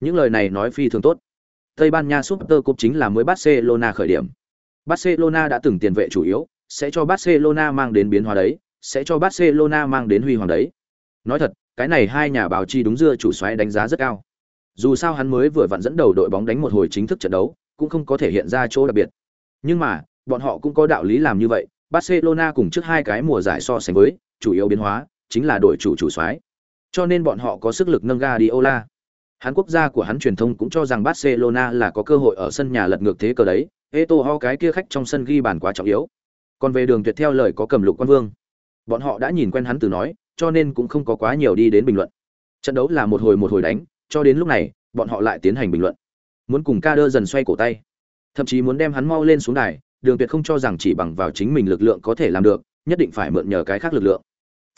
Những lời này nói phi thường tốt. Tây Ban Nha Super Cup chính là mới Barcelona khởi điểm. Barcelona đã từng tiền vệ chủ yếu, sẽ cho Barcelona mang đến biến hóa đấy, sẽ cho Barcelona mang đến huy hoàng đấy. Nói thật, cái này hai nhà báo chi đúng dưa chủ xoáy đánh giá rất cao. Dù sao hắn mới vừa vặn dẫn đầu đội bóng đánh một hồi chính thức trận đấu, cũng không có thể hiện ra chỗ đặc biệt. Nhưng mà, bọn họ cũng có đạo lý làm như vậy, Barcelona cùng trước hai cái mùa giải so sánh với, chủ yếu biến hóa chính là đội chủ chủ soái. Cho nên bọn họ có sức lực nâng Guardiola. Hắn quốc gia của hắn truyền thông cũng cho rằng Barcelona là có cơ hội ở sân nhà lật ngược thế cờ đấy, Eto'o cái kia khách trong sân ghi bàn quá trọng yếu. Còn về đường tuyệt theo lời có cầm lục quan vương, bọn họ đã nhìn quen hắn từ nói, cho nên cũng không có quá nhiều đi đến bình luận. Trận đấu là một hồi một hồi đánh, cho đến lúc này, bọn họ lại tiến hành bình luận. Muốn cùng ca đơ dần xoay cổ tay, thậm chí muốn đem hắn mau lên xuống đài, đường tuyệt không cho rằng chỉ bằng vào chính mình lực lượng có thể làm được, nhất định phải mượn nhờ cái khác lực lượng.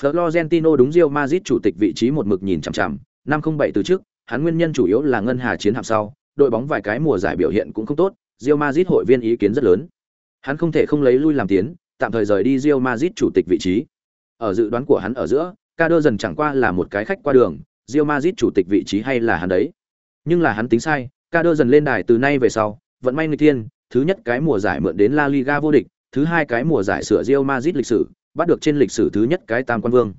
Florentino đúng Real Madrid chủ tịch vị trí một mực nhìn chằm chằm, năm không bảy từ trước, hắn nguyên nhân chủ yếu là ngân hà chiến hạm sau, đội bóng vài cái mùa giải biểu hiện cũng không tốt, Real Madrid hội viên ý kiến rất lớn. Hắn không thể không lấy lui làm tiến, tạm thời rời đi Real Madrid chủ tịch vị trí. Ở dự đoán của hắn ở giữa, Kader dần chẳng qua là một cái khách qua đường, Real Madrid chủ tịch vị trí hay là hắn đấy. Nhưng là hắn tính sai, Kader dần lên đài từ nay về sau, vận may người thiên, thứ nhất cái mùa giải mượn đến La Liga vô địch, thứ hai cái mùa giải sửa Real Madrid lịch sử, bắt được trên lịch sử thứ nhất cái tam quan vương.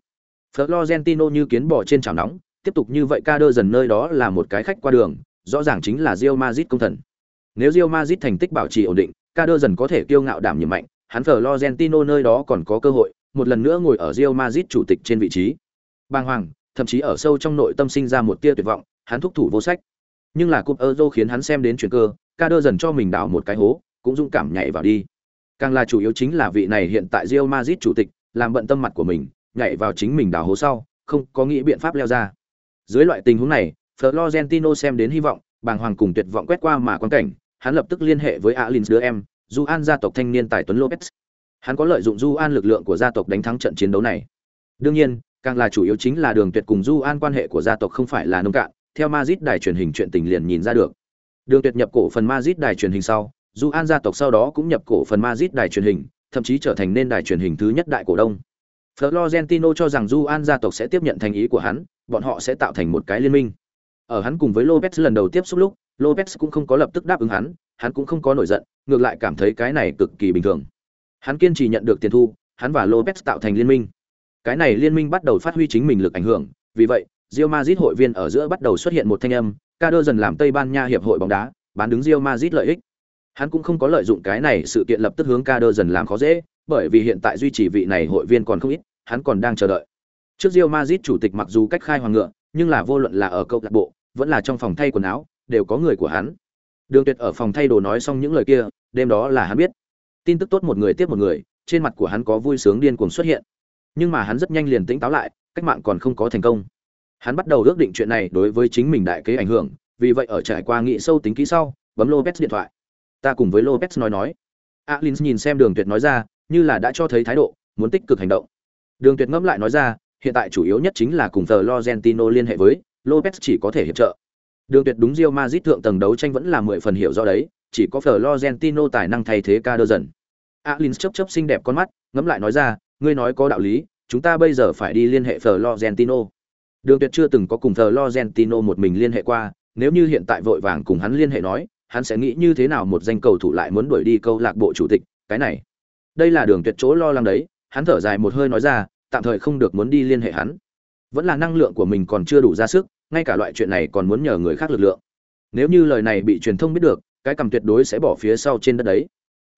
Florentino như kiến bò trên chảo nóng, tiếp tục như vậy Kader dần nơi đó là một cái khách qua đường, rõ ràng chính là Real Madrid công thần. Nếu Real Madrid thành tích bảo trì ổn định, Kader dần có thể kiêu ngạo đảm nhiệm mạnh, hắn Florentino nơi đó còn có cơ hội, một lần nữa ngồi ở Real Madrid chủ tịch trên vị trí. Bang hoàng, thậm chí ở sâu trong nội tâm sinh ra một tia tuyệt vọng, hắn thúc thủ vô sách. Nhưng là cúp Euro khiến hắn xem đến chuyển cơ, Kader dần cho mình đào một cái hố, cũng dũng cảm nhảy vào đi. Càng là chủ yếu chính là vị này hiện tại Real Madrid chủ tịch, làm bận tâm mặt của mình, nhảy vào chính mình đào hố sau, không có nghĩ biện pháp leo ra. Dưới loại tình huống này, Florentino xem đến hy vọng, bàng hoàng cùng tuyệt vọng quét qua mà quan cảnh, hắn lập tức liên hệ với Alins đứa em, Juan gia tộc thanh niên tài tuấn Lopez. Hắn có lợi dụng Juan lực lượng của gia tộc đánh thắng trận chiến đấu này. Đương nhiên, càng là chủ yếu chính là đường tuyệt cùng Juan quan hệ của gia tộc không phải là nông cạn, theo Madrid đài truyền hình chuyện tình liền nhìn ra được. Đường tuyệt nhập cổ phần Madrid đài truyền hình sau, Juan gia tộc sau đó cũng nhập cổ phần Madrid đài truyền hình, thậm chí trở thành nên đài truyền hình thứ nhất đại cổ đông. Florentino cho rằng Juan gia tộc sẽ tiếp nhận thành ý của hắn, bọn họ sẽ tạo thành một cái liên minh. Ở hắn cùng với Lopez lần đầu tiếp xúc lúc, Lopez cũng không có lập tức đáp ứng hắn, hắn cũng không có nổi giận, ngược lại cảm thấy cái này cực kỳ bình thường. Hắn kiên trì nhận được tiền thu, hắn và Lopez tạo thành liên minh. Cái này liên minh bắt đầu phát huy chính mình lực ảnh hưởng, vì vậy, Real Madrid hội viên ở giữa bắt đầu xuất hiện một thanh âm, Kader dần làm Tây Ban Nha hiệp hội bóng đá, bán đứng Real Madrid lợi ích. Hắn cũng không có lợi dụng cái này sự kiện lập tức hướng Kader dần làm khó dễ, bởi vì hiện tại duy trì vị này hội viên còn không ít, hắn còn đang chờ đợi. Trước Real Madrid chủ tịch mặc dù cách khai hoàng ngựa, nhưng là vô luận là ở câu lạc bộ, vẫn là trong phòng thay quần áo, đều có người của hắn. Đường Tuyệt ở phòng thay đồ nói xong những lời kia, đêm đó là hắn biết. Tin tức tốt một người tiếp một người, trên mặt của hắn có vui sướng điên cuồng xuất hiện. Nhưng mà hắn rất nhanh liền tỉnh táo lại, cách mạng còn không có thành công. Hắn bắt đầu ước định chuyện này đối với chính mình đại kế ảnh hưởng, vì vậy ở trải qua nghị sâu tính kỹ sau, bấm Lopez điện thoại. Ta cùng với Lopez nói nói. Alins nhìn xem Đường Tuyệt nói ra, như là đã cho thấy thái độ, muốn tích cực hành động. Đường Tuyệt ngẫm lại nói ra, hiện tại chủ yếu nhất chính là cùng tờ Florentino liên hệ với, Lopez chỉ có thể hiệp trợ. Đường Tuyệt đúng Real Madrid thượng tầng đấu tranh vẫn là mười phần hiểu rõ đấy, chỉ có Florentino tài năng thay thế ca đơ dần. Alins chớp chớp xinh đẹp con mắt, ngẫm lại nói ra, ngươi nói có đạo lý, chúng ta bây giờ phải đi liên hệ Florentino. Đường Tuyệt chưa từng có cùng Florentino một mình liên hệ qua, nếu như hiện tại vội vàng cùng hắn liên hệ nói, hắn sẽ nghĩ như thế nào một danh cầu thủ lại muốn đuổi đi câu lạc bộ chủ tịch, cái này. Đây là Đường Tuyệt chỗ lo lắng đấy, hắn thở dài một hơi nói ra, tạm thời không được muốn đi liên hệ hắn. Vẫn là năng lượng của mình còn chưa đủ ra sức, ngay cả loại chuyện này còn muốn nhờ người khác lực lượng. Nếu như lời này bị truyền thông biết được, cái cầm tuyệt đối sẽ bỏ phía sau trên đất đấy.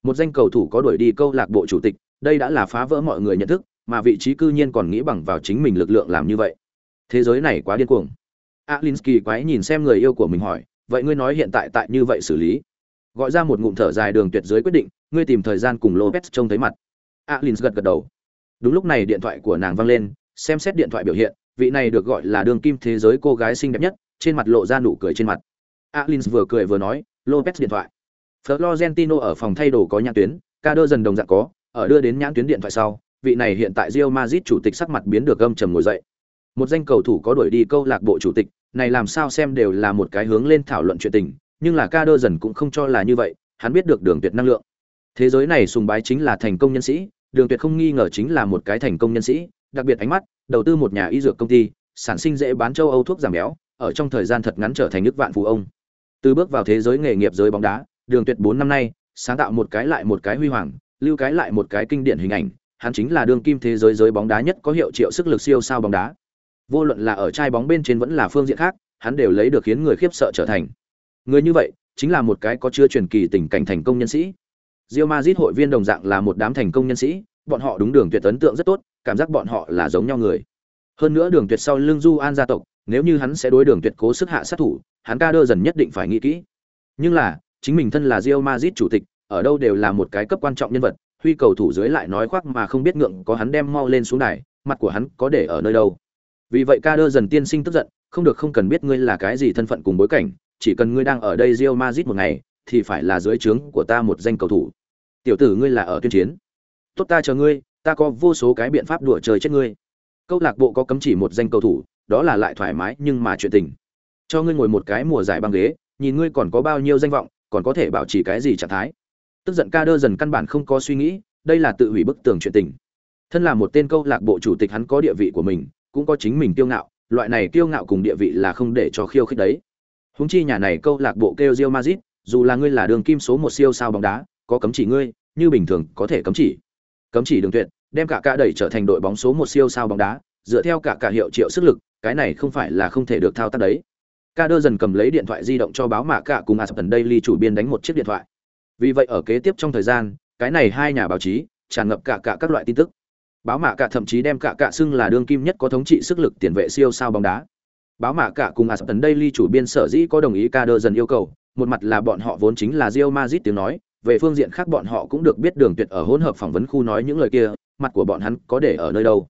Một danh cầu thủ có đuổi đi câu lạc bộ chủ tịch, đây đã là phá vỡ mọi người nhận thức, mà vị trí cư nhiên còn nghĩ bằng vào chính mình lực lượng làm như vậy. Thế giới này quá điên cuồng. Alinsky quái nhìn xem người yêu của mình hỏi, vậy ngươi nói hiện tại tại như vậy xử lý? Gọi ra một ngụm thở dài đường tuyệt dưới quyết định, ngươi tìm thời gian cùng Lopez trông thấy mặt. Alins gật gật đầu. Đúng lúc này điện thoại của nàng vang lên, xem xét điện thoại biểu hiện, vị này được gọi là đường kim thế giới cô gái xinh đẹp nhất, trên mặt lộ ra nụ cười trên mặt. Alins vừa cười vừa nói, Lopez điện thoại. Florentino ở phòng thay đồ có nhãn tuyến, Kader dần đồng dạng có, ở đưa đến nhãn tuyến điện thoại sau, vị này hiện tại Real Madrid chủ tịch sắc mặt biến được gâm trầm ngồi dậy. Một danh cầu thủ có đuổi đi câu lạc bộ chủ tịch, này làm sao xem đều là một cái hướng lên thảo luận chuyện tình, nhưng là Kader dần cũng không cho là như vậy, hắn biết được đường tuyệt năng lượng. Thế giới này sùng bái chính là thành công nhân sĩ, đường tuyệt không nghi ngờ chính là một cái thành công nhân sĩ, đặc biệt ánh mắt, đầu tư một nhà y dược công ty, sản sinh dễ bán châu Âu thuốc giảm béo, ở trong thời gian thật ngắn trở thành nước vạn phú ông. Từ bước vào thế giới nghề nghiệp giới bóng đá, Đường Tuyệt 4 năm nay, sáng tạo một cái lại một cái huy hoàng, lưu cái lại một cái kinh điển hình ảnh, hắn chính là đương kim thế giới giới bóng đá nhất có hiệu triệu sức lực siêu sao bóng đá. Vô luận là ở trai bóng bên trên vẫn là phương diện khác, hắn đều lấy được khiến người khiếp sợ trở thành. Người như vậy, chính là một cái có chứa truyền kỳ tình cảnh thành công nhân sĩ. Real Madrid hội viên đồng dạng là một đám thành công nhân sĩ, bọn họ đúng đường tuyệt ấn tượng rất tốt, cảm giác bọn họ là giống nhau người. Hơn nữa đường tuyệt sau lưng Du An gia tộc, nếu như hắn sẽ đối đường tuyệt cố sức hạ sát thủ, hắn ca đơ dần nhất định phải nghĩ kỹ. Nhưng là, chính mình thân là Real Madrid chủ tịch, ở đâu đều là một cái cấp quan trọng nhân vật, huy cầu thủ dưới lại nói khoác mà không biết ngượng có hắn đem mau lên xuống đài, mặt của hắn có để ở nơi đâu. Vì vậy ca đơ dần tiên sinh tức giận, không được không cần biết ngươi là cái gì thân phận cùng bối cảnh, chỉ cần ngươi đang ở đây Real Madrid một ngày, thì phải là dưới trướng của ta một danh cầu thủ. Tiểu tử ngươi là ở tuyên chiến. Tốt ta chờ ngươi, ta có vô số cái biện pháp đùa trời chết ngươi. Câu lạc bộ có cấm chỉ một danh cầu thủ, đó là lại thoải mái nhưng mà chuyện tình. Cho ngươi ngồi một cái mùa giải băng ghế, nhìn ngươi còn có bao nhiêu danh vọng, còn có thể bảo trì cái gì trạng thái. Tức giận ca đơ dần căn bản không có suy nghĩ, đây là tự hủy bức tường chuyện tình. Thân là một tên câu lạc bộ chủ tịch hắn có địa vị của mình, cũng có chính mình kiêu ngạo, loại này kiêu ngạo cùng địa vị là không để cho khiêu khích đấy. Huống chi nhà này câu lạc bộ kêu Real Madrid, dù là ngươi là đường kim số một siêu sao bóng đá, có cấm chỉ ngươi, như bình thường có thể cấm chỉ. Cấm chỉ đường tuyệt, đem cả cả đẩy trở thành đội bóng số một siêu sao bóng đá, dựa theo cả cả hiệu triệu sức lực, cái này không phải là không thể được thao tác đấy. Ca đơ dần cầm lấy điện thoại di động cho báo mạ cả cùng Aspen Daily chủ biên đánh một chiếc điện thoại. Vì vậy ở kế tiếp trong thời gian, cái này hai nhà báo chí tràn ngập cả cả các loại tin tức. Báo mạ cả thậm chí đem cả cả xưng là đương kim nhất có thống trị sức lực tiền vệ siêu sao bóng đá báo mạ cả cùng Aston Daily chủ biên sở dĩ có đồng ý ca đơ dần yêu cầu, một mặt là bọn họ vốn chính là Real Madrid tiếng nói, về phương diện khác bọn họ cũng được biết đường tuyệt ở hỗn hợp phỏng vấn khu nói những lời kia, mặt của bọn hắn có để ở nơi đâu.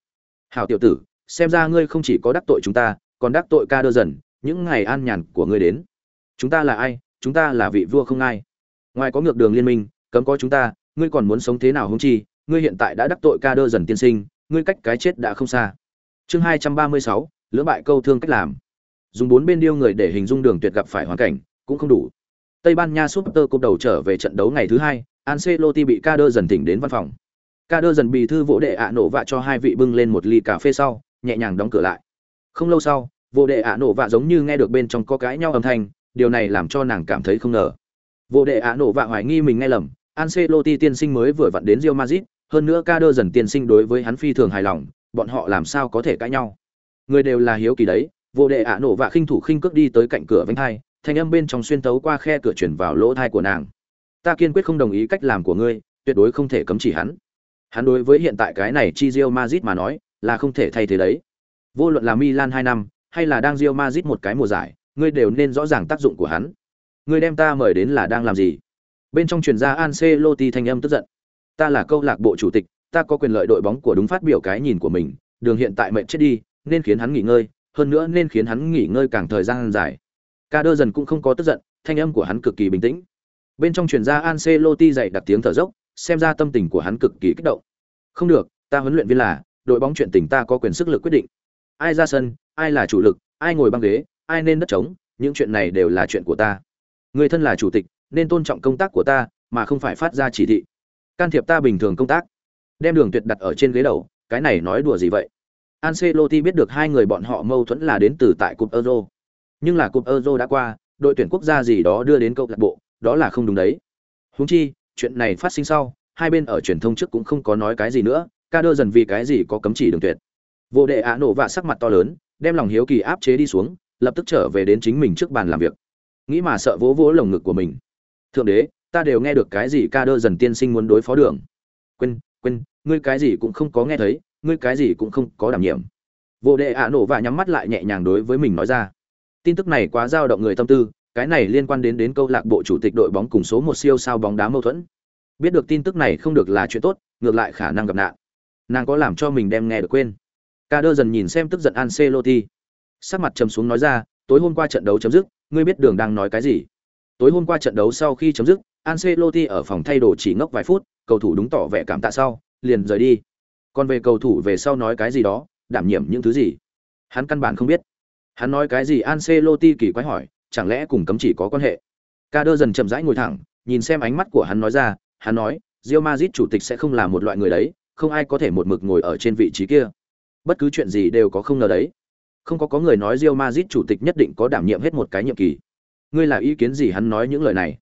Hảo tiểu tử, xem ra ngươi không chỉ có đắc tội chúng ta, còn đắc tội ca đơ dần, những ngày an nhàn của ngươi đến. Chúng ta là ai? Chúng ta là vị vua không ai. Ngoài có ngược đường liên minh, cấm có chúng ta, ngươi còn muốn sống thế nào không chi, ngươi hiện tại đã đắc tội ca đơ dần tiên sinh, ngươi cách cái chết đã không xa. Chương 236, lưỡng bại câu thương cách làm. Dùng bốn bên điêu người để hình dung đường tuyệt gặp phải hoàn cảnh, cũng không đủ. Tây Ban Nha Super Cup đầu trở về trận đấu ngày thứ hai, Ancelotti bị Kader dần thỉnh đến văn phòng. Kader dần bị thư vỗ đệ ạ nổ vạ cho hai vị bưng lên một ly cà phê sau, nhẹ nhàng đóng cửa lại. Không lâu sau, vô đệ ạ nổ vạ giống như nghe được bên trong có cãi nhau âm thanh, điều này làm cho nàng cảm thấy không ngờ. Vô đệ ạ nổ vạ hoài nghi mình nghe lầm, Ancelotti tiên sinh mới vừa vặn đến Real Madrid, hơn nữa Kader dần tiên sinh đối với hắn phi thường hài lòng, bọn họ làm sao có thể cãi nhau? Người đều là hiếu kỳ đấy, vô đệ ạ nổ vạ khinh thủ khinh cước đi tới cạnh cửa vánh thai. thanh âm bên trong xuyên tấu qua khe cửa chuyển vào lỗ thai của nàng. Ta kiên quyết không đồng ý cách làm của ngươi tuyệt đối không thể cấm chỉ hắn. Hắn đối với hiện tại cái này chi Real Madrid mà nói là không thể thay thế đấy. Vô luận là Milan hai năm hay là đang Real Madrid một cái mùa giải ngươi đều nên rõ ràng tác dụng của hắn. Ngươi đem ta mời đến là đang làm gì? Bên trong truyền gia Ancelotti thanh âm tức giận. Ta là câu lạc bộ chủ tịch ta có quyền lợi đội bóng của đúng phát biểu cái nhìn của mình đường hiện tại mệnh chết đi nên khiến hắn nghỉ ngơi, hơn nữa nên khiến hắn nghỉ ngơi càng thời gian dài. Ca đơ dần cũng không có tức giận, thanh âm của hắn cực kỳ bình tĩnh. Bên trong truyền ra Ancelotti dậy đặt tiếng thở dốc, xem ra tâm tình của hắn cực kỳ kích động. Không được, ta huấn luyện viên là, đội bóng chuyện tình ta có quyền sức lực quyết định. Ai ra sân, ai là chủ lực, ai ngồi băng ghế, ai nên đất trống, những chuyện này đều là chuyện của ta. Người thân là chủ tịch, nên tôn trọng công tác của ta, mà không phải phát ra chỉ thị. Can thiệp ta bình thường công tác. Đem đường tuyệt đặt ở trên ghế đầu, cái này nói đùa gì vậy? Ancelotti biết được hai người bọn họ mâu thuẫn là đến từ tại cúp Euro nhưng là cúp Euro đã qua, đội tuyển quốc gia gì đó đưa đến câu lạc bộ, đó là không đúng đấy. Huống chi, chuyện này phát sinh sau, hai bên ở truyền thông trước cũng không có nói cái gì nữa, ca đơ dần vì cái gì có cấm chỉ đường tuyệt. Vô đệ Á nổ và sắc mặt to lớn, đem lòng hiếu kỳ áp chế đi xuống, lập tức trở về đến chính mình trước bàn làm việc. Nghĩ mà sợ vỗ vỗ lồng ngực của mình. Thượng đế, ta đều nghe được cái gì ca đơ dần tiên sinh muốn đối phó đường. Quên, quên, ngươi cái gì cũng không có nghe thấy, ngươi cái gì cũng không có đảm nhiệm. Vô đệ ạ nổ và nhắm mắt lại nhẹ nhàng đối với mình nói ra. Tin tức này quá dao động người tâm tư, cái này liên quan đến đến câu lạc bộ chủ tịch đội bóng cùng số một siêu sao bóng đá mâu thuẫn. Biết được tin tức này không được là chuyện tốt, ngược lại khả năng gặp nạn. Nàng có làm cho mình đem nghe được quên. Ca đơ dần nhìn xem tức giận An Ancelotti. Sắc mặt trầm xuống nói ra, tối hôm qua trận đấu chấm dứt, ngươi biết đường đang nói cái gì? Tối hôm qua trận đấu sau khi chấm dứt An Ancelotti ở phòng thay đồ chỉ ngốc vài phút, cầu thủ đúng tỏ vẻ cảm tạ sau, liền rời đi còn về cầu thủ về sau nói cái gì đó đảm nhiệm những thứ gì hắn căn bản không biết Hắn nói cái gì Ancelotti kỳ quái hỏi, chẳng lẽ cùng cấm chỉ có quan hệ? Kader dần chậm rãi ngồi thẳng, nhìn xem ánh mắt của hắn nói ra, hắn nói, rio mazit chủ tịch sẽ không là một loại người đấy, không ai có thể một mực ngồi ở trên vị trí kia. Bất cứ chuyện gì đều có không ngờ đấy. Không có có người nói rio mazit chủ tịch nhất định có đảm nhiệm hết một cái nhiệm kỳ. Ngươi là ý kiến gì hắn nói những lời này?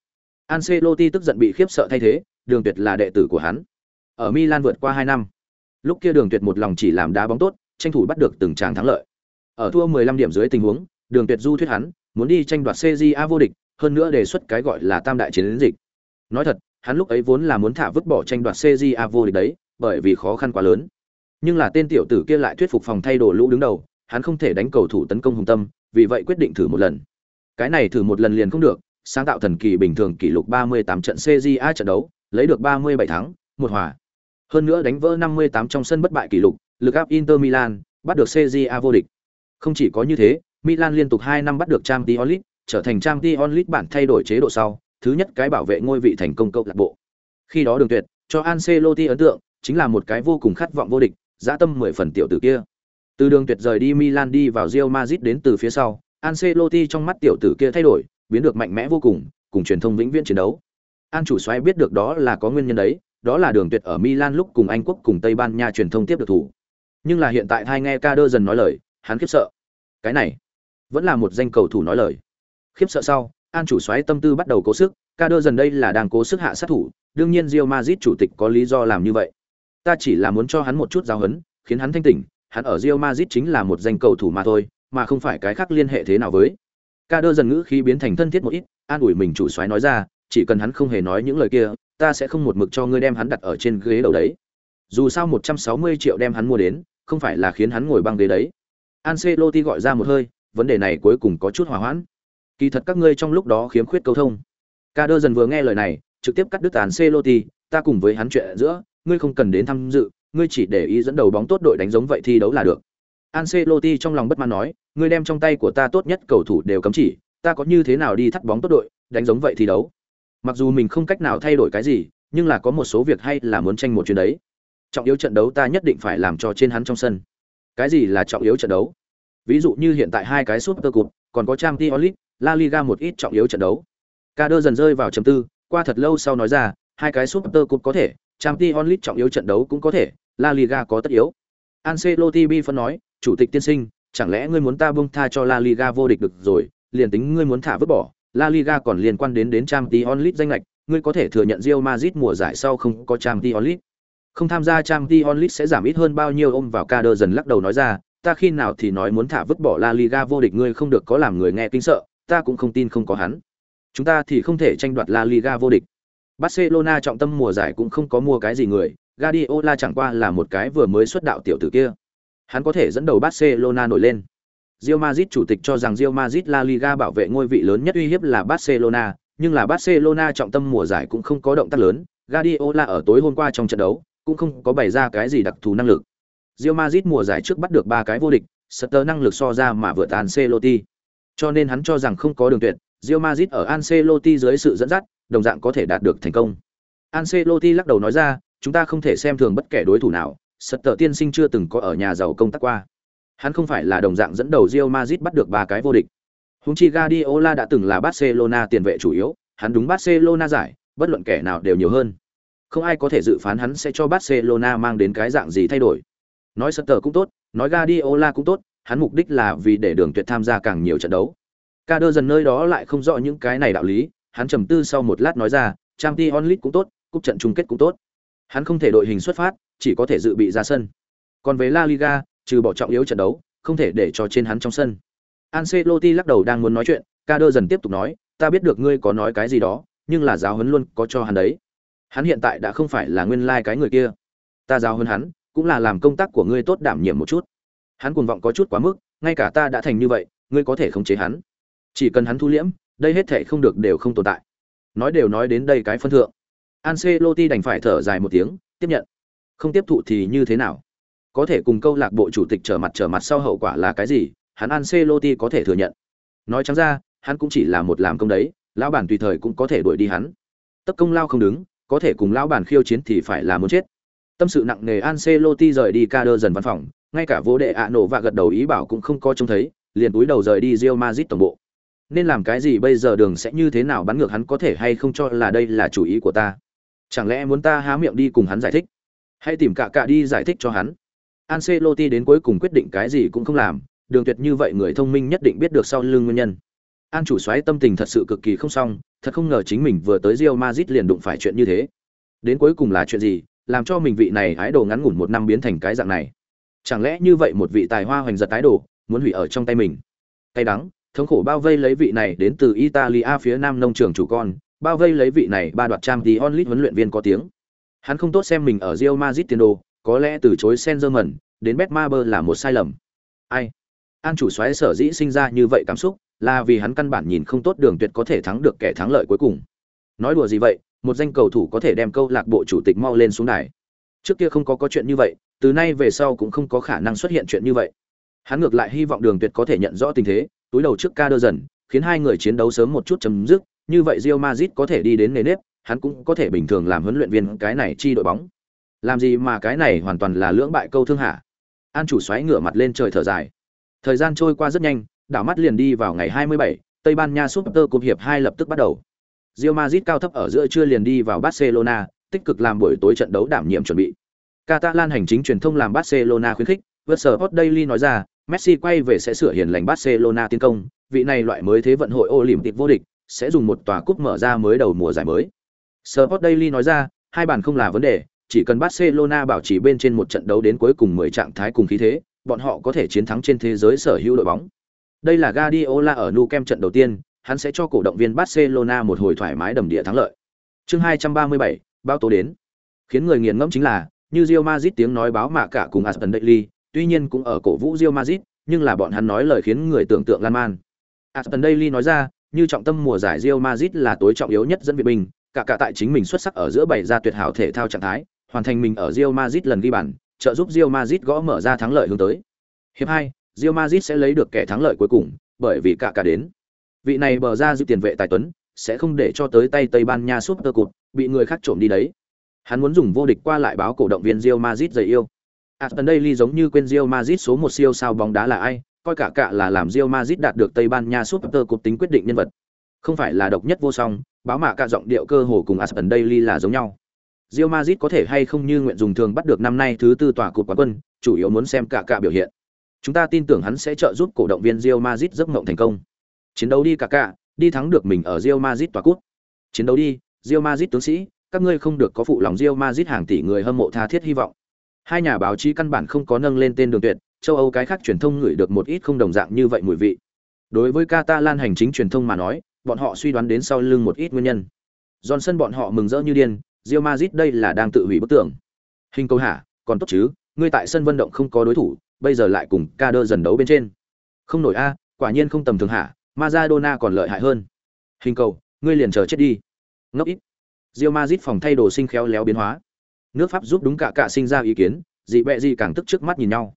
Ancelotti tức giận bị khiếp sợ thay thế, Đường Tuyệt là đệ tử của hắn. Ở Milan vượt qua hai năm. Lúc kia Đường Tuyệt một lòng chỉ làm đá bóng tốt, tranh thủ bắt được từng tràng thắng lợi. Ở thua 15 điểm dưới tình huống, Đường Tuyệt du thuyết hắn, muốn đi tranh đoạt CJA vô địch, hơn nữa đề xuất cái gọi là tam đại chiến dịch. Nói thật, hắn lúc ấy vốn là muốn thả vứt bỏ tranh đoạt CJA vô địch đấy, bởi vì khó khăn quá lớn. Nhưng là tên tiểu tử kia lại thuyết phục phòng thay đồ lũ đứng đầu, hắn không thể đánh cầu thủ tấn công hùng tâm, vì vậy quyết định thử một lần. Cái này thử một lần liền không được, sáng tạo thần kỳ bình thường kỷ lục 38 trận CJA trận đấu, lấy được 37 thắng, một hòa. Hơn nữa đánh vỡ 58 trong sân bất bại kỷ lục, lực áp Inter Milan, bắt được CJA vô địch. Không chỉ có như thế, Milan liên tục 2 năm bắt được Champions League, trở thành Champions League bản thay đổi chế độ sau, thứ nhất cái bảo vệ ngôi vị thành công câu lạc bộ. Khi đó Đường Tuyệt cho Ancelotti ấn tượng chính là một cái vô cùng khát vọng vô địch, dã tâm 10 phần tiểu tử kia. Từ Đường Tuyệt rời đi Milan đi vào Real Madrid đến từ phía sau, Ancelotti trong mắt tiểu tử kia thay đổi, biến được mạnh mẽ vô cùng, cùng truyền thông vĩnh viễn chiến đấu. An chủ soái biết được đó là có nguyên nhân đấy, đó là Đường Tuyệt ở Milan lúc cùng Anh quốc cùng Tây Ban Nha truyền thông tiếp được thủ. Nhưng là hiện tại hai nghe Kader dần nói lời, hắn khiếp sợ. Cái này, vẫn là một danh cầu thủ nói lời. Khiếp sợ sau, An chủ soái tâm tư bắt đầu cố sức, Kader dần đây là đang cố sức hạ sát thủ, đương nhiên Real Madrid chủ tịch có lý do làm như vậy. Ta chỉ là muốn cho hắn một chút giáo huấn, khiến hắn thanh tỉnh, hắn ở Real Madrid chính là một danh cầu thủ mà thôi, mà không phải cái khác liên hệ thế nào với. Kader dần ngữ khí biến thành thân thiết một ít, an ủi mình chủ soái nói ra, chỉ cần hắn không hề nói những lời kia, ta sẽ không một mực cho ngươi đem hắn đặt ở trên ghế đầu đấy. Dù sao 160 triệu đem hắn mua đến, không phải là khiến hắn ngồi băng ghế đấy. Ancelotti gọi ra một hơi, vấn đề này cuối cùng có chút hòa hoãn. Kỳ thật các ngươi trong lúc đó khiếm khuyết câu thông. Kader dần vừa nghe lời này, trực tiếp cắt đứt Ancelotti, ta cùng với hắn chuyện giữa, ngươi không cần đến tham dự, ngươi chỉ để ý dẫn đầu bóng tốt đội đánh giống vậy thi đấu là được. Ancelotti trong lòng bất mãn nói, ngươi đem trong tay của ta tốt nhất cầu thủ đều cấm chỉ, ta có như thế nào đi thắt bóng tốt đội, đánh giống vậy thi đấu. Mặc dù mình không cách nào thay đổi cái gì, nhưng là có một số việc hay là muốn tranh một chuyến đấy. Trọng yếu trận đấu ta nhất định phải làm cho trên hắn trong sân. Cái gì là trọng yếu trận đấu? Ví dụ như hiện tại hai cái Super cụt còn có Champions League, La Liga một ít trọng yếu trận đấu. Kader dần rơi vào trầm tư, qua thật lâu sau nói ra, hai cái Super cụt có thể, Champions League trọng yếu trận đấu cũng có thể, La Liga có tất yếu. Ancelotti bi phân nói, chủ tịch tiên sinh, chẳng lẽ ngươi muốn ta buông tha cho La Liga vô địch được rồi, liền tính ngươi muốn thả vứt bỏ, La Liga còn liên quan đến đến Champions League danh lệch, ngươi có thể thừa nhận Real Madrid mùa giải sau không có Champions League. Không tham gia Champions League sẽ giảm ít hơn bao nhiêu ôm vào Kader dần lắc đầu nói ra, ta khi nào thì nói muốn thả vứt bỏ La Liga vô địch ngươi không được có làm người nghe kinh sợ, ta cũng không tin không có hắn. Chúng ta thì không thể tranh đoạt La Liga vô địch. Barcelona trọng tâm mùa giải cũng không có mua cái gì người, Guardiola chẳng qua là một cái vừa mới xuất đạo tiểu tử kia. Hắn có thể dẫn đầu Barcelona nổi lên. Real Madrid chủ tịch cho rằng Real Madrid La Liga bảo vệ ngôi vị lớn nhất uy hiếp là Barcelona, nhưng là Barcelona trọng tâm mùa giải cũng không có động tác lớn, Guardiola ở tối hôm qua trong trận đấu cũng không có bày ra cái gì đặc thù năng lực. Real Madrid mùa giải trước bắt được ba cái vô địch, Sutter năng lực so ra mà vượt Ancelotti. Cho nên hắn cho rằng không có đường tuyệt, Real Madrid ở Ancelotti dưới sự dẫn dắt, đồng dạng có thể đạt được thành công. Ancelotti lắc đầu nói ra, chúng ta không thể xem thường bất kể đối thủ nào, Sutter tiên sinh chưa từng có ở nhà giàu công tác qua. Hắn không phải là đồng dạng dẫn đầu Real Madrid bắt được ba cái vô địch. Huống chi Guardiola đã từng là Barcelona tiền vệ chủ yếu, hắn đúng Barcelona giải, bất luận kẻ nào đều nhiều hơn. Không ai có thể dự phán hắn sẽ cho Barcelona mang đến cái dạng gì thay đổi. Nói Sutter cũng tốt, nói Guardiola cũng tốt, hắn mục đích là vì để Đường Tuyệt tham gia càng nhiều trận đấu. Kader dần nơi đó lại không rõ những cái này đạo lý, hắn trầm tư sau một lát nói ra, Champions League cũng tốt, cúp trận chung kết cũng tốt. Hắn không thể đội hình xuất phát, chỉ có thể dự bị ra sân. Còn về La Liga, trừ bỏ trọng yếu trận đấu, không thể để cho trên hắn trong sân. Ancelotti lắc đầu đang muốn nói chuyện, Kader dần tiếp tục nói, ta biết được ngươi có nói cái gì đó, nhưng là giáo huấn luôn có cho hắn đấy. Hắn hiện tại đã không phải là nguyên lai like cái người kia. Ta giáo huấn hắn, cũng là làm công tác của ngươi tốt đảm nhiệm một chút. Hắn cuồng vọng có chút quá mức, ngay cả ta đã thành như vậy, ngươi có thể khống chế hắn. Chỉ cần hắn thu liễm, đây hết thảy không được đều không tồn tại. Nói đều nói đến đây cái phân thượng. Ancelotti đành phải thở dài một tiếng, tiếp nhận. Không tiếp thụ thì như thế nào? Có thể cùng câu lạc bộ chủ tịch trở mặt trở mặt sau hậu quả là cái gì? Hắn Ancelotti có thể thừa nhận. Nói trắng ra, hắn cũng chỉ là một làm công đấy, lão bản tùy thời cũng có thể đuổi đi hắn. Tất công lao không đứng, có thể cùng lão bản khiêu chiến thì phải là muốn chết. Tâm sự nặng nề Ancelotti rời đi Kader dần văn phòng, ngay cả vô đệ ạ nổ và gật đầu ý bảo cũng không có trông thấy, liền túi đầu rời đi Real Madrid tổng bộ. Nên làm cái gì bây giờ đường sẽ như thế nào bắn ngược hắn có thể hay không cho là đây là chủ ý của ta. Chẳng lẽ muốn ta há miệng đi cùng hắn giải thích? Hay tìm cả cả đi giải thích cho hắn? Ancelotti đến cuối cùng quyết định cái gì cũng không làm, đường tuyệt như vậy người thông minh nhất định biết được sau lưng nguyên nhân. An chủ xoáy tâm tình thật sự cực kỳ không xong thật không ngờ chính mình vừa tới Real Madrid liền đụng phải chuyện như thế. Đến cuối cùng là chuyện gì làm cho mình vị này hái đồ ngắn ngủn một năm biến thành cái dạng này? Chẳng lẽ như vậy một vị tài hoa hoành giật tái đồ muốn hủy ở trong tay mình? Tay đắng thống khổ bao vây lấy vị này đến từ italia phía nam nông trường chủ con bao vây lấy vị này ba đoạt trang tí onlit huấn luyện viên có tiếng. Hắn không tốt xem mình ở Real Madrid tiền đồ có lẽ từ chối sen đến betmaber là một sai lầm. Ai? An chủ xoáy sở dĩ sinh ra như vậy cảm xúc là vì hắn căn bản nhìn không tốt đường tuyệt có thể thắng được kẻ thắng lợi cuối cùng. Nói đùa gì vậy, một danh cầu thủ có thể đem câu lạc bộ chủ tịch mau lên xuống đài. Trước kia không có có chuyện như vậy, từ nay về sau cũng không có khả năng xuất hiện chuyện như vậy. Hắn ngược lại hy vọng đường tuyệt có thể nhận rõ tình thế, túi đầu trước ca đơ dần, khiến hai người chiến đấu sớm một chút chấm dứt, như vậy Real Madrid có thể đi đến nề nếp, hắn cũng có thể bình thường làm huấn luyện viên cái này chi đội bóng làm gì mà cái này hoàn toàn là lưỡng bại câu thương hạ an chủ xoáy ngửa mặt lên trời thở dài thời gian trôi qua rất nhanh đảo mắt liền đi vào ngày 27, Tây Ban Nha Super Cup hiệp 2 lập tức bắt đầu. Real Madrid cao thấp ở giữa trưa liền đi vào Barcelona, tích cực làm buổi tối trận đấu đảm nhiệm chuẩn bị. Catalan hành chính truyền thông làm Barcelona khuyến khích, Sport Daily nói ra, Messi quay về sẽ sửa hiền lành Barcelona tiến công, vị này loại mới thế vận hội Olympic vô địch, sẽ dùng một tòa cúp mở ra mới đầu mùa giải mới. Sport Daily nói ra, hai bàn không là vấn đề, chỉ cần Barcelona bảo trì bên trên một trận đấu đến cuối cùng 10 trạng thái cùng khí thế, bọn họ có thể chiến thắng trên thế giới sở hữu đội bóng. Đây là Guardiola ở Nou Camp trận đầu tiên, hắn sẽ cho cổ động viên Barcelona một hồi thoải mái đầm địa thắng lợi. Chương 237, báo tố đến. Khiến người nghiền ngẫm chính là, như Real Madrid tiếng nói báo mạ cả cùng Aston Daily, tuy nhiên cũng ở cổ vũ Real Madrid, nhưng là bọn hắn nói lời khiến người tưởng tượng lan man. Aston Daily nói ra, như trọng tâm mùa giải Real Madrid là tối trọng yếu nhất dẫn viện binh, cả cả tại chính mình xuất sắc ở giữa bảy ra tuyệt hảo thể thao trạng thái, hoàn thành mình ở Real Madrid lần ghi bàn, trợ giúp Real Madrid gõ mở ra thắng lợi hướng tới. Hiệp 2, Real Madrid sẽ lấy được kẻ thắng lợi cuối cùng, bởi vì cả cả đến. Vị này bờ ra giữ tiền vệ tài tuấn, sẽ không để cho tới tay Tây Ban Nha Super cụt, bị người khác trộm đi đấy. Hắn muốn dùng vô địch qua lại báo cổ động viên Real Madrid dày yêu. À, Aston Daily giống như quên Real Madrid số một siêu sao bóng đá là ai, coi cả cả là làm Real Madrid đạt được Tây Ban Nha Super cụt tính quyết định nhân vật. Không phải là độc nhất vô song, báo mạ cả giọng điệu cơ hồ cùng Aston Daily là giống nhau. Real Madrid có thể hay không như nguyện dùng thường bắt được năm nay thứ tư tòa cột quán quân, chủ yếu muốn xem cả cả biểu hiện. Chúng ta tin tưởng hắn sẽ trợ giúp cổ động viên Real Madrid giấc mộng thành công. Chiến đấu đi cả cả, đi thắng được mình ở Real Madrid tòa cút. Chiến đấu đi, Real Madrid tướng sĩ, các ngươi không được có phụ lòng Real Madrid hàng tỷ người hâm mộ tha thiết hy vọng. Hai nhà báo chí căn bản không có nâng lên tên đường tuyệt, châu Âu cái khác truyền thông ngửi được một ít không đồng dạng như vậy mùi vị. Đối với Catalan hành chính truyền thông mà nói, bọn họ suy đoán đến sau lưng một ít nguyên nhân. Johnson bọn họ mừng rỡ như điên, Real Madrid đây là đang tự hủy bức tưởng. Hình cầu hả, còn tốt chứ, ngươi tại sân vận động không có đối thủ, bây giờ lại cùng Kader dần đấu bên trên. Không nổi a, quả nhiên không tầm thường hả, Maradona còn lợi hại hơn. Hình cầu, ngươi liền chờ chết đi. Ngốc ít. Real Madrid phòng thay đồ sinh khéo léo biến hóa. Nước Pháp giúp đúng cả cả sinh ra ý kiến, dị bẹ gì càng tức trước mắt nhìn nhau.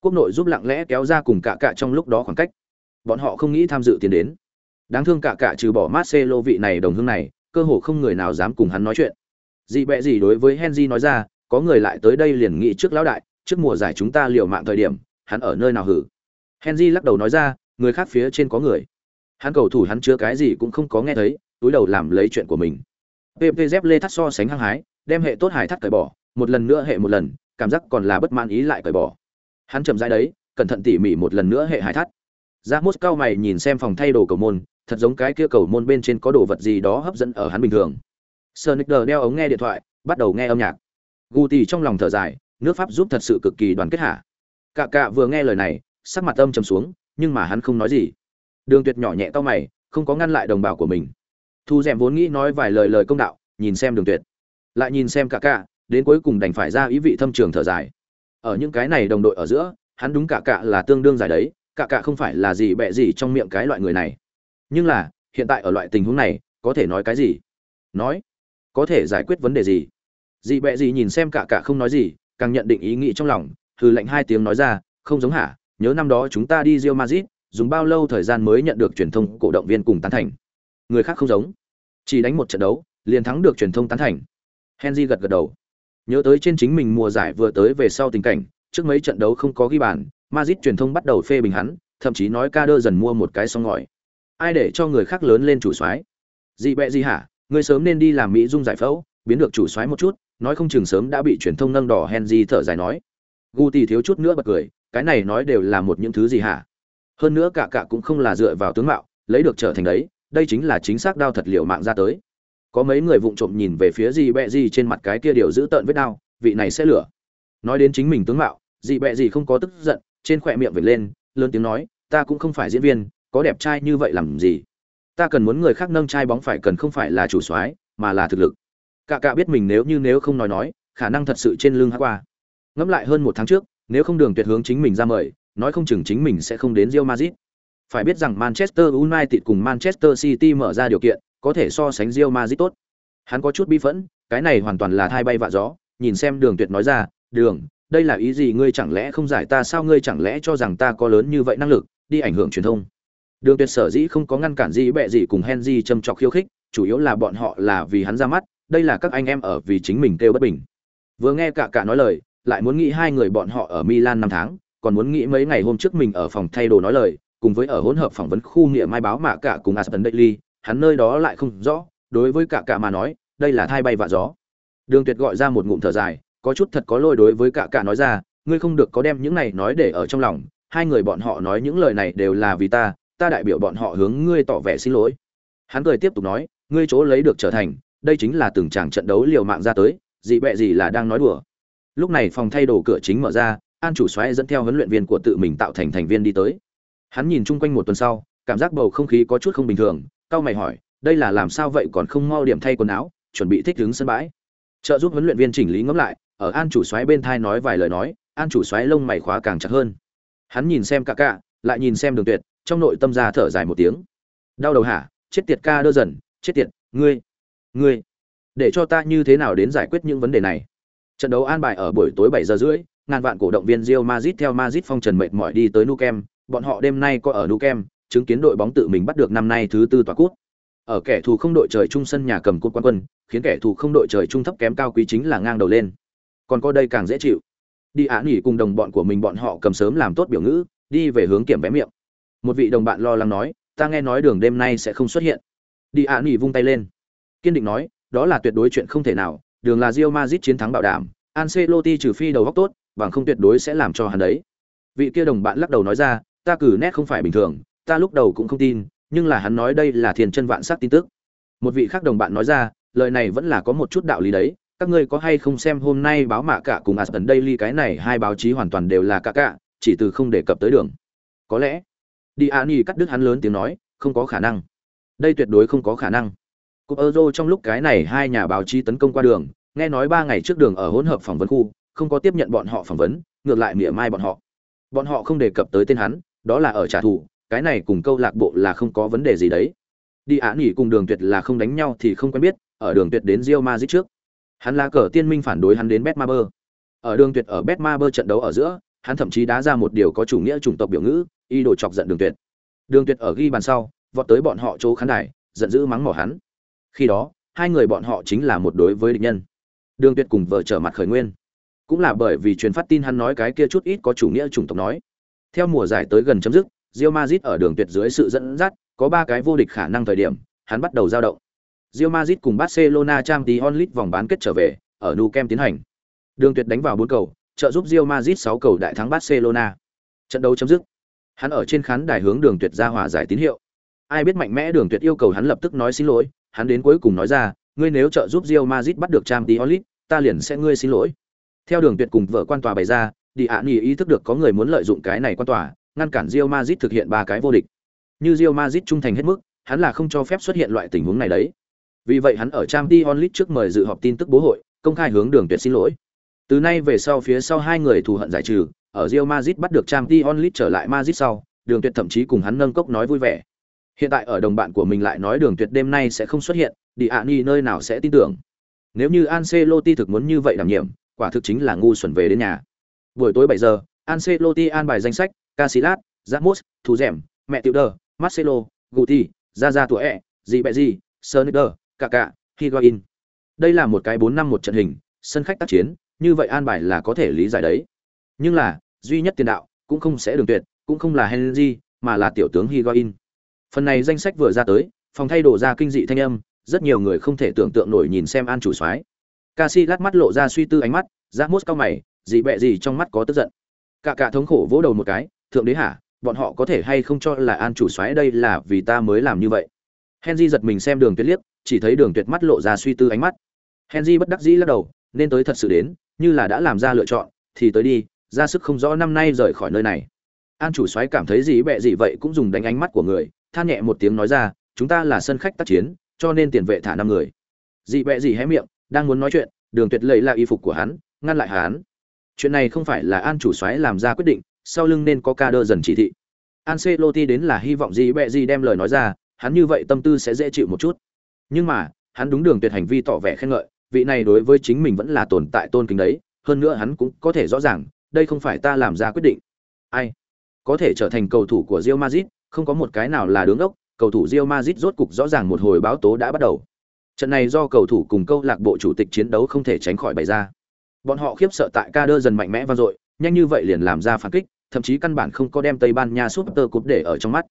Quốc nội giúp lặng lẽ kéo ra cùng cả cả trong lúc đó khoảng cách. Bọn họ không nghĩ tham dự tiền đến. Đáng thương cả cả trừ bỏ Marcelo vị này đồng hương này, cơ hồ không người nào dám cùng hắn nói chuyện. Dị bẹ gì đối với Henry nói ra, có người lại tới đây liền nghĩ trước lão đại, trước mùa giải chúng ta liều mạng thời điểm, hắn ở nơi nào hử? Henry lắc đầu nói ra, người khác phía trên có người. Hắn cầu thủ hắn chứa cái gì cũng không có nghe thấy, túi đầu làm lấy chuyện của mình. PPZ lê thắt so sánh hăng hái, đem hệ tốt hải thắt cởi bỏ, một lần nữa hệ một lần, cảm giác còn là bất mãn ý lại cởi bỏ. Hắn chậm rãi đấy, cẩn thận tỉ mỉ một lần nữa hệ hải thắt. Ra Mốt cao mày nhìn xem phòng thay đồ cầu môn, thật giống cái kia cầu môn bên trên có đồ vật gì đó hấp dẫn ở hắn bình thường. Sonic đeo ống nghe điện thoại, bắt đầu nghe âm nhạc. Guti trong lòng thở dài, nước Pháp giúp thật sự cực kỳ đoàn kết hả? Cả cả vừa nghe lời này, sắc mặt âm trầm xuống, nhưng mà hắn không nói gì. Đường Tuyệt nhỏ nhẹ cau mày, không có ngăn lại đồng bào của mình. Thu Dẻm vốn nghĩ nói vài lời lời công đạo, nhìn xem Đường Tuyệt, lại nhìn xem cả cả, đến cuối cùng đành phải ra ý vị thâm trường thở dài. Ở những cái này đồng đội ở giữa, hắn đúng cả cả là tương đương giải đấy, cả cả không phải là gì bẹ gì trong miệng cái loại người này. Nhưng là, hiện tại ở loại tình huống này, có thể nói cái gì? Nói, có thể giải quyết vấn đề gì? Dị bẹ gì nhìn xem cả cả không nói gì, càng nhận định ý nghĩ trong lòng, hừ lạnh hai tiếng nói ra, không giống hả? Nhớ năm đó chúng ta đi Real Madrid, dùng bao lâu thời gian mới nhận được truyền thông cổ động viên cùng tán thành? Người khác không giống, chỉ đánh một trận đấu, liền thắng được truyền thông tán thành. Henry gật gật đầu. Nhớ tới trên chính mình mùa giải vừa tới về sau tình cảnh, trước mấy trận đấu không có ghi bàn, Madrid truyền thông bắt đầu phê bình hắn, thậm chí nói Kader dần mua một cái song ngòi. Ai để cho người khác lớn lên chủ soái? dị bẹ gì hả? Ngươi sớm nên đi làm mỹ dung giải phẫu, biến được chủ soái một chút, nói không chừng sớm đã bị truyền thông nâng đỏ Henry thở dài nói. Guti thiếu chút nữa bật cười, cái này nói đều là một những thứ gì hả? hơn nữa cả cả cũng không là dựa vào tướng mạo lấy được trở thành đấy đây chính là chính xác đao thật liệu mạng ra tới có mấy người vụng trộm nhìn về phía gì bẹ gì trên mặt cái kia điều giữ tợn vết đao vị này sẽ lửa nói đến chính mình tướng mạo dị bẹ gì không có tức giận trên khỏe miệng vệt lên lớn tiếng nói ta cũng không phải diễn viên có đẹp trai như vậy làm gì ta cần muốn người khác nâng chai bóng phải cần không phải là chủ soái, mà là thực lực. Cả cả biết mình nếu như nếu không nói nói, khả năng thật sự trên lưng hát qua. Ngẫm lại hơn một tháng trước, nếu không đường tuyệt hướng chính mình ra mời, nói không chừng chính mình sẽ không đến Real Madrid. Phải biết rằng Manchester United cùng Manchester City mở ra điều kiện, có thể so sánh Real Madrid tốt. Hắn có chút bi phẫn, cái này hoàn toàn là thai bay vạ gió, nhìn xem đường tuyệt nói ra, đường, đây là ý gì? Ngươi chẳng lẽ không giải ta? Sao ngươi chẳng lẽ cho rằng ta có lớn như vậy năng lực, đi ảnh hưởng truyền thông? Đường tuyệt sở dĩ không có ngăn cản gì bẹ gì cùng henry châm chọc khiêu khích, chủ yếu là bọn họ là vì hắn ra mắt, đây là các anh em ở vì chính mình kêu bất bình. Vừa nghe cả cả nói lời, lại muốn nghĩ hai người bọn họ ở milan năm tháng, còn muốn nghĩ mấy ngày hôm trước mình ở phòng thay đồ nói lời, cùng với ở hỗn hợp phỏng vấn khu nghĩa mai báo mà cả cùng aston daily, hắn nơi đó lại không rõ, đối với cả cả mà nói, đây là thai bay vạ gió. Đường tuyệt gọi ra một ngụm thở dài, có chút thật có lôi đối với cả cả nói ra, ngươi không được có đem những này nói để ở trong lòng, hai người bọn họ nói những lời này đều là vì ta ta đại biểu bọn họ hướng ngươi tỏ vẻ xin lỗi. Hắn cười tiếp tục nói, ngươi chỗ lấy được trở thành, đây chính là từng tràng trận đấu liều mạng ra tới dị bẹ gì là đang nói đùa. Lúc này phòng thay đồ cửa chính mở ra, an chủ xoáy dẫn theo huấn luyện viên của tự mình tạo thành thành viên đi tới. Hắn nhìn chung quanh một tuần sau, cảm giác bầu không khí có chút không bình thường cao mày hỏi, đây là làm sao vậy còn không mau điểm thay quần áo, chuẩn bị thích ứng sân bãi. Trợ giúp huấn luyện viên chỉnh lý ngẫm lại, ở an chủ xoáy bên thai nói vài lời nói, an chủ xoáy lông mày khóa càng chặt hơn. Hắn nhìn xem cả cả lại nhìn xem đường tuyệt trong nội tâm ra thở dài một tiếng đau đầu hả chết tiệt ca đơ dần chết tiệt ngươi ngươi để cho ta như thế nào đến giải quyết những vấn đề này trận đấu an bài ở buổi tối bảy giờ rưỡi ngàn vạn cổ động viên Real Madrid theo Madrid phong trần mệt mỏi đi tới Nou Camp, bọn họ đêm nay có ở Nou Camp, chứng kiến đội bóng tự mình bắt được năm nay thứ tư tòa cút. Ở kẻ thù không đội trời chung sân nhà cầm cúp quán quân, khiến kẻ thù không đội trời chung thấp kém cao quý chính là ngang đầu lên. Còn có đây càng dễ chịu. Đi án nghỉ cùng đồng bọn của mình bọn họ cầm sớm làm tốt biểu ngữ, đi về hướng kiểm vé miệng. Một vị đồng bạn lo lắng nói, ta nghe nói đường đêm nay sẽ không xuất hiện. Đi ạ nghỉ vung tay lên, kiên định nói, đó là tuyệt đối chuyện không thể nào, đường là rio mazit chiến thắng bảo đảm, Ancelotti trừ phi đầu góc tốt, bằng không tuyệt đối sẽ làm cho hắn đấy. Vị kia đồng bạn lắc đầu nói ra, ta cử nét không phải bình thường, ta lúc đầu cũng không tin, nhưng là hắn nói đây là thiên chân vạn sắc tin tức. Một vị khác đồng bạn nói ra, lời này vẫn là có một chút đạo lý đấy, các ngươi có hay không xem hôm nay báo mạ cả cùng Aston Daily cái này hai báo chí hoàn toàn đều là cả cả, chỉ từ không đề cập tới đường. Có lẽ, Diani cắt đứt hắn lớn tiếng nói, không có khả năng. Đây tuyệt đối không có khả năng. cục Euro trong lúc cái này hai nhà báo chí tấn công qua đường, nghe nói ba ngày trước đường ở hỗn hợp phỏng vấn khu, không có tiếp nhận bọn họ phỏng vấn, ngược lại mỉa mai bọn họ. Bọn họ không đề cập tới tên hắn, đó là ở trả thù, cái này cùng câu lạc bộ là không có vấn đề gì đấy. Đi án nghỉ cùng Đường Tuyệt là không đánh nhau thì không quen biết, ở Đường Tuyệt đến Rio Madrid trước. Hắn là cờ tiên minh phản đối hắn đến Betmaber. Ở Đường Tuyệt ở Betmaber trận đấu ở giữa, hắn thậm chí đá ra một điều có chủ nghĩa chủng tộc biểu ngữ, y đồ chọc giận Đường Tuyệt. Đường Tuyệt ở ghi bàn sau, vọt tới bọn họ chỗ khán đài, giận dữ mắng mỏ hắn. Khi đó, hai người bọn họ chính là một đối với địch nhân. Đường Tuyệt cùng vợ trở mặt khởi nguyên, cũng là bởi vì truyền phát tin hắn nói cái kia chút ít có chủ nghĩa chủng tộc nói. Theo mùa giải tới gần chấm dứt, Real Madrid ở đường tuyệt dưới sự dẫn dắt, có ba cái vô địch khả năng thời điểm, hắn bắt đầu dao động. Real Madrid cùng Barcelona Champions League vòng bán kết trở về, ở Nou Camp tiến hành. Đường tuyệt đánh vào bốn cầu, trợ giúp Real Madrid 6 cầu đại thắng Barcelona. Trận đấu chấm dứt. Hắn ở trên khán đài hướng Đường Tuyệt ra hòa giải tín hiệu. Ai biết mạnh mẽ Đường Tuyệt yêu cầu hắn lập tức nói xin lỗi, hắn đến cuối cùng nói ra, ngươi nếu trợ giúp rio mazit bắt được Champions olit ta liền sẽ ngươi xin lỗi. Theo Đường Tuyệt cùng vợ quan tòa bày ra, Đi Án ý thức được có người muốn lợi dụng cái này quan tòa, ngăn cản rio mazit thực hiện ba cái vô địch. Như rio mazit trung thành hết mức, hắn là không cho phép xuất hiện loại tình huống này đấy. Vì vậy hắn ở Champions olit trước mời dự họp tin tức bố hội, công khai hướng Đường Tuyệt xin lỗi. Từ nay về sau phía sau hai người thù hận giải trừ, ở Real Madrid bắt được Champions League trở lại Madrid sau, Đường Tuyệt thậm chí cùng hắn nâng cốc nói vui vẻ. Hiện tại ở đồng bạn của mình lại nói Đường Tuyệt đêm nay sẽ không xuất hiện, Đi Ani nơi nào sẽ tin tưởng. Nếu như Ancelotti thực muốn như vậy đảm nhiệm, quả thực chính là ngu xuẩn về đến nhà. Buổi tối 7 giờ, Ancelotti an bài danh sách, Casillas, Ramos, Thủ Dẻm, Mẹ Tiểu Đờ, Marcelo, Guti, Zaza tuổi ẹ, Di Bẹ Di, Sonicer, Kaká, Higuain. Đây là một cái 4 năm một trận hình, sân khách tác chiến, như vậy an bài là có thể lý giải đấy. Nhưng là, duy nhất tiền đạo cũng không sẽ đường tuyệt, cũng không là Henry, mà là tiểu tướng Higuain. Phần này danh sách vừa ra tới, phòng thay đồ ra kinh dị thanh âm, rất nhiều người không thể tưởng tượng nổi nhìn xem an chủ soái. Casillas mắt lộ ra suy tư ánh mắt, Ramos cao mày, gì bẹ gì trong mắt có tức giận. Cả cả thống khổ vỗ đầu một cái, thượng đế hả, bọn họ có thể hay không cho là an chủ soái đây là vì ta mới làm như vậy henry giật mình xem đường tuyệt liếc chỉ thấy đường tuyệt mắt lộ ra suy tư ánh mắt henry bất đắc dĩ lắc đầu nên tới thật sự đến như là đã làm ra lựa chọn thì tới đi ra sức không rõ năm nay rời khỏi nơi này. An chủ soái cảm thấy gì bẹ gì vậy cũng dùng đánh ánh mắt của người, than nhẹ một tiếng nói ra, chúng ta là sân khách tác chiến, cho nên tiền vệ thả năm người. Dị bẹ gì hé miệng, đang muốn nói chuyện, đường tuyệt lấy là y phục của hắn, ngăn lại hắn. Chuyện này không phải là an chủ soái làm ra quyết định, sau lưng nên có ca đơ dần chỉ thị. Ancelotti đến là hy vọng gì bẹ gì đem lời nói ra, hắn như vậy tâm tư sẽ dễ chịu một chút. Nhưng mà, hắn đúng đường tuyệt hành vi tỏ vẻ khen ngợi, vị này đối với chính mình vẫn là tồn tại tôn kính đấy, hơn nữa hắn cũng có thể rõ ràng đây không phải ta làm ra quyết định. Ai? Có thể trở thành cầu thủ của Real Madrid, không có một cái nào là đứng ốc cầu thủ Real Madrid rốt cục rõ ràng một hồi báo tố đã bắt đầu. Trận này do cầu thủ cùng câu lạc bộ chủ tịch chiến đấu không thể tránh khỏi bày ra. Bọn họ khiếp sợ tại ca đơ dần mạnh mẽ vang dội, nhanh như vậy liền làm ra phản kích, thậm chí căn bản không có đem tây ban nha super cup để ở trong mắt.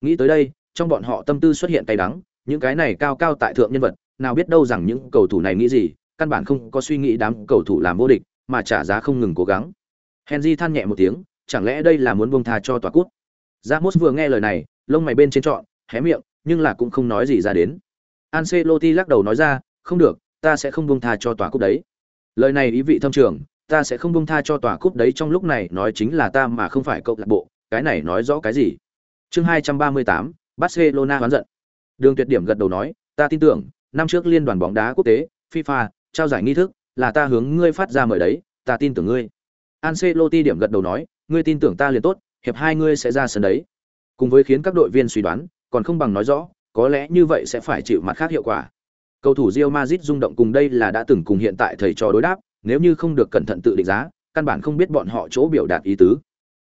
Nghĩ tới đây, trong bọn họ tâm tư xuất hiện cay đắng, những cái này cao cao tại thượng nhân vật, nào biết đâu rằng những cầu thủ này nghĩ gì, căn bản không có suy nghĩ đám cầu thủ làm vô địch, mà trả giá không ngừng cố gắng henry than nhẹ một tiếng, chẳng lẽ đây là muốn buông tha cho tòa cút? Ramos vừa nghe lời này, lông mày bên trên trọn, hé miệng, nhưng là cũng không nói gì ra đến. Ancelotti lắc đầu nói ra, không được, ta sẽ không buông tha cho tòa cút đấy. Lời này ý vị thâm trường, ta sẽ không buông tha cho tòa cúp đấy trong lúc này, nói chính là ta mà không phải cậu lạc bộ, cái này nói rõ cái gì? Chương hai trăm ba mươi tám, barcelona hoán giận. Đường tuyệt điểm gật đầu nói, ta tin tưởng, năm trước liên đoàn bóng đá quốc tế, fifa, trao giải nghi thức, là ta hướng ngươi phát ra mời đấy, ta tin tưởng ngươi. Ancelotti điểm gật đầu nói, ngươi tin tưởng ta liền tốt, hiệp hai ngươi sẽ ra sân đấy. Cùng với khiến các đội viên suy đoán, còn không bằng nói rõ, có lẽ như vậy sẽ phải chịu mặt khác hiệu quả. Cầu thủ Real Madrid rung động cùng đây là đã từng cùng hiện tại thầy trò đối đáp, nếu như không được cẩn thận tự định giá, căn bản không biết bọn họ chỗ biểu đạt ý tứ.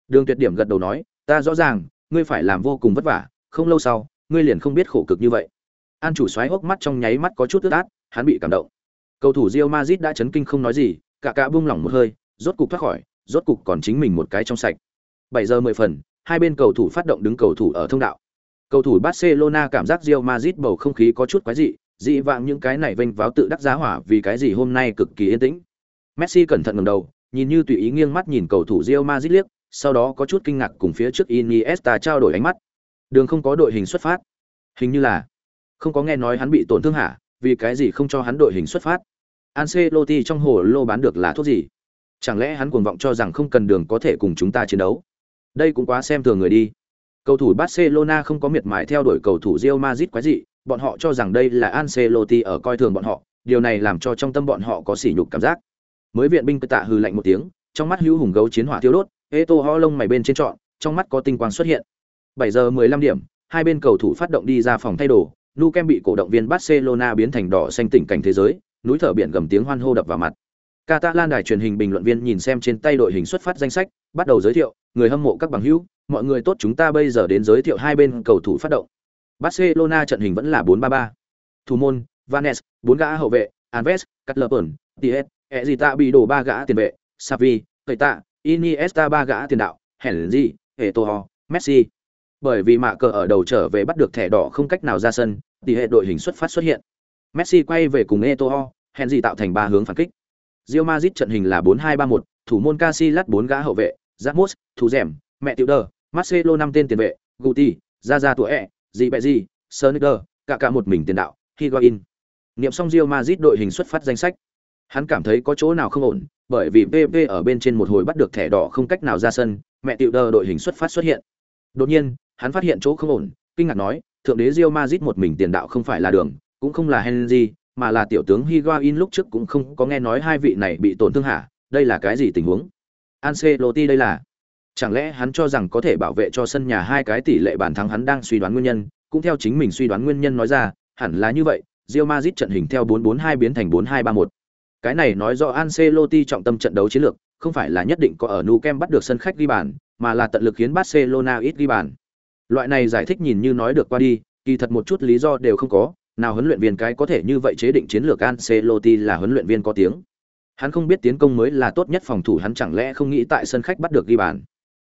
Đường tuyệt điểm gật đầu nói, ta rõ ràng, ngươi phải làm vô cùng vất vả, không lâu sau, ngươi liền không biết khổ cực như vậy. An chủ xoáy hốc mắt trong nháy mắt có chút ướt át, hắn bị cảm động. Cầu thủ Real Madrid đã chấn kinh không nói gì, cả cả buông lỏng một hơi rốt cục thoát khỏi rốt cục còn chính mình một cái trong sạch bảy giờ mười phần hai bên cầu thủ phát động đứng cầu thủ ở thông đạo cầu thủ barcelona cảm giác Real Madrid bầu không khí có chút quái dị dị vạng những cái này vênh váo tự đắc giá hỏa vì cái gì hôm nay cực kỳ yên tĩnh Messi cẩn thận ngẩng đầu, nhìn như tùy ý nghiêng mắt nhìn cầu thủ Real Madrid liếc, sau đó có chút kinh ngạc cùng phía trước Iniesta trao đổi ánh mắt. Đường không có đội hình xuất phát. Hình như là không có nghe nói hắn bị tổn thương hả, vì cái gì không cho hắn đội hình xuất phát? Ancelotti trong hồ lô bán được là thuốc gì? Chẳng lẽ hắn cuồng vọng cho rằng không cần đường có thể cùng chúng ta chiến đấu? Đây cũng quá xem thường người đi. Cầu thủ Barcelona không có miệt mài theo đuổi cầu thủ Real Madrid quái dị, bọn họ cho rằng đây là Ancelotti ở coi thường bọn họ, điều này làm cho trong tâm bọn họ có sỉ nhục cảm giác mới viện binh tạ hư lạnh một tiếng trong mắt hữu hùng gấu chiến hỏa thiêu đốt ê tô ho lông mày bên trên trọn trong mắt có tinh quang xuất hiện bảy giờ mười lăm điểm hai bên cầu thủ phát động đi ra phòng thay đồ nu kem bị cổ động viên barcelona biến thành đỏ xanh tỉnh cảnh thế giới núi thở biển gầm tiếng hoan hô đập vào mặt Catalan đài truyền hình bình luận viên nhìn xem trên tay đội hình xuất phát danh sách, bắt đầu giới thiệu, người hâm mộ các bằng hữu, mọi người tốt chúng ta bây giờ đến giới thiệu hai bên cầu thủ phát động. Barcelona trận hình vẫn là 4-3-3. Thủ môn, Vanes, bốn gã hậu vệ, Alves, Cutlerburn, Tiet, Ezita gì bị đổ ba gã tiền vệ savi Keita, tạ iniesta ba gã tiền đạo henry Eto'o, messi bởi vì mạ cờ ở đầu trở về bắt được thẻ đỏ không cách nào ra sân thì hệ đội hình xuất phát xuất hiện messi quay về cùng Eto'o, henry tạo thành ba hướng phản kích Real Madrid trận hình là 4-2-3-1, thủ môn Casillas bốn gã hậu vệ, Ramos, thủ rèm, mẹ tiểu đờ, Marcelo năm tên tiền vệ, Guti, Zaza tuổi ẹ, gì bẹ gì, Sonicer, cả cả một mình tiền đạo, Higuain. Niệm xong Real Madrid đội hình xuất phát danh sách. Hắn cảm thấy có chỗ nào không ổn, bởi vì PP ở bên trên một hồi bắt được thẻ đỏ không cách nào ra sân, mẹ tiểu đờ đội hình xuất phát xuất hiện. Đột nhiên, hắn phát hiện chỗ không ổn, kinh ngạc nói, thượng đế Real Madrid một mình tiền đạo không phải là đường, cũng không là Henry, mà là tiểu tướng Higuain lúc trước cũng không có nghe nói hai vị này bị tổn thương hả, đây là cái gì tình huống? Ancelotti đây là Chẳng lẽ hắn cho rằng có thể bảo vệ cho sân nhà hai cái tỷ lệ bàn thắng hắn đang suy đoán nguyên nhân, cũng theo chính mình suy đoán nguyên nhân nói ra, hẳn là như vậy, Real Madrid trận hình theo 4-4-2 biến thành 4-2-3-1. Cái này nói rõ Ancelotti trọng tâm trận đấu chiến lược, không phải là nhất định có ở Nou Camp bắt được sân khách ghi bàn, mà là tận lực khiến Barcelona ít ghi bàn. Loại này giải thích nhìn như nói được qua đi, kỳ thật một chút lý do đều không có, nào huấn luyện viên cái có thể như vậy chế định chiến lược Ancelotti là huấn luyện viên có tiếng. Hắn không biết tiến công mới là tốt nhất phòng thủ hắn chẳng lẽ không nghĩ tại sân khách bắt được ghi bàn.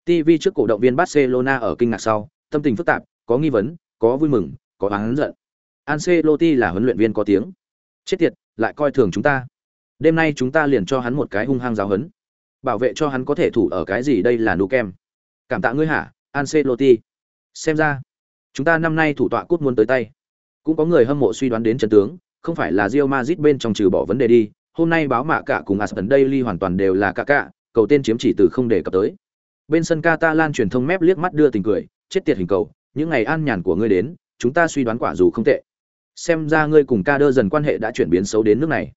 TV trước cổ động viên Barcelona ở kinh ngạc sau, tâm tình phức tạp, có nghi vấn, có vui mừng, có oán giận. Ancelotti là huấn luyện viên có tiếng. Chết tiệt, lại coi thường chúng ta đêm nay chúng ta liền cho hắn một cái hung hăng giáo hấn bảo vệ cho hắn có thể thủ ở cái gì đây là nu kem cảm tạ ngươi hả Ancelotti. Xem ra, chúng ta năm nay thủ tọa cút muốn tới tay. Cũng có người hâm mộ suy đoán đến trận tướng, không phải là Real Madrid bên trong trừ bỏ vấn đề đi, hôm nay báo mạ cả cùng Aston Daily hoàn toàn đều là cả cả, cầu tên chiếm chỉ từ không để cập tới. Bên sân Catalan truyền thông mép liếc mắt đưa tình cười, chết tiệt hình cầu, những ngày an nhàn của ngươi đến, chúng ta suy đoán quả dù không tệ. Xem ra ngươi cùng ca đơ dần quan hệ đã chuyển biến xấu đến nước này.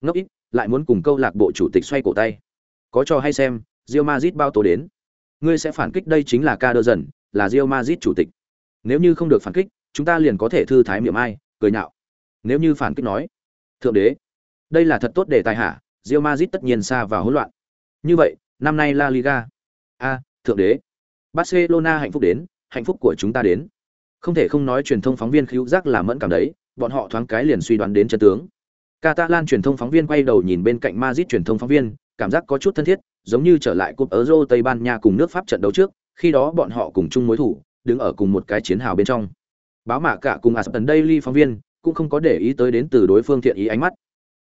Ngốc ít, lại muốn cùng câu lạc bộ chủ tịch xoay cổ tay. Có cho hay xem, Real Madrid bao tố đến. Ngươi sẽ phản kích đây chính là ca đơ dần, là Real Madrid chủ tịch. Nếu như không được phản kích, chúng ta liền có thể thư thái miệng ai, cười nhạo. Nếu như phản kích nói, thượng đế, đây là thật tốt để tài hạ, Real Madrid tất nhiên xa vào hỗn loạn. Như vậy, năm nay La Liga. A, thượng đế. Barcelona hạnh phúc đến, hạnh phúc của chúng ta đến. Không thể không nói truyền thông phóng viên khiếu giác là mẫn cảm đấy, bọn họ thoáng cái liền suy đoán đến chân tướng. Catalan truyền thông phóng viên quay đầu nhìn bên cạnh Madrid truyền thông phóng viên, cảm giác có chút thân thiết, giống như trở lại cúp Euro Tây Ban Nha cùng nước Pháp trận đấu trước, khi đó bọn họ cùng chung mối thủ, đứng ở cùng một cái chiến hào bên trong. Báo mạ cả cùng Aston Daily phóng viên cũng không có để ý tới đến từ đối phương thiện ý ánh mắt.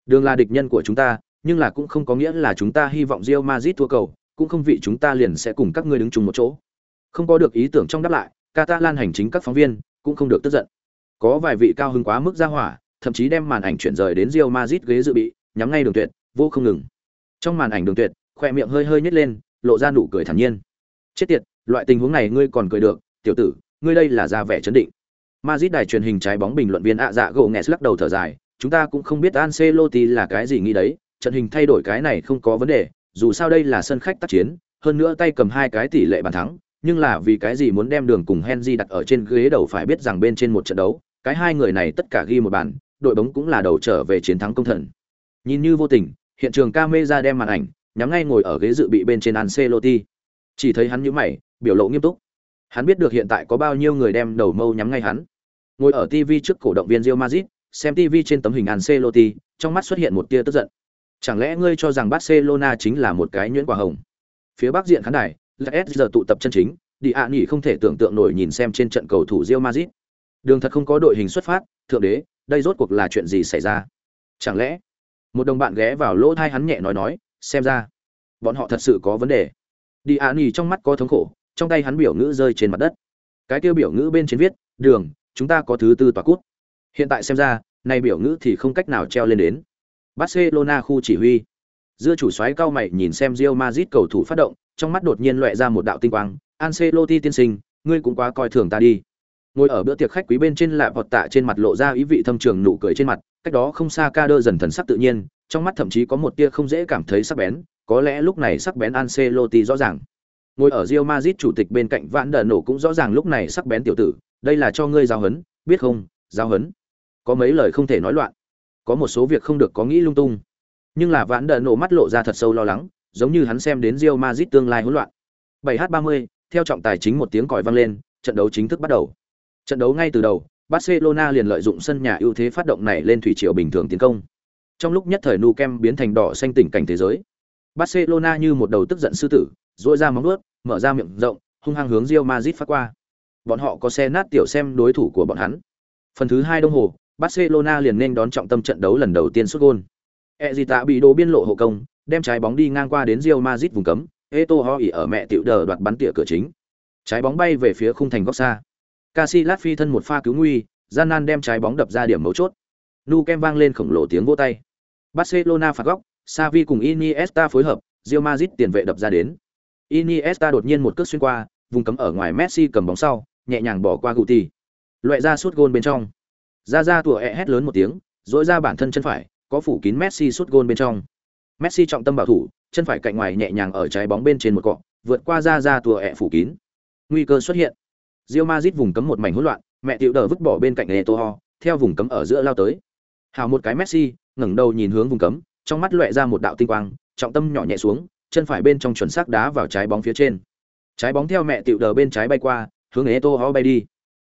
Đường là địch nhân của chúng ta, nhưng là cũng không có nghĩa là chúng ta hy vọng Real Madrid thua cầu, cũng không vị chúng ta liền sẽ cùng các ngươi đứng chung một chỗ. Không có được ý tưởng trong đáp lại, Catalan hành chính các phóng viên cũng không được tức giận. Có vài vị cao hứng quá mức ra hỏa, thậm chí đem màn ảnh chuyển rời đến Real Madrid ghế dự bị, nhắm ngay đường tuyệt, vô không ngừng. Trong màn ảnh đường tuyệt, khỏe miệng hơi hơi nhếch lên, lộ ra nụ cười thản nhiên. Chết tiệt, loại tình huống này ngươi còn cười được, tiểu tử, ngươi đây là ra vẻ chấn định. Madrid đài truyền hình trái bóng bình luận viên ạ dạ gỗ nghẹt lắc đầu thở dài, chúng ta cũng không biết Ancelotti là cái gì nghĩ đấy, trận hình thay đổi cái này không có vấn đề, dù sao đây là sân khách tác chiến, hơn nữa tay cầm hai cái tỷ lệ bàn thắng, nhưng là vì cái gì muốn đem đường cùng Henry đặt ở trên ghế đầu phải biết rằng bên trên một trận đấu, cái hai người này tất cả ghi một bàn, đội bóng cũng là đầu trở về chiến thắng công thần. Nhìn như vô tình, hiện trường camera đem màn ảnh nhắm ngay ngồi ở ghế dự bị bên trên Ancelotti. Chỉ thấy hắn nhíu mày, biểu lộ nghiêm túc. Hắn biết được hiện tại có bao nhiêu người đem đầu mâu nhắm ngay hắn. Ngồi ở TV trước cổ động viên Real Madrid, xem TV trên tấm hình Ancelotti, trong mắt xuất hiện một tia tức giận. Chẳng lẽ ngươi cho rằng Barcelona chính là một cái nhuyễn quả hồng? Phía bắc diện khán đài, LS giờ tụ tập chân chính, đi ạ nghỉ không thể tưởng tượng nổi nhìn xem trên trận cầu thủ Real Madrid. Đường thật không có đội hình xuất phát, thượng đế, đây rốt cuộc là chuyện gì xảy ra? Chẳng lẽ một đồng bạn ghé vào lỗ tai hắn nhẹ nói nói, xem ra bọn họ thật sự có vấn đề. Đi ạ nghỉ trong mắt có thống khổ, trong tay hắn biểu ngữ rơi trên mặt đất. Cái tiêu biểu ngữ bên trên viết, "Đường, chúng ta có thứ tư tòa cút." Hiện tại xem ra, này biểu ngữ thì không cách nào treo lên đến. Barcelona khu chỉ huy. Dưa chủ soái cao mày nhìn xem Real Madrid cầu thủ phát động, trong mắt đột nhiên lóe ra một đạo tinh quang, Ancelotti tiên sinh, ngươi cũng quá coi thường ta đi. Ngồi ở bữa tiệc khách quý bên trên lạ vọt tạ trên mặt lộ ra ý vị thâm trường nụ cười trên mặt, cách đó không xa ca đơ dần thần sắc tự nhiên, trong mắt thậm chí có một tia không dễ cảm thấy sắc bén, có lẽ lúc này sắc bén Ancelotti rõ ràng. Ngồi ở Real Madrid chủ tịch bên cạnh Vãn Đờ nổ cũng rõ ràng lúc này sắc bén tiểu tử, đây là cho ngươi giao hấn, biết không? Giao hấn. Có mấy lời không thể nói loạn. Có một số việc không được có nghĩ lung tung. Nhưng là vãn đợn nổ mắt lộ ra thật sâu lo lắng giống như hắn xem đến Real Madrid tương lai hỗn loạn. 7 h 30 theo trọng tài chính một tiếng còi vang lên trận đấu chính thức bắt đầu. Trận đấu ngay từ đầu barcelona liền lợi dụng sân nhà ưu thế phát động này lên thủy triều bình thường tiến công. Trong lúc nhất thời Nou Camp biến thành đỏ xanh tỉnh cảnh thế giới. Barcelona như một đầu tức giận sư tử dỗi ra móng nuốt mở ra miệng rộng hung hăng hướng Real Madrid phát qua bọn họ có xe nát tiểu xem đối thủ của bọn hắn phần thứ hai đồng hồ Barcelona liền nên đón trọng tâm trận đấu lần đầu tiên sút gol. Ezita bị đồ biên lộ hộ công, đem trái bóng đi ngang qua đến Real Madrid vùng cấm, Eto'o ỉ ở mẹ tiểu đờ đoạt bắn tỉa cửa chính. Trái bóng bay về phía khung thành góc xa. Casillas phi thân một pha cứu nguy, gian nan đem trái bóng đập ra điểm mấu chốt. Nu kem vang lên khổng lồ tiếng vỗ tay. Barcelona phạt góc, Xavi cùng Iniesta phối hợp, Real Madrid tiền vệ đập ra đến. Iniesta đột nhiên một cước xuyên qua, vùng cấm ở ngoài Messi cầm bóng sau, nhẹ nhàng bỏ qua Guti. Loại ra suốt gôn bên trong. Ra ra tùa e hét lớn một tiếng dỗi ra bản thân chân phải có phủ kín messi sút gôn bên trong. Messi trọng tâm bảo thủ chân phải cạnh ngoài nhẹ nhàng ở trái bóng bên trên một cọ vượt qua ra ra tùa e phủ kín. Nguy cơ xuất hiện. Real Madrid vùng cấm một mảnh hỗn loạn mẹ tiểu đỡ vứt bỏ bên cạnh etoho theo vùng cấm ở giữa lao tới. Hào một cái messi ngẩng đầu nhìn hướng vùng cấm trong mắt lóe ra một đạo tinh quang trọng tâm nhỏ nhẹ xuống chân phải bên trong chuẩn xác đá vào trái bóng phía trên trái bóng theo mẹ tiểu đờ bên trái bay qua hướng etoho bay đi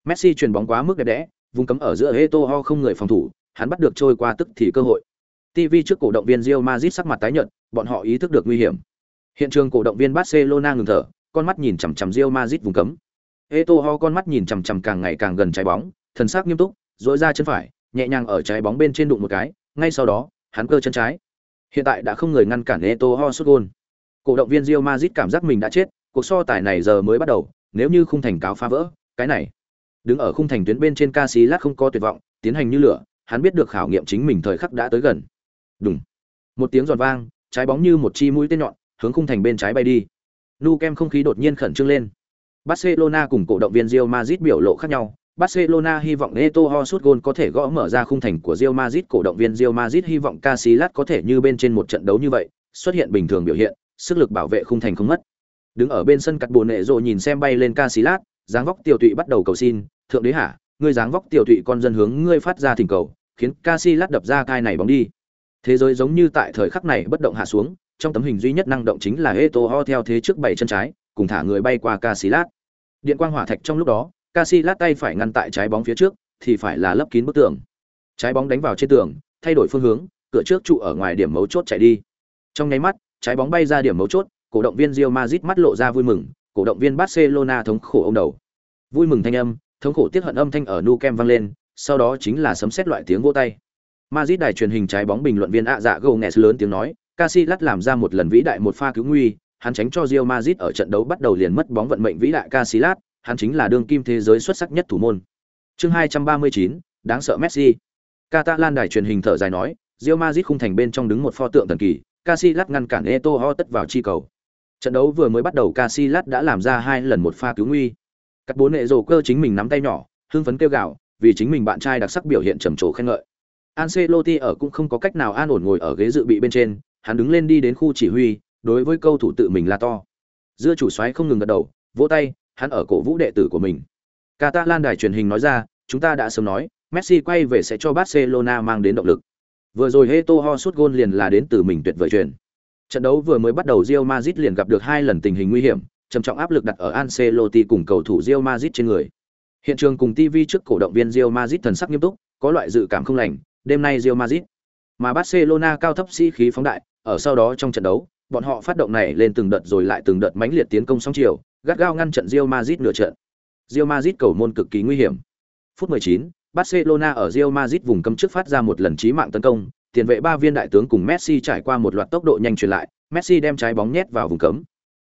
messi chuyền bóng quá mức đẹp đẽ vùng cấm ở giữa Eto'o không người phòng thủ, hắn bắt được trôi qua tức thì cơ hội. TV trước cổ động viên Real Madrid sắc mặt tái nhợt, bọn họ ý thức được nguy hiểm. Hiện trường cổ động viên Barcelona ngừng thở, con mắt nhìn chằm chằm Real Madrid vùng cấm. Eto'o con mắt nhìn chằm chằm càng ngày càng gần trái bóng, thần sắc nghiêm túc, duỗi ra chân phải, nhẹ nhàng ở trái bóng bên trên đụng một cái, ngay sau đó, hắn cơ chân trái. Hiện tại đã không người ngăn cản Eto'o sút gol. Cổ động viên Real Madrid cảm giác mình đã chết, cuộc so tài này giờ mới bắt đầu, nếu như khung thành cáo phá vỡ, cái này. Đứng ở khung thành tuyến bên trên Casillas không có tuyệt vọng, tiến hành như lửa, hắn biết được khảo nghiệm chính mình thời khắc đã tới gần. Đùng. Một tiếng giòn vang, trái bóng như một chi mũi tên nhọn, hướng khung thành bên trái bay đi. Nu kem không khí đột nhiên khẩn trương lên. Barcelona cùng cổ động viên Real Madrid biểu lộ khác nhau. Barcelona hy vọng Eto'o sút gol có thể gõ mở ra khung thành của Real Madrid, cổ động viên Real Madrid hy vọng Casillas có thể như bên trên một trận đấu như vậy, xuất hiện bình thường biểu hiện, sức lực bảo vệ khung thành không mất. Đứng ở bên sân cắt bồn nệ rồ nhìn xem bay lên Casillas, dáng vóc tiểu tụy bắt đầu cầu xin, "Thượng đế hả, ngươi dáng vóc tiểu tụy con dân hướng ngươi phát ra thỉnh cầu, khiến Casillas đập ra cai này bóng đi." Thế giới giống như tại thời khắc này bất động hạ xuống, trong tấm hình duy nhất năng động chính là Eto'o theo thế trước bảy chân trái, cùng thả người bay qua Casillas. Điện quang hỏa thạch trong lúc đó, Casillas tay phải ngăn tại trái bóng phía trước, thì phải là lấp kín bức tường. Trái bóng đánh vào trên tường, thay đổi phương hướng, cửa trước trụ ở ngoài điểm mấu chốt chạy đi. Trong nháy mắt, trái bóng bay ra điểm mấu chốt, cổ động viên Real Madrid mắt lộ ra vui mừng, cổ động viên Barcelona thống khổ ông đầu. Vui mừng thanh âm, thống khổ tiếc hận âm thanh ở Nou Camp vang lên, sau đó chính là sấm sét loại tiếng vỗ tay. Madrid đài truyền hình trái bóng bình luận viên ạ dạ Gomez lớn tiếng nói, Casillas làm ra một lần vĩ đại một pha cứu nguy, hắn tránh cho Real Madrid ở trận đấu bắt đầu liền mất bóng vận mệnh vĩ đại Casillas, hắn chính là đương kim thế giới xuất sắc nhất thủ môn. Chương 239, đáng sợ Messi. Catalan đài truyền hình thở dài nói, Real Madrid khung thành bên trong đứng một pho tượng thần kỳ, Casillas ngăn cản Eto'o tất vào chi cầu. Trận đấu vừa mới bắt đầu Casillas đã làm ra hai lần một pha cứu nguy. Các bốn nệ rồ cơ chính mình nắm tay nhỏ, hưng phấn kêu gào, vì chính mình bạn trai đặc sắc biểu hiện trầm trồ khen ngợi. Ancelotti ở cũng không có cách nào an ổn ngồi ở ghế dự bị bên trên, hắn đứng lên đi đến khu chỉ huy, đối với câu thủ tự mình là to. Dưa chủ soái không ngừng gật đầu, vỗ tay, hắn ở cổ vũ đệ tử của mình. Catalan đài truyền hình nói ra, chúng ta đã sớm nói, Messi quay về sẽ cho Barcelona mang đến động lực. Vừa rồi Eto'o sút gôn liền là đến từ mình tuyệt vời truyền. Trận đấu vừa mới bắt đầu Real Madrid liền gặp được hai lần tình hình nguy hiểm, trầm trọng áp lực đặt ở Ancelotti cùng cầu thủ Real Madrid trên người. Hiện trường cùng TV trước cổ động viên Real Madrid thần sắc nghiêm túc, có loại dự cảm không lành, đêm nay Real Madrid. Mà Barcelona cao thấp sĩ khí phóng đại, ở sau đó trong trận đấu, bọn họ phát động này lên từng đợt rồi lại từng đợt mãnh liệt tiến công sóng chiều, gắt gao ngăn trận Real Madrid nửa trận. Real Madrid cầu môn cực kỳ nguy hiểm. Phút 19, Barcelona ở Real Madrid vùng cấm trước phát ra một lần chí mạng tấn công, tiền vệ ba viên đại tướng cùng Messi trải qua một loạt tốc độ nhanh truyền lại, Messi đem trái bóng nhét vào vùng cấm.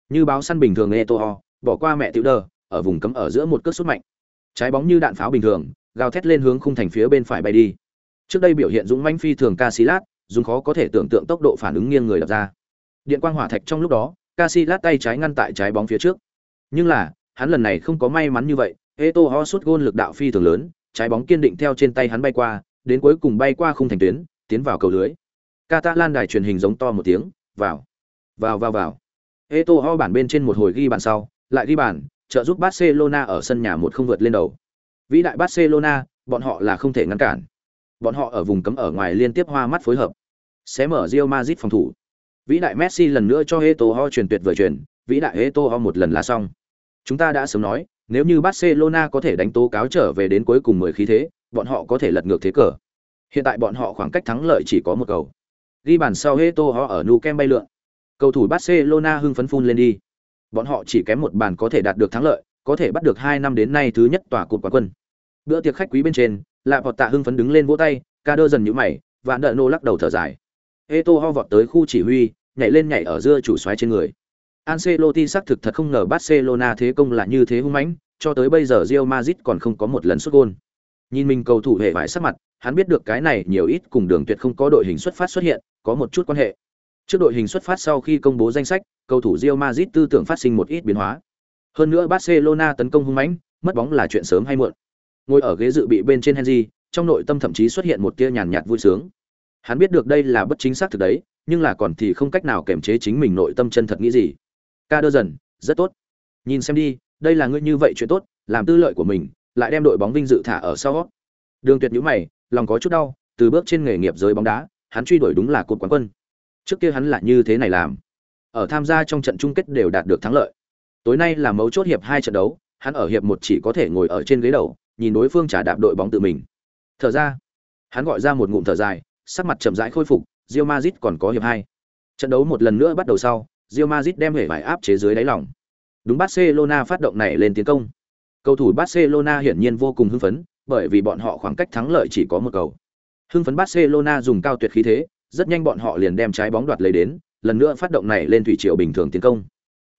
Như báo săn bình thường Eto'o, bỏ qua mẹ tiểu đờ, ở vùng cấm ở giữa một cước sút mạnh. Trái bóng như đạn pháo bình thường, gào thét lên hướng khung thành phía bên phải bay đi. Trước đây biểu hiện dũng mãnh phi thường Casillas, dùng khó có thể tưởng tượng tốc độ phản ứng nghiêng người đập ra. Điện quang hỏa thạch trong lúc đó, Casillas tay trái ngăn tại trái bóng phía trước. Nhưng là, hắn lần này không có may mắn như vậy, Eto'o sút gôn lực đạo phi thường lớn, trái bóng kiên định theo trên tay hắn bay qua, đến cuối cùng bay qua khung thành tuyến, tiến vào cầu lưới. Catalan đài truyền hình giống to một tiếng, vào, vào vào vào. Eto'o bản bên trên một hồi ghi bàn sau, lại ghi bàn, trợ giúp Barcelona ở sân nhà một không vượt lên đầu. Vĩ đại Barcelona, bọn họ là không thể ngăn cản. Bọn họ ở vùng cấm ở ngoài liên tiếp hoa mắt phối hợp, sẽ mở Real Madrid phòng thủ. Vĩ đại Messi lần nữa cho Eto'o truyền tuyệt vời truyền, vĩ đại Eto'o một lần là xong. Chúng ta đã sớm nói, nếu như Barcelona có thể đánh tố cáo trở về đến cuối cùng 10 khí thế, bọn họ có thể lật ngược thế cờ. Hiện tại bọn họ khoảng cách thắng lợi chỉ có một cầu. Ghi bàn sau Eto'o ở Nou Camp bay lượn. Cầu thủ Barcelona hưng phấn phun lên đi. Bọn họ chỉ kém một bàn có thể đạt được thắng lợi, có thể bắt được 2 năm đến nay thứ nhất tòa cột quán quân. Bữa tiệc khách quý bên trên, Lạ Vọt Tạ hưng phấn đứng lên vỗ tay, ca đơ dần nhíu mày, vạn đợn nô lắc đầu thở dài. Eto'o vọt tới khu chỉ huy, nhảy lên nhảy ở giữa chủ xoáy trên người. Ancelotti xác thực thật không ngờ Barcelona thế công là như thế hung mãnh, cho tới bây giờ Real Madrid còn không có một lần sút gol. Nhìn mình cầu thủ hệ vải sắc mặt, hắn biết được cái này nhiều ít cùng đường tuyệt không có đội hình xuất phát xuất hiện, có một chút quan hệ. Trước đội hình xuất phát sau khi công bố danh sách, cầu thủ Real Madrid tư tưởng phát sinh một ít biến hóa. Hơn nữa Barcelona tấn công hung mãnh, mất bóng là chuyện sớm hay muộn. Ngồi ở ghế dự bị bên trên Henry, trong nội tâm thậm chí xuất hiện một tia nhàn nhạt vui sướng. Hắn biết được đây là bất chính xác thực đấy, nhưng là còn thì không cách nào kiềm chế chính mình nội tâm chân thật nghĩ gì. Ca đơ dần, rất tốt. Nhìn xem đi, đây là ngươi như vậy chuyện tốt, làm tư lợi của mình, lại đem đội bóng vinh dự thả ở sau. Đường Tuyệt nhũ mày, lòng có chút đau, từ bước trên nghề nghiệp giới bóng đá, hắn truy đuổi đúng là cột quán quân. Trước kia hắn là như thế này làm. Ở tham gia trong trận chung kết đều đạt được thắng lợi. Tối nay là mấu chốt hiệp hai trận đấu, hắn ở hiệp một chỉ có thể ngồi ở trên ghế đầu, nhìn đối phương trả đạp đội bóng tự mình. Thở ra, hắn gọi ra một ngụm thở dài, sắc mặt chậm rãi khôi phục, rio mazit còn có hiệp hai. Trận đấu một lần nữa bắt đầu sau, Real Madrid đem hệ vải áp chế dưới đáy lòng. Đúng Barcelona phát động này lên tiến công. Cầu thủ Barcelona hiển nhiên vô cùng hưng phấn, bởi vì bọn họ khoảng cách thắng lợi chỉ có một cầu. Hưng phấn Barcelona dùng cao tuyệt khí thế, rất nhanh bọn họ liền đem trái bóng đoạt lấy đến, lần nữa phát động này lên thủy triều bình thường tiến công.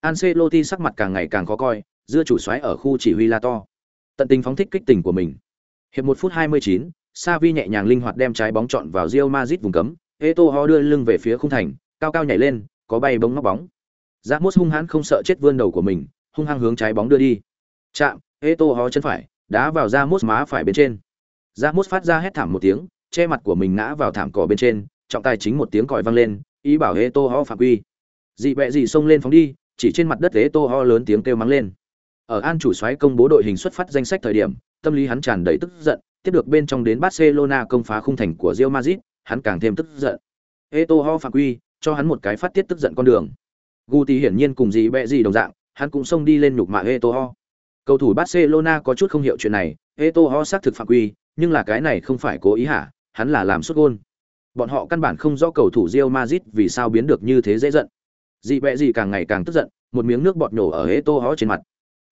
Ancelotti sắc mặt càng ngày càng khó coi, dưa chủ soái ở khu chỉ huy la to tận tình phóng thích kích tình của mình hiệp một phút 29, Savi nhẹ nhàng linh hoạt đem trái bóng chọn vào Real Madrid vùng cấm Eto'o đưa lưng về phía khung thành cao cao nhảy lên có bay bóng móc bóng. Ramos hung hãn không sợ chết vươn đầu của mình hung hăng hướng trái bóng đưa đi. Chạm Eto'o chân phải đá vào Ramos má phải bên trên. Ramos phát ra hét thảm một tiếng che mặt của mình ngã vào thảm cỏ bên trên trọng tài chính một tiếng còi vang lên ý bảo Eto'o phạm quy. Dị bẹ dị xông lên phóng đi chỉ trên mặt đất Eto'o lớn tiếng kêu mắng lên. Ở An chủ soái công bố đội hình xuất phát danh sách thời điểm, tâm lý hắn tràn đầy tức giận, tiếp được bên trong đến Barcelona công phá khung thành của Real Madrid, hắn càng thêm tức giận. Eto'o phạm quy, cho hắn một cái phát tiết tức giận con đường. Guti hiển nhiên cùng gì bẹ gì đồng dạng, hắn cũng xông đi lên nhục mạ Eto'o. Cầu thủ Barcelona có chút không hiểu chuyện này, Eto'o xác thực phạm quy, nhưng là cái này không phải cố ý hả, hắn là làm sút gôn. Bọn họ căn bản không rõ cầu thủ Real Madrid vì sao biến được như thế dễ giận. Dị bẹ gì càng ngày càng tức giận, một miếng nước bọt nổ ở Eto'o trên mặt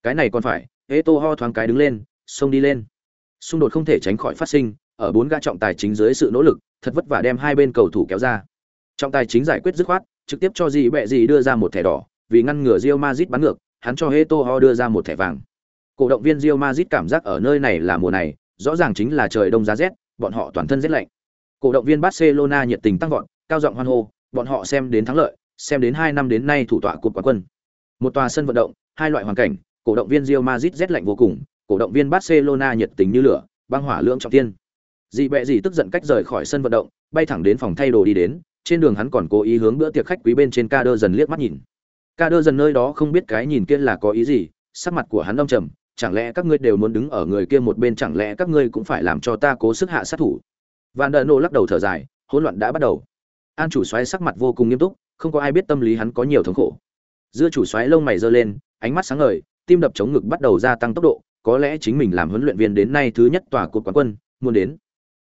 cái này còn phải Etoho thoáng cái đứng lên xông đi lên xung đột không thể tránh khỏi phát sinh ở bốn gã trọng tài chính dưới sự nỗ lực thật vất vả đem hai bên cầu thủ kéo ra trọng tài chính giải quyết dứt khoát trực tiếp cho Dì bẹ Dì đưa ra một thẻ đỏ vì ngăn ngừa Real Madrid bắn ngược hắn cho Heto ho đưa ra một thẻ vàng. Cổ động viên Real Madrid cảm giác ở nơi này là mùa này rõ ràng chính là trời đông giá rét bọn họ toàn thân rét lạnh. Cổ động viên Barcelona nhiệt tình tăng vọt cao giọng hoan hô bọn họ xem đến thắng lợi xem đến hai năm đến nay thủ tọa cột quán quân. Một tòa sân vận động hai loại hoàn cảnh cổ động viên Real Madrid rét lạnh vô cùng, cổ động viên Barcelona nhiệt tình như lửa, băng hỏa lượng trọng tiên. Dị bẹ dị tức giận cách rời khỏi sân vận động, bay thẳng đến phòng thay đồ đi đến, trên đường hắn còn cố ý hướng bữa tiệc khách quý bên trên ca đơ dần liếc mắt nhìn. Ca đơ dần nơi đó không biết cái nhìn kia là có ý gì, sắc mặt của hắn đông trầm, chẳng lẽ các ngươi đều muốn đứng ở người kia một bên chẳng lẽ các ngươi cũng phải làm cho ta cố sức hạ sát thủ. Van der Nô lắc đầu thở dài, hỗn loạn đã bắt đầu. An chủ xoáy sắc mặt vô cùng nghiêm túc, không có ai biết tâm lý hắn có nhiều thống khổ. Dưa chủ xoáy lông mày giơ lên, ánh mắt sáng ngời, tim đập chống ngực bắt đầu gia tăng tốc độ, có lẽ chính mình làm huấn luyện viên đến nay thứ nhất tòa cột quán quân, muốn đến.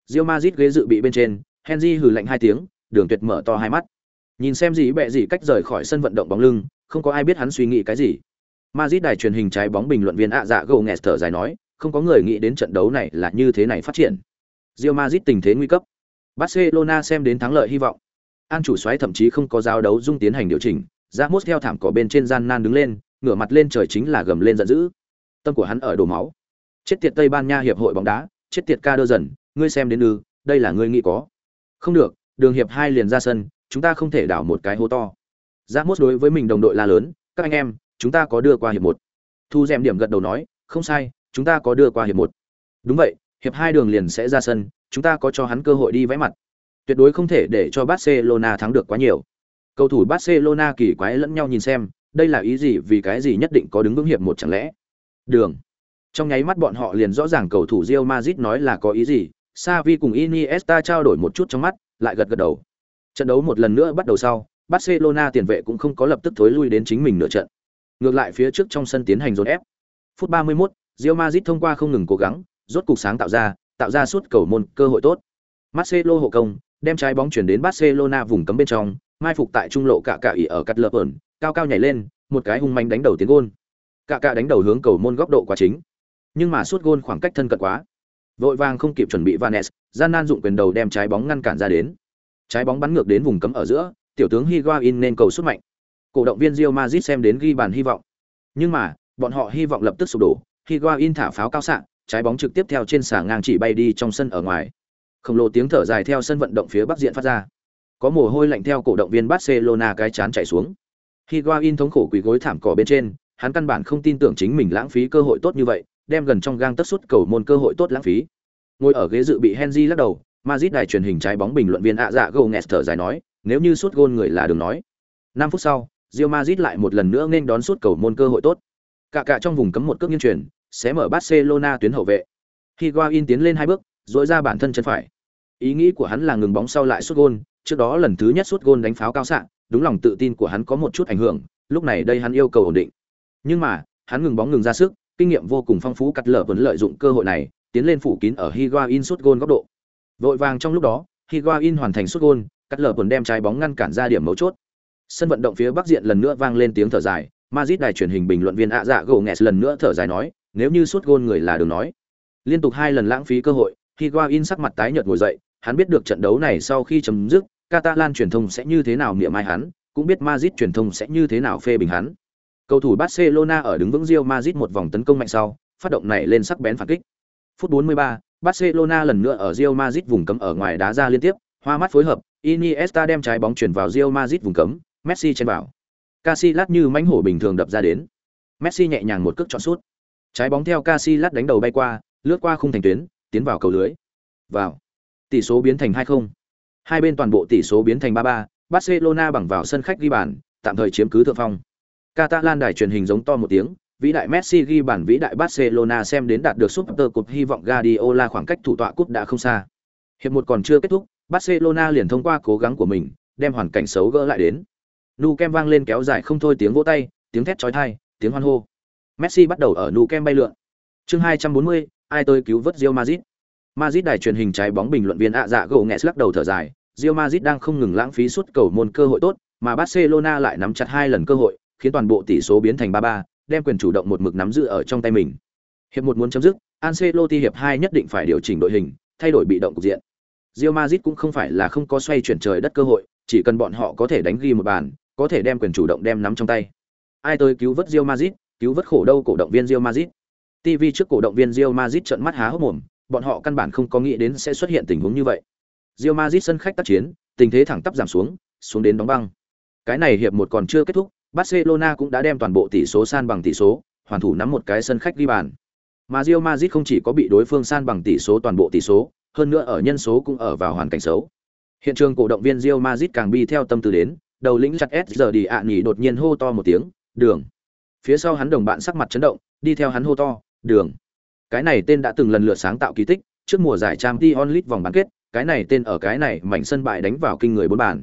rio mazit ghế dự bị bên trên, Henry hừ lạnh hai tiếng, Đường Tuyệt mở to hai mắt. Nhìn xem gì bẹ gì cách rời khỏi sân vận động bóng lưng, không có ai biết hắn suy nghĩ cái gì. Madrid đài truyền hình trái bóng bình luận viên ạ dạ gầu nghẹt thở dài nói, không có người nghĩ đến trận đấu này là như thế này phát triển. Real Madrid tình thế nguy cấp. Barcelona xem đến thắng lợi hy vọng. An chủ soái thậm chí không có giao đấu dung tiến hành điều chỉnh, Ramos theo thảm cỏ bên trên gian nan đứng lên, ngửa mặt lên trời chính là gầm lên giận dữ tâm của hắn ở đổ máu chết tiệt tây ban nha hiệp hội bóng đá chết tiệt ca đơ dần ngươi xem đến ư đây là ngươi nghĩ có không được đường hiệp hai liền ra sân, chúng ta không thể đảo một cái hố to. Giác mốt đối với mình đồng đội la lớn, các anh em, chúng ta có đưa qua hiệp một. Thu d điểm gật đầu nói, không sai, chúng ta có đưa qua hiệp một. Đúng vậy, hiệp hai đường liền sẽ ra sân, chúng ta có cho hắn cơ hội đi vẽ mặt. Tuyệt đối không thể để cho barcelona thắng được quá nhiều. Cầu thủ barcelona kỳ quái lẫn nhau nhìn xem, đây là ý gì, vì cái gì nhất định có đứng vững hiệp một chẳng lẽ? Đường. Trong nháy mắt bọn họ liền rõ ràng cầu thủ Real Madrid nói là có ý gì, Xavi cùng Iniesta trao đổi một chút trong mắt lại gật gật đầu. Trận đấu một lần nữa bắt đầu sau Barcelona tiền vệ cũng không có lập tức thối lui đến chính mình nửa trận. Ngược lại phía trước trong sân tiến hành dồn ép. Phút 31, Real Madrid thông qua không ngừng cố gắng rốt cục sáng tạo ra tạo ra suốt cầu môn cơ hội tốt. Marcelo hộ công đem trái bóng chuyển đến Barcelona vùng cấm bên trong mai phục tại trung lộ cả cả ỉ ở cắt lợp ẩn, cao cao nhảy lên một cái hung manh đánh đầu tiến gôn. Cả cả đánh đầu hướng cầu môn góc độ quá chính. Nhưng mà suốt gôn khoảng cách thân cận quá vội vàng không kịp chuẩn bị vanes gian nan dụng quyền đầu đem trái bóng ngăn cản ra đến. Trái bóng bắn ngược đến vùng cấm ở giữa tiểu tướng higuain nên cầu sút mạnh. Cổ động viên rio mazit xem đến ghi bàn hy vọng. Nhưng mà bọn họ hy vọng lập tức sụp đổ higuain thả pháo cao sạng trái bóng trực tiếp theo trên xà ngang chỉ bay đi trong sân ở ngoài. Khổng lồ tiếng thở dài theo sân vận động phía bắc diện phát ra. Có mồ hôi lạnh theo cổ động viên barcelona cái chán chảy xuống. Higuain thống khổ quỳ gối thảm cỏ bên trên, hắn căn bản không tin tưởng chính mình lãng phí cơ hội tốt như vậy, đem gần trong gang tất suất cầu môn cơ hội tốt lãng phí. Ngồi ở ghế dự bị Henry lắc đầu, Madrid đài truyền hình trái bóng bình luận viên ạ dạ Gomez thở dài nói, nếu như suốt gôn người là đừng nói. 5 phút sau, Real Madrid lại một lần nữa nên đón suốt cầu môn cơ hội tốt. Cả cả trong vùng cấm một cước nghiêng chuyển, sẽ mở Barcelona tuyến hậu vệ. Higuain tiến lên hai bước, dội ra bản thân chân phải. Ý nghĩ của hắn là ngừng bóng sau lại suất gôn, trước đó lần thứ nhất suất gôn đánh pháo cao xạ, đúng lòng tự tin của hắn có một chút ảnh hưởng, lúc này đây hắn yêu cầu ổn định. Nhưng mà, hắn ngừng bóng ngừng ra sức, kinh nghiệm vô cùng phong phú cắt lở vẫn lợi dụng cơ hội này, tiến lên phủ kín ở Higuain sút gôn góc độ. Vội vàng trong lúc đó, Higuain hoàn thành sút gôn, cắt lở vẫn đem trái bóng ngăn cản ra điểm mấu chốt. Sân vận động phía bắc diện lần nữa vang lên tiếng thở dài, Madrid đài truyền hình bình luận viên ạ dạ gồ nghẹt lần nữa thở dài nói, nếu như sút gôn người là đừng nói. Liên tục hai lần lãng phí cơ hội, Higuain sắc mặt tái nhợt ngồi dậy, hắn biết được trận đấu này sau khi chấm dứt, Catalan truyền thông sẽ như thế nào niệm ai hắn, cũng biết Madrid truyền thông sẽ như thế nào phê bình hắn. Cầu thủ Barcelona ở đứng vững Real Madrid một vòng tấn công mạnh sau, phát động này lên sắc bén phản kích. Phút 43, Barcelona lần nữa ở Real Madrid vùng cấm ở ngoài đá ra liên tiếp, hoa mắt phối hợp, Iniesta đem trái bóng chuyển vào Real Madrid vùng cấm, Messi chen vào. Casillas như mãnh hổ bình thường đập ra đến. Messi nhẹ nhàng một cước chọn sút. Trái bóng theo Casillas đánh đầu bay qua, lướt qua khung thành tuyến, tiến vào cầu lưới. Vào. Tỷ số biến thành 2-0. Hai bên toàn bộ tỷ số biến thành 3-3, Barcelona bằng vào sân khách ghi bàn, tạm thời chiếm cứ thượng phong. Catalan đài truyền hình giống to một tiếng, vĩ đại Messi ghi bàn vĩ đại Barcelona xem đến đạt được Super Cup hy vọng Guardiola khoảng cách thủ tọa cúp đã không xa. Hiệp một còn chưa kết thúc, Barcelona liền thông qua cố gắng của mình, đem hoàn cảnh xấu gỡ lại đến. Nu Kem vang lên kéo dài không thôi tiếng vỗ tay, tiếng thét chói tai, tiếng hoan hô. Messi bắt đầu ở Nu Kem bay lượn. Chương 240, ai tôi cứu vớt Real Madrid. Madrid đài truyền hình trái bóng bình luận viên ạ dạ gỗ nghẹt lắc đầu thở dài, Real Madrid đang không ngừng lãng phí suốt cầu môn cơ hội tốt, mà Barcelona lại nắm chặt hai lần cơ hội, khiến toàn bộ tỷ số biến thành 3-3, đem quyền chủ động một mực nắm giữ ở trong tay mình. Hiệp một muốn chấm dứt, Ancelotti hiệp 2 nhất định phải điều chỉnh đội hình, thay đổi bị động cục diện. Real Madrid cũng không phải là không có xoay chuyển trời đất cơ hội, chỉ cần bọn họ có thể đánh ghi một bàn, có thể đem quyền chủ động đem nắm trong tay. Ai tới cứu vớt Real Madrid, cứu vớt khổ đâu cổ động viên Real Madrid. TV trước cổ động viên Real Madrid trợn mắt há hốc mồm, bọn họ căn bản không có nghĩ đến sẽ xuất hiện tình huống như vậy. Real Madrid sân khách tác chiến, tình thế thẳng tắp giảm xuống, xuống đến đóng băng. Cái này hiệp một còn chưa kết thúc, Barcelona cũng đã đem toàn bộ tỷ số san bằng tỷ số, hoàn thủ nắm một cái sân khách ghi bàn. Mà Real Madrid không chỉ có bị đối phương san bằng tỷ số toàn bộ tỷ số, hơn nữa ở nhân số cũng ở vào hoàn cảnh xấu. Hiện trường cổ động viên Real Madrid càng bi theo tâm tư đến, đầu lĩnh chặt S giờ đi ạ nhỉ đột nhiên hô to một tiếng, "Đường!" Phía sau hắn đồng bạn sắc mặt chấn động, đi theo hắn hô to, "Đường!" Cái này tên đã từng lần lượt sáng tạo kỳ tích, trước mùa giải Champions League vòng bán kết, cái này tên ở cái này mảnh sân bại đánh vào kinh người bốn bàn.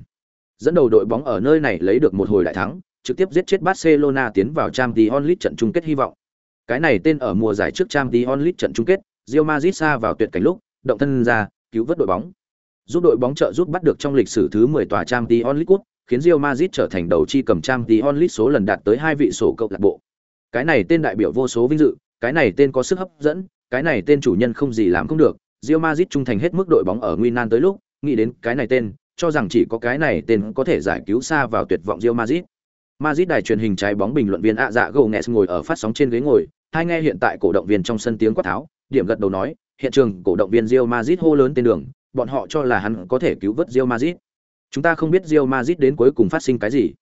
Dẫn đầu đội bóng ở nơi này lấy được một hồi đại thắng, trực tiếp giết chết Barcelona tiến vào Champions League trận chung kết hy vọng. Cái này tên ở mùa giải trước Champions League trận chung kết, Real Madrid xa vào tuyệt cảnh lúc, động thân ra, cứu vớt đội bóng. Giúp đội bóng trợ giúp bắt được trong lịch sử thứ 10 tòa Champions League Cup, khiến Real Madrid trở thành đầu chi cầm Champions League số lần đạt tới hai vị sổ câu lạc bộ. Cái này tên đại biểu vô số vinh dự, cái này tên có sức hấp dẫn, cái này tên chủ nhân không gì làm không được, Real Madrid trung thành hết mức đội bóng ở nguy nan tới lúc, nghĩ đến cái này tên, cho rằng chỉ có cái này tên có thể giải cứu xa vào tuyệt vọng Real Madrid. Madrid đài truyền hình trái bóng bình luận viên ạ dạ gầu Ness ngồi ở phát sóng trên ghế ngồi, hai nghe hiện tại cổ động viên trong sân tiếng quát tháo, điểm gật đầu nói, hiện trường cổ động viên Real Madrid hô lớn tên đường, bọn họ cho là hắn có thể cứu vớt Real Madrid. Chúng ta không biết Real Madrid đến cuối cùng phát sinh cái gì,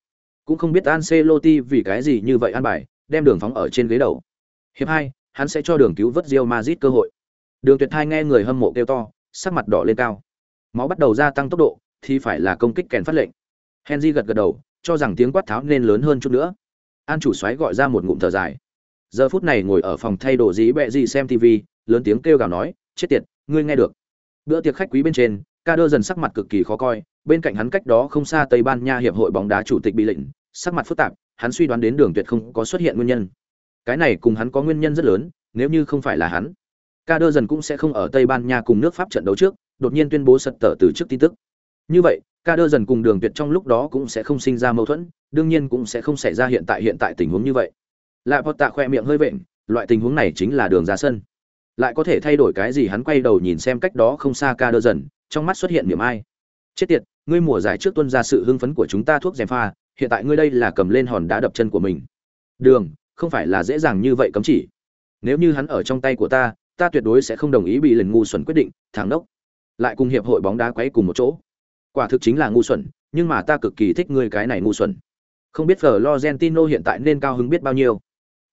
cũng không biết Ancelotti vì cái gì như vậy an bài, đem đường phóng ở trên ghế đầu. Hiệp 2, hắn sẽ cho đường cứu vớt Real Madrid cơ hội. Đường Tuyệt Thai nghe người hâm mộ kêu to, sắc mặt đỏ lên cao. Máu bắt đầu gia tăng tốc độ, thì phải là công kích kèn phát lệnh. Henry gật gật đầu, cho rằng tiếng quát tháo nên lớn hơn chút nữa. An chủ xoáy gọi ra một ngụm thở dài. Giờ phút này ngồi ở phòng thay đồ dí bẹ gì xem TV, lớn tiếng kêu gào nói, chết tiệt, ngươi nghe được. Bữa tiệc khách quý bên trên, ca đơ dần sắc mặt cực kỳ khó coi, bên cạnh hắn cách đó không xa Tây Ban Nha hiệp hội bóng đá chủ tịch bị lệnh, sắc mặt phức tạp, hắn suy đoán đến đường tuyệt không có xuất hiện nguyên nhân. Cái này cùng hắn có nguyên nhân rất lớn, nếu như không phải là hắn, ca đơ dần cũng sẽ không ở Tây Ban Nha cùng nước Pháp trận đấu trước, đột nhiên tuyên bố sật tờ từ trước tin tức. Như vậy, ca đơ dần cùng đường tuyệt trong lúc đó cũng sẽ không sinh ra mâu thuẫn, đương nhiên cũng sẽ không xảy ra hiện tại hiện tại tình huống như vậy. Lại Vọt Tạ khoe miệng hơi vện, loại tình huống này chính là đường ra sân. Lại có thể thay đổi cái gì hắn quay đầu nhìn xem cách đó không xa ca đơ dần, trong mắt xuất hiện niềm ai. Chết tiệt, ngươi mùa giải trước tuân ra sự hưng phấn của chúng ta thuốc dèm pha, hiện tại ngươi đây là cầm lên hòn đá đập chân của mình. Đường, không phải là dễ dàng như vậy cấm chỉ. Nếu như hắn ở trong tay của ta, ta tuyệt đối sẽ không đồng ý bị lần ngu xuẩn quyết định, thằng đốc. Lại cùng hiệp hội bóng đá quấy cùng một chỗ. Quả thực chính là ngu xuẩn, nhưng mà ta cực kỳ thích ngươi cái này ngu xuẩn. Không biết Florentino hiện tại nên cao hứng biết bao nhiêu.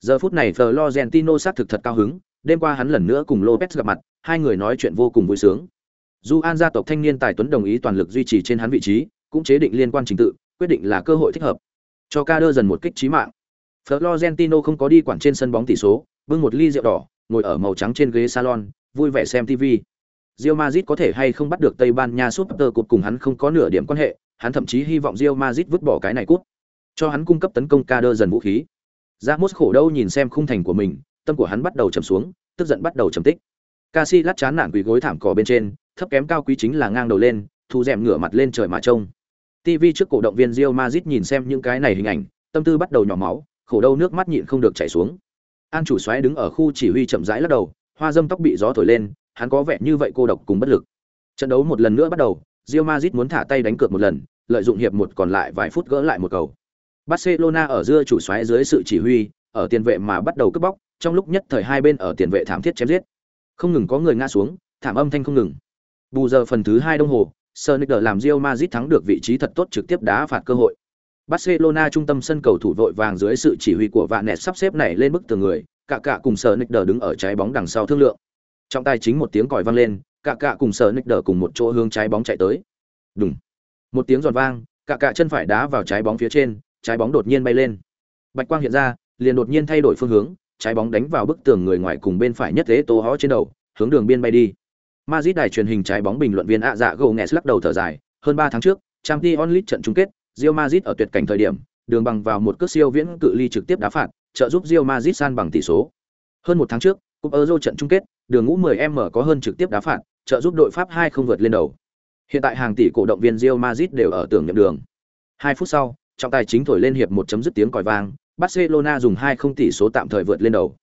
Giờ phút này Florentino xác thực thật cao hứng, đêm qua hắn lần nữa cùng Lopez gặp mặt, hai người nói chuyện vô cùng vui sướng. Dù An gia tộc thanh niên tài tuấn đồng ý toàn lực duy trì trên hắn vị trí, cũng chế định liên quan trình tự, quyết định là cơ hội thích hợp. Cho ca đơ dần một kích trí mạng. Florentino không có đi quản trên sân bóng tỷ số, bưng một ly rượu đỏ, ngồi ở màu trắng trên ghế salon, vui vẻ xem TV. Real Madrid có thể hay không bắt được Tây Ban Nha Super Cup cùng hắn không có nửa điểm quan hệ, hắn thậm chí hy vọng Real Madrid vứt bỏ cái này cút, cho hắn cung cấp tấn công Kader dần vũ khí. Ramos khổ đâu nhìn xem khung thành của mình, tâm của hắn bắt đầu trầm xuống, tức giận bắt đầu trầm tích. Casillas chán nản quỳ gối thảm cỏ bên trên, thấp kém cao quý chính là ngang đầu lên, thu rèm ngửa mặt lên trời mà trông. TV trước cổ động viên Real Madrid nhìn xem những cái này hình ảnh, tâm tư bắt đầu nhỏ máu, khổ đâu nước mắt nhịn không được chảy xuống. An chủ soái đứng ở khu chỉ huy chậm rãi lắc đầu, hoa dâm tóc bị gió thổi lên, hắn có vẻ như vậy cô độc cùng bất lực. Trận đấu một lần nữa bắt đầu, Real Madrid muốn thả tay đánh cược một lần, lợi dụng hiệp một còn lại vài phút gỡ lại một cầu. Barcelona ở giữa chủ xoáy dưới sự chỉ huy, ở tiền vệ mà bắt đầu cướp bóc, trong lúc nhất thời hai bên ở tiền vệ thảm thiết chém giết. Không ngừng có người ngã xuống, thảm âm thanh không ngừng. Bù giờ phần thứ hai đồng hồ, Sonic làm Real Madrid thắng được vị trí thật tốt trực tiếp đá phạt cơ hội. Barcelona trung tâm sân cầu thủ vội vàng dưới sự chỉ huy của Vạn Nẹt sắp xếp này lên bức tường người, cả cả cùng Sonic đứng ở trái bóng đằng sau thương lượng trọng tài chính một tiếng còi vang lên, cả cả cùng Sonicer cùng một chỗ hướng trái bóng chạy tới. Đùng. Một tiếng giòn vang, cả cả chân phải đá vào trái bóng phía trên, trái bóng đột nhiên bay lên. Bạch quang hiện ra, liền đột nhiên thay đổi phương hướng, trái bóng đánh vào bức tường người ngoài cùng bên phải nhất thế tố hó trên đầu, hướng đường biên bay đi. Madrid đài truyền hình trái bóng bình luận viên ạ dạ gồ nghẹt lắc đầu thở dài, hơn 3 tháng trước, Champions League trận chung kết, Real Madrid ở tuyệt cảnh thời điểm, đường bằng vào một cước siêu viễn cự ly trực tiếp đá phạt, trợ giúp Real Madrid san bằng tỷ số. Hơn một tháng trước, cúp Euro trận chung kết, đường ngũ 10m có hơn trực tiếp đá phạt, trợ giúp đội Pháp 2 không vượt lên đầu. Hiện tại hàng tỷ cổ động viên Real Madrid đều ở tưởng nhậm đường. 2 phút sau, trọng tài chính thổi lên hiệp một chấm dứt tiếng còi vang, Barcelona dùng 2 không tỷ số tạm thời vượt lên đầu.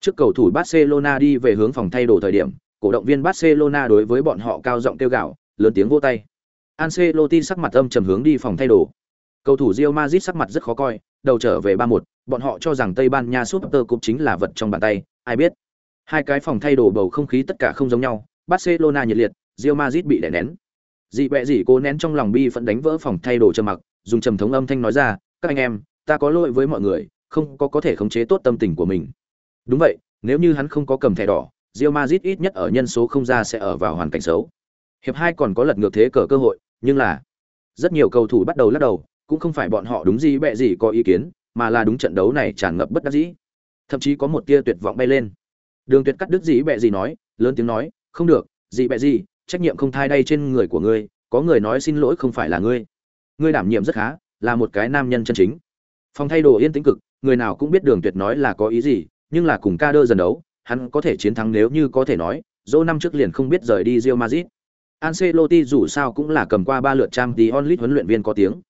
Trước cầu thủ Barcelona đi về hướng phòng thay đồ thời điểm, cổ động viên Barcelona đối với bọn họ cao giọng kêu gào, lớn tiếng vỗ tay. Ancelotti sắc mặt âm trầm hướng đi phòng thay đồ. Cầu thủ Real Madrid sắc mặt rất khó coi, đầu trở về 3-1, bọn họ cho rằng Tây Ban Nha Super Cup chính là vật trong bàn tay, ai biết. Hai cái phòng thay đồ bầu không khí tất cả không giống nhau, Barcelona nhiệt liệt, Real Madrid bị đè nén. Dị bẹ dị cố nén trong lòng bi phẫn đánh vỡ phòng thay đồ trầm mặc, dùng trầm thống âm thanh nói ra, "Các anh em, ta có lỗi với mọi người, không có có thể khống chế tốt tâm tình của mình." Đúng vậy, nếu như hắn không có cầm thẻ đỏ, Real Madrid ít nhất ở nhân số không ra sẽ ở vào hoàn cảnh xấu. Hiệp hai còn có lật ngược thế cờ cơ hội, nhưng là rất nhiều cầu thủ bắt đầu lắc đầu, cũng không phải bọn họ đúng gì bẹ gì có ý kiến, mà là đúng trận đấu này tràn ngập bất đắc dĩ. Thậm chí có một tia tuyệt vọng bay lên. Đường Tuyệt cắt đứt dĩ bẹ gì nói, lớn tiếng nói, "Không được, dĩ bẹ gì, trách nhiệm không thai đây trên người của ngươi, có người nói xin lỗi không phải là ngươi. Ngươi đảm nhiệm rất khá, là một cái nam nhân chân chính." Phòng thay đồ yên tĩnh cực, người nào cũng biết Đường Tuyệt nói là có ý gì, nhưng là cùng ca đơ dần đấu, hắn có thể chiến thắng nếu như có thể nói, dỗ năm trước liền không biết rời đi Real Madrid. Ancelotti dù sao cũng là cầm qua ba lượt trang tí onlit huấn luyện viên có tiếng.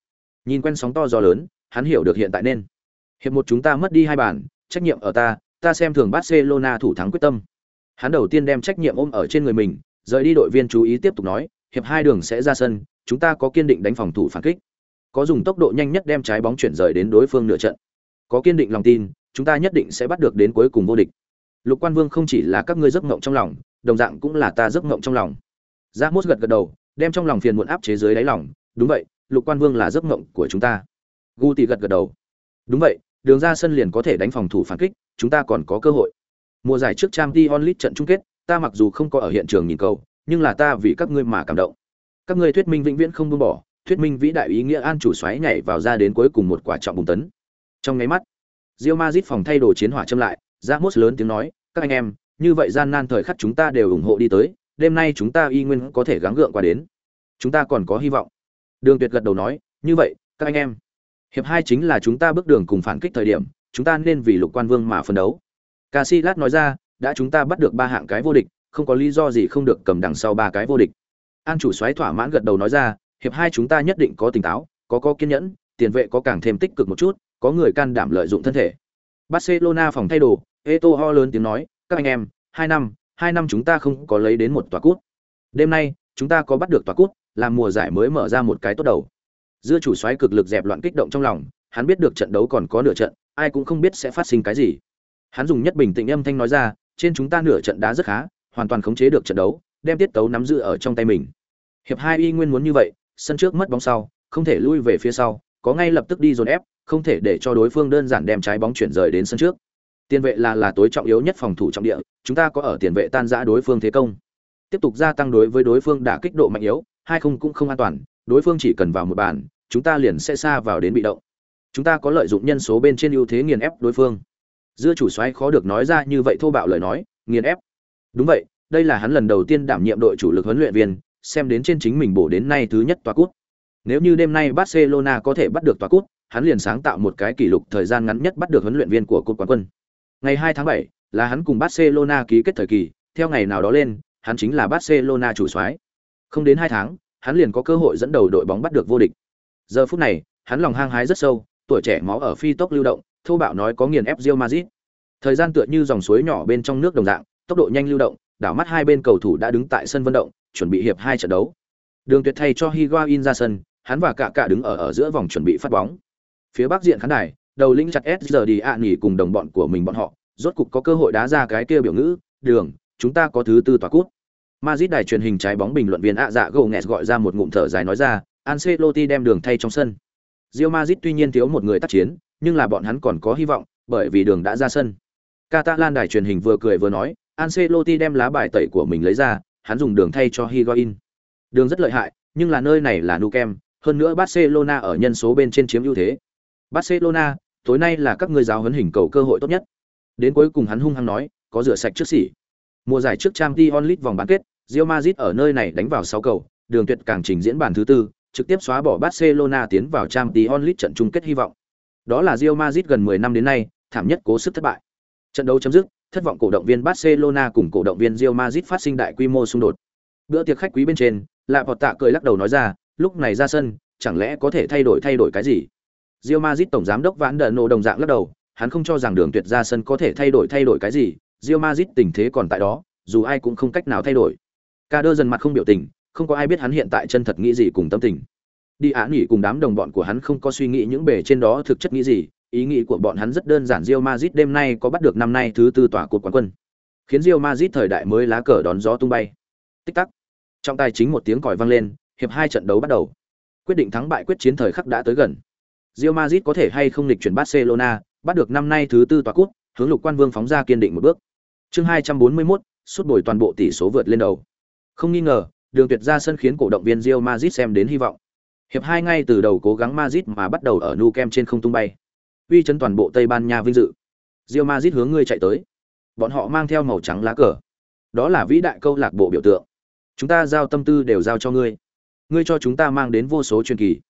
Nhìn quen sóng to gió lớn, hắn hiểu được hiện tại nên. Hiệp một chúng ta mất đi hai bàn, trách nhiệm ở ta, ta xem thường Barcelona thủ thắng quyết tâm. Hắn đầu tiên đem trách nhiệm ôm ở trên người mình, rời đi đội viên chú ý tiếp tục nói, hiệp hai đường sẽ ra sân, chúng ta có kiên định đánh phòng thủ phản kích. Có dùng tốc độ nhanh nhất đem trái bóng chuyển rời đến đối phương nửa trận. Có kiên định lòng tin, chúng ta nhất định sẽ bắt được đến cuối cùng vô địch. Lục Quan Vương không chỉ là các ngươi giấc mộng trong lòng, đồng dạng cũng là ta giấc mộng trong lòng. Giác Mốt gật gật đầu, đem trong lòng phiền muộn áp chế dưới đáy lòng, đúng vậy, Lục Quan Vương là giấc mộng của chúng ta. Gu Tỷ gật gật đầu. Đúng vậy, đường ra sân liền có thể đánh phòng thủ phản kích, chúng ta còn có cơ hội. Mùa giải trước Champions League trận chung kết, ta mặc dù không có ở hiện trường nhìn cầu, nhưng là ta vì các ngươi mà cảm động. Các ngươi thuyết minh vĩnh viễn không buông bỏ, thuyết minh vĩ đại ý nghĩa an chủ xoáy nhảy vào ra đến cuối cùng một quả trọng bùng tấn. Trong ngay mắt, Real Madrid phòng thay đồ chiến hỏa châm lại, Ramos lớn tiếng nói, các anh em, như vậy gian nan thời khắc chúng ta đều ủng hộ đi tới, đêm nay chúng ta y nguyên có thể gắng gượng qua đến. Chúng ta còn có hy vọng. Đường Tuyệt gật đầu nói, như vậy, các anh em, hiệp hai chính là chúng ta bước đường cùng phản kích thời điểm, chúng ta nên vì Lục Quan Vương mà phân đấu. Casillas nói ra, đã chúng ta bắt được ba hạng cái vô địch, không có lý do gì không được cầm đằng sau ba cái vô địch. An chủ xoáy thỏa mãn gật đầu nói ra, hiệp hai chúng ta nhất định có tỉnh táo, có có kiên nhẫn, tiền vệ có càng thêm tích cực một chút, có người can đảm lợi dụng thân thể. Barcelona phòng thay đồ, Eto'o lớn tiếng nói, các anh em, hai năm, hai năm chúng ta không có lấy đến một tòa cút. Đêm nay, chúng ta có bắt được tòa cút, làm mùa giải mới mở ra một cái tốt đầu. Dưa chủ xoáy cực lực dẹp loạn kích động trong lòng, hắn biết được trận đấu còn có nửa trận, ai cũng không biết sẽ phát sinh cái gì. Hắn dùng nhất bình tĩnh âm thanh nói ra, trên chúng ta nửa trận đá rất khá, hoàn toàn khống chế được trận đấu, đem tiết tấu nắm giữ ở trong tay mình. Hiệp hai y nguyên muốn như vậy, sân trước mất bóng sau, không thể lui về phía sau, có ngay lập tức đi dồn ép, không thể để cho đối phương đơn giản đem trái bóng chuyển rời đến sân trước. Tiền vệ là là tối trọng yếu nhất phòng thủ trọng địa, chúng ta có ở tiền vệ tan rã đối phương thế công. Tiếp tục gia tăng đối với đối phương đả kích độ mạnh yếu, hai không cũng không an toàn, đối phương chỉ cần vào một bàn, chúng ta liền sẽ xa vào đến bị động. Chúng ta có lợi dụng nhân số bên trên ưu thế nghiền ép đối phương. Dưa chủ soái khó được nói ra như vậy thô bạo lời nói, nghiền ép. Đúng vậy, đây là hắn lần đầu tiên đảm nhiệm đội chủ lực huấn luyện viên, xem đến trên chính mình bổ đến nay thứ nhất tòa cút. Nếu như đêm nay Barcelona có thể bắt được tòa cút, hắn liền sáng tạo một cái kỷ lục thời gian ngắn nhất bắt được huấn luyện viên của cột quán quân. Ngày 2 tháng 7 là hắn cùng Barcelona ký kết thời kỳ, theo ngày nào đó lên, hắn chính là Barcelona chủ soái. Không đến 2 tháng, hắn liền có cơ hội dẫn đầu đội bóng bắt được vô địch. Giờ phút này, hắn lòng hang hái rất sâu, tuổi trẻ máu ở phi tốc lưu động, thô bạo nói có nghiền ép Real mazit Thời gian tựa như dòng suối nhỏ bên trong nước đồng dạng, tốc độ nhanh lưu động, đảo mắt hai bên cầu thủ đã đứng tại sân vận động, chuẩn bị hiệp hai trận đấu. Đường Tuyệt thay cho Higuain ra sân, hắn và cả cả đứng ở ở giữa vòng chuẩn bị phát bóng. Phía bắc diện khán đài, đầu lĩnh chặt S giờ đi ạ nghỉ cùng đồng bọn của mình bọn họ, rốt cục có cơ hội đá ra cái kia biểu ngữ, đường, chúng ta có thứ tư tòa cút. Madrid đài truyền hình trái bóng bình luận viên ạ dạ gồ nghẹt gọi ra một ngụm thở dài nói ra, Ancelotti đem đường thay trong sân. Real Madrid tuy nhiên thiếu một người tác chiến, nhưng là bọn hắn còn có hy vọng, bởi vì đường đã ra sân. Catalan đài truyền hình vừa cười vừa nói, Ancelotti đem lá bài tẩy của mình lấy ra, hắn dùng đường thay cho Higuain. Đường rất lợi hại, nhưng là nơi này là Nou Camp, hơn nữa Barcelona ở nhân số bên trên chiếm ưu thế. Barcelona, tối nay là các ngươi giáo huấn hình cầu cơ hội tốt nhất. Đến cuối cùng hắn hung hăng nói, có rửa sạch trước sỉ. Mùa giải trước Champions League vòng bán kết, Real Madrid ở nơi này đánh vào 6 cầu, đường tuyệt càng trình diễn bản thứ tư, trực tiếp xóa bỏ Barcelona tiến vào Champions League trận chung kết hy vọng. Đó là Real Madrid gần 10 năm đến nay, thảm nhất cố sức thất bại. Trận đấu chấm dứt, thất vọng cổ động viên Barcelona cùng cổ động viên Real Madrid phát sinh đại quy mô xung đột. Bữa tiệc khách quý bên trên, Lạ Vọt Tạ cười lắc đầu nói ra, lúc này ra sân, chẳng lẽ có thể thay đổi thay đổi cái gì? Real Madrid tổng giám đốc Vãn Đận nộ đồng dạng lắc đầu, hắn không cho rằng đường tuyệt ra sân có thể thay đổi thay đổi cái gì, Real Madrid tình thế còn tại đó, dù ai cũng không cách nào thay đổi. Ca dần mặt không biểu tình, không có ai biết hắn hiện tại chân thật nghĩ gì cùng tâm tình. Đi án nghỉ cùng đám đồng bọn của hắn không có suy nghĩ những bề trên đó thực chất nghĩ gì, ý nghĩ của bọn hắn rất đơn giản Real Madrid đêm nay có bắt được năm nay thứ tư tòa cột quán quân. Khiến Real Madrid thời đại mới lá cờ đón gió tung bay. Tích tắc. Trong tay chính một tiếng còi vang lên, hiệp hai trận đấu bắt đầu. Quyết định thắng bại quyết chiến thời khắc đã tới gần. Real Madrid có thể hay không lịch chuyển Barcelona, bắt được năm nay thứ tư tòa cúp, hướng lục quan vương phóng ra kiên định một bước. Chương 241, suốt bồi toàn bộ tỷ số vượt lên đầu. Không nghi ngờ, đường tuyệt ra sân khiến cổ động viên Real Madrid xem đến hy vọng. Hiệp hai ngay từ đầu cố gắng Madrid mà bắt đầu ở Nou Camp trên không tung bay. Uy chấn toàn bộ Tây Ban Nha vinh dự. Real Madrid hướng người chạy tới. Bọn họ mang theo màu trắng lá cờ. Đó là vĩ đại câu lạc bộ biểu tượng. Chúng ta giao tâm tư đều giao cho ngươi. Ngươi cho chúng ta mang đến vô số truyền kỳ.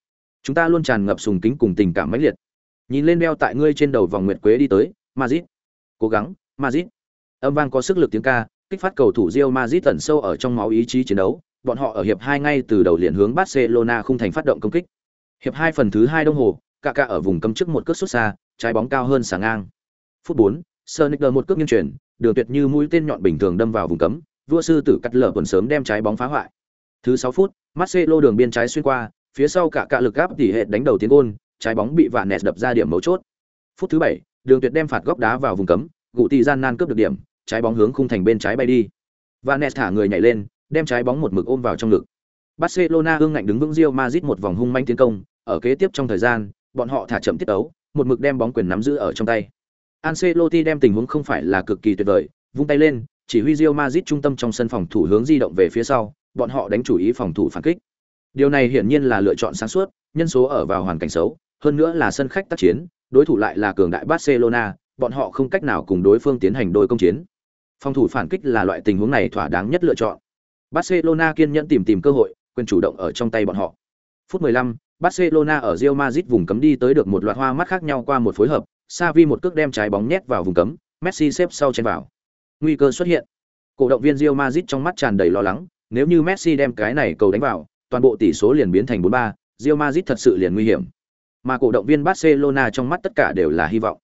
Chúng ta luôn tràn ngập sùng kính cùng tình cảm mãnh liệt. Nhìn lên đeo tại ngươi trên đầu vòng nguyệt quế đi tới, Madrid. Cố gắng, Madrid. Âm vang có sức lực tiếng ca, kích phát cầu thủ Real Madrid tận sâu ở trong máu ý chí chiến đấu, bọn họ ở hiệp 2 ngay từ đầu liền hướng Barcelona không thành phát động công kích. Hiệp 2 phần thứ 2 đồng hồ, Kaká ở vùng cấm trước một cước sút xa, trái bóng cao hơn sáng ngang. Phút 4, Sonicer một cước nghiêng chuyển, đường tuyệt như mũi tên nhọn bình thường đâm vào vùng cấm, vua sư tử cắt lở quần sớm đem trái bóng phá hoại. Thứ 6 phút, Marcelo đường biên trái xuyên qua, phía sau cả cả lực áp tỉ hệ đánh đầu tiến gôn, trái bóng bị vạn nẹt đập ra điểm mấu chốt. Phút thứ 7, đường tuyệt đem phạt góc đá vào vùng cấm, gụ tỷ gian nan cướp được điểm, trái bóng hướng khung thành bên trái bay đi. Vanes thả người nhảy lên, đem trái bóng một mực ôm vào trong ngực. Barcelona hương ngạnh đứng vững Real Madrid một vòng hung manh tiến công, ở kế tiếp trong thời gian, bọn họ thả chậm tiết tấu, một mực đem bóng quyền nắm giữ ở trong tay. Ancelotti đem tình huống không phải là cực kỳ tuyệt vời, vung tay lên, chỉ huy Real Madrid trung tâm trong sân phòng thủ hướng di động về phía sau, bọn họ đánh chủ ý phòng thủ phản kích. Điều này hiển nhiên là lựa chọn sáng suốt, nhân số ở vào hoàn cảnh xấu, hơn nữa là sân khách tác chiến, đối thủ lại là cường đại Barcelona, bọn họ không cách nào cùng đối phương tiến hành đôi công chiến. Phòng thủ phản kích là loại tình huống này thỏa đáng nhất lựa chọn. Barcelona kiên nhẫn tìm tìm cơ hội, quyền chủ động ở trong tay bọn họ. Phút 15, Barcelona ở Real Madrid vùng cấm đi tới được một loạt hoa mắt khác nhau qua một phối hợp, Xavi một cước đem trái bóng nhét vào vùng cấm, Messi xếp sau chen vào. Nguy cơ xuất hiện. Cổ động viên Real Madrid trong mắt tràn đầy lo lắng, nếu như Messi đem cái này cầu đánh vào, toàn bộ tỷ số liền biến thành 4-3, Real Madrid thật sự liền nguy hiểm. Mà cổ động viên Barcelona trong mắt tất cả đều là hy vọng.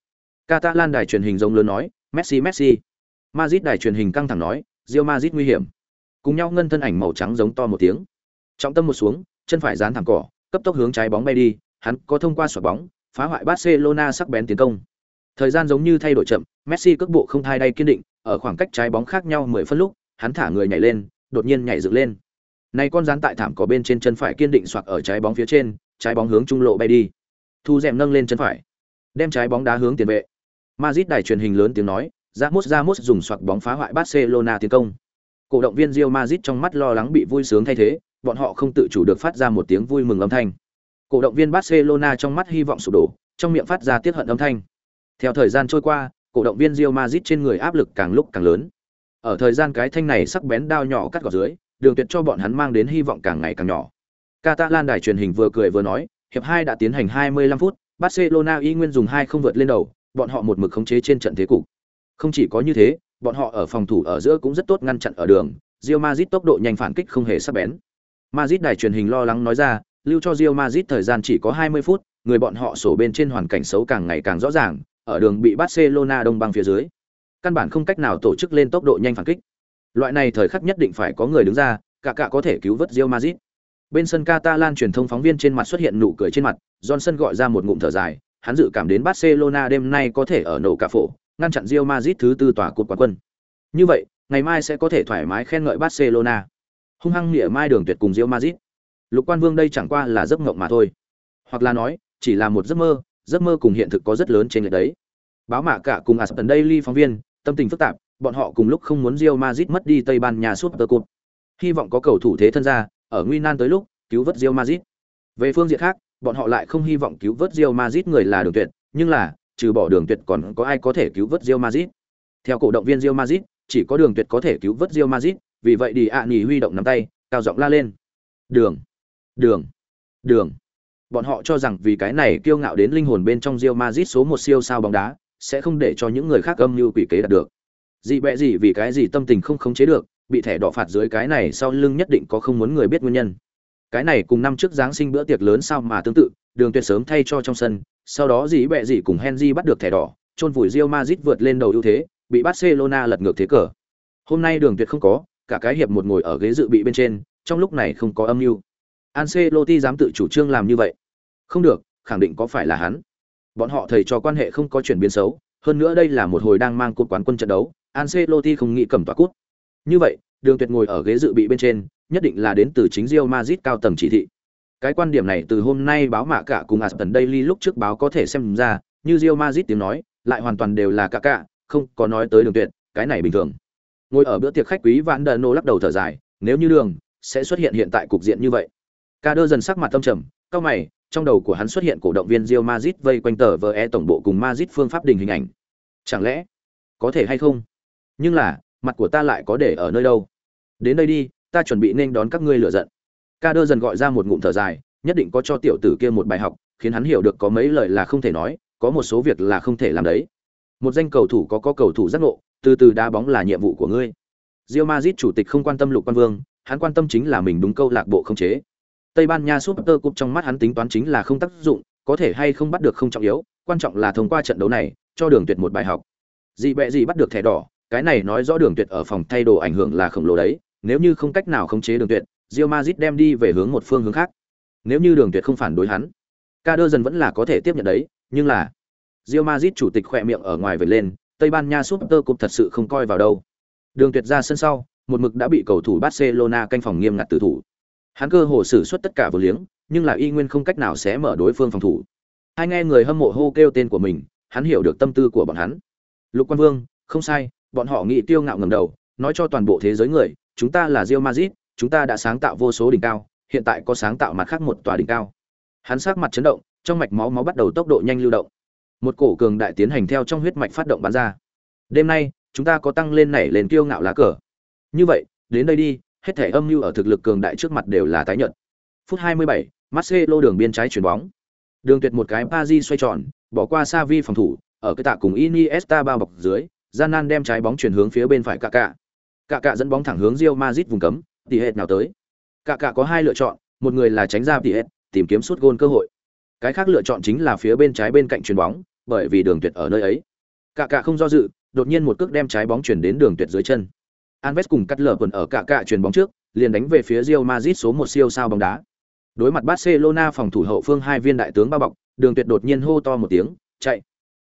Catalan đài truyền hình giống lớn nói, Messi Messi. Madrid đài truyền hình căng thẳng nói, Real Madrid nguy hiểm. Cùng nhau ngân thân ảnh màu trắng giống to một tiếng. Trọng tâm một xuống, chân phải dán thẳng cỏ, cấp tốc hướng trái bóng bay đi, hắn có thông qua xoạc bóng, phá hoại Barcelona sắc bén tiến công. Thời gian giống như thay đổi chậm, Messi cước bộ không thay đay kiên định, ở khoảng cách trái bóng khác nhau 10 phân lúc, hắn thả người nhảy lên, đột nhiên nhảy dựng lên. Này con dán tại thảm cỏ bên trên chân phải kiên định xoạc ở trái bóng phía trên, trái bóng hướng trung lộ bay đi. Thu dẻm nâng lên chân phải, đem trái bóng đá hướng tiền vệ. Madrid đài truyền hình lớn tiếng nói, Ramos Ramos dùng xoạc bóng phá hoại Barcelona tiến công. Cổ động viên Real Madrid trong mắt lo lắng bị vui sướng thay thế, bọn họ không tự chủ được phát ra một tiếng vui mừng âm thanh. Cổ động viên Barcelona trong mắt hy vọng sụp đổ, trong miệng phát ra tiết hận âm thanh. Theo thời gian trôi qua, cổ động viên Real Madrid trên người áp lực càng lúc càng lớn. Ở thời gian cái thanh này sắc bén đao nhỏ cắt gọt dưới, đường tuyệt cho bọn hắn mang đến hy vọng càng ngày càng nhỏ. Catalan đài truyền hình vừa cười vừa nói, hiệp 2 đã tiến hành 25 phút, Barcelona y nguyên dùng hai không vượt lên đầu, bọn họ một mực khống chế trên trận thế cục. Không chỉ có như thế, bọn họ ở phòng thủ ở giữa cũng rất tốt ngăn chặn ở đường, Real Madrid tốc độ nhanh phản kích không hề sắc bén. Madrid đài truyền hình lo lắng nói ra, lưu cho Real Madrid thời gian chỉ có 20 phút, người bọn họ sổ bên trên hoàn cảnh xấu càng ngày càng rõ ràng, ở đường bị Barcelona đông băng phía dưới. Căn bản không cách nào tổ chức lên tốc độ nhanh phản kích. Loại này thời khắc nhất định phải có người đứng ra, cả cả có thể cứu vớt Real Madrid. Bên sân Catalan truyền thông phóng viên trên mặt xuất hiện nụ cười trên mặt, Johnson gọi ra một ngụm thở dài, hắn dự cảm đến Barcelona đêm nay có thể ở nổ cả phổ, ngăn chặn Real Madrid thứ tư tòa cột quán quân. Như vậy, ngày mai sẽ có thể thoải mái khen ngợi Barcelona. Hung hăng nghĩa mai đường tuyệt cùng Real Madrid. Lục Quan Vương đây chẳng qua là giấc mộng mà thôi. Hoặc là nói, chỉ là một giấc mơ, giấc mơ cùng hiện thực có rất lớn trên lệch đấy. Báo mạ cả cùng Aston Daily phóng viên, tâm tình phức tạp, bọn họ cùng lúc không muốn Real Madrid mất đi Tây Ban Nha Super cột. Hy vọng có cầu thủ thế thân ra, ở nguy nan tới lúc, cứu vớt Real Madrid. Về phương diện khác, bọn họ lại không hy vọng cứu vớt Real Madrid người là đường tuyệt, nhưng là, trừ bỏ đường tuyệt còn có ai có thể cứu vớt Real Madrid. Theo cổ động viên Real Madrid, chỉ có đường tuyệt có thể cứu vớt Real Madrid, vì vậy đi ạ nhì huy động nắm tay, cao giọng la lên. Đường, đường, đường. Bọn họ cho rằng vì cái này kiêu ngạo đến linh hồn bên trong Real Madrid số một siêu sao bóng đá, sẽ không để cho những người khác âm mưu quỷ kế đạt được. Dị bẹ gì vì cái gì tâm tình không khống chế được, bị thẻ đỏ phạt dưới cái này sau lưng nhất định có không muốn người biết nguyên nhân. Cái này cùng năm trước giáng sinh bữa tiệc lớn sao mà tương tự, Đường Tuyệt sớm thay cho trong sân, sau đó dĩ bẹ dì cùng Henry bắt được thẻ đỏ, chôn vùi Real Madrid vượt lên đầu ưu thế, bị Barcelona lật ngược thế cờ. Hôm nay Đường Tuyệt không có, cả cái hiệp một ngồi ở ghế dự bị bên trên, trong lúc này không có âm mưu. Ancelotti dám tự chủ trương làm như vậy. Không được, khẳng định có phải là hắn. Bọn họ thầy cho quan hệ không có chuyển biến xấu, hơn nữa đây là một hồi đang mang cột quán quân trận đấu, Ancelotti không nghĩ cầm tòa cút. Như vậy, Đường Tuyệt ngồi ở ghế dự bị bên trên, nhất định là đến từ chính Real Madrid cao tầng chỉ thị. Cái quan điểm này từ hôm nay báo mạ cả cùng Aston Daily lúc trước báo có thể xem ra, như Real Madrid tiếng nói, lại hoàn toàn đều là cả cả, không có nói tới Đường Tuyệt, cái này bình thường. Ngồi ở bữa tiệc khách quý Vãn Đờ Nô lắc đầu thở dài, nếu như Đường sẽ xuất hiện hiện tại cục diện như vậy. Ca đơ dần sắc mặt tâm trầm, cao mày, trong đầu của hắn xuất hiện cổ động viên Real Madrid vây quanh tờ VE tổng bộ cùng Madrid phương pháp đình hình ảnh. Chẳng lẽ có thể hay không? Nhưng là, mặt của ta lại có để ở nơi đâu? Đến đây đi, ta chuẩn bị nên đón các ngươi lựa giận. Ca đơ dần gọi ra một ngụm thở dài, nhất định có cho tiểu tử kia một bài học, khiến hắn hiểu được có mấy lời là không thể nói, có một số việc là không thể làm đấy. Một danh cầu thủ có có cầu thủ giác ngộ, từ từ đá bóng là nhiệm vụ của ngươi. rio mazit chủ tịch không quan tâm Lục Quan Vương, hắn quan tâm chính là mình đúng câu lạc bộ không chế. Tây Ban Nha súp tơ cúp trong mắt hắn tính toán chính là không tác dụng, có thể hay không bắt được không trọng yếu, quan trọng là thông qua trận đấu này, cho Đường Tuyệt một bài học. Dị bẹ gì bắt được thẻ đỏ, cái này nói rõ Đường Tuyệt ở phòng thay đồ ảnh hưởng là khổng lồ đấy, nếu như không cách nào khống chế Đường Tuyệt, Real Madrid đem đi về hướng một phương hướng khác. Nếu như Đường Tuyệt không phản đối hắn, Kader dần vẫn là có thể tiếp nhận đấy, nhưng là Real Madrid chủ tịch khỏe miệng ở ngoài về lên, Tây Ban Nha Super Cup thật sự không coi vào đâu. Đường Tuyệt ra sân sau, một mực đã bị cầu thủ Barcelona canh phòng nghiêm ngặt tử thủ. Hắn cơ hồ sử xuất tất cả vô liếng, nhưng là y nguyên không cách nào sẽ mở đối phương phòng thủ. Hai nghe người hâm mộ hô kêu tên của mình, hắn hiểu được tâm tư của bọn hắn. Lục Quan Vương, không sai, bọn họ nghĩ tiêu ngạo ngẩng đầu, nói cho toàn bộ thế giới người, chúng ta là Real Madrid, chúng ta đã sáng tạo vô số đỉnh cao, hiện tại có sáng tạo mặt khác một tòa đỉnh cao. Hắn sắc mặt chấn động, trong mạch máu máu bắt đầu tốc độ nhanh lưu động. Một cổ cường đại tiến hành theo trong huyết mạch phát động bắn ra. Đêm nay, chúng ta có tăng lên nảy lên kiêu ngạo lá cờ. Như vậy, đến đây đi, hết thể âm mưu ở thực lực cường đại trước mặt đều là tái nhận. Phút 27, Marcelo đường biên trái chuyển bóng. Đường tuyệt một cái Pazi xoay tròn, bỏ qua Savi phòng thủ, ở cái tạ cùng Iniesta bao bọc dưới, gian nan đem trái bóng chuyển hướng phía bên phải Kaká. Kaká dẫn bóng thẳng hướng Real Madrid vùng cấm, tỉ hệt nào tới. cả cả có hai lựa chọn, một người là tránh ra tỉ hệt, tìm kiếm suốt gôn cơ hội. Cái khác lựa chọn chính là phía bên trái bên cạnh chuyền bóng, bởi vì đường tuyệt ở nơi ấy. cả cả không do dự, đột nhiên một cước đem trái bóng chuyển đến đường tuyệt dưới chân. Anves cùng cắt lở quần ở cả cả chuyền bóng trước, liền đánh về phía Real Madrid số một siêu sao bóng đá. Đối mặt Barcelona phòng thủ hậu phương hai viên đại tướng bao bọc, Đường Tuyệt đột nhiên hô to một tiếng, chạy.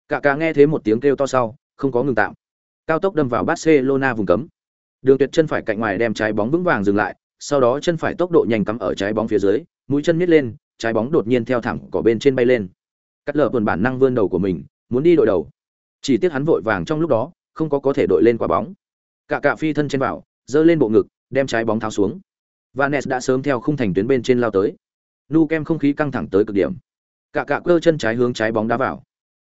Cả cả nghe thấy một tiếng kêu to sau, không có ngừng tạm. Cao tốc đâm vào Barcelona vùng cấm. Đường Tuyệt chân phải cạnh ngoài đem trái bóng vững vàng dừng lại, sau đó chân phải tốc độ nhanh cắm ở trái bóng phía dưới, mũi chân miết lên, trái bóng đột nhiên theo thẳng cỏ bên trên bay lên. Cắt lở buồn bản năng vươn đầu của mình, muốn đi đội đầu. Chỉ tiếc hắn vội vàng trong lúc đó, không có có thể đội lên quả bóng. Cả cạ phi thân trên vào, giơ lên bộ ngực, đem trái bóng tháo xuống. Vanes đã sớm theo khung thành tuyến bên trên lao tới. Nu kem không khí căng thẳng tới cực điểm. Cả cạ cơ chân trái hướng trái bóng đá vào.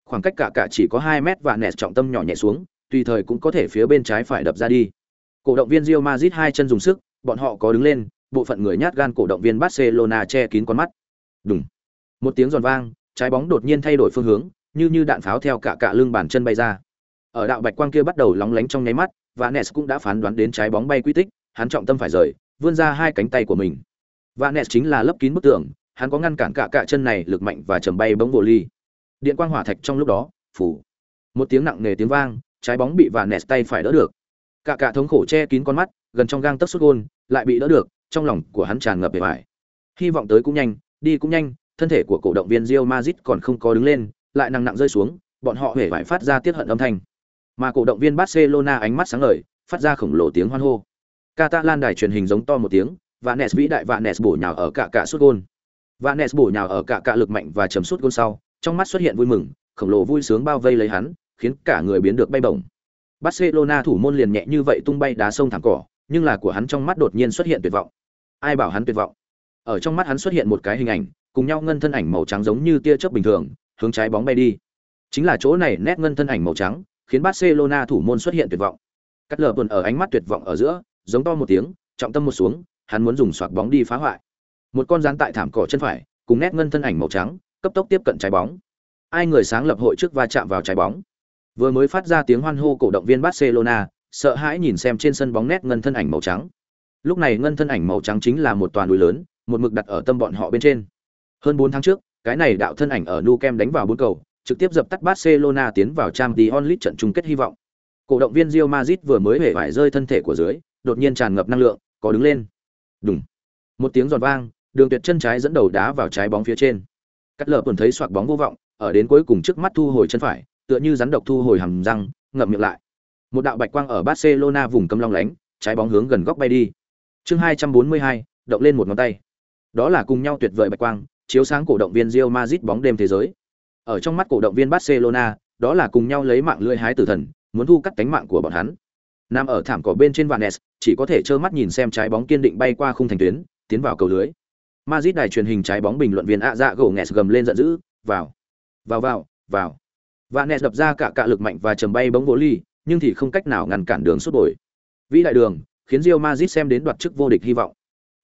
Khoảng cách cả cạ chỉ có 2 mét và Vanes trọng tâm nhỏ nhẹ xuống, tùy thời cũng có thể phía bên trái phải đập ra đi. Cổ động viên Real Madrid hai chân dùng sức, bọn họ có đứng lên, bộ phận người nhát gan cổ động viên Barcelona che kín con mắt. Đùng. Một tiếng giòn vang, trái bóng đột nhiên thay đổi phương hướng, như như đạn pháo theo cả cả lưng bàn chân bay ra. Ở đạo bạch quang kia bắt đầu lóng lánh trong nháy mắt, Vanes cũng đã phán đoán đến trái bóng bay quy tích, hắn trọng tâm phải rời, vươn ra hai cánh tay của mình. Vanes chính là lấp kín bức tường, hắn có ngăn cản cả cả chân này lực mạnh và trầm bay bóng vô ly. Điện quang hỏa thạch trong lúc đó, phủ. Một tiếng nặng nề tiếng vang, trái bóng bị Vanes tay phải đỡ được. Cả cả thống khổ che kín con mắt, gần trong gang tấc sút gôn, lại bị đỡ được, trong lòng của hắn tràn ngập vẻ vải. Hy vọng tới cũng nhanh, đi cũng nhanh, thân thể của cổ động viên Real Madrid còn không có đứng lên, lại nặng nặng rơi xuống, bọn họ hề phải phát ra tiết hận âm thanh. Mà cổ động viên Barcelona ánh mắt sáng ngời, phát ra khổng lồ tiếng hoan hô. Catalan đài truyền hình giống to một tiếng, và Nes vĩ đại và Nes bổ nhào ở cả cả sút gôn. Và Nes bổ nhào ở cả cả lực mạnh và chấm sút gôn sau, trong mắt xuất hiện vui mừng, khổng lồ vui sướng bao vây lấy hắn, khiến cả người biến được bay bổng. Barcelona thủ môn liền nhẹ như vậy tung bay đá sông thẳng cỏ, nhưng là của hắn trong mắt đột nhiên xuất hiện tuyệt vọng. Ai bảo hắn tuyệt vọng? Ở trong mắt hắn xuất hiện một cái hình ảnh, cùng nhau ngân thân ảnh màu trắng giống như tia chớp bình thường, hướng trái bóng bay đi. Chính là chỗ này nét ngân thân ảnh màu trắng, khiến Barcelona thủ môn xuất hiện tuyệt vọng. Cắt lờ buồn ở ánh mắt tuyệt vọng ở giữa, giống to một tiếng, trọng tâm một xuống, hắn muốn dùng xoạc bóng đi phá hoại. Một con rắn tại thảm cỏ chân phải, cùng nét ngân thân ảnh màu trắng, cấp tốc tiếp cận trái bóng. Ai người sáng lập hội trước va chạm vào trái bóng. Vừa mới phát ra tiếng hoan hô cổ động viên Barcelona, sợ hãi nhìn xem trên sân bóng nét ngân thân ảnh màu trắng. Lúc này ngân thân ảnh màu trắng chính là một toàn núi lớn, một mực đặt ở tâm bọn họ bên trên. Hơn 4 tháng trước, cái này đạo thân ảnh ở Nou Camp đánh vào bốn cầu, trực tiếp dập tắt Barcelona tiến vào Champions League trận chung kết hy vọng. Cổ động viên Real Madrid vừa mới hề vải rơi thân thể của dưới, đột nhiên tràn ngập năng lượng, có đứng lên. Đùng. Một tiếng giòn vang, Đường Tuyệt chân trái dẫn đầu đá vào trái bóng phía trên. Cắt lở tuần thấy xoạc bóng vô vọng, ở đến cuối cùng trước mắt thu hồi chân phải, tựa như rắn độc thu hồi hàm răng, ngậm miệng lại. Một đạo bạch quang ở Barcelona vùng cấm long lánh, trái bóng hướng gần góc bay đi. Chương 242, động lên một ngón tay. Đó là cùng nhau tuyệt vời bạch quang, chiếu sáng cổ động viên Real Madrid bóng đêm thế giới. Ở trong mắt cổ động viên Barcelona, đó là cùng nhau lấy mạng lưỡi hái tử thần, muốn thu cắt cánh mạng của bọn hắn. Nam ở thảm cỏ bên trên Vanes, chỉ có thể trơ mắt nhìn xem trái bóng kiên định bay qua khung thành tuyến, tiến vào cầu lưới. Madrid đài truyền hình trái bóng bình luận viên ạ dạ gồ nghẹt gầm lên giận dữ, vào, vào vào, vào. Vanes đập ra cả cả lực mạnh và trầm bay bóng vô ly, nhưng thì không cách nào ngăn cản đường suốt đổi Vĩ đại đường, khiến Real Madrid xem đến đoạt chức vô địch hy vọng.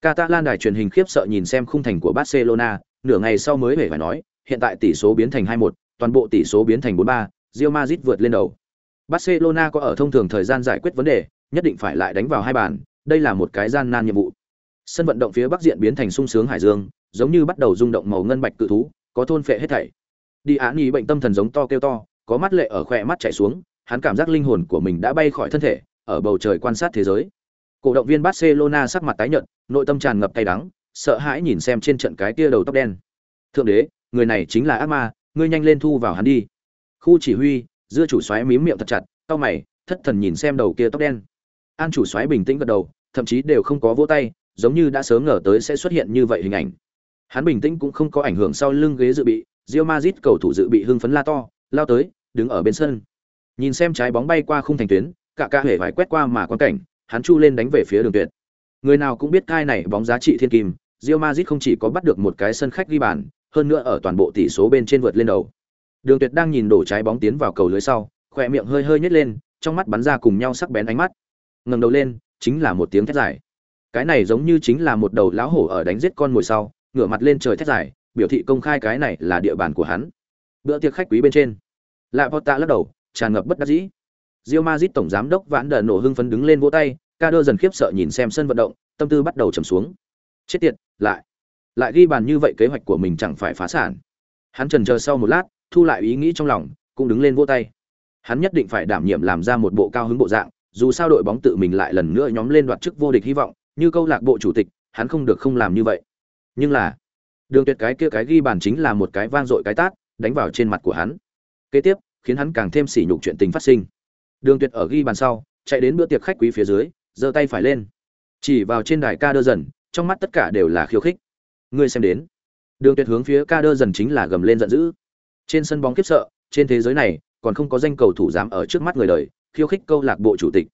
Catalan đài truyền hình khiếp sợ nhìn xem khung thành của Barcelona, nửa ngày sau mới về phải nói, hiện tại tỷ số biến thành 2-1, toàn bộ tỷ số biến thành 4-3, Real Madrid vượt lên đầu. Barcelona có ở thông thường thời gian giải quyết vấn đề, nhất định phải lại đánh vào hai bàn, đây là một cái gian nan nhiệm vụ. Sân vận động phía bắc diện biến thành sung sướng hải dương, giống như bắt đầu rung động màu ngân bạch cự thú, có thôn phệ hết thảy. Đi án nghi bệnh tâm thần giống to kêu to, có mắt lệ ở khoe mắt chảy xuống, hắn cảm giác linh hồn của mình đã bay khỏi thân thể, ở bầu trời quan sát thế giới. Cổ động viên Barcelona sắc mặt tái nhợt, nội tâm tràn ngập cay đắng, sợ hãi nhìn xem trên trận cái kia đầu tóc đen. Thượng đế, người này chính là ác ma, ngươi nhanh lên thu vào hắn đi. Khu chỉ huy, dưa chủ xoáy mím miệng thật chặt, cau mày, thất thần nhìn xem đầu kia tóc đen. An chủ xoáy bình tĩnh gật đầu, thậm chí đều không có vỗ tay, giống như đã sớm ngờ tới sẽ xuất hiện như vậy hình ảnh. Hắn bình tĩnh cũng không có ảnh hưởng sau lưng ghế dự bị, Real Madrid cầu thủ dự bị hưng phấn la to, lao tới, đứng ở bên sân. Nhìn xem trái bóng bay qua khung thành tuyến, cả ca hề phải quét qua mà quan cảnh, hắn chu lên đánh về phía đường tuyệt. Người nào cũng biết cái này bóng giá trị thiên kim, Real Madrid không chỉ có bắt được một cái sân khách ghi bàn, hơn nữa ở toàn bộ tỷ số bên trên vượt lên đầu. Đường Tuyệt đang nhìn đổ trái bóng tiến vào cầu lưới sau, khỏe miệng hơi hơi nhếch lên, trong mắt bắn ra cùng nhau sắc bén ánh mắt. Ngẩng đầu lên, chính là một tiếng thét dài. Cái này giống như chính là một đầu lão hổ ở đánh giết con mồi sau, ngửa mặt lên trời thét dài, biểu thị công khai cái này là địa bàn của hắn. Bữa tiệc khách quý bên trên, Lạ tạ lắc đầu, tràn ngập bất đắc dĩ. Real Madrid tổng giám đốc Vãn Đở nổ hưng phấn đứng lên vỗ tay, Kader dần khiếp sợ nhìn xem sân vận động, tâm tư bắt đầu trầm xuống. Chết tiệt, lại lại ghi bàn như vậy kế hoạch của mình chẳng phải phá sản. Hắn chần chờ sau một lát, thu lại ý nghĩ trong lòng, cũng đứng lên vỗ tay. Hắn nhất định phải đảm nhiệm làm ra một bộ cao hứng bộ dạng, dù sao đội bóng tự mình lại lần nữa nhóm lên đoạt chức vô địch hy vọng, như câu lạc bộ chủ tịch, hắn không được không làm như vậy. Nhưng là, Đường Tuyệt cái kia cái ghi bàn chính là một cái vang dội cái tát, đánh vào trên mặt của hắn. Kế tiếp, khiến hắn càng thêm sỉ nhục chuyện tình phát sinh. Đường Tuyệt ở ghi bàn sau, chạy đến bữa tiệc khách quý phía dưới, giơ tay phải lên, chỉ vào trên đài ca đơ dần, trong mắt tất cả đều là khiêu khích. Ngươi xem đến. Đường Tuyệt hướng phía ca đơ dần chính là gầm lên giận dữ. Trên sân bóng kiếp sợ, trên thế giới này, còn không có danh cầu thủ dám ở trước mắt người đời, khiêu khích câu lạc bộ chủ tịch.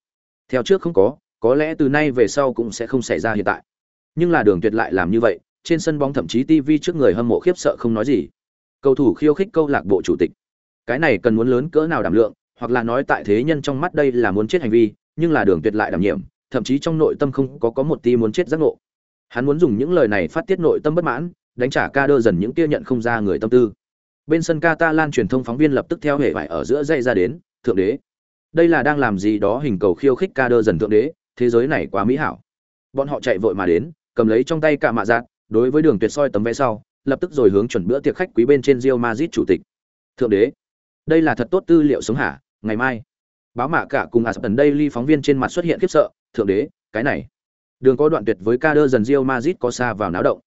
Theo trước không có, có lẽ từ nay về sau cũng sẽ không xảy ra hiện tại. Nhưng là Đường Tuyệt lại làm như vậy, trên sân bóng thậm chí TV trước người hâm mộ khiếp sợ không nói gì. Cầu thủ khiêu khích câu lạc bộ chủ tịch. Cái này cần muốn lớn cỡ nào đảm lượng, hoặc là nói tại thế nhân trong mắt đây là muốn chết hành vi, nhưng là Đường Tuyệt lại đảm nhiệm, thậm chí trong nội tâm không có có một tí muốn chết giác ngộ. Hắn muốn dùng những lời này phát tiết nội tâm bất mãn, đánh trả ca đơ dần những kia nhận không ra người tâm tư. Bên sân Catalan truyền thông phóng viên lập tức theo hệ vải ở giữa dây ra đến, thượng đế. Đây là đang làm gì đó hình cầu khiêu khích ca đơ dần thượng đế, thế giới này quá mỹ hảo. Bọn họ chạy vội mà đến, cầm lấy trong tay cả mạ giạt, đối với đường tuyệt soi tấm vé sau, lập tức rồi hướng chuẩn bữa tiệc khách quý bên trên Real Madrid chủ tịch. Thượng đế, đây là thật tốt tư liệu sống hả, ngày mai. Báo mạ cả cùng Aspen Daily phóng viên trên mặt xuất hiện khiếp sợ, thượng đế, cái này Đường có đoạn tuyệt với Kader dần Real Madrid có xa vào náo động.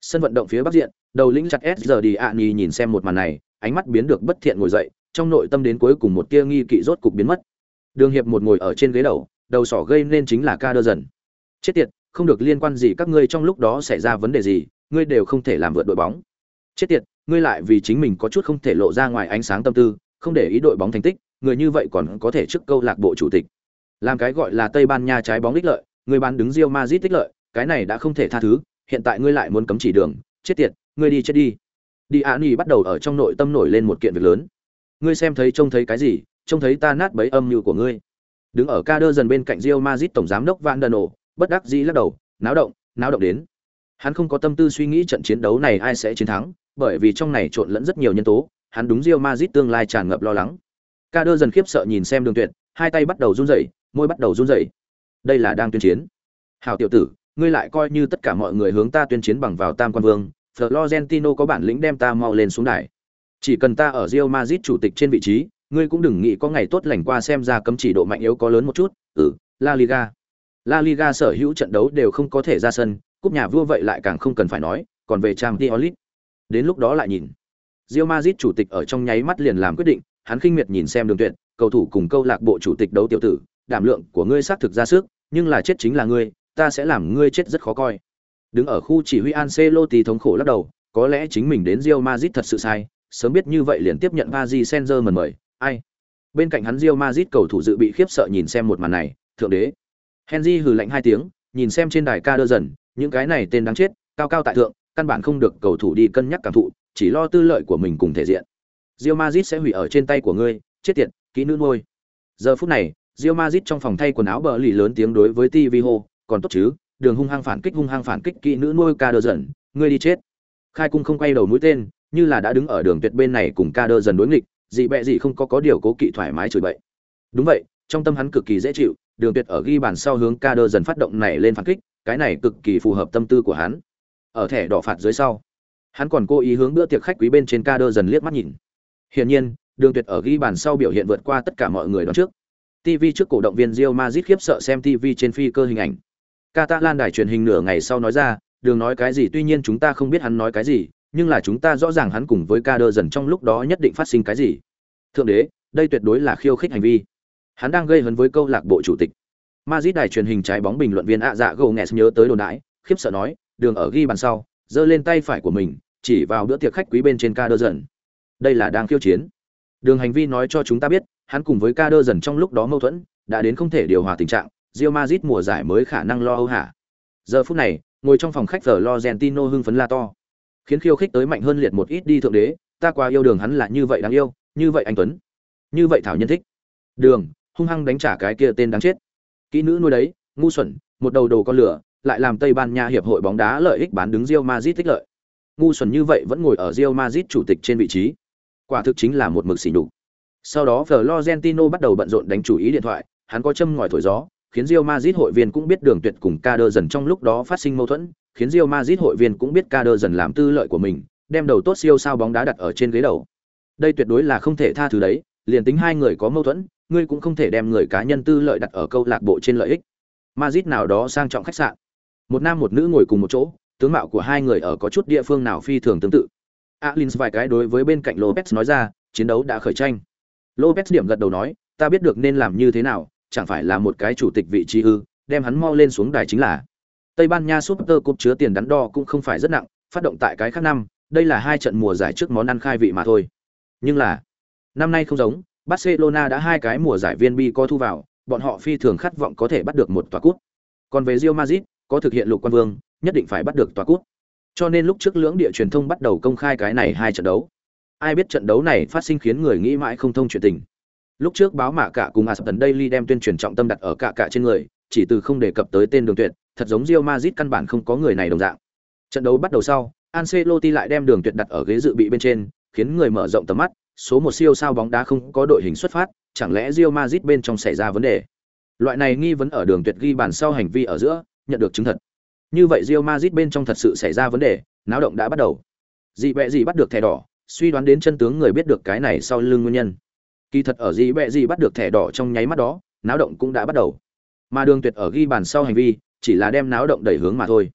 Sân vận động phía bắc diện, đầu lĩnh chặt S giờ đi ạ nhìn xem một màn này, ánh mắt biến được bất thiện ngồi dậy, trong nội tâm đến cuối cùng một tia nghi kỵ rốt cục biến mất. Đường Hiệp một ngồi ở trên ghế đầu, đầu sỏ gây nên chính là ca đơ dần. Chết tiệt, không được liên quan gì các ngươi trong lúc đó xảy ra vấn đề gì, ngươi đều không thể làm vượt đội bóng. Chết tiệt, ngươi lại vì chính mình có chút không thể lộ ra ngoài ánh sáng tâm tư, không để ý đội bóng thành tích, người như vậy còn có thể trước câu lạc bộ chủ tịch. Làm cái gọi là Tây Ban Nha trái bóng ích lợi, người bán đứng Real Madrid tích lợi, cái này đã không thể tha thứ, hiện tại ngươi lại muốn cấm chỉ đường, chết tiệt, ngươi đi chết đi. Đi Nhi bắt đầu ở trong nội tâm nổi lên một kiện việc lớn. Ngươi xem thấy trông thấy cái gì? Trông thấy ta nát bấy âm mưu của ngươi. Đứng ở ca đơ dần bên cạnh Real Madrid tổng giám đốc Van đần ổ bất đắc dĩ lắc đầu, náo động, náo động đến. Hắn không có tâm tư suy nghĩ trận chiến đấu này ai sẽ chiến thắng, bởi vì trong này trộn lẫn rất nhiều nhân tố, hắn đúng Rio Madrid tương lai tràn ngập lo lắng. Ca đơ dần khiếp sợ nhìn xem Đường Tuyệt, hai tay bắt đầu run rẩy, môi bắt đầu run rẩy. Đây là đang tuyên chiến. Hảo tiểu tử, ngươi lại coi như tất cả mọi người hướng ta tuyên chiến bằng vào Tam Quan Vương, Florentino có bản lĩnh đem ta mau lên xuống đài. Chỉ cần ta ở Rio Madrid chủ tịch trên vị trí, ngươi cũng đừng nghĩ có ngày tốt lành qua xem ra cấm chỉ độ mạnh yếu có lớn một chút. Ừ, La Liga. La Liga sở hữu trận đấu đều không có thể ra sân, cúp nhà vua vậy lại càng không cần phải nói, còn về Champions League. Đến lúc đó lại nhìn. Real Madrid chủ tịch ở trong nháy mắt liền làm quyết định, hắn khinh miệt nhìn xem Đường Tuyệt, cầu thủ cùng câu lạc bộ chủ tịch đấu tiểu tử, đảm lượng của ngươi xác thực ra sức, nhưng là chết chính là ngươi, ta sẽ làm ngươi chết rất khó coi. Đứng ở khu chỉ huy Ancelotti thống khổ lắc đầu, có lẽ chính mình đến Real Madrid thật sự sai, sớm biết như vậy liền tiếp nhận Paris Saint-Germain mời, ai. Bên cạnh hắn Real Madrid cầu thủ dự bị khiếp sợ nhìn xem một màn này, thượng đế. Henry hừ lạnh hai tiếng, nhìn xem trên đài ca đơ dần, những cái này tên đáng chết, cao cao tại thượng, căn bản không được cầu thủ đi cân nhắc cảm thụ, chỉ lo tư lợi của mình cùng thể diện. Real Madrid sẽ hủy ở trên tay của ngươi, chết tiệt, kỹ nữ nuôi. Giờ phút này, Real Madrid trong phòng thay quần áo bờ lì lớn tiếng đối với TV hô, còn tốt chứ, đường hung hăng phản kích hung hăng phản kích kỹ nữ nuôi ca đơ dần, ngươi đi chết. Khai cung không quay đầu mũi tên, như là đã đứng ở đường tuyệt bên này cùng ca đơ dần đối nghịch, gì bẹ gì không có có điều cố kỵ thoải mái chửi bậy. Đúng vậy, trong tâm hắn cực kỳ dễ chịu, đường tuyệt ở ghi bàn sau hướng Kader dần phát động này lên phản kích, cái này cực kỳ phù hợp tâm tư của hắn. Ở thẻ đỏ phạt dưới sau, hắn còn cố ý hướng bữa tiệc khách quý bên trên Kader dần liếc mắt nhìn. Hiển nhiên, Đường Tuyệt ở ghi bàn sau biểu hiện vượt qua tất cả mọi người đón trước. TV trước cổ động viên Real Madrid khiếp sợ xem TV trên phi cơ hình ảnh. Catalan đài truyền hình nửa ngày sau nói ra, Đường nói cái gì tuy nhiên chúng ta không biết hắn nói cái gì, nhưng là chúng ta rõ ràng hắn cùng với Kader dần trong lúc đó nhất định phát sinh cái gì. Thượng đế, đây tuyệt đối là khiêu khích hành vi. Hắn đang gây hấn với câu lạc bộ chủ tịch. Madrid đài truyền hình trái bóng bình luận viên ạ dạ Gomes nhớ tới đồn đãi, khiếp sợ nói, Đường ở ghi bàn sau, giơ lên tay phải của mình, chỉ vào bữa tiệc khách quý bên trên ca đơ dần. Đây là đang khiêu chiến. Đường hành vi nói cho chúng ta biết, hắn cùng với ca đơ dần trong lúc đó mâu thuẫn, đã đến không thể điều hòa tình trạng, Real Madrid mùa giải mới khả năng lo âu hả. Giờ phút này, ngồi trong phòng khách Florentino hưng phấn la to, khiến khiêu khích tới mạnh hơn liệt một ít đi thượng đế, ta qua yêu đường hắn là như vậy đáng yêu, như vậy anh tuấn, như vậy thảo nhân thích. Đường, hung hăng đánh trả cái kia tên đáng chết. Kỹ nữ nuôi đấy, ngu xuẩn, một đầu đồ con lửa, lại làm Tây Ban Nha hiệp hội bóng đá lợi ích bán đứng Real Madrid tích lợi. Ngu xuẩn như vậy vẫn ngồi ở Real Madrid chủ tịch trên vị trí. Quả thực chính là một mực xỉ nhục. Sau đó Florentino bắt đầu bận rộn đánh chủ ý điện thoại, hắn có châm ngòi thổi gió, khiến Real Madrid hội viên cũng biết đường tuyệt cùng Kader dần trong lúc đó phát sinh mâu thuẫn, khiến Real Madrid hội viên cũng biết Kader dần làm tư lợi của mình, đem đầu tốt siêu sao bóng đá đặt ở trên ghế đầu. Đây tuyệt đối là không thể tha thứ đấy, liền tính hai người có mâu thuẫn, ngươi cũng không thể đem người cá nhân tư lợi đặt ở câu lạc bộ trên lợi ích. Madrid nào đó sang trọng khách sạn. Một nam một nữ ngồi cùng một chỗ, tướng mạo của hai người ở có chút địa phương nào phi thường tương tự. Alins vài cái đối với bên cạnh Lopez nói ra, chiến đấu đã khởi tranh. Lopez điểm gật đầu nói, ta biết được nên làm như thế nào, chẳng phải là một cái chủ tịch vị trí ư, đem hắn mau lên xuống đài chính là. Tây Ban Nha Super Cup chứa tiền đắn đo cũng không phải rất nặng, phát động tại cái khác năm, đây là hai trận mùa giải trước món ăn khai vị mà thôi. Nhưng là, năm nay không giống, Barcelona đã hai cái mùa giải viên bi có thu vào, bọn họ phi thường khát vọng có thể bắt được một tòa cúp. Còn về Real Madrid, có thực hiện lục quan vương, nhất định phải bắt được tòa cúp. Cho nên lúc trước lưỡng địa truyền thông bắt đầu công khai cái này hai trận đấu. Ai biết trận đấu này phát sinh khiến người nghĩ mãi không thông chuyện tình. Lúc trước báo mạ cả cùng Aston Daily đem tuyên truyền trọng tâm đặt ở cả cả trên người, chỉ từ không đề cập tới tên Đường Tuyệt, thật giống Real Madrid căn bản không có người này đồng dạng. Trận đấu bắt đầu sau, Ancelotti lại đem Đường Tuyệt đặt ở ghế dự bị bên trên, khiến người mở rộng tầm mắt, số một siêu sao bóng đá không có đội hình xuất phát, chẳng lẽ Real Madrid bên trong xảy ra vấn đề? Loại này nghi vấn ở Đường Tuyệt ghi bàn sau hành vi ở giữa, nhận được chứng thật. Như vậy Real Madrid bên trong thật sự xảy ra vấn đề, náo động đã bắt đầu. Dị bẹ gì bắt được thẻ đỏ, suy đoán đến chân tướng người biết được cái này sau lưng nguyên nhân. Kỳ thật ở dị bẹ gì bắt được thẻ đỏ trong nháy mắt đó, náo động cũng đã bắt đầu. Mà Đường Tuyệt ở ghi bàn sau hành vi, chỉ là đem náo động đẩy hướng mà thôi.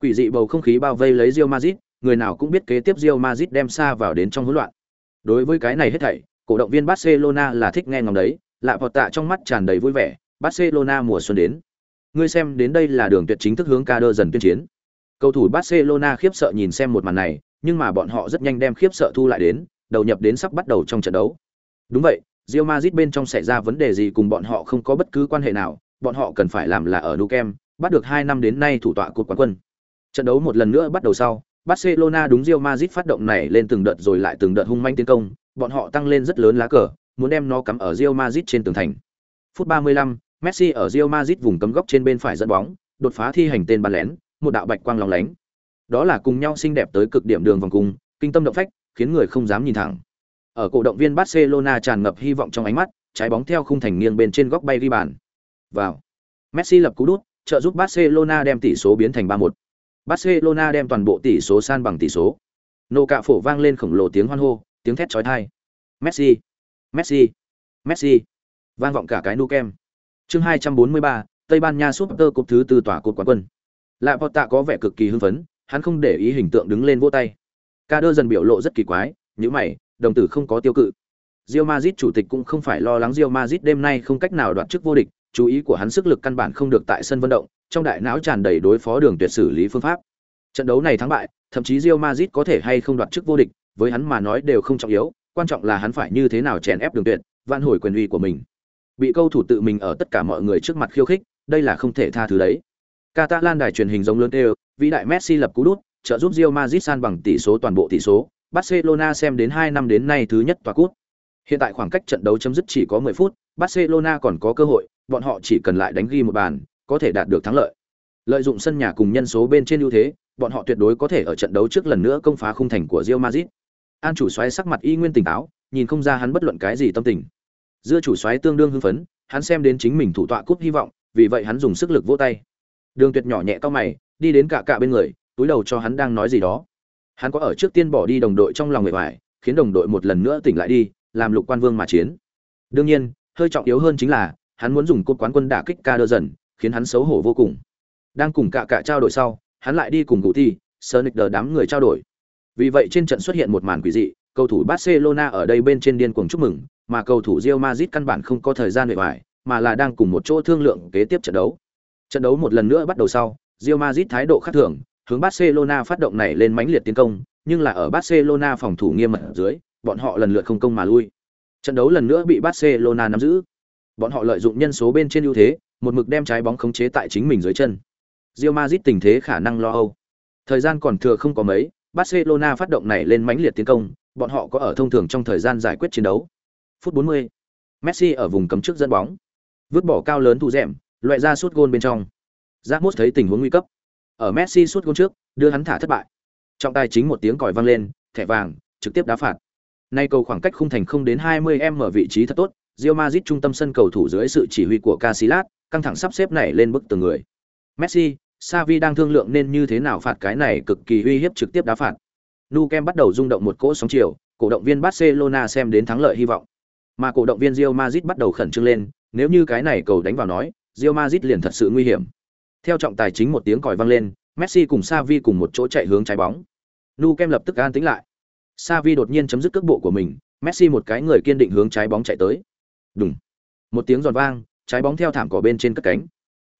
Quỷ dị bầu không khí bao vây lấy Real Madrid, người nào cũng biết kế tiếp Real Madrid đem xa vào đến trong hỗn loạn. Đối với cái này hết thảy, cổ động viên Barcelona là thích nghe ngóng đấy, lạ vọt tạ trong mắt tràn đầy vui vẻ, Barcelona mùa xuân đến. Ngươi xem đến đây là đường tuyệt chính thức hướng Kader dần tuyên chiến. Cầu thủ Barcelona khiếp sợ nhìn xem một màn này, nhưng mà bọn họ rất nhanh đem khiếp sợ thu lại đến, đầu nhập đến sắp bắt đầu trong trận đấu. Đúng vậy, Real Madrid bên trong xảy ra vấn đề gì cùng bọn họ không có bất cứ quan hệ nào, bọn họ cần phải làm là ở Nou Camp, bắt được 2 năm đến nay thủ tọa cột quán quân. Trận đấu một lần nữa bắt đầu sau, Barcelona đúng Real Madrid phát động này lên từng đợt rồi lại từng đợt hung manh tiến công, bọn họ tăng lên rất lớn lá cờ, muốn đem nó cắm ở Real Madrid trên tường thành. Phút 35, Messi ở Real Madrid vùng cấm góc trên bên phải dẫn bóng, đột phá thi hành tên bắn lén, một đạo bạch quang lóng lánh. Đó là cùng nhau xinh đẹp tới cực điểm đường vòng cung, kinh tâm động phách, khiến người không dám nhìn thẳng. Ở cổ động viên Barcelona tràn ngập hy vọng trong ánh mắt, trái bóng theo khung thành nghiêng bên trên góc bay ghi bàn. Vào. Messi lập cú đút, trợ giúp Barcelona đem tỷ số biến thành 3-1. Barcelona đem toàn bộ tỷ số san bằng tỷ số. Nô cạ phổ vang lên khổng lồ tiếng hoan hô, tiếng thét chói tai. Messi, Messi, Messi. Vang vọng cả cái nu kem. Chương 243, Tây Ban Nha Super Cup thứ tư tòa cột quán quân. Lạ Porta có vẻ cực kỳ hưng phấn, hắn không để ý hình tượng đứng lên vỗ tay. Kader dần biểu lộ rất kỳ quái, nhíu mày, đồng tử không có tiêu cự. Real Madrid chủ tịch cũng không phải lo lắng Real Madrid đêm nay không cách nào đoạt chức vô địch, chú ý của hắn sức lực căn bản không được tại sân vận động, trong đại não tràn đầy đối phó đường tuyệt xử lý phương pháp. Trận đấu này thắng bại, thậm chí Real Madrid có thể hay không đoạt chức vô địch, với hắn mà nói đều không trọng yếu, quan trọng là hắn phải như thế nào chèn ép đường tuyệt, vạn hồi quyền uy của mình. Bị câu thủ tự mình ở tất cả mọi người trước mặt khiêu khích, đây là không thể tha thứ đấy. Catalan đài truyền hình giống lớn đều, vĩ đại Messi lập cú đút, trợ giúp Real Madrid san bằng tỷ số toàn bộ tỷ số, Barcelona xem đến 2 năm đến nay thứ nhất tòa cút. Hiện tại khoảng cách trận đấu chấm dứt chỉ có 10 phút, Barcelona còn có cơ hội, bọn họ chỉ cần lại đánh ghi một bàn, có thể đạt được thắng lợi. Lợi dụng sân nhà cùng nhân số bên trên ưu thế, bọn họ tuyệt đối có thể ở trận đấu trước lần nữa công phá khung thành của Real Madrid. An chủ soái sắc mặt y nguyên tỉnh táo, nhìn không ra hắn bất luận cái gì tâm tình. Dưa chủ soái tương đương hưng phấn, hắn xem đến chính mình thủ tọa cúp hy vọng, vì vậy hắn dùng sức lực vỗ tay. Đường Tuyệt nhỏ nhẹ cau mày, đi đến cả cả bên người, túi đầu cho hắn đang nói gì đó. Hắn có ở trước tiên bỏ đi đồng đội trong lòng người ngoài, khiến đồng đội một lần nữa tỉnh lại đi, làm lục quan vương mà chiến. Đương nhiên, hơi trọng yếu hơn chính là, hắn muốn dùng cột quán quân đả kích ca đơ dần, khiến hắn xấu hổ vô cùng. Đang cùng cả cả trao đổi sau, hắn lại đi cùng cụ thi, Sonic đờ đám người trao đổi. Vì vậy trên trận xuất hiện một màn quỷ dị, cầu thủ Barcelona ở đây bên trên điên cuồng chúc mừng, mà cầu thủ Real Madrid căn bản không có thời gian để bài, mà là đang cùng một chỗ thương lượng kế tiếp trận đấu. Trận đấu một lần nữa bắt đầu sau, Real Madrid thái độ khác thường, hướng Barcelona phát động này lên mãnh liệt tiến công, nhưng là ở Barcelona phòng thủ nghiêm mật dưới, bọn họ lần lượt không công mà lui. Trận đấu lần nữa bị Barcelona nắm giữ. Bọn họ lợi dụng nhân số bên trên ưu thế, một mực đem trái bóng khống chế tại chính mình dưới chân. Real Madrid tình thế khả năng lo âu. Thời gian còn thừa không có mấy, Barcelona phát động này lên mãnh liệt tiến công, bọn họ có ở thông thường trong thời gian giải quyết chiến đấu. Phút 40, Messi ở vùng cấm trước dẫn bóng, vứt bỏ cao lớn thủ dẻm, loại ra sút gôn bên trong. Ramos thấy tình huống nguy cấp, ở Messi sút gôn trước, đưa hắn thả thất bại. Trọng tài chính một tiếng còi vang lên, thẻ vàng, trực tiếp đá phạt. Nay cầu khoảng cách khung thành không đến 20m ở vị trí thật tốt, Real Madrid trung tâm sân cầu thủ dưới sự chỉ huy của Casillas, căng thẳng sắp xếp này lên bức tường người. Messi, Xavi đang thương lượng nên như thế nào phạt cái này cực kỳ uy hiếp trực tiếp đá phạt. Nu Kem bắt đầu rung động một cỗ sóng chiều, cổ động viên Barcelona xem đến thắng lợi hy vọng. Mà cổ động viên Real Madrid bắt đầu khẩn trương lên, nếu như cái này cầu đánh vào nói, Real Madrid liền thật sự nguy hiểm. Theo trọng tài chính một tiếng còi vang lên, Messi cùng Xavi cùng một chỗ chạy hướng trái bóng. Nu Kem lập tức an tĩnh lại. Xavi đột nhiên chấm dứt cước bộ của mình, Messi một cái người kiên định hướng trái bóng chạy tới. Đùng. Một tiếng giòn vang, trái bóng theo thảm cỏ bên trên cất cánh.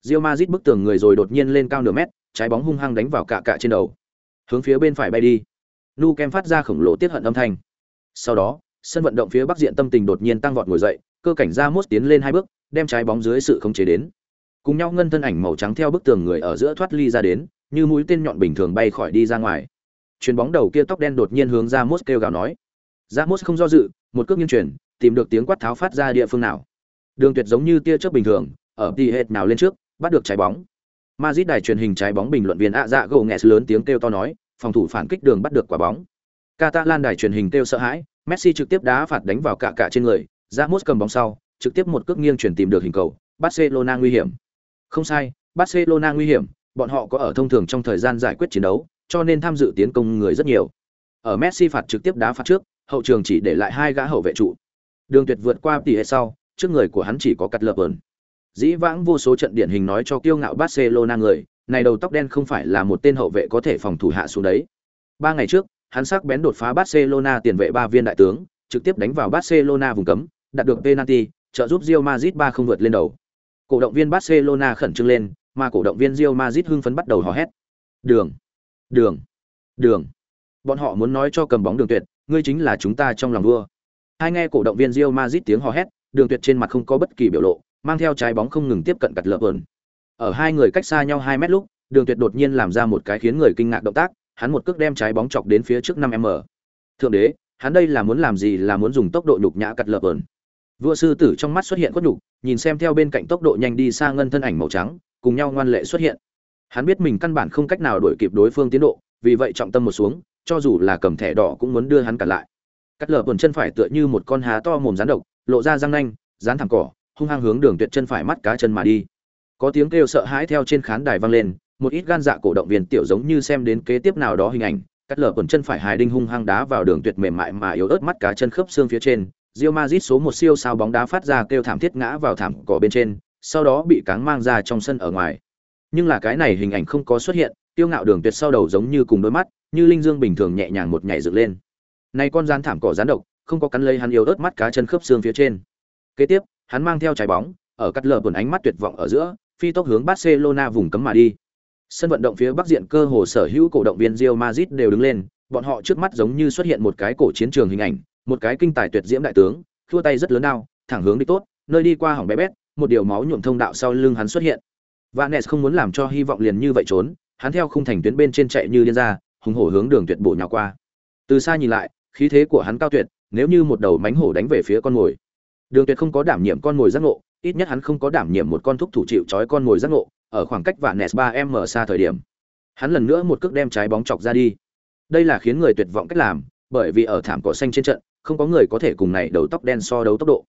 Real Madrid bức tường người rồi đột nhiên lên cao nửa mét, trái bóng hung hăng đánh vào cạ cạ trên đầu. Hướng phía bên phải bay đi. Nu Kem phát ra khổng lồ tiết hận âm thanh. Sau đó, sân vận động phía bắc diện tâm tình đột nhiên tăng vọt ngồi dậy, cơ cảnh ra mốt tiến lên hai bước, đem trái bóng dưới sự khống chế đến. Cùng nhau ngân thân ảnh màu trắng theo bức tường người ở giữa thoát ly ra đến, như mũi tên nhọn bình thường bay khỏi đi ra ngoài. Chuyền bóng đầu kia tóc đen đột nhiên hướng ra mốt kêu gào nói. Ra mốt không do dự, một cước nghiêng chuyển, tìm được tiếng quát tháo phát ra địa phương nào. Đường Tuyệt giống như tia chớp bình thường, ở đi hết nào lên trước, bắt được trái bóng. Madrid đài truyền hình trái bóng bình luận viên ạ dạ gồ nghẹt lớn tiếng kêu to nói, phòng thủ phản kích đường bắt được quả bóng. Catalan đài truyền hình kêu sợ hãi, Messi trực tiếp đá phạt đánh vào cả cả trên người, Ramos cầm bóng sau, trực tiếp một cước nghiêng chuyển tìm được hình cầu, Barcelona nguy hiểm. Không sai, Barcelona nguy hiểm, bọn họ có ở thông thường trong thời gian giải quyết chiến đấu, cho nên tham dự tiến công người rất nhiều. Ở Messi phạt trực tiếp đá phạt trước, hậu trường chỉ để lại hai gã hậu vệ trụ. Đường Tuyệt vượt qua tỷ hệ sau, trước người của hắn chỉ có cắt lợp ẩn. Dĩ vãng vô số trận điển hình nói cho kiêu ngạo Barcelona người, này đầu tóc đen không phải là một tên hậu vệ có thể phòng thủ hạ xuống đấy. Ba ngày trước, hắn sắc bén đột phá Barcelona tiền vệ ba viên đại tướng, trực tiếp đánh vào Barcelona vùng cấm, đạt được penalty, trợ giúp Real Madrid 3 không vượt lên đầu. Cổ động viên Barcelona khẩn trương lên, mà cổ động viên Real Madrid hưng phấn bắt đầu hò hét. Đường, đường, đường. Bọn họ muốn nói cho cầm bóng đường tuyệt, ngươi chính là chúng ta trong lòng vua. Hai nghe cổ động viên Real Madrid tiếng hò hét, đường tuyệt trên mặt không có bất kỳ biểu lộ, mang theo trái bóng không ngừng tiếp cận cật lợp vườn. Ở hai người cách xa nhau 2 mét lúc, đường tuyệt đột nhiên làm ra một cái khiến người kinh ngạc động tác, hắn một cước đem trái bóng chọc đến phía trước 5m. Thượng đế, hắn đây là muốn làm gì là muốn dùng tốc độ nhục nhã cật lợp vườn. Vua sư tử trong mắt xuất hiện quất nhục, nhìn xem theo bên cạnh tốc độ nhanh đi xa ngân thân ảnh màu trắng, cùng nhau ngoan lệ xuất hiện. Hắn biết mình căn bản không cách nào đuổi kịp đối phương tiến độ, vì vậy trọng tâm một xuống, cho dù là cầm thẻ đỏ cũng muốn đưa hắn cản lại. Cắt lở quần chân phải tựa như một con há to mồm rắn độc, lộ ra răng nanh, rán thẳng cỏ, hung hăng hướng đường tuyệt chân phải mắt cá chân mà đi. Có tiếng kêu sợ hãi theo trên khán đài vang lên, một ít gan dạ cổ động viên tiểu giống như xem đến kế tiếp nào đó hình ảnh, cắt lở quần chân phải hài đinh hung hăng đá vào đường tuyệt mềm mại mà yếu ớt mắt cá chân khớp xương phía trên, Real Madrid số một siêu sao bóng đá phát ra kêu thảm thiết ngã vào thảm cỏ bên trên, sau đó bị cáng mang ra trong sân ở ngoài. Nhưng là cái này hình ảnh không có xuất hiện, tiêu ngạo đường tuyệt sau đầu giống như cùng đôi mắt, như linh dương bình thường nhẹ nhàng một nhảy dựng lên. Này con rắn thảm cỏ rắn độc, không có cắn lấy hắn yếu ớt mắt cá chân khớp xương phía trên. Kế tiếp, hắn mang theo trái bóng, ở cắt lờ buồn ánh mắt tuyệt vọng ở giữa, phi tốc hướng Barcelona vùng cấm mà đi. Sân vận động phía bắc diện cơ hồ sở hữu cổ động viên Real Madrid đều đứng lên, bọn họ trước mắt giống như xuất hiện một cái cổ chiến trường hình ảnh, một cái kinh tài tuyệt diễm đại tướng thua tay rất lớn đao thẳng hướng đi tốt nơi đi qua hỏng bé bét một điều máu nhuộm thông đạo sau lưng hắn xuất hiện vanes không muốn làm cho hy vọng liền như vậy trốn hắn theo khung thành tuyến bên trên chạy như điên ra hùng hổ hướng đường tuyệt bộ nhào qua từ xa nhìn lại khí thế của hắn cao tuyệt nếu như một đầu mánh hổ đánh về phía con mồi đường tuyệt không có đảm nhiệm con mồi giác ngộ ít nhất hắn không có đảm nhiệm một con thúc thủ chịu trói con mồi giác ngộ ở khoảng cách vạn nes ba m xa thời điểm hắn lần nữa một cước đem trái bóng chọc ra đi đây là khiến người tuyệt vọng cách làm bởi vì ở thảm cỏ xanh trên trận không có người có thể cùng này đầu tóc đen so đấu tốc độ.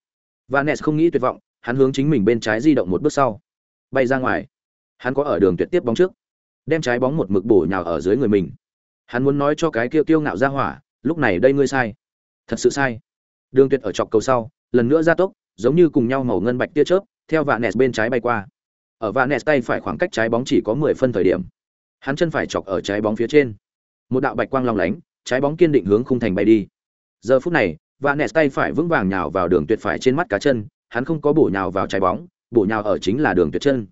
Vanes không nghĩ tuyệt vọng, hắn hướng chính mình bên trái di động một bước sau, bay ra ngoài. Hắn có ở đường tuyệt tiếp bóng trước, đem trái bóng một mực bổ nhào ở dưới người mình. Hắn muốn nói cho cái kia kiêu ngạo ra hỏa, lúc này đây ngươi sai, thật sự sai. Đường tuyệt ở chọc cầu sau, lần nữa ra tốc, giống như cùng nhau màu ngân bạch tia chớp, theo Vanes bên trái bay qua. Ở Vanes tay phải khoảng cách trái bóng chỉ có 10 phân thời điểm. Hắn chân phải chọc ở trái bóng phía trên. Một đạo bạch quang long lánh, trái bóng kiên định hướng khung thành bay đi giờ phút này Vanes tay phải vững vàng nhào vào đường tuyệt phải trên mắt cá chân hắn không có bổ nhào vào trái bóng bổ nhào ở chính là đường tuyệt chân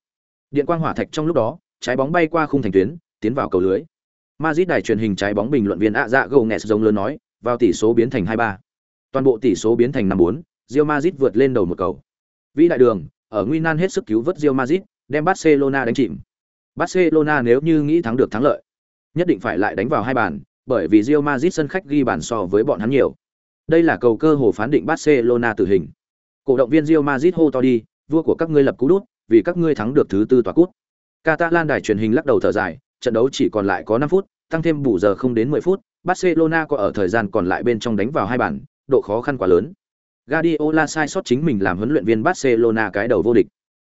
điện quang hỏa thạch trong lúc đó trái bóng bay qua khung thành tuyến tiến vào cầu lưới Madrid đài truyền hình trái bóng bình luận viên ạ dạ gồ nghẹt giống lớn nói vào tỷ số biến thành 2-3. toàn bộ tỷ số biến thành 5-4, Real Madrid vượt lên đầu một cầu vĩ đại đường ở nguy nan hết sức cứu vớt Real Madrid đem Barcelona đánh chìm Barcelona nếu như nghĩ thắng được thắng lợi nhất định phải lại đánh vào hai bàn bởi vì Real Madrid sân khách ghi bàn so với bọn hắn nhiều. Đây là cầu cơ hồ phán định Barcelona tử hình. Cổ động viên Real Madrid hô to đi, vua của các ngươi lập cú đút, vì các ngươi thắng được thứ tư tòa cút. Catalan đài truyền hình lắc đầu thở dài, trận đấu chỉ còn lại có 5 phút, tăng thêm bù giờ không đến 10 phút, Barcelona có ở thời gian còn lại bên trong đánh vào hai bàn, độ khó khăn quá lớn. Guardiola sai sót chính mình làm huấn luyện viên Barcelona cái đầu vô địch.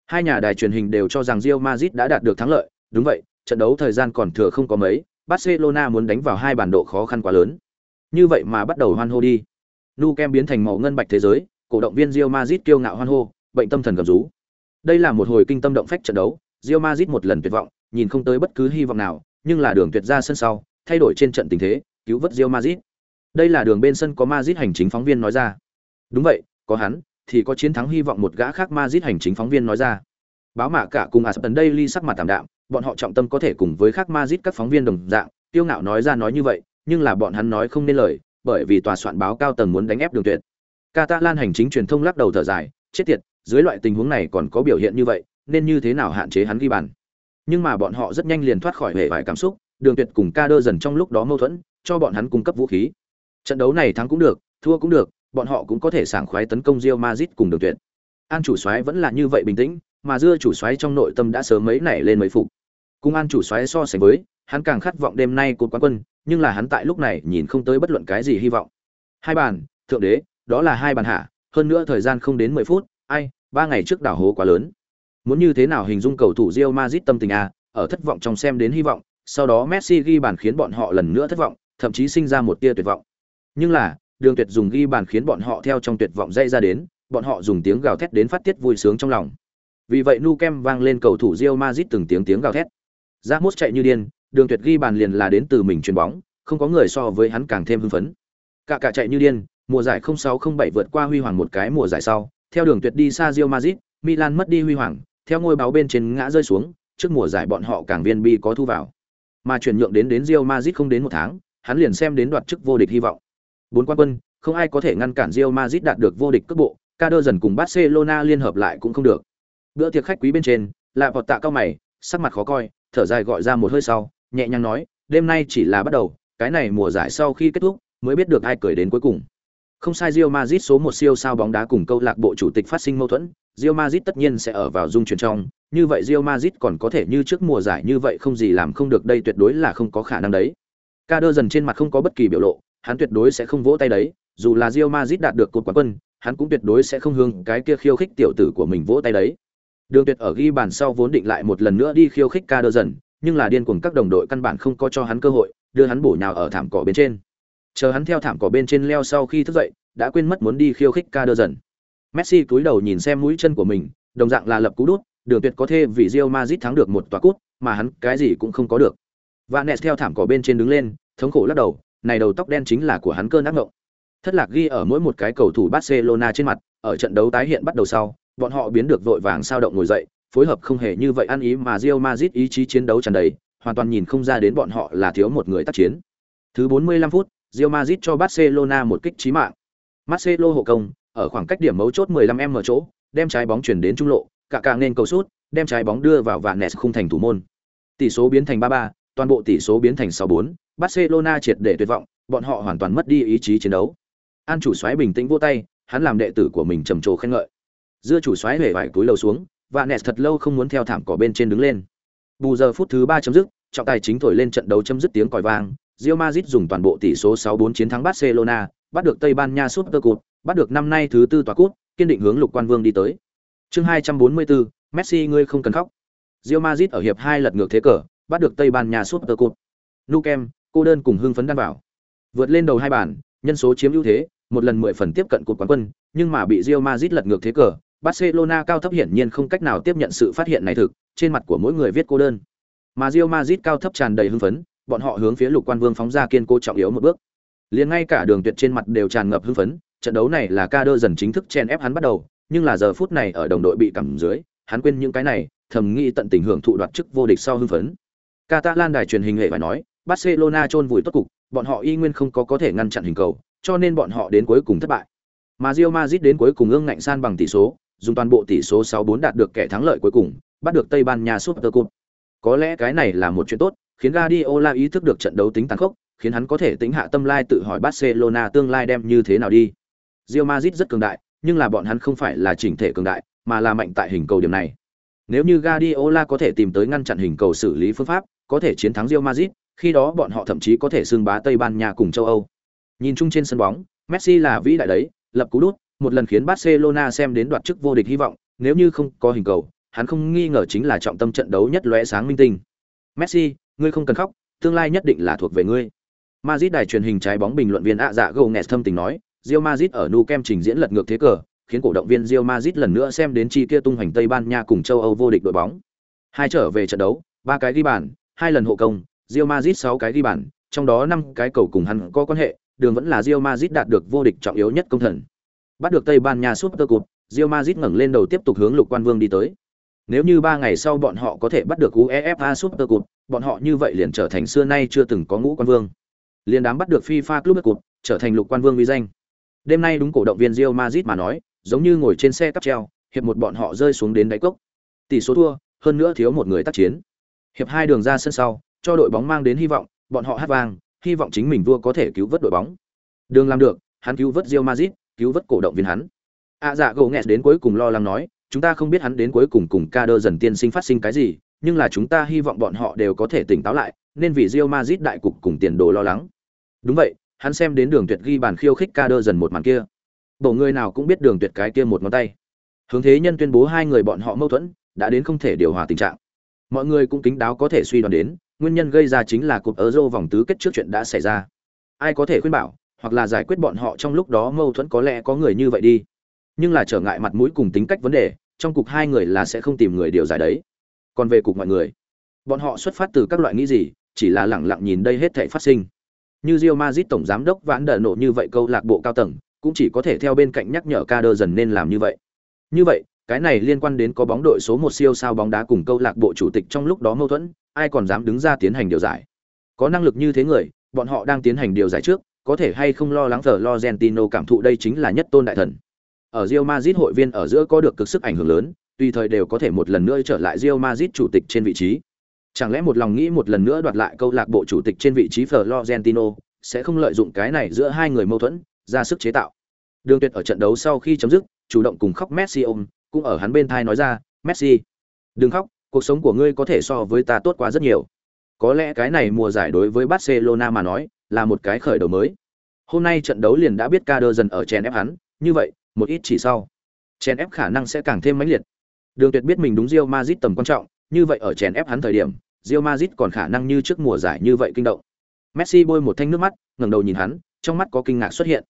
Hai nhà đài truyền hình đều cho rằng Real Madrid đã đạt được thắng lợi, đúng vậy, trận đấu thời gian còn thừa không có mấy, Barcelona muốn đánh vào hai bản độ khó khăn quá lớn. Như vậy mà bắt đầu hoan hô đi. Nu Kem biến thành màu ngân bạch thế giới, cổ động viên Real Madrid kiêu ngạo hoan hô, bệnh tâm thần gầm rú. Đây là một hồi kinh tâm động phách trận đấu, Real Madrid một lần tuyệt vọng, nhìn không tới bất cứ hy vọng nào, nhưng là đường tuyệt ra sân sau, thay đổi trên trận tình thế, cứu vớt Real Madrid. Đây là đường bên sân có Madrid hành chính phóng viên nói ra. Đúng vậy, có hắn, thì có chiến thắng hy vọng một gã khác Madrid hành chính phóng viên nói ra. Báo mạ cả cùng Aston Daily sắc mặt tạm đạm, bọn họ trọng tâm có thể cùng với khác Madrid các phóng viên đồng dạng, tiêu ngạo nói ra nói như vậy, nhưng là bọn hắn nói không nên lời, bởi vì tòa soạn báo cao tầng muốn đánh ép Đường Tuyệt. Catalan hành chính truyền thông lắc đầu thở dài, chết tiệt, dưới loại tình huống này còn có biểu hiện như vậy, nên như thế nào hạn chế hắn ghi bàn. Nhưng mà bọn họ rất nhanh liền thoát khỏi hệ vải cảm xúc, Đường Tuyệt cùng Ca Đơ dần trong lúc đó mâu thuẫn, cho bọn hắn cung cấp vũ khí. Trận đấu này thắng cũng được, thua cũng được, bọn họ cũng có thể sảng khoái tấn công rio mazit cùng Đường Tuyệt. An chủ soái vẫn là như vậy bình tĩnh, mà dưa chủ soái trong nội tâm đã sớm mấy nảy lên mấy phục. Cung An chủ soái so sánh với, hắn càng khát vọng đêm nay cột quán quân, nhưng là hắn tại lúc này nhìn không tới bất luận cái gì hy vọng. Hai bàn, thượng đế, đó là hai bàn hạ, hơn nữa thời gian không đến 10 phút, ai, ba ngày trước đảo hố quá lớn. Muốn như thế nào hình dung cầu thủ Real Madrid tâm tình a, ở thất vọng trong xem đến hy vọng, sau đó Messi ghi bàn khiến bọn họ lần nữa thất vọng, thậm chí sinh ra một tia tuyệt vọng. Nhưng là, Đường Tuyệt dùng ghi bàn khiến bọn họ theo trong tuyệt vọng dây ra đến, bọn họ dùng tiếng gào thét đến phát tiết vui sướng trong lòng. Vì vậy Nu Kem vang lên cầu thủ Real Madrid từng tiếng tiếng gào thét. Ramos chạy như điên, Đường Tuyệt ghi bàn liền là đến từ mình chuyền bóng, không có người so với hắn càng thêm hưng phấn. Cả cả chạy như điên, Mùa giải 0607 vượt qua huy hoàng một cái mùa giải sau, theo đường tuyệt đi xa Real Madrid, Milan mất đi huy hoàng, theo ngôi báo bên trên ngã rơi xuống, trước mùa giải bọn họ càng viên bi có thu vào. Mà chuyển nhượng đến đến Real Madrid không đến một tháng, hắn liền xem đến đoạt chức vô địch hy vọng. Bốn quan quân, không ai có thể ngăn cản Real Madrid đạt được vô địch cấp bộ, Kader dần cùng Barcelona liên hợp lại cũng không được. Bữa tiệc khách quý bên trên, là vọt tạ cao mày, sắc mặt khó coi, thở dài gọi ra một hơi sau, nhẹ nhàng nói, đêm nay chỉ là bắt đầu, cái này mùa giải sau khi kết thúc, mới biết được ai cười đến cuối cùng. Không sai Real Madrid số một siêu sao bóng đá cùng câu lạc bộ chủ tịch phát sinh mâu thuẫn, Real Madrid tất nhiên sẽ ở vào dung chuyển trong, như vậy Real Madrid còn có thể như trước mùa giải như vậy không gì làm không được đây tuyệt đối là không có khả năng đấy. Kader dần trên mặt không có bất kỳ biểu lộ, hắn tuyệt đối sẽ không vỗ tay đấy, dù là Real Madrid đạt được cột quán quân, hắn cũng tuyệt đối sẽ không hướng cái kia khiêu khích tiểu tử của mình vỗ tay đấy. Đường Tuyệt ở ghi bàn sau vốn định lại một lần nữa đi khiêu khích Kader dần, nhưng là điên cuồng các đồng đội căn bản không có cho hắn cơ hội, đưa hắn bổ nhào ở thảm cỏ bên trên. Chờ hắn theo thảm cỏ bên trên leo sau khi thức dậy, đã quên mất muốn đi khiêu khích Kader dần. Messi cúi đầu nhìn xem mũi chân của mình, đồng dạng là lập cú đút, Đường Tuyệt có thể vì Real Madrid thắng được một tòa cút mà hắn cái gì cũng không có được. Vanes theo thảm cỏ bên trên đứng lên, thống khổ lắc đầu, này đầu tóc đen chính là của hắn cơn ác ngộng. Thất lạc ghi ở mỗi một cái cầu thủ Barcelona trên mặt, ở trận đấu tái hiện bắt đầu sau, bọn họ biến được vội vàng sao động ngồi dậy, phối hợp không hề như vậy ăn ý mà Real Madrid ý chí chiến đấu tràn đầy, hoàn toàn nhìn không ra đến bọn họ là thiếu một người tác chiến. Thứ 45 phút, Real Madrid cho Barcelona một kích chí mạng. Marcelo hộ công, ở khoảng cách điểm mấu chốt 15m chỗ, đem trái bóng chuyển đến trung lộ, cả cả nên cầu sút, đem trái bóng đưa vào vạn nẹt khung thành thủ môn. Tỷ số biến thành 3-3, toàn bộ tỷ số biến thành 6-4, Barcelona triệt để tuyệt vọng, bọn họ hoàn toàn mất đi ý chí chiến đấu. An chủ soái bình tĩnh vô tay, hắn làm đệ tử của mình trầm trồ khen ngợi. Dưa chủ soái hề vải túi lầu xuống, và nẹt thật lâu không muốn theo thảm cỏ bên trên đứng lên. Bù giờ phút thứ 3 chấm dứt, trọng tài chính thổi lên trận đấu chấm dứt tiếng còi vang, Real Madrid dùng toàn bộ tỷ số 6-4 chiến thắng Barcelona, bắt được Tây Ban Nha Super Cup, bắt được năm nay thứ tư tòa cúp, kiên định hướng Lục Quan Vương đi tới. Chương 244, Messi ngươi không cần khóc. Real Madrid ở hiệp 2 lật ngược thế cờ, bắt được Tây Ban Nha Super Cup. Nukem, cô đơn cùng hưng phấn đan vào. Vượt lên đầu hai bàn, nhân số chiếm ưu thế, một lần 10 phần tiếp cận cuộc quán quân, nhưng mà bị Real Madrid lật ngược thế cờ, Barcelona cao thấp hiển nhiên không cách nào tiếp nhận sự phát hiện này thực, trên mặt của mỗi người viết cô đơn. Mà Real Madrid cao thấp tràn đầy hưng phấn, bọn họ hướng phía Lục Quan Vương phóng ra kiên cố trọng yếu một bước. Liền ngay cả đường tuyệt trên mặt đều tràn ngập hưng phấn, trận đấu này là Kader dần chính thức chen ép hắn bắt đầu, nhưng là giờ phút này ở đồng đội bị cầm dưới, hắn quên những cái này, thầm nghĩ tận tình hưởng thụ đoạt chức vô địch sau hưng phấn. Catalan đài truyền hình hệ phải nói, Barcelona chôn vùi tốt cục, bọn họ y nguyên không có có thể ngăn chặn hình cầu, cho nên bọn họ đến cuối cùng thất bại. Mà Real Madrid đến cuối cùng ương ngạnh san bằng tỷ số, dùng toàn bộ tỷ số 6-4 đạt được kẻ thắng lợi cuối cùng, bắt được Tây Ban Nha Super Cup. Có lẽ cái này là một chuyện tốt, khiến Guardiola ý thức được trận đấu tính tàn khốc, khiến hắn có thể tính hạ tâm lai tự hỏi Barcelona tương lai đem như thế nào đi. Real Madrid rất cường đại, nhưng là bọn hắn không phải là chỉnh thể cường đại, mà là mạnh tại hình cầu điểm này. Nếu như Guardiola có thể tìm tới ngăn chặn hình cầu xử lý phương pháp, có thể chiến thắng Real Madrid, khi đó bọn họ thậm chí có thể xưng bá Tây Ban Nha cùng châu Âu. Nhìn chung trên sân bóng, Messi là vĩ đại đấy, lập cú đút, một lần khiến Barcelona xem đến đoạt chức vô địch hy vọng, nếu như không có hình cầu, hắn không nghi ngờ chính là trọng tâm trận đấu nhất lóe sáng minh tinh. Messi, ngươi không cần khóc, tương lai nhất định là thuộc về ngươi. Madrid đài truyền hình trái bóng bình luận viên ạ dạ Gomez thâm tình nói, Real Madrid ở Nou Camp trình diễn lật ngược thế cờ, khiến cổ động viên Real Madrid lần nữa xem đến chi kia tung hoành Tây Ban Nha cùng châu Âu vô địch đội bóng. Hai trở về trận đấu, ba cái ghi bàn, hai lần hộ công, Real Madrid sáu cái ghi bàn, trong đó năm cái cầu cùng hắn có quan hệ, đường vẫn là Real Madrid đạt được vô địch trọng yếu nhất công thần. Bắt được Tây Ban Nha Super Cup, Real Madrid ngẩng lên đầu tiếp tục hướng Lục Quan Vương đi tới. Nếu như 3 ngày sau bọn họ có thể bắt được UEFA Super Cup, bọn họ như vậy liền trở thành xưa nay chưa từng có ngũ quan vương. Liên đám bắt được FIFA Club Cup, trở thành Lục Quan Vương uy danh. Đêm nay đúng cổ động viên Real Madrid mà nói, giống như ngồi trên xe cắp treo, hiệp một bọn họ rơi xuống đến đáy cốc. Tỷ số thua, hơn nữa thiếu một người tác chiến. Hiệp hai đường ra sân sau, cho đội bóng mang đến hy vọng, bọn họ hát vang, hy vọng chính mình vua có thể cứu vớt đội bóng. Đường làm được, hắn cứu vớt Real Madrid, cứu vớt cổ động viên hắn. À dạ gồ nghẹt đến cuối cùng lo lắng nói, chúng ta không biết hắn đến cuối cùng cùng ca đơ dần tiên sinh phát sinh cái gì, nhưng là chúng ta hy vọng bọn họ đều có thể tỉnh táo lại, nên vì Real Madrid đại cục cùng tiền đồ lo lắng. Đúng vậy, hắn xem đến đường tuyệt ghi bàn khiêu khích ca đơ dần một màn kia. Bộ người nào cũng biết đường tuyệt cái kia một ngón tay. Hướng thế nhân tuyên bố hai người bọn họ mâu thuẫn, đã đến không thể điều hòa tình trạng. Mọi người cũng kính đáo có thể suy đoán đến, nguyên nhân gây ra chính là cục Euro vòng tứ kết trước chuyện đã xảy ra. Ai có thể khuyên bảo, hoặc là giải quyết bọn họ trong lúc đó mâu thuẫn có lẽ có người như vậy đi. Nhưng là trở ngại mặt mũi cùng tính cách vấn đề, trong cục hai người là sẽ không tìm người điều giải đấy. Còn về cục mọi người, bọn họ xuất phát từ các loại nghĩ gì, chỉ là lẳng lặng nhìn đây hết thảy phát sinh. Như rio mazit tổng giám đốc vãn đờ nộ như vậy câu lạc bộ cao tầng, cũng chỉ có thể theo bên cạnh nhắc nhở ca đơ dần nên làm như vậy. Như vậy, cái này liên quan đến có bóng đội số một siêu sao bóng đá cùng câu lạc bộ chủ tịch trong lúc đó mâu thuẫn, ai còn dám đứng ra tiến hành điều giải. Có năng lực như thế người, bọn họ đang tiến hành điều giải trước, có thể hay không lo lắng giờ Lorentino cảm thụ đây chính là nhất tôn đại thần. Ở Real Madrid hội viên ở giữa có được cực sức ảnh hưởng lớn, tùy thời đều có thể một lần nữa trở lại Real Madrid chủ tịch trên vị trí. Chẳng lẽ một lòng nghĩ một lần nữa đoạt lại câu lạc bộ chủ tịch trên vị trí Florentino, sẽ không lợi dụng cái này giữa hai người mâu thuẫn, ra sức chế tạo. Đường Tuyệt ở trận đấu sau khi chấm dứt, chủ động cùng khóc Messi ôm, cũng ở hắn bên thai nói ra, "Messi, đừng khóc, cuộc sống của ngươi có thể so với ta tốt quá rất nhiều." Có lẽ cái này mùa giải đối với Barcelona mà nói, là một cái khởi đầu mới. Hôm nay trận đấu liền đã biết Kader dần ở chèn ép hắn, như vậy, một ít chỉ sau, chèn ép khả năng sẽ càng thêm mãnh liệt. Đường Tuyệt biết mình đúng rio mazit tầm quan trọng, như vậy ở chèn ép hắn thời điểm, rio mazit còn khả năng như trước mùa giải như vậy kinh động. Messi bôi một thanh nước mắt, ngẩng đầu nhìn hắn, trong mắt có kinh ngạc xuất hiện.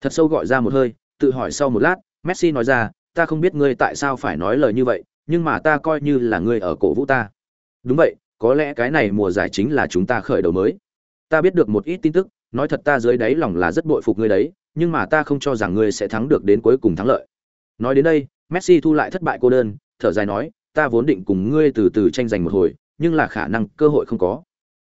Thật sâu gọi ra một hơi, tự hỏi sau một lát, Messi nói ra, ta không biết ngươi tại sao phải nói lời như vậy, nhưng mà ta coi như là ngươi ở cổ vũ ta. Đúng vậy, có lẽ cái này mùa giải chính là chúng ta khởi đầu mới. Ta biết được một ít tin tức, nói thật ta dưới đáy lòng là rất bội phục ngươi đấy, nhưng mà ta không cho rằng ngươi sẽ thắng được đến cuối cùng thắng lợi. Nói đến đây, Messi thu lại thất bại cô đơn, thở dài nói, ta vốn định cùng ngươi từ từ tranh giành một hồi, nhưng là khả năng cơ hội không có.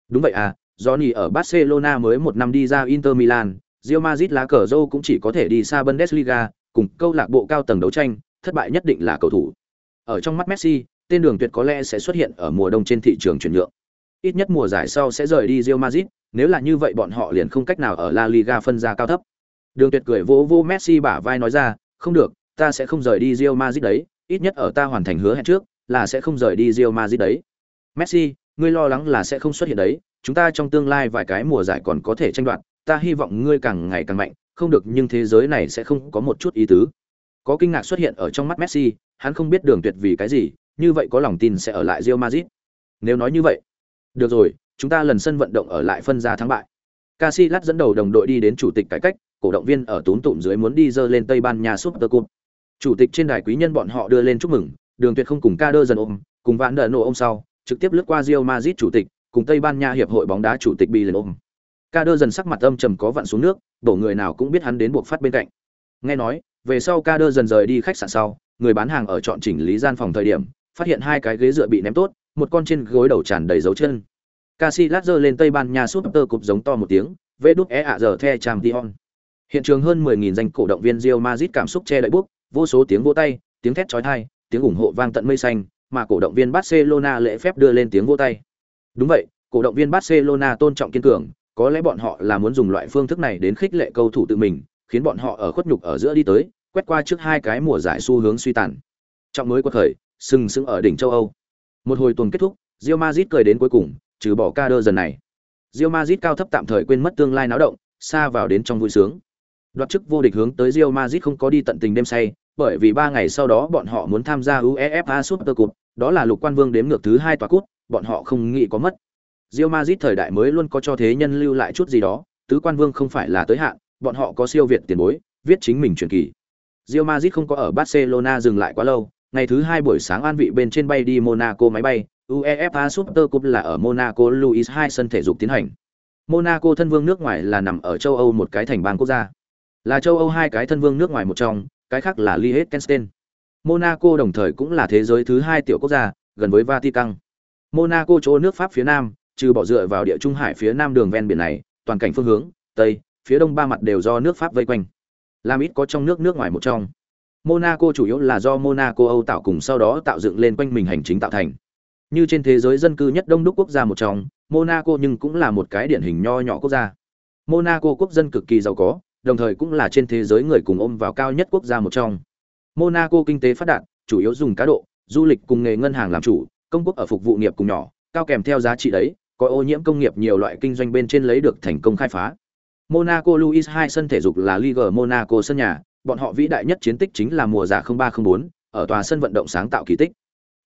Đúng vậy à, Johnny ở Barcelona mới một năm đi ra Inter Milan, Real Madrid lá cờ dâu cũng chỉ có thể đi xa Bundesliga, cùng câu lạc bộ cao tầng đấu tranh, thất bại nhất định là cầu thủ. Ở trong mắt Messi, tên đường tuyệt có lẽ sẽ xuất hiện ở mùa đông trên thị trường chuyển nhượng. Ít nhất mùa giải sau sẽ rời đi Real Madrid, nếu là như vậy bọn họ liền không cách nào ở La Liga phân ra cao thấp. Đường tuyệt cười vỗ vỗ Messi bả vai nói ra, không được, ta sẽ không rời đi Real Madrid đấy, ít nhất ở ta hoàn thành hứa hẹn trước, là sẽ không rời đi Real Madrid đấy. Messi, ngươi lo lắng là sẽ không xuất hiện đấy, chúng ta trong tương lai vài cái mùa giải còn có thể tranh đoạt, ta hy vọng ngươi càng ngày càng mạnh, không được nhưng thế giới này sẽ không có một chút ý tứ. Có kinh ngạc xuất hiện ở trong mắt Messi, hắn không biết đường tuyệt vì cái gì, như vậy có lòng tin sẽ ở lại Real Madrid. Nếu nói như vậy, được rồi, chúng ta lần sân vận động ở lại phân ra thắng bại. Casillas dẫn đầu đồng đội đi đến chủ tịch cải cách, cổ động viên ở túm tụm dưới muốn đi dơ lên Tây Ban Nha Super Cup. Chủ tịch trên đài quý nhân bọn họ đưa lên chúc mừng, Đường Tuyệt không cùng Kader dần ôm, cùng Vạn Đở nổ ôm sau, trực tiếp lướt qua Real Madrid chủ tịch, cùng Tây Ban Nha hiệp hội bóng đá chủ tịch Bilen ôm. Kader dần sắc mặt âm trầm có vặn xuống nước, đổ người nào cũng biết hắn đến buộc phát bên cạnh. Nghe nói, về sau Kader dần rời đi khách sạn sau, người bán hàng ở chọn chỉnh lý gian phòng thời điểm, phát hiện hai cái ghế dựa bị ném tốt, một con trên gối đầu tràn đầy dấu chân. Casillas giơ lên Tây Ban Nha Super cục giống to một tiếng, vê đút é ạ giờ the champion. Hiện trường hơn 10.000 danh cổ động viên Real Madrid cảm xúc che đậy bước, vô số tiếng vỗ tay, tiếng thét chói tai, tiếng ủng hộ vang tận mây xanh, mà cổ động viên Barcelona lễ phép đưa lên tiếng vỗ tay. Đúng vậy, cổ động viên Barcelona tôn trọng kiên cường, có lẽ bọn họ là muốn dùng loại phương thức này đến khích lệ cầu thủ tự mình, khiến bọn họ ở khuất nhục ở giữa đi tới, quét qua trước hai cái mùa giải xu hướng suy tàn. Trọng mới quật khởi, sừng sững ở đỉnh châu Âu. Một hồi tuần kết thúc, Real Madrid cười đến cuối cùng, trừ bỏ ca đơ dần này. Real Madrid cao thấp tạm thời quên mất tương lai náo động, xa vào đến trong vui sướng. Đoạt chức vô địch hướng tới Real Madrid không có đi tận tình đêm say, bởi vì ba ngày sau đó bọn họ muốn tham gia UEFA Super Cup, đó là lục quan vương đếm ngược thứ hai tòa cút, bọn họ không nghĩ có mất. Real Madrid thời đại mới luôn có cho thế nhân lưu lại chút gì đó, tứ quan vương không phải là tới hạn, bọn họ có siêu việt tiền bối, viết chính mình truyền kỳ. Real Madrid không có ở Barcelona dừng lại quá lâu, ngày thứ hai buổi sáng an vị bên trên bay đi Monaco máy bay, UEFA Super Cup là ở Monaco Louis II sân thể dục tiến hành. Monaco thân vương nước ngoài là nằm ở châu Âu một cái thành bang quốc gia. Là châu Âu hai cái thân vương nước ngoài một trong, cái khác là Liechtenstein. Monaco đồng thời cũng là thế giới thứ hai tiểu quốc gia, gần với Vatican. Monaco chỗ nước Pháp phía nam, trừ bỏ dựa vào địa trung hải phía nam đường ven biển này, toàn cảnh phương hướng, tây, phía đông ba mặt đều do nước Pháp vây quanh. Làm ít có trong nước nước ngoài một trong. Monaco chủ yếu là do Monaco Âu tạo cùng sau đó tạo dựng lên quanh mình hành chính tạo thành. Như trên thế giới dân cư nhất đông đúc quốc gia một trong, Monaco nhưng cũng là một cái điển hình nho nhỏ quốc gia. Monaco quốc dân cực kỳ giàu có, đồng thời cũng là trên thế giới người cùng ôm vào cao nhất quốc gia một trong. Monaco kinh tế phát đạt, chủ yếu dùng cá độ, du lịch cùng nghề ngân hàng làm chủ, công quốc ở phục vụ nghiệp cùng nhỏ, cao kèm theo giá trị đấy, có ô nhiễm công nghiệp nhiều loại kinh doanh bên trên lấy được thành công khai phá. Monaco Louis II sân thể dục là Ligue Monaco sân nhà, bọn họ vĩ đại nhất chiến tích chính là mùa giải 0304, ở tòa sân vận động sáng tạo kỳ tích.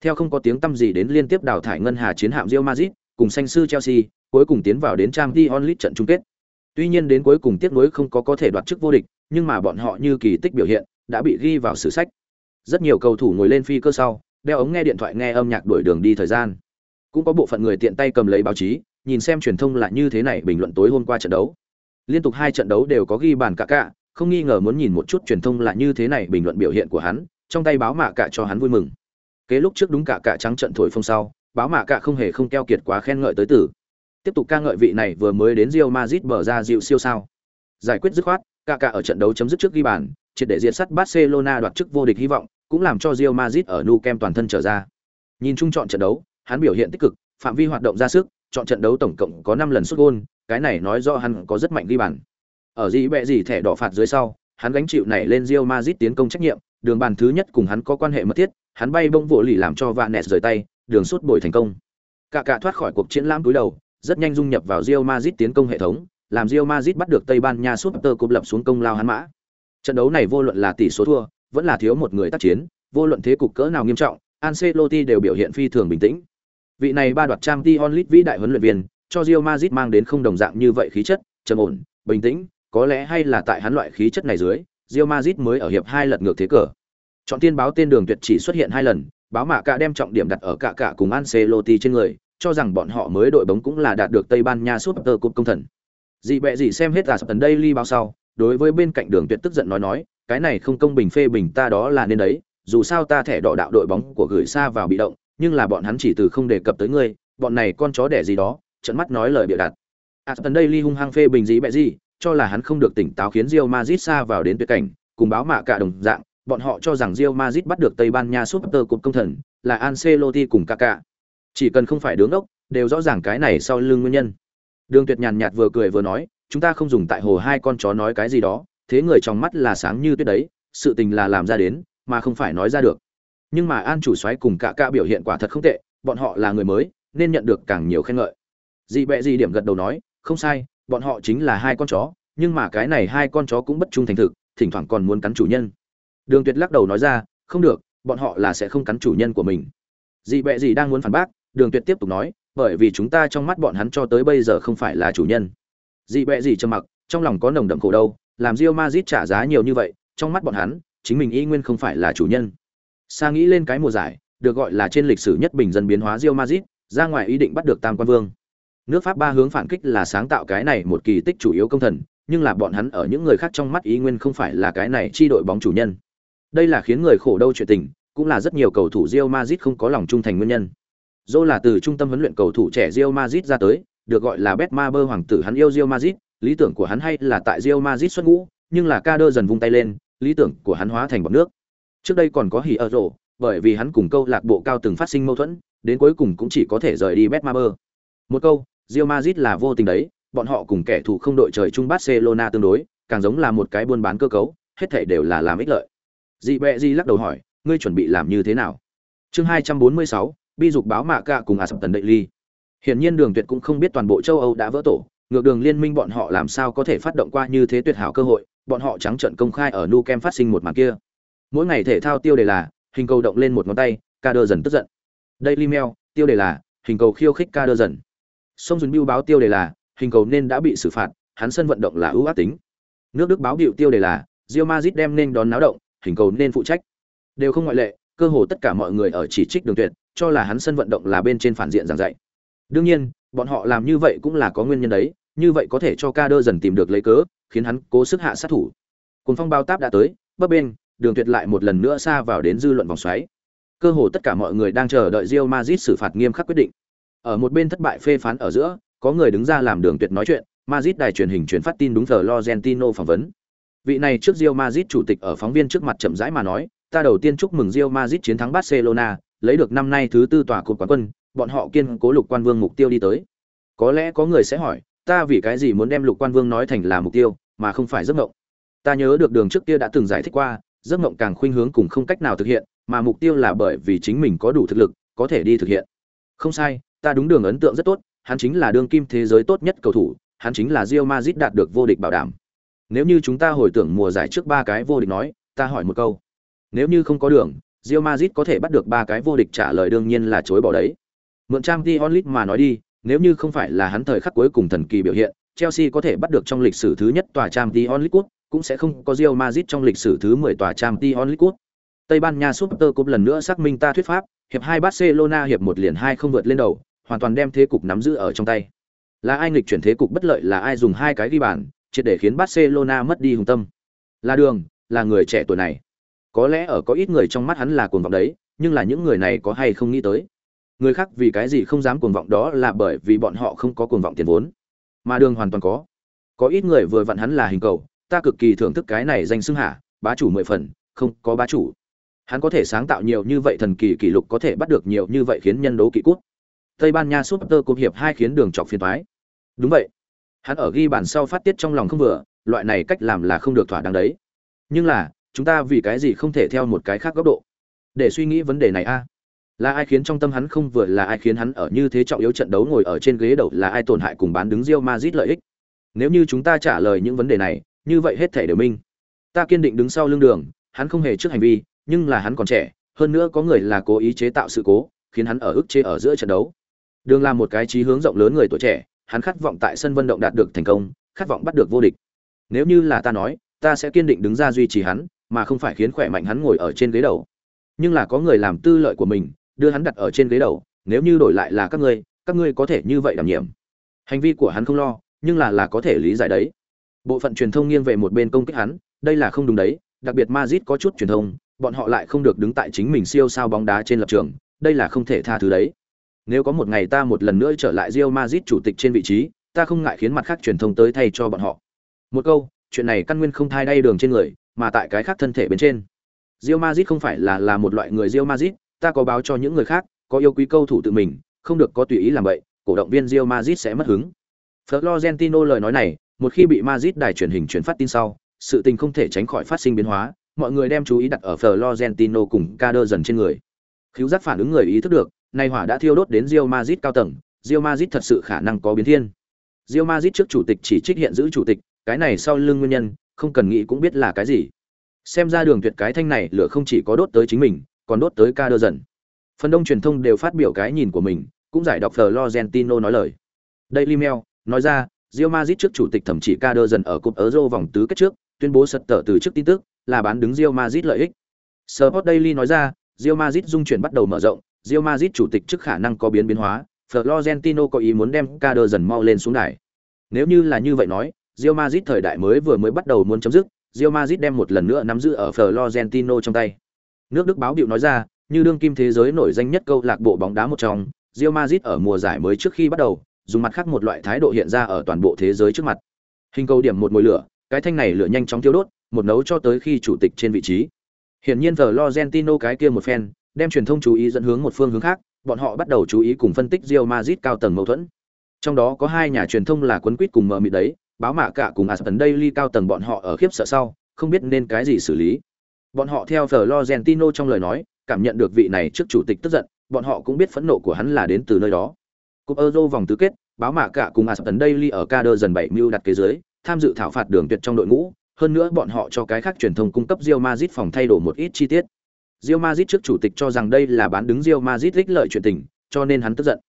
Theo không có tiếng tăm gì đến liên tiếp đào thải ngân hà chiến hạm Real Madrid, cùng xanh sư Chelsea, cuối cùng tiến vào đến Champions League trận chung kết. Tuy nhiên đến cuối cùng tiếc nuối không có có thể đoạt chức vô địch, nhưng mà bọn họ như kỳ tích biểu hiện, đã bị ghi vào sử sách. Rất nhiều cầu thủ ngồi lên phi cơ sau, đeo ống nghe điện thoại nghe âm nhạc đuổi đường đi thời gian. Cũng có bộ phận người tiện tay cầm lấy báo chí, nhìn xem truyền thông là như thế này bình luận tối hôm qua trận đấu. Liên tục hai trận đấu đều có ghi bàn cả cả, không nghi ngờ muốn nhìn một chút truyền thông là như thế này bình luận biểu hiện của hắn, trong tay báo mạ cả cho hắn vui mừng. Kế lúc trước đúng cả cả trắng trận thổi phong sau, báo mạ cả không hề không keo kiệt quá khen ngợi tới tử. Tiếp tục ca ngợi vị này vừa mới đến Real Madrid bờ ra dịu siêu sao. Giải quyết dứt khoát, cả cả ở trận đấu chấm dứt trước ghi bàn, triệt để diệt sắt Barcelona đoạt chức vô địch hy vọng, cũng làm cho Real Madrid ở Nou Camp toàn thân trở ra. Nhìn chung chọn trận đấu, hắn biểu hiện tích cực, phạm vi hoạt động ra sức, chọn trận đấu tổng cộng có 5 lần sút gôn cái này nói rõ hắn có rất mạnh ghi bàn. Ở gì bẹ gì thẻ đỏ phạt dưới sau, hắn gánh chịu này lên Real Madrid tiến công trách nhiệm, đường bàn thứ nhất cùng hắn có quan hệ mật thiết, hắn bay bông vỗ lì làm cho Vanes rời tay, đường suốt bồi thành công. Cả cả thoát khỏi cuộc chiến lãm túi đầu, rất nhanh dung nhập vào Real Madrid tiến công hệ thống, làm Real Madrid bắt được Tây Ban Nha suốt tơ cụp lập xuống công lao hắn mã. Trận đấu này vô luận là tỷ số thua, vẫn là thiếu một người tác chiến, vô luận thế cục cỡ nào nghiêm trọng, Ancelotti đều biểu hiện phi thường bình tĩnh. Vị này ba đoạt Champions League vĩ đại huấn luyện viên, cho Real Madrid mang đến không đồng dạng như vậy khí chất, trầm ổn, bình tĩnh, có lẽ hay là tại hắn loại khí chất này dưới, Real Madrid mới ở hiệp hai lật ngược thế cờ. Chọn tiên báo tên đường tuyệt chỉ xuất hiện hai lần, báo mạ cả đem trọng điểm đặt ở cả cả cùng Ancelotti trên người, cho rằng bọn họ mới đội bóng cũng là đạt được Tây Ban Nha Super Cup công thần. Dị bẹ gì xem hết tần đây Daily báo sau, đối với bên cạnh đường tuyệt tức giận nói nói, cái này không công bình phê bình ta đó là nên đấy, dù sao ta thẻ đỏ đạo đội bóng của gửi xa vào bị động, nhưng là bọn hắn chỉ từ không đề cập tới ngươi, bọn này con chó đẻ gì đó, trận mắt nói lời bịa đặt. Aston Daily hung hăng phê bình gì bẹ gì, cho là hắn không được tỉnh táo khiến Real Madrid xa vào đến tuyệt cảnh, cùng báo mạ cả đồng dạng, bọn họ cho rằng Real Madrid bắt được Tây Ban Nha Super Cup công thần, là Ancelotti cùng Kaká. Chỉ cần không phải đứng ốc, đều rõ ràng cái này sau lưng nguyên nhân. Đường Tuyệt nhàn nhạt vừa cười vừa nói, chúng ta không dùng tại hồ hai con chó nói cái gì đó, thế người trong mắt là sáng như tuyết đấy, sự tình là làm ra đến, mà không phải nói ra được. Nhưng mà An chủ soái cùng Kaká biểu hiện quả thật không tệ, bọn họ là người mới, nên nhận được càng nhiều khen ngợi. Dị bẹ dị điểm gật đầu nói, không sai, bọn họ chính là hai con chó, nhưng mà cái này hai con chó cũng bất trung thành thực, thỉnh thoảng còn muốn cắn chủ nhân. Đường Tuyệt lắc đầu nói ra, không được, bọn họ là sẽ không cắn chủ nhân của mình. Dị bẹ gì đang muốn phản bác, Đường Tuyệt tiếp tục nói, bởi vì chúng ta trong mắt bọn hắn cho tới bây giờ không phải là chủ nhân. Dị bẹ gì trầm mặc, trong lòng có nồng đậm khổ đâu, làm rio Madrid trả giá nhiều như vậy, trong mắt bọn hắn, chính mình y nguyên không phải là chủ nhân. Sa nghĩ lên cái mùa giải, được gọi là trên lịch sử nhất bình dân biến hóa rio Madrid, ra ngoài ý định bắt được Tam Quan Vương. Nước Pháp ba hướng phản kích là sáng tạo cái này một kỳ tích chủ yếu công thần, nhưng là bọn hắn ở những người khác trong mắt ý nguyên không phải là cái này chi đội bóng chủ nhân. Đây là khiến người khổ đau chuyện tình, cũng là rất nhiều cầu thủ Real Madrid không có lòng trung thành nguyên nhân. Zô là từ trung tâm huấn luyện cầu thủ trẻ Real Madrid ra tới, được gọi là Betmaber hoàng tử hắn yêu Real Madrid, lý tưởng của hắn hay là tại Real Madrid xuất ngũ, nhưng là Kader dần vung tay lên, lý tưởng của hắn hóa thành bọt nước. Trước đây còn có hỉ ở rổ, bởi vì hắn cùng câu lạc bộ cao từng phát sinh mâu thuẫn, đến cuối cùng cũng chỉ có thể rời đi Betmaber. Một câu, Real Madrid là vô tình đấy, bọn họ cùng kẻ thù không đội trời chung Barcelona tương đối, càng giống là một cái buôn bán cơ cấu, hết thảy đều là làm ích lợi. Dị bẹ Dị lắc đầu hỏi, ngươi chuẩn bị làm như thế nào? Chương 246, bi dục báo mạ cạ cùng Ả sập tần đậy ly. Hiển nhiên Đường Tuyệt cũng không biết toàn bộ châu Âu đã vỡ tổ, ngược đường liên minh bọn họ làm sao có thể phát động qua như thế tuyệt hảo cơ hội, bọn họ trắng trận công khai ở Nu Kem phát sinh một màn kia. Mỗi ngày thể thao tiêu đề là hình cầu động lên một ngón tay, ca đơ dần tức giận. Đây Li Mail, tiêu đề là hình cầu khiêu khích ca đơ dần. Sông Dùn Biêu báo tiêu đề là hình cầu nên đã bị xử phạt, hắn sân vận động là ưu ác tính. Nước Đức báo điệu tiêu đề là rio mazit đem nên đón náo động, hình cầu nên phụ trách. Đều không ngoại lệ, cơ hồ tất cả mọi người ở chỉ trích Đường Tuyệt, cho là hắn sân vận động là bên trên phản diện giảng dạy. Đương nhiên, bọn họ làm như vậy cũng là có nguyên nhân đấy, như vậy có thể cho ca đơ dần tìm được lấy cớ, khiến hắn cố sức hạ sát thủ. Cùng phong bao táp đã tới, bấp bên, Đường Tuyệt lại một lần nữa xa vào đến dư luận vòng xoáy. Cơ hồ tất cả mọi người đang chờ đợi rio mazit xử phạt nghiêm khắc quyết định. Ở một bên thất bại phê phán ở giữa, có người đứng ra làm Đường Tuyệt nói chuyện, mazit đài truyền hình truyền phát tin đúng giờ Florentino phỏng vấn. Vị này trước Real Madrid chủ tịch ở phóng viên trước mặt chậm rãi mà nói, ta đầu tiên chúc mừng Real Madrid chiến thắng Barcelona, lấy được năm nay thứ tư tòa cột quán quân, bọn họ kiên cố lục quan vương mục tiêu đi tới. Có lẽ có người sẽ hỏi, ta vì cái gì muốn đem lục quan vương nói thành là mục tiêu, mà không phải giấc mộng. Ta nhớ được đường trước kia đã từng giải thích qua, giấc mộng càng khuynh hướng cùng không cách nào thực hiện, mà mục tiêu là bởi vì chính mình có đủ thực lực, có thể đi thực hiện. Không sai, ta đúng đường ấn tượng rất tốt, hắn chính là đương kim thế giới tốt nhất cầu thủ, hắn chính là Real Madrid đạt được vô địch bảo đảm. Nếu như chúng ta hồi tưởng mùa giải trước ba cái vô địch nói, ta hỏi một câu. Nếu như không có đường, Real Madrid có thể bắt được ba cái vô địch trả lời đương nhiên là chối bỏ đấy. Mượn trang The Only mà nói đi, nếu như không phải là hắn thời khắc cuối cùng thần kỳ biểu hiện, Chelsea có thể bắt được trong lịch sử thứ nhất tòa Champions League cũng sẽ không có Real Madrid trong lịch sử thứ 10 tòa Champions League Tây Ban Nha Super Cup lần nữa xác minh ta thuyết pháp, hiệp hai Barcelona hiệp một liền hai không vượt lên đầu, hoàn toàn đem thế cục nắm giữ ở trong tay. Là ai nghịch chuyển thế cục bất lợi là ai dùng hai cái ghi bàn, triệt để khiến Barcelona mất đi hùng tâm. là đường, là người trẻ tuổi này. Có lẽ ở có ít người trong mắt hắn là cuồng vọng đấy, nhưng là những người này có hay không nghĩ tới. Người khác vì cái gì không dám cuồng vọng đó là bởi vì bọn họ không có cuồng vọng tiền vốn. Mà đường hoàn toàn có. Có ít người vừa vặn hắn là hình cầu, ta cực kỳ thưởng thức cái này danh xưng hạ bá chủ mười phần, không có bá chủ. Hắn có thể sáng tạo nhiều như vậy thần kỳ kỷ lục có thể bắt được nhiều như vậy khiến nhân đấu kỵ quốc. tây ban nha super Cup hiệp hai khiến đường chọc phiền toái. đúng vậy hắn ở ghi bàn sau phát tiết trong lòng không vừa, loại này cách làm là không được thỏa đáng đấy. Nhưng là, chúng ta vì cái gì không thể theo một cái khác góc độ? Để suy nghĩ vấn đề này a. Là ai khiến trong tâm hắn không vừa, là ai khiến hắn ở như thế trọng yếu trận đấu ngồi ở trên ghế đầu, là ai tổn hại cùng bán đứng Real Madrid lợi ích? Nếu như chúng ta trả lời những vấn đề này, như vậy hết thể đều minh. Ta kiên định đứng sau lưng đường, hắn không hề trước hành vi, nhưng là hắn còn trẻ, hơn nữa có người là cố ý chế tạo sự cố, khiến hắn ở ức chế ở giữa trận đấu. Đường là một cái trí hướng rộng lớn người tuổi trẻ hắn khát vọng tại sân vận động đạt được thành công, khát vọng bắt được vô địch. Nếu như là ta nói, ta sẽ kiên định đứng ra duy trì hắn, mà không phải khiến khỏe mạnh hắn ngồi ở trên ghế đầu. Nhưng là có người làm tư lợi của mình, đưa hắn đặt ở trên ghế đầu, nếu như đổi lại là các ngươi các ngươi có thể như vậy đảm nhiệm. Hành vi của hắn không lo, nhưng là là có thể lý giải đấy. Bộ phận truyền thông nghiêng về một bên công kích hắn, đây là không đúng đấy, đặc biệt Madrid có chút truyền thông, bọn họ lại không được đứng tại chính mình siêu sao bóng đá trên lập trường, đây là không thể tha thứ đấy nếu có một ngày ta một lần nữa trở lại Real Madrid chủ tịch trên vị trí, ta không ngại khiến mặt khác truyền thông tới thay cho bọn họ. Một câu, chuyện này căn nguyên không thai đay đường trên người, mà tại cái khác thân thể bên trên. Real Madrid không phải là là một loại người Real Madrid, ta có báo cho những người khác, có yêu quý câu thủ tự mình, không được có tùy ý làm vậy, cổ động viên Real Madrid sẽ mất hứng. Florentino lời nói này, một khi bị Madrid đài truyền hình truyền phát tin sau, sự tình không thể tránh khỏi phát sinh biến hóa, mọi người đem chú ý đặt ở Florentino cùng Kader dần trên người. Khiếu giác phản ứng người ý thức được nay hỏa đã thiêu đốt đến Real Madrid cao tầng, Real Madrid thật sự khả năng có biến thiên. Real Madrid trước chủ tịch chỉ trích hiện giữ chủ tịch, cái này sau lưng nguyên nhân, không cần nghĩ cũng biết là cái gì. Xem ra đường tuyệt cái thanh này lửa không chỉ có đốt tới chính mình, còn đốt tới ca đơ dần. Phần đông truyền thông đều phát biểu cái nhìn của mình, cũng giải đọc florentino nói lời. Daily mail nói ra, Real Madrid trước chủ tịch thậm chí ca đơ dần ở cúp euro vòng tứ kết trước, tuyên bố sật tờ từ trước tin tức, là bán đứng Real Madrid lợi ích. Sport Daily nói ra, Real Madrid dung chuyển bắt đầu mở rộng Real Madrid chủ tịch trước khả năng có biến biến hóa Florentino có ý muốn đem Kader dần mau lên xuống đài nếu như là như vậy nói Real Madrid thời đại mới vừa mới bắt đầu muốn chấm dứt, Real Madrid đem một lần nữa nắm giữ ở Florentino trong tay. Nước Đức báo biểu nói ra, như đương kim thế giới nổi danh nhất câu lạc bộ bóng đá một trong, Real Madrid ở mùa giải mới trước khi bắt đầu, dùng mặt khác một loại thái độ hiện ra ở toàn bộ thế giới trước mặt. Hình câu điểm một mùi lửa, cái thanh này lửa nhanh chóng thiêu đốt, một nấu cho tới khi chủ tịch trên vị trí. Hiển nhiên Florentino cái kia một phen, đem truyền thông chú ý dẫn hướng một phương hướng khác, bọn họ bắt đầu chú ý cùng phân tích Real Madrid cao tầng mâu thuẫn. Trong đó có hai nhà truyền thông là quấn quýt cùng mờ mịt đấy, báo mạ cả cùng Aston Daily cao tầng bọn họ ở khiếp sợ sau, không biết nên cái gì xử lý. Bọn họ theo Florentino trong lời nói, cảm nhận được vị này trước chủ tịch tức giận, bọn họ cũng biết phẫn nộ của hắn là đến từ nơi đó. Cúp Euro vòng tứ kết, báo mạ cả cùng Aston Daily ở Kader dần 7 mưu đặt kế dưới, tham dự thảo phạt đường tuyệt trong đội ngũ, hơn nữa bọn họ cho cái khác truyền thông cung cấp Real Madrid phòng thay đổi một ít chi tiết. Real Madrid trước chủ tịch cho rằng đây là bán đứng Real Madrid ích lợi chuyện tình, cho nên hắn tức giận.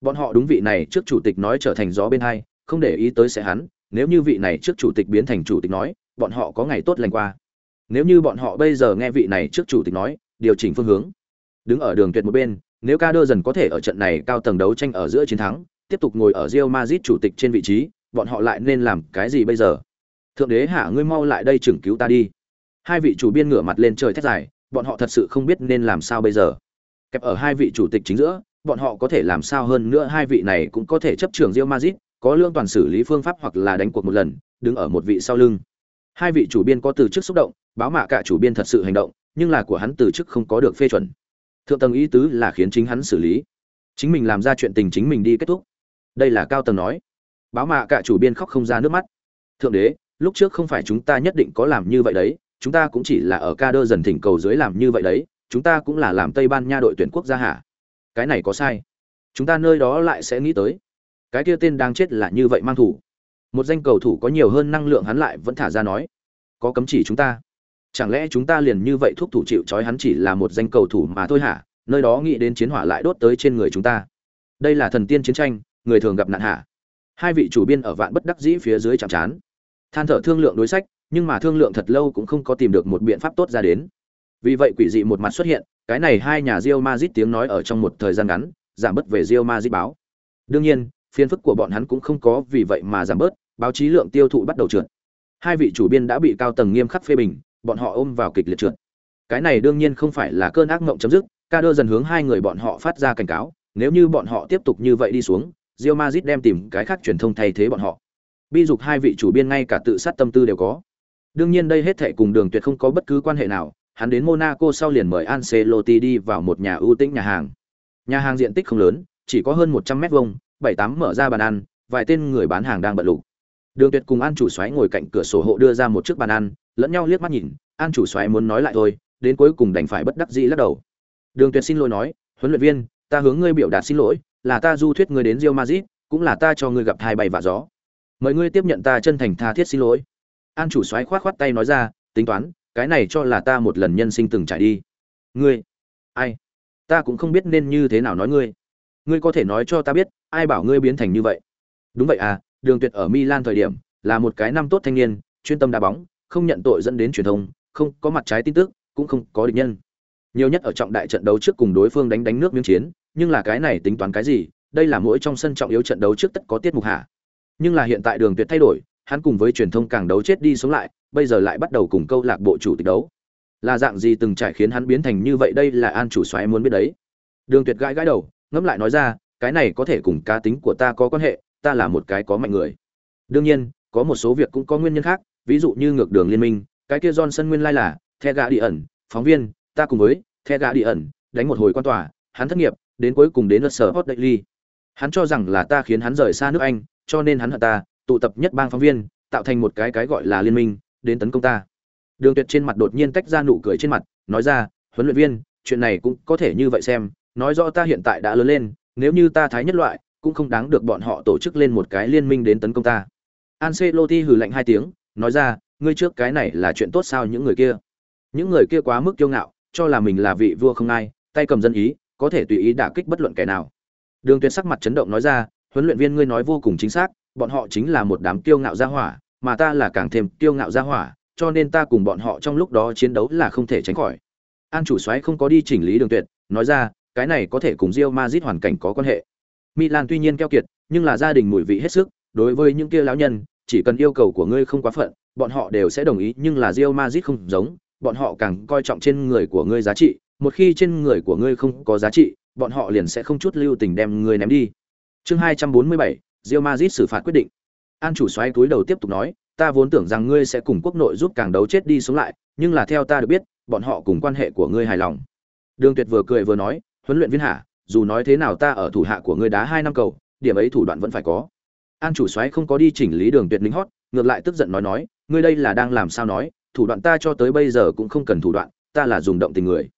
Bọn họ đúng vị này trước chủ tịch nói trở thành gió bên hai, không để ý tới sẽ hắn, nếu như vị này trước chủ tịch biến thành chủ tịch nói bọn họ có ngày tốt lành qua. Nếu như bọn họ bây giờ nghe vị này trước chủ tịch nói điều chỉnh phương hướng. Đứng ở đường tuyệt một bên nếu ca dần có thể ở trận này cao tầng đấu tranh ở giữa chiến thắng tiếp tục ngồi ở Real Madrid chủ tịch trên vị trí bọn họ lại nên làm cái gì bây giờ? Thượng đế hạ ngươi mau lại đây chừng cứu ta đi. Hai vị chủ biên ngửa mặt lên trời thét dài bọn họ thật sự không biết nên làm sao bây giờ. Kẹp ở hai vị chủ tịch chính giữa bọn họ có thể làm sao hơn nữa hai vị này cũng có thể chấp trường Real Madrid, có lương toàn xử lý phương pháp hoặc là đánh cuộc một lần đứng ở một vị sau lưng. Hai vị chủ biên có từ chức xúc động báo mạ cả chủ biên thật sự hành động nhưng là của hắn từ chức không có được phê chuẩn. Thượng tầng ý tứ là khiến chính hắn xử lý. Chính mình làm ra chuyện tình chính mình đi kết thúc. Đây là cao tầng nói. Báo mạ cả chủ biên khóc không ra nước mắt. Thượng đế lúc trước không phải chúng ta nhất định có làm như vậy đấy chúng ta cũng chỉ là ở ca đơ dần thỉnh cầu dưới làm như vậy đấy, chúng ta cũng là làm tây ban nha đội tuyển quốc gia hả? Cái này có sai. Chúng ta nơi đó lại sẽ nghĩ tới. Cái kia tên đang chết là như vậy mang thủ. Một danh cầu thủ có nhiều hơn năng lượng hắn lại vẫn thả ra nói, có cấm chỉ chúng ta. Chẳng lẽ chúng ta liền như vậy thuốc thủ chịu trói hắn chỉ là một danh cầu thủ mà thôi hả? Nơi đó nghĩ đến chiến hỏa lại đốt tới trên người chúng ta. Đây là thần tiên chiến tranh, người thường gặp nạn hả? Hai vị chủ biên ở vạn bất đắc dĩ phía dưới chạm trán. Than thở thương lượng đối sách nhưng mà thương lượng thật lâu cũng không có tìm được một biện pháp tốt ra đến vì vậy quỷ dị một mặt xuất hiện cái này hai nhà rio mazit tiếng nói ở trong một thời gian ngắn giảm bớt về rio mazit báo đương nhiên phiền phức của bọn hắn cũng không có vì vậy mà giảm bớt báo chí lượng tiêu thụ bắt đầu trượt Hai vị chủ biên đã bị cao tầng nghiêm khắc phê bình, bọn họ ôm vào kịch liệt trượt. Cái này đương nhiên không phải là cơn ác mộng chấm dứt, ca đơ dần hướng hai người bọn họ phát ra cảnh cáo, nếu như bọn họ tiếp tục như vậy đi xuống, Real Madrid đem tìm cái khác truyền thông thay thế bọn họ. Bi dục hai vị chủ biên ngay cả tự sát tâm tư đều có. Đương nhiên đây hết thảy cùng Đường Tuyệt không có bất cứ quan hệ nào, hắn đến Monaco sau liền mời Ancelotti đi vào một nhà ưu tĩnh nhà hàng. Nhà hàng diện tích không lớn, chỉ có hơn 100 mét vuông, bảy tám mở ra bàn ăn, vài tên người bán hàng đang bận lục. Đường Tuyệt cùng An chủ soái ngồi cạnh cửa sổ hộ đưa ra một chiếc bàn ăn, lẫn nhau liếc mắt nhìn, An chủ soái muốn nói lại thôi, đến cuối cùng đành phải bất đắc dĩ lắc đầu. Đường Tuyệt xin lỗi nói, huấn luyện viên, ta hướng ngươi biểu đạt xin lỗi, là ta du thuyết ngươi đến Real Madrid, cũng là ta cho ngươi gặp hai bay và gió. Mời ngươi tiếp nhận ta chân thành tha thiết xin lỗi. An chủ soái khoát khoát tay nói ra, tính toán, cái này cho là ta một lần nhân sinh từng trải đi. Ngươi? Ai? Ta cũng không biết nên như thế nào nói ngươi. Ngươi có thể nói cho ta biết, ai bảo ngươi biến thành như vậy? Đúng vậy à, Đường Tuyệt ở Milan thời điểm, là một cái năm tốt thanh niên, chuyên tâm đá bóng, không nhận tội dẫn đến truyền thông, không có mặt trái tin tức, cũng không có địch nhân. Nhiều nhất ở trọng đại trận đấu trước cùng đối phương đánh đánh nước miếng chiến, nhưng là cái này tính toán cái gì? Đây là mỗi trong sân trọng yếu trận đấu trước tất có tiết mục hạ. Nhưng là hiện tại Đường Tuyệt thay đổi, hắn cùng với truyền thông càng đấu chết đi sống lại, bây giờ lại bắt đầu cùng câu lạc bộ chủ tịch đấu. Là dạng gì từng trải khiến hắn biến thành như vậy đây là An chủ soái muốn biết đấy. Đường Tuyệt gãi gãi đầu, ngẫm lại nói ra, cái này có thể cùng cá tính của ta có quan hệ, ta là một cái có mạnh người. Đương nhiên, có một số việc cũng có nguyên nhân khác, ví dụ như ngược đường liên minh, cái kia Johnson nguyên lai là The ẩn, phóng viên, ta cùng với The ẩn, đánh một hồi quan tòa, hắn thất nghiệp, đến cuối cùng đến luật sở Hot Daily. Hắn cho rằng là ta khiến hắn rời xa nước Anh, cho nên hắn hận ta, tụ tập nhất bang phóng viên, tạo thành một cái cái gọi là liên minh, đến tấn công ta. Đường Tuyệt trên mặt đột nhiên tách ra nụ cười trên mặt, nói ra, huấn luyện viên, chuyện này cũng có thể như vậy xem, nói rõ ta hiện tại đã lớn lên, nếu như ta thái nhất loại, cũng không đáng được bọn họ tổ chức lên một cái liên minh đến tấn công ta. Ancelotti hừ lạnh hai tiếng, nói ra, ngươi trước cái này là chuyện tốt sao những người kia? Những người kia quá mức kiêu ngạo, cho là mình là vị vua không ai, tay cầm dân ý, có thể tùy ý đả kích bất luận kẻ nào. Đường Tuyệt sắc mặt chấn động nói ra, huấn luyện viên ngươi nói vô cùng chính xác, bọn họ chính là một đám kiêu ngạo gia hỏa, mà ta là càng thêm kiêu ngạo gia hỏa, cho nên ta cùng bọn họ trong lúc đó chiến đấu là không thể tránh khỏi. An chủ soái không có đi chỉnh lý Đường Tuyệt, nói ra, cái này có thể cùng Real Madrid hoàn cảnh có quan hệ. Milan tuy nhiên keo kiệt, nhưng là gia đình mùi vị hết sức, đối với những kia lão nhân, chỉ cần yêu cầu của ngươi không quá phận, bọn họ đều sẽ đồng ý, nhưng là Real Madrid không giống, bọn họ càng coi trọng trên người của ngươi giá trị, một khi trên người của ngươi không có giá trị, bọn họ liền sẽ không chút lưu tình đem ngươi ném đi. Chương 247, Real Madrid xử phạt quyết định. An chủ xoáy túi đầu tiếp tục nói, ta vốn tưởng rằng ngươi sẽ cùng quốc nội giúp càng đấu chết đi sống lại, nhưng là theo ta được biết, bọn họ cùng quan hệ của ngươi hài lòng. Đường Tuyệt vừa cười vừa nói, huấn luyện viên hạ, dù nói thế nào ta ở thủ hạ của ngươi đá hai năm cầu, điểm ấy thủ đoạn vẫn phải có. An chủ soái không có đi chỉnh lý Đường Tuyệt lính hót, ngược lại tức giận nói nói, ngươi đây là đang làm sao nói, thủ đoạn ta cho tới bây giờ cũng không cần thủ đoạn, ta là dùng động tình người.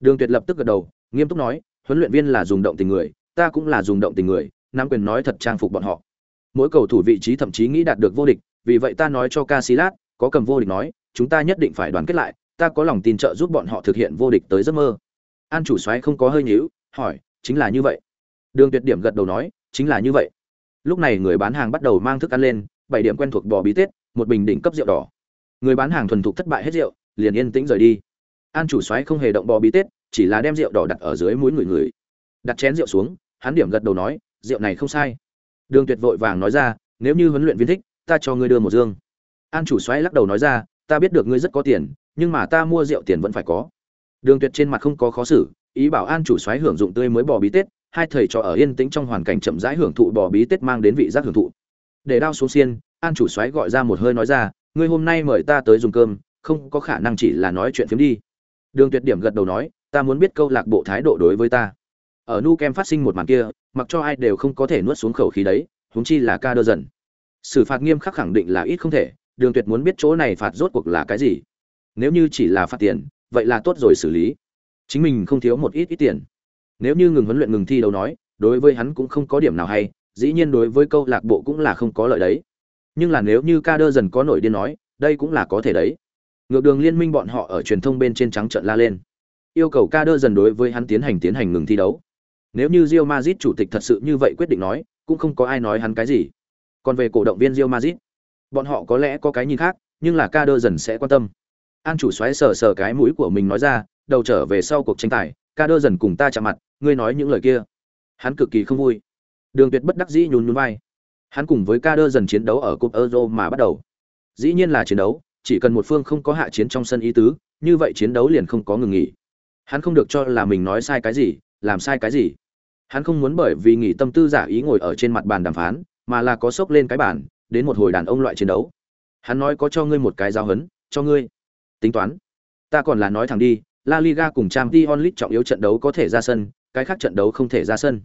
Đường Tuyệt lập tức gật đầu, nghiêm túc nói, huấn luyện viên là dùng động tình người, ta cũng là dùng động tình người, nắm quyền nói thật trang phục bọn họ. Mỗi cầu thủ vị trí thậm chí nghĩ đạt được vô địch, vì vậy ta nói cho Casillas, có cầm vô địch nói, chúng ta nhất định phải đoàn kết lại, ta có lòng tin trợ giúp bọn họ thực hiện vô địch tới giấc mơ. An chủ soái không có hơi nhíu, hỏi, chính là như vậy. Đường Tuyệt điểm gật đầu nói, chính là như vậy. Lúc này người bán hàng bắt đầu mang thức ăn lên, bảy điểm quen thuộc bò bí tết, một bình đỉnh cấp rượu đỏ. Người bán hàng thuần thục thất bại hết rượu, liền yên tĩnh rời đi. An chủ soái không hề động bò bí tết, chỉ là đem rượu đỏ đặt ở dưới mũi người người. Đặt chén rượu xuống, hắn điểm gật đầu nói, rượu này không sai. Đường Tuyệt vội vàng nói ra, nếu như huấn luyện viên thích, ta cho ngươi đưa một dương. An chủ xoáy lắc đầu nói ra, ta biết được ngươi rất có tiền, nhưng mà ta mua rượu tiền vẫn phải có. Đường Tuyệt trên mặt không có khó xử, ý bảo An chủ xoáy hưởng dụng tươi mới bò bí tết, hai thầy trò ở yên tĩnh trong hoàn cảnh chậm rãi hưởng thụ bò bí tết mang đến vị giác hưởng thụ. Để đao xuống xiên, An chủ xoáy gọi ra một hơi nói ra, ngươi hôm nay mời ta tới dùng cơm, không có khả năng chỉ là nói chuyện phiếm đi. Đường Tuyệt điểm gật đầu nói, ta muốn biết câu lạc bộ thái độ đối với ta. Ở Nu Kem phát sinh một màn kia, mặc cho ai đều không có thể nuốt xuống khẩu khí đấy, huống chi là ca đơ dần. Xử phạt nghiêm khắc khẳng định là ít không thể, Đường Tuyệt muốn biết chỗ này phạt rốt cuộc là cái gì. Nếu như chỉ là phạt tiền, vậy là tốt rồi xử lý. Chính mình không thiếu một ít ít tiền. Nếu như ngừng huấn luyện ngừng thi đấu nói đối với hắn cũng không có điểm nào hay dĩ nhiên đối với câu lạc bộ cũng là không có lợi đấy. Nhưng là nếu như ca đơ dần có nổi điên nói đây cũng là có thể đấy. Ngược đường liên minh bọn họ ở truyền thông bên trên trắng trận la lên. Yêu cầu ca đơ dần đối với hắn tiến hành tiến hành ngừng thi đấu nếu như Real Madrid chủ tịch thật sự như vậy quyết định nói cũng không có ai nói hắn cái gì. Còn về cổ động viên Real Madrid bọn họ có lẽ có cái nhìn khác nhưng là ca đơ dần sẽ quan tâm. An chủ xoáy sờ sờ cái mũi của mình nói ra đầu trở về sau cuộc tranh tài ca đơ dần cùng ta chạm mặt ngươi nói những lời kia. Hắn cực kỳ không vui. Đường tuyệt bất đắc dĩ nhún nhún vai. Hắn cùng với ca đơ dần chiến đấu ở cúp euro mà bắt đầu. Dĩ nhiên là chiến đấu, chỉ cần một phương không có hạ chiến trong sân ý tứ, như vậy chiến đấu liền không có ngừng nghỉ. Hắn không được cho là mình nói sai cái gì, làm sai cái gì. Hắn không muốn bởi vì nghỉ tâm tư giả ý ngồi ở trên mặt bàn đàm phán, mà là có sốc lên cái bàn, đến một hồi đàn ông loại chiến đấu. Hắn nói có cho ngươi một cái giáo hấn, cho ngươi. Tính toán. Ta còn là nói thẳng đi, La Liga cùng Champions League trọng yếu trận đấu có thể ra sân, cái khác trận đấu không thể ra sân.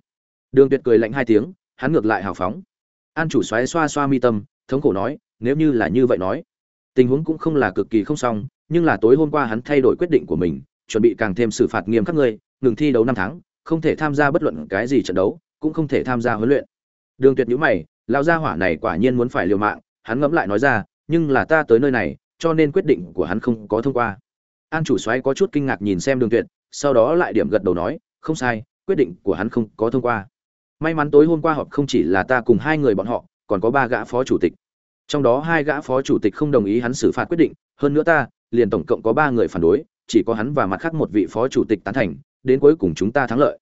Đường Tuyệt cười lạnh hai tiếng, hắn ngược lại hào phóng. An chủ xoáy xoa xoa mi tâm, thống khổ nói, nếu như là như vậy nói, tình huống cũng không là cực kỳ không xong, nhưng là tối hôm qua hắn thay đổi quyết định của mình, chuẩn bị càng thêm xử phạt nghiêm khắc ngươi, ngừng thi đấu năm tháng, không thể tham gia bất luận cái gì trận đấu, cũng không thể tham gia huấn luyện. Đường Tuyệt nhíu mày, lão gia hỏa này quả nhiên muốn phải liều mạng, hắn ngẫm lại nói ra, nhưng là ta tới nơi này, cho nên quyết định của hắn không có thông qua. An chủ soái có chút kinh ngạc nhìn xem Đường Tuyệt, sau đó lại điểm gật đầu nói, không sai, quyết định của hắn không có thông qua. May mắn tối hôm qua họp không chỉ là ta cùng hai người bọn họ, còn có ba gã phó chủ tịch. Trong đó hai gã phó chủ tịch không đồng ý hắn xử phạt quyết định, hơn nữa ta, liền tổng cộng có ba người phản đối, chỉ có hắn và mặt khác một vị phó chủ tịch tán thành, đến cuối cùng chúng ta thắng lợi.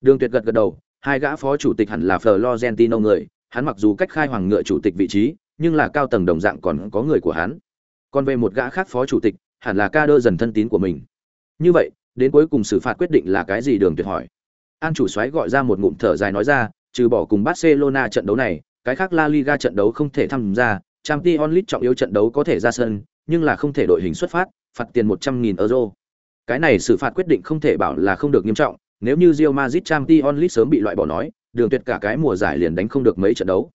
Đường Tuyệt gật gật đầu, hai gã phó chủ tịch hẳn là Florentino người, hắn mặc dù cách khai hoàng ngựa chủ tịch vị trí, nhưng là cao tầng đồng dạng còn có người của hắn. Còn về một gã khác phó chủ tịch, hẳn là ca đơ dần thân tín của mình. Như vậy, đến cuối cùng xử phạt quyết định là cái gì Đường Tuyệt hỏi. An chủ soái gọi ra một ngụm thở dài nói ra, trừ bỏ cùng Barcelona trận đấu này, cái khác La Liga trận đấu không thể tham gia, Champions League trọng yếu trận đấu có thể ra sân, nhưng là không thể đội hình xuất phát, phạt tiền 100.000 euro. Cái này xử phạt quyết định không thể bảo là không được nghiêm trọng, nếu như Real Madrid Champions League sớm bị loại bỏ nói, Đường Tuyệt cả cái mùa giải liền đánh không được mấy trận đấu.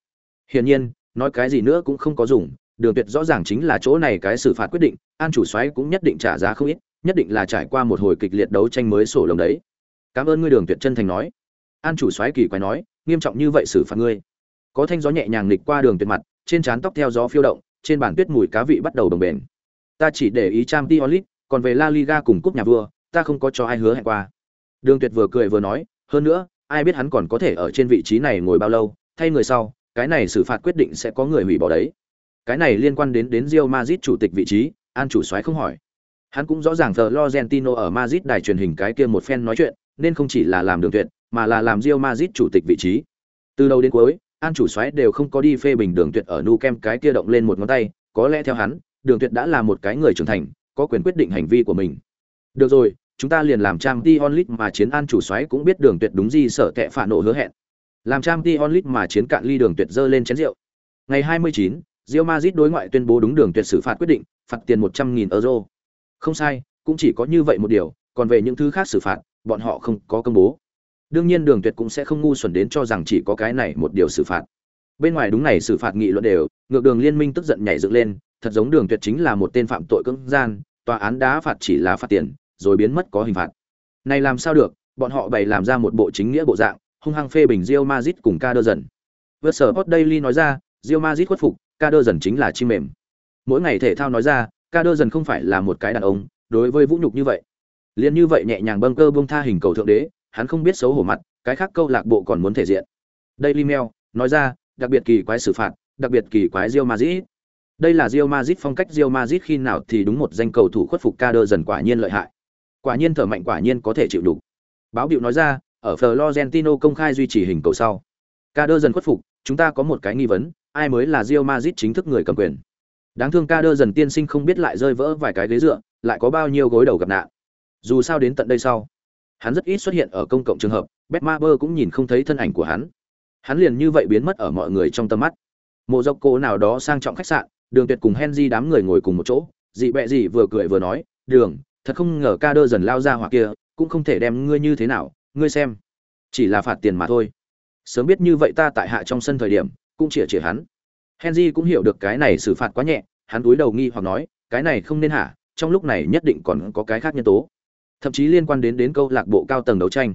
Hiển nhiên, nói cái gì nữa cũng không có dùng, Đường Tuyệt rõ ràng chính là chỗ này cái xử phạt quyết định, An chủ soái cũng nhất định trả giá không ít, nhất định là trải qua một hồi kịch liệt đấu tranh mới sổ lồng đấy. Cảm ơn ngươi Đường Tuyệt chân thành nói. An chủ soái kỳ quái nói, nghiêm trọng như vậy xử phạt ngươi. Có thanh gió nhẹ nhàng lịch qua Đường Tuyệt mặt, trên trán tóc theo gió phiêu động, trên bàn tuyết mùi cá vị bắt đầu đồng bền. Ta chỉ để ý Champions Tiolit, còn về La Liga cùng cúp nhà vua, ta không có cho ai hứa hẹn qua. Đường Tuyệt vừa cười vừa nói, hơn nữa, ai biết hắn còn có thể ở trên vị trí này ngồi bao lâu, thay người sau, cái này xử phạt quyết định sẽ có người hủy bỏ đấy. Cái này liên quan đến đến Real Madrid chủ tịch vị trí, An chủ soái không hỏi. Hắn cũng rõ ràng Florentino ở Madrid đài truyền hình cái kia một phen nói chuyện, nên không chỉ là làm đường tuyệt, mà là làm Real Madrid chủ tịch vị trí. Từ đầu đến cuối, An chủ soái đều không có đi phê bình đường tuyệt ở nu kem cái kia động lên một ngón tay, có lẽ theo hắn, đường tuyệt đã là một cái người trưởng thành, có quyền quyết định hành vi của mình. Được rồi, chúng ta liền làm trang Tion Lit mà chiến an chủ soái cũng biết đường tuyệt đúng gì sợ kệ phản nộ hứa hẹn. Làm trang Tion Lit mà chiến cạn ly đường tuyệt dơ lên chén rượu. Ngày 29, Real Madrid đối ngoại tuyên bố đúng đường tuyệt xử phạt quyết định, phạt tiền 100.000 euro. Không sai, cũng chỉ có như vậy một điều, còn về những thứ khác xử phạt, bọn họ không có công bố. Đương nhiên Đường Tuyệt cũng sẽ không ngu xuẩn đến cho rằng chỉ có cái này một điều xử phạt. Bên ngoài đúng này xử phạt nghị luận đều, ngược đường liên minh tức giận nhảy dựng lên, thật giống Đường Tuyệt chính là một tên phạm tội cưỡng gian, tòa án đá phạt chỉ là phạt tiền, rồi biến mất có hình phạt. Này làm sao được, bọn họ bày làm ra một bộ chính nghĩa bộ dạng, hung hăng phê bình Real Madrid cùng Ca Đơ dần. Daily nói ra, Real Madrid khuất phục, Ca Đơ dần chính là chim mềm. Mỗi ngày thể thao nói ra, Ca Đơ dần không phải là một cái đàn ông, đối với vũ nhục như vậy, liền như vậy nhẹ nhàng bâng cơ bông tha hình cầu thượng đế, hắn không biết xấu hổ mặt, cái khác câu lạc bộ còn muốn thể diện. Daily Mail nói ra, đặc biệt kỳ quái xử phạt, đặc biệt kỳ quái Real Madrid. Đây là Real Madrid phong cách Real Madrid khi nào thì đúng một danh cầu thủ khuất phục Kader dần quả nhiên lợi hại. Quả nhiên thở mạnh quả nhiên có thể chịu đủ. Báo biểu nói ra, ở Florentino công khai duy trì hình cầu sau. Kader dần khuất phục, chúng ta có một cái nghi vấn, ai mới là Real Madrid chính thức người cầm quyền. Đáng thương Kader dần tiên sinh không biết lại rơi vỡ vài cái ghế dựa, lại có bao nhiêu gối đầu gặp nạn. Dù sao đến tận đây sau, hắn rất ít xuất hiện ở công cộng trường hợp, Betmaber cũng nhìn không thấy thân ảnh của hắn. Hắn liền như vậy biến mất ở mọi người trong tầm mắt. Mộ dọc cô nào đó sang trọng khách sạn, Đường Tuyệt cùng Henry đám người ngồi cùng một chỗ, dị bẹ dị vừa cười vừa nói, "Đường, thật không ngờ ca đơ dần lao ra hoặc kia, cũng không thể đem ngươi như thế nào, ngươi xem, chỉ là phạt tiền mà thôi." Sớm biết như vậy ta tại hạ trong sân thời điểm, cũng chỉ chỉ hắn. Henry cũng hiểu được cái này xử phạt quá nhẹ, hắn túi đầu nghi hoặc nói, "Cái này không nên hả, trong lúc này nhất định còn có cái khác nhân tố." Thậm chí liên quan đến đến câu lạc bộ cao tầng đấu tranh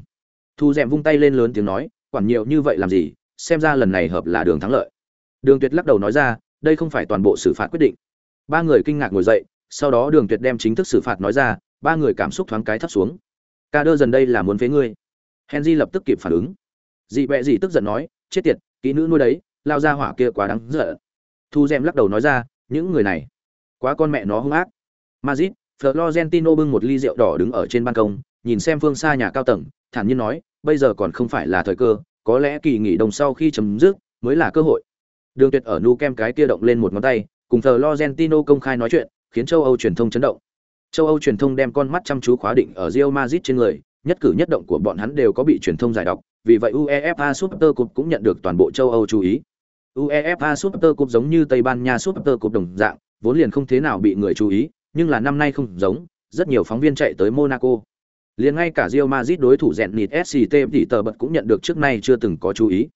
thu d vung tay lên lớn tiếng nói quản nhiều như vậy làm gì xem ra lần này hợp là đường thắng lợi đường tuyệt lắc đầu nói ra đây không phải toàn bộ xử phạt quyết định. Ba người kinh ngạc ngồi dậy sau đó đường tuyệt đem chính thức xử phạt nói ra ba người cảm xúc thoáng cái thấp xuống. Ca đơ dần đây là muốn phế ngươi. Henry lập tức kịp phản ứng. Dị bẹ dị tức giận nói chết tiệt kỹ nữ nuôi đấy lao ra hỏa kia quá đáng giận. Thu d lắc đầu nói ra những người này quá con mẹ nó hung ác. Mazit florentino bưng một ly rượu đỏ đứng ở trên ban công nhìn xem phương xa nhà cao tầng thản nhiên nói, bây giờ còn không phải là thời cơ, có lẽ kỳ nghỉ đông sau khi chấm dứt mới là cơ hội. Đường Tuyệt ở nu kem cái kia động lên một ngón tay, cùng Florentino công khai nói chuyện, khiến châu Âu truyền thông chấn động. Châu Âu truyền thông đem con mắt chăm chú khóa định ở Real Madrid trên người, nhất cử nhất động của bọn hắn đều có bị truyền thông giải đọc, vì vậy UEFA Super Cup cũng nhận được toàn bộ châu Âu chú ý. UEFA Super Cup giống như Tây Ban Nha Super Cup đồng dạng, vốn liền không thế nào bị người chú ý, nhưng là năm nay không giống, rất nhiều phóng viên chạy tới Monaco. Liền ngay cả Real Madrid đối thủ Zenit SCT thì tờ bật cũng nhận được trước nay chưa từng có chú ý.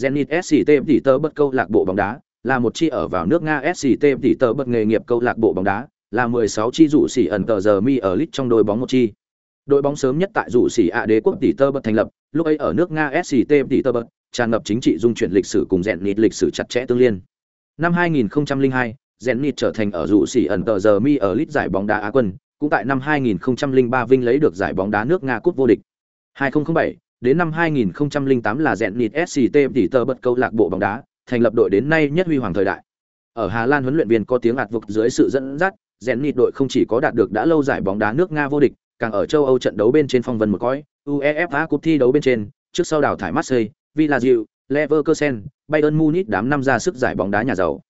Zenit SCT tỷ tơ bất câu lạc bộ bóng đá, là một chi ở vào nước Nga SCT tỷ tơ bất nghề nghiệp câu lạc bộ bóng đá, là 16 chi rủ sĩ ẩn tờ giờ mi ở lit trong đội bóng một chi. Đội bóng sớm nhất tại rủ sĩ A đế quốc tỷ tơ bất thành lập, lúc ấy ở nước Nga SCT tỷ tơ bất, tràn ngập chính trị dung chuyển lịch sử cùng rèn lịch sử chặt chẽ tương liên. Năm 2002, Zenit trở thành ở rủ sĩ ẩn tờ giờ mi ở lit giải bóng đá Á quân, cũng tại năm 2003 Vinh lấy được giải bóng đá nước Nga cúp vô địch. 2007 đến năm 2008 là rèn nịt SCT tỷ tờ bật câu lạc bộ bóng đá, thành lập đội đến nay nhất huy hoàng thời đại. Ở Hà Lan huấn luyện viên có tiếng ạt vực dưới sự dẫn dắt, Zenit đội không chỉ có đạt được đã lâu giải bóng đá nước Nga vô địch, càng ở châu Âu trận đấu bên trên phong vân một cõi, UEFA Cup thi đấu bên trên, trước sau đào thải Marseille, Villarreal, Leverkusen, Bayern Munich đám năm ra sức giải bóng đá nhà giàu.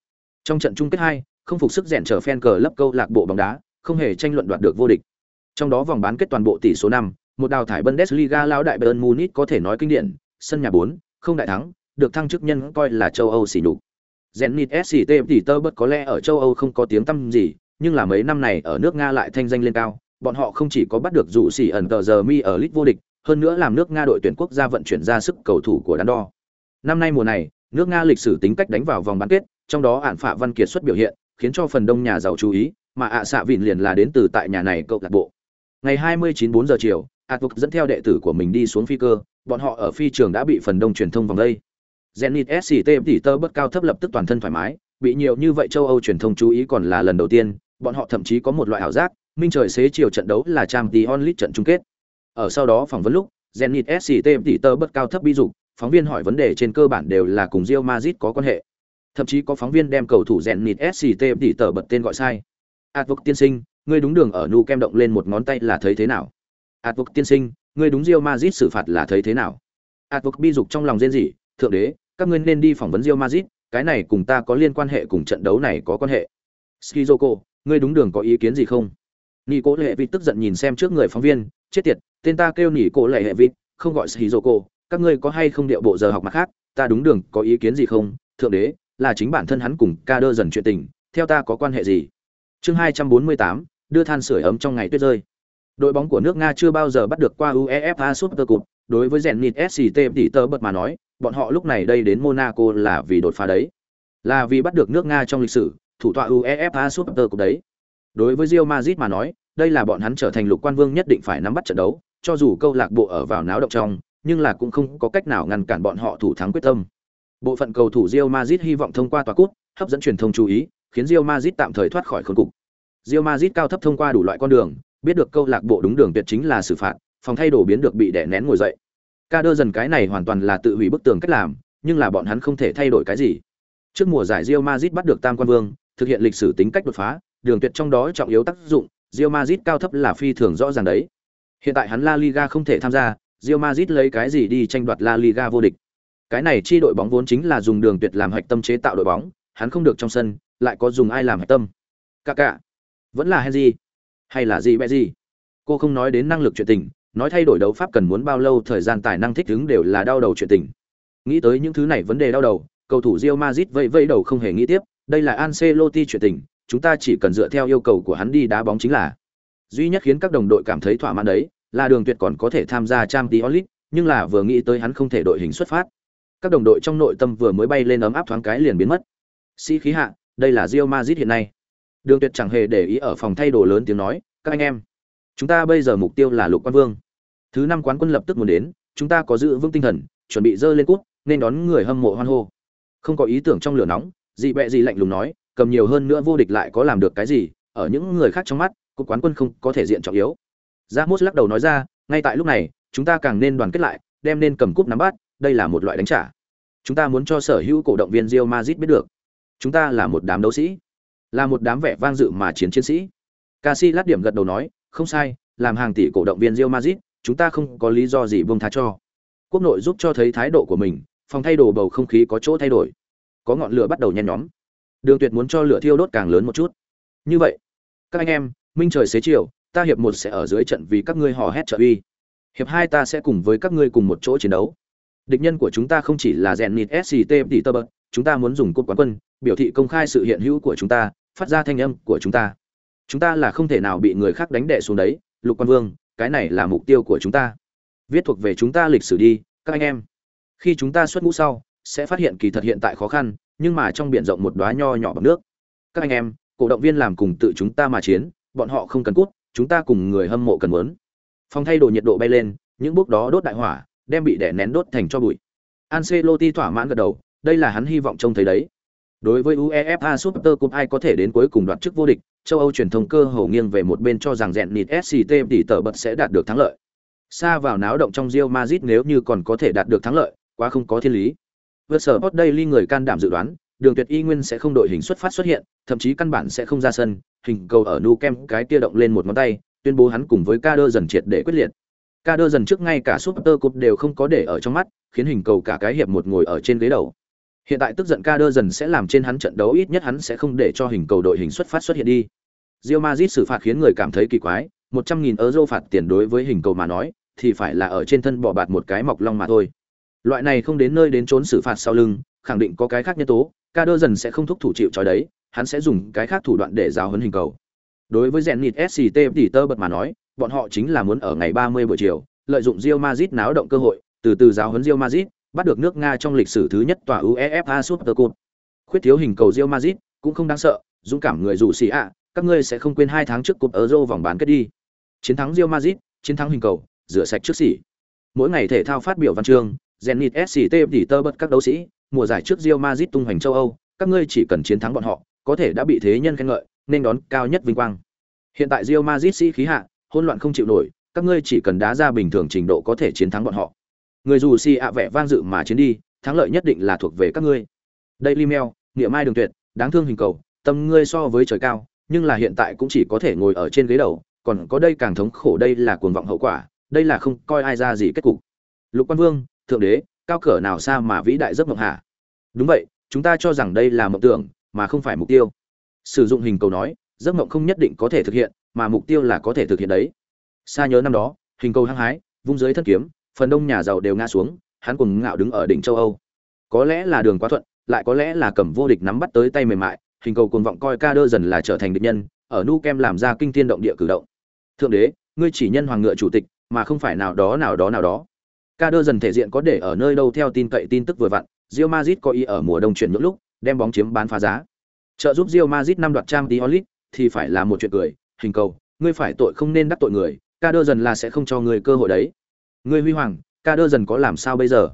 Trong trận chung kết hai, không phục sức rèn trở fan cờ lấp câu lạc bộ bóng đá, không hề tranh luận đoạt được vô địch. Trong đó vòng bán kết toàn bộ tỷ số 5, một đào thải Bundesliga lão đại Bayern Munich có thể nói kinh điển, sân nhà 4, không đại thắng, được thăng chức nhân coi là châu Âu xỉ nhục. Zenit SCT tỷ tơ bất có lẽ ở châu Âu không có tiếng tăm gì, nhưng là mấy năm này ở nước Nga lại thanh danh lên cao, bọn họ không chỉ có bắt được dụ xỉ ẩn tờ giờ mi ở lit vô địch, hơn nữa làm nước Nga đội tuyển quốc gia vận chuyển ra sức cầu thủ của đắn đo. Năm nay mùa này, nước Nga lịch sử tính cách đánh vào vòng bán kết, trong đó ản phạ văn kiệt xuất biểu hiện, khiến cho phần đông nhà giàu chú ý, mà ạ xạ vịn liền là đến từ tại nhà này câu lạc bộ. Ngày 29 4 giờ chiều, Atuk dẫn theo đệ tử của mình đi xuống phi cơ, bọn họ ở phi trường đã bị phần đông truyền thông vòng đây. Zenit SCT tỷ tơ bất cao thấp lập tức toàn thân thoải mái, bị nhiều như vậy châu Âu truyền thông chú ý còn là lần đầu tiên, bọn họ thậm chí có một loại ảo giác, minh trời xế chiều trận đấu là Champions League trận chung kết. Ở sau đó phỏng vấn lúc, Zenit SCT tỷ tơ bất cao thấp bi dục, phóng viên hỏi vấn đề trên cơ bản đều là cùng Real Madrid có quan hệ. Thậm chí có phóng viên đem cầu thủ Zenit SCT tỷ tơ bật tên gọi sai. Advok tiên sinh, ngươi đúng đường ở nu kem động lên một ngón tay là thấy thế nào? Advok tiên sinh, ngươi đúng Real Madrid xử phạt là thấy thế nào? Advok bi dục trong lòng rên rỉ, thượng đế, các ngươi nên đi phỏng vấn Real Madrid, cái này cùng ta có liên quan hệ cùng trận đấu này có quan hệ. Skizoko, ngươi đúng đường có ý kiến gì không? Nỉ Cố Lệ Vịt tức giận nhìn xem trước người phóng viên, chết tiệt, tên ta kêu nỉ Cố Lệ Vịt, không gọi Skizoko, các ngươi có hay không điệu bộ giờ học mặt khác, ta đúng đường có ý kiến gì không? Thượng đế, là chính bản thân hắn cùng ca đơ dần chuyện tình, theo ta có quan hệ gì? Chương 248, đưa than sưởi ấm trong ngày tuyết rơi. Đội bóng của nước Nga chưa bao giờ bắt được qua UEFA Super Cup, đối với Zenit SCT tỷ tớ bật mà nói, bọn họ lúc này đây đến Monaco là vì đột phá đấy. Là vì bắt được nước Nga trong lịch sử, thủ tọa UEFA Super Cup đấy. Đối với Real Madrid mà nói, đây là bọn hắn trở thành lục quan vương nhất định phải nắm bắt trận đấu, cho dù câu lạc bộ ở vào náo động trong, nhưng là cũng không có cách nào ngăn cản bọn họ thủ thắng quyết tâm. Bộ phận cầu thủ Real Madrid hy vọng thông qua tòa cút, hấp dẫn truyền thông chú ý, khiến Real Madrid tạm thời thoát khỏi khốn cục. Real Madrid cao thấp thông qua đủ loại con đường, biết được câu lạc bộ đúng đường tuyệt chính là xử phạt, phòng thay đồ biến được bị đè nén ngồi dậy. Ca đơ dần cái này hoàn toàn là tự hủy bức tường cách làm, nhưng là bọn hắn không thể thay đổi cái gì. Trước mùa giải Real Madrid bắt được tam quan vương, thực hiện lịch sử tính cách đột phá, đường tuyệt trong đó trọng yếu tác dụng, Real Madrid cao thấp là phi thường rõ ràng đấy. Hiện tại hắn La Liga không thể tham gia, Real Madrid lấy cái gì đi tranh đoạt La Liga vô địch? Cái này chi đội bóng vốn chính là dùng đường tuyệt làm hạch tâm chế tạo đội bóng, hắn không được trong sân, lại có dùng ai làm hạch tâm? Kaká, vẫn là Henry, hay là gì bẹ gì? Cô không nói đến năng lực chuyện tình, nói thay đổi đấu pháp cần muốn bao lâu thời gian tài năng thích ứng đều là đau đầu chuyện tình. Nghĩ tới những thứ này vấn đề đau đầu, cầu thủ Real Madrid vẫy vẫy đầu không hề nghĩ tiếp, đây là Ancelotti chuyện tình, chúng ta chỉ cần dựa theo yêu cầu của hắn đi đá bóng chính là. Duy nhất khiến các đồng đội cảm thấy thỏa mãn đấy, là Đường Tuyệt còn có thể tham gia Champions League, nhưng là vừa nghĩ tới hắn không thể đội hình xuất phát. Các đồng đội trong nội tâm vừa mới bay lên ấm áp thoáng cái liền biến mất. Sĩ khí hạ, đây là Real Madrid hiện nay. Đường Tuyệt chẳng hề để ý ở phòng thay đồ lớn tiếng nói, "Các anh em, chúng ta bây giờ mục tiêu là Lục Quan Vương. Thứ năm quán quân lập tức muốn đến, chúng ta có giữ vững tinh thần, chuẩn bị dơ lên cút, nên đón người hâm mộ hoan hô." Không có ý tưởng trong lửa nóng, dị bẹ gì lạnh lùng nói, cầm nhiều hơn nữa vô địch lại có làm được cái gì ở những người khác trong mắt cục quán quân không có thể diện trọng yếu ra mốt lắc đầu nói ra ngay tại lúc này chúng ta càng nên đoàn kết lại đem nên cầm cúp nắm bắt đây là một loại đánh trả chúng ta muốn cho sở hữu cổ động viên Real Madrid biết được chúng ta là một đám đấu sĩ là một đám vẻ vang dự mà chiến chiến sĩ Casi lát điểm gật đầu nói không sai làm hàng tỷ cổ động viên Real Madrid chúng ta không có lý do gì buông tha cho quốc nội giúp cho thấy thái độ của mình phòng thay đồ bầu không khí có chỗ thay đổi có ngọn lửa bắt đầu nhen nhóm Đường Tuyệt muốn cho lửa thiêu đốt càng lớn một chút. Như vậy, các anh em, minh trời xế chiều, ta hiệp một sẽ ở dưới trận vì các ngươi hò hét trợ uy. Hiệp hai ta sẽ cùng với các ngươi cùng một chỗ chiến đấu. Địch nhân của chúng ta không chỉ là Zenit SCT tỷ tơ bật, chúng ta muốn dùng cột quán quân, biểu thị công khai sự hiện hữu của chúng ta, phát ra thanh âm của chúng ta. Chúng ta là không thể nào bị người khác đánh đẻ xuống đấy, Lục Quan Vương, cái này là mục tiêu của chúng ta. Viết thuộc về chúng ta lịch sử đi, các anh em. Khi chúng ta xuất ngũ sau, sẽ phát hiện kỳ thật hiện tại khó khăn, nhưng mà trong biển rộng một đóa nho nhỏ bằng nước. Các anh em, cổ động viên làm cùng tự chúng ta mà chiến, bọn họ không cần cút, chúng ta cùng người hâm mộ cần muốn. Phòng thay đổi nhiệt độ bay lên, những bước đó đốt đại hỏa, đem bị đẻ nén đốt thành cho bụi. Ancelotti thỏa mãn gật đầu, đây là hắn hy vọng trông thấy đấy. Đối với UEFA Super Cup ai có thể đến cuối cùng đoạt chức vô địch, châu Âu truyền thông cơ hồ nghiêng về một bên cho rằng rèn nịt SCT tỷ tờ bật sẽ đạt được thắng lợi. Xa vào náo động trong Real Madrid nếu như còn có thể đạt được thắng lợi, quá không có thiên lý. Vượt sở Sport Daily người can đảm dự đoán, Đường Tuyệt Y Nguyên sẽ không đội hình xuất phát xuất hiện, thậm chí căn bản sẽ không ra sân, hình cầu ở nu kem cái kia động lên một ngón tay, tuyên bố hắn cùng với Kader dần triệt để quyết liệt. Kader dần trước ngay cả Super Cup đều không có để ở trong mắt, khiến hình cầu cả cái hiệp một ngồi ở trên ghế đầu. Hiện tại tức giận Kader dần sẽ làm trên hắn trận đấu ít nhất hắn sẽ không để cho hình cầu đội hình xuất phát xuất hiện đi. Real Madrid xử phạt khiến người cảm thấy kỳ quái, 100.000 euro phạt tiền đối với hình cầu mà nói, thì phải là ở trên thân bỏ bạt một cái mọc long mà thôi. Loại này không đến nơi đến trốn xử phạt sau lưng, khẳng định có cái khác nhân tố, Kader dần sẽ không thúc thủ chịu trói đấy, hắn sẽ dùng cái khác thủ đoạn để giáo huấn hình cầu. Đối với Zenit SCT thì tơ bật mà nói, bọn họ chính là muốn ở ngày 30 buổi chiều, lợi dụng Real Madrid náo động cơ hội, từ từ giáo huấn Real Madrid, bắt được nước Nga trong lịch sử thứ nhất tòa UEFA Super Cup. Khuyết thiếu hình cầu Real Madrid cũng không đáng sợ, dũng cảm người dù xì ạ, các ngươi sẽ không quên hai tháng trước cúp Euro vòng bán kết đi. Chiến thắng Real Madrid, chiến thắng hình cầu, rửa sạch trước xỉ. Mỗi ngày thể thao phát biểu văn chương, Zenit SCT tỉ tơ bật các đấu sĩ, mùa giải trước Real Madrid tung hoành châu Âu, các ngươi chỉ cần chiến thắng bọn họ, có thể đã bị thế nhân khen ngợi, nên đón cao nhất vinh quang. Hiện tại Real Madrid sĩ khí hạ, hỗn loạn không chịu nổi, các ngươi chỉ cần đá ra bình thường trình độ có thể chiến thắng bọn họ. Người dù si ạ vẻ vang dự mà chiến đi, thắng lợi nhất định là thuộc về các ngươi. Đây Limel, nghĩa mai đường tuyệt, đáng thương hình cầu, tâm ngươi so với trời cao, nhưng là hiện tại cũng chỉ có thể ngồi ở trên ghế đầu, còn có đây càng thống khổ đây là cuồng vọng hậu quả, đây là không coi ai ra gì kết cục. Lục Quan Vương, thượng đế, cao cỡ nào xa mà vĩ đại giấc mộng hạ. Đúng vậy, chúng ta cho rằng đây là mộng tưởng, mà không phải mục tiêu. Sử dụng hình cầu nói, giấc mộng không nhất định có thể thực hiện, mà mục tiêu là có thể thực hiện đấy. Xa nhớ năm đó, hình cầu hăng hái, vung dưới thân kiếm, phần đông nhà giàu đều ngã xuống, hắn cùng ngạo đứng ở đỉnh châu Âu. Có lẽ là đường quá thuận, lại có lẽ là cầm vô địch nắm bắt tới tay mềm mại, hình cầu cuồng vọng coi ca đơ dần là trở thành địch nhân, ở nu kem làm ra kinh thiên động địa cử động. Thượng đế, ngươi chỉ nhân hoàng ngựa chủ tịch, mà không phải nào đó nào đó nào đó. Ca đơ dần thể diện có để ở nơi đâu theo tin cậy tin tức vừa vặn, Real Madrid có ý ở mùa đông chuyển những lúc, đem bóng chiếm bán phá giá. Trợ giúp Real Madrid năm đoạt trang Diolit thì phải là một chuyện cười, hình cầu, ngươi phải tội không nên đắc tội người, ca đơ dần là sẽ không cho ngươi cơ hội đấy. Ngươi huy hoàng, ca đơ dần có làm sao bây giờ?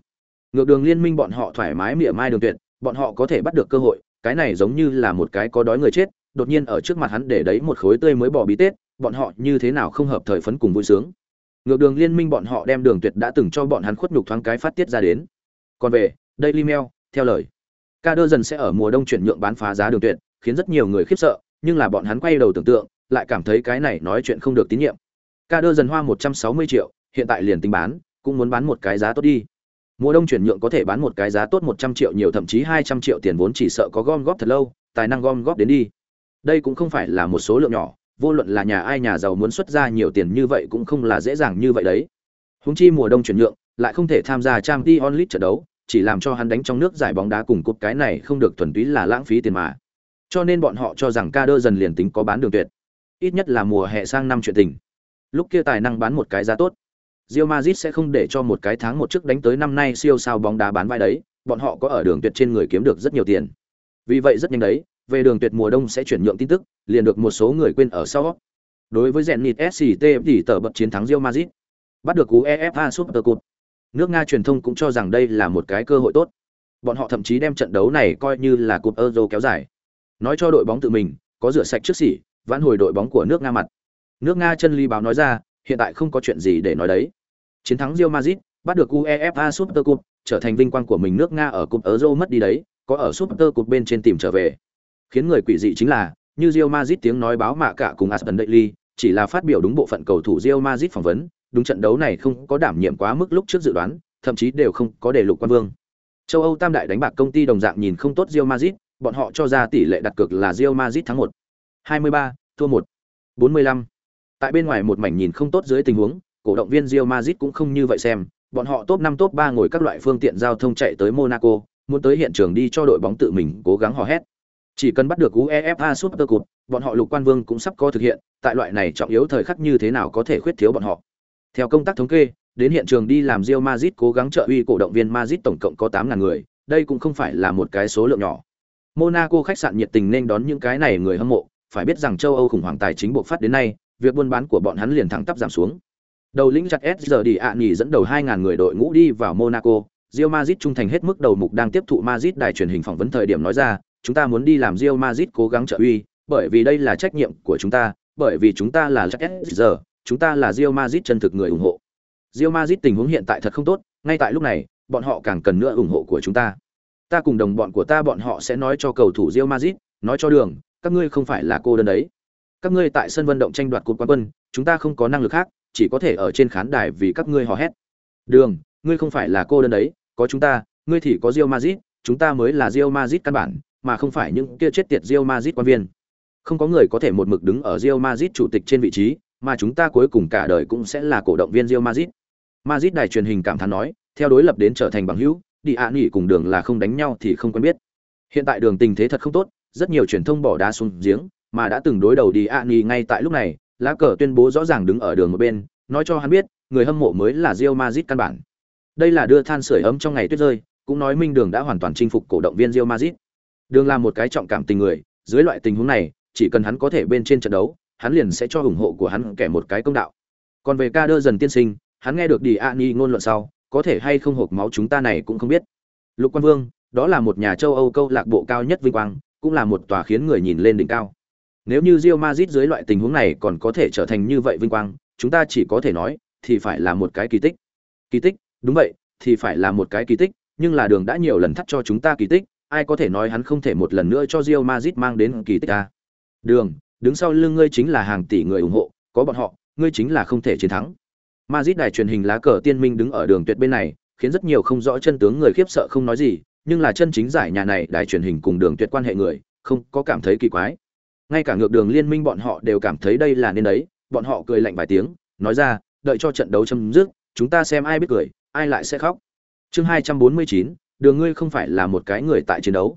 Ngược đường liên minh bọn họ thoải mái mỉa mai đường tuyệt, bọn họ có thể bắt được cơ hội, cái này giống như là một cái có đói người chết, đột nhiên ở trước mặt hắn để đấy một khối tươi mới bỏ bí tết, bọn họ như thế nào không hợp thời phấn cùng vui sướng. Ngược đường liên minh bọn họ đem đường tuyệt đã từng cho bọn hắn khuất nhục thoáng cái phát tiết ra đến. Còn về, Daily Mail, theo lời, ca đơ dần sẽ ở mùa đông chuyển nhượng bán phá giá đường tuyệt, khiến rất nhiều người khiếp sợ, nhưng là bọn hắn quay đầu tưởng tượng, lại cảm thấy cái này nói chuyện không được tín nhiệm. Ca đơ dần hoa 160 triệu, hiện tại liền tính bán, cũng muốn bán một cái giá tốt đi. Mùa đông chuyển nhượng có thể bán một cái giá tốt 100 triệu nhiều thậm chí 200 triệu tiền vốn chỉ sợ có gom góp thật lâu, tài năng gom góp đến đi. Đây cũng không phải là một số lượng nhỏ, vô luận là nhà ai nhà giàu muốn xuất ra nhiều tiền như vậy cũng không là dễ dàng như vậy đấy. Huống chi mùa đông chuyển nhượng, lại không thể tham gia Champions League trận đấu, chỉ làm cho hắn đánh trong nước giải bóng đá cùng cúp cái này không được thuần túy là lãng phí tiền mà. Cho nên bọn họ cho rằng ca đơ dần liền tính có bán đường tuyệt. Ít nhất là mùa hè sang năm chuyện tình. Lúc kia tài năng bán một cái giá tốt. Real Madrid sẽ không để cho một cái tháng một trước đánh tới năm nay siêu sao bóng đá bán vai đấy, bọn họ có ở đường tuyệt trên người kiếm được rất nhiều tiền. Vì vậy rất nhanh đấy, về đường tuyệt mùa đông sẽ chuyển nhượng tin tức, liền được một số người quên ở sau. Đối với Zenit SCT thì tờ bật chiến thắng Real Madrid, bắt được cú UEFA Super Cup. Nước Nga truyền thông cũng cho rằng đây là một cái cơ hội tốt. Bọn họ thậm chí đem trận đấu này coi như là cúp Euro kéo dài. Nói cho đội bóng tự mình, có rửa sạch trước sỉ, vãn hồi đội bóng của nước Nga mặt. Nước Nga chân lý báo nói ra, hiện tại không có chuyện gì để nói đấy. Chiến thắng Real Madrid, bắt được UEFA Super Cup, trở thành vinh quang của mình nước Nga ở cúp Euro mất đi đấy, có ở Super Cup bên trên tìm trở về. Khiến người quỷ dị chính là, như Real Madrid tiếng nói báo mạ cả cùng Aston Daily, chỉ là phát biểu đúng bộ phận cầu thủ Real Madrid phỏng vấn, đúng trận đấu này không có đảm nhiệm quá mức lúc trước dự đoán, thậm chí đều không có đề lục quan vương. Châu Âu tam đại đánh bạc công ty đồng dạng nhìn không tốt Real Madrid, bọn họ cho ra tỷ lệ đặt cược là Real Madrid thắng 1. 23, thua 1. 45. Tại bên ngoài một mảnh nhìn không tốt dưới tình huống, cổ động viên Real Madrid cũng không như vậy xem, bọn họ top 5 top 3 ngồi các loại phương tiện giao thông chạy tới Monaco, muốn tới hiện trường đi cho đội bóng tự mình cố gắng hò hét. Chỉ cần bắt được UEFA Super Cup, bọn họ lục quan vương cũng sắp có thực hiện, tại loại này trọng yếu thời khắc như thế nào có thể khuyết thiếu bọn họ. Theo công tác thống kê, đến hiện trường đi làm Real Madrid cố gắng trợ uy cổ động viên Madrid tổng cộng có 8000 người, đây cũng không phải là một cái số lượng nhỏ. Monaco khách sạn nhiệt tình nên đón những cái này người hâm mộ, phải biết rằng châu Âu khủng hoảng tài chính bộc phát đến nay, việc buôn bán của bọn hắn liền thẳng tắp giảm xuống. Đầu lĩnh chặt S đi ạ nhỉ dẫn đầu 2000 người đội ngũ đi vào Monaco, Real Madrid trung thành hết mức đầu mục đang tiếp thụ Madrid đài truyền hình phỏng vấn thời điểm nói ra, chúng ta muốn đi làm Real Madrid cố gắng trợ uy, bởi vì đây là trách nhiệm của chúng ta, bởi vì chúng ta là chặt S chúng ta là Real Madrid chân thực người ủng hộ. Real Madrid tình huống hiện tại thật không tốt, ngay tại lúc này, bọn họ càng cần nữa ủng hộ của chúng ta. Ta cùng đồng bọn của ta bọn họ sẽ nói cho cầu thủ Real Madrid, nói cho đường, các ngươi không phải là cô đơn đấy. Các ngươi tại sân vận động tranh đoạt cúp quán quân, chúng ta không có năng lực khác, chỉ có thể ở trên khán đài vì các ngươi hò hét. Đường, ngươi không phải là cô đơn đấy, có chúng ta, ngươi thì có Real Madrid, chúng ta mới là Real Madrid căn bản, mà không phải những kia chết tiệt Real Madrid quan viên. Không có người có thể một mực đứng ở Real Madrid chủ tịch trên vị trí, mà chúng ta cuối cùng cả đời cũng sẽ là cổ động viên Real Madrid. Madrid đài truyền hình cảm thán nói, theo đối lập đến trở thành bằng hữu, đi ạ nghỉ cùng đường là không đánh nhau thì không quen biết. Hiện tại đường tình thế thật không tốt, rất nhiều truyền thông bỏ đá xuống giếng, mà đã từng đối đầu đi ạ nghỉ ngay tại lúc này, lá cờ tuyên bố rõ ràng đứng ở đường một bên, nói cho hắn biết, người hâm mộ mới là Real Madrid căn bản. Đây là đưa than sưởi ấm trong ngày tuyết rơi, cũng nói minh đường đã hoàn toàn chinh phục cổ động viên Real Madrid. Đường là một cái trọng cảm tình người, dưới loại tình huống này, chỉ cần hắn có thể bên trên trận đấu, hắn liền sẽ cho ủng hộ của hắn kẻ một cái công đạo. Còn về ca đơ dần tiên sinh, hắn nghe được đi a ni ngôn luận sau có thể hay không hộp máu chúng ta này cũng không biết lục quan vương đó là một nhà châu âu câu lạc bộ cao nhất vinh quang cũng là một tòa khiến người nhìn lên đỉnh cao nếu như Real Madrid dưới loại tình huống này còn có thể trở thành như vậy vinh quang chúng ta chỉ có thể nói thì phải là một cái kỳ tích kỳ tích đúng vậy thì phải là một cái kỳ tích nhưng là đường đã nhiều lần thắt cho chúng ta kỳ tích ai có thể nói hắn không thể một lần nữa cho Real Madrid mang đến kỳ tích à? đường đứng sau lưng ngươi chính là hàng tỷ người ủng hộ có bọn họ ngươi chính là không thể chiến thắng Madrid đài truyền hình lá cờ tiên minh đứng ở đường tuyệt bên này, khiến rất nhiều không rõ chân tướng người khiếp sợ không nói gì, nhưng là chân chính giải nhà này đài truyền hình cùng đường tuyệt quan hệ người, không có cảm thấy kỳ quái. Ngay cả ngược đường liên minh bọn họ đều cảm thấy đây là nên đấy, bọn họ cười lạnh vài tiếng, nói ra, đợi cho trận đấu chấm dứt, chúng ta xem ai biết cười, ai lại sẽ khóc. Chương 249, đường ngươi không phải là một cái người tại chiến đấu.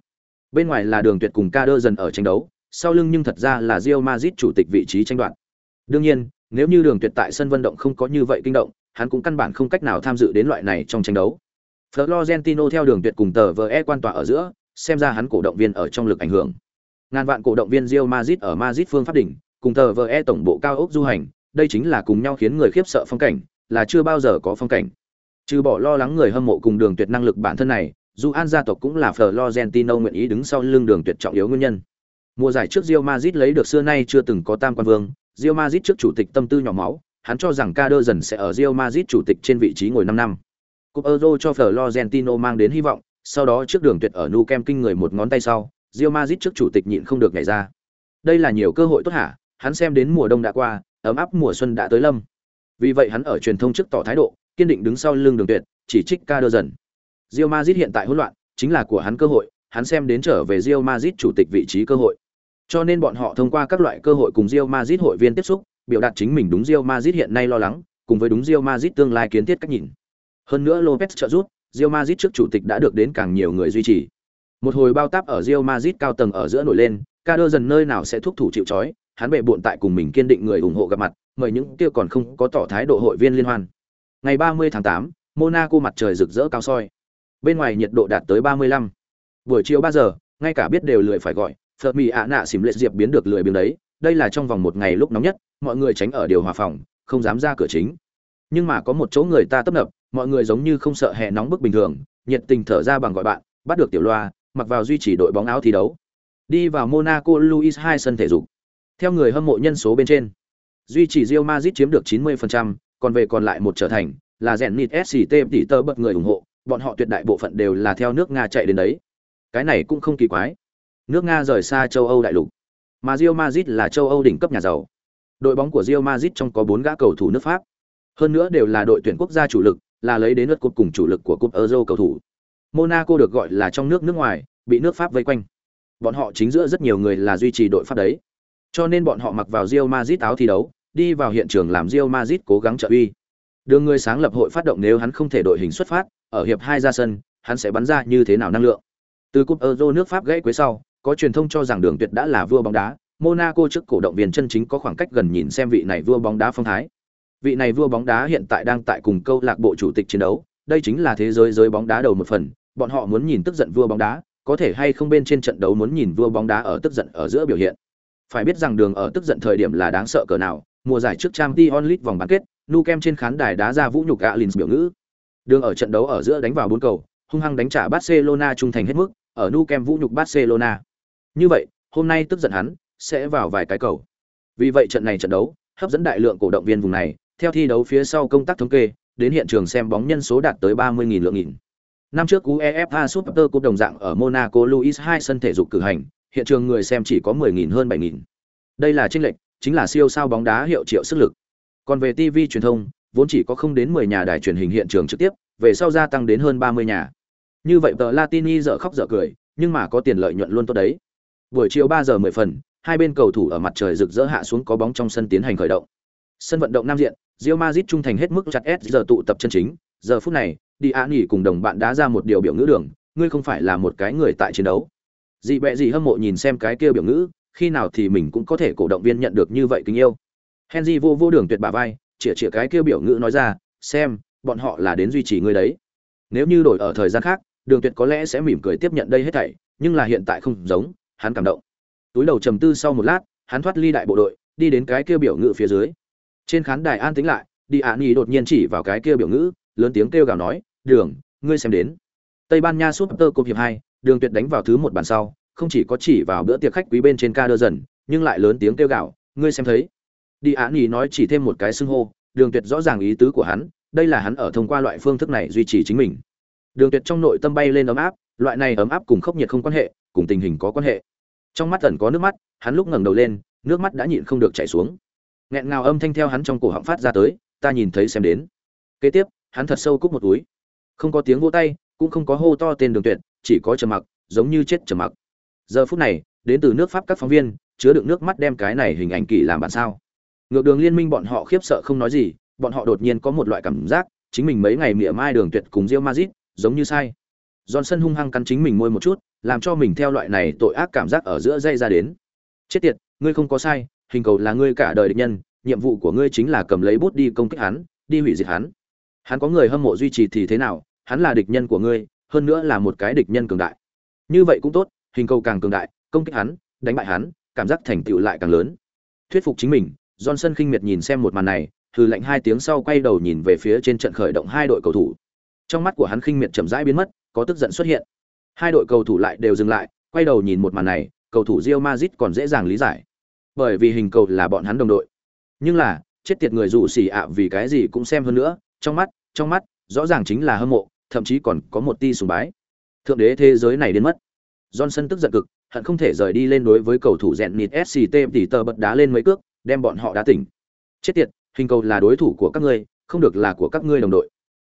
Bên ngoài là đường tuyệt cùng ca đơ dần ở tranh đấu, sau lưng nhưng thật ra là rio mazit chủ tịch vị trí tranh đoạt. Đương nhiên, nếu như đường tuyệt tại sân vận động không có như vậy kinh động, hắn cũng căn bản không cách nào tham dự đến loại này trong tranh đấu. Florentino theo đường tuyệt cùng tờ VE quan tòa ở giữa, xem ra hắn cổ động viên ở trong lực ảnh hưởng. Ngàn vạn cổ động viên Real Madrid ở Madrid phương pháp đỉnh, cùng tờ VE tổng bộ cao ốc du hành, đây chính là cùng nhau khiến người khiếp sợ phong cảnh, là chưa bao giờ có phong cảnh. Trừ bỏ lo lắng người hâm mộ cùng đường tuyệt năng lực bản thân này, dù An gia tộc cũng là Florentino nguyện ý đứng sau lưng đường tuyệt trọng yếu nguyên nhân. Mùa giải trước Real Madrid lấy được xưa nay chưa từng có tam quan vương, Real Madrid trước chủ tịch tâm tư nhỏ máu, hắn cho rằng Kader dần sẽ ở Real Madrid chủ tịch trên vị trí ngồi 5 năm. Cup Euro cho Florentino mang đến hy vọng, sau đó trước đường tuyệt ở Nou Camp kinh người một ngón tay sau, Real Madrid trước chủ tịch nhịn không được nhảy ra. Đây là nhiều cơ hội tốt hả? Hắn xem đến mùa đông đã qua, ấm áp mùa xuân đã tới lâm. Vì vậy hắn ở truyền thông trước tỏ thái độ, kiên định đứng sau lưng đường tuyệt, chỉ trích Kader dần. Real Madrid hiện tại hỗn loạn, chính là của hắn cơ hội, hắn xem đến trở về Real Madrid chủ tịch vị trí cơ hội. Cho nên bọn họ thông qua các loại cơ hội cùng Real Madrid hội viên tiếp xúc, biểu đạt chính mình đúng Real Madrid hiện nay lo lắng, cùng với đúng Real Madrid tương lai kiến thiết cách nhìn. Hơn nữa Lopez trợ giúp, Real Madrid trước chủ tịch đã được đến càng nhiều người duy trì. Một hồi bao táp ở Real Madrid cao tầng ở giữa nổi lên, Kader dần nơi nào sẽ thúc thủ chịu trói, hắn bệ buộn tại cùng mình kiên định người ủng hộ gặp mặt, mời những kia còn không có tỏ thái độ hội viên liên hoan. Ngày 30 tháng 8, Monaco mặt trời rực rỡ cao soi. Bên ngoài nhiệt độ đạt tới 35. Buổi chiều 3 giờ, ngay cả biết đều lười phải gọi, phật mỹ ạ nạ xìm lệ diệp biến được lười biếng đấy đây là trong vòng một ngày lúc nóng nhất mọi người tránh ở điều hòa phòng không dám ra cửa chính nhưng mà có một chỗ người ta tấp nập mọi người giống như không sợ hè nóng bức bình thường nhiệt tình thở ra bằng gọi bạn bắt được tiểu loa mặc vào duy trì đội bóng áo thi đấu đi vào monaco luis hai sân thể dục theo người hâm mộ nhân số bên trên duy trì rio mazit chiếm được 90%, còn về còn lại một trở thành là rèn nịt sct tỷ tơ bật người ủng hộ bọn họ tuyệt đại bộ phận đều là theo nước nga chạy đến đấy cái này cũng không kỳ quái Nước Nga rời xa châu Âu đại lục, mà Real Madrid là châu Âu đỉnh cấp nhà giàu. Đội bóng của Real Madrid trong có 4 gã cầu thủ nước Pháp. Hơn nữa đều là đội tuyển quốc gia chủ lực, là lấy đến lượt cúp cùng chủ lực của cúp Euro cầu thủ. Monaco được gọi là trong nước nước ngoài, bị nước Pháp vây quanh. bọn họ chính giữa rất nhiều người là duy trì đội Pháp đấy. Cho nên bọn họ mặc vào Real Madrid áo thi đấu, đi vào hiện trường làm Real Madrid cố gắng trợ uy. Đường người sáng lập hội phát động nếu hắn không thể đội hình xuất phát, ở hiệp hai ra sân, hắn sẽ bắn ra như thế nào năng lượng. Từ cúp Euro nước Pháp gãy cuối sau, có truyền thông cho rằng Đường Tuyệt đã là vua bóng đá, Monaco trước cổ động viên chân chính có khoảng cách gần nhìn xem vị này vua bóng đá phong thái. Vị này vua bóng đá hiện tại đang tại cùng câu lạc bộ chủ tịch chiến đấu, đây chính là thế giới giới bóng đá đầu một phần, bọn họ muốn nhìn tức giận vua bóng đá, có thể hay không bên trên trận đấu muốn nhìn vua bóng đá ở tức giận ở giữa biểu hiện. Phải biết rằng đường ở tức giận thời điểm là đáng sợ cỡ nào, mùa giải trước Champions League vòng bán kết, Nu Kem trên khán đài đá ra vũ nhục Alins biểu ngữ. Đường ở trận đấu ở giữa đánh vào bốn cầu, hung hăng đánh trả Barcelona trung thành hết mức, ở Nu Kem vũ nhục Barcelona. Như vậy, hôm nay tức giận hắn sẽ vào vài cái cầu. Vì vậy trận này trận đấu hấp dẫn đại lượng cổ động viên vùng này, theo thi đấu phía sau công tác thống kê, đến hiện trường xem bóng nhân số đạt tới 30.000 lượng nghìn. Năm trước UEFA Super Cup đồng dạng ở Monaco Louis II sân thể dục cử hành, hiện trường người xem chỉ có 10.000 hơn 7.000. Đây là chênh lệch, chính là siêu sao bóng đá hiệu triệu sức lực. Còn về TV truyền thông, vốn chỉ có không đến 10 nhà đài truyền hình hiện trường trực tiếp, về sau gia tăng đến hơn 30 nhà. Như vậy tờ Latini dở khóc dở cười, nhưng mà có tiền lợi nhuận luôn tốt đấy. Buổi chiều 3 giờ 10 phần, hai bên cầu thủ ở mặt trời rực rỡ hạ xuống có bóng trong sân tiến hành khởi động. Sân vận động Nam Diện, Real Madrid trung thành hết mức chặt S giờ tụ tập chân chính, giờ phút này, đi án nghỉ cùng đồng bạn đá ra một điều biểu ngữ đường, ngươi không phải là một cái người tại chiến đấu. Dị bẹ gì hâm mộ nhìn xem cái kia biểu ngữ, khi nào thì mình cũng có thể cổ động viên nhận được như vậy kính yêu. Henry vô vô đường tuyệt bà vai, chĩa chĩa cái kia biểu ngữ nói ra, xem, bọn họ là đến duy trì ngươi đấy. Nếu như đổi ở thời gian khác, đường tuyệt có lẽ sẽ mỉm cười tiếp nhận đây hết thảy, nhưng là hiện tại không giống, hắn cảm động. Túi đầu trầm tư sau một lát, hắn thoát ly đại bộ đội, đi đến cái kia biểu ngữ phía dưới trên khán đài an tĩnh lại đi ạ nghỉ đột nhiên chỉ vào cái kia biểu ngữ lớn tiếng kêu gào nói, đường, ngươi xem đến. Tây ban nha Super Cup cúp hiệp hai, đường tuyệt đánh vào thứ một bàn sau, không chỉ có chỉ vào bữa tiệc khách quý bên trên ca đơ dần, nhưng lại lớn tiếng kêu gào, ngươi xem thấy. Đi Án Nghị nói chỉ thêm một cái xưng hô, đường tuyệt rõ ràng ý tứ của hắn, đây là hắn ở thông qua loại phương thức này duy trì chính mình. Đường tuyệt trong nội tâm bay lên ấm áp, loại này ấm áp cùng khốc nhiệt không quan hệ, cùng tình hình có quan hệ. Trong mắt ẩn có nước mắt, hắn lúc ngẩng đầu lên, nước mắt đã nhịn không được chảy xuống. Nghẹn ngào âm thanh theo hắn trong cổ họng phát ra tới, ta nhìn thấy xem đến. Kế tiếp hắn thật sâu cúc một túi. Không có tiếng vỗ tay, cũng không có hô to tên đường tuyệt, chỉ có trầm mặc, giống như chết trầm mặc. Giờ phút này, đến từ nước pháp các phóng viên, chứa đựng nước mắt đem cái này hình ảnh kỳ làm bản sao. Ngược đường liên minh bọn họ khiếp sợ không nói gì, bọn họ đột nhiên có một loại cảm giác, chính mình mấy ngày mỉa mai đường tuyệt cùng Real mazit giống như sai. Johnson hung hăng cắn chính mình môi một chút, làm cho mình theo loại này tội ác cảm giác ở giữa dây ra đến. Chết tiệt, ngươi không có sai, hình cầu là ngươi cả đời địch nhân, nhiệm vụ của ngươi chính là cầm lấy bút đi công kích hắn, đi hủy diệt hắn hắn có người hâm mộ duy trì thì thế nào, hắn là địch nhân của ngươi, hơn nữa là một cái địch nhân cường đại. Như vậy cũng tốt, hình cầu càng cường đại, công kích hắn, đánh bại hắn, cảm giác thành tựu lại càng lớn. Thuyết phục chính mình, johnson khinh miệt nhìn xem một màn này, hừ lạnh hai tiếng sau quay đầu nhìn về phía trên trận khởi động hai đội cầu thủ. Trong mắt của hắn khinh miệt chậm rãi biến mất, có tức giận xuất hiện. Hai đội cầu thủ lại đều dừng lại, quay đầu nhìn một màn này, cầu thủ Real Madrid còn dễ dàng lý giải. Bởi vì hình cầu là bọn hắn đồng đội. Nhưng là, chết tiệt người rủ xỉ ạ vì cái gì cũng xem hơn nữa trong mắt trong mắt rõ ràng chính là hâm mộ thậm chí còn có một ti sùng bái. Thượng đế thế giới này đến mất. Johnson tức giận cực hận không thể rời đi lên đối với cầu thủ rèn nịt sct tỉ tờ bật đá lên mấy cước đem bọn họ đá tỉnh. Chết tiệt hình cầu là đối thủ của các ngươi không được là của các ngươi đồng đội.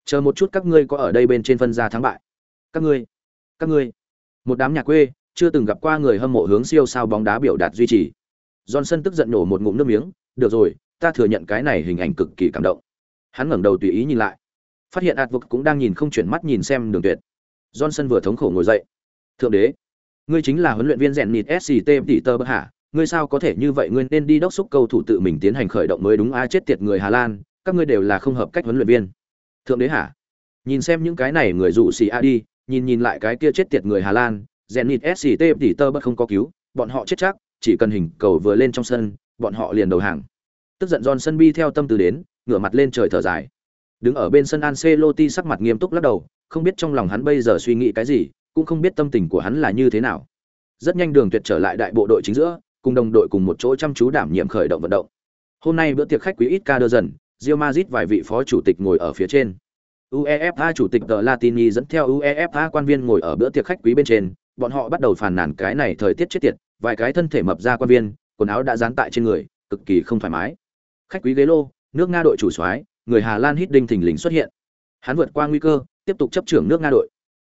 Chờ một chút các ngươi có ở đây bên trên phân ra thắng bại. Các ngươi các ngươi. Một đám nhà quê chưa từng gặp qua người hâm mộ hướng siêu sao bóng đá biểu đạt duy trì. Johnson tức giận nổ một ngụm nước miếng, "Được rồi, ta thừa nhận cái này hình ảnh cực kỳ cảm động." Hắn ngẩng đầu tùy ý nhìn lại, phát hiện Advok cũng đang nhìn không chuyển mắt nhìn xem Đường Tuyệt. Johnson vừa thống khổ ngồi dậy. "Thượng đế, ngươi chính là huấn luyện viên rèn nịt SCT tỷ tơ bất hả? Ngươi sao có thể như vậy, ngươi nên đi đốc xúc cầu thủ tự mình tiến hành khởi động mới đúng a chết tiệt người Hà Lan, các ngươi đều là không hợp cách huấn luyện viên." "Thượng đế hả?" Nhìn xem những cái này người rủ xì a đi, nhìn nhìn lại cái kia chết tiệt người Hà Lan, rèn nịt SCT tỷ tơ bất không có cứu, bọn họ chết chắc, chỉ cần hình cầu vừa lên trong sân, bọn họ liền đầu hàng. Tức giận Johnson bi theo tâm tư đến, ngửa mặt lên trời thở dài. Đứng ở bên sân Ancelotti sắc mặt nghiêm túc lắc đầu, không biết trong lòng hắn bây giờ suy nghĩ cái gì, cũng không biết tâm tình của hắn là như thế nào. Rất nhanh Đường Tuyệt trở lại đại bộ đội chính giữa, cùng đồng đội cùng một chỗ chăm chú đảm nhiệm khởi động vận động. Hôm nay bữa tiệc khách quý ít ca đưa dần, Real Madrid vài vị phó chủ tịch ngồi ở phía trên. UEFA chủ tịch The Latini dẫn theo UEFA quan viên ngồi ở bữa tiệc khách quý bên trên, bọn họ bắt đầu phàn nàn cái này thời tiết chết tiệt, vài cái thân thể mập ra quan viên quần áo đã dán tại trên người cực kỳ không thoải mái khách quý ghế lô nước nga đội chủ soái người hà lan hít đinh thình lình xuất hiện hắn vượt qua nguy cơ tiếp tục chấp trưởng nước nga đội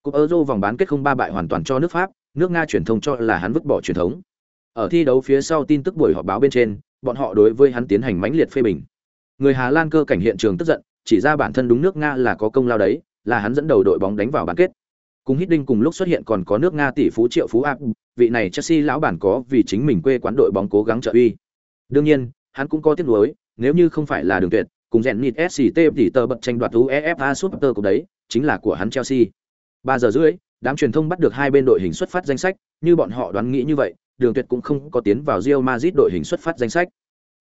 cúp euro vòng bán kết không ba bại hoàn toàn cho nước pháp nước Nga truyền thông cho là hắn vứt bỏ truyền thống. Ở thi đấu phía sau tin tức buổi họp báo bên trên, bọn họ đối với hắn tiến hành mãnh liệt phê bình. Người Hà Lan cơ cảnh hiện trường tức giận, chỉ ra bản thân đúng nước Nga là có công lao đấy, là hắn dẫn đầu đội bóng đánh vào bán kết. Cùng Hít Đinh cùng lúc xuất hiện còn có nước Nga tỷ phú Triệu Phú Áp, vị này Chelsea lão bản có vì chính mình quê quán đội bóng cố gắng trợ uy. Đương nhiên, hắn cũng có tiếc nuối, nếu như không phải là đường tuyệt, cùng rèn nịt SCT thì tờ bật tranh đoạt UEFA Super Cup đấy, chính là của hắn Chelsea. 3 giờ rưỡi, đám truyền thông bắt được hai bên đội hình xuất phát danh sách, như bọn họ đoán nghĩ như vậy, Đường Tuyệt cũng không có tiến vào Real Madrid đội hình xuất phát danh sách.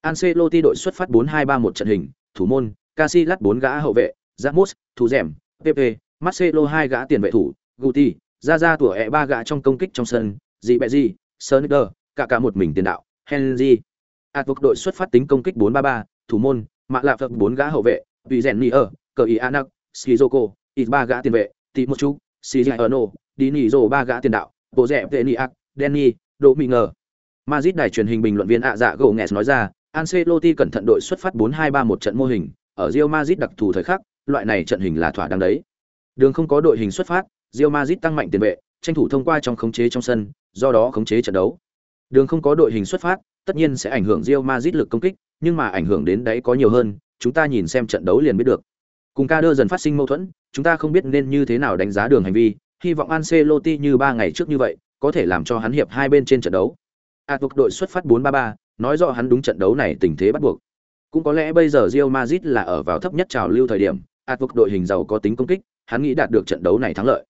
Ancelotti đội xuất phát 4-2-3-1 trận hình, thủ môn, Casillas 4 gã hậu vệ, Ramos, thủ rèm, Pepe, Marcelo hai gã tiền vệ thủ, Guti, Zaza tuổi ẻ 3 gã trong công kích trong sân, gì bẹ gì, cả cả một mình tiền đạo, Henry. Advoc đội xuất phát tính công kích 433, thủ môn, mạ lạ phật 4 gã hậu vệ, Vị Rèn ở, Cờ Ý Anak, Skizoko, ít ba gã tiền vệ, Timochu, Sijiano, Dinizo ba gã tiền đạo, Bộ Rẻ Veniak, Denny, độ Mỹ Ngờ. Madrid đài truyền hình bình luận viên ạ dạ gỗ nghẹt nói ra, Ancelotti cẩn thận đội xuất phát 4-2-3 trận mô hình, ở Real Madrid đặc thù thời khắc, loại này trận hình là thỏa đáng đấy. Đường không có đội hình xuất phát, Real Madrid tăng mạnh tiền vệ, tranh thủ thông qua trong khống chế trong sân, do đó khống chế trận đấu. Đường không có đội hình xuất phát, tất nhiên sẽ ảnh hưởng Real Madrid lực công kích, nhưng mà ảnh hưởng đến đấy có nhiều hơn, chúng ta nhìn xem trận đấu liền biết được. Cùng ca đơ dần phát sinh mâu thuẫn, chúng ta không biết nên như thế nào đánh giá đường hành vi, hy vọng Ancelotti như 3 ngày trước như vậy, có thể làm cho hắn hiệp hai bên trên trận đấu. À, Atuk đội xuất phát 4-3-3, nói rõ hắn đúng trận đấu này tình thế bắt buộc. Cũng có lẽ bây giờ Real Madrid là ở vào thấp nhất trào lưu thời điểm, à, Atuk đội hình giàu có tính công kích, hắn nghĩ đạt được trận đấu này thắng lợi.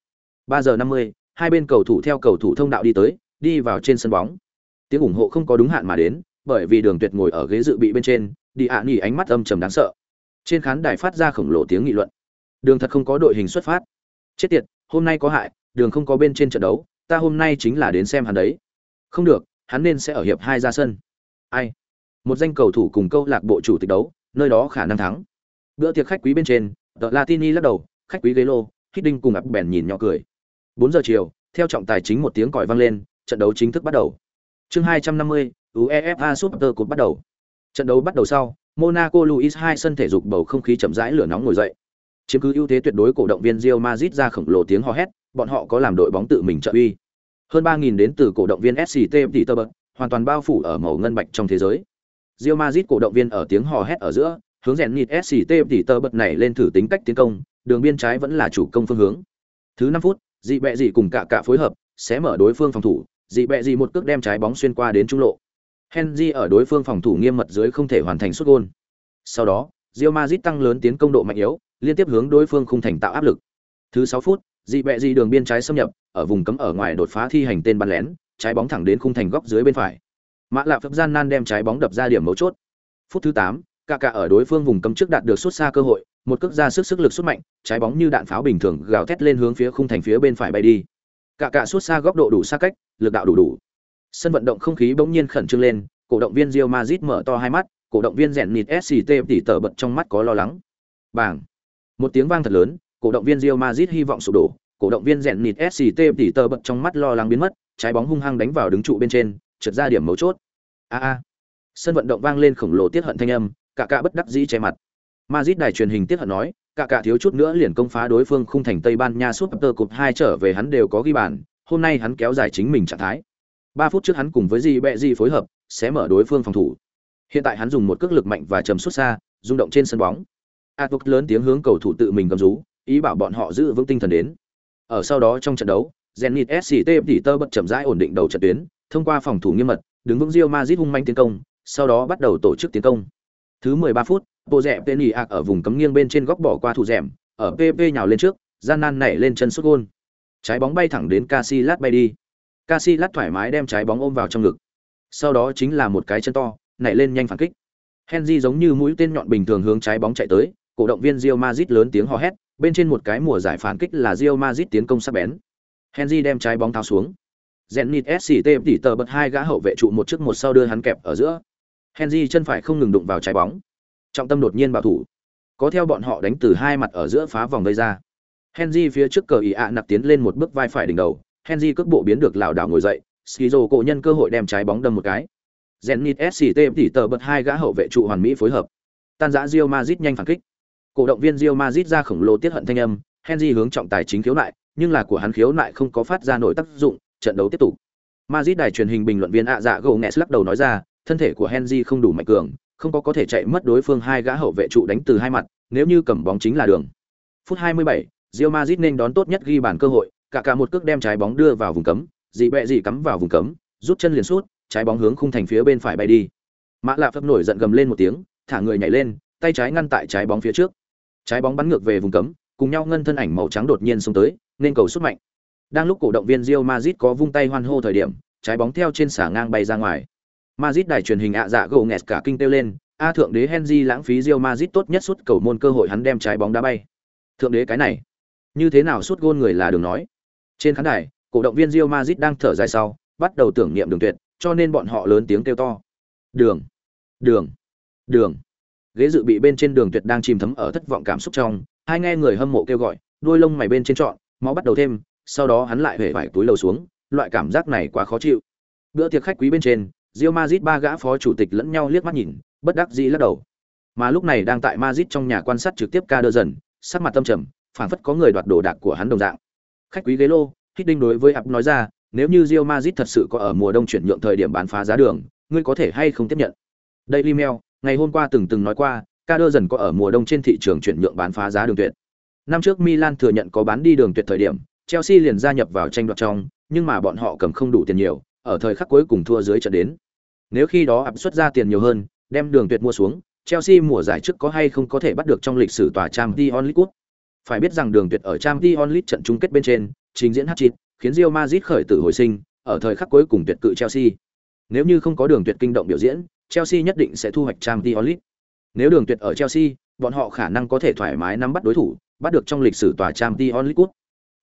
3 giờ 50, hai bên cầu thủ theo cầu thủ thông đạo đi tới, đi vào trên sân bóng. Tiếng ủng hộ không có đúng hạn mà đến, bởi vì Đường Tuyệt ngồi ở ghế dự bị bên trên, đi ạ nghỉ ánh mắt âm trầm đáng sợ. Trên khán đài phát ra khổng lồ tiếng nghị luận. Đường thật không có đội hình xuất phát. Chết tiệt, hôm nay có hại, Đường không có bên trên trận đấu, ta hôm nay chính là đến xem hắn đấy. Không được, hắn nên sẽ ở hiệp hai ra sân. Ai? Một danh cầu thủ cùng câu lạc bộ chủ tịch đấu, nơi đó khả năng thắng. Bữa tiệc khách quý bên trên, tờ Latini lắc đầu, khách quý ghế lô, Hiddink cùng ập bèn nhìn nhỏ cười. bốn giờ chiều, theo trọng tài chính một tiếng còi vang lên, trận đấu chính thức bắt đầu. Chương 250, UEFA Super Cup bắt đầu. Trận đấu bắt đầu sau, Monaco Luis hai sân thể dục bầu không khí chậm rãi lửa nóng ngồi dậy. Chiếm cứ ưu thế tuyệt đối cổ động viên Real Madrid ra khổng lồ tiếng hò hét, bọn họ có làm đội bóng tự mình trợ uy. Hơn 3000 đến từ cổ động viên SCT bật, hoàn toàn bao phủ ở màu ngân bạch trong thế giới. Real Madrid cổ động viên ở tiếng hò hét ở giữa, hướng rèn nhịt SCT bật này lên thử tính cách tiến công, đường biên trái vẫn là chủ công phương hướng. Thứ 5 phút, dị bẹ dị cùng cả cả phối hợp, sẽ mở đối phương phòng thủ, dị bẹ dị một cước đem trái bóng xuyên qua đến trung lộ. Henry ở đối phương phòng thủ nghiêm mật dưới không thể hoàn thành sút gol. Sau đó, Real Madrid tăng lớn tiến công độ mạnh yếu, liên tiếp hướng đối phương khung thành tạo áp lực. Thứ 6 phút, dị bẹ dị đường biên trái xâm nhập, ở vùng cấm ở ngoài đột phá thi hành tên bắn lén, trái bóng thẳng đến khung thành góc dưới bên phải. Mã Lạp Phật gian nan đem trái bóng đập ra điểm mấu chốt. Phút thứ 8, cả ở đối phương vùng cấm trước đạt được xuất xa cơ hội, một cước ra sức sức lực xuất mạnh, trái bóng như đạn pháo bình thường gào thét lên hướng phía khung thành phía bên phải bay đi. Cả cả xuất xa góc độ đủ xa cách, lực đạo đủ đủ. Sân vận động không khí bỗng nhiên khẩn trương lên, cổ động viên Real Madrid mở to hai mắt, cổ động viên rèn nịt SCT tỉ tở bật trong mắt có lo lắng. Bảng. Một tiếng vang thật lớn, cổ động viên Real Madrid hy vọng sụp đổ, cổ động viên rèn nịt SCT tỉ tở bật trong mắt lo lắng biến mất, trái bóng hung hăng đánh vào đứng trụ bên trên, trượt ra điểm mấu chốt. A a. Sân vận động vang lên khổng lồ tiết hận thanh âm, cả cả bất đắc dĩ che mặt. Madrid đài truyền hình tiết hận nói, cả cả thiếu chút nữa liền công phá đối phương khung thành Tây Ban Nha suốt Super Cup 2 trở về hắn đều có ghi bàn, hôm nay hắn kéo dài chính mình trạng thái. 3 phút trước hắn cùng với Di Bẹ Di phối hợp, sẽ mở đối phương phòng thủ. Hiện tại hắn dùng một cước lực mạnh và trầm xuất xa, rung động trên sân bóng. Atuk lớn tiếng hướng cầu thủ tự mình cầm rú, ý bảo bọn họ giữ vững tinh thần đến. Ở sau đó trong trận đấu, Zenit SCT tơ bật chậm rãi ổn định đầu trận tuyến, thông qua phòng thủ nghiêm mật, đứng vững Real Madrid hung manh tiến công, sau đó bắt đầu tổ chức tiến công. Thứ 13 phút, bộ rẻ Penny ở vùng cấm nghiêng bên trên góc bỏ qua thủ rèm, ở PP nhào lên trước, gian nan nảy lên chân sút gôn Trái bóng bay thẳng đến Casillas bay đi. Casillas thoải mái đem trái bóng ôm vào trong ngực. Sau đó chính là một cái chân to, nảy lên nhanh phản kích. Henry giống như mũi tên nhọn bình thường hướng trái bóng chạy tới, cổ động viên Real Madrid lớn tiếng hò hét, bên trên một cái mùa giải phản kích là Real Madrid tiến công sắc bén. Henry đem trái bóng tháo xuống. Zenit SCT tỉ tờ bật hai gã hậu vệ trụ một trước một sau đưa hắn kẹp ở giữa. Henry chân phải không ngừng đụng vào trái bóng. Trọng tâm đột nhiên bảo thủ. Có theo bọn họ đánh từ hai mặt ở giữa phá vòng gây ra. Henry phía trước cờ ý ạ nặc tiến lên một bước vai phải đỉnh đầu, Henry cước bộ biến được lảo đảo ngồi dậy, Skizo cổ nhân cơ hội đem trái bóng đâm một cái. Zenit SCT tỉ tờ bật hai gã hậu vệ trụ hoàn mỹ phối hợp. Tan dã Real Madrid nhanh phản kích. Cổ động viên Real Madrid ra khổng lồ tiết hận thanh âm, Henry hướng trọng tài chính khiếu nại, nhưng là của hắn khiếu nại không có phát ra nổi tác dụng, trận đấu tiếp tục. Madrid đài truyền hình bình luận viên ạ dạ Gomes lắc đầu nói ra, thân thể của Henry không đủ mạnh cường, không có có thể chạy mất đối phương hai gã hậu vệ trụ đánh từ hai mặt, nếu như cầm bóng chính là đường. Phút 27, Real Madrid nên đón tốt nhất ghi bàn cơ hội, cả cả một cước đem trái bóng đưa vào vùng cấm, dị bẹ dị cắm vào vùng cấm, rút chân liền sút, trái bóng hướng khung thành phía bên phải bay đi. Mã Lạp phập nổi giận gầm lên một tiếng, thả người nhảy lên, tay trái ngăn tại trái bóng phía trước. Trái bóng bắn ngược về vùng cấm, cùng nhau ngân thân ảnh màu trắng đột nhiên xông tới, nên cầu sút mạnh. Đang lúc cổ động viên Real Madrid có vung tay hoan hô thời điểm, trái bóng theo trên xả ngang bay ra ngoài. Madrid đài truyền hình ạ dạ gồ nghẹt cả kinh tiêu lên, a thượng đế Henry lãng phí Real Madrid tốt nhất suốt cầu môn cơ hội hắn đem trái bóng đá bay. Thượng đế cái này, như thế nào suốt gôn người là đường nói. Trên khán đài, cổ động viên Real Madrid đang thở dài sau, bắt đầu tưởng niệm đường tuyệt, cho nên bọn họ lớn tiếng kêu to. Đường, đường, đường. Ghế dự bị bên trên đường tuyệt đang chìm thấm ở thất vọng cảm xúc trong, hai nghe người hâm mộ kêu gọi, đôi lông mày bên trên trọn, máu bắt đầu thêm, sau đó hắn lại hề vải túi lầu xuống, loại cảm giác này quá khó chịu. Bữa tiệc khách quý bên trên, Real Madrid ba gã phó chủ tịch lẫn nhau liếc mắt nhìn, bất đắc dĩ lắc đầu. Mà lúc này đang tại Madrid trong nhà quan sát trực tiếp ca đơ dần, sắc mặt tâm trầm, phảng phất có người đoạt đồ đạc của hắn đồng dạng. Khách quý ghế lô, Hít Đinh đối với Áp nói ra, nếu như Real Madrid thật sự có ở mùa đông chuyển nhượng thời điểm bán phá giá đường, ngươi có thể hay không tiếp nhận? Daily Mail, ngày hôm qua từng từng nói qua, ca đơ dần có ở mùa đông trên thị trường chuyển nhượng bán phá giá đường tuyệt. Năm trước Milan thừa nhận có bán đi đường tuyệt thời điểm, Chelsea liền gia nhập vào tranh đoạt trong, nhưng mà bọn họ cầm không đủ tiền nhiều, ở thời khắc cuối cùng thua dưới trận đến. Nếu khi đó Ập xuất ra tiền nhiều hơn, đem đường tuyệt mua xuống, Chelsea mùa giải trước có hay không có thể bắt được trong lịch sử tòa Champions League. Phải biết rằng đường tuyệt ở Champions League trận chung kết bên trên, trình diễn hat-trick, khiến Real Madrid khởi tử hồi sinh, ở thời khắc cuối cùng tuyệt cự Chelsea. Nếu như không có đường tuyệt kinh động biểu diễn, Chelsea nhất định sẽ thu hoạch Champions League. Nếu đường tuyệt ở Chelsea, bọn họ khả năng có thể thoải mái nắm bắt đối thủ, bắt được trong lịch sử tòa Champions League.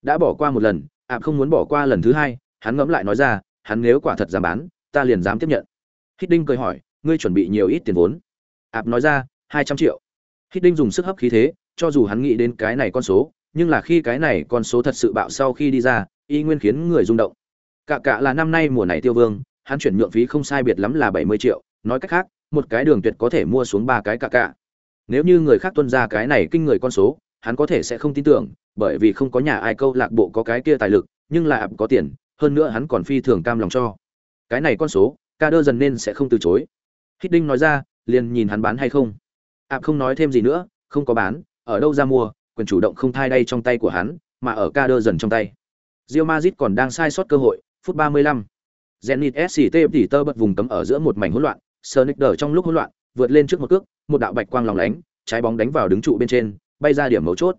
Đã bỏ qua một lần, ạp không muốn bỏ qua lần thứ hai, hắn ngẫm lại nói ra, hắn nếu quả thật dám bán, ta liền dám tiếp nhận. Hiddink cười hỏi, ngươi chuẩn bị nhiều ít tiền vốn? ạp nói ra, hai trăm triệu. Hiddink dùng sức hấp khí thế, cho dù hắn nghĩ đến cái này con số, nhưng là khi cái này con số thật sự bạo sau khi đi ra, y nguyên khiến người rung động. Cả cả là năm nay mùa này tiêu vương, hắn chuyển nhượng phí không sai biệt lắm là bảy mươi triệu, nói cách khác, một cái đường tuyệt có thể mua xuống ba cái cả cả. Nếu như người khác tuân ra cái này kinh người con số, hắn có thể sẽ không tin tưởng, bởi vì không có nhà ai câu lạc bộ có cái kia tài lực, nhưng là ập có tiền, hơn nữa hắn còn phi thường cam lòng cho. Cái này con số, ca đơ dần nên sẽ không từ chối. Hiddink nói ra, liền nhìn hắn bán hay không. ạp không nói thêm gì nữa, không có bán, ở đâu ra mua, quyền chủ động không thay đây trong tay của hắn, mà ở Kader dần trong tay. Real Madrid còn đang sai sót cơ hội, phút 35. Zenit SCT tỉ tơ bật vùng cấm ở giữa một mảnh hỗn loạn, Sonicer trong lúc hỗn loạn, vượt lên trước một cước, một đạo bạch quang lòng lánh, trái bóng đánh vào đứng trụ bên trên, bay ra điểm mấu chốt.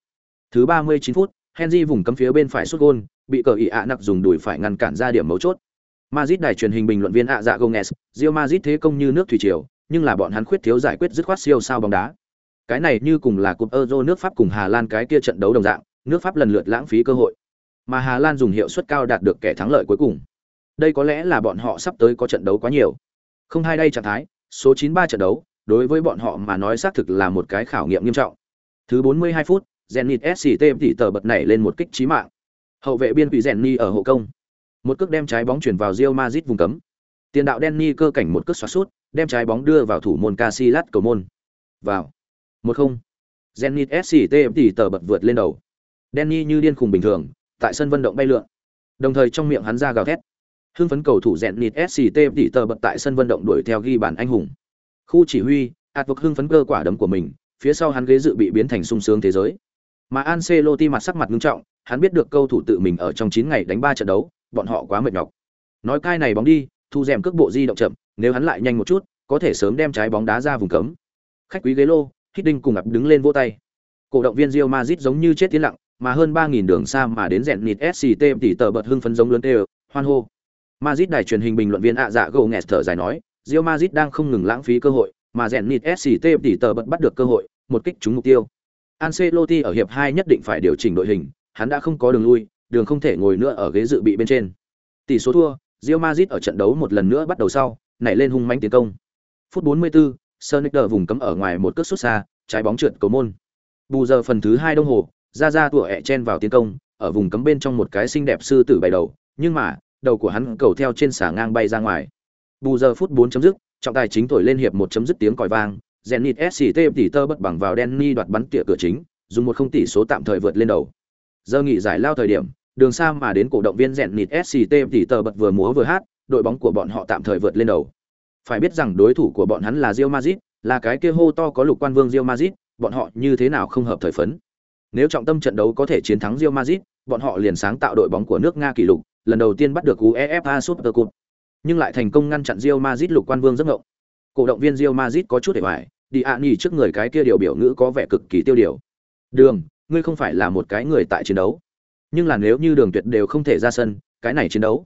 Thứ 39 phút, Henry vùng cấm phía bên phải sút gôn, bị cờ ỉ ạ nặc dùng đùi phải ngăn cản ra điểm mấu chốt. Madrid đài truyền hình bình luận viên ạ dạ Gomez, Real Madrid thế công như nước thủy triều, nhưng là bọn hắn khuyết thiếu giải quyết dứt khoát siêu sao bóng đá. Cái này như cùng là cúp Euro nước Pháp cùng Hà Lan cái kia trận đấu đồng dạng, nước Pháp lần lượt lãng phí cơ hội, mà Hà Lan dùng hiệu suất cao đạt được kẻ thắng lợi cuối cùng. Đây có lẽ là bọn họ sắp tới có trận đấu quá nhiều. Không hai đây trạng thái, số 93 trận đấu, đối với bọn họ mà nói xác thực là một cái khảo nghiệm nghiêm trọng. Thứ 42 phút, Zenit SCT tỉ tờ bật nảy lên một kích chí mạng. Hậu vệ biên vị Zenny ở hộ công. Một cước đem trái bóng chuyển vào Real Madrid vùng cấm. Tiền đạo Denny cơ cảnh một cước xoá sút, đem trái bóng đưa vào thủ môn Casillas cầu môn. Vào. 1-0. Zenit SCT tỉ tờ bật vượt lên đầu. Denny như điên khùng bình thường, tại sân vận động bay lượn. Đồng thời trong miệng hắn ra gào thét. Hưng phấn cầu thủ Zenit SCT tỉ tờ bật tại sân vận động đuổi theo ghi bàn anh hùng. Khu chỉ huy, ạt vực hưng phấn cơ quả đấm của mình, phía sau hắn ghế dự bị biến thành sung sướng thế giới. Mà Ancelotti mặt sắc mặt nghiêm trọng, hắn biết được câu thủ tự mình ở trong 9 ngày đánh 3 trận đấu, bọn họ quá mệt nhọc. Nói cai này bóng đi, thu rèm cước bộ di động chậm, nếu hắn lại nhanh một chút, có thể sớm đem trái bóng đá ra vùng cấm. Khách quý ghế lô, Hiddink cùng ập đứng lên vỗ tay. Cổ động viên Real Madrid giống như chết tiến lặng, mà hơn 3000 đường xa mà đến rèn nịt SCT tỷ tờ bật hưng phấn giống lớn tê, hoan hô. Madrid đài truyền hình bình luận viên ạ dạ gồ nghẹt thở dài nói, Real Madrid đang không ngừng lãng phí cơ hội, mà rèn nịt SCT tỷ tờ bật bắt được cơ hội, một kích trúng mục tiêu. Ancelotti ở hiệp 2 nhất định phải điều chỉnh đội hình, hắn đã không có đường lui, đường không thể ngồi nữa ở ghế dự bị bên trên. Tỷ số thua, Real Madrid ở trận đấu một lần nữa bắt đầu sau, nảy lên hung mãnh tiến công. Phút 44, Sonicer vùng cấm ở ngoài một cước sút xa, trái bóng trượt cầu môn. Bù giờ phần thứ 2 đồng hồ, ra ra tủa ẻ chen vào tiến công, ở vùng cấm bên trong một cái xinh đẹp sư tử bày đầu, nhưng mà, đầu của hắn cầu theo trên xà ngang bay ra ngoài. Bù giờ phút 4 chấm dứt, trọng tài chính thổi lên hiệp một chấm dứt tiếng còi vang, Zenit SCT tỷ tơ bất bằng vào Denny đoạt bắn tỉa cửa chính, dùng một không tỷ số tạm thời vượt lên đầu. Giờ nghỉ giải lao thời điểm, Đường xa mà đến cổ động viên Zenit nịt SCT tỷ Tơ bật vừa múa vừa hát, đội bóng của bọn họ tạm thời vượt lên đầu. Phải biết rằng đối thủ của bọn hắn là Real Madrid, là cái kia hô to có lục quan vương Real Madrid, bọn họ như thế nào không hợp thời phấn. Nếu trọng tâm trận đấu có thể chiến thắng Real Madrid, bọn họ liền sáng tạo đội bóng của nước Nga kỷ lục, lần đầu tiên bắt được UEFA Super Cup. Nhưng lại thành công ngăn chặn Real Madrid lục quan vương rất ngộng. Cổ động viên Real Madrid có chút để bài, đi ạ nhỉ trước người cái kia điều biểu ngữ có vẻ cực kỳ tiêu điều. Đường, ngươi không phải là một cái người tại chiến đấu. Nhưng là nếu như Đường Tuyệt đều không thể ra sân, cái này chiến đấu.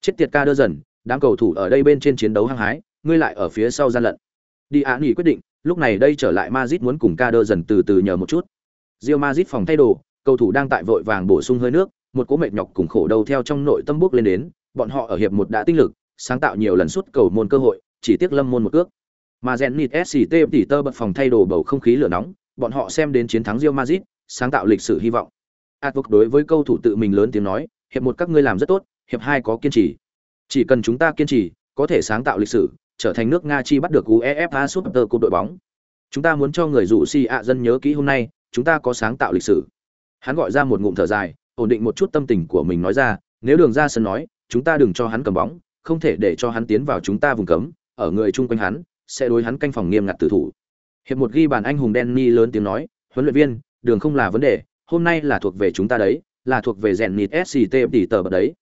Chết tiệt ca đơ dần, đám cầu thủ ở đây bên trên chiến đấu hăng hái, ngươi lại ở phía sau gian lận. Đi ạ nghỉ quyết định, lúc này đây trở lại Madrid muốn cùng ca đơ dần từ từ nhờ một chút. Real Madrid phòng thay đồ, cầu thủ đang tại vội vàng bổ sung hơi nước, một cỗ mệt nhọc cùng khổ đầu theo trong nội tâm bước lên đến, bọn họ ở hiệp một đã tinh lực, sáng tạo nhiều lần suốt cầu môn cơ hội, chỉ tiếc lâm môn một cước. Mà Zenit SCT tỉ tơ bật phòng thay đồ bầu không khí lửa nóng, bọn họ xem đến chiến thắng Real Madrid, sáng tạo lịch sử hy vọng. Advoc đối với cầu thủ tự mình lớn tiếng nói, hiệp một các ngươi làm rất tốt, hiệp hai có kiên trì. Chỉ cần chúng ta kiên trì, có thể sáng tạo lịch sử, trở thành nước Nga chi bắt được UEFA Super Cup đội bóng. Chúng ta muốn cho người rủ si ạ dân nhớ kỹ hôm nay, chúng ta có sáng tạo lịch sử. Hắn gọi ra một ngụm thở dài, ổn định một chút tâm tình của mình nói ra, nếu đường ra sân nói, chúng ta đừng cho hắn cầm bóng, không thể để cho hắn tiến vào chúng ta vùng cấm, ở người chung quanh hắn, sẽ đối hắn canh phòng nghiêm ngặt tử thủ. Hiệp một ghi bàn anh hùng Denny lớn tiếng nói, huấn luyện viên, đường không là vấn đề, hôm nay là thuộc về chúng ta đấy, là thuộc về rèn nịt SCT tỷ tờ bật đấy.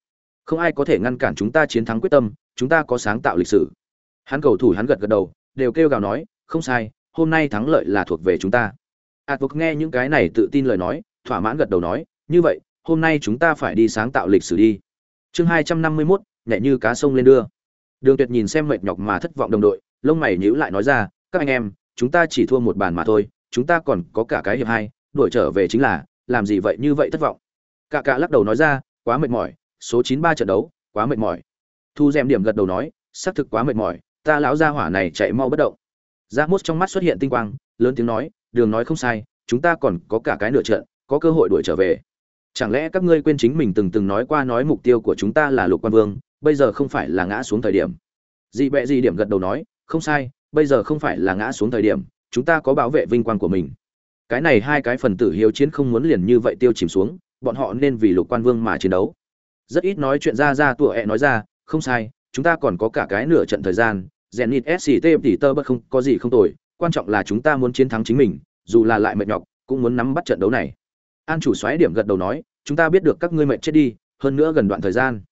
Không ai có thể ngăn cản chúng ta chiến thắng quyết tâm, chúng ta có sáng tạo lịch sử. Hắn cầu thủ hắn gật gật đầu, đều kêu gào nói, không sai, hôm nay thắng lợi là thuộc về chúng ta. Advoc nghe những cái này tự tin lời nói, thỏa mãn gật đầu nói, như vậy, hôm nay chúng ta phải đi sáng tạo lịch sử đi. Chương 251, nhẹ như cá sông lên đưa. Đường Tuyệt nhìn xem mệt nhọc mà thất vọng đồng đội, lông mày nhíu lại nói ra, các anh em, chúng ta chỉ thua một bàn mà thôi, chúng ta còn có cả cái hiệp hai, đuổi trở về chính là, làm gì vậy như vậy thất vọng. Cả cả lắc đầu nói ra, quá mệt mỏi, số 93 trận đấu, quá mệt mỏi. Thu Dệm điểm gật đầu nói, xác thực quá mệt mỏi, ta lão gia hỏa này chạy mau bất động. Giác Mốt trong mắt xuất hiện tinh quang, lớn tiếng nói, đường nói không sai, chúng ta còn có cả cái nửa trận, có cơ hội đuổi trở về. Chẳng lẽ các ngươi quên chính mình từng từng nói qua nói mục tiêu của chúng ta là Lục Quan Vương, bây giờ không phải là ngã xuống thời điểm. Dị bẹ dị điểm gật đầu nói, không sai, bây giờ không phải là ngã xuống thời điểm, chúng ta có bảo vệ vinh quang của mình. Cái này hai cái phần tử hiếu chiến không muốn liền như vậy tiêu chìm xuống, bọn họ nên vì Lục Quan Vương mà chiến đấu. Rất ít nói chuyện ra ra tụa ẹ nói ra, không sai, chúng ta còn có cả cái nửa trận thời gian, Zenit SCT tỷ tơ bất không có gì không tồi, quan trọng là chúng ta muốn chiến thắng chính mình, dù là lại mệt nhọc, cũng muốn nắm bắt trận đấu này. An chủ xoáy điểm gật đầu nói, chúng ta biết được các ngươi mệt chết đi, hơn nữa gần đoạn thời gian.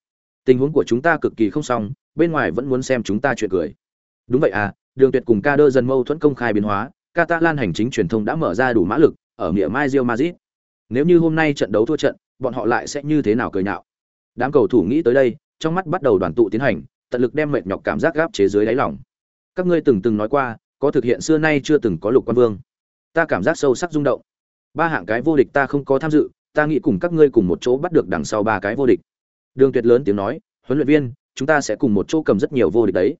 Tình huống của chúng ta cực kỳ không xong, bên ngoài vẫn muốn xem chúng ta chuyện cười. Đúng vậy à, Đường Tuyệt cùng Ca dần mâu thuẫn công khai biến hóa, Catalan hành chính truyền thông đã mở ra đủ mã lực ở nghĩa Mai Real Madrid. Nếu như hôm nay trận đấu thua trận, bọn họ lại sẽ như thế nào cười nhạo. Đám cầu thủ nghĩ tới đây, trong mắt bắt đầu đoàn tụ tiến hành, tận lực đem mệt nhọc cảm giác gáp chế dưới đáy lòng. Các ngươi từng từng nói qua, có thực hiện xưa nay chưa từng có lục quan vương. Ta cảm giác sâu sắc rung động. Ba hạng cái vô địch ta không có tham dự, ta nghĩ cùng các ngươi cùng một chỗ bắt được đằng sau ba cái vô địch. Đường Tuyệt lớn tiếng nói, huấn luyện viên, chúng ta sẽ cùng một chỗ cầm rất nhiều vô địch đấy.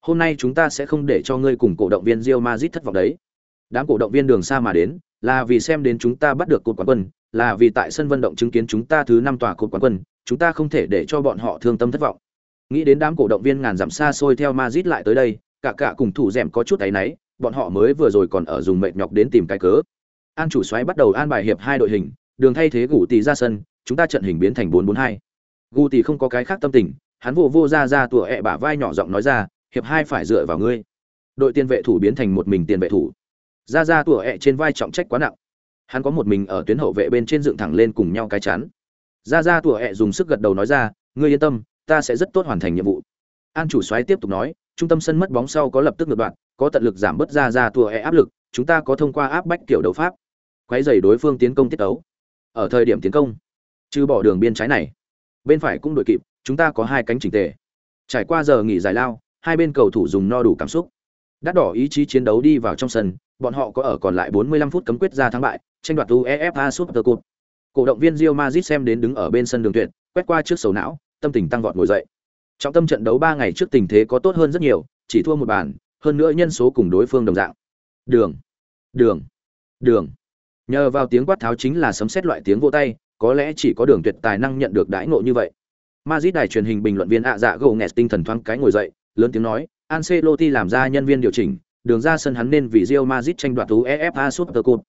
Hôm nay chúng ta sẽ không để cho ngươi cùng cổ động viên Real Madrid thất vọng đấy. Đám cổ động viên đường xa mà đến, là vì xem đến chúng ta bắt được cột quán quân, là vì tại sân vận động chứng kiến chúng ta thứ năm tòa cột quán quân, chúng ta không thể để cho bọn họ thương tâm thất vọng. Nghĩ đến đám cổ động viên ngàn dặm xa xôi theo Madrid lại tới đây, cả cả cùng thủ dẻm có chút ấy nấy, bọn họ mới vừa rồi còn ở dùng mệt nhọc đến tìm cái cớ. An chủ soái bắt đầu an bài hiệp hai đội hình, đường thay thế gù tỷ ra sân, chúng ta trận hình biến thành 442. Gù tỷ không có cái khác tâm tình, hắn vô vô ra ra tủa ẹ bả vai nhỏ giọng nói ra, hiệp hai phải dựa vào ngươi. Đội tiền vệ thủ biến thành một mình tiền vệ thủ. Ra ra tủa ẹ trên vai trọng trách quá nặng. Hắn có một mình ở tuyến hậu vệ bên trên dựng thẳng lên cùng nhau cái chắn. Ra ra tủa ẹ dùng sức gật đầu nói ra, ngươi yên tâm, ta sẽ rất tốt hoàn thành nhiệm vụ. An chủ soái tiếp tục nói, trung tâm sân mất bóng sau có lập tức ngược đoạn, có tận lực giảm bớt ra ra tủa e áp lực, chúng ta có thông qua áp bách kiểu đấu pháp, quấy rầy đối phương tiến công tiết tấu. Ở thời điểm tiến công, trừ bỏ đường biên trái này, bên phải cũng đội kịp, chúng ta có hai cánh chỉnh tề. Trải qua giờ nghỉ dài lao, hai bên cầu thủ dùng no đủ cảm xúc. Đắt đỏ ý chí chiến đấu đi vào trong sân, bọn họ có ở còn lại 45 phút cấm quyết ra thắng bại, tranh đoạt UEFA Super Cup. Cổ động viên Real Madrid xem đến đứng ở bên sân đường tuyệt, quét qua trước sầu não, tâm tình tăng vọt ngồi dậy. Trong tâm trận đấu 3 ngày trước tình thế có tốt hơn rất nhiều, chỉ thua một bàn, hơn nữa nhân số cùng đối phương đồng dạng. Đường, đường, đường. Nhờ vào tiếng quát tháo chính là sấm sét loại tiếng vỗ tay, có lẽ chỉ có đường tuyệt tài năng nhận được đãi ngộ như vậy. Madrid đài truyền hình bình luận viên ạ dạ gồ nghẹt tinh thần thoáng cái ngồi dậy, lớn tiếng nói, Ancelotti làm ra nhân viên điều chỉnh, đường ra sân hắn nên vì Real Madrid tranh đoạt UEFA Super Cup.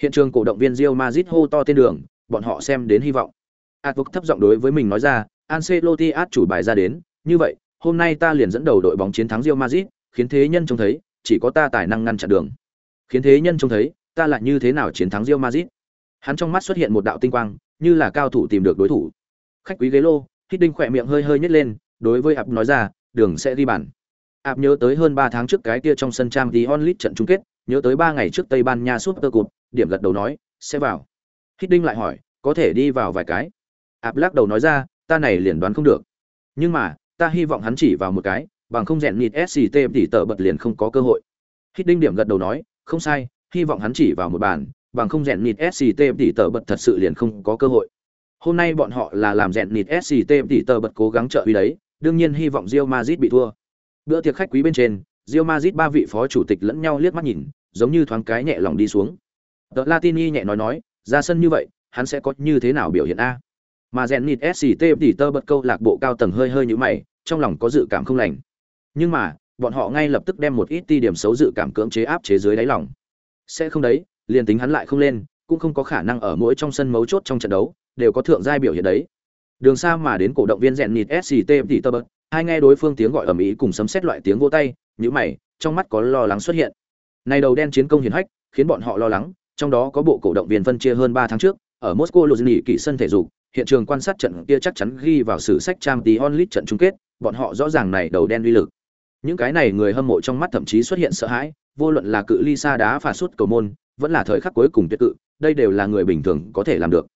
Hiện trường cổ động viên Real Madrid hô to tên đường, bọn họ xem đến hy vọng. Advok thấp giọng đối với mình nói ra, Ancelotti át chủ bài ra đến, như vậy, hôm nay ta liền dẫn đầu đội bóng chiến thắng Real Madrid, khiến thế nhân trông thấy, chỉ có ta tài năng ngăn chặn đường. Khiến thế nhân trông thấy, ta lại như thế nào chiến thắng Real Madrid. Hắn trong mắt xuất hiện một đạo tinh quang, như là cao thủ tìm được đối thủ. Khách quý ghế lô, Hít Đinh khỏe miệng hơi hơi nhếch lên, đối với Áp nói ra, đường sẽ đi bàn. Áp nhớ tới hơn 3 tháng trước cái kia trong sân trang tí onlit trận chung kết, nhớ tới 3 ngày trước Tây Ban Nha Super Cup, điểm gật đầu nói, sẽ vào. Hít Đinh lại hỏi, có thể đi vào vài cái. Áp lắc đầu nói ra, ta này liền đoán không được. Nhưng mà, ta hy vọng hắn chỉ vào một cái, bằng không rèn nịt SCT tỷ tờ bật liền không có cơ hội. Hít Đinh điểm gật đầu nói, không sai, hy vọng hắn chỉ vào một bàn, bằng không rèn nịt SCT tỷ tờ bật thật sự liền không có cơ hội. Hôm nay bọn họ là làm rèn nịt SCT tỷ tờ bật cố gắng trợ uy đấy, đương nhiên hy vọng Real Madrid bị thua. Bữa tiệc khách quý bên trên, Real Madrid ba vị phó chủ tịch lẫn nhau liếc mắt nhìn, giống như thoáng cái nhẹ lòng đi xuống. The Latini nhẹ nói nói, ra sân như vậy, hắn sẽ có như thế nào biểu hiện a? Mà Zenit SCT tỉ tơ bật câu lạc bộ cao tầng hơi hơi như mày, trong lòng có dự cảm không lành. Nhưng mà, bọn họ ngay lập tức đem một ít ti điểm xấu dự cảm cưỡng chế áp chế dưới đáy lòng. Sẽ không đấy, liền tính hắn lại không lên, cũng không có khả năng ở mỗi trong sân mấu chốt trong trận đấu, đều có thượng giai biểu hiện đấy. Đường xa mà đến cổ động viên Zenit SCT tỉ tơ bật, hai nghe đối phương tiếng gọi ầm ĩ cùng sấm sét loại tiếng vỗ tay, nhíu mày, trong mắt có lo lắng xuất hiện. Này đầu đen chiến công hiển hách, khiến bọn họ lo lắng, trong đó có bộ cổ động viên phân chia hơn 3 tháng trước, ở Moscow Luzhniki kỷ sân thể dục, hiện trường quan sát trận kia chắc chắn ghi vào sử sách Champions League trận chung kết, bọn họ rõ ràng này đầu đen uy lực. Những cái này người hâm mộ trong mắt thậm chí xuất hiện sợ hãi, vô luận là cự ly xa đá phạt suốt cầu môn, vẫn là thời khắc cuối cùng tuyệt cự, đây đều là người bình thường có thể làm được.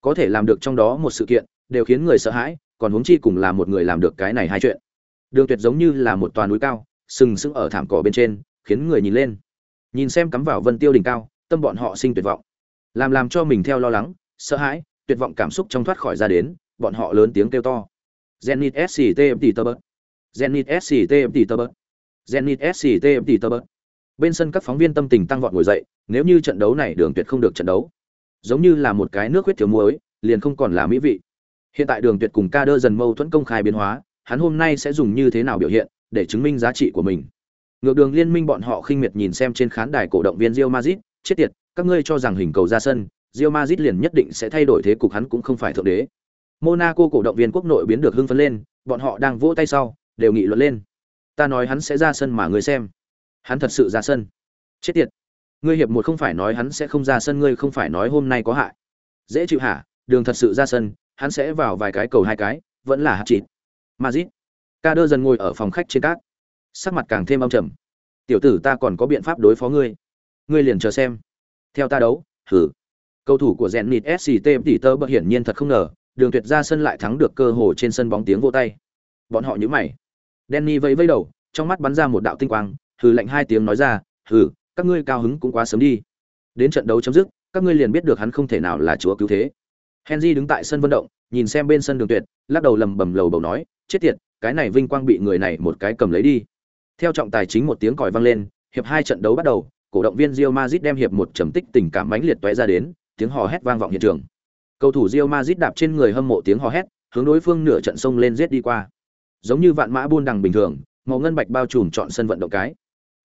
Có thể làm được trong đó một sự kiện, đều khiến người sợ hãi, còn huống chi cùng là một người làm được cái này hai chuyện. Đường Tuyệt giống như là một tòa núi cao, sừng sững ở thảm cỏ bên trên, khiến người nhìn lên. Nhìn xem cắm vào vân tiêu đỉnh cao, tâm bọn họ sinh tuyệt vọng. Làm làm cho mình theo lo lắng, sợ hãi, tuyệt vọng cảm xúc trong thoát khỏi ra đến, bọn họ lớn tiếng kêu to. Zenit SCT tỷ tơ bớt. Zenit SCT tỷ tơ bớt. Zenit SCT tỷ tơ bớt. Bên sân các phóng viên tâm tình tăng vọt ngồi dậy, nếu như trận đấu này Đường Tuyệt không được trận đấu, giống như là một cái nước huyết thiếu muối, liền không còn là mỹ vị. Hiện tại Đường Tuyệt cùng ca đơ dần mâu thuẫn công khai biến hóa, hắn hôm nay sẽ dùng như thế nào biểu hiện để chứng minh giá trị của mình. Ngược đường liên minh bọn họ khinh miệt nhìn xem trên khán đài cổ động viên Real Madrid, chết tiệt, các ngươi cho rằng hình cầu ra sân, Real Madrid liền nhất định sẽ thay đổi thế cục hắn cũng không phải thượng đế. Monaco cổ động viên quốc nội biến được hưng phấn lên, bọn họ đang vỗ tay sau, đều nghị luận lên. Ta nói hắn sẽ ra sân mà người xem. Hắn thật sự ra sân. Chết tiệt. Ngươi hiệp một không phải nói hắn sẽ không ra sân, ngươi không phải nói hôm nay có hại. Dễ chịu hả? Đường thật sự ra sân, hắn sẽ vào vài cái cầu hai cái, vẫn là hạt chịt. Madrid. Ca đơ dần ngồi ở phòng khách trên cát, sắc mặt càng thêm âm trầm. Tiểu tử ta còn có biện pháp đối phó ngươi. Ngươi liền chờ xem. Theo ta đấu, thử. Cầu thủ của Zenit SCT tỷ tơ bất hiển nhiên thật không ngờ, Đường Tuyệt ra sân lại thắng được cơ hội trên sân bóng tiếng vô tay. Bọn họ nhíu mày. Danny vẫy vẫy đầu, trong mắt bắn ra một đạo tinh quang, hừ lạnh hai tiếng nói ra, "Hừ, các ngươi cao hứng cũng quá sớm đi. Đến trận đấu chấm dứt, các ngươi liền biết được hắn không thể nào là chúa cứu thế." Henry đứng tại sân vận động, nhìn xem bên sân Đường Tuyệt, lắc đầu lầm bầm lầu bầu nói, "Chết tiệt, cái này vinh quang bị người này một cái cầm lấy đi." Theo trọng tài chính một tiếng còi vang lên, hiệp hai trận đấu bắt đầu, cổ động viên Real Madrid đem hiệp một trầm tích tình cảm mãnh liệt tóe ra đến, tiếng hò hét vang vọng hiện trường. Cầu thủ Real Madrid đạp trên người hâm mộ tiếng hò hét, hướng đối phương nửa trận sông lên giết đi qua. Giống như vạn mã buôn đằng bình thường, màu ngân bạch bao trùm trọn sân vận động cái.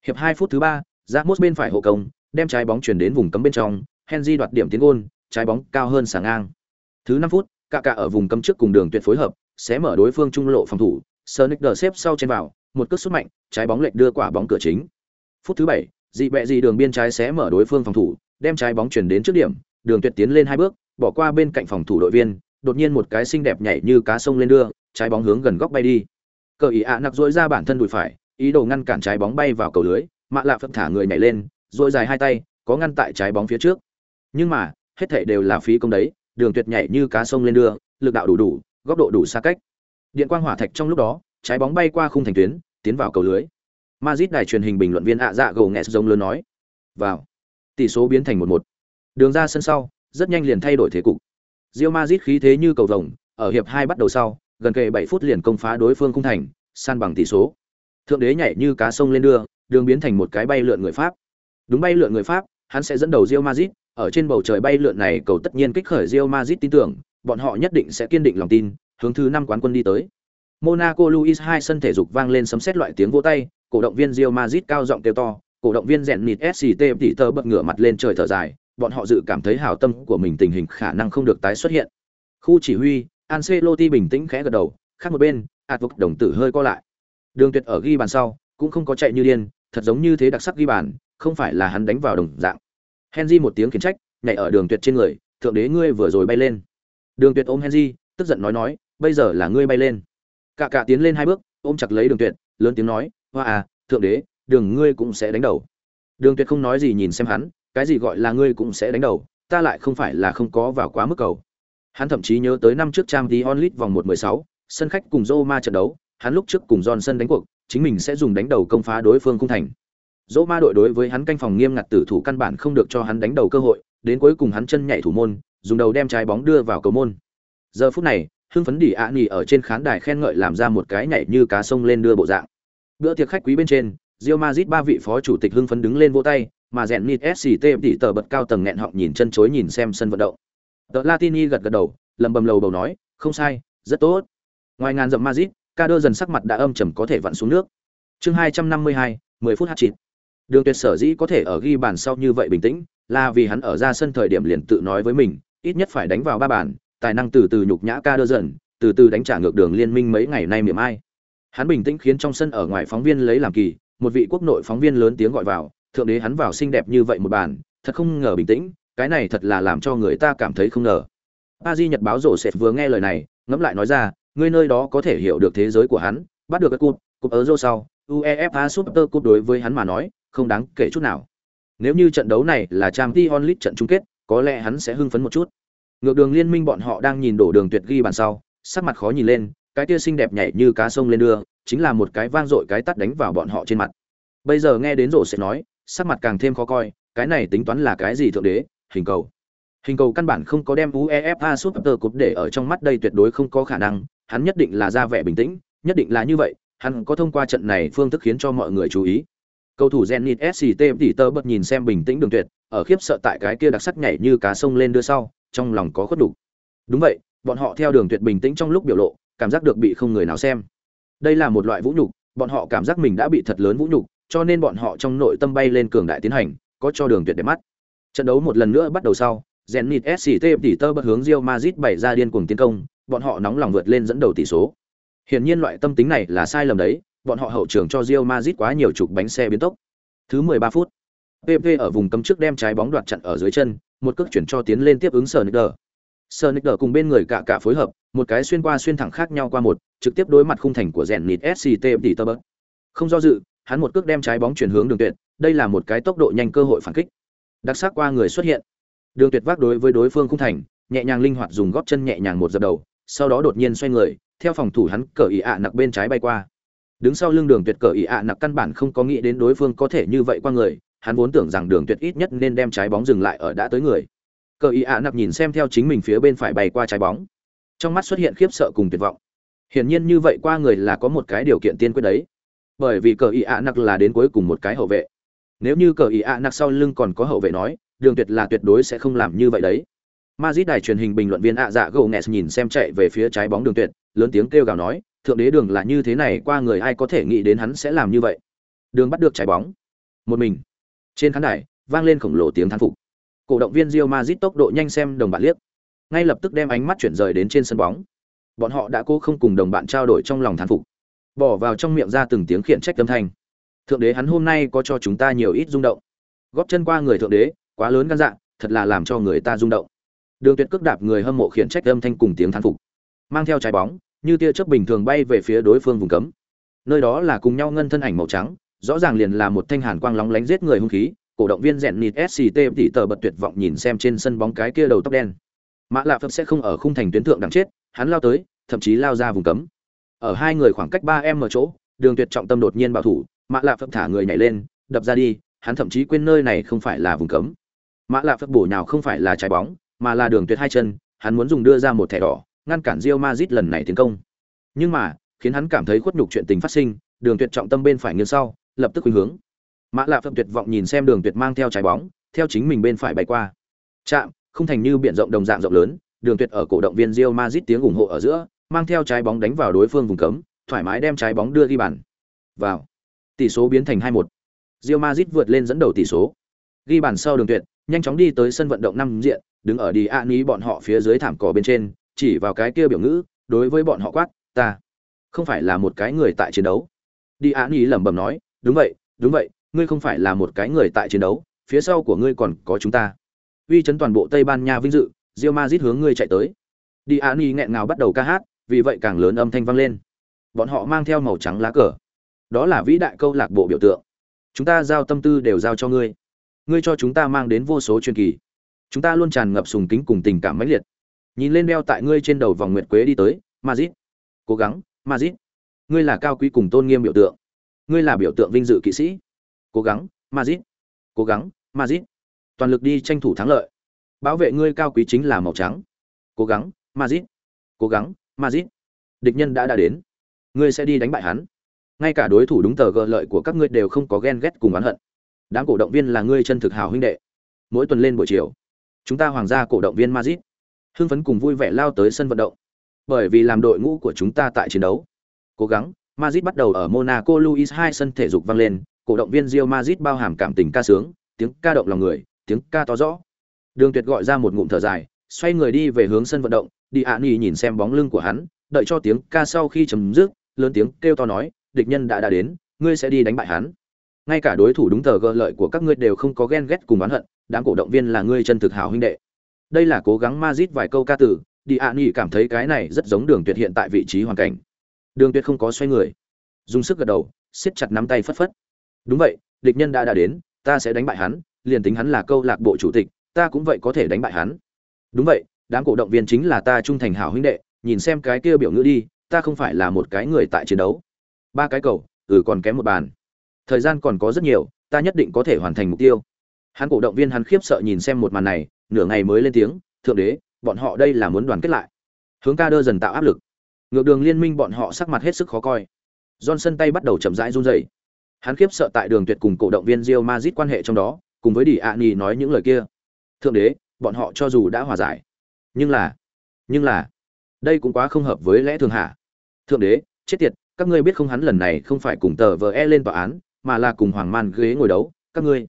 Hiệp 2 phút thứ 3, Ramos bên phải hộ công, đem trái bóng chuyển đến vùng cấm bên trong, Henry đoạt điểm tiến gôn, trái bóng cao hơn sáng ngang. Thứ 5 phút, cả cả ở vùng cấm trước cùng đường tuyệt phối hợp, sẽ mở đối phương trung lộ phòng thủ, Sonic đỡ xếp sau trên vào, một cước sút mạnh, trái bóng lệch đưa quả bóng cửa chính. Phút thứ 7, dị bẹ dị đường biên trái sẽ mở đối phương phòng thủ, đem trái bóng chuyển đến trước điểm, đường tuyệt tiến lên hai bước, bỏ qua bên cạnh phòng thủ đội viên, đột nhiên một cái xinh đẹp nhảy như cá sông lên đưa, trái bóng hướng gần góc bay đi. Cờ ý ạ nặc dối ra bản thân đùi phải, ý đồ ngăn cản trái bóng bay vào cầu lưới, mạ lạ phật thả người nhảy lên dội dài hai tay, có ngăn tại trái bóng phía trước. Nhưng mà, hết thể đều là phí công đấy, đường tuyệt nhảy như cá sông lên đưa, lực đạo đủ đủ, góc độ đủ xa cách. Điện quang hỏa thạch trong lúc đó, trái bóng bay qua khung thành tuyến, tiến vào cầu lưới. Madrid đài truyền hình bình luận viên ạ dạ gầu nghẹt giống lớn nói. Vào. Tỷ số biến thành một một đường ra sân sau rất nhanh liền thay đổi thế cục. Real Madrid khí thế như cầu vồng, ở hiệp 2 bắt đầu sau, gần kề 7 phút liền công phá đối phương khung thành, san bằng tỷ số. Thượng đế nhảy như cá sông lên đưa, đường biến thành một cái bay lượn người Pháp. Đúng bay lượn người Pháp, hắn sẽ dẫn đầu Real Madrid, ở trên bầu trời bay lượn này cầu tất nhiên kích khởi Real Madrid tin tưởng, bọn họ nhất định sẽ kiên định lòng tin, hướng thứ 5 quán quân đi tới. Monaco Luis hai sân thể dục vang lên sấm sét loại tiếng vỗ tay, cổ động viên Real Madrid cao giọng kêu to, cổ động viên rèn nịt SCT tỉ tơ bật ngửa mặt lên trời thở dài, bọn họ dự cảm thấy hảo tâm của mình tình hình khả năng không được tái xuất hiện. Khu chỉ huy, Ancelotti bình tĩnh khẽ gật đầu, khác một bên, Atvok đồng tử hơi co lại. Đường Tuyệt ở ghi bàn sau, cũng không có chạy như điên, thật giống như thế đặc sắc ghi bàn, không phải là hắn đánh vào đồng dạng. Henry một tiếng khiển trách, nhảy ở Đường Tuyệt trên người, thượng đế ngươi vừa rồi bay lên. Đường Tuyệt ôm Henry, tức giận nói nói, bây giờ là ngươi bay lên. Cả cả tiến lên hai bước, ôm chặt lấy Đường Tuyệt, lớn tiếng nói, "Hoa à, thượng đế, Đường ngươi cũng sẽ đánh đầu." Đường Tuyệt không nói gì nhìn xem hắn, cái gì gọi là ngươi cũng sẽ đánh đầu, ta lại không phải là không có vào quá mức cầu. Hắn thậm chí nhớ tới năm trước trang Champions onlit vòng 1/16, sân khách cùng Roma trận đấu, hắn lúc trước cùng Johnson đánh cuộc, chính mình sẽ dùng đánh đầu công phá đối phương cung thành. Roma đội đối với hắn canh phòng nghiêm ngặt tử thủ căn bản không được cho hắn đánh đầu cơ hội, đến cuối cùng hắn chân nhảy thủ môn, dùng đầu đem trái bóng đưa vào cầu môn. Giờ phút này, hưng phấn đỉ ạ nỉ ở trên khán đài khen ngợi làm ra một cái nhảy như cá sông lên đưa bộ dạng. Bữa tiệc khách quý bên trên, Real Madrid ba vị phó chủ tịch hưng phấn đứng lên vỗ tay, mà rèn nịt SCT tỉ tờ bật cao tầng nghẹn họng nhìn chân chối nhìn xem sân vận động. Tờ Latini gật gật đầu, lầm bầm lầu bầu nói, không sai, rất tốt. Ngoài ngàn dặm Madrid, Kader dần sắc mặt đã âm trầm có thể vặn xuống nước. Chương 252, 10 phút hat-trick. Đường Tuyệt sở dĩ có thể ở ghi bàn sau như vậy bình tĩnh, là vì hắn ở ra sân thời điểm liền tự nói với mình, ít nhất phải đánh vào ba bàn, tài năng từ từ nhục nhã Kader dần, từ từ đánh trả ngược đường liên minh mấy ngày nay miệng ai. Hắn bình tĩnh khiến trong sân ở ngoài phóng viên lấy làm kỳ, một vị quốc nội phóng viên lớn tiếng gọi vào, thượng đế hắn vào xinh đẹp như vậy một bàn, thật không ngờ bình tĩnh, cái này thật là làm cho người ta cảm thấy không ngờ. A Di Nhật báo rổ sệt vừa nghe lời này, ngẫm lại nói ra, ngươi nơi đó có thể hiểu được thế giới của hắn, bắt được cái cúp, cúp ở rô sau, UEFA Super Cup đối với hắn mà nói, không đáng kể chút nào. Nếu như trận đấu này là Champions League trận chung kết, có lẽ hắn sẽ hưng phấn một chút. Ngược đường liên minh bọn họ đang nhìn đổ đường tuyệt ghi bàn sau, sắc mặt khó nhìn lên, cái kia xinh đẹp nhảy như cá sông lên đưa, chính là một cái vang dội cái tắt đánh vào bọn họ trên mặt. Bây giờ nghe đến rổ sẽ nói, sắc mặt càng thêm khó coi, cái này tính toán là cái gì thượng đế, hình cầu. Hình cầu căn bản không có đem UEFA Super Cup để ở trong mắt đây tuyệt đối không có khả năng, hắn nhất định là ra vẻ bình tĩnh, nhất định là như vậy, hắn có thông qua trận này phương thức khiến cho mọi người chú ý. Cầu thủ Zenit SCT tỉ tơ bật nhìn xem bình tĩnh đường tuyệt, ở khiếp sợ tại cái kia đặc sắc nhảy như cá sông lên đưa sau, trong lòng có khuất đủ. Đúng vậy, bọn họ theo đường tuyệt bình tĩnh trong lúc biểu lộ, cảm giác được bị không người nào xem. Đây là một loại vũ nhục, bọn họ cảm giác mình đã bị thật lớn vũ nhục, cho nên bọn họ trong nội tâm bay lên cường đại tiến hành, có cho đường tuyệt để mắt. Trận đấu một lần nữa bắt đầu sau, Zenit SCT tỷ tơ bất hướng Real Madrid bày ra điên cuồng tiến công, bọn họ nóng lòng vượt lên dẫn đầu tỷ số. Hiển nhiên loại tâm tính này là sai lầm đấy, bọn họ hậu trường cho Real Madrid quá nhiều trục bánh xe biến tốc. Thứ 13 phút, PP ở vùng cấm trước đem trái bóng đoạt chặn ở dưới chân, một cước chuyển cho tiến lên tiếp ứng Sonicer. Sonicer cùng bên người cả cả phối hợp, một cái xuyên qua xuyên thẳng khác nhau qua một, trực tiếp đối mặt khung thành của Zenit SCT tỷ tơ bất. Không do dự, hắn một cước đem trái bóng chuyển hướng đường tuyệt, đây là một cái tốc độ nhanh cơ hội phản kích. Đặc sắc qua người xuất hiện. Đường Tuyệt vác đối với đối phương không thành, nhẹ nhàng linh hoạt dùng gót chân nhẹ nhàng một dập đầu, sau đó đột nhiên xoay người, theo phòng thủ hắn cờ ý ạ nặc bên trái bay qua. Đứng sau lưng Đường Tuyệt cờ ý ạ nặc căn bản không có nghĩ đến đối phương có thể như vậy qua người, hắn vốn tưởng rằng Đường Tuyệt ít nhất nên đem trái bóng dừng lại ở đã tới người. Cờ ý ạ nặc nhìn xem theo chính mình phía bên phải bay qua trái bóng, trong mắt xuất hiện khiếp sợ cùng tuyệt vọng. Hiển nhiên như vậy qua người là có một cái điều kiện tiên quyết đấy. Bởi vì cờ ý ạ nặc là đến cuối cùng một cái hậu vệ. Nếu như cờ ý ạ nặc sau lưng còn có hậu vệ nói, đường tuyệt là tuyệt đối sẽ không làm như vậy đấy. Madrid đài truyền hình bình luận viên ạ dạ gỗ nghẹt nhìn xem chạy về phía trái bóng đường tuyệt lớn tiếng kêu gào nói thượng đế đường là như thế này qua người ai có thể nghĩ đến hắn sẽ làm như vậy? Đường bắt được trái bóng. Một mình. Trên khán đài vang lên khổng lồ tiếng thán phục. Cổ động viên rio mazit tốc độ nhanh xem đồng bạn liếc. Ngay lập tức đem ánh mắt chuyển rời đến trên sân bóng. Bọn họ đã cố không cùng đồng bạn trao đổi trong lòng thán phục bỏ vào trong miệng ra từng tiếng khiển trách âm thanh. Thượng đế hắn hôm nay có cho chúng ta nhiều ít rung động. Góp chân qua người thượng đế, quá lớn gan dạng thật là làm cho người ta rung động. Đường tuyệt cước đạp người hâm mộ khiển trách âm thanh cùng tiếng thán phục. Mang theo trái bóng, như tia chớp bình thường bay về phía đối phương vùng cấm. Nơi đó là cùng nhau ngân thân ảnh màu trắng, rõ ràng liền là một thanh hàn quang lóng lánh giết người hung khí, cổ động viên rèn nịt sct tỉ tờ bật tuyệt vọng nhìn xem trên sân bóng cái kia đầu tóc đen. Mã lạ phật sẽ không ở khung thành tuyến thượng đằng chết, hắn lao tới, thậm chí lao ra vùng cấm ở hai người khoảng cách ba em ở chỗ, đường tuyệt trọng tâm đột nhiên bảo thủ, mã lạ phập thả người nhảy lên, đập ra đi, hắn thậm chí quên nơi này không phải là vùng cấm. Mã lạ phập bổ nào không phải là trái bóng, mà là đường tuyệt hai chân, hắn muốn dùng đưa ra một thẻ đỏ, ngăn cản rio mazit lần này tiến công. Nhưng mà, khiến hắn cảm thấy khuất nhục chuyện tình phát sinh, đường tuyệt trọng tâm bên phải nghiêng sau, lập tức khuynh hướng. Mã lạ phập tuyệt vọng nhìn xem đường tuyệt mang theo trái bóng, theo chính mình bên phải bay qua. Chạm, không thành như biển rộng đồng dạng rộng lớn, đường tuyệt ở cổ động viên rio mazit tiếng ủng hộ ở giữa mang theo trái bóng đánh vào đối phương vùng cấm, thoải mái đem trái bóng đưa ghi bàn. Vào. Tỷ số biến thành hai một. Real Madrid vượt lên dẫn đầu tỷ số. Ghi bàn sau đường tuyệt, nhanh chóng đi tới sân vận động năm diện, đứng ở đi Ani bọn họ phía dưới thảm cỏ bên trên, chỉ vào cái kia biểu ngữ, đối với bọn họ quát, ta không phải là một cái người tại chiến đấu. Đi án ý lẩm bẩm nói, đúng vậy đúng vậy, ngươi không phải là một cái người tại chiến đấu, phía sau của ngươi còn có chúng ta. Uy chấn toàn bộ tây ban nha vinh dự, Real Madrid hướng ngươi chạy tới. Đi án ý nghẹn ngào bắt đầu ca hát vì vậy càng lớn âm thanh vang lên. Bọn họ mang theo màu trắng lá cờ. Đó là vĩ đại câu lạc bộ biểu tượng. Chúng ta giao tâm tư đều giao cho ngươi. Ngươi cho chúng ta mang đến vô số truyền kỳ. Chúng ta luôn tràn ngập sùng kính cùng tình cảm mãnh liệt. Nhìn lên đeo tại ngươi trên đầu vòng nguyệt quế đi tới mazit cố gắng mazit ngươi là cao quý cùng tôn nghiêm biểu tượng. Ngươi là biểu tượng vinh dự kỵ sĩ. Cố gắng mazit cố gắng mazit toàn lực đi tranh thủ thắng lợi. Bảo vệ ngươi cao quý chính là màu trắng. Cố gắng mazit cố gắng Madrid, địch nhân đã đã đến. Ngươi sẽ đi đánh bại hắn. Ngay cả đối thủ đúng tờ gờ lợi của các ngươi đều không có ghen ghét cùng oán hận. Đám cổ động viên là ngươi chân thực hảo huynh đệ. Mỗi tuần lên buổi chiều chúng ta hoàng gia cổ động viên Madrid, hưng phấn cùng vui vẻ lao tới sân vận động. Bởi vì làm đội ngũ của chúng ta tại chiến đấu. Cố gắng Madrid bắt đầu ở monaco luis hai sân thể dục vang lên. Cổ động viên Real Madrid bao hàm cảm tình ca sướng tiếng ca động lòng người tiếng ca to rõ. Đường tuyệt gọi ra một ngụm thở dài xoay người đi về hướng sân vận động đi ạ nỉ nhìn xem bóng lưng của hắn, đợi cho tiếng ca sau khi chấm dứt, lớn tiếng kêu to nói, địch nhân đã đã đến, ngươi sẽ đi đánh bại hắn. Ngay cả đối thủ đúng tờ gợ lợi của các ngươi đều không có ghen ghét cùng oán hận, đám cổ động viên là ngươi chân thực hảo huynh đệ. Đây là cố gắng ma dít vài câu ca từ, đi ạ nỉ cảm thấy cái này rất giống đường tuyệt hiện tại vị trí hoàn cảnh. Đường tuyệt không có xoay người. Dùng sức gật đầu, siết chặt nắm tay phất phất. Đúng vậy, địch nhân đã đã đến, ta sẽ đánh bại hắn, liền tính hắn là câu lạc bộ chủ tịch, ta cũng vậy có thể đánh bại hắn. Đúng vậy đám cổ động viên chính là ta trung thành hảo huynh đệ, nhìn xem cái kia biểu ngữ đi, ta không phải là một cái người tại chiến đấu. Ba cái cầu ừ còn kém một bàn. Thời gian còn có rất nhiều, ta nhất định có thể hoàn thành mục tiêu. Hắn cổ động viên hắn khiếp sợ nhìn xem một màn này, nửa ngày mới lên tiếng, thượng đế, bọn họ đây là muốn đoàn kết lại. Hướng ca đơ dần tạo áp lực. Ngược đường liên minh bọn họ sắc mặt hết sức khó coi. Johnson tay bắt đầu chậm rãi run rẩy. Hắn khiếp sợ tại đường tuyệt cùng cổ động viên rio mazit quan hệ trong đó, cùng với đi ạ nì nói những lời kia. Thượng đế, bọn họ cho dù đã hòa giải nhưng là nhưng là, đây cũng quá không hợp với lẽ thường hạ thượng đế, chết tiệt, các ngươi biết không hắn lần này không phải cùng tờ vờ e lên tòa án, mà là cùng hoàng man ghế ngồi đấu, các ngươi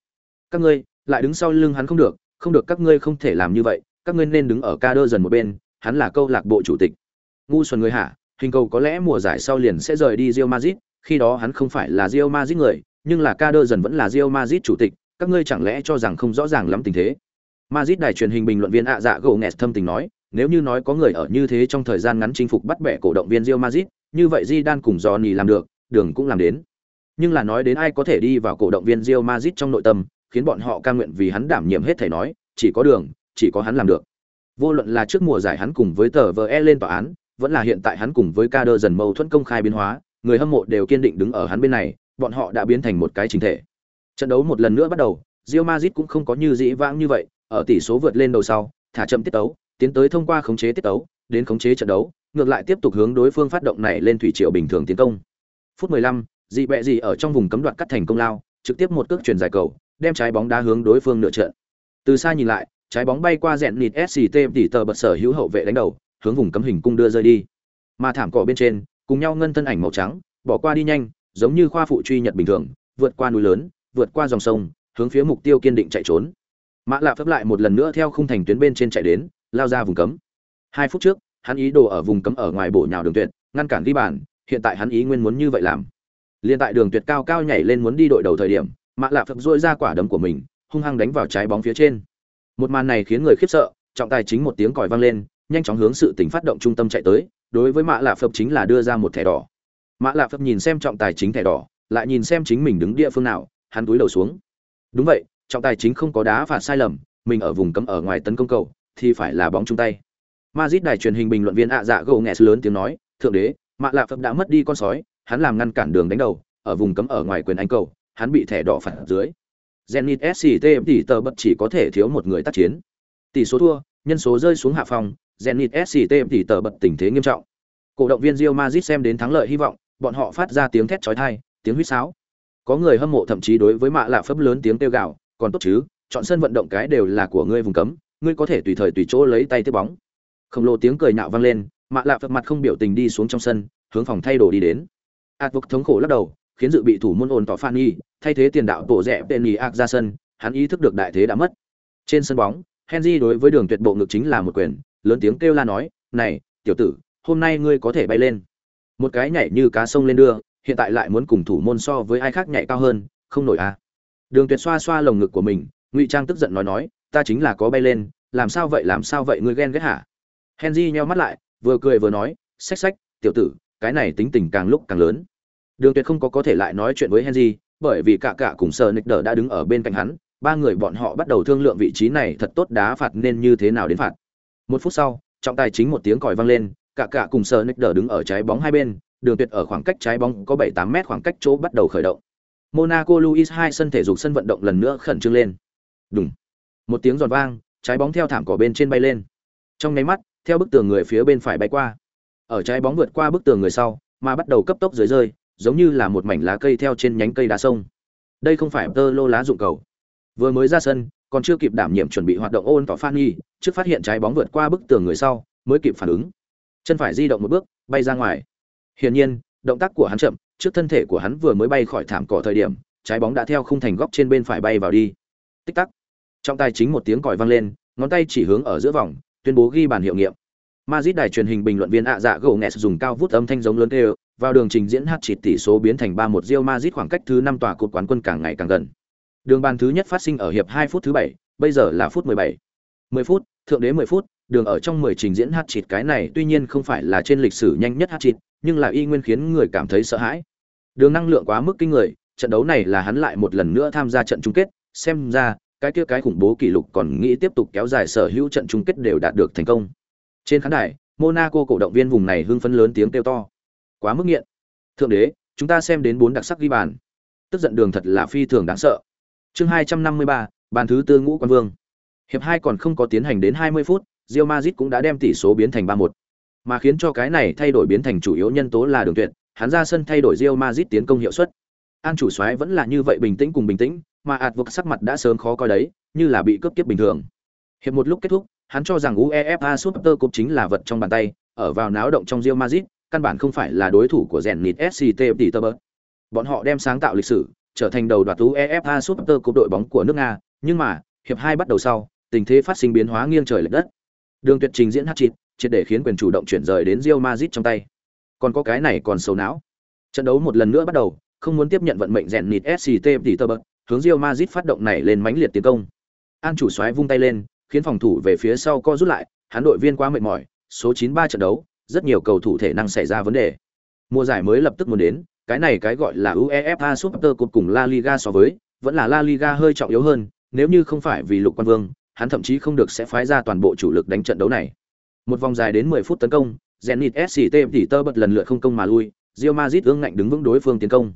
các ngươi lại đứng sau lưng hắn không được không được các ngươi không thể làm như vậy, các ngươi nên đứng ở ca đơ dần một bên, hắn là câu lạc bộ chủ tịch. Ngu xuẩn người hạ hình cầu có lẽ mùa giải sau liền sẽ rời đi rio mazit khi đó hắn không phải là rio mazit người, nhưng là ca đơ dần vẫn là rio mazit chủ tịch, các ngươi chẳng lẽ cho rằng không rõ ràng lắm tình thế? Madrid đài truyền hình bình luận viên ạ dạ gỗ nghẹt thâm tình nói nếu như nói có người ở như thế trong thời gian ngắn chinh phục bắt bẻ cổ động viên rio Madrid, như vậy di cùng Johnny làm được đường cũng làm đến nhưng là nói đến ai có thể đi vào cổ động viên Real Madrid trong nội tâm, khiến bọn họ ca nguyện vì hắn đảm nhiệm hết thể nói, chỉ có đường, chỉ có hắn làm được. Vô luận là trước mùa giải hắn cùng với tờ VE lên tòa án, vẫn là hiện tại hắn cùng với Kader dần mâu thuẫn công khai biến hóa, người hâm mộ đều kiên định đứng ở hắn bên này, bọn họ đã biến thành một cái chính thể. Trận đấu một lần nữa bắt đầu, Real Madrid cũng không có như dĩ vãng như vậy, ở tỷ số vượt lên đầu sau, thả chậm tiết tấu, tiến tới thông qua khống chế tiết tấu, đến khống chế trận đấu, ngược lại tiếp tục hướng đối phương phát động này lên thủy triều bình thường tiến công. Phút 15, dị bẹ gì ở trong vùng cấm đoạn cắt thành công lao trực tiếp một cước chuyển dài cầu đem trái bóng đá hướng đối phương nửa trận từ xa nhìn lại trái bóng bay qua rẹn nịt sct tỷ tờ bật sở hữu hậu vệ đánh đầu hướng vùng cấm hình cung đưa rơi đi. Mà thảm cỏ bên trên cùng nhau ngân thân ảnh màu trắng bỏ qua đi nhanh giống như khoa phụ truy nhật bình thường vượt qua núi lớn vượt qua dòng sông hướng phía mục tiêu kiên định chạy trốn mã lạ phấp lại một lần nữa theo khung thành tuyến bên trên chạy đến lao ra vùng cấm hai phút trước hắn ý đồ ở vùng cấm ở ngoài bổ nhào đường tuyệt ngăn cản ghi bàn hiện tại hắn ý nguyên muốn như vậy làm Liên tại đường tuyệt cao cao nhảy lên muốn đi đội đầu thời điểm, Mã Lạp phấp dội ra quả đấm của mình, hung hăng đánh vào trái bóng phía trên. Một màn này khiến người khiếp sợ, trọng tài chính một tiếng còi vang lên, nhanh chóng hướng sự tình phát động trung tâm chạy tới, đối với Mã Lạp Phật chính là đưa ra một thẻ đỏ. Mã Lạp Phật nhìn xem trọng tài chính thẻ đỏ, lại nhìn xem chính mình đứng địa phương nào, hắn túi đầu xuống. Đúng vậy, trọng tài chính không có đá phạt sai lầm, mình ở vùng cấm ở ngoài tấn công cầu, thì phải là bóng trung tay. Madrid đài truyền hình bình luận viên ạ dạ gồ nghe lớn tiếng nói, thượng đế, mạ lạ Phật đã mất đi con sói, hắn làm ngăn cản đường đánh đầu, ở vùng cấm ở ngoài quyền anh cầu, hắn bị thẻ đỏ phạt dưới. Zenit SCT tỷ tờ bật chỉ có thể thiếu một người tác chiến. Tỷ số thua, nhân số rơi xuống hạ phòng, Zenit SCT tỷ tờ bật tình thế nghiêm trọng. Cổ động viên Real Madrid xem đến thắng lợi hy vọng, bọn họ phát ra tiếng thét chói tai, tiếng huýt sáo. Có người hâm mộ thậm chí đối với mạ lạ phấp lớn tiếng kêu gào, còn tốt chứ, chọn sân vận động cái đều là của ngươi vùng cấm, ngươi có thể tùy thời tùy chỗ lấy tay tiếp bóng. Không lồ tiếng cười nạo vang lên, mạ lạ phật mặt không biểu tình đi xuống trong sân, hướng phòng thay đồ đi đến. ạt vực thống khổ lắc đầu, khiến dự bị thủ môn ổn tỏ phan y thay thế tiền đạo tổ rẽ tên nhì ạc ra sân hắn ý thức được đại thế đã mất trên sân bóng henry đối với đường tuyệt bộ ngực chính là một quyền lớn tiếng kêu la nói này tiểu tử hôm nay ngươi có thể bay lên một cái nhảy như cá sông lên đưa hiện tại lại muốn cùng thủ môn so với ai khác nhảy cao hơn không nổi à đường tuyệt xoa xoa lồng ngực của mình, ngụy trang tức giận nói nói, ta chính là có bay lên, làm sao vậy, làm sao vậy, ngươi ghen ghét hả? Henry nheo mắt lại, vừa cười vừa nói, xách xách, tiểu tử, cái này tính tình càng lúc càng lớn. Đường tuyệt không có có thể lại nói chuyện với henry, bởi vì cả cả cùng sờ nick đờ đã đứng ở bên cạnh hắn, ba người bọn họ bắt đầu thương lượng vị trí này thật tốt đá phạt nên như thế nào đến phạt. Một phút sau, trọng tài chính một tiếng còi vang lên, cả cả cùng sờ nick đờ đứng ở trái bóng hai bên, đường tuyệt ở khoảng cách trái bóng có bảy tám mét khoảng cách chỗ bắt đầu khởi động monaco luis hai sân thể dục sân vận động lần nữa khẩn trương lên. Đúng một tiếng giòn vang trái bóng theo thảm cỏ bên trên bay lên. Trong nháy mắt theo bức tường người phía bên phải bay qua. Ở trái bóng vượt qua bức tường người sau mà bắt đầu cấp tốc dưới rơi giống như là một mảnh lá cây theo trên nhánh cây đá sông. Đây không phải tơ lô lá dụng cầu. Vừa mới ra sân còn chưa kịp đảm nhiệm chuẩn bị hoạt động ôn tỏ Fanny, trước phát hiện trái bóng vượt qua bức tường người sau mới kịp phản ứng. Chân phải di động một bước bay ra ngoài. Hiển nhiên động tác của hắn chậm trước thân thể của hắn vừa mới bay khỏi thảm cỏ thời điểm trái bóng đã theo khung thành góc trên bên phải bay vào đi tích tắc trong tay chính một tiếng còi vang lên ngón tay chỉ hướng ở giữa vòng tuyên bố ghi bàn hiệu nghiệm Madrid đài truyền hình bình luận viên ạ dạ gỗ nghẹt dùng cao vút âm thanh giống lớn đều vào đường trình diễn hát chỉ tỷ số biến thành 3-1 Real Madrid khoảng cách thứ 5 tòa cột quán quân càng ngày càng gần. Đường bàn thứ nhất phát sinh ở hiệp 2 phút thứ 7, bây giờ là phút 17. 10 phút, thượng đế 10 phút, đường ở trong 10 trình diễn hát chỉ cái này tuy nhiên không phải là trên lịch sử nhanh nhất hát chỉ, nhưng là y nguyên khiến người cảm thấy sợ hãi. Đường năng lượng quá mức kinh người, trận đấu này là hắn lại một lần nữa tham gia trận chung kết, xem ra cái kia cái khủng bố kỷ lục còn nghĩ tiếp tục kéo dài sở hữu trận chung kết đều đạt được thành công. Trên khán đài, Monaco cổ động viên vùng này hưng phấn lớn tiếng kêu to. Quá mức nghiện. Thượng đế, chúng ta xem đến bốn đặc sắc ghi bàn. Tức giận đường thật là phi thường đáng sợ. Chương 253, bàn thứ tư ngũ quan vương. Hiệp 2 còn không có tiến hành đến 20 phút, Real Madrid cũng đã đem tỷ số biến thành 3-1. Mà khiến cho cái này thay đổi biến thành chủ yếu nhân tố là đường tuyệt, hắn ra sân thay đổi Real Madrid tiến công hiệu suất. An chủ soái vẫn là như vậy bình tĩnh cùng bình tĩnh, mà ạt vực sắc mặt đã sớm khó coi đấy, như là bị cướp kiếp bình thường. Hiệp một lúc kết thúc, hắn cho rằng UEFA Super Cup chính là vật trong bàn tay, ở vào náo động trong Real Madrid, căn bản không phải là đối thủ của Zenit SCT Petersburg. Bọn họ đem sáng tạo lịch sử, trở thành đầu đoạt UEFA Super Cup đội bóng của nước Nga, nhưng mà, hiệp hai bắt đầu sau, tình thế phát sinh biến hóa nghiêng trời lệch đất. Đường Tuyệt trình diễn hát chít, triệt để khiến quyền chủ động chuyển rời đến Real Madrid trong tay. Còn có cái này còn xấu não. Trận đấu một lần nữa bắt đầu, không muốn tiếp nhận vận mệnh Zenit SCT Petersburg, hướng Real Madrid phát động này lên mãnh liệt tiến công. An chủ soái vung tay lên, khiến phòng thủ về phía sau co rút lại, hắn đội viên quá mệt mỏi, số 93 trận đấu, rất nhiều cầu thủ thể năng xảy ra vấn đề. Mùa giải mới lập tức muốn đến, cái này cái gọi là UEFA Super Cup cùng La Liga so với, vẫn là La Liga hơi trọng yếu hơn, nếu như không phải vì Lục Quan Vương, hắn thậm chí không được sẽ phái ra toàn bộ chủ lực đánh trận đấu này. Một vòng dài đến 10 phút tấn công, Zenit SCT tỉ tơ bật lần lượt không công mà lui, Real Madrid ương ngạnh đứng vững đối phương tiến công.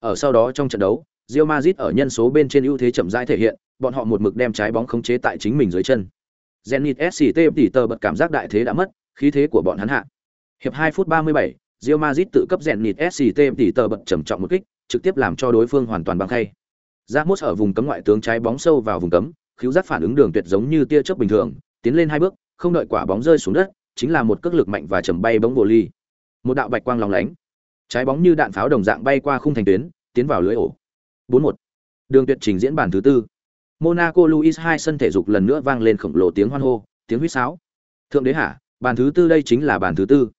Ở sau đó trong trận đấu, Real Madrid ở nhân số bên trên ưu thế chậm rãi thể hiện, bọn họ một mực đem trái bóng khống chế tại chính mình dưới chân. Zenit SCT tỉ tơ bật cảm giác đại thế đã mất, khí thế của bọn hắn hạ. Hiệp 2 phút 37, Real Madrid tự cấp Zenit SCT tỉ tơ bật trầm trọng một kích, trực tiếp làm cho đối phương hoàn toàn băng khay. Ramos ở vùng cấm ngoại tướng trái bóng sâu vào vùng cấm, khiếu giác phản ứng đường tuyệt giống như tia chớp bình thường, tiến lên hai bước, không đợi quả bóng rơi xuống đất, chính là một cước lực mạnh và chầm bay bóng bồ ly. Một đạo bạch quang lóng lánh. Trái bóng như đạn pháo đồng dạng bay qua khung thành tuyến, tiến vào lưới ổ. 4-1. Đường tuyệt trình diễn bản thứ tư. Monaco Luis hai sân thể dục lần nữa vang lên khổng lồ tiếng hoan hô, tiếng huýt sáo. Thượng đế hả, bàn thứ tư đây chính là bàn thứ tư.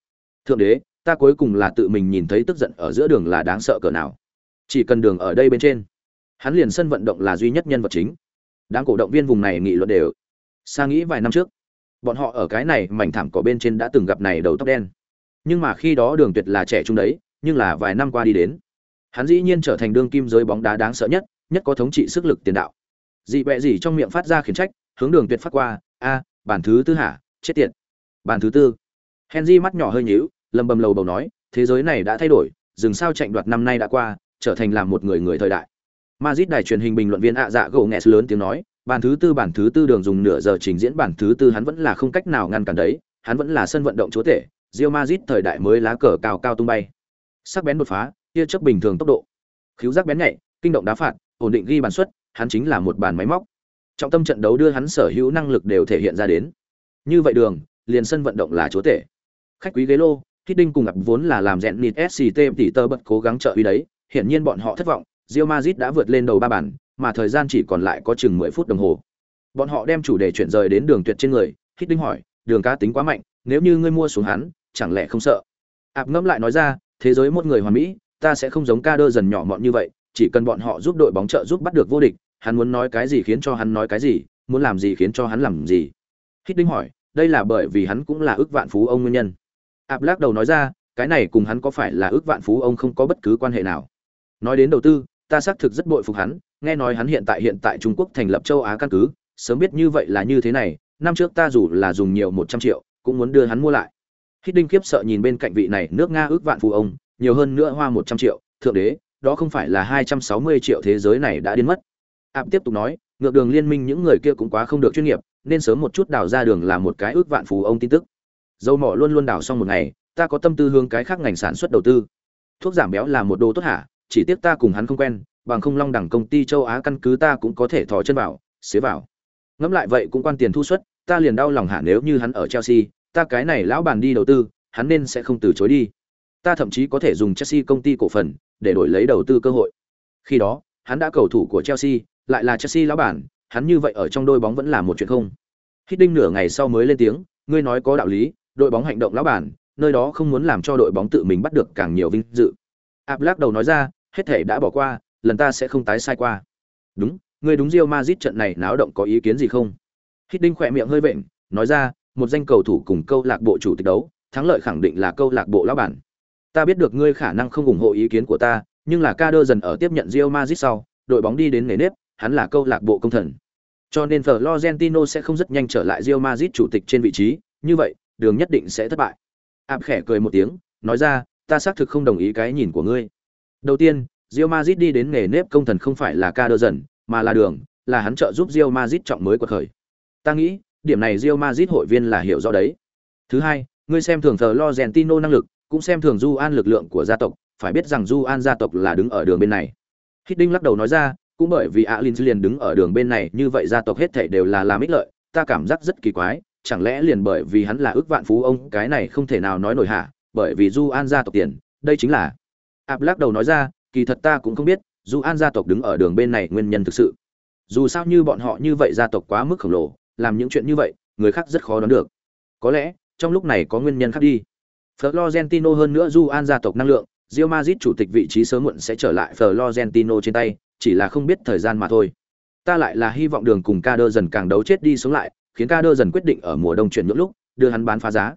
Thượng đế, ta cuối cùng là tự mình nhìn thấy tức giận ở giữa đường là đáng sợ cỡ nào. Chỉ cần đường ở đây bên trên, hắn liền sân vận động là duy nhất nhân vật chính. Đám cổ động viên vùng này nghị luận đều. xa nghĩ vài năm trước, bọn họ ở cái này mảnh thảm cỏ bên trên đã từng gặp này đầu tóc đen. Nhưng mà khi đó đường tuyệt là trẻ trung đấy, nhưng là vài năm qua đi đến, hắn dĩ nhiên trở thành đương kim giới bóng đá đáng sợ nhất, nhất có thống trị sức lực tiền đạo. Dị bẹ gì trong miệng phát ra khiển trách hướng đường tuyệt phát qua a à, bản thứ tư hả? Chết tiệt. Bản thứ tư. Henry mắt nhỏ hơi nhíu lầm bầm lầu bầu nói thế giới này đã thay đổi dừng sao chạy đoạt năm nay đã qua trở thành làm một người người thời đại. Madrid đài truyền hình bình luận viên ạ dạ gỗ nghẹt lớn tiếng nói bản thứ tư bản thứ tư đường dùng nửa giờ trình diễn bản thứ tư hắn vẫn là không cách nào ngăn cản đấy hắn vẫn là sân vận động chúa tể Real Madrid thời đại mới lá cờ cao cao tung bay sắc bén đột phá tia chớp bình thường tốc độ khiếu giác bén nhạy kinh động đá phạt ổn định ghi bàn suất hắn chính là một bàn máy móc. Trọng tâm trận đấu đưa hắn sở hữu năng lực đều thể hiện ra đến. Như vậy đường, liền sân vận động là chúa tể. Khách quý ghế lô, Hiddink cùng gặp vốn là làm rèn nịt SCT tỷ tơ bật cố gắng trợ uy đấy, hiển nhiên bọn họ thất vọng, Real Madrid đã vượt lên đầu ba bàn, mà thời gian chỉ còn lại có chừng 10 phút đồng hồ. Bọn họ đem chủ đề chuyển rời đến đường tuyệt trên người, Hiddink hỏi, đường cá tính quá mạnh, nếu như ngươi mua xuống hắn chẳng lẽ không sợ? Áp ngẫm lại nói ra thế giới một người hoàn mỹ ta sẽ không giống ca đơ dần nhỏ mọn như vậy chỉ cần bọn họ giúp đội bóng trợ giúp bắt được vô địch hắn muốn nói cái gì khiến cho hắn nói cái gì muốn làm gì khiến cho hắn làm gì? Hít đinh hỏi đây là bởi vì hắn cũng là ước vạn phú ông nguyên nhân. Áp lắc đầu nói ra cái này cùng hắn có phải là ước vạn phú ông không có bất cứ quan hệ nào? Nói đến đầu tư ta xác thực rất bội phục hắn, nghe nói hắn hiện tại hiện tại trung quốc thành lập châu á căn cứ, sớm biết như vậy là như thế này, năm trước ta dù là dùng nhiều một trăm triệu, cũng muốn đưa hắn mua lại. Hít đinh kiếp sợ nhìn bên cạnh vị này nước nga ước vạn phú ông, nhiều hơn nữa hoa một trăm triệu, thượng đế, đó không phải là hai trăm sáu mươi triệu thế giới này đã điên mất. Ảm tiếp tục nói, ngược đường liên minh những người kia cũng quá không được chuyên nghiệp, nên sớm một chút đào ra đường là một cái ước vạn phú ông tin tức. Dầu mỏ luôn luôn đào xong một ngày, ta có tâm tư hướng cái khác ngành sản xuất đầu tư. Thuốc giảm béo là một đồ tốt hả? Chỉ tiếc ta cùng hắn không quen, bằng không long đẳng công ty châu á căn cứ ta cũng có thể thò chân vào, xế vào. Ngẫm lại vậy cũng quan tiền thu xuất, ta liền đau lòng hạ nếu như hắn ở chelsea, ta cái này lão bàn đi đầu tư, hắn nên sẽ không từ chối đi. Ta thậm chí có thể dùng chelsea công ty cổ phần để đổi lấy đầu tư cơ hội. Khi đó, hắn đã cầu thủ của chelsea, lại là chelsea lão bản, hắn như vậy ở trong đôi bóng vẫn là một chuyện không. Hít đinh nửa ngày sau mới lên tiếng, ngươi nói có đạo lý, đội bóng hành động lão bản, nơi đó không muốn làm cho đội bóng tự mình bắt được càng nhiều vinh dự áp lắc đầu nói ra, hết thể đã bỏ qua, lần ta sẽ không tái sai qua. Đúng người đúng rio mazit trận này náo động có ý kiến gì không? Hít đinh khỏe miệng hơi vện, nói ra, một danh cầu thủ cùng câu lạc bộ chủ tịch đấu, thắng lợi khẳng định là câu lạc bộ lão bản. Ta biết được ngươi khả năng không ủng hộ ý kiến của ta, nhưng là ca đơ dần ở tiếp nhận rio mazit sau, đội bóng đi đến nề nếp, hắn là câu lạc bộ công thần. Cho nên Florentino sẽ không rất nhanh trở lại Real Madrid chủ tịch trên vị trí, như vậy, đường nhất định sẽ thất bại. Áp khẽ cười một tiếng, nói ra ta xác thực không đồng ý cái nhìn của ngươi. Đầu tiên, Real Madrid đi đến nghề nếp công thần không phải là ca đơ dần, mà là đường, là hắn trợ giúp Real Madrid trọng mới quật khởi. Ta nghĩ, điểm này Real Madrid hội viên là hiểu rõ đấy. Thứ hai, ngươi xem thường thờ Florentino năng lực, cũng xem thường Du An lực lượng của gia tộc, phải biết rằng Du An gia tộc là đứng ở đường bên này. Hiddink lắc đầu nói ra, cũng bởi vì Alin liền đứng ở đường bên này, như vậy gia tộc hết thảy đều là làm ích lợi, ta cảm giác rất kỳ quái, chẳng lẽ liền bởi vì hắn là ước vạn phú ông, cái này không thể nào nói nổi hả? Bởi vì du an gia tộc tiền, đây chính là. Áp lắc đầu nói ra, kỳ thật ta cũng không biết du an gia tộc đứng ở đường bên này nguyên nhân thực sự. Dù sao như bọn họ như vậy gia tộc quá mức khổng lồ, làm những chuyện như vậy, người khác rất khó đoán được. Có lẽ, trong lúc này có nguyên nhân khác đi. Florentino hơn nữa du an gia tộc năng lượng rio mazit chủ tịch vị trí sớm muộn sẽ trở lại Florentino trên tay, chỉ là không biết thời gian mà thôi. Ta lại là hy vọng đường cùng ca đơ dần càng đấu chết đi sống lại, khiến ca đơ dần quyết định ở mùa đông chuyển nhượng lúc, đưa hắn bán phá giá.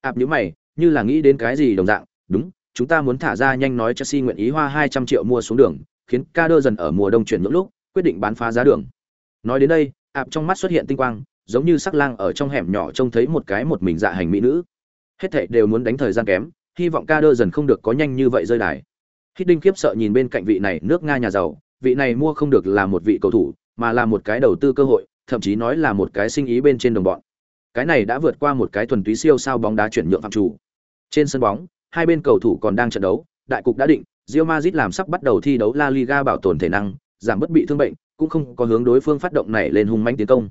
Áp nhữ mày như là nghĩ đến cái gì đồng dạng, đúng, chúng ta muốn thả ra nhanh nói chelsea nguyện ý hoa hai trăm triệu mua xuống đường, khiến Kader dần ở mùa đông chuyển nhượng lúc, quyết định bán phá giá đường nói đến đây, ạp trong mắt xuất hiện tinh quang, giống như sắc lang ở trong hẻm nhỏ trông thấy một cái một mình dạ hành mỹ nữ hết thảy đều muốn đánh thời gian kém, hy vọng Kader dần không được có nhanh như vậy rơi đài hít đinh khiếp sợ nhìn bên cạnh vị này nước nga nhà giàu, vị này mua không được là một vị cầu thủ, mà là một cái đầu tư cơ hội, thậm chí nói là một cái sinh ý bên trên đồng bọn. Cái này đã vượt qua một cái thuần túy siêu sao bóng đá chuyển nhượng phạm chủ. Trên sân bóng, hai bên cầu thủ còn đang trận đấu, đại cục đã định, Real Madrid làm sắp bắt đầu thi đấu La Liga bảo tồn thể năng, giảm bất bị thương bệnh, cũng không có hướng đối phương phát động này lên hung mãnh tiến công.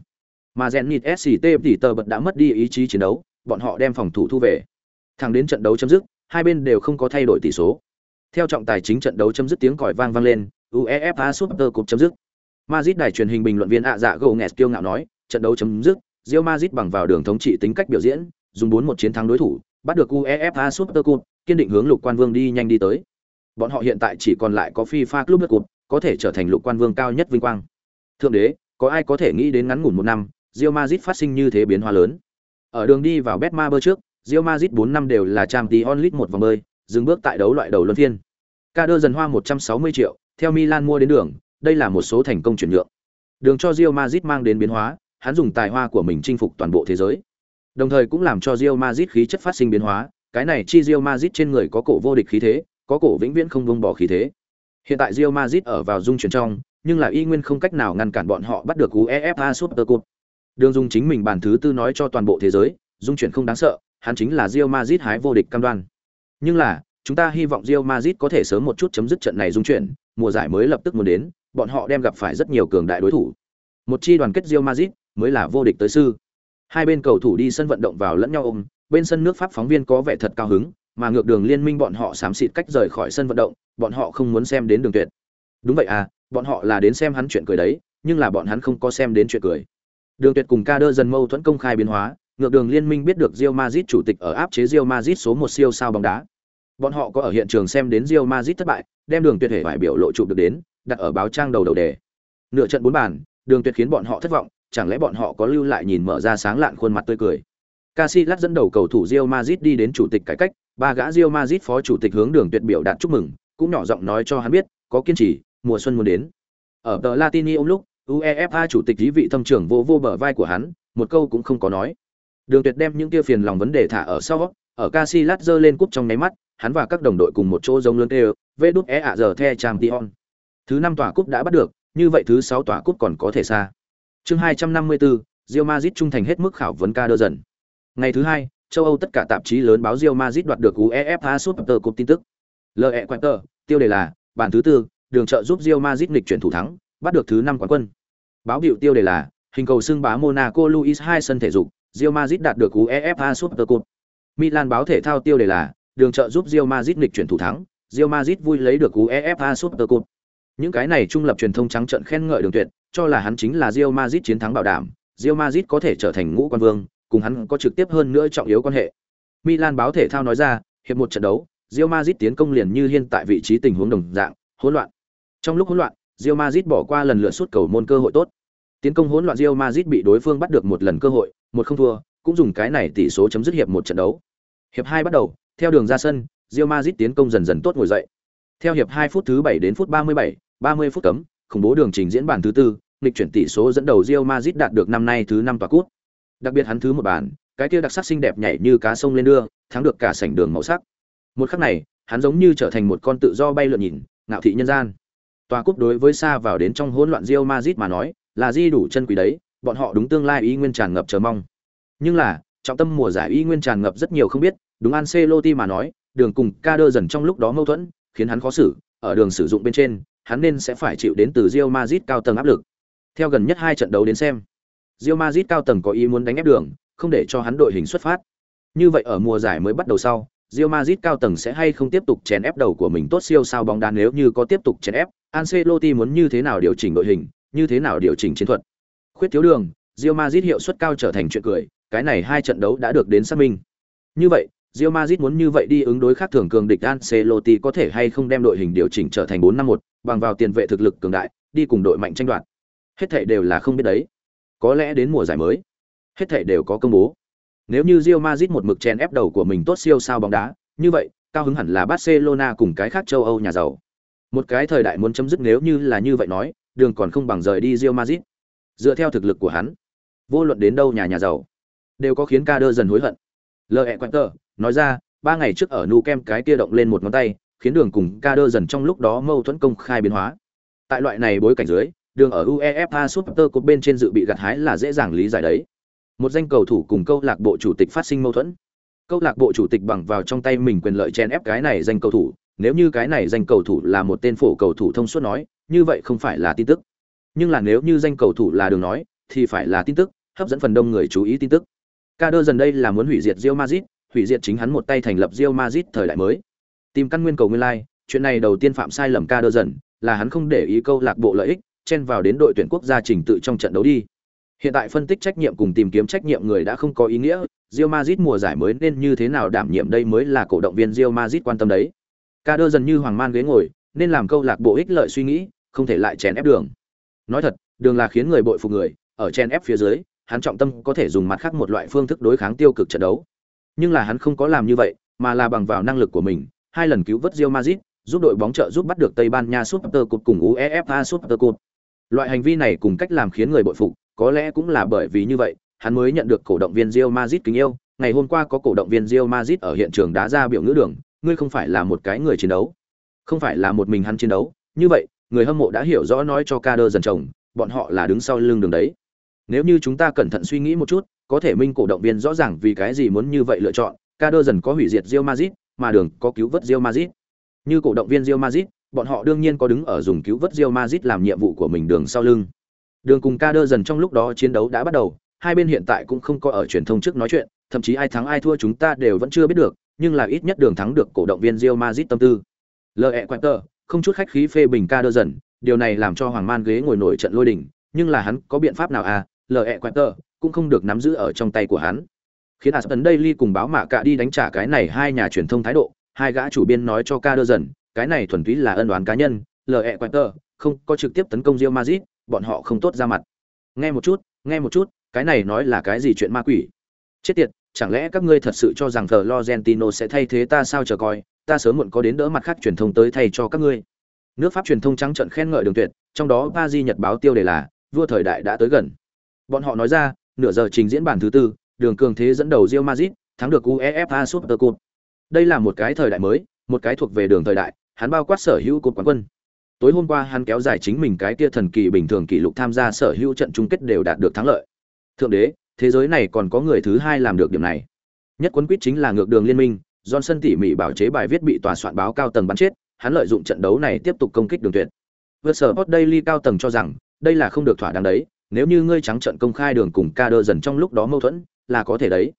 Mà Zenit SCT thì tờ bật đã mất đi ý chí chiến đấu, bọn họ đem phòng thủ thu về. Thẳng đến trận đấu chấm dứt, hai bên đều không có thay đổi tỷ số. Theo trọng tài chính trận đấu chấm dứt tiếng còi vang vang lên, UEFA Super Cup chấm dứt. Madrid đài truyền hình bình luận viên ạ dạ gồ nghẹt kiêu ngạo nói, trận đấu chấm dứt, Real Madrid bằng vào đường thống trị tính cách biểu diễn, dùng 4-1 chiến thắng đối thủ, bắt được UEFA Super Cup, kiên định hướng Lục Quan Vương đi nhanh đi tới. Bọn họ hiện tại chỉ còn lại có FIFA Club World Cup, có thể trở thành Lục Quan Vương cao nhất vinh quang. Thượng đế, có ai có thể nghĩ đến ngắn ngủn một năm, Real Madrid phát sinh như thế biến hóa lớn. Ở đường đi vào Betmaber trước, Real Madrid 4 năm đều là Champions League một vòng bơi, dừng bước tại đấu loại đầu luân phiên. Kader dần hoa 160 triệu, theo Milan mua đến đường, đây là một số thành công chuyển nhượng. Đường cho Real Madrid mang đến biến hóa, hắn dùng tài hoa của mình chinh phục toàn bộ thế giới. Đồng thời cũng làm cho Real Madrid khí chất phát sinh biến hóa, cái này chi Real Madrid trên người có cổ vô địch khí thế, có cổ vĩnh viễn không buông bỏ khí thế. Hiện tại Real Madrid ở vào dung chuyển trong, nhưng là y nguyên không cách nào ngăn cản bọn họ bắt được UEFA Super Cup. Đường Dung chính mình bản thứ tư nói cho toàn bộ thế giới, dung chuyển không đáng sợ, hắn chính là Real Madrid hái vô địch cam đoan. Nhưng là, chúng ta hy vọng Real Madrid có thể sớm một chút chấm dứt trận này dung chuyển, mùa giải mới lập tức muốn đến, bọn họ đem gặp phải rất nhiều cường đại đối thủ. Một chi đoàn kết Real Madrid mới là vô địch tới sư. Hai bên cầu thủ đi sân vận động vào lẫn nhau ôm, bên sân nước Pháp phóng viên có vẻ thật cao hứng, mà ngược đường liên minh bọn họ xám xịt cách rời khỏi sân vận động, bọn họ không muốn xem đến đường tuyệt. Đúng vậy à, bọn họ là đến xem hắn chuyện cười đấy, nhưng là bọn hắn không có xem đến chuyện cười. Đường Tuyệt cùng Ca Đơ dần mâu thuẫn công khai biến hóa, Ngược đường liên minh biết được Real Madrid chủ tịch ở áp chế Real Madrid số một siêu sao bóng đá. Bọn họ có ở hiện trường xem đến Real Madrid thất bại, đem đường tuyệt hệ phải biểu lộ chụp được đến, đặt ở báo trang đầu đầu đề. Nửa trận bốn bàn, đường tuyệt khiến bọn họ thất vọng, chẳng lẽ bọn họ có lưu lại nhìn mở ra sáng lạn khuôn mặt tươi cười. Casillas dẫn đầu cầu thủ Real Madrid đi đến chủ tịch cải cách, ba gã Real Madrid phó chủ tịch hướng đường tuyệt biểu đạt chúc mừng, cũng nhỏ giọng nói cho hắn biết, có kiên trì, mùa xuân muốn đến. Ở tờ Latini ông lúc, UEFA chủ tịch lý vị thâm trưởng vô vô bờ vai của hắn, một câu cũng không có nói. Đường Tuyệt đem những kia phiền lòng vấn đề thả ở sau, ở Casillas giơ lên cúp trong nháy mắt, hắn và các đồng đội cùng một chỗ giống lớn kêu, "Vê đút e ạ giờ the Champions." Thứ năm tòa cúp đã bắt được, như vậy thứ sáu tòa cúp còn có thể xa. Chương 254, Real Madrid trung thành hết mức khảo vấn ca đơ dần. Ngày thứ hai, châu Âu tất cả tạp chí lớn báo Real Madrid đoạt được UEFA Super Cup tin tức. LE Quater, tiêu đề là bản thứ tư, đường trợ giúp Real Madrid nghịch chuyển thủ thắng, bắt được thứ năm quán quân. Báo biểu tiêu đề là hình cầu xương bá Monaco Luis hai sân thể dục, Real Madrid đạt được UEFA Super Cup. Milan báo thể thao tiêu đề là đường trợ giúp Real Madrid nghịch chuyển thủ thắng, Real Madrid vui lấy được UEFA Super Cup. Những cái này trung lập truyền thông trắng trợn khen ngợi đường tuyệt, cho là hắn chính là Real Madrid chiến thắng bảo đảm, Real Madrid có thể trở thành ngũ quan vương, cùng hắn có trực tiếp hơn nữa trọng yếu quan hệ. Milan báo thể thao nói ra, hiệp một trận đấu, Real Madrid tiến công liền như hiện tại vị trí tình huống đồng dạng, hỗn loạn. Trong lúc hỗn loạn, Real Madrid bỏ qua lần lượt sút cầu môn cơ hội tốt. Tiến công hỗn loạn Real Madrid bị đối phương bắt được một lần cơ hội, một không thua, cũng dùng cái này tỷ số chấm dứt hiệp một trận đấu. Hiệp hai bắt đầu, theo đường ra sân, Real Madrid tiến công dần dần tốt ngồi dậy. Theo hiệp 2 phút thứ 7 đến phút 37, 30 phút cấm, khủng bố đường trình diễn bản thứ tư, nghịch chuyển tỷ số dẫn đầu Real Madrid đạt được năm nay thứ 5 tòa cút. Đặc biệt hắn thứ một bản, cái kia đặc sắc xinh đẹp nhảy như cá sông lên đưa, thắng được cả sảnh đường màu sắc. Một khắc này, hắn giống như trở thành một con tự do bay lượn nhìn, ngạo thị nhân gian. Tòa cúp đối với xa vào đến trong hỗn loạn Real Madrid mà nói, là di đủ chân quý đấy, bọn họ đúng tương lai ý nguyên tràn ngập chờ mong. Nhưng là, trọng tâm mùa giải ý nguyên tràn ngập rất nhiều không biết, đúng Ancelotti mà nói, đường cùng Kader dần trong lúc đó mâu thuẫn, khiến hắn khó xử, ở đường sử dụng bên trên, hắn nên sẽ phải chịu đến từ Real Madrid cao tầng áp lực. Theo gần nhất hai trận đấu đến xem, Real Madrid cao tầng có ý muốn đánh ép đường, không để cho hắn đội hình xuất phát. Như vậy ở mùa giải mới bắt đầu sau, Real Madrid cao tầng sẽ hay không tiếp tục chèn ép đầu của mình tốt siêu sao bóng đá nếu như có tiếp tục chèn ép, Ancelotti muốn như thế nào điều chỉnh đội hình, như thế nào điều chỉnh chiến thuật. Khuyết thiếu đường, Real Madrid hiệu suất cao trở thành chuyện cười, cái này hai trận đấu đã được đến xác minh. Như vậy, Real Madrid muốn như vậy đi ứng đối khác thường cường địch Ancelotti có thể hay không đem đội hình điều chỉnh trở thành 4-5-1, bằng vào tiền vệ thực lực cường đại, đi cùng đội mạnh tranh đoạt. Hết thảy đều là không biết đấy. Có lẽ đến mùa giải mới, hết thảy đều có công bố. Nếu như Real Madrid một mực chèn ép đầu của mình tốt siêu sao bóng đá, như vậy, cao hứng hẳn là Barcelona cùng cái khác châu Âu nhà giàu. Một cái thời đại muốn chấm dứt nếu như là như vậy nói, đường còn không bằng rời đi Real Madrid. Dựa theo thực lực của hắn, vô luận đến đâu nhà nhà giàu, đều có khiến Kader dần hối hận. Lợi tờ, nói ra, ba ngày trước ở Nu Kem cái kia động lên một ngón tay, khiến đường cùng Kader dần trong lúc đó mâu thuẫn công khai biến hóa. Tại loại này bối cảnh dưới, đường ở UEFA Super Cup bên trên dự bị gặt hái là dễ dàng lý giải đấy. Một danh cầu thủ cùng câu lạc bộ chủ tịch phát sinh mâu thuẫn. Câu lạc bộ chủ tịch bằng vào trong tay mình quyền lợi chen ép cái này danh cầu thủ, nếu như cái này danh cầu thủ là một tên phổ cầu thủ thông suốt nói, như vậy không phải là tin tức. Nhưng là nếu như danh cầu thủ là đường nói, thì phải là tin tức, hấp dẫn phần đông người chú ý tin tức. Kader dần đây là muốn hủy diệt Real Madrid, hủy diệt chính hắn một tay thành lập Real Madrid thời đại mới. Tìm căn nguyên cầu nguyên lai, chuyện này đầu tiên phạm sai lầm ca đơ dần, là hắn không để ý câu lạc bộ lợi ích, chen vào đến đội tuyển quốc gia trình tự trong trận đấu đi. Hiện tại phân tích trách nhiệm cùng tìm kiếm trách nhiệm người đã không có ý nghĩa, Real Madrid mùa giải mới nên như thế nào đảm nhiệm đây mới là cổ động viên Real Madrid quan tâm đấy. ca đơ dần như hoàng man ghế ngồi, nên làm câu lạc bộ ích lợi suy nghĩ, không thể lại chèn ép đường. Nói thật, đường là khiến người bội phục người, ở chen ép phía dưới, hắn trọng tâm có thể dùng mặt khác một loại phương thức đối kháng tiêu cực trận đấu. Nhưng là hắn không có làm như vậy, mà là bằng vào năng lực của mình, hai lần cứu vớt Real Madrid, giúp đội bóng trợ giúp bắt được Tây Ban Nha Super Cup cùng UEFA Super Cup. Loại hành vi này cùng cách làm khiến người bội phục, có lẽ cũng là bởi vì như vậy, hắn mới nhận được cổ động viên Real Madrid kính yêu. Ngày hôm qua có cổ động viên Real Madrid ở hiện trường đá ra biểu ngữ đường, ngươi không phải là một cái người chiến đấu, không phải là một mình hắn chiến đấu. Như vậy, người hâm mộ đã hiểu rõ nói cho Kader dần chồng, bọn họ là đứng sau lưng đường đấy. Nếu như chúng ta cẩn thận suy nghĩ một chút, có thể minh cổ động viên rõ ràng vì cái gì muốn như vậy lựa chọn, Kader dần có hủy diệt Real Madrid, mà đường có cứu vớt Real Madrid. Như cổ động viên Real Madrid, bọn họ đương nhiên có đứng ở dùng cứu vớt Real Madrid làm nhiệm vụ của mình đường sau lưng. Đường cùng Kader dần trong lúc đó chiến đấu đã bắt đầu, hai bên hiện tại cũng không có ở truyền thông trước nói chuyện, thậm chí ai thắng ai thua chúng ta đều vẫn chưa biết được, nhưng là ít nhất đường thắng được cổ động viên Real Madrid tâm tư. Lợi tờ, không chút khách khí phê bình Kader dần, điều này làm cho Hoàng Man ghế ngồi nổi trận lôi đình, nhưng là hắn có biện pháp nào à? Lợi tờ cũng không được nắm giữ ở trong tay của hắn khiến Aston Daily cùng báo mạ cả đi đánh trả cái này hai nhà truyền thông thái độ, hai gã chủ biên nói cho ca đơ dần, cái này thuần túy là ân oán cá nhân, lệ quẹt tờ không có trực tiếp tấn công rio mazit bọn họ không tốt ra mặt. Nghe một chút, nghe một chút, cái này nói là cái gì chuyện ma quỷ? Chết tiệt, chẳng lẽ các ngươi thật sự cho rằng Florentino sẽ thay thế ta sao chờ coi, ta sớm muộn có đến đỡ mặt khác truyền thông tới thay cho các ngươi. Nước Pháp truyền thông trắng trận khen ngợi Đường Tuyệt, trong đó Paris Nhật báo tiêu đề là vua thời đại đã tới gần. Bọn họ nói ra, nửa giờ trình diễn bản thứ tư, đường cường thế dẫn đầu Real Madrid, thắng được UEFA Super Cup. Đây là một cái thời đại mới, một cái thuộc về đường thời đại, hắn bao quát sở hữu cột quán quân. Tối hôm qua hắn kéo dài chính mình cái kia thần kỳ bình thường kỷ lục tham gia sở hữu trận chung kết đều đạt được thắng lợi. Thượng đế, thế giới này còn có người thứ hai làm được điểm này. Nhất quấn quyết chính là ngược đường liên minh, Johnson tỉ mỉ bảo chế bài viết bị tòa soạn báo cao tầng bắn chết, hắn lợi dụng trận đấu này tiếp tục công kích đường tuyệt. Vượt sở Hot Daily cao tầng cho rằng, đây là không được thỏa đáng đấy, nếu như ngươi trắng trận công khai đường cùng ca đơ dần trong lúc đó mâu thuẫn, là có thể đấy.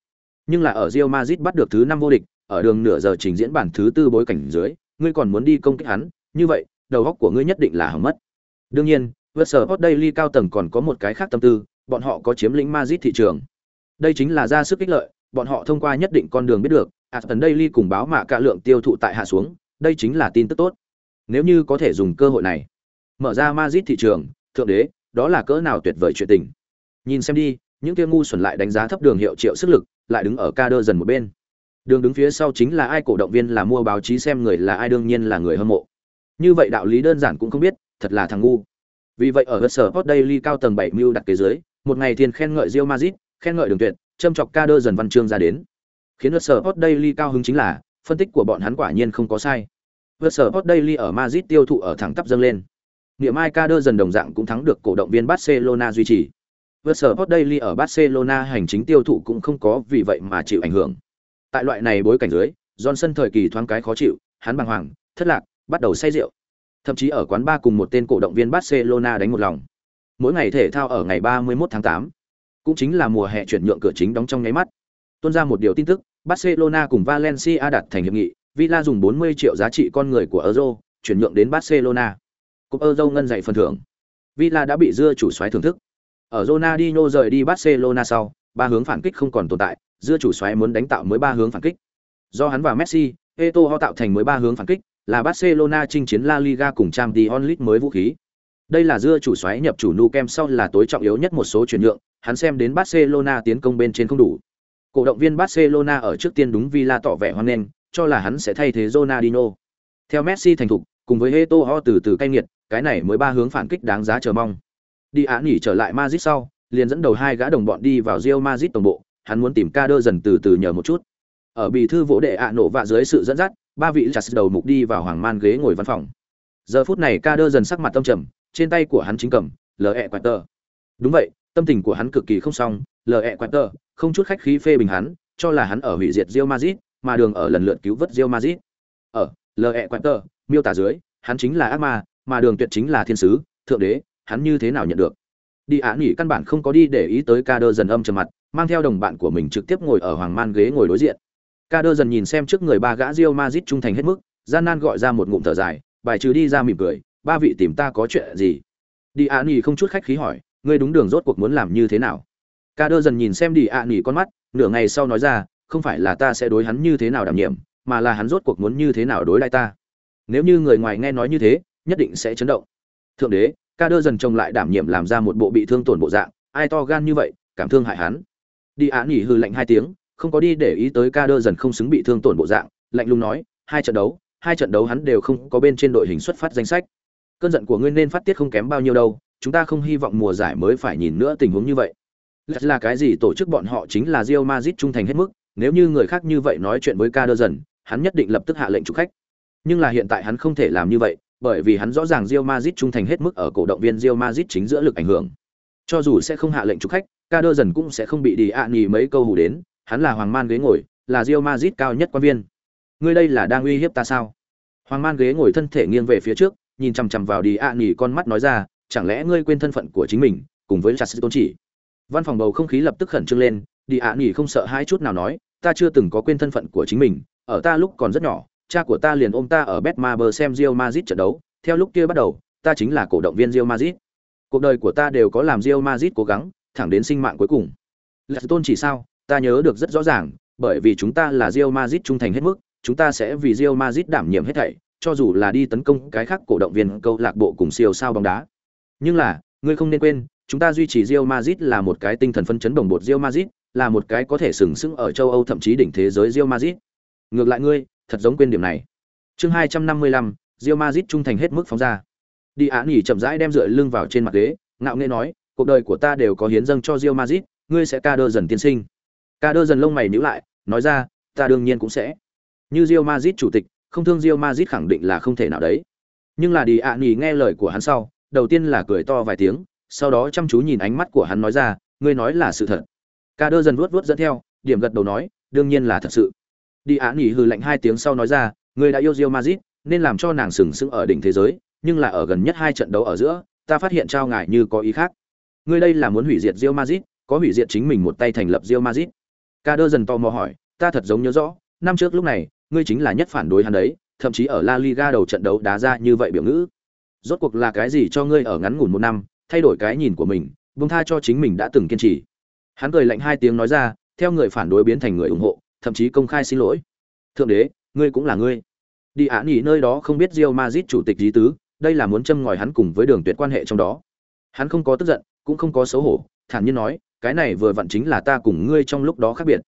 Nhưng là ở Real Madrid bắt được thứ năm vô địch, ở đường nửa giờ trình diễn bản thứ tư bối cảnh dưới, ngươi còn muốn đi công kích hắn, như vậy, đầu óc của ngươi nhất định là hỏng mất. Đương nhiên, vượt sở Hot Daily cao tầng còn có một cái khác tâm tư, bọn họ có chiếm lĩnh Madrid thị trường. Đây chính là ra sức kích lợi, bọn họ thông qua nhất định con đường biết được, Aston Daily cùng báo mạ cả lượng tiêu thụ tại hạ xuống, đây chính là tin tức tốt. Nếu như có thể dùng cơ hội này, mở ra Madrid thị trường, thượng đế, đó là cỡ nào tuyệt vời chuyện tình. Nhìn xem đi, những kia ngu xuẩn lại đánh giá thấp đường hiệu triệu sức lực, lại đứng ở ca đơ dần một bên. Đường đứng phía sau chính là ai cổ động viên là mua báo chí xem người là ai đương nhiên là người hâm mộ. Như vậy đạo lý đơn giản cũng không biết, thật là thằng ngu. Vì vậy ở sở Hot Daily cao tầng 7 mưu đặt kế dưới, một ngày tiền khen ngợi Real Madrid, khen ngợi đường tuyệt, châm chọc ca đơ dần văn chương ra đến. Khiến sở Hot Daily cao hứng chính là, phân tích của bọn hắn quả nhiên không có sai. sở Hot Daily ở Madrid tiêu thụ ở thẳng tắp dâng lên. Niệm ai ca đơ dần đồng dạng cũng thắng được cổ động viên Barcelona duy trì vượt sở Hot Daily ở Barcelona hành chính tiêu thụ cũng không có vì vậy mà chịu ảnh hưởng. Tại loại này bối cảnh dưới, Johnson thời kỳ thoáng cái khó chịu, hắn bàng hoàng, thất lạc, bắt đầu say rượu. Thậm chí ở quán bar cùng một tên cổ động viên Barcelona đánh một lòng. Mỗi ngày thể thao ở ngày 31 tháng 8, cũng chính là mùa hè chuyển nhượng cửa chính đóng trong nháy mắt. Tuôn ra một điều tin tức, Barcelona cùng Valencia đạt thành hiệp nghị, Villa dùng 40 triệu giá trị con người của Euro chuyển nhượng đến Barcelona. Cúp Euro ngân dạy phần thưởng. Villa đã bị dưa chủ soái thưởng thức. Ở Ronaldinho rời đi Barcelona sau, ba hướng phản kích không còn tồn tại, dưa chủ xoáy muốn đánh tạo mới ba hướng phản kích. Do hắn và Messi, Eto'o tạo thành mới ba hướng phản kích, là Barcelona chinh chiến La Liga cùng Champions League mới vũ khí. Đây là dưa chủ xoáy nhập chủ Nou Camp sau là tối trọng yếu nhất một số chuyển nhượng, hắn xem đến Barcelona tiến công bên trên không đủ. Cổ động viên Barcelona ở trước tiên đúng Villa tỏ vẻ hoan nghênh, cho là hắn sẽ thay thế Ronaldinho. Theo Messi thành thục, cùng với Eto'o từ từ cay nghiệt, cái này mới ba hướng phản kích đáng giá chờ mong. Đi án nghỉ trở lại Madrid sau, liền dẫn đầu hai gã đồng bọn đi vào Real Madrid tổng bộ, hắn muốn tìm Kader dần từ từ nhờ một chút. Ở bì thư vỗ đệ ạ nổ vạ dưới sự dẫn dắt, ba vị chặt đầu mục đi vào hoàng man ghế ngồi văn phòng. Giờ phút này Kader dần sắc mặt tâm trầm, trên tay của hắn chính cầm LE tờ. Đúng vậy, tâm tình của hắn cực kỳ không xong, LE tờ, không chút khách khí phê bình hắn, cho là hắn ở hủy diệt Real Madrid, mà đường ở lần lượt cứu vớt Real Madrid. Ở LE tờ, miêu tả dưới, hắn chính là ác ma, mà đường tuyệt chính là thiên sứ, thượng đế, hắn như thế nào nhận được. Đi ả nghỉ căn bản không có đi để ý tới ca đơ dần âm trầm mặt, mang theo đồng bạn của mình trực tiếp ngồi ở hoàng man ghế ngồi đối diện. Ca đơ dần nhìn xem trước người ba gã rio mazit trung thành hết mức, gian nan gọi ra một ngụm thở dài, bài trừ đi ra mỉm cười, ba vị tìm ta có chuyện gì? Đi ả nghỉ không chút khách khí hỏi, ngươi đúng đường rốt cuộc muốn làm như thế nào? Ca đơ dần nhìn xem đi ả nghỉ con mắt, nửa ngày sau nói ra, không phải là ta sẽ đối hắn như thế nào đảm nhiệm, mà là hắn rốt cuộc muốn như thế nào đối lại ta. Nếu như người ngoài nghe nói như thế, nhất định sẽ chấn động. Thượng đế ca đơ dần trông lại đảm nhiệm làm ra một bộ bị thương tổn bộ dạng, ai to gan như vậy, cảm thương hại hắn. Đi án nghỉ hư lạnh hai tiếng, không có đi để ý tới ca đơ dần không xứng bị thương tổn bộ dạng, lạnh lùng nói, hai trận đấu, hai trận đấu hắn đều không có bên trên đội hình xuất phát danh sách. Cơn giận của ngươi nên phát tiết không kém bao nhiêu đâu, chúng ta không hy vọng mùa giải mới phải nhìn nữa tình huống như vậy. Là cái gì tổ chức bọn họ chính là Real Madrid trung thành hết mức, nếu như người khác như vậy nói chuyện với ca đơ dần, hắn nhất định lập tức hạ lệnh chủ khách. Nhưng là hiện tại hắn không thể làm như vậy bởi vì hắn rõ ràng Real Madrid trung thành hết mức ở cổ động viên Real Madrid chính giữa lực ảnh hưởng. Cho dù sẽ không hạ lệnh chúc khách, Kader dần cũng sẽ không bị đi ạ nhì mấy câu hù đến, hắn là hoàng man ghế ngồi, là Real Madrid cao nhất quan viên. Ngươi đây là đang uy hiếp ta sao? Hoàng man ghế ngồi thân thể nghiêng về phía trước, nhìn chằm chằm vào đi ạ nhì con mắt nói ra, chẳng lẽ ngươi quên thân phận của chính mình, cùng với chặt tôn chỉ. Văn phòng bầu không khí lập tức khẩn trương lên, đi ạ nhì không sợ hai chút nào nói, ta chưa từng có quên thân phận của chính mình, ở ta lúc còn rất nhỏ, cha của ta liền ôm ta ở Betmaber xem Real Madrid trận đấu, theo lúc kia bắt đầu, ta chính là cổ động viên Real Madrid. Cuộc đời của ta đều có làm Real Madrid cố gắng, thẳng đến sinh mạng cuối cùng. Lệ tôn chỉ sao, Ta nhớ được rất rõ ràng, bởi vì chúng ta là Real Madrid trung thành hết mức, chúng ta sẽ vì Real Madrid đảm nhiệm hết thảy, cho dù là đi tấn công cái khác cổ động viên câu lạc bộ cùng siêu sao bóng đá. Nhưng là, ngươi không nên quên, chúng ta duy trì Real Madrid là một cái tinh thần phân chấn đồng bột Real Madrid, là một cái có thể sừng sững ở châu Âu thậm chí đỉnh thế giới Real Madrid. Ngược lại ngươi, thật giống quên điểm này. Chương 255, Real Madrid trung thành hết mức phóng ra. Đi án nghỉ chậm rãi đem dựa lưng vào trên mặt ghế, ngạo nghễ nói, cuộc đời của ta đều có hiến dâng cho Real Madrid, ngươi sẽ ca đơ dần tiên sinh. Ca đơ dần lông mày nhíu lại, nói ra, ta đương nhiên cũng sẽ. Như Real Madrid chủ tịch, không thương Real Madrid khẳng định là không thể nào đấy. Nhưng là đi án nghỉ nghe lời của hắn sau, đầu tiên là cười to vài tiếng, sau đó chăm chú nhìn ánh mắt của hắn nói ra, ngươi nói là sự thật. Ca đơ dần vuốt vuốt dẫn theo, điểm gật đầu nói, đương nhiên là thật sự. Đi án nghỉ hừ lạnh hai tiếng sau nói ra, ngươi đã yêu Real Madrid, nên làm cho nàng sừng sững ở đỉnh thế giới, nhưng là ở gần nhất hai trận đấu ở giữa, ta phát hiện trao ngài như có ý khác. Ngươi đây là muốn hủy diệt Real Madrid, có hủy diệt chính mình một tay thành lập Real Madrid. Ca đơ dần tò mò hỏi, ta thật giống nhớ rõ, năm trước lúc này, ngươi chính là nhất phản đối hắn đấy, thậm chí ở La Liga đầu trận đấu đá ra như vậy biểu ngữ. Rốt cuộc là cái gì cho ngươi ở ngắn ngủn một năm, thay đổi cái nhìn của mình, buông tha cho chính mình đã từng kiên trì. Hắn cười lạnh hai tiếng nói ra, theo người phản đối biến thành người ủng hộ, thậm chí công khai xin lỗi. Thượng đế, ngươi cũng là ngươi. Đi án nghỉ nơi đó không biết Real Madrid chủ tịch lý tứ, đây là muốn châm ngòi hắn cùng với đường tuyệt quan hệ trong đó. Hắn không có tức giận, cũng không có xấu hổ, thản nhiên nói, cái này vừa vặn chính là ta cùng ngươi trong lúc đó khác biệt.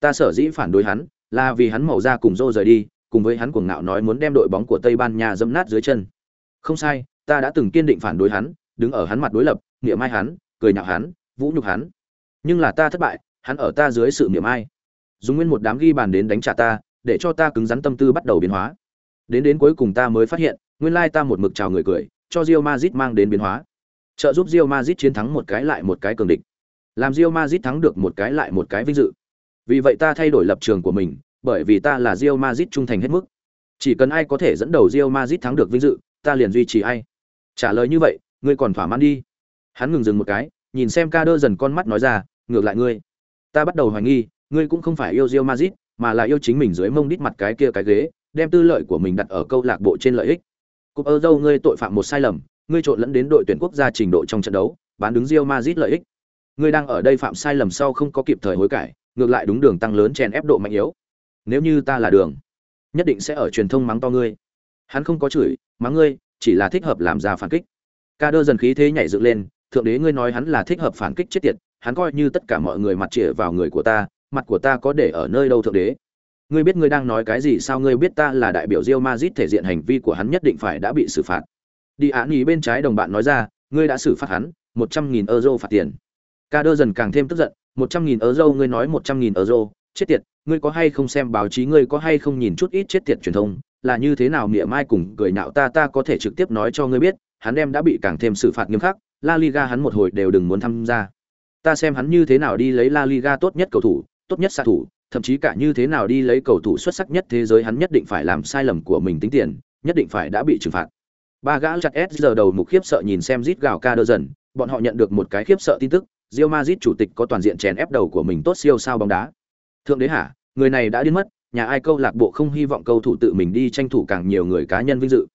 Ta sở dĩ phản đối hắn, là vì hắn màu da cùng rô rời đi, cùng với hắn cuồng ngạo nói muốn đem đội bóng của Tây Ban Nha dẫm nát dưới chân. Không sai, ta đã từng kiên định phản đối hắn, đứng ở hắn mặt đối lập, niệm mai hắn, cười nhạo hắn, vũ nhục hắn. Nhưng là ta thất bại, hắn ở ta dưới sự niệm ai. Dùng nguyên một đám ghi bàn đến đánh trả ta, để cho ta cứng rắn tâm tư bắt đầu biến hóa. Đến đến cuối cùng ta mới phát hiện, nguyên lai ta một mực chào người cười, cho rio mazit mang đến biến hóa. Trợ giúp rio mazit chiến thắng một cái lại một cái cường địch. Làm rio mazit thắng được một cái lại một cái vinh dự. Vì vậy ta thay đổi lập trường của mình, bởi vì ta là rio mazit trung thành hết mức. Chỉ cần ai có thể dẫn đầu rio mazit thắng được vinh dự, ta liền duy trì ai. Trả lời như vậy, ngươi còn thỏa mãn đi. Hắn ngừng dừng một cái, nhìn xem ca đơ dần con mắt nói ra, ngược lại ngươi. Ta bắt đầu hoài nghi, ngươi cũng không phải yêu Real Madrid, mà là yêu chính mình dưới mông đít mặt cái kia cái ghế, đem tư lợi của mình đặt ở câu lạc bộ trên lợi ích. Cúp Euro ngươi tội phạm một sai lầm, ngươi trộn lẫn đến đội tuyển quốc gia trình độ trong trận đấu, bán đứng Real Madrid lợi ích. Ngươi đang ở đây phạm sai lầm sau không có kịp thời hối cải, ngược lại đúng đường tăng lớn chèn ép độ mạnh yếu. Nếu như ta là đường, nhất định sẽ ở truyền thông mắng to ngươi. Hắn không có chửi, mắng ngươi, chỉ là thích hợp làm ra phản kích. Ca đơ dần khí thế nhảy dựng lên, thượng đế ngươi nói hắn là thích hợp phản kích chết tiệt, hắn coi như tất cả mọi người mặt chĩa vào người của ta, mặt của ta có để ở nơi đâu thượng đế? Ngươi biết ngươi đang nói cái gì sao? Ngươi biết ta là đại biểu Real Madrid thể diện hành vi của hắn nhất định phải đã bị xử phạt. Đi án ý bên trái đồng bạn nói ra, ngươi đã xử phạt hắn, một trăm nghìn euro phạt tiền. Ca đơ dần càng thêm tức giận, một trăm nghìn euro, ngươi nói một trăm nghìn euro, chết tiệt, ngươi có hay không xem báo chí, ngươi có hay không nhìn chút ít chết tiệt truyền thông? Là như thế nào mỉa mai cùng cười nhạo ta ta có thể trực tiếp nói cho ngươi biết, hắn đem đã bị càng thêm xử phạt nghiêm khắc, La Liga hắn một hồi đều đừng muốn tham gia. Ta xem hắn như thế nào đi lấy La Liga tốt nhất cầu thủ tốt nhất xạ thủ thậm chí cả như thế nào đi lấy cầu thủ xuất sắc nhất thế giới hắn nhất định phải làm sai lầm của mình tính tiền, nhất định phải đã bị trừng phạt. Ba gã chặt S giờ đầu mục khiếp sợ nhìn xem rít gào ca đơ dần, bọn họ nhận được một cái khiếp sợ tin tức, Real Madrid chủ tịch có toàn diện chèn ép đầu của mình tốt siêu sao bóng đá. Thượng đế hả, người này đã điên mất, nhà ai câu lạc bộ không hy vọng cầu thủ tự mình đi tranh thủ càng nhiều người cá nhân vinh dự.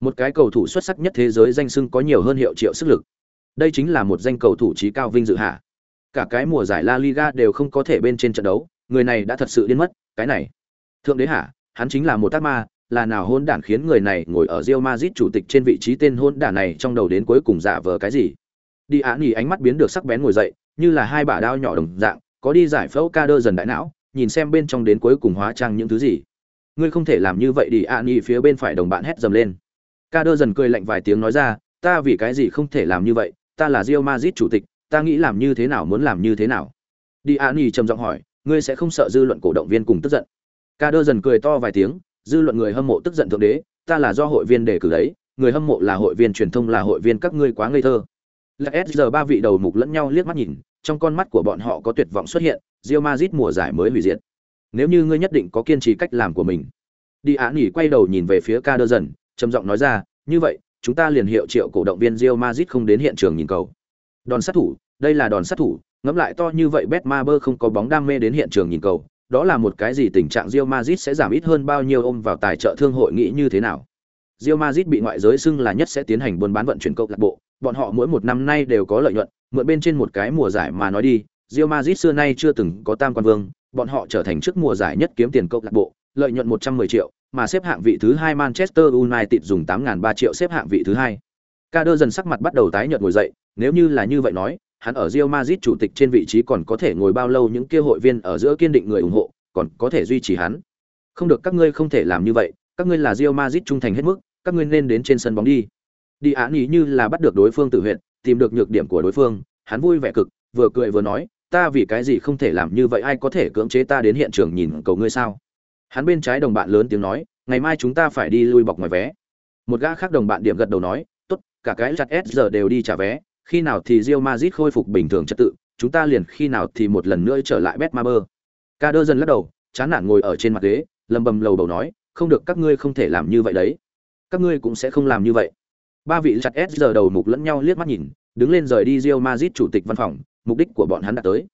Một cái cầu thủ xuất sắc nhất thế giới danh xưng có nhiều hơn hiệu triệu sức lực. Đây chính là một danh cầu thủ trí cao vinh dự hả? Cả cái mùa giải La Liga đều không có thể bên trên trận đấu, người này đã thật sự điên mất cái này. Thượng đế hả? Hắn chính là một tác ma là nào hôn đản khiến người này ngồi ở Real Madrid chủ tịch trên vị trí tên hôn đản này trong đầu đến cuối cùng giả vờ cái gì? Đi án nhỉ ánh mắt biến được sắc bén ngồi dậy như là hai bả đao nhỏ đồng dạng có đi giải phẫu ca đơ dần đại não nhìn xem bên trong đến cuối cùng hóa trang những thứ gì. Ngươi không thể làm như vậy đi án nhỉ phía bên phải đồng bạn hét dầm lên. Ca đơ dần cười lạnh vài tiếng nói ra ta vì cái gì không thể làm như vậy? Ta là Real Madrid chủ tịch ta nghĩ làm như thế nào muốn làm như thế nào. Đi an nhi trầm giọng hỏi, ngươi sẽ không sợ dư luận cổ động viên cùng tức giận. Ca đơ dần cười to vài tiếng, dư luận người hâm mộ tức giận thượng đế, ta là do hội viên đề cử đấy, người hâm mộ là hội viên truyền thông, là hội viên các ngươi quá ngây thơ. Là giờ ba vị đầu mục lẫn nhau liếc mắt nhìn, trong con mắt của bọn họ có tuyệt vọng xuất hiện rio mazit mùa giải mới hủy diệt. Nếu như ngươi nhất định có kiên trì cách làm của mình. Đi án nghỉ quay đầu nhìn về phía ca đơ dần, trầm giọng nói ra, như vậy, chúng ta liền hiệu triệu cổ động viên rio mazit không đến hiện trường nhìn cầu đòn sát thủ đây là đòn sát thủ ngẫm lại to như vậy Betmaber không có bóng đam mê đến hiện trường nhìn cầu, đó là một cái gì tình trạng Real Madrid sẽ giảm ít hơn bao nhiêu ôm vào tài trợ thương hội nghĩ như thế nào? Real Madrid bị ngoại giới xưng là nhất sẽ tiến hành buôn bán vận chuyển câu lạc bộ, bọn họ mỗi một năm nay đều có lợi nhuận, mượn bên trên một cái mùa giải mà nói đi, Real Madrid xưa nay chưa từng có tam quan vương, bọn họ trở thành trước mùa giải nhất kiếm tiền câu lạc bộ, lợi nhuận 110 triệu, mà xếp hạng vị thứ hai Manchester United dùng 8.300 triệu xếp hạng vị thứ hai. đơ dần sắc mặt bắt đầu tái nhợt ngồi dậy, nếu như là như vậy nói, hắn ở Real Madrid chủ tịch trên vị trí còn có thể ngồi bao lâu những kia hội viên ở giữa kiên định người ủng hộ, còn có thể duy trì hắn. Không được các ngươi không thể làm như vậy, các ngươi là Real Madrid trung thành hết mức, các ngươi nên đến trên sân bóng đi. Đi án ý như là bắt được đối phương tự huyện, tìm được nhược điểm của đối phương, hắn vui vẻ cực, vừa cười vừa nói, ta vì cái gì không thể làm như vậy ai có thể cưỡng chế ta đến hiện trường nhìn cầu ngươi sao? Hắn bên trái đồng bạn lớn tiếng nói, ngày mai chúng ta phải đi lui bọc ngoài vé. Một gã khác đồng bạn điểm gật đầu nói, tốt, cả cái chặt S giờ đều đi trả vé, khi nào thì Real Madrid khôi phục bình thường trật tự, chúng ta liền khi nào thì một lần nữa trở lại Betmaber. Kader dần lắc đầu, chán nản ngồi ở trên mặt ghế, lầm bầm lầu bầu nói, không được các ngươi không thể làm như vậy đấy. Các ngươi cũng sẽ không làm như vậy. Ba vị chặt S giờ đầu mục lẫn nhau liếc mắt nhìn, đứng lên rời đi Real Madrid chủ tịch văn phòng, mục đích của bọn hắn đã tới.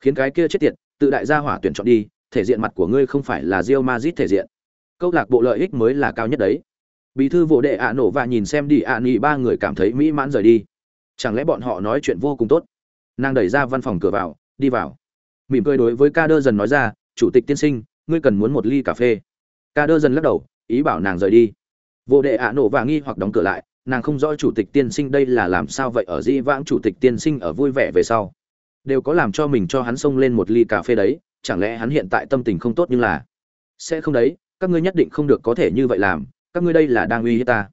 Khiến cái kia chết tiệt, tự đại gia hỏa tuyển chọn đi, thể diện mặt của ngươi không phải là Real Madrid thể diện. Câu lạc bộ lợi ích mới là cao nhất đấy. Bí thư vụ đệ ạ nổ và nhìn xem đi ạ à ba người cảm thấy mỹ mãn rời đi chẳng lẽ bọn họ nói chuyện vô cùng tốt? Nàng đẩy ra văn phòng cửa vào, đi vào. Mỉm cười đối với ca đơ dần nói ra, chủ tịch tiên sinh, ngươi cần muốn một ly cà phê. Ca đơ dần lắc đầu, ý bảo nàng rời đi. Vô đệ ạ nổ và nghi hoặc đóng cửa lại, nàng không rõ chủ tịch tiên sinh đây là làm sao vậy ở di vãng chủ tịch tiên sinh ở vui vẻ về sau. Đều có làm cho mình cho hắn xông lên một ly cà phê đấy, chẳng lẽ hắn hiện tại tâm tình không tốt như là sẽ không đấy, các ngươi nhất định không được có thể như vậy làm, các ngươi đây là đang uy hiếp ta.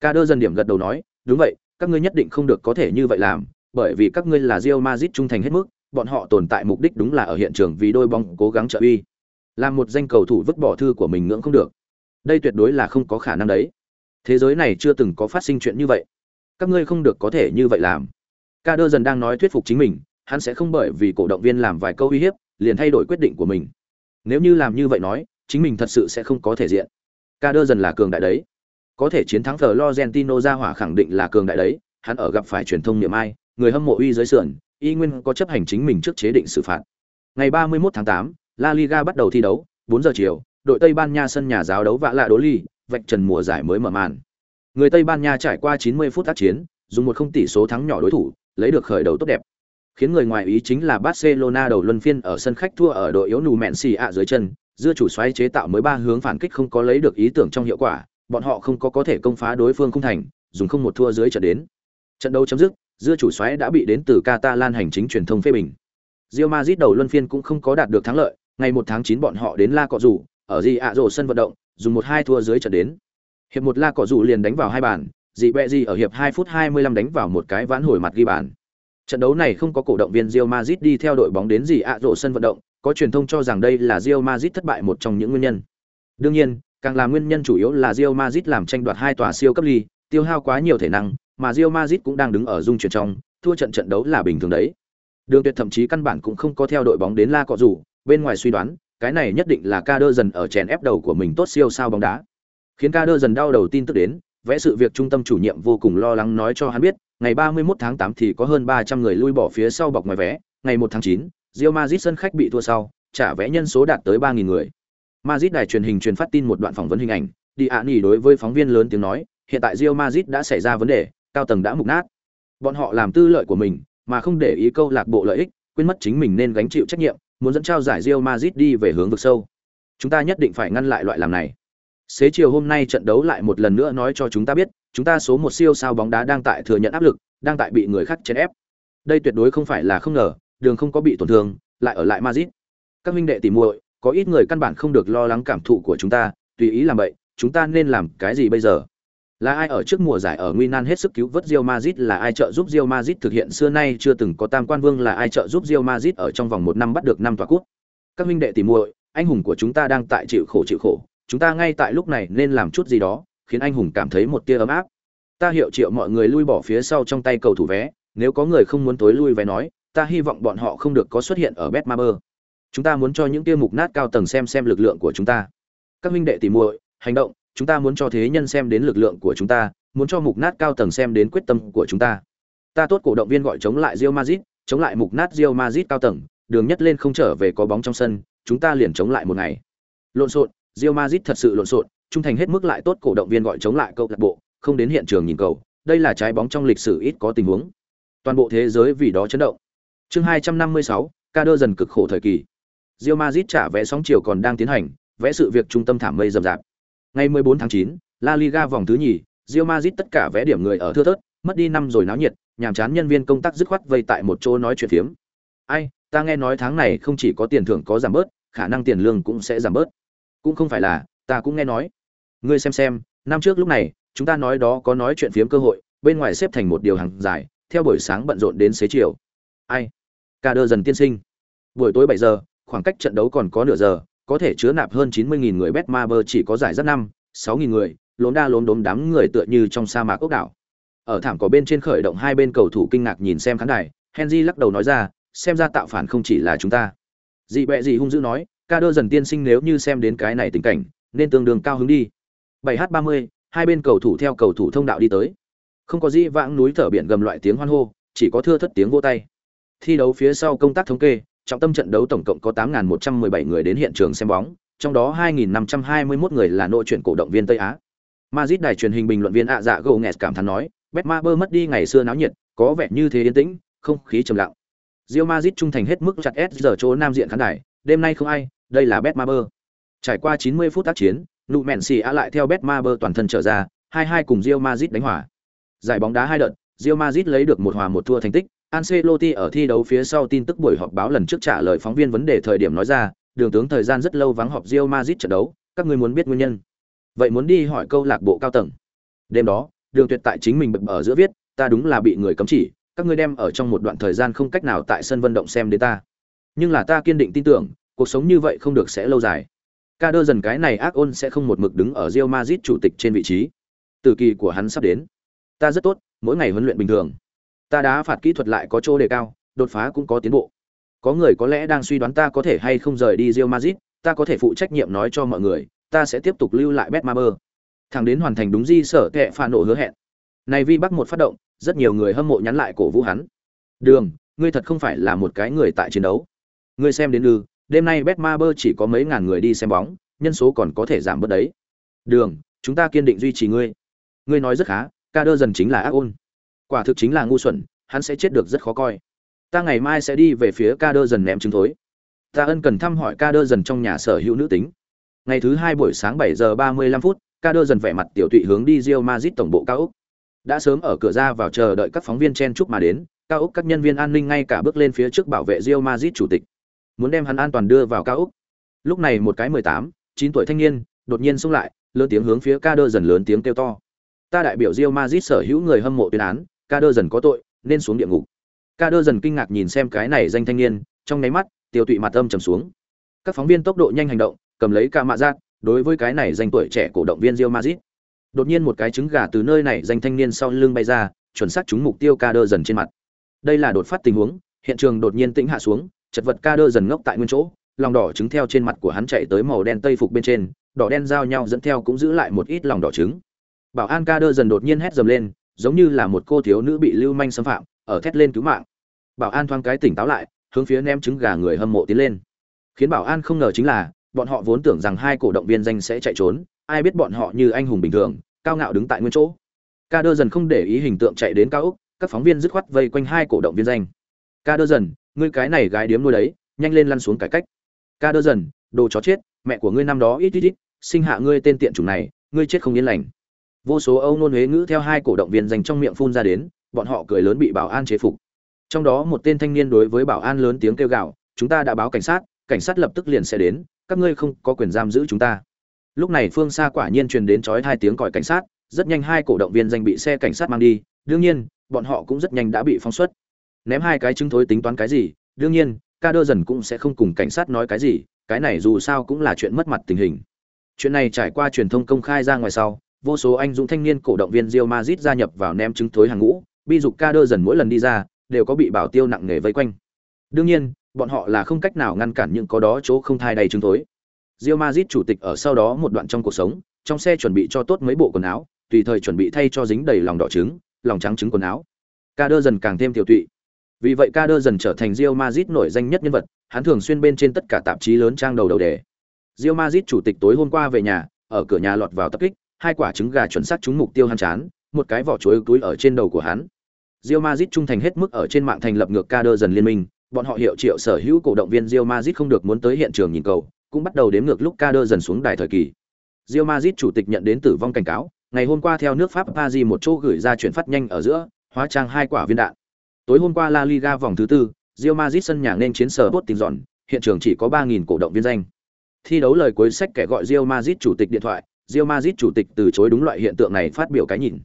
Ca đơ dần điểm gật đầu nói, đúng vậy các ngươi nhất định không được có thể như vậy làm, bởi vì các ngươi là Real Madrid trung thành hết mức, bọn họ tồn tại mục đích đúng là ở hiện trường vì đôi bóng cố gắng trợ uy. Làm một danh cầu thủ vứt bỏ thư của mình ngưỡng không được. Đây tuyệt đối là không có khả năng đấy. Thế giới này chưa từng có phát sinh chuyện như vậy. Các ngươi không được có thể như vậy làm. Kader dần đang nói thuyết phục chính mình, hắn sẽ không bởi vì cổ động viên làm vài câu uy hiếp, liền thay đổi quyết định của mình. Nếu như làm như vậy nói, chính mình thật sự sẽ không có thể diện. Kader dần là cường đại đấy có thể chiến thắng Florentino ra hỏa khẳng định là cường đại đấy, hắn ở gặp phải truyền thông niệm ai, người hâm mộ uy dưới sườn, y nguyên có chấp hành chính mình trước chế định xử phạt. Ngày 31 tháng 8, La Liga bắt đầu thi đấu, 4 giờ chiều, đội Tây Ban Nha sân nhà giáo đấu vạ lạ đố ly, vạch trần mùa giải mới mở màn. Người Tây Ban Nha trải qua 90 phút tác chiến, dùng một không tỷ số thắng nhỏ đối thủ, lấy được khởi đầu tốt đẹp. Khiến người ngoài ý chính là Barcelona đầu luân phiên ở sân khách thua ở đội yếu nù mẹn xì ạ dưới chân, dưa chủ xoáy chế tạo mới ba hướng phản kích không có lấy được ý tưởng trong hiệu quả, bọn họ không có có thể công phá đối phương không thành, dùng không một thua dưới trận đến. Trận đấu chấm dứt, dưa chủ xoáy đã bị đến từ Catalan hành chính truyền thông phê bình. Real Madrid đầu luân phiên cũng không có đạt được thắng lợi, ngày 1 tháng 9 bọn họ đến La Cọ dù ở Di ạ rổ sân vận động, dùng một hai thua dưới trận đến. Hiệp một La Cọ dù liền đánh vào hai bàn, dị bẹ gì ở hiệp 2 phút 25 đánh vào một cái vãn hồi mặt ghi bàn. Trận đấu này không có cổ động viên Real Madrid đi theo đội bóng đến gì ạ rổ sân vận động, có truyền thông cho rằng đây là Real Madrid thất bại một trong những nguyên nhân. Đương nhiên, càng là nguyên nhân chủ yếu là Real Madrid làm tranh đoạt hai tòa siêu cấp ly, tiêu hao quá nhiều thể năng, mà Real Madrid cũng đang đứng ở dung chuyển trong, thua trận trận đấu là bình thường đấy. Đường Tuyệt thậm chí căn bản cũng không có theo đội bóng đến La Cọ rủ, bên ngoài suy đoán, cái này nhất định là Kader dần ở chèn ép đầu của mình tốt siêu sao bóng đá. Khiến Kader dần đau đầu tin tức đến, vẽ sự việc trung tâm chủ nhiệm vô cùng lo lắng nói cho hắn biết, ngày 31 tháng 8 thì có hơn 300 người lui bỏ phía sau bọc ngoài vé, ngày 1 tháng 9, Real Madrid sân khách bị thua sau, trả vé nhân số đạt tới 3000 người. Madrid đài truyền hình truyền phát tin một đoạn phỏng vấn hình ảnh, Đi ạ đối với phóng viên lớn tiếng nói, hiện tại Real Madrid đã xảy ra vấn đề, cao tầng đã mục nát. Bọn họ làm tư lợi của mình, mà không để ý câu lạc bộ lợi ích, quên mất chính mình nên gánh chịu trách nhiệm, muốn dẫn trao giải Real Madrid đi về hướng vực sâu. Chúng ta nhất định phải ngăn lại loại làm này. Xế chiều hôm nay trận đấu lại một lần nữa nói cho chúng ta biết, chúng ta số một siêu sao bóng đá đang tại thừa nhận áp lực, đang tại bị người khác chèn ép. Đây tuyệt đối không phải là không ngờ, đường không có bị tổn thương, lại ở lại Madrid. Các huynh đệ tỉ muội, có ít người căn bản không được lo lắng cảm thụ của chúng ta tùy ý làm vậy chúng ta nên làm cái gì bây giờ? Là ai ở trước mùa giải ở Nguy Nan hết sức cứu vớt Real Madrid? Là ai trợ giúp Real Madrid thực hiện xưa nay chưa từng có tam quan vương? Là ai trợ giúp Real Madrid ở trong vòng một năm bắt được năm tòa cúp. Các huynh đệ tìm muội, anh hùng của chúng ta đang tại chịu khổ chịu khổ, chúng ta ngay tại lúc này nên làm chút gì đó, khiến anh hùng cảm thấy một tia ấm áp. Ta hiệu triệu mọi người lui bỏ phía sau trong tay cầu thủ vé, nếu có người không muốn tối lui vé nói, ta hy vọng bọn họ không được có xuất hiện ở Betmaber chúng ta muốn cho những tiêu mục nát cao tầng xem xem lực lượng của chúng ta. Các huynh đệ tỉ muội hành động chúng ta muốn cho thế nhân xem đến lực lượng của chúng ta muốn cho mục nát cao tầng xem đến quyết tâm của chúng ta. Ta tốt cổ động viên gọi chống lại Real Madrid chống lại mục nát Real Madrid cao tầng đường nhất lên không trở về có bóng trong sân chúng ta liền chống lại một ngày. Lộn xộn Real Madrid thật sự lộn xộn trung thành hết mức lại tốt cổ động viên gọi chống lại câu lạc bộ không đến hiện trường nhìn cầu đây là trái bóng trong lịch sử ít có tình huống. Toàn bộ thế giới vì đó chấn động. Chương 256, ca đơ dần cực khổ thời kỳ. Real Madrid trả vé sóng chiều còn đang tiến hành, vẽ sự việc trung tâm thảm mây rầm rạp. Ngày 14 tháng 9, La Liga vòng thứ nhì, Real Madrid tất cả vẽ điểm người ở thưa thớt, mất đi năm rồi náo nhiệt, nhàm chán nhân viên công tác dứt khoát vây tại một chỗ nói chuyện phiếm. Ai, ta nghe nói tháng này không chỉ có tiền thưởng có giảm bớt, khả năng tiền lương cũng sẽ giảm bớt. Cũng không phải là, ta cũng nghe nói. Ngươi xem xem, năm trước lúc này, chúng ta nói đó có nói chuyện phiếm cơ hội, bên ngoài xếp thành một điều hàng dài, theo buổi sáng bận rộn đến xế chiều. Ai? Cả đơ dần tiên sinh. Buổi tối 7 giờ, khoảng cách trận đấu còn có nửa giờ, có thể chứa nạp hơn 90.000 người Betmaber chỉ có giải rất năm, 6.000 người, lốm đa lốm đốm đám người tựa như trong sa mạc ốc đảo. Ở thảm cỏ bên trên khởi động hai bên cầu thủ kinh ngạc nhìn xem khán đài, Henry lắc đầu nói ra, xem ra tạo phản không chỉ là chúng ta. Dị bẹ gì hung dữ nói, ca đơ dần tiên sinh nếu như xem đến cái này tình cảnh, nên tương đương cao hứng đi. 7h30, hai bên cầu thủ theo cầu thủ thông đạo đi tới. Không có gì vãng núi thở biển gầm loại tiếng hoan hô, chỉ có thưa thất tiếng vỗ tay. Thi đấu phía sau công tác thống kê, trọng tâm trận đấu tổng cộng có 8.117 người đến hiện trường xem bóng, trong đó 2.521 người là nội chuyển cổ động viên Tây Á. Madrid đài truyền hình bình luận viên ạ dạ gồ nghẹt cảm thán nói, Betmaber mất đi ngày xưa náo nhiệt, có vẻ như thế yên tĩnh, không khí trầm lặng. Real Madrid trung thành hết mức chặt S giờ chỗ nam diện khán đài, đêm nay không ai, đây là Betmaber. Trải qua 90 phút tác chiến, nụ mẹn xì lại theo Betmaber toàn thân trở ra, 2-2 cùng Real Madrid đánh hòa. Giải bóng đá hai đợt, Real Madrid lấy được một hòa một thua thành tích, Ancelotti ở thi đấu phía sau tin tức buổi họp báo lần trước trả lời phóng viên vấn đề thời điểm nói ra, đường tướng thời gian rất lâu vắng họp Real Madrid trận đấu, các người muốn biết nguyên nhân. Vậy muốn đi hỏi câu lạc bộ cao tầng. Đêm đó, đường tuyệt tại chính mình bập ở giữa viết, ta đúng là bị người cấm chỉ, các ngươi đem ở trong một đoạn thời gian không cách nào tại sân vận động xem đến ta. Nhưng là ta kiên định tin tưởng, cuộc sống như vậy không được sẽ lâu dài. Ca đơ dần cái này ác ôn sẽ không một mực đứng ở Real Madrid chủ tịch trên vị trí. Từ kỳ của hắn sắp đến. Ta rất tốt, mỗi ngày huấn luyện bình thường ta đá phạt kỹ thuật lại có chỗ đề cao, đột phá cũng có tiến bộ. Có người có lẽ đang suy đoán ta có thể hay không rời đi Real Madrid, ta có thể phụ trách nhiệm nói cho mọi người, ta sẽ tiếp tục lưu lại Betmaber thằng đến hoàn thành đúng di sở kệ phản nộ hứa hẹn. Này vi bắc một phát động, rất nhiều người hâm mộ nhắn lại cổ vũ hắn. Đường, ngươi thật không phải là một cái người tại chiến đấu. Ngươi xem đến ư đêm nay Betmaber chỉ có mấy ngàn người đi xem bóng, nhân số còn có thể giảm bớt đấy. Đường, chúng ta kiên định duy trì ngươi. Ngươi nói rất khá, ca đơ dần chính là ác ôn quả thực chính là ngu xuẩn, hắn sẽ chết được rất khó coi. Ta ngày mai sẽ đi về phía ca đơ dần ném trứng thối. Ta ân cần thăm hỏi ca đơ dần trong nhà sở hữu nữ tính. Ngày thứ hai buổi sáng bảy giờ ba mươi lăm phút, ca đơ dần vẻ mặt tiểu tụy hướng đi rio mazit tổng bộ cao úc đã sớm ở cửa ra vào chờ đợi các phóng viên chen chúc mà đến, cao úc các nhân viên an ninh ngay cả bước lên phía trước bảo vệ rio mazit chủ tịch. Muốn đem hắn an toàn đưa vào cao úc lúc này một cái mười tám, chín tuổi thanh niên, đột nhiên xông lại, lớn tiếng hướng phía ca đơ dần lớn tiếng kêu to. Ta đại biểu rio mazit sở hữu người hâm mộ tuyên án ca đơ dần có tội, nên xuống địa ngục. Ca đơ dần kinh ngạc nhìn xem cái này danh thanh niên, trong nháy mắt, tiêu tụy mặt âm trầm xuống. Các phóng viên tốc độ nhanh hành động, cầm lấy ca mạ giác, đối với cái này danh tuổi trẻ cổ động viên rio mazit đột nhiên một cái trứng gà từ nơi này danh thanh niên sau lưng bay ra, chuẩn xác trúng mục tiêu ca đơ dần trên mặt. Đây là đột phát tình huống, hiện trường đột nhiên tĩnh hạ xuống, chật vật ca đơ dần ngốc tại nguyên chỗ, lòng đỏ trứng theo trên mặt của hắn chạy tới màu đen tây phục bên trên, đỏ đen giao nhau dẫn theo cũng giữ lại một ít lòng đỏ trứng. Bảo an ca đơ dần đột nhiên hét dầm lên giống như là một cô thiếu nữ bị lưu manh xâm phạm, ở thét lên cứu mạng. Bảo an thoáng cái tỉnh táo lại, hướng phía ném trứng gà người hâm mộ tiến lên. Khiến bảo an không ngờ chính là, bọn họ vốn tưởng rằng hai cổ động viên danh sẽ chạy trốn, ai biết bọn họ như anh hùng bình thường, cao ngạo đứng tại nguyên chỗ. Ca đơ dần không để ý hình tượng chạy đến cao úc các phóng viên dứt khoát vây quanh hai cổ động viên danh. Ca đơ dần, ngươi cái này gái điếm nuôi đấy, nhanh lên lăn xuống cải cách. Ca đơ dần, đồ chó chết, mẹ của ngươi năm đó ít ít ít, sinh hạ ngươi tên tiện chủng này, ngươi chết không yên lành vô số âu nôn huế ngữ theo hai cổ động viên dành trong miệng phun ra đến, bọn họ cười lớn bị bảo an chế phục. Trong đó một tên thanh niên đối với bảo an lớn tiếng kêu gào, chúng ta đã báo cảnh sát cảnh sát lập tức liền sẽ đến, các ngươi không có quyền giam giữ chúng ta. Lúc này phương xa quả nhiên truyền đến trói hai tiếng còi cảnh sát, rất nhanh hai cổ động viên danh bị xe cảnh sát mang đi, đương nhiên, bọn họ cũng rất nhanh đã bị phóng xuất. Ném hai cái chứng thối tính toán cái gì, đương nhiên, ca đơ dần cũng sẽ không cùng cảnh sát nói cái gì, cái này dù sao cũng là chuyện mất mặt tình hình. Chuyện này trải qua truyền thông công khai ra ngoài sau vô số anh dũng thanh niên cổ động viên Real Madrid gia nhập vào ném trứng thối hàng ngũ, bi dục ca đơ dần mỗi lần đi ra, đều có bị bảo tiêu nặng nề vây quanh. Đương nhiên, bọn họ là không cách nào ngăn cản những có đó chỗ không thai đầy trứng thối. Real Madrid chủ tịch ở sau đó một đoạn trong cuộc sống, trong xe chuẩn bị cho tốt mấy bộ quần áo, tùy thời chuẩn bị thay cho dính đầy lòng đỏ trứng, lòng trắng trứng quần áo. Ca đơ dần càng thêm tiểu tụy. Vì vậy ca đơ dần trở thành Real Madrid nổi danh nhất nhân vật, hắn thường xuyên bên trên tất cả tạp chí lớn trang đầu đầu đề. Real Madrid chủ tịch tối hôm qua về nhà, ở cửa nhà lọt vào tập kích, hai quả trứng gà chuẩn xác trúng mục tiêu hắn chán, một cái vỏ chuối túi ở trên đầu của hắn. Real Madrid trung thành hết mức ở trên mạng thành lập ngược ca đơ dần liên minh, Bọn họ hiệu triệu sở hữu cổ động viên Real Madrid không được muốn tới hiện trường nhìn cầu, cũng bắt đầu đếm ngược lúc ca đơ dần xuống đài thời kỳ. Real Madrid chủ tịch nhận đến tử vong cảnh cáo, ngày hôm qua theo nước Pháp Paris một chỗ gửi ra chuyển phát nhanh ở giữa, hóa trang hai quả viên đạn. Tối hôm qua La Liga vòng thứ tư, Real Madrid sân nhà nên chiến sở Sporting dọn, hiện trường chỉ có 3000 cổ động viên danh. Thi đấu lời cuối sách kẻ gọi Real Madrid chủ tịch điện thoại, Real Madrid chủ tịch từ chối đúng loại hiện tượng này phát biểu cái nhìn.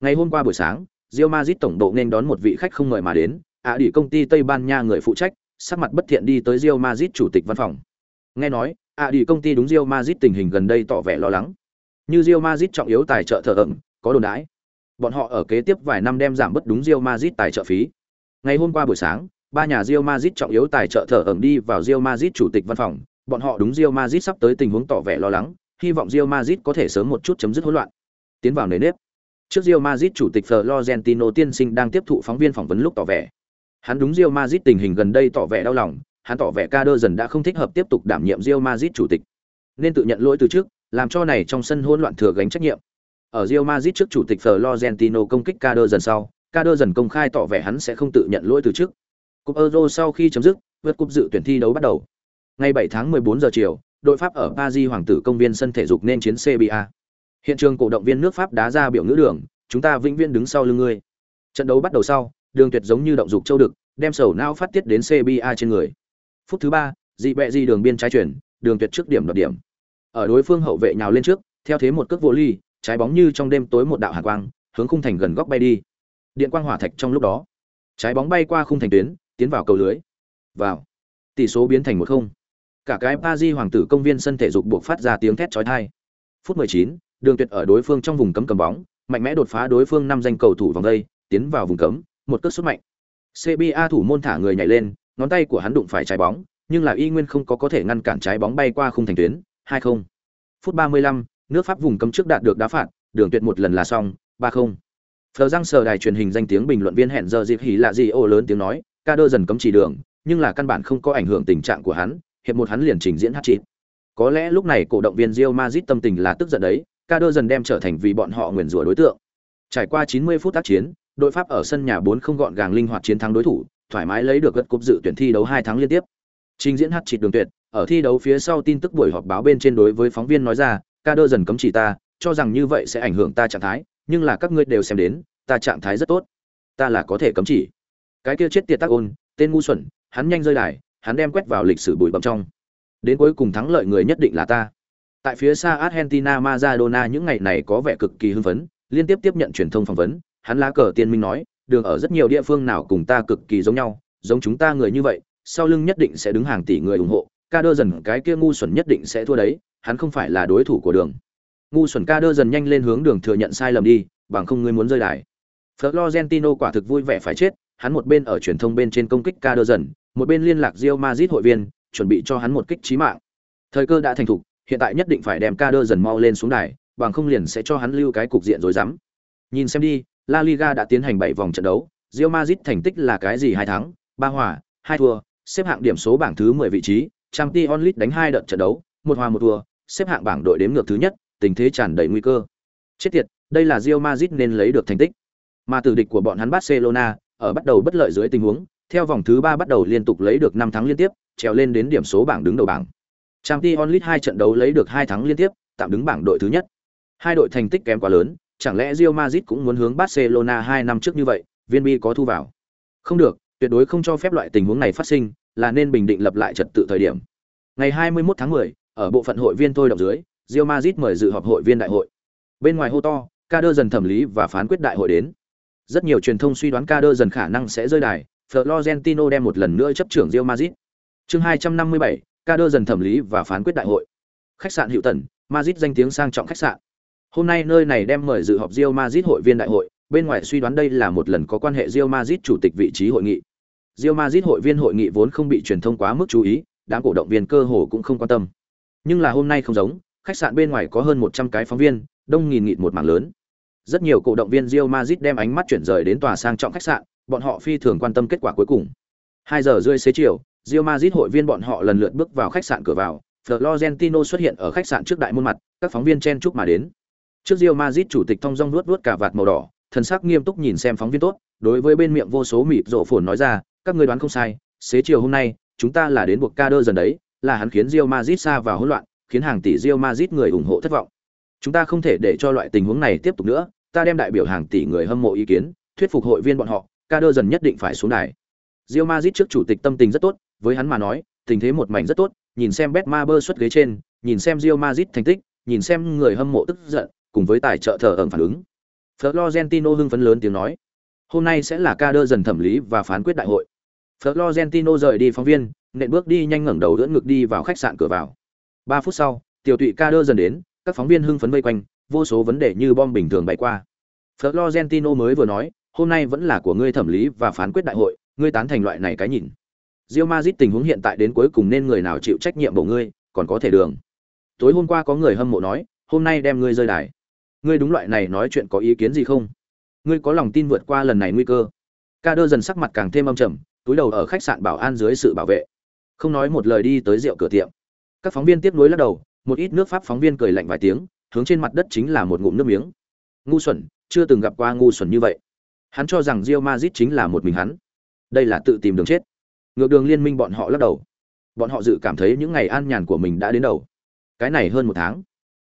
Ngày hôm qua buổi sáng, Real Madrid tổng độ nên đón một vị khách không mời mà đến, ạ đi công ty Tây Ban Nha người phụ trách, sắc mặt bất thiện đi tới Real Madrid chủ tịch văn phòng. Nghe nói, ạ đi công ty đúng Real Madrid tình hình gần đây tỏ vẻ lo lắng. Như Real Madrid trọng yếu tài trợ thờ ẩn, có đồn đãi. Bọn họ ở kế tiếp vài năm đem giảm bất đúng Real Madrid tài trợ phí. Ngày hôm qua buổi sáng, ba nhà Real Madrid trọng yếu tài trợ thờ ẩn đi vào Real Madrid chủ tịch văn phòng, bọn họ đúng Real Madrid sắp tới tình huống tỏ vẻ lo lắng, hy vọng Real Madrid có thể sớm một chút chấm dứt hỗn loạn. Tiến vào nền nếp. Trước Real Madrid chủ tịch Florentino tiên sinh đang tiếp thụ phóng viên phỏng vấn lúc tỏ vẻ. Hắn đúng Real Madrid tình hình gần đây tỏ vẻ đau lòng, hắn tỏ vẻ Kader dần đã không thích hợp tiếp tục đảm nhiệm Real Madrid chủ tịch, nên tự nhận lỗi từ trước, làm cho này trong sân hỗn loạn thừa gánh trách nhiệm. Ở Real Madrid trước chủ tịch Florentino công kích Kader dần sau, Kader dần công khai tỏ vẻ hắn sẽ không tự nhận lỗi từ trước. Cúp Euro sau khi chấm dứt, vượt cúp dự tuyển thi đấu bắt đầu. Ngày 7 tháng 14 giờ chiều, đội Pháp ở Paris Hoàng tử công viên sân thể dục nên chiến CBA. Hiện trường cổ động viên nước Pháp đá ra biểu ngữ đường, chúng ta vĩnh viễn đứng sau lưng ngươi. Trận đấu bắt đầu sau, Đường Tuyệt giống như động dục châu đực, đem sầu não phát tiết đến CBA trên người. Phút thứ ba, dị bẹ di đường biên trái chuyển, Đường Tuyệt trước điểm đoạt điểm. Ở đối phương hậu vệ nhào lên trước, theo thế một cước vô ly, trái bóng như trong đêm tối một đạo hàn quang, hướng khung thành gần góc bay đi. Điện quang hỏa thạch trong lúc đó, trái bóng bay qua khung thành tuyến, tiến vào cầu lưới. Vào. Tỷ số biến thành một không cả cái di hoàng tử công viên sân thể dục buộc phát ra tiếng thét chói tai. Phút 19, Đường Tuyệt ở đối phương trong vùng cấm cầm bóng, mạnh mẽ đột phá đối phương năm danh cầu thủ vòng đây, tiến vào vùng cấm, một cước sút mạnh. CBA thủ môn thả người nhảy lên, ngón tay của hắn đụng phải trái bóng, nhưng là y nguyên không có có thể ngăn cản trái bóng bay qua khung thành tuyến, 2-0. Phút 35, nước Pháp vùng cấm trước đạt được đá phạt, Đường Tuyệt một lần là xong, 3-0. Phờ răng sờ đài truyền hình danh tiếng bình luận viên hẹn giờ dịp hỉ lạ gì ô lớn tiếng nói, ca đơ dần cấm chỉ đường, nhưng là căn bản không có ảnh hưởng tình trạng của hắn, hiệp một hắn liền trình diễn hát chín. Có lẽ lúc này cổ động viên Real Madrid tâm tình là tức giận đấy, Kader dần đem trở thành vì bọn họ nguyền rủa đối tượng. Trải qua 90 phút tác chiến, đội Pháp ở sân nhà 4 không gọn gàng linh hoạt chiến thắng đối thủ, thoải mái lấy được gật cúp dự tuyển thi đấu 2 tháng liên tiếp. Trình diễn hát chịt đường tuyệt, ở thi đấu phía sau tin tức buổi họp báo bên trên đối với phóng viên nói ra, Kader dần cấm chỉ ta, cho rằng như vậy sẽ ảnh hưởng ta trạng thái, nhưng là các ngươi đều xem đến, ta trạng thái rất tốt. Ta là có thể cấm chỉ. Cái kia chết tiệt tác ôn, tên ngu xuẩn, hắn nhanh rơi đài, hắn đem quét vào lịch sử bụi bặm trong. Đến cuối cùng thắng lợi người nhất định là ta. Tại phía xa Argentina Maradona những ngày này có vẻ cực kỳ hưng phấn, liên tiếp tiếp nhận truyền thông phỏng vấn, hắn lá cờ tiên minh nói, đường ở rất nhiều địa phương nào cùng ta cực kỳ giống nhau, giống chúng ta người như vậy, sau lưng nhất định sẽ đứng hàng tỷ người ủng hộ, ca đơ dần cái kia ngu xuẩn nhất định sẽ thua đấy, hắn không phải là đối thủ của đường. Ngu xuẩn ca đơ dần nhanh lên hướng đường thừa nhận sai lầm đi, bằng không ngươi muốn rơi đài. Florentino quả thực vui vẻ phải chết, hắn một bên ở truyền thông bên trên công kích ca đơ dần, một bên liên lạc Real Madrid hội viên, chuẩn bị cho hắn một kích chí mạng. Thời cơ đã thành thục, hiện tại nhất định phải đem Kader dần mau lên xuống đài, bằng không liền sẽ cho hắn lưu cái cục diện rồi dám. Nhìn xem đi, La Liga đã tiến hành 7 vòng trận đấu, Real Madrid thành tích là cái gì hai thắng, ba hòa, hai thua, xếp hạng điểm số bảng thứ 10 vị trí, Champions League đánh hai đợt trận đấu, một hòa một thua, xếp hạng bảng đội đếm ngược thứ nhất, tình thế tràn đầy nguy cơ. Chết tiệt, đây là Real Madrid nên lấy được thành tích. Mà tử địch của bọn hắn Barcelona, ở bắt đầu bất lợi dưới tình huống, theo vòng thứ 3 bắt đầu liên tục lấy được 5 thắng liên tiếp, trèo lên đến điểm số bảng đứng đầu bảng. Champions League hai trận đấu lấy được hai thắng liên tiếp, tạm đứng bảng đội thứ nhất. Hai đội thành tích kém quá lớn, chẳng lẽ Real Madrid cũng muốn hướng Barcelona hai năm trước như vậy, viên bi có thu vào. Không được, tuyệt đối không cho phép loại tình huống này phát sinh, là nên bình định lập lại trật tự thời điểm. Ngày 21 tháng 10, ở bộ phận hội viên tôi động dưới, Real Madrid mời dự họp hội viên đại hội. Bên ngoài hô to, Kader dần thẩm lý và phán quyết đại hội đến. Rất nhiều truyền thông suy đoán Kader dần khả năng sẽ rơi đài, Florentino đem một lần nữa chấp trưởng Real Madrid. Chương 257, Kader dần thẩm lý và phán quyết đại hội. Khách sạn Hiệu Tần, Madrid danh tiếng sang trọng khách sạn. Hôm nay nơi này đem mời dự họp Real Madrid hội viên đại hội, bên ngoài suy đoán đây là một lần có quan hệ Real Madrid chủ tịch vị trí hội nghị. Real Madrid hội viên hội nghị vốn không bị truyền thông quá mức chú ý, đám cổ động viên cơ hồ cũng không quan tâm. Nhưng là hôm nay không giống, khách sạn bên ngoài có hơn 100 cái phóng viên, đông nghìn nghịt một mảng lớn. Rất nhiều cổ động viên Real Madrid đem ánh mắt chuyển rời đến tòa sang trọng khách sạn, bọn họ phi thường quan tâm kết quả cuối cùng. 2 giờ rưỡi xế chiều, Real Madrid hội viên bọn họ lần lượt bước vào khách sạn cửa vào, Florentino xuất hiện ở khách sạn trước đại môn mặt, các phóng viên chen chúc mà đến. Trước Real Madrid chủ tịch thông dong nuốt nuốt cả vạt màu đỏ, thần sắc nghiêm túc nhìn xem phóng viên tốt, đối với bên miệng vô số mịt rộ phồn nói ra, các người đoán không sai, xế chiều hôm nay, chúng ta là đến buộc ca đơ dần đấy, là hắn khiến Real Madrid xa vào hỗn loạn, khiến hàng tỷ Real Madrid người ủng hộ thất vọng. Chúng ta không thể để cho loại tình huống này tiếp tục nữa, ta đem đại biểu hàng tỷ người hâm mộ ý kiến, thuyết phục hội viên bọn họ, ca đơ dần nhất định phải xuống đài. Real Madrid trước chủ tịch tâm tình rất tốt, với hắn mà nói, tình thế một mảnh rất tốt, nhìn xem Betmaber xuất ghế trên, nhìn xem Real Madrid thành tích, nhìn xem người hâm mộ tức giận, cùng với tài trợ thờ ẩn phản ứng. Florentino hưng phấn lớn tiếng nói, hôm nay sẽ là ca đơ dần thẩm lý và phán quyết đại hội. Florentino rời đi phóng viên, nện bước đi nhanh ngẩng đầu ưỡn ngực đi vào khách sạn cửa vào. 3 phút sau, tiểu tụy ca đơ dần đến, các phóng viên hưng phấn vây quanh, vô số vấn đề như bom bình thường bay qua. Florentino mới vừa nói, hôm nay vẫn là của ngươi thẩm lý và phán quyết đại hội, ngươi tán thành loại này cái nhìn. Real Madrid tình huống hiện tại đến cuối cùng nên người nào chịu trách nhiệm bộ ngươi, còn có thể đường. Tối hôm qua có người hâm mộ nói, hôm nay đem ngươi rơi đài. Ngươi đúng loại này nói chuyện có ý kiến gì không? Ngươi có lòng tin vượt qua lần này nguy cơ? Ca đơ dần sắc mặt càng thêm âm trầm, túi đầu ở khách sạn bảo an dưới sự bảo vệ. Không nói một lời đi tới rượu cửa tiệm. Các phóng viên tiếp nối lắc đầu, một ít nước Pháp phóng viên cười lạnh vài tiếng, hướng trên mặt đất chính là một ngụm nước miếng. Ngu xuẩn, chưa từng gặp qua ngu xuẩn như vậy. Hắn cho rằng Real Madrid chính là một mình hắn. Đây là tự tìm đường chết. Ngược đường liên minh bọn họ lắc đầu. Bọn họ dự cảm thấy những ngày an nhàn của mình đã đến đầu. Cái này hơn một tháng.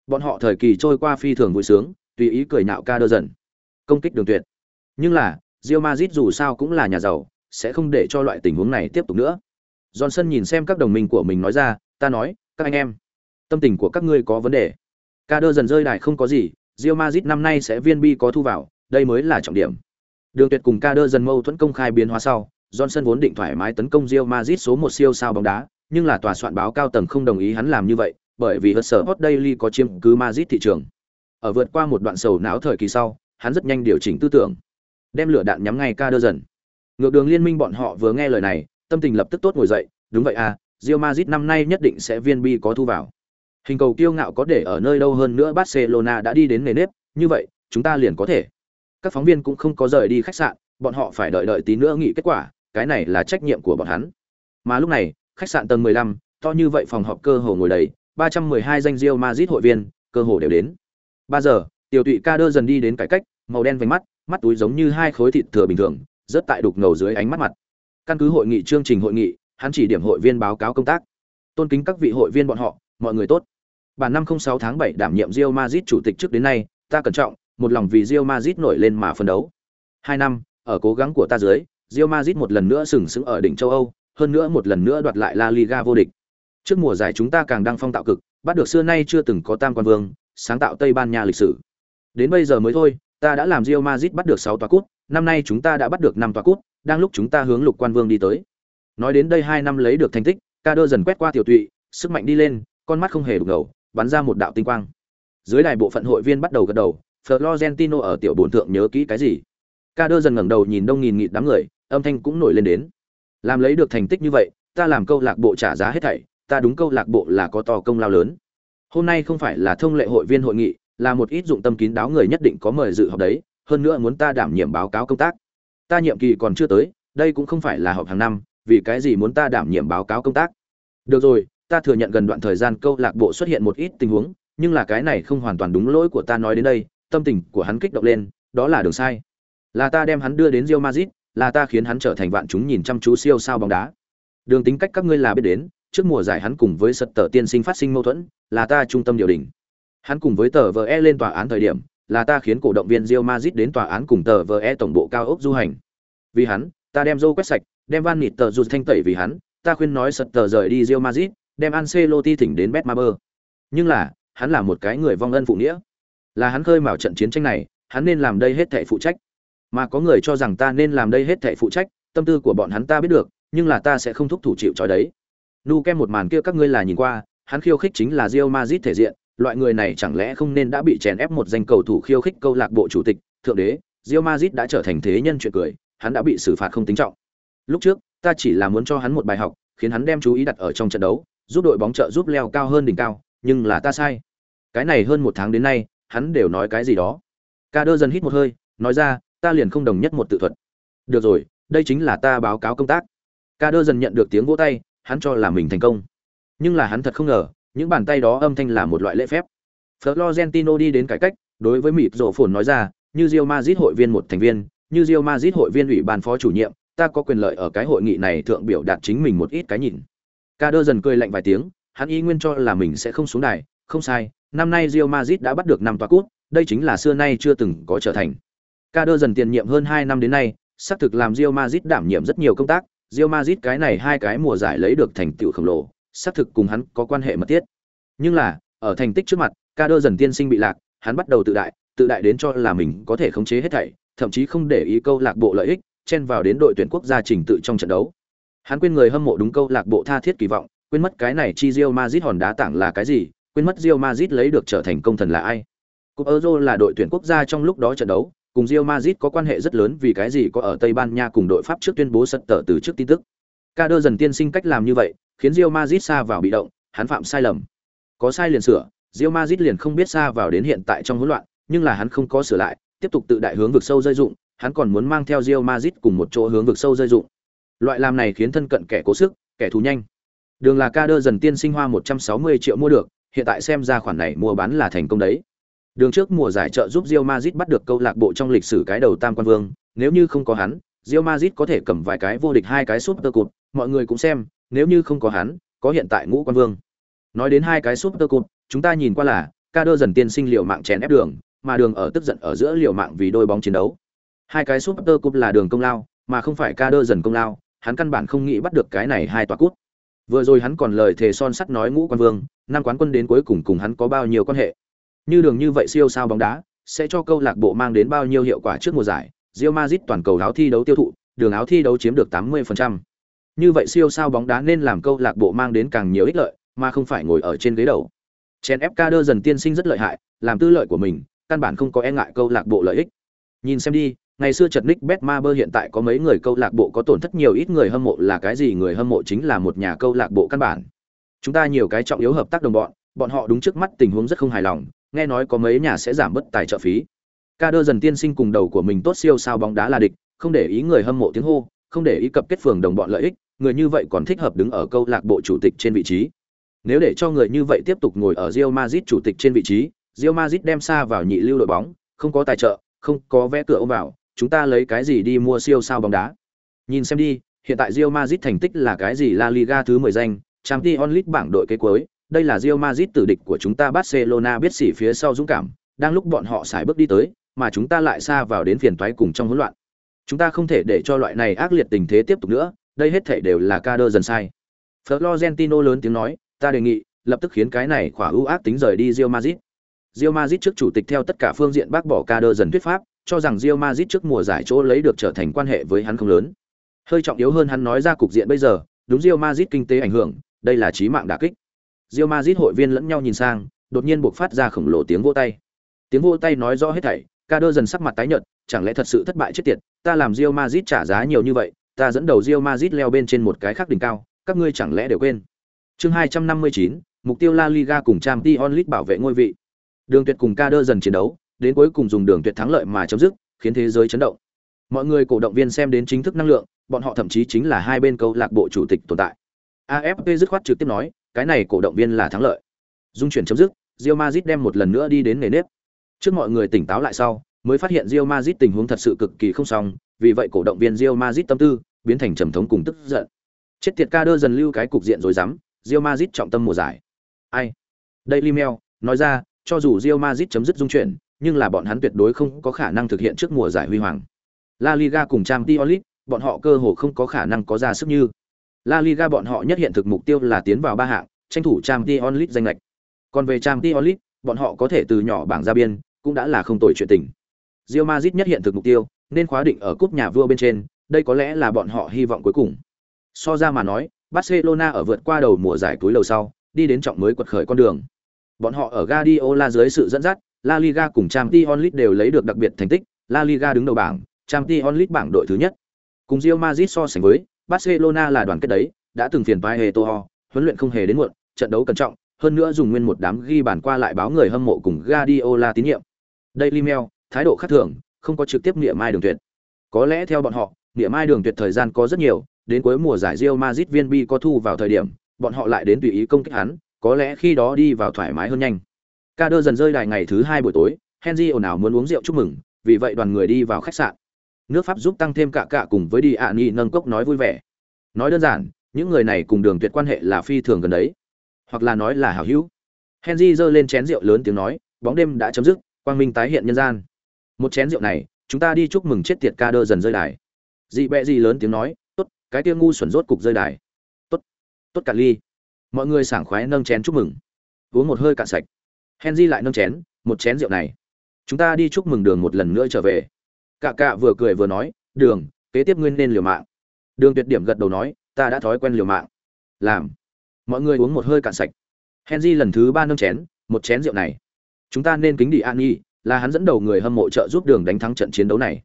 Bọn họ thời kỳ trôi qua phi thường vui sướng tùy ý cười nạo ca đơ dần. Công kích đường tuyệt. Nhưng là rio mazit dù sao cũng là nhà giàu sẽ không để cho loại tình huống này tiếp tục nữa. Johnson nhìn xem các đồng minh của mình nói ra ta nói các anh em tâm tình của các ngươi có vấn đề ca đơ dần rơi đài không có gì Real Madrid năm nay sẽ viên bi có thu vào đây mới là trọng điểm đường tuyệt cùng ca đơ dần mâu thuẫn công khai biến hóa sau Johnson vốn định thoải mái tấn công Real Madrid số một siêu sao bóng đá, nhưng là tòa soạn báo cao tầng không đồng ý hắn làm như vậy, bởi vì Hudson Hot Daily có chiếm cứ Madrid thị trường. Ở vượt qua một đoạn sầu não thời kỳ sau, hắn rất nhanh điều chỉnh tư tưởng, đem lửa đạn nhắm ngay ca đơ dần. Ngược đường liên minh bọn họ vừa nghe lời này, tâm tình lập tức tốt ngồi dậy, đúng vậy à, Real Madrid năm nay nhất định sẽ viên bi có thu vào. Hình cầu kiêu ngạo có để ở nơi đâu hơn nữa Barcelona đã đi đến nề nếp, như vậy, chúng ta liền có thể. Các phóng viên cũng không có rời đi khách sạn, bọn họ phải đợi đợi tí nữa nghị kết quả, cái này là trách nhiệm của bọn hắn. Mà lúc này, khách sạn tầng 15, to như vậy phòng họp cơ hồ ngồi đầy, 312 danh Real Madrid hội viên, cơ hồ đều đến. 3 giờ, tiểu tụy ca đơ dần đi đến cải cách, màu đen vành mắt, mắt túi giống như hai khối thịt thừa bình thường, rất tại đục ngầu dưới ánh mắt mặt. Căn cứ hội nghị chương trình hội nghị, hắn chỉ điểm hội viên báo cáo công tác. Tôn kính các vị hội viên bọn họ, mọi người tốt. Bản năm 06 tháng 7 đảm nhiệm Real Madrid chủ tịch trước đến nay, ta cẩn trọng, một lòng vì Real Madrid nổi lên mà phấn đấu. 2 năm, ở cố gắng của ta dưới, Real Madrid một lần nữa sừng sững ở đỉnh châu Âu, hơn nữa một lần nữa đoạt lại La Liga vô địch. Trước mùa giải chúng ta càng đang phong tạo cực, bắt được xưa nay chưa từng có tam quan vương, sáng tạo Tây Ban Nha lịch sử. Đến bây giờ mới thôi, ta đã làm Real Madrid bắt được 6 tòa cúp, năm nay chúng ta đã bắt được 5 tòa cúp, đang lúc chúng ta hướng lục quan vương đi tới. Nói đến đây 2 năm lấy được thành tích, Kader dần quét qua tiểu tụy, sức mạnh đi lên, con mắt không hề đục ngầu, bắn ra một đạo tinh quang. Dưới đài bộ phận hội viên bắt đầu gật đầu, Florentino ở tiểu bổn thượng nhớ kỹ cái gì? Kader dần ngẩng đầu nhìn đông nghìn nghịt đám người, âm thanh cũng nổi lên đến làm lấy được thành tích như vậy ta làm câu lạc bộ trả giá hết thảy ta đúng câu lạc bộ là có to công lao lớn hôm nay không phải là thông lệ hội viên hội nghị là một ít dụng tâm kín đáo người nhất định có mời dự họp đấy hơn nữa muốn ta đảm nhiệm báo cáo công tác ta nhiệm kỳ còn chưa tới đây cũng không phải là họp hàng năm vì cái gì muốn ta đảm nhiệm báo cáo công tác được rồi ta thừa nhận gần đoạn thời gian câu lạc bộ xuất hiện một ít tình huống nhưng là cái này không hoàn toàn đúng lỗi của ta nói đến đây tâm tình của hắn kích động lên đó là đường sai là ta đem hắn đưa đến Real Madrid là ta khiến hắn trở thành vạn chúng nhìn chăm chú siêu sao bóng đá. Đường tính cách các ngươi là biết đến, trước mùa giải hắn cùng với Sật Tở tiên sinh phát sinh mâu thuẫn, là ta trung tâm điều đình. Hắn cùng với Tờ VE lên tòa án thời điểm, là ta khiến cổ động viên Real Madrid đến tòa án cùng Tờ VE tổng bộ cao ốc du hành. Vì hắn, ta đem Joe quét sạch, đem Van Nịt tờ dù thanh tẩy vì hắn, ta khuyên nói Sật Tở rời đi Real Madrid, đem Ancelotti thỉnh đến Betmaber. Nhưng là, hắn là một cái người vong ân phụ nghĩa. Là hắn khơi mào trận chiến tranh này, hắn nên làm đây hết thảy phụ trách mà có người cho rằng ta nên làm đây hết thảy phụ trách tâm tư của bọn hắn ta biết được nhưng là ta sẽ không thúc thủ chịu trói đấy nu kem một màn kia các ngươi là nhìn qua hắn khiêu khích chính là Real Madrid thể diện loại người này chẳng lẽ không nên đã bị chèn ép một danh cầu thủ khiêu khích câu lạc bộ chủ tịch thượng đế Real Madrid đã trở thành thế nhân chuyện cười hắn đã bị xử phạt không tính trọng lúc trước ta chỉ là muốn cho hắn một bài học khiến hắn đem chú ý đặt ở trong trận đấu giúp đội bóng trợ giúp leo cao hơn đỉnh cao, nhưng là ta sai. Cái này hơn một tháng đến nay, hắn đều nói cái gì đó. Ca đơ dần hít một hơi, nói ra, ta liền không đồng nhất một tự thuật. Được rồi, đây chính là ta báo cáo công tác. Ca đơ dần nhận được tiếng vỗ tay, hắn cho là mình thành công. Nhưng là hắn thật không ngờ, những bàn tay đó âm thanh là một loại lễ phép. Florentino đi đến cải cách, đối với mịt rổ phồn nói ra, như Real Madrid hội viên một thành viên, như Real Madrid hội viên ủy ban phó chủ nhiệm, ta có quyền lợi ở cái hội nghị này thượng biểu đạt chính mình một ít cái nhìn. Ca đơ dần cười lạnh vài tiếng, hắn y nguyên cho là mình sẽ không xuống đài, không sai, năm nay Real Madrid đã bắt được năm tòa cút, đây chính là xưa nay chưa từng có trở thành. Ca đơ dần tiền nhiệm hơn 2 năm đến nay, xác thực làm Real Madrid đảm nhiệm rất nhiều công tác, Real Madrid cái này hai cái mùa giải lấy được thành tựu khổng lồ, xác thực cùng hắn có quan hệ mật thiết. Nhưng là, ở thành tích trước mặt, Ca đơ dần tiên sinh bị lạc, hắn bắt đầu tự đại, tự đại đến cho là mình có thể khống chế hết thảy, thậm chí không để ý câu lạc bộ lợi ích, chen vào đến đội tuyển quốc gia trình tự trong trận đấu. Hắn quên người hâm mộ đúng câu lạc bộ tha thiết kỳ vọng, quên mất cái này chi Real Madrid hòn đá tảng là cái gì, quên mất Real Madrid lấy được trở thành công thần là ai. Cúp Euro là đội tuyển quốc gia trong lúc đó trận đấu, cùng Real Madrid có quan hệ rất lớn vì cái gì có ở Tây Ban Nha cùng đội Pháp trước tuyên bố sật tờ từ trước tin tức. Ca Đơ dần tiên sinh cách làm như vậy, khiến Real Madrid xa vào bị động, hắn phạm sai lầm. Có sai liền sửa, Real Madrid liền không biết xa vào đến hiện tại trong hỗn loạn, nhưng là hắn không có sửa lại, tiếp tục tự đại hướng vực sâu rơi dụng, hắn còn muốn mang theo Real Madrid cùng một chỗ hướng vực sâu rơi dụng. Loại làm này khiến thân cận kẻ cố sức, kẻ thù nhanh. Đường là ca đơ dần tiên sinh hoa 160 triệu mua được, hiện tại xem ra khoản này mua bán là thành công đấy. Đường trước mùa giải trợ giúp rio mazit bắt được câu lạc bộ trong lịch sử cái đầu tam quan vương, nếu như không có hắn, rio mazit có thể cầm vài cái vô địch hai cái Super Cup, mọi người cũng xem, nếu như không có hắn, có hiện tại ngũ quan vương. Nói đến hai cái Super Cup, chúng ta nhìn qua là, ca đơ dần tiên sinh liều mạng chèn ép đường, mà đường ở tức giận ở giữa liều mạng vì đôi bóng chiến đấu. Hai cái Super Cup là đường công lao, mà không phải ca đơ dần công lao, hắn căn bản không nghĩ bắt được cái này hai tòa cút. Vừa rồi hắn còn lời thề son sắt nói ngũ quan vương, năm quán quân đến cuối cùng cùng hắn có bao nhiêu quan hệ. Như đường như vậy siêu sao bóng đá, sẽ cho câu lạc bộ mang đến bao nhiêu hiệu quả trước mùa giải. Real Madrid toàn cầu áo thi đấu tiêu thụ, đường áo thi đấu chiếm được 80%. Như vậy siêu sao bóng đá nên làm câu lạc bộ mang đến càng nhiều ích lợi, mà không phải ngồi ở trên ghế đầu. Chen FK dần tiên sinh rất lợi hại, làm tư lợi của mình, căn bản không có e ngại câu lạc bộ lợi ích. Nhìn xem đi, ngày xưa chật Nick bơ hiện tại có mấy người câu lạc bộ có tổn thất nhiều ít người hâm mộ là cái gì người hâm mộ chính là một nhà câu lạc bộ căn bản. Chúng ta nhiều cái trọng yếu hợp tác đồng bọn, bọn họ đúng trước mắt tình huống rất không hài lòng, nghe nói có mấy nhà sẽ giảm bớt tài trợ phí. Ca đơ dần tiên sinh cùng đầu của mình tốt siêu sao bóng đá là địch, không để ý người hâm mộ tiếng hô, không để ý cập kết phường đồng bọn lợi ích, người như vậy còn thích hợp đứng ở câu lạc bộ chủ tịch trên vị trí. Nếu để cho người như vậy tiếp tục ngồi ở Real Madrid chủ tịch trên vị trí, Real Madrid đem xa vào nhị lưu đội bóng, không có tài trợ, không có vé cửa ôm vào, chúng ta lấy cái gì đi mua siêu sao bóng đá? Nhìn xem đi, hiện tại Real Madrid thành tích là cái gì La Liga thứ 10 danh, Champions League bảng đội kế cuối, đây là Real Madrid tử địch của chúng ta Barcelona biết xỉ phía sau dũng cảm, đang lúc bọn họ xài bước đi tới, mà chúng ta lại xa vào đến phiền toái cùng trong hỗn loạn. Chúng ta không thể để cho loại này ác liệt tình thế tiếp tục nữa, đây hết thảy đều là Kader dần sai. Florentino lớn tiếng nói, ta đề nghị, lập tức khiến cái này khỏa ưu ác tính rời đi Real Madrid. Real Madrid trước chủ tịch theo tất cả phương diện bác bỏ Kader dần thuyết pháp, cho rằng Real Madrid trước mùa giải chỗ lấy được trở thành quan hệ với hắn không lớn. Hơi trọng yếu hơn hắn nói ra cục diện bây giờ, đúng Real Madrid kinh tế ảnh hưởng, đây là chí mạng đả kích. Real Madrid hội viên lẫn nhau nhìn sang, đột nhiên buộc phát ra khổng lồ tiếng vỗ tay. Tiếng vỗ tay nói rõ hết thảy, Kader dần sắc mặt tái nhợt, chẳng lẽ thật sự thất bại chết tiệt, ta làm Real Madrid trả giá nhiều như vậy, ta dẫn đầu Real Madrid leo bên trên một cái khác đỉnh cao, các ngươi chẳng lẽ đều quên. Chương 259, mục tiêu La Liga cùng Champions League bảo vệ ngôi vị. Đường Tuyệt cùng Kader dần chiến đấu, đến cuối cùng dùng Đường Tuyệt thắng lợi mà chấm dứt, khiến thế giới chấn động. Mọi người cổ động viên xem đến chính thức năng lượng, bọn họ thậm chí chính là hai bên câu lạc bộ chủ tịch tồn tại. AFP dứt khoát trực tiếp nói, cái này cổ động viên là thắng lợi. Dung chuyển chấm dứt, Real Madrid đem một lần nữa đi đến nề nếp. Trước mọi người tỉnh táo lại sau, mới phát hiện Real Madrid tình huống thật sự cực kỳ không xong, vì vậy cổ động viên Real Madrid tâm tư biến thành trầm thống cùng tức giận. Chết tiệt ca đơ dần lưu cái cục diện rồi dám, Real Madrid trọng tâm mùa giải. Ai? Daily Mail nói ra, cho dù Real Madrid chấm dứt dung chuyển, nhưng là bọn hắn tuyệt đối không có khả năng thực hiện trước mùa giải huy hoàng. La Liga cùng Champions League, bọn họ cơ hồ không có khả năng có ra sức như. La Liga bọn họ nhất hiện thực mục tiêu là tiến vào ba hạng, tranh thủ Champions League danh lệch. Còn về Champions League, bọn họ có thể từ nhỏ bảng ra biên, cũng đã là không tồi chuyện tình. Real Madrid nhất hiện thực mục tiêu, nên khóa định ở cúp nhà vua bên trên, đây có lẽ là bọn họ hy vọng cuối cùng. So ra mà nói, Barcelona ở vượt qua đầu mùa giải túi lầu sau, đi đến trọng mới quật khởi con đường. Bọn họ ở Guardiola dưới sự dẫn dắt, La Liga cùng Champions League đều lấy được đặc biệt thành tích, La Liga đứng đầu bảng, Champions League bảng đội thứ nhất. Cùng Real Madrid so sánh với, Barcelona là đoàn kết đấy, đã từng phiền toái Eto'o, huấn luyện không hề đến muộn, trận đấu cẩn trọng, hơn nữa dùng nguyên một đám ghi bàn qua lại báo người hâm mộ cùng Guardiola tín nhiệm. Daily Mail, thái độ khác thường, không có trực tiếp niệm mai đường tuyệt. Có lẽ theo bọn họ, niệm mai đường tuyệt thời gian có rất nhiều, đến cuối mùa giải Real Madrid viên bi có thu vào thời điểm, bọn họ lại đến tùy ý công kích hắn, có lẽ khi đó đi vào thoải mái hơn nhanh. Ca đơ dần rơi đài ngày thứ hai buổi tối, Henry ồn ào muốn uống rượu chúc mừng, vì vậy đoàn người đi vào khách sạn. nước Pháp giúp tăng thêm cả cả cùng với đi ạ à, nâng cốc nói vui vẻ. Nói đơn giản, những người này cùng đường tuyệt quan hệ là phi thường gần đấy, hoặc là nói là hảo hữu. Henry giơ lên chén rượu lớn tiếng nói, bóng đêm đã chấm dứt, quang minh tái hiện nhân gian. Một chén rượu này, chúng ta đi chúc mừng chết tiệt ca đơ dần rơi đài. Dị bẹ gì lớn tiếng nói, tốt, cái kia ngu xuẩn rốt cục rơi đài. Tốt, tốt cả ly. Mọi người sảng khoái nâng chén chúc mừng. Uống một hơi cạn sạch. Henry lại nâng chén, một chén rượu này. Chúng ta đi chúc mừng đường một lần nữa trở về. Cạ cạ vừa cười vừa nói, đường, kế tiếp nguyên nên liều mạng. Đường tuyệt điểm gật đầu nói, ta đã thói quen liều mạng. Làm. Mọi người uống một hơi cạn sạch. Henry lần thứ ba nâng chén, một chén rượu này. Chúng ta nên kính đi An Nhi, là hắn dẫn đầu người hâm mộ trợ giúp đường đánh thắng trận chiến đấu này.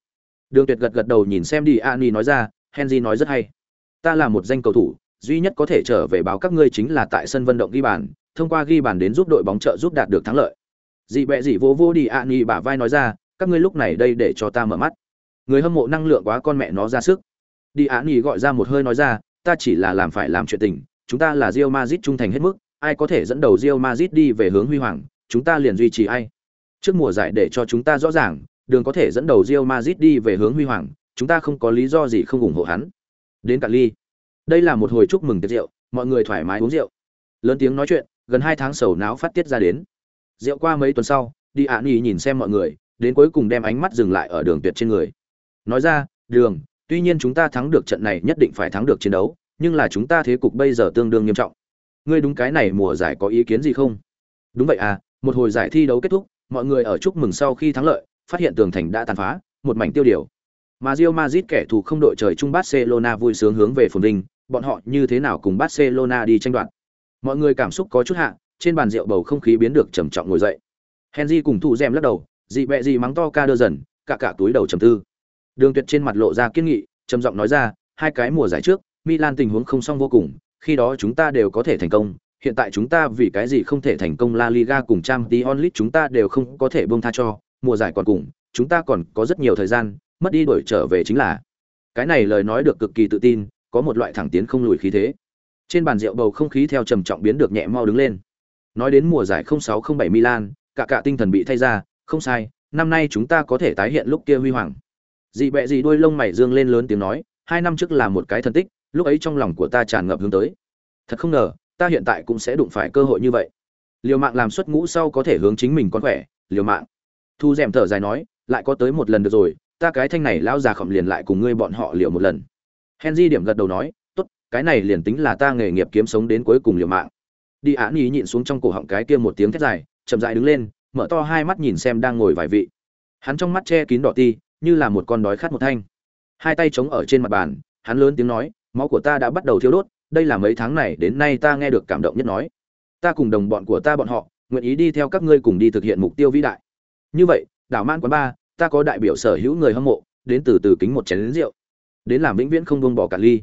Đường Tuyệt gật gật đầu nhìn xem đi An Nhi nói ra, Henry nói rất hay. Ta là một danh cầu thủ, duy nhất có thể trở về báo các ngươi chính là tại sân vận động ghi bàn, thông qua ghi bàn đến giúp đội bóng trợ giúp đạt được thắng lợi. Dị bẹ dị vô vô đi An Nhi bả vai nói ra, các ngươi lúc này đây để cho ta mở mắt. Người hâm mộ năng lượng quá con mẹ nó ra sức. Đi An Nhi gọi ra một hơi nói ra, ta chỉ là làm phải làm chuyện tình, chúng ta là Real Madrid trung thành hết mức, ai có thể dẫn đầu Real Madrid đi về hướng huy hoàng, chúng ta liền duy trì ai. Trước mùa giải để cho chúng ta rõ ràng, đường có thể dẫn đầu Real Madrid đi về hướng huy hoàng, chúng ta không có lý do gì không ủng hộ hắn. Đến cả ly. Đây là một hồi chúc mừng tiệc rượu, mọi người thoải mái uống rượu. Lớn tiếng nói chuyện, gần hai tháng sầu não phát tiết ra đến. Rượu qua mấy tuần sau, đi ạ nhì nhìn xem mọi người, đến cuối cùng đem ánh mắt dừng lại ở đường tuyệt trên người. Nói ra, đường, tuy nhiên chúng ta thắng được trận này nhất định phải thắng được chiến đấu, nhưng là chúng ta thế cục bây giờ tương đương nghiêm trọng. Ngươi đúng cái này mùa giải có ý kiến gì không? Đúng vậy à, một hồi giải thi đấu kết thúc, mọi người ở chúc mừng sau khi thắng lợi, phát hiện tường thành đã tàn phá, một mảnh tiêu điều. Mà Real Madrid kẻ thù không đội trời chung Barcelona vui sướng hướng về phồn vinh, bọn họ như thế nào cùng Barcelona đi tranh đoạt. Mọi người cảm xúc có chút hạ, trên bàn rượu bầu không khí biến được trầm trọng ngồi dậy. Henry cùng thủ rèm lắc đầu, dị bẹ gì mắng to ca đưa dần, cả cả túi đầu trầm tư. Đường Tuyệt trên mặt lộ ra kiên nghị, trầm giọng nói ra, hai cái mùa giải trước, Milan tình huống không xong vô cùng, khi đó chúng ta đều có thể thành công, hiện tại chúng ta vì cái gì không thể thành công La Liga cùng Champions League chúng ta đều không có thể buông tha cho, mùa giải còn cùng, chúng ta còn có rất nhiều thời gian, mất đi đổi trở về chính là. Cái này lời nói được cực kỳ tự tin, có một loại thẳng tiến không lùi khí thế. Trên bàn rượu bầu không khí theo trầm trọng biến được nhẹ mau đứng lên. Nói đến mùa giải 0607 Milan, cả cả tinh thần bị thay ra, không sai, năm nay chúng ta có thể tái hiện lúc kia huy hoàng. Dị bẹ gì đuôi lông mày dương lên lớn tiếng nói, hai năm trước là một cái thần tích, lúc ấy trong lòng của ta tràn ngập hướng tới. Thật không ngờ, ta hiện tại cũng sẽ đụng phải cơ hội như vậy. Liều mạng làm xuất ngũ sau có thể hướng chính mình con khỏe, liều mạng. Thu rèm thở dài nói, lại có tới một lần được rồi, ta cái thanh này lão già khẩm liền lại cùng ngươi bọn họ liều một lần. Henry điểm gật đầu nói, cái này liền tính là ta nghề nghiệp kiếm sống đến cuối cùng liều mạng. Đi án ý nhịn xuống trong cổ họng cái kia một tiếng thét dài, chậm rãi đứng lên, mở to hai mắt nhìn xem đang ngồi vài vị. Hắn trong mắt che kín đỏ ti, như là một con đói khát một thanh. Hai tay chống ở trên mặt bàn, hắn lớn tiếng nói, máu của ta đã bắt đầu thiếu đốt, đây là mấy tháng này đến nay ta nghe được cảm động nhất nói. Ta cùng đồng bọn của ta bọn họ, nguyện ý đi theo các ngươi cùng đi thực hiện mục tiêu vĩ đại. Như vậy, đảo man quán ba, ta có đại biểu sở hữu người hâm mộ, đến từ từ kính một chén lớn rượu, đến làm vĩnh viễn không buông bỏ cả ly.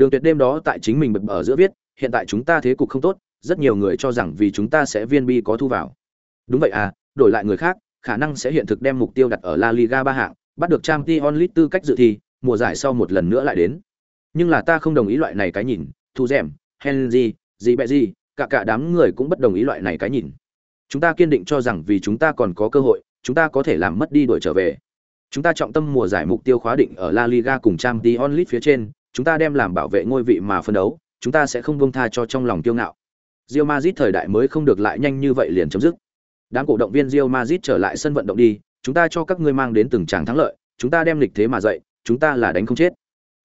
Đường Tuyệt đêm đó tại chính mình bập ở giữa viết, hiện tại chúng ta thế cục không tốt, rất nhiều người cho rằng vì chúng ta sẽ viên bi có thu vào. Đúng vậy à, đổi lại người khác, khả năng sẽ hiện thực đem mục tiêu đặt ở La Liga ba hạng, bắt được Champions League tư cách dự thi, mùa giải sau một lần nữa lại đến. Nhưng là ta không đồng ý loại này cái nhìn, thu rèm, Henry, gì bẹ gì, cả cả đám người cũng bất đồng ý loại này cái nhìn. Chúng ta kiên định cho rằng vì chúng ta còn có cơ hội, chúng ta có thể làm mất đi đuổi trở về. Chúng ta trọng tâm mùa giải mục tiêu khóa định ở La Liga cùng Champions League phía trên, chúng ta đem làm bảo vệ ngôi vị mà phân đấu, chúng ta sẽ không buông tha cho trong lòng kiêu ngạo. Real Madrid thời đại mới không được lại nhanh như vậy liền chấm dứt. Đám cổ động viên Real Madrid trở lại sân vận động đi, chúng ta cho các ngươi mang đến từng tràng thắng lợi, chúng ta đem lịch thế mà dậy, chúng ta là đánh không chết.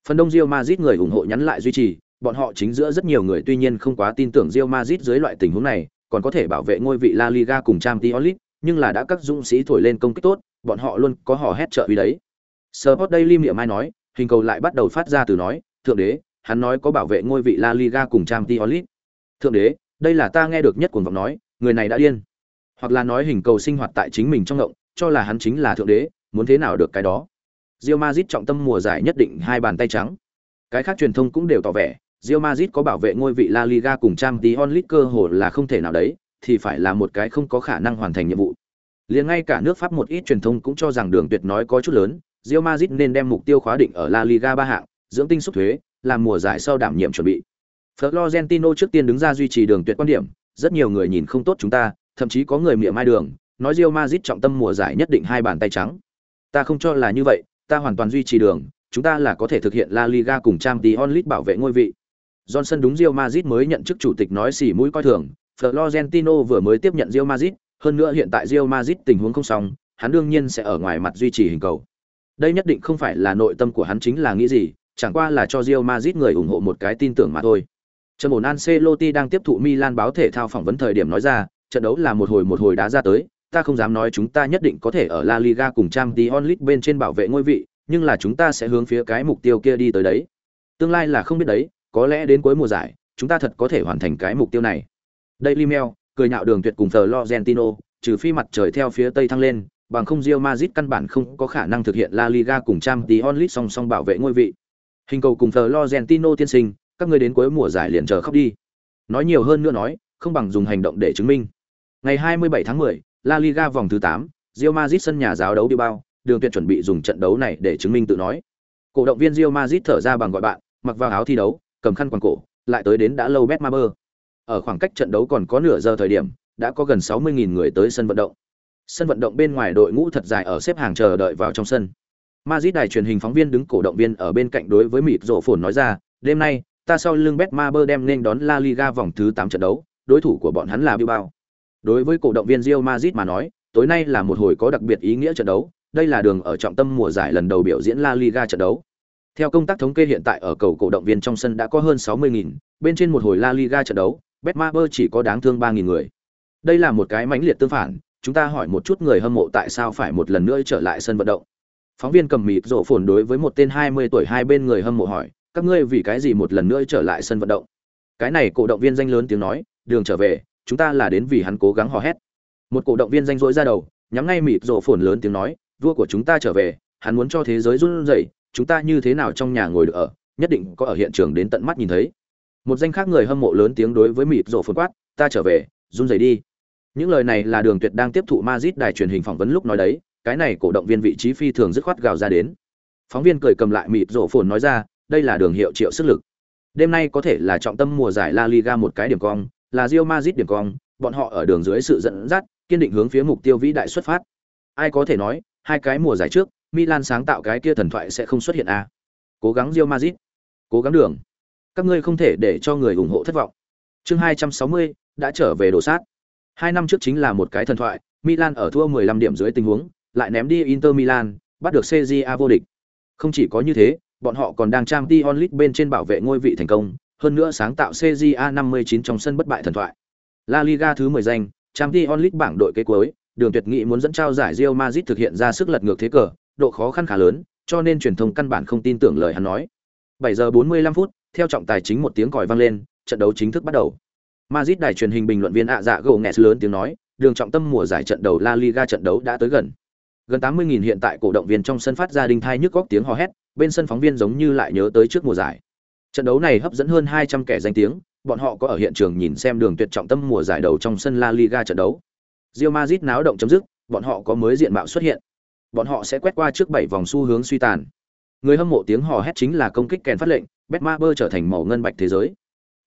Phần đông Real Madrid người ủng hộ nhắn lại duy trì, bọn họ chính giữa rất nhiều người tuy nhiên không quá tin tưởng Real Madrid dưới loại tình huống này, còn có thể bảo vệ ngôi vị La Liga cùng Champions League, nhưng là đã các dũng sĩ thổi lên công kích tốt, bọn họ luôn có hò hét trợ uy đấy. Sport Daily miệng mai nói, hình cầu lại bắt đầu phát ra từ nói, thượng đế, hắn nói có bảo vệ ngôi vị La Liga cùng Champions League. Thượng đế, đây là ta nghe được nhất cuồng vọng nói, người này đã điên. Hoặc là nói hình cầu sinh hoạt tại chính mình trong ngộng, cho là hắn chính là thượng đế, muốn thế nào được cái đó. Real Madrid trọng tâm mùa giải nhất định hai bàn tay trắng. Cái khác truyền thông cũng đều tỏ vẻ, Real Madrid có bảo vệ ngôi vị La Liga cùng Champions League cơ hội là không thể nào đấy, thì phải là một cái không có khả năng hoàn thành nhiệm vụ. Liền ngay cả nước Pháp một ít truyền thông cũng cho rằng đường tuyệt nói có chút lớn, Real Madrid nên đem mục tiêu khóa định ở La Liga ba hạng, dưỡng tinh xúc thuế, làm mùa giải sau đảm nhiệm chuẩn bị. Florentino trước tiên đứng ra duy trì đường tuyệt quan điểm, rất nhiều người nhìn không tốt chúng ta, thậm chí có người miệng mai đường, nói Real Madrid trọng tâm mùa giải nhất định hai bàn tay trắng. Ta không cho là như vậy, ta hoàn toàn duy trì đường, chúng ta là có thể thực hiện La Liga cùng Champions League bảo vệ ngôi vị. Johnson đúng Real Madrid mới nhận chức chủ tịch nói xỉ mũi coi thường, Florentino vừa mới tiếp nhận Real Madrid, hơn nữa hiện tại Real Madrid tình huống không xong, hắn đương nhiên sẽ ở ngoài mặt duy trì hình cầu. Đây nhất định không phải là nội tâm của hắn chính là nghĩ gì, chẳng qua là cho Real Madrid người ủng hộ một cái tin tưởng mà thôi. Trần Bồn Ancelotti đang tiếp thụ Milan báo thể thao phỏng vấn thời điểm nói ra, trận đấu là một hồi một hồi đá ra tới, ta không dám nói chúng ta nhất định có thể ở La Liga cùng Champions League bên trên bảo vệ ngôi vị, nhưng là chúng ta sẽ hướng phía cái mục tiêu kia đi tới đấy. Tương lai là không biết đấy, có lẽ đến cuối mùa giải, chúng ta thật có thể hoàn thành cái mục tiêu này. Daily Mail, cười nhạo đường tuyệt cùng Florentino, trừ phi mặt trời theo phía tây thăng lên, bằng không Real Madrid căn bản không có khả năng thực hiện La Liga cùng Champions League song song bảo vệ ngôi vị. Hình cầu cùng Florentino tiên sinh, các ngươi đến cuối mùa giải liền chờ khóc đi. Nói nhiều hơn nữa nói, không bằng dùng hành động để chứng minh. Ngày 27 tháng 10, La Liga vòng thứ 8, Real Madrid sân nhà giáo đấu Bilbao, Đường Tuyệt chuẩn bị dùng trận đấu này để chứng minh tự nói. Cổ động viên Real Madrid thở ra bằng gọi bạn, mặc vào áo thi đấu, cầm khăn quàng cổ, lại tới đến đã lâu Betmaber. Ở khoảng cách trận đấu còn có nửa giờ thời điểm, đã có gần 60.000 người tới sân vận động. Sân vận động bên ngoài đội ngũ thật dài ở xếp hàng chờ đợi vào trong sân. Madrid đài truyền hình phóng viên đứng cổ động viên ở bên cạnh đối với mịt rộ phồn nói ra, đêm nay, ta sau lưng Betmaber đem nên đón La Liga vòng thứ 8 trận đấu, đối thủ của bọn hắn là Bilbao. Đối với cổ động viên Real Madrid mà nói, tối nay là một hồi có đặc biệt ý nghĩa trận đấu, đây là đường ở trọng tâm mùa giải lần đầu biểu diễn La Liga trận đấu. Theo công tác thống kê hiện tại ở cầu cổ động viên trong sân đã có hơn 60.000, bên trên một hồi La Liga trận đấu, Betmaber chỉ có đáng thương 3.000 người. Đây là một cái mãnh liệt tương phản, chúng ta hỏi một chút người hâm mộ tại sao phải một lần nữa trở lại sân vận động. Phóng viên cầm mịt rộ phồn đối với một tên 20 tuổi hai bên người hâm mộ hỏi, các ngươi vì cái gì một lần nữa trở lại sân vận động? Cái này cổ động viên danh lớn tiếng nói, đường trở về, chúng ta là đến vì hắn cố gắng hò hét. Một cổ động viên danh rỗi ra đầu, nhắm ngay mịt rộ phồn lớn tiếng nói, vua của chúng ta trở về, hắn muốn cho thế giới run rẩy, chúng ta như thế nào trong nhà ngồi được ở, nhất định có ở hiện trường đến tận mắt nhìn thấy. Một danh khác người hâm mộ lớn tiếng đối với mịt rộ phồn quát, ta trở về, run rẩy đi. Những lời này là Đường Tuyệt đang tiếp thụ Madrid đài truyền hình phỏng vấn lúc nói đấy, cái này cổ động viên vị trí phi thường dứt khoát gào ra đến. Phóng viên cười cầm lại mịt rổ phồn nói ra, đây là đường hiệu triệu sức lực. Đêm nay có thể là trọng tâm mùa giải La Liga một cái điểm cong, là Real Madrid điểm cong, bọn họ ở đường dưới sự dẫn dắt, kiên định hướng phía mục tiêu vĩ đại xuất phát. Ai có thể nói, hai cái mùa giải trước, Milan sáng tạo cái kia thần thoại sẽ không xuất hiện à? Cố gắng Real Madrid, cố gắng đường. Các ngươi không thể để cho người ủng hộ thất vọng. Chương 260 đã trở về đổ sát. Hai năm trước chính là một cái thần thoại, Milan ở thua 15 điểm dưới tình huống, lại ném đi Inter Milan, bắt được CJA vô địch. Không chỉ có như thế, bọn họ còn đang trang Champions League bên trên bảo vệ ngôi vị thành công, hơn nữa sáng tạo CJA 59 trong sân bất bại thần thoại. La Liga thứ 10 danh, Champions League bảng đội kế cuối, Đường Tuyệt Nghị muốn dẫn trao giải Real Madrid thực hiện ra sức lật ngược thế cờ, độ khó khăn khá lớn, cho nên truyền thông căn bản không tin tưởng lời hắn nói. 7 giờ 45 phút, theo trọng tài chính một tiếng còi vang lên, trận đấu chính thức bắt đầu. Madrid đài truyền hình bình luận viên ạ dạ gồ nghẹt lớn tiếng nói, đường trọng tâm mùa giải trận đầu La Liga trận đấu đã tới gần. Gần 80.000 hiện tại cổ động viên trong sân phát ra đinh thai nhức góc tiếng hò hét, bên sân phóng viên giống như lại nhớ tới trước mùa giải. Trận đấu này hấp dẫn hơn 200 kẻ danh tiếng, bọn họ có ở hiện trường nhìn xem đường tuyệt trọng tâm mùa giải đầu trong sân La Liga trận đấu. Real Madrid náo động chấm dứt, bọn họ có mới diện mạo xuất hiện. Bọn họ sẽ quét qua trước 7 vòng xu hướng suy tàn. Người hâm mộ tiếng hò hét chính là công kích kèn phát lệnh, Betmaber trở thành màu ngân bạch thế giới.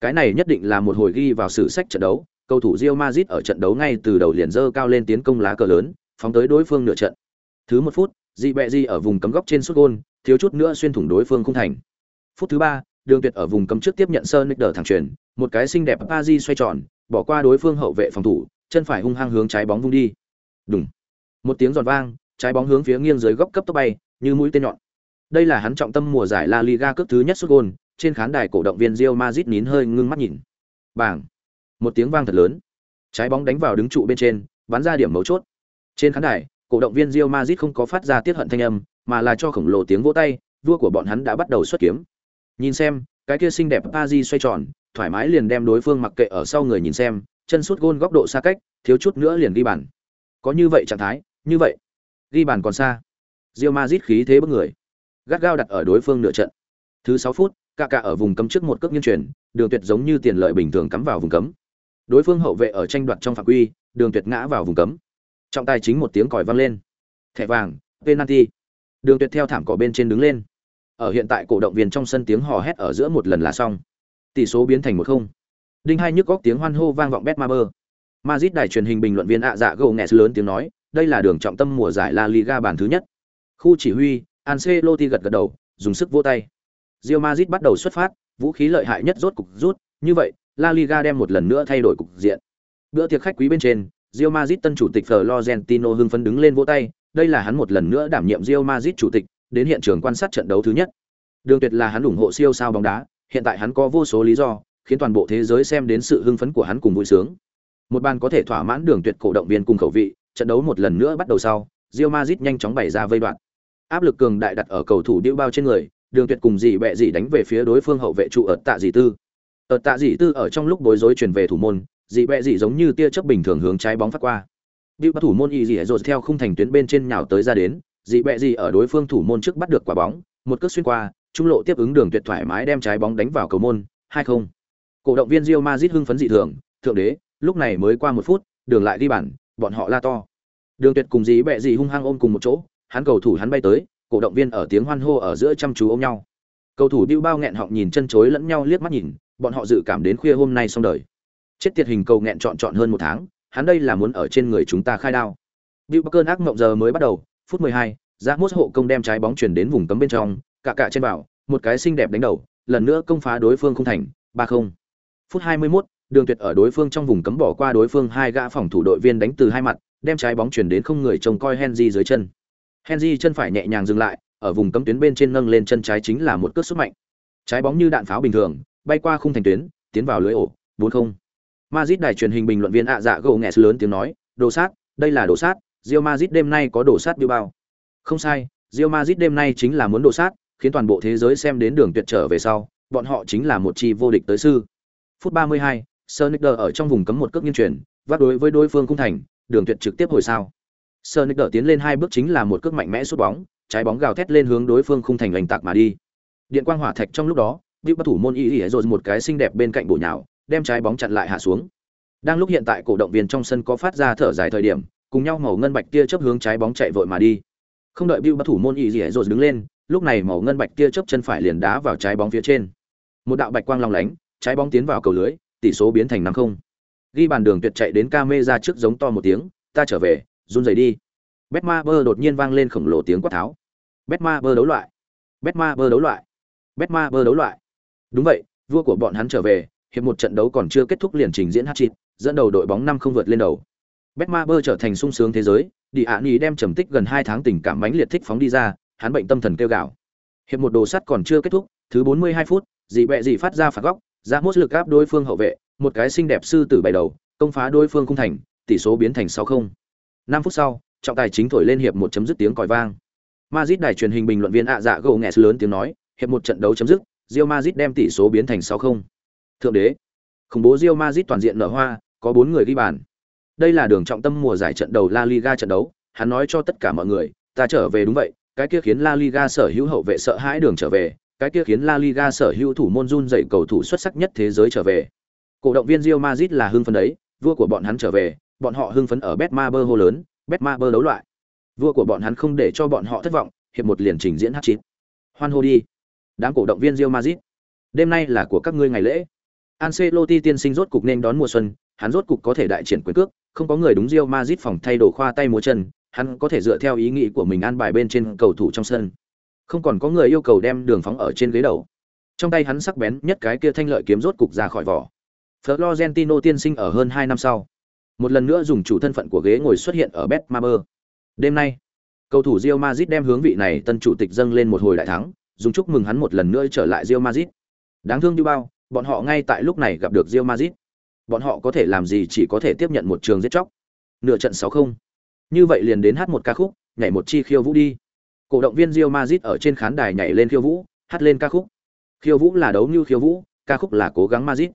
Cái này nhất định là một hồi ghi vào sử sách trận đấu, cầu thủ Real Madrid ở trận đấu ngay từ đầu liền dơ cao lên tiến công lá cờ lớn, phóng tới đối phương nửa trận. Thứ một phút, Di Bẹ Di ở vùng cấm góc trên sút gôn, thiếu chút nữa xuyên thủng đối phương khung thành. Phút thứ ba, Đường Tuyệt ở vùng cấm trước tiếp nhận Sơn Nick đỡ thẳng truyền, một cái xinh đẹp Pazi xoay tròn, bỏ qua đối phương hậu vệ phòng thủ, chân phải hung hăng hướng trái bóng vung đi. Đùng. Một tiếng giòn vang, trái bóng hướng phía nghiêng dưới góc cấp tốc bay, như mũi tên nhọn. Đây là hắn trọng tâm mùa giải La Liga cướp thứ nhất sút gôn, trên khán đài cổ động viên Real Madrid nín hơi ngưng mắt nhìn. Bảng. Một tiếng vang thật lớn. Trái bóng đánh vào đứng trụ bên trên, bắn ra điểm mấu chốt. Trên khán đài, cổ động viên Real Madrid không có phát ra tiết hận thanh âm, mà là cho khổng lồ tiếng vỗ tay, vua của bọn hắn đã bắt đầu xuất kiếm. Nhìn xem, cái kia xinh đẹp Pazi xoay tròn, thoải mái liền đem đối phương mặc kệ ở sau người nhìn xem, chân sút gôn góc độ xa cách, thiếu chút nữa liền ghi bàn. Có như vậy trạng thái, như vậy, ghi bàn còn xa. Real Madrid khí thế bức người, gắt gao đặt ở đối phương nửa trận. Thứ 6 phút, cả cả ở vùng cấm trước một cước nghiêng chuyển, đường tuyệt giống như tiền lợi bình thường cắm vào vùng cấm. Đối phương hậu vệ ở tranh đoạt trong phạm quy, đường tuyệt ngã vào vùng cấm. Trọng tài chính một tiếng còi vang lên. Thẻ vàng, penalty. Đường tuyệt theo thảm cỏ bên trên đứng lên. Ở hiện tại cổ động viên trong sân tiếng hò hét ở giữa một lần là xong. Tỷ số biến thành một không. Đinh hai nhức góc tiếng hoan hô vang vọng Betmaber. Madrid đài truyền hình bình luận viên ạ dạ gồ nghẹt lớn tiếng nói, đây là đường trọng tâm mùa giải La Liga bàn thứ nhất. Khu chỉ huy, Ancelotti gật gật đầu, dùng sức vỗ tay. Real Madrid bắt đầu xuất phát, vũ khí lợi hại nhất rốt cục rút, như vậy, La Liga đem một lần nữa thay đổi cục diện. Bữa tiệc khách quý bên trên, Real Madrid tân chủ tịch Florentino hưng phấn đứng lên vỗ tay, đây là hắn một lần nữa đảm nhiệm Real Madrid chủ tịch, đến hiện trường quan sát trận đấu thứ nhất. Đường Tuyệt là hắn ủng hộ siêu sao bóng đá, hiện tại hắn có vô số lý do, khiến toàn bộ thế giới xem đến sự hưng phấn của hắn cùng vui sướng. Một bàn có thể thỏa mãn Đường Tuyệt cổ động viên cùng khẩu vị, trận đấu một lần nữa bắt đầu sau, Real Madrid nhanh chóng bày ra vây đoạn. Áp lực cường đại đặt ở cầu thủ điêu bao trên người, Đường Tuyệt cùng dị bẹ dị đánh về phía đối phương hậu vệ trụ ở tạ dị tư. Ở tạ dị tư ở trong lúc bối rối chuyển về thủ môn, dị bẹ dị giống như tia chớp bình thường hướng trái bóng phát qua. Điêu thủ môn y dị rồi theo khung thành tuyến bên trên nhào tới ra đến, dị bẹ dị ở đối phương thủ môn trước bắt được quả bóng, một cước xuyên qua, trung lộ tiếp ứng đường tuyệt thoải mái đem trái bóng đánh vào cầu môn, 2-0. Cổ động viên Real Madrid hưng phấn dị thường, thượng đế, lúc này mới qua một phút, đường lại đi bàn, bọn họ la to. Đường Tuyệt cùng dí bẹ gì hung hăng ôm cùng một chỗ, hắn cầu thủ hắn bay tới, cổ động viên ở tiếng hoan hô ở giữa chăm chú ôm nhau. Cầu thủ Diu Bao nghẹn họng nhìn chân chối lẫn nhau liếc mắt nhìn, bọn họ dự cảm đến khuya hôm nay xong đời. Chết tiệt hình cầu nghẹn trọn trọn hơn một tháng, hắn đây là muốn ở trên người chúng ta khai đao. Diu Bao cơn ác mộng giờ mới bắt đầu, phút 12, Giác Mốt hộ công đem trái bóng chuyển đến vùng cấm bên trong, cả cả trên bảo, một cái xinh đẹp đánh đầu, lần nữa công phá đối phương không thành, 3-0. Phút 21, Đường Tuyệt ở đối phương trong vùng cấm bỏ qua đối phương hai gã phòng thủ đội viên đánh từ hai mặt, đem trái bóng chuyển đến không người trông coi Henry dưới chân. Henry chân phải nhẹ nhàng dừng lại, ở vùng cấm tuyến bên trên nâng lên chân trái chính là một cước sút mạnh. Trái bóng như đạn pháo bình thường, bay qua khung thành tuyến, tiến vào lưới ổ, 4-0. Madrid đài truyền hình bình luận viên ạ dạ gồ nghẹt lớn tiếng nói, "Đồ sát, đây là đồ sát, Real Madrid đêm nay có đồ sát bao Không sai, Real Madrid đêm nay chính là muốn đồ sát, khiến toàn bộ thế giới xem đến đường tuyệt trở về sau, bọn họ chính là một chi vô địch tới sư. Phút 32, Sonic ở trong vùng cấm một cước nghiêng chuyển, vác đối với đối phương cung thành, đường tuyệt trực tiếp hồi sao. Sonicer tiến lên hai bước chính là một cước mạnh mẽ sút bóng, trái bóng gào thét lên hướng đối phương khung thành lành tạc mà đi. Điện quang hỏa thạch trong lúc đó, Diệu bất thủ môn y y rồi một cái xinh đẹp bên cạnh bổ nhào, đem trái bóng chặn lại hạ xuống. Đang lúc hiện tại cổ động viên trong sân có phát ra thở dài thời điểm, cùng nhau màu ngân bạch tia chớp hướng trái bóng chạy vội mà đi. Không đợi Diệu bất thủ môn y y rồi đứng lên, lúc này màu ngân bạch tia chớp chân phải liền đá vào trái bóng phía trên. Một đạo bạch quang long lánh, trái bóng tiến vào cầu lưới, tỷ số biến thành năm không ghi bàn đường tuyệt chạy đến camera trước giống to một tiếng ta trở về run rẩy đi. Betma bơ đột nhiên vang lên khổng lồ tiếng quát tháo. Betma bơ đấu loại. Betma bơ đấu loại. Betma bơ đấu loại. Đúng vậy, vua của bọn hắn trở về, hiệp một trận đấu còn chưa kết thúc liền trình diễn hát chịt dẫn đầu đội bóng năm không vượt lên đầu. Betma bơ trở thành sung sướng thế giới, đi ạ nghỉ đem trầm tích gần hai tháng tình cảm mãnh liệt thích phóng đi ra, hắn bệnh tâm thần kêu gào. Hiệp một đồ sắt còn chưa kết thúc, thứ bốn mươi hai phút, dị bẹ dị phát ra phạt góc, ra mốt lực áp đối phương hậu vệ, một cái xinh đẹp sư tử bày đầu, công phá đối phương cung thành, tỷ số biến thành sáu không năm phút sau trọng tài chính thổi lên hiệp một chấm dứt tiếng còi vang. Madrid đài truyền hình bình luận viên ạ dạ gầu nghẹt lớn tiếng nói hiệp một trận đấu chấm dứt Real Madrid đem tỷ số biến thành sáu không. Thượng đế khủng bố Real Madrid toàn diện nở hoa có bốn người ghi bàn. Đây là đường trọng tâm mùa giải trận đầu La Liga trận đấu hắn nói cho tất cả mọi người ta trở về đúng vậy cái kia khiến La Liga sở hữu hậu vệ sợ hãi đường trở về cái kia khiến La Liga sở hữu thủ môn run dậy cầu thủ xuất sắc nhất thế giới trở về. Cổ động viên Real Madrid là hưng phấn đấy, vua của bọn hắn trở về, bọn họ hưng phấn ở Betmaber hô lớn, Betmaber đấu loại. Vua của bọn hắn không để cho bọn họ thất vọng, hiệp một liền trình diễn hát chín. Hoan hô đi. Đám cổ động viên Real Madrid. Đêm nay là của các ngươi ngày lễ. Ancelotti tiên sinh rốt cục nên đón mùa xuân, hắn rốt cục có thể đại triển quyền cước, không có người đúng Real Madrid phòng thay đồ khoa tay múa chân, hắn có thể dựa theo ý nghĩ của mình an bài bên trên cầu thủ trong sân không còn có người yêu cầu đem đường phóng ở trên ghế đầu trong tay hắn sắc bén nhất cái kia thanh lợi kiếm rốt cục ra khỏi vỏ florentino tiên sinh ở hơn hai năm sau một lần nữa dùng chủ thân phận của ghế ngồi xuất hiện ở betmaber đêm nay cầu thủ Real Madrid đem hướng vị này tân chủ tịch dâng lên một hồi đại thắng dùng chúc mừng hắn một lần nữa trở lại Real Madrid. đáng thương như bao bọn họ ngay tại lúc này gặp được Real Madrid. bọn họ có thể làm gì chỉ có thể tiếp nhận một trường giết chóc nửa trận sáu không như vậy liền đến hát một ca khúc nhảy một chi khiêu vũ đi Cổ động viên Real Madrid ở trên khán đài nhảy lên khiêu vũ, hát lên ca khúc. Khiêu vũ là đấu như khiêu vũ, ca khúc là cố gắng Madrid.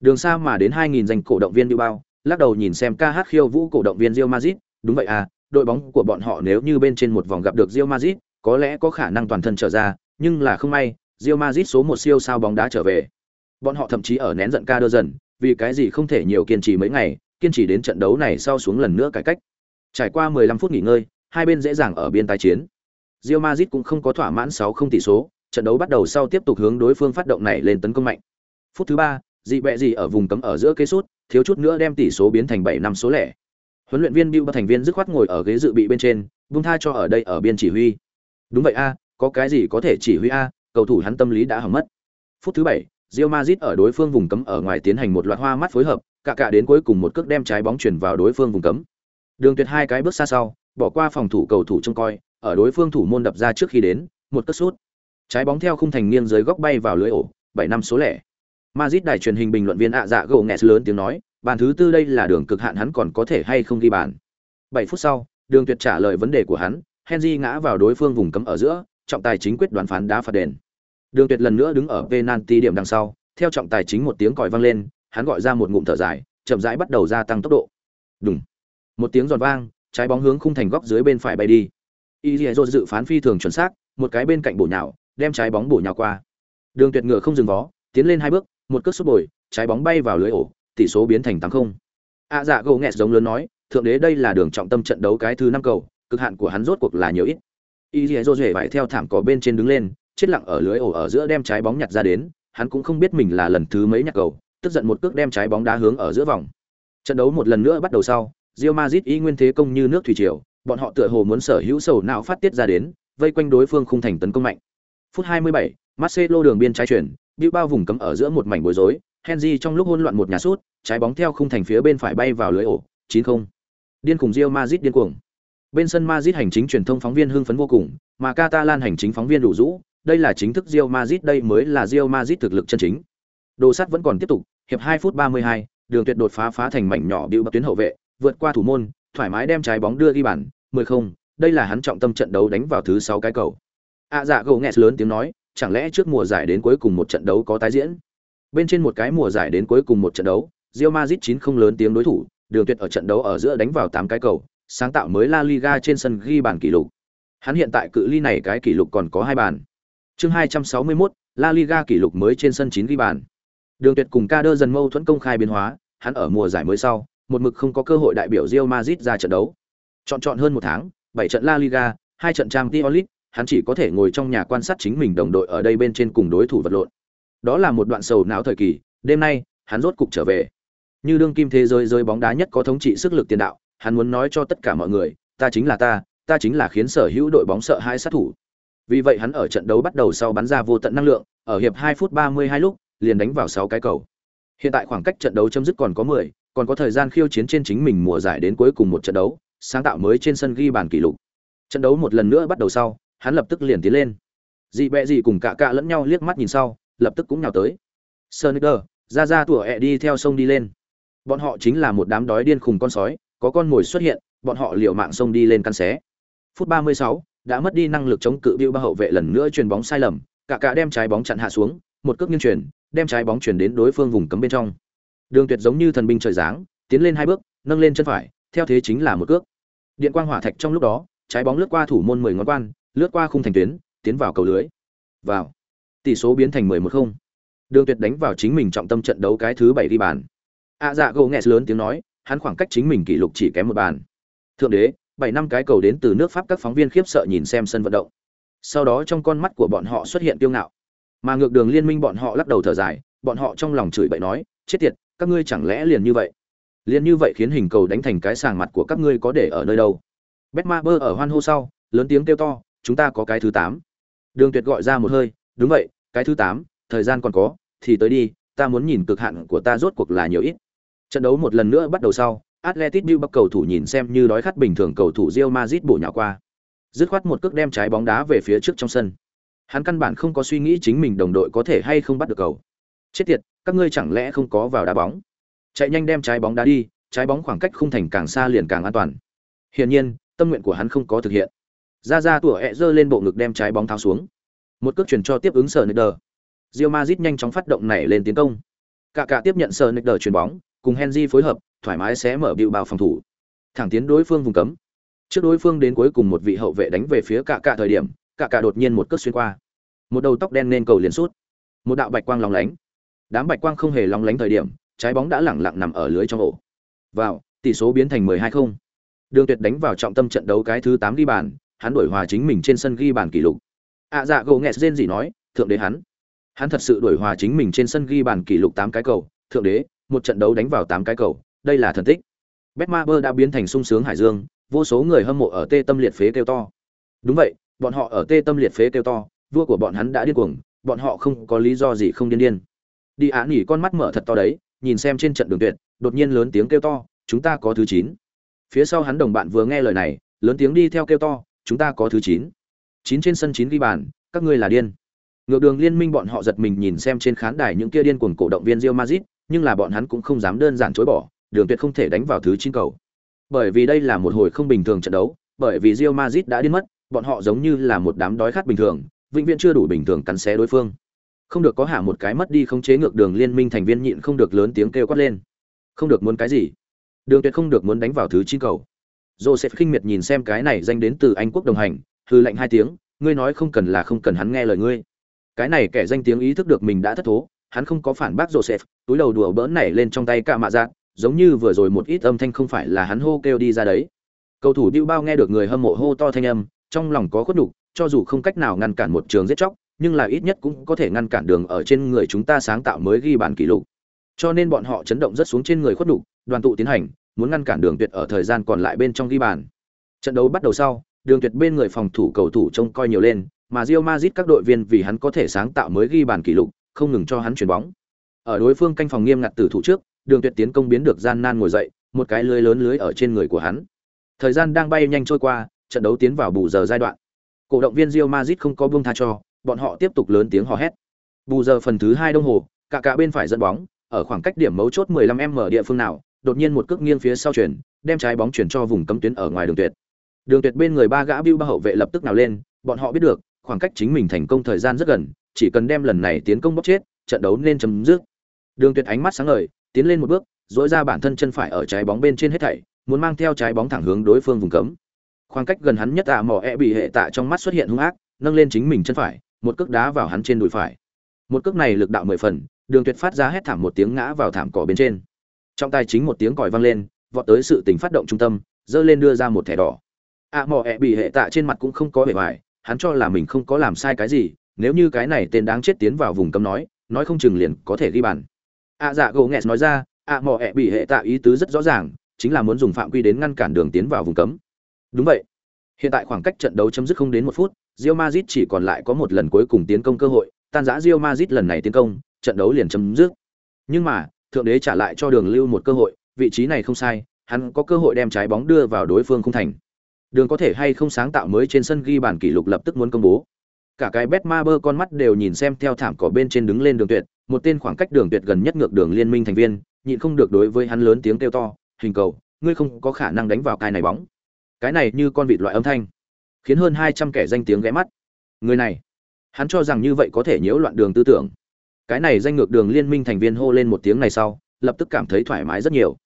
Đường xa mà đến 2000 danh cổ động viên Bilbao, lắc đầu nhìn xem ca hát khiêu vũ cổ động viên Real Madrid, đúng vậy à, đội bóng của bọn họ nếu như bên trên một vòng gặp được Real Madrid, có lẽ có khả năng toàn thân trở ra, nhưng là không may, Real Madrid số một siêu sao bóng đá trở về. Bọn họ thậm chí ở nén giận ca đơ dần, vì cái gì không thể nhiều kiên trì mấy ngày, kiên trì đến trận đấu này sau xuống lần nữa cải cách. Trải qua 15 phút nghỉ ngơi, hai bên dễ dàng ở biên tái chiến. Real Madrid cũng không có thỏa mãn 6-0 tỷ số, trận đấu bắt đầu sau tiếp tục hướng đối phương phát động này lên tấn công mạnh. Phút thứ 3, dị bẹ gì ở vùng cấm ở giữa cây sút, thiếu chút nữa đem tỷ số biến thành 7 năm số lẻ. Huấn luyện viên Bill thành viên dứt khoát ngồi ở ghế dự bị bên trên, buông tha cho ở đây ở biên chỉ huy. Đúng vậy a, có cái gì có thể chỉ huy a, cầu thủ hắn tâm lý đã hỏng mất. Phút thứ 7, Real Madrid ở đối phương vùng cấm ở ngoài tiến hành một loạt hoa mắt phối hợp, cả cả đến cuối cùng một cước đem trái bóng chuyển vào đối phương vùng cấm. Đường Tuyệt hai cái bước xa sau, bỏ qua phòng thủ cầu thủ trông coi, ở đối phương thủ môn đập ra trước khi đến, một cất sút. Trái bóng theo khung thành nghiêng dưới góc bay vào lưới ổ, 7 năm số lẻ. Madrid đài truyền hình bình luận viên ạ dạ gồ nghẹt lớn tiếng nói, bàn thứ tư đây là đường cực hạn hắn còn có thể hay không ghi bàn. 7 phút sau, Đường Tuyệt trả lời vấn đề của hắn, Henry ngã vào đối phương vùng cấm ở giữa, trọng tài chính quyết đoán phán đá phạt đền. Đường Tuyệt lần nữa đứng ở penalty điểm đằng sau, theo trọng tài chính một tiếng còi vang lên, hắn gọi ra một ngụm thở dài, chậm rãi bắt đầu gia tăng tốc độ. Đùng. Một tiếng giòn vang, trái bóng hướng khung thành góc dưới bên phải bay đi. Ilya dự phán phi thường chuẩn xác, một cái bên cạnh bổ nhào, đem trái bóng bổ nhào qua. Đường Tuyệt ngựa không dừng vó, tiến lên hai bước, một cước sút bồi, trái bóng bay vào lưới ổ, tỷ số biến thành 8-0. A dạ gồ nghẹt giống lớn nói, thượng đế đây là đường trọng tâm trận đấu cái thứ năm cầu, cực hạn của hắn rốt cuộc là nhiều ít. Izzo rể phải theo thảm cỏ bên trên đứng lên, chết lặng ở lưới ổ ở giữa đem trái bóng nhặt ra đến, hắn cũng không biết mình là lần thứ mấy nhặt cầu, tức giận một cước đem trái bóng đá hướng ở giữa vòng. Trận đấu một lần nữa bắt đầu sau, Real Madrid y nguyên thế công như nước thủy triều, bọn họ tựa hồ muốn sở hữu sầu não phát tiết ra đến, vây quanh đối phương khung thành tấn công mạnh. Phút 27, Marcelo đường biên trái chuyển, bao vùng cấm ở giữa một mảnh bối rối, Henry trong lúc hỗn loạn một nhà sút, trái bóng theo khung thành phía bên phải bay vào lưới ổ, 9-0. Điên cùng Real Madrid điên cuồng. Bên sân Madrid hành chính truyền thông phóng viên hưng phấn vô cùng, mà Catalan hành chính phóng viên đủ rũ, đây là chính thức Real Madrid đây mới là Real Madrid thực lực chân chính. Đồ sắt vẫn còn tiếp tục, hiệp 2 phút 32, đường tuyệt đột phá phá thành mảnh nhỏ bịu bập tuyến hậu vệ, vượt qua thủ môn, thoải mái đem trái bóng đưa ghi bàn, 10 không, đây là hắn trọng tâm trận đấu đánh vào thứ 6 cái cầu. À dạ gỗ nghẹt lớn tiếng nói, chẳng lẽ trước mùa giải đến cuối cùng một trận đấu có tái diễn? Bên trên một cái mùa giải đến cuối cùng một trận đấu, Real Madrid 9 không lớn tiếng đối thủ, đường tuyệt ở trận đấu ở giữa đánh vào 8 cái cầu, sáng tạo mới La Liga trên sân ghi bàn kỷ lục. Hắn hiện tại cự ly này cái kỷ lục còn có hai bàn. Chương 261, La Liga kỷ lục mới trên sân 9 ghi bàn. Đường Tuyệt cùng Kader dần mâu thuẫn công khai biến hóa, hắn ở mùa giải mới sau, một mực không có cơ hội đại biểu Real Madrid ra trận đấu. Chọn chọn hơn một tháng, 7 trận La Liga, 2 trận Champions League, hắn chỉ có thể ngồi trong nhà quan sát chính mình đồng đội ở đây bên trên cùng đối thủ vật lộn. Đó là một đoạn sầu não thời kỳ, đêm nay, hắn rốt cục trở về. Như đương kim thế giới rơi bóng đá nhất có thống trị sức lực tiền đạo, hắn muốn nói cho tất cả mọi người, ta chính là ta, ta chính là khiến sở hữu đội bóng sợ hai sát thủ. Vì vậy hắn ở trận đấu bắt đầu sau bắn ra vô tận năng lượng, ở hiệp 2 phút 32 lúc, liền đánh vào 6 cái cầu. Hiện tại khoảng cách trận đấu chấm dứt còn có 10, còn có thời gian khiêu chiến trên chính mình mùa giải đến cuối cùng một trận đấu, sáng tạo mới trên sân ghi bàn kỷ lục. Trận đấu một lần nữa bắt đầu sau, hắn lập tức liền tiến lên. Dị bẹ dị cùng cả cả lẫn nhau liếc mắt nhìn sau, lập tức cũng nhào tới. Sonicer, ra ra tủa ẹ đi theo sông đi lên. Bọn họ chính là một đám đói điên khùng con sói, có con mồi xuất hiện, bọn họ liều mạng sông đi lên căn xé. Phút 36, đã mất đi năng lực chống cự Bill ba hậu vệ lần nữa chuyền bóng sai lầm, cả cả đem trái bóng chặn hạ xuống, một cước nghiêng chuyển, đem trái bóng chuyển đến đối phương vùng cấm bên trong. Đường Tuyệt giống như thần binh trời giáng, tiến lên hai bước, nâng lên chân phải, theo thế chính là một cước. Điện quang hỏa thạch trong lúc đó, trái bóng lướt qua thủ môn 10 ngón quan, lướt qua khung thành tuyến, tiến vào cầu lưới. Vào. Tỷ số biến thành 11-0. Đường Tuyệt đánh vào chính mình trọng tâm trận đấu cái thứ 7 đi bàn. À dạ gồ nghe lớn tiếng nói, hắn khoảng cách chính mình kỷ lục chỉ kém một bàn. Thượng đế, bảy năm cái cầu đến từ nước Pháp các phóng viên khiếp sợ nhìn xem sân vận động. Sau đó trong con mắt của bọn họ xuất hiện tiêu ngạo. Mà ngược đường liên minh bọn họ lắc đầu thở dài, bọn họ trong lòng chửi bậy nói, chết tiệt, các ngươi chẳng lẽ liền như vậy? Liền như vậy khiến hình cầu đánh thành cái sàng mặt của các ngươi có để ở nơi đâu? Betmaber ở hoan hô sau, lớn tiếng kêu to, chúng ta có cái thứ 8. Đường Tuyệt gọi ra một hơi, đúng vậy, cái thứ 8, thời gian còn có, thì tới đi, ta muốn nhìn cực hạn của ta rốt cuộc là nhiều ít. Trận đấu một lần nữa bắt đầu sau, Atletico Bilbao cầu thủ nhìn xem như đói khát bình thường cầu thủ Real Madrid bổ nhào qua. Dứt khoát một cước đem trái bóng đá về phía trước trong sân. Hắn căn bản không có suy nghĩ chính mình đồng đội có thể hay không bắt được cầu. Chết tiệt, các ngươi chẳng lẽ không có vào đá bóng? Chạy nhanh đem trái bóng đá đi, trái bóng khoảng cách khung thành càng xa liền càng an toàn. Hiển nhiên, tâm nguyện của hắn không có thực hiện. Ra ra tủa ẹ giơ lên bộ ngực đem trái bóng tháo xuống. Một cước chuyển cho tiếp ứng sở Sneijder. Real Madrid nhanh chóng phát động nảy lên tiến công. Cả cả tiếp nhận sở Sneijder chuyền bóng, cùng Henry phối hợp, thoải mái xé mở bịu bao phòng thủ. Thẳng tiến đối phương vùng cấm. Trước đối phương đến cuối cùng một vị hậu vệ đánh về phía cả cả thời điểm, cả cả đột nhiên một cước xuyên qua. Một đầu tóc đen nên cầu liền sút. Một đạo bạch quang lóng lánh. Đám bạch quang không hề lóng lánh thời điểm, trái bóng đã lẳng lặng nằm ở lưới trong ổ. Vào, tỷ số biến thành 12-0. Đường Tuyệt đánh vào trọng tâm trận đấu cái thứ 8 đi bàn, hắn đuổi hòa chính mình trên sân ghi bàn kỷ lục. À dạ gồ nghẹt rên gì nói, thượng đế hắn. Hắn thật sự đuổi hòa chính mình trên sân ghi bàn kỷ lục 8 cái cầu, thượng đế, một trận đấu đánh vào 8 cái cầu, đây là thần tích. Betmaber đã biến thành sung sướng hải dương, vô số người hâm mộ ở tê tâm liệt phế kêu to. Đúng vậy, bọn họ ở tê tâm liệt phế kêu to vua của bọn hắn đã điên cuồng bọn họ không có lý do gì không điên điên đi ạ nghỉ con mắt mở thật to đấy nhìn xem trên trận đường tuyệt đột nhiên lớn tiếng kêu to chúng ta có thứ chín phía sau hắn đồng bạn vừa nghe lời này lớn tiếng đi theo kêu to chúng ta có thứ chín. Chín trên sân chín ghi bàn, các ngươi là điên. Ngược đường liên minh bọn họ giật mình nhìn xem trên khán đài những kia điên cuồng cổ động viên Real Madrid, nhưng là bọn hắn cũng không dám đơn giản chối bỏ, đường tuyệt không thể đánh vào thứ chín cầu. Bởi vì đây là một hồi không bình thường trận đấu, bởi vì Real Madrid đã điên mất, bọn họ giống như là một đám đói khát bình thường, vĩnh viễn chưa đủ bình thường cắn xé đối phương. Không được có hạ một cái mất đi không chế ngược đường liên minh thành viên nhịn không được lớn tiếng kêu quát lên. Không được muốn cái gì. Đường tuyệt không được muốn đánh vào thứ chín cầu joseph khinh miệt nhìn xem cái này danh đến từ anh quốc đồng hành hư lệnh hai tiếng ngươi nói không cần là không cần hắn nghe lời ngươi. Cái này kẻ danh tiếng ý thức được mình đã thất thố hắn không có phản bác joseph túi đầu đùa bỡn nảy lên trong tay cả mạ dạng, giống như vừa rồi một ít âm thanh không phải là hắn hô kêu đi ra đấy. Cầu thủ Diu bao nghe được người hâm mộ hô to thanh âm trong lòng có khuất đủ, cho dù không cách nào ngăn cản một trường giết chóc nhưng là ít nhất cũng có thể ngăn cản đường ở trên người chúng ta sáng tạo mới ghi bàn kỷ lục. Cho nên bọn họ chấn động rất xuống trên người khuất đủ, đoàn tụ tiến hành muốn ngăn cản đường tuyệt ở thời gian còn lại bên trong ghi bàn. Trận đấu bắt đầu sau, đường tuyệt bên người phòng thủ cầu thủ trông coi nhiều lên, mà Real Madrid các đội viên vì hắn có thể sáng tạo mới ghi bàn kỷ lục, không ngừng cho hắn chuyển bóng. Ở đối phương canh phòng nghiêm ngặt từ thủ trước, đường tuyệt tiến công biến được gian nan ngồi dậy, một cái lưới lớn lưới ở trên người của hắn. Thời gian đang bay nhanh trôi qua, trận đấu tiến vào bù giờ giai đoạn. Cổ động viên Real Madrid không có buông tha cho, bọn họ tiếp tục lớn tiếng hò hét. Bù giờ phần thứ hai đồng hồ, cả cả bên phải dẫn bóng, ở khoảng cách điểm mấu chốt 15m địa phương nào đột nhiên một cước nghiêng phía sau chuyển, đem trái bóng chuyển cho vùng cấm tuyến ở ngoài đường tuyệt. Đường tuyệt bên người ba gã bưu ba hậu vệ lập tức nào lên, bọn họ biết được, khoảng cách chính mình thành công thời gian rất gần, chỉ cần đem lần này tiến công bóc chết, trận đấu nên chấm dứt. Đường tuyệt ánh mắt sáng ngời, tiến lên một bước dỗi ra bản thân chân phải ở trái bóng bên trên hết thảy, muốn mang theo trái bóng thẳng hướng đối phương vùng cấm. Khoảng cách gần hắn nhất tạ mỏ e bị hệ tạ trong mắt xuất hiện hung ác, nâng lên chính mình chân phải, một cước đá vào hắn trên đùi phải. Một cước này lực đạo mười phần, đường tuyệt phát ra hét thảm một tiếng ngã vào thảm cỏ bên trên trong tay chính một tiếng còi vang lên vọt tới sự tình phát động trung tâm dơ lên đưa ra một thẻ đỏ. Ạ à, mỏ ẹ bị hệ tạ trên mặt cũng không có vẻ vải hắn cho là mình không có làm sai cái gì nếu như cái này tên đáng chết tiến vào vùng cấm nói nói không chừng liền có thể ghi bàn. Ạ dạ gỗ nghẹt nói ra ạ à, mỏ ẹ bị hệ tạ ý tứ rất rõ ràng chính là muốn dùng phạm quy đến ngăn cản đường tiến vào vùng cấm. Đúng vậy. Hiện tại khoảng cách trận đấu chấm dứt không đến một phút rio mazit chỉ còn lại có một lần cuối cùng tiến công cơ hội tan giã rio mazit lần này tiến công trận đấu liền chấm dứt. Nhưng mà thượng đế trả lại cho đường lưu một cơ hội, vị trí này không sai, hắn có cơ hội đem trái bóng đưa vào đối phương không thành. Đường có thể hay không sáng tạo mới trên sân ghi bàn kỷ lục lập tức muốn công bố. Cả cái bet ma bơ con mắt đều nhìn xem theo thảm cỏ bên trên đứng lên đường tuyệt, một tên khoảng cách đường tuyệt gần nhất ngược đường liên minh thành viên, nhịn không được đối với hắn lớn tiếng kêu to, hình cầu, ngươi không có khả năng đánh vào cái này bóng. Cái này như con vịt loại âm thanh, khiến hơn hai trăm kẻ danh tiếng ghé mắt. Người này, hắn cho rằng như vậy có thể nhiễu loạn đường tư tưởng cái này danh ngược đường liên minh thành viên hô lên một tiếng này sau, lập tức cảm thấy thoải mái rất nhiều.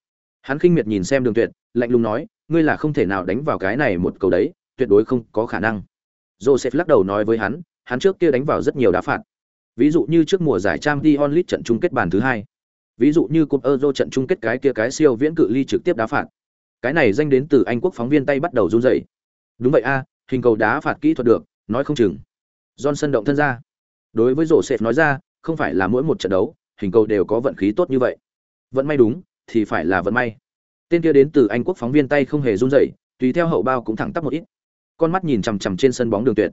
Hắn khinh miệt nhìn xem đường tuyệt, lạnh lùng nói, ngươi là không thể nào đánh vào cái này một cầu đấy, tuyệt đối không có khả năng. Joseph lắc đầu nói với hắn hắn trước kia đánh vào rất nhiều đá phạt. Ví dụ như trước mùa giải trang t onlit trận chung kết bàn thứ hai. Ví dụ như cúp euro trận chung kết cái kia cái siêu viễn cự ly trực tiếp đá phạt. Cái này danh đến từ anh quốc phóng viên tay bắt đầu run rẩy. Đúng vậy a, hình cầu đá phạt kỹ thuật được, nói không chừng. Johnson động thân ra. Đối với joseph nói ra không phải là mỗi một trận đấu, hình cầu đều có vận khí tốt như vậy. Vận may đúng, thì phải là vận may. Tên kia đến từ anh quốc phóng viên tay không hề run rẩy, tùy theo hậu bao cũng thẳng tắp một ít. Con mắt nhìn chằm chằm trên sân bóng đường tuyệt.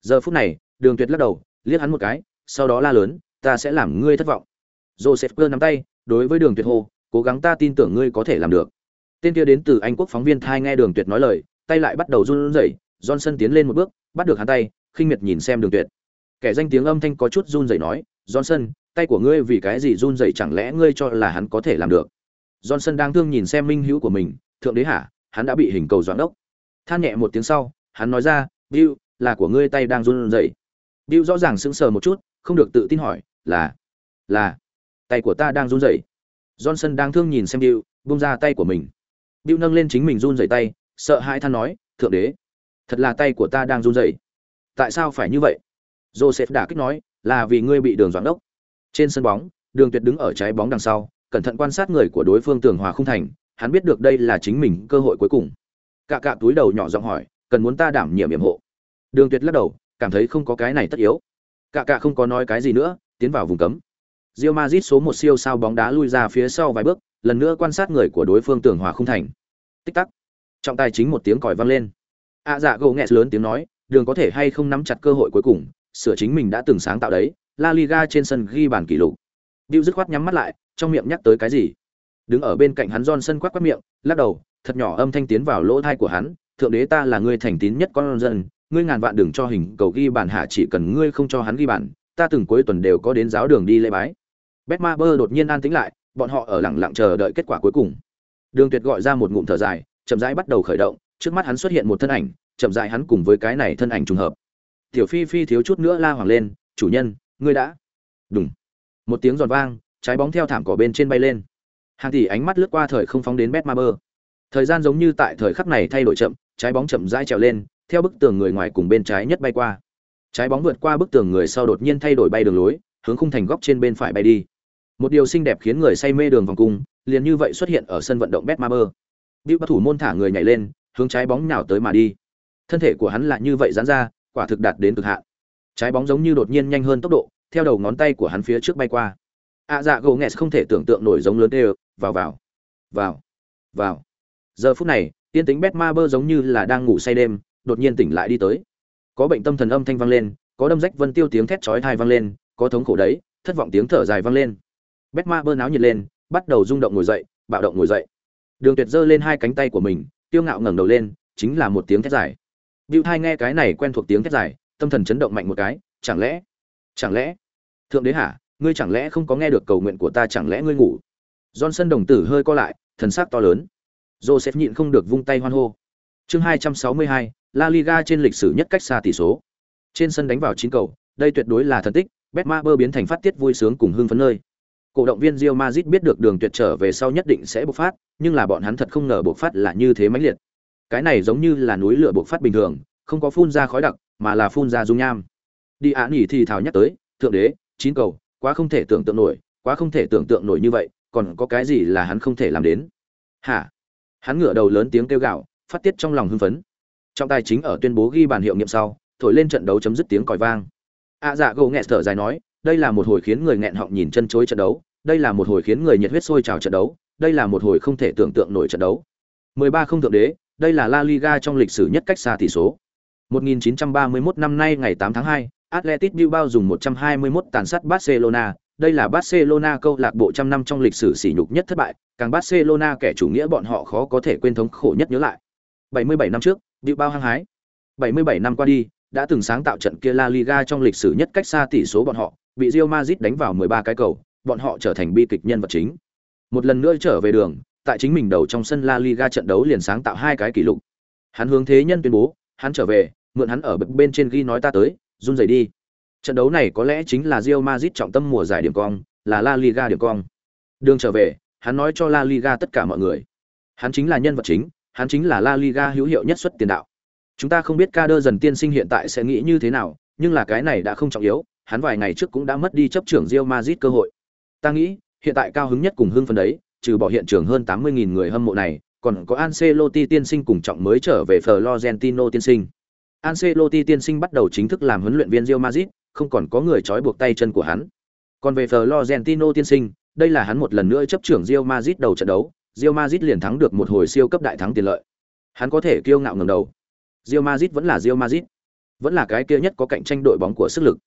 Giờ phút này, đường tuyệt lắc đầu, liếc hắn một cái, sau đó la lớn, ta sẽ làm ngươi thất vọng. Joseph cơ nắm tay, đối với đường tuyệt hô, cố gắng ta tin tưởng ngươi có thể làm được. Tên kia đến từ anh quốc phóng viên thai nghe đường tuyệt nói lời, tay lại bắt đầu run rẩy, johnson tiến lên một bước, bắt được hắn tay, khinh miệt nhìn xem đường tuyệt. Kẻ danh tiếng âm thanh có chút run rẩy nói johnson, tay của ngươi vì cái gì run rẩy chẳng lẽ ngươi cho là hắn có thể làm được? Johnson đang thương nhìn xem minh hữu của mình, thượng đế hả? Hắn đã bị hình cầu doãn đốc. Than nhẹ một tiếng sau, hắn nói ra, bill, là của ngươi tay đang run rẩy. Bill rõ ràng sững sờ một chút, không được tự tin hỏi, là là, tay của ta đang run rẩy. Johnson đang thương nhìn xem bill, buông ra tay của mình. Bill nâng lên chính mình run rẩy tay, sợ hãi than nói, thượng đế, thật là tay của ta đang run rẩy. Tại sao phải như vậy? Joseph đã kích nói là vì ngươi bị đường doãn đốc. Trên sân bóng đường tuyệt đứng ở trái bóng đằng sau cẩn thận quan sát người của đối phương tường hòa không thành hắn biết được đây là chính mình cơ hội cuối cùng. Cạ cạ túi đầu nhỏ giọng hỏi cần muốn ta đảm nhiệm nhiệm hộ? Đường tuyệt lắc đầu cảm thấy không có cái này tất yếu. Cạ cạ không có nói cái gì nữa tiến vào vùng cấm. Real Madrid số một siêu sao bóng đá lui ra phía sau vài bước lần nữa quan sát người của đối phương tường hòa không thành. Tích tắc. Trọng tài chính một tiếng còi vang lên. Ạ dạ gỗ nghẹt lớn tiếng nói đường có thể hay không nắm chặt cơ hội cuối cùng, sửa chính mình đã từng sáng tạo đấy, La Liga trên sân ghi bàn kỷ lục. Diu dứt khoát nhắm mắt lại, trong miệng nhắc tới cái gì. Đứng ở bên cạnh hắn Johnson quát quát miệng, lắc đầu, thật nhỏ âm thanh tiến vào lỗ tai của hắn, thượng đế ta là người thành tín nhất con dân, ngươi ngàn vạn đừng cho hình cầu ghi bàn hạ chỉ cần ngươi không cho hắn ghi bàn, ta từng cuối tuần đều có đến giáo đường đi lễ bái. Betmaber đột nhiên an tĩnh lại, bọn họ ở lặng lặng chờ đợi kết quả cuối cùng. Đường Tuyệt gọi ra một ngụm thở dài, chậm rãi bắt đầu khởi động, trước mắt hắn xuất hiện một thân ảnh, chậm rãi hắn cùng với cái này thân ảnh trùng hợp. Tiểu Phi Phi thiếu chút nữa la hoảng lên, "Chủ nhân, ngươi đã." Đùng. Một tiếng giòn vang, trái bóng theo thảm cỏ bên trên bay lên. Hàng tỷ ánh mắt lướt qua thời không phóng đến Betmaber. Thời gian giống như tại thời khắc này thay đổi chậm, trái bóng chậm rãi trèo lên, theo bức tường người ngoài cùng bên trái nhất bay qua. Trái bóng vượt qua bức tường người sau đột nhiên thay đổi bay đường lối, hướng khung thành góc trên bên phải bay đi. Một điều xinh đẹp khiến người say mê đường vòng cung, liền như vậy xuất hiện ở sân vận động Betmaber. Bưu bắt thủ môn thả người nhảy lên, hướng trái bóng nhào tới mà đi. Thân thể của hắn lại như vậy giãn ra, quả thực đạt đến cực hạn. Trái bóng giống như đột nhiên nhanh hơn tốc độ, theo đầu ngón tay của hắn phía trước bay qua. a dạ gỗ nghẹt không thể tưởng tượng nổi giống lớn đều, vào vào, vào, vào. Giờ phút này, tiên tính Betmaber giống như là đang ngủ say đêm, đột nhiên tỉnh lại đi tới. Có bệnh tâm thần âm thanh vang lên, có đâm rách vân tiêu tiếng thét chói tai vang lên, có thống khổ đấy, thất vọng tiếng thở dài vang lên. Betmaber náo nhiệt lên, bắt đầu rung động ngồi dậy, bạo động ngồi dậy. Đường Tuyệt giơ lên hai cánh tay của mình, tiêu ngạo ngẩng đầu lên, chính là một tiếng thét dài. Bưu Thai nghe cái này quen thuộc tiếng thét dài, tâm thần chấn động mạnh một cái, chẳng lẽ, chẳng lẽ, thượng đế hả, ngươi chẳng lẽ không có nghe được cầu nguyện của ta chẳng lẽ ngươi ngủ? Johnson đồng tử hơi co lại, thần sắc to lớn. Joseph nhịn không được vung tay hoan hô. Chương 262, La Liga trên lịch sử nhất cách xa tỷ số. Trên sân đánh vào chín cầu, đây tuyệt đối là thần tích, Betmaber biến thành phát tiết vui sướng cùng hưng phấn nơi. Cổ động viên Real Madrid biết được đường tuyệt trở về sau nhất định sẽ bộc phát, nhưng là bọn hắn thật không ngờ bộc phát là như thế mãnh liệt. Cái này giống như là núi lửa buộc phát bình thường, không có phun ra khói đặc, mà là phun ra dung nham. Đi ạ nghỉ thì thảo nhắc tới, thượng đế, chín cầu, quá không thể tưởng tượng nổi, quá không thể tưởng tượng nổi như vậy, còn có cái gì là hắn không thể làm đến? Hả? Hắn ngửa đầu lớn tiếng kêu gào, phát tiết trong lòng hưng phấn. Trong tài chính ở tuyên bố ghi bàn hiệu nghiệm sau, thổi lên trận đấu chấm dứt tiếng còi vang. A dạ gỗ nghẹt thở dài nói, đây là một hồi khiến người nghẹn họng nhìn chân chối trận đấu, đây là một hồi khiến người nhiệt huyết sôi trào trận đấu, đây là một hồi không thể tưởng tượng nổi trận đấu. 13 không thượng đế, đây là La Liga trong lịch sử nhất cách xa tỷ số. 1931 năm nay ngày 8 tháng 2, Atletico Bilbao dùng 121 tàn sát Barcelona, đây là Barcelona câu lạc bộ trăm năm trong lịch sử sỉ nhục nhất thất bại, càng Barcelona kẻ chủ nghĩa bọn họ khó có thể quên thống khổ nhất nhớ lại. 77 năm trước, Bilbao hăng hái. 77 năm qua đi, đã từng sáng tạo trận kia La Liga trong lịch sử nhất cách xa tỷ số bọn họ, bị Real Madrid đánh vào 13 cái cầu, bọn họ trở thành bi kịch nhân vật chính. Một lần nữa trở về đường, tại chính mình đầu trong sân La Liga trận đấu liền sáng tạo hai cái kỷ lục. Hắn hướng thế nhân tuyên bố, hắn trở về, mượn hắn ở bậc bên trên ghi nói ta tới, run rẩy đi. Trận đấu này có lẽ chính là Real Madrid trọng tâm mùa giải điểm cong, là La Liga điểm cong. Đường trở về, hắn nói cho La Liga tất cả mọi người. Hắn chính là nhân vật chính, hắn chính là La Liga hữu hiệu nhất xuất tiền đạo. Chúng ta không biết Kader dần tiên sinh hiện tại sẽ nghĩ như thế nào, nhưng là cái này đã không trọng yếu, hắn vài ngày trước cũng đã mất đi chấp trưởng Real Madrid cơ hội. Ta nghĩ, hiện tại cao hứng nhất cùng hưng phấn đấy, trừ bỏ hiện trường hơn 80.000 người hâm mộ này, còn có Ancelotti tiên sinh cùng trọng mới trở về Florentino tiên sinh. Ancelotti tiên sinh bắt đầu chính thức làm huấn luyện viên Real Madrid, không còn có người trói buộc tay chân của hắn. Còn về Florentino tiên sinh, đây là hắn một lần nữa chấp trưởng Real Madrid đầu trận đấu, Real Madrid liền thắng được một hồi siêu cấp đại thắng tiền lợi. Hắn có thể kiêu ngạo ngẩng đầu. Real Madrid vẫn là Real Madrid, vẫn là cái kia nhất có cạnh tranh đội bóng của sức lực.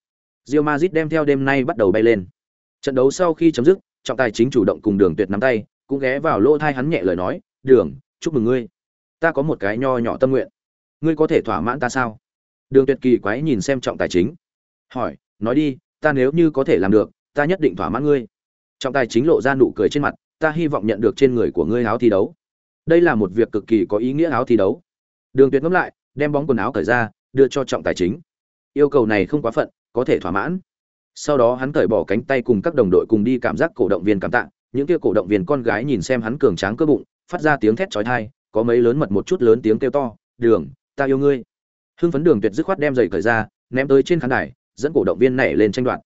Real Madrid đem theo đêm nay bắt đầu bay lên. Trận đấu sau khi chấm dứt, trọng tài chính chủ động cùng Đường Tuyệt nắm tay, cũng ghé vào lỗ thai hắn nhẹ lời nói, "Đường, chúc mừng ngươi. Ta có một cái nho nhỏ tâm nguyện. Ngươi có thể thỏa mãn ta sao?" Đường Tuyệt kỳ quái nhìn xem trọng tài chính. Hỏi, "Nói đi, ta nếu như có thể làm được, ta nhất định thỏa mãn ngươi." Trọng tài chính lộ ra nụ cười trên mặt, "Ta hy vọng nhận được trên người của ngươi áo thi đấu." Đây là một việc cực kỳ có ý nghĩa áo thi đấu. Đường Tuyệt ngẫm lại, đem bóng quần áo cởi ra, đưa cho trọng tài chính. Yêu cầu này không quá phận, có thể thỏa mãn sau đó hắn cởi bỏ cánh tay cùng các đồng đội cùng đi cảm giác cổ động viên cảm tạ. Những kia cổ động viên con gái nhìn xem hắn cường tráng cơ bụng, phát ra tiếng thét chói tai, có mấy lớn mật một chút lớn tiếng kêu to, đường, ta yêu ngươi. Hưng phấn đường tuyệt dứt khoát đem giày cởi ra, ném tới trên khán đài, dẫn cổ động viên nảy lên tranh đoạt.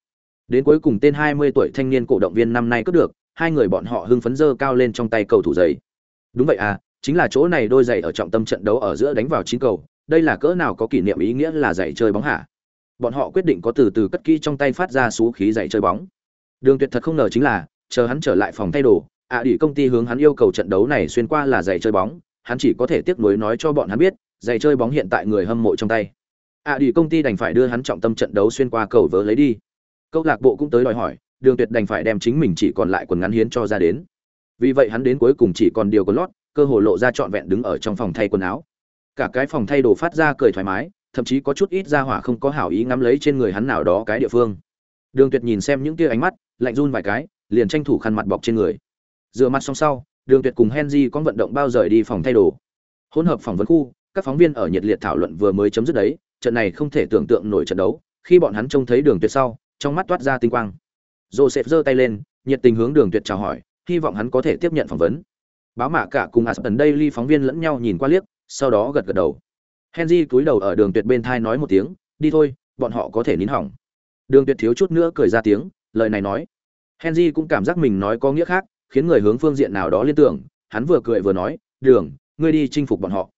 Đến cuối cùng tên 20 tuổi thanh niên cổ động viên năm nay cướp được, hai người bọn họ hưng phấn dơ cao lên trong tay cầu thủ giày. Đúng vậy à chính là chỗ này đôi giày ở trọng tâm trận đấu ở giữa đánh vào chín cầu, đây là cỡ nào có kỷ niệm ý nghĩa là giày chơi bóng hả bọn họ quyết định có từ từ cất kỹ trong tay phát ra xú khí dạy chơi bóng. Đường tuyệt thật không ngờ chính là chờ hắn trở lại phòng thay đồ ạ à, đỉ công ty hướng hắn yêu cầu trận đấu này xuyên qua là giày chơi bóng hắn chỉ có thể tiếc nuối nói cho bọn hắn biết giày chơi bóng hiện tại người hâm mộ trong tay. Ạ đỉ công ty đành phải đưa hắn trọng tâm trận đấu xuyên qua cầu vớ lấy đi. Câu lạc bộ cũng tới đòi hỏi đường tuyệt đành phải đem chính mình chỉ còn lại quần ngắn hiến cho ra đến. Vì vậy hắn đến cuối cùng chỉ còn điều quần lót cơ hồ lộ ra trọn vẹn đứng ở trong phòng thay quần áo. Cả cái phòng thay đồ phát ra cười thoải mái thậm chí có chút ít ra hỏa không có hảo ý ngắm lấy trên người hắn nào đó cái địa phương. Đường tuyệt nhìn xem những tia ánh mắt, lạnh run vài cái, liền tranh thủ khăn mặt bọc trên người. Dựa mặt xong sau, đường tuyệt cùng henry có vận động bao rời đi phòng thay đồ. Hỗn hợp phỏng vấn khu, các phóng viên ở nhiệt liệt thảo luận vừa mới chấm dứt đấy, trận này không thể tưởng tượng nổi trận đấu, khi bọn hắn trông thấy đường tuyệt sau, trong mắt toát ra tinh quang. Joseph giơ tay lên, nhiệt tình hướng đường tuyệt chào hỏi, hy vọng hắn có thể tiếp nhận phỏng vấn. Báo mạ cả cùng aspen daily phóng viên lẫn nhau nhìn qua liếc, sau đó gật gật đầu henry cúi đầu ở đường tuyệt bên thai nói một tiếng, đi thôi, bọn họ có thể nín hỏng. Đường tuyệt thiếu chút nữa cười ra tiếng, lời này nói. Henry cũng cảm giác mình nói có nghĩa khác, khiến người hướng phương diện nào đó liên tưởng, hắn vừa cười vừa nói, đường, ngươi đi chinh phục bọn họ.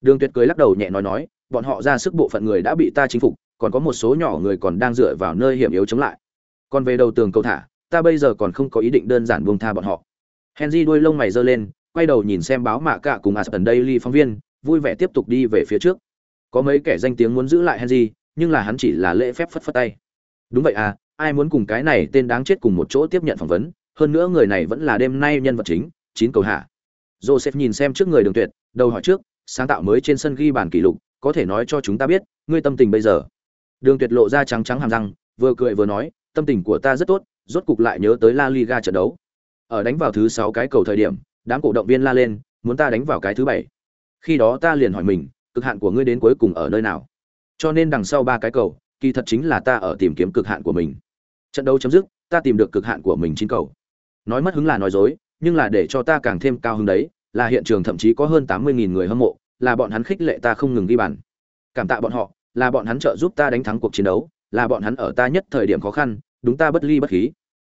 Đường tuyệt cười lắc đầu nhẹ nói nói, bọn họ ra sức bộ phận người đã bị ta chinh phục, còn có một số nhỏ người còn đang dựa vào nơi hiểm yếu chống lại. Còn về đầu tường cầu thả, ta bây giờ còn không có ý định đơn giản buông tha bọn họ. Henry đuôi lông mày giơ lên, quay đầu nhìn xem báo mạ cả cùng aspen daily phóng viên vui vẻ tiếp tục đi về phía trước. Có mấy kẻ danh tiếng muốn giữ lại henry, nhưng là hắn chỉ là lễ phép phất phất tay. Đúng vậy à ai muốn cùng cái này tên đáng chết cùng một chỗ tiếp nhận phỏng vấn, hơn nữa người này vẫn là đêm nay nhân vật chính, chín cầu hạ. Joseph nhìn xem trước người đường tuyệt, đầu hỏi trước, sáng tạo mới trên sân ghi bàn kỷ lục, có thể nói cho chúng ta biết, ngươi tâm tình bây giờ. Đường tuyệt lộ ra trắng trắng hàm răng, vừa cười vừa nói, tâm tình của ta rất tốt, rốt cục lại nhớ tới la liga trận đấu. Ở đánh vào thứ sáu cái cầu thời điểm, đám cổ động viên la lên, muốn ta đánh vào cái thứ bảy khi đó ta liền hỏi mình, cực hạn của ngươi đến cuối cùng ở nơi nào? Cho nên đằng sau ba cái cầu, kỳ thật chính là ta ở tìm kiếm cực hạn của mình. Trận đấu chấm dứt, ta tìm được cực hạn của mình chín cầu. Nói mất hứng là nói dối, nhưng là để cho ta càng thêm cao hứng đấy, là hiện trường thậm chí có hơn tám mươi nghìn người hâm mộ, là bọn hắn khích lệ ta không ngừng ghi bàn. Cảm tạ bọn họ, là bọn hắn trợ giúp ta đánh thắng cuộc chiến đấu, là bọn hắn ở ta nhất thời điểm khó khăn, đúng ta bất ly bất khí.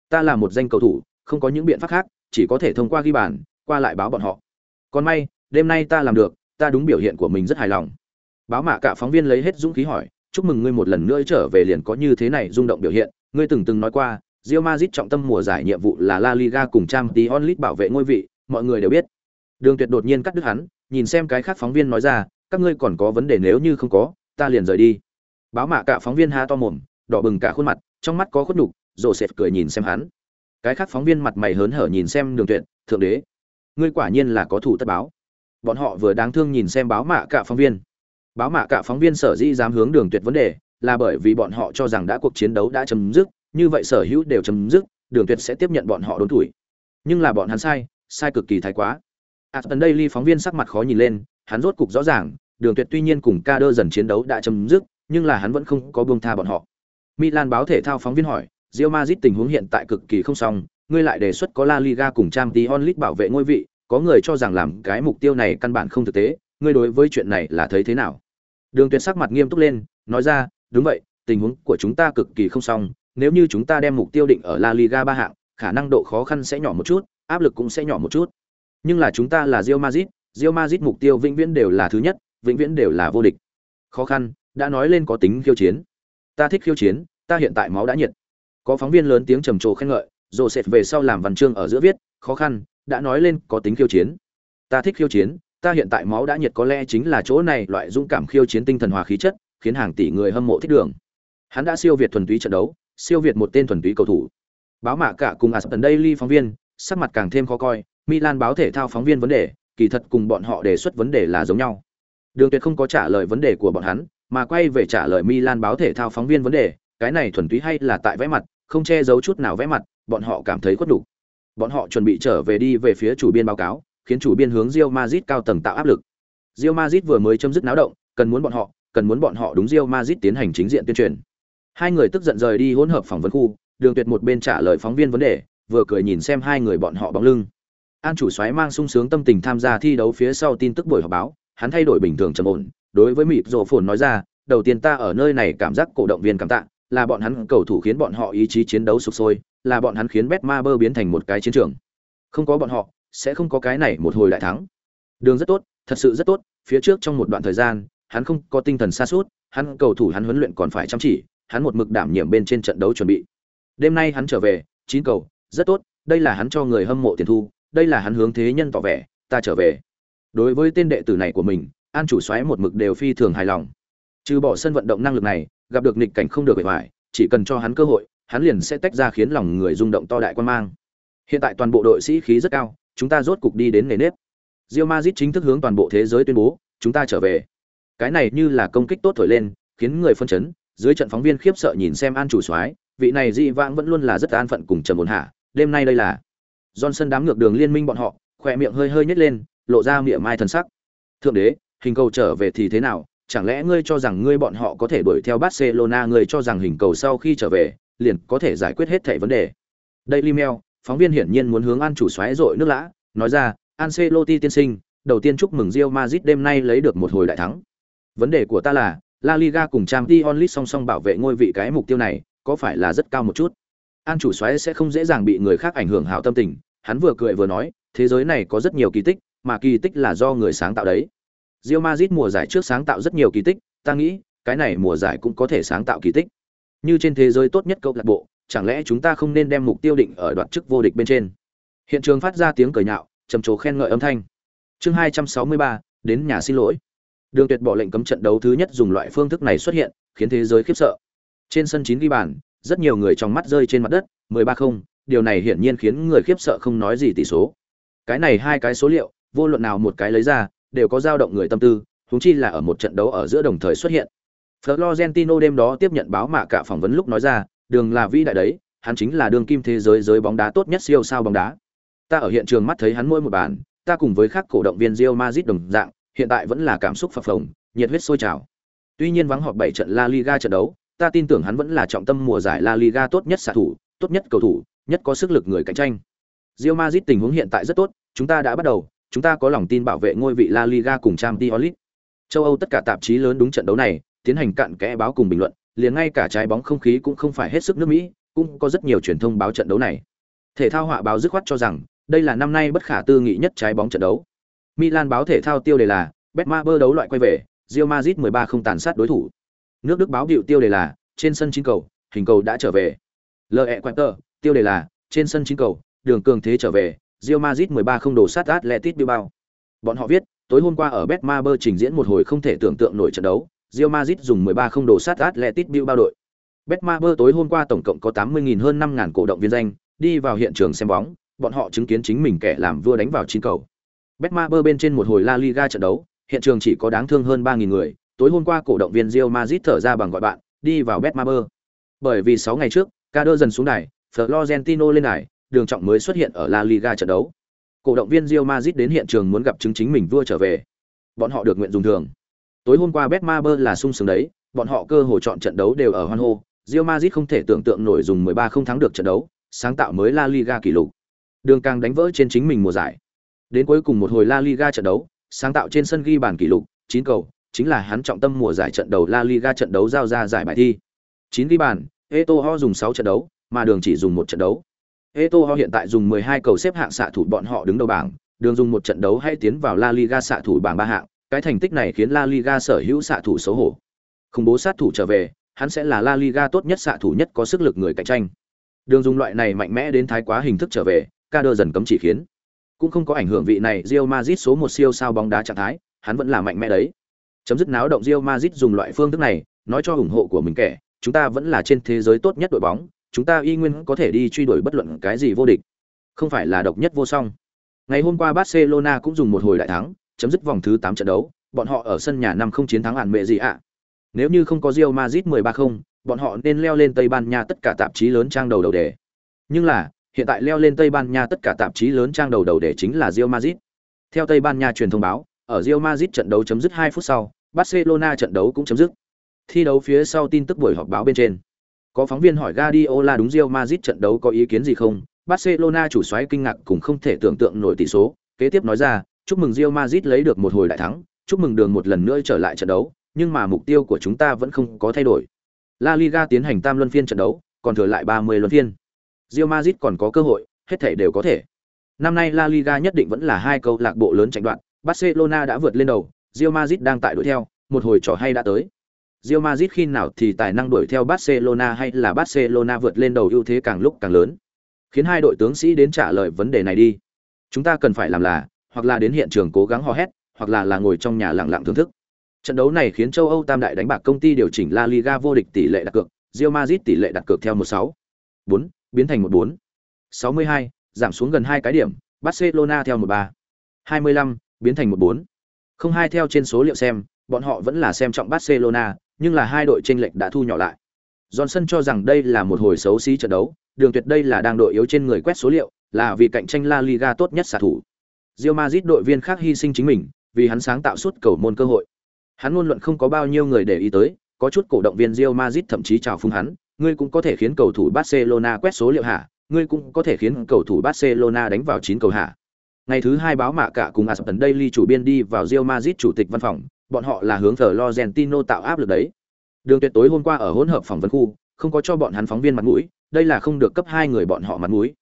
Ta là một danh cầu thủ, không có những biện pháp khác, chỉ có thể thông qua ghi bàn, qua lại báo bọn họ. Còn may đêm nay ta làm được, ta đúng biểu hiện của mình rất hài lòng. Báo mạ cả phóng viên lấy hết dũng khí hỏi, chúc mừng ngươi một lần nữa trở về liền có như thế này rung động biểu hiện, ngươi từng từng nói qua, Real Madrid trọng tâm mùa giải nhiệm vụ là La Liga cùng Champions League bảo vệ ngôi vị, mọi người đều biết. Đường tuyệt đột nhiên cắt đứt hắn, nhìn xem cái khác phóng viên nói ra, các ngươi còn có vấn đề nếu như không có, ta liền rời đi. Báo mạ cả phóng viên ha to mồm, đỏ bừng cả khuôn mặt, trong mắt có khuất nhục, Joseph cười nhìn xem hắn. Cái khác phóng viên mặt mày hớn hở nhìn xem đường tuyệt, thượng đế, ngươi quả nhiên là có thủ tất báo bọn họ vừa đáng thương nhìn xem báo mạ cả phóng viên. Báo mạ cả phóng viên sở dĩ dám hướng đường tuyệt vấn đề, là bởi vì bọn họ cho rằng đã cuộc chiến đấu đã chấm dứt, như vậy sở hữu đều chấm dứt, đường tuyệt sẽ tiếp nhận bọn họ đốn tuổi. Nhưng là bọn hắn sai sai cực kỳ thái quá. À, Aston Daily phóng viên sắc mặt khó nhìn lên, hắn rốt cục rõ ràng, đường tuyệt tuy nhiên cùng ca đơ dần chiến đấu đã chấm dứt, nhưng là hắn vẫn không có buông tha bọn họ. Milan báo thể thao phóng viên hỏi, Real Madrid tình huống hiện tại cực kỳ không xong, ngươi lại đề xuất có La Liga cùng Champions League bảo vệ ngôi vị có người cho rằng làm cái mục tiêu này căn bản không thực tế, ngươi đối với chuyện này là thấy thế nào? Đường tuyệt sắc mặt nghiêm túc lên, nói ra, đúng vậy, tình huống của chúng ta cực kỳ không xong, nếu như chúng ta đem mục tiêu định ở La Liga ba hạng, khả năng độ khó khăn sẽ nhỏ một chút, áp lực cũng sẽ nhỏ một chút. Nhưng là chúng ta là Real Madrid Real Madrid mục tiêu vĩnh viễn đều là thứ nhất, vĩnh viễn đều là vô địch. Khó khăn, đã nói lên có tính khiêu chiến. Ta thích khiêu chiến, ta hiện tại máu đã nhiệt. Có phóng viên lớn tiếng trầm trồ khen ngợi, Joseph về sau làm văn chương ở giữa viết, khó khăn đã nói lên có tính khiêu chiến. Ta thích khiêu chiến, ta hiện tại máu đã nhiệt có lẽ chính là chỗ này loại dũng cảm khiêu chiến tinh thần hòa khí chất, khiến hàng tỷ người hâm mộ thích đường. Hắn đã siêu việt thuần túy trận đấu, siêu việt một tên thuần túy cầu thủ. Báo mạ cả cùng Aston Daily phóng viên, sắc mặt càng thêm khó coi, Milan báo thể thao phóng viên vấn đề, kỳ thật cùng bọn họ đề xuất vấn đề là giống nhau. Đường tuyệt không có trả lời vấn đề của bọn hắn, mà quay về trả lời Milan báo thể thao phóng viên vấn đề, cái này thuần túy hay là tại vẽ mặt, không che giấu chút nào vẽ mặt, bọn họ cảm thấy khuất đủ bọn họ chuẩn bị trở về đi về phía chủ biên báo cáo, khiến chủ biên hướng Real Madrid cao tầng tạo áp lực. Real Madrid vừa mới chấm dứt náo động, cần muốn bọn họ, cần muốn bọn họ đúng Real Madrid tiến hành chính diện tuyên truyền. Hai người tức giận rời đi hỗn hợp phỏng vấn khu, đường tuyệt một bên trả lời phóng viên vấn đề, vừa cười nhìn xem hai người bọn họ bóng lưng. An chủ soái mang sung sướng tâm tình tham gia thi đấu phía sau tin tức buổi họp báo, hắn thay đổi bình thường trầm ổn, đối với mịp rồ phồn nói ra, đầu tiên ta ở nơi này cảm giác cổ động viên cảm tạ, là bọn hắn cầu thủ khiến bọn họ ý chí chiến đấu sục sôi là bọn hắn khiến Betmaber biến thành một cái chiến trường. Không có bọn họ sẽ không có cái này một hồi đại thắng. Đường rất tốt thật sự rất tốt phía trước trong một đoạn thời gian hắn không có tinh thần xa suốt hắn cầu thủ hắn huấn luyện còn phải chăm chỉ hắn một mực đảm nhiệm bên trên trận đấu chuẩn bị. Đêm nay hắn trở về chín cầu rất tốt đây là hắn cho người hâm mộ tiền thu đây là hắn hướng thế nhân tỏ vẻ ta trở về. Đối với tên đệ tử này của mình an chủ xoáy một mực đều phi thường hài lòng. Trừ bỏ sân vận động năng lực này, gặp được nghịch cảnh không được bề ngoài, chỉ cần cho hắn cơ hội, hắn liền sẽ tách ra khiến lòng người rung động to đại quan mang. Hiện tại toàn bộ đội sĩ khí rất cao, chúng ta rốt cục đi đến nền nếp. Real Madrid chính thức hướng toàn bộ thế giới tuyên bố, chúng ta trở về. Cái này như là công kích tốt thổi lên, khiến người phân chấn, dưới trận phóng viên khiếp sợ nhìn xem An chủ soái, vị này dị vãng vẫn luôn là rất an phận cùng trầm ổn hạ, đêm nay đây là Johnson đám ngược đường liên minh bọn họ, khỏe miệng hơi hơi nhếch lên, lộ ra miệng mai thần sắc. Thượng đế, hình cầu trở về thì thế nào? Chẳng lẽ ngươi cho rằng ngươi bọn họ có thể đuổi theo Barcelona, ngươi cho rằng hình cầu sau khi trở về, liền có thể giải quyết hết thảy vấn đề. Daily Mail, phóng viên hiển nhiên muốn hướng An chủ xoáy rội nước lã, nói ra, Ancelotti tiên sinh, đầu tiên chúc mừng Real Madrid đêm nay lấy được một hồi đại thắng. Vấn đề của ta là, La Liga cùng Champions League song song bảo vệ ngôi vị cái mục tiêu này, có phải là rất cao một chút? An chủ xoáy sẽ không dễ dàng bị người khác ảnh hưởng hảo tâm tình, hắn vừa cười vừa nói, thế giới này có rất nhiều kỳ tích, mà kỳ tích là do người sáng tạo đấy. Real Madrid mùa giải trước sáng tạo rất nhiều kỳ tích, ta nghĩ, cái này mùa giải cũng có thể sáng tạo kỳ tích. Như trên thế giới tốt nhất câu lạc bộ, chẳng lẽ chúng ta không nên đem mục tiêu định ở đoạt chức vô địch bên trên? Hiện trường phát ra tiếng cười nhạo, trầm trồ khen ngợi âm thanh. Chương 263, đến nhà xin lỗi. Đường Tuyệt bỏ lệnh cấm trận đấu thứ nhất dùng loại phương thức này xuất hiện, khiến thế giới khiếp sợ. Trên sân chín ghi bàn, rất nhiều người trong mắt rơi trên mặt đất, 13-0, điều này hiển nhiên khiến người khiếp sợ không nói gì tỷ số. Cái này hai cái số liệu, vô luận nào một cái lấy ra, đều có dao động người tâm tư, huống chi là ở một trận đấu ở giữa đồng thời xuất hiện. Florentino đêm đó tiếp nhận báo mạ cả phỏng vấn lúc nói ra, đường là vĩ đại đấy, hắn chính là đường kim thế giới giới bóng đá tốt nhất siêu sao bóng đá. Ta ở hiện trường mắt thấy hắn mỗi một bàn, ta cùng với các cổ động viên Real Madrid đồng dạng, hiện tại vẫn là cảm xúc phập phồng, nhiệt huyết sôi trào. Tuy nhiên vắng họp 7 trận La Liga trận đấu, ta tin tưởng hắn vẫn là trọng tâm mùa giải La Liga tốt nhất xạ thủ, tốt nhất cầu thủ, nhất có sức lực người cạnh tranh. Real Madrid tình huống hiện tại rất tốt, chúng ta đã bắt đầu, chúng ta có lòng tin bảo vệ ngôi vị La Liga cùng Champions League. Châu Âu tất cả tạp chí lớn đúng trận đấu này, tiến hành cạn kẽ báo cùng bình luận, liền ngay cả trái bóng không khí cũng không phải hết sức nước Mỹ, cũng có rất nhiều truyền thông báo trận đấu này. Thể thao họa báo dứt khoát cho rằng, đây là năm nay bất khả tư nghị nhất trái bóng trận đấu. Milan báo thể thao tiêu đề là Betmaber đấu loại quay về, Real Madrid 13 không tàn sát đối thủ. Nước Đức báo biểu tiêu đề là trên sân chín cầu, hình cầu đã trở về. Le Quater, tiêu đề là trên sân chín cầu, đường cường thế trở về, Real Madrid 13 không đổ sát Atletico Bilbao. Bọn họ viết, tối hôm qua ở Betmaber trình diễn một hồi không thể tưởng tượng nổi trận đấu, Real Madrid dùng 13 không đổ sát Atletico Bilbao đội. Betmaber tối hôm qua tổng cộng có 80.000 hơn 5.000 cổ động viên danh, đi vào hiện trường xem bóng, bọn họ chứng kiến chính mình kẻ làm vua đánh vào chín cầu. Betmaber bên trên một hồi La Liga trận đấu, hiện trường chỉ có đáng thương hơn 3.000 người, tối hôm qua cổ động viên Real Madrid thở ra bằng gọi bạn, đi vào Betmaber. Bởi vì 6 ngày trước, Kader dần xuống đài, Florentino lên đài, đường trọng mới xuất hiện ở La Liga trận đấu. Cổ động viên Real Madrid đến hiện trường muốn gặp chứng chính mình vua trở về. Bọn họ được nguyện dùng thường. Tối hôm qua Betmaber là sung sướng đấy, bọn họ cơ hội chọn trận đấu đều ở hoan hô. Real Madrid không thể tưởng tượng nổi dùng 13 không thắng được trận đấu, sáng tạo mới La Liga kỷ lục. Đường càng đánh vỡ trên chính mình mùa giải. Đến cuối cùng một hồi La Liga trận đấu, sáng tạo trên sân ghi bàn kỷ lục, 9 cầu, chính là hắn trọng tâm mùa giải trận đầu La Liga trận đấu giao ra giải bài thi. 9 ghi bàn, Eto'o dùng 6 trận đấu, mà Đường chỉ dùng một trận đấu. Eto'o hiện tại dùng 12 cầu xếp hạng xạ thủ bọn họ đứng đầu bảng, Đường dùng một trận đấu hay tiến vào La Liga xạ thủ bảng ba hạng, cái thành tích này khiến La Liga sở hữu xạ thủ xấu hổ. Không bố sát thủ trở về, hắn sẽ là La Liga tốt nhất xạ thủ nhất có sức lực người cạnh tranh. Đường dùng loại này mạnh mẽ đến thái quá hình thức trở về, ca đơ dần cấm chỉ khiến cũng không có ảnh hưởng vị này Real Madrid số một siêu sao bóng đá trạng thái, hắn vẫn là mạnh mẽ đấy. Chấm dứt náo động Real Madrid dùng loại phương thức này, nói cho ủng hộ của mình kẻ, chúng ta vẫn là trên thế giới tốt nhất đội bóng, chúng ta y nguyên có thể đi truy đuổi bất luận cái gì vô địch. Không phải là độc nhất vô song. Ngày hôm qua Barcelona cũng dùng một hồi đại thắng, chấm dứt vòng thứ 8 trận đấu, bọn họ ở sân nhà năm không chiến thắng hẳn mẹ gì ạ. Nếu như không có Real Madrid 13-0, bọn họ nên leo lên Tây Ban Nha tất cả tạp chí lớn trang đầu đầu đề. Nhưng là, hiện tại leo lên Tây Ban Nha tất cả tạp chí lớn trang đầu đầu đề chính là Real Madrid. Theo Tây Ban Nha truyền thông báo, ở Real Madrid trận đấu chấm dứt 2 phút sau, Barcelona trận đấu cũng chấm dứt. Thi đấu phía sau tin tức buổi họp báo bên trên. Có phóng viên hỏi Guardiola đúng Real Madrid trận đấu có ý kiến gì không? Barcelona chủ soái kinh ngạc cũng không thể tưởng tượng nổi tỷ số, kế tiếp nói ra, chúc mừng Real Madrid lấy được một hồi đại thắng, chúc mừng đường một lần nữa trở lại trận đấu, nhưng mà mục tiêu của chúng ta vẫn không có thay đổi. La Liga tiến hành tam luân phiên trận đấu, còn thừa lại 30 luân phiên. Real Madrid còn có cơ hội, hết thảy đều có thể. Năm nay La Liga nhất định vẫn là hai câu lạc bộ lớn tranh đoạn, Barcelona đã vượt lên đầu, Real Madrid đang tại đuổi theo, một hồi trò hay đã tới. Real Madrid khi nào thì tài năng đuổi theo Barcelona hay là Barcelona vượt lên đầu ưu thế càng lúc càng lớn. Khiến hai đội tướng sĩ đến trả lời vấn đề này đi. Chúng ta cần phải làm là, hoặc là đến hiện trường cố gắng hò hét, hoặc là là ngồi trong nhà lặng lặng thưởng thức. Trận đấu này khiến châu Âu tam đại đánh bạc công ty điều chỉnh La Liga vô địch tỷ lệ đặt cược, Real Madrid tỷ lệ đặt cược theo 16. 4, biến thành 14. 62, giảm xuống gần 2 cái điểm, Barcelona theo 13. 25, biến thành 14. Không hai theo trên số liệu xem, bọn họ vẫn là xem trọng Barcelona, nhưng là hai đội chênh lệch đã thu nhỏ lại. Johnson cho rằng đây là một hồi xấu xí trận đấu, đường tuyệt đây là đang đội yếu trên người quét số liệu, là vì cạnh tranh La Liga tốt nhất xạ thủ. Real Madrid đội viên khác hy sinh chính mình, vì hắn sáng tạo suốt cầu môn cơ hội. Hắn luôn luận không có bao nhiêu người để ý tới, có chút cổ động viên Real Madrid thậm chí chào phúng hắn, ngươi cũng có thể khiến cầu thủ Barcelona quét số liệu hả? ngươi cũng có thể khiến cầu thủ Barcelona đánh vào 9 cầu hả? Ngày thứ hai báo mạ cả cùng Arsenal Daily chủ biên đi vào Real Madrid chủ tịch văn phòng, bọn họ là hướng Florentino tạo áp lực đấy. Đường Tuyệt tối hôm qua ở hỗn hợp phỏng vấn khu, không có cho bọn hắn phóng viên mặt mũi, đây là không được cấp hai người bọn họ mặt mũi.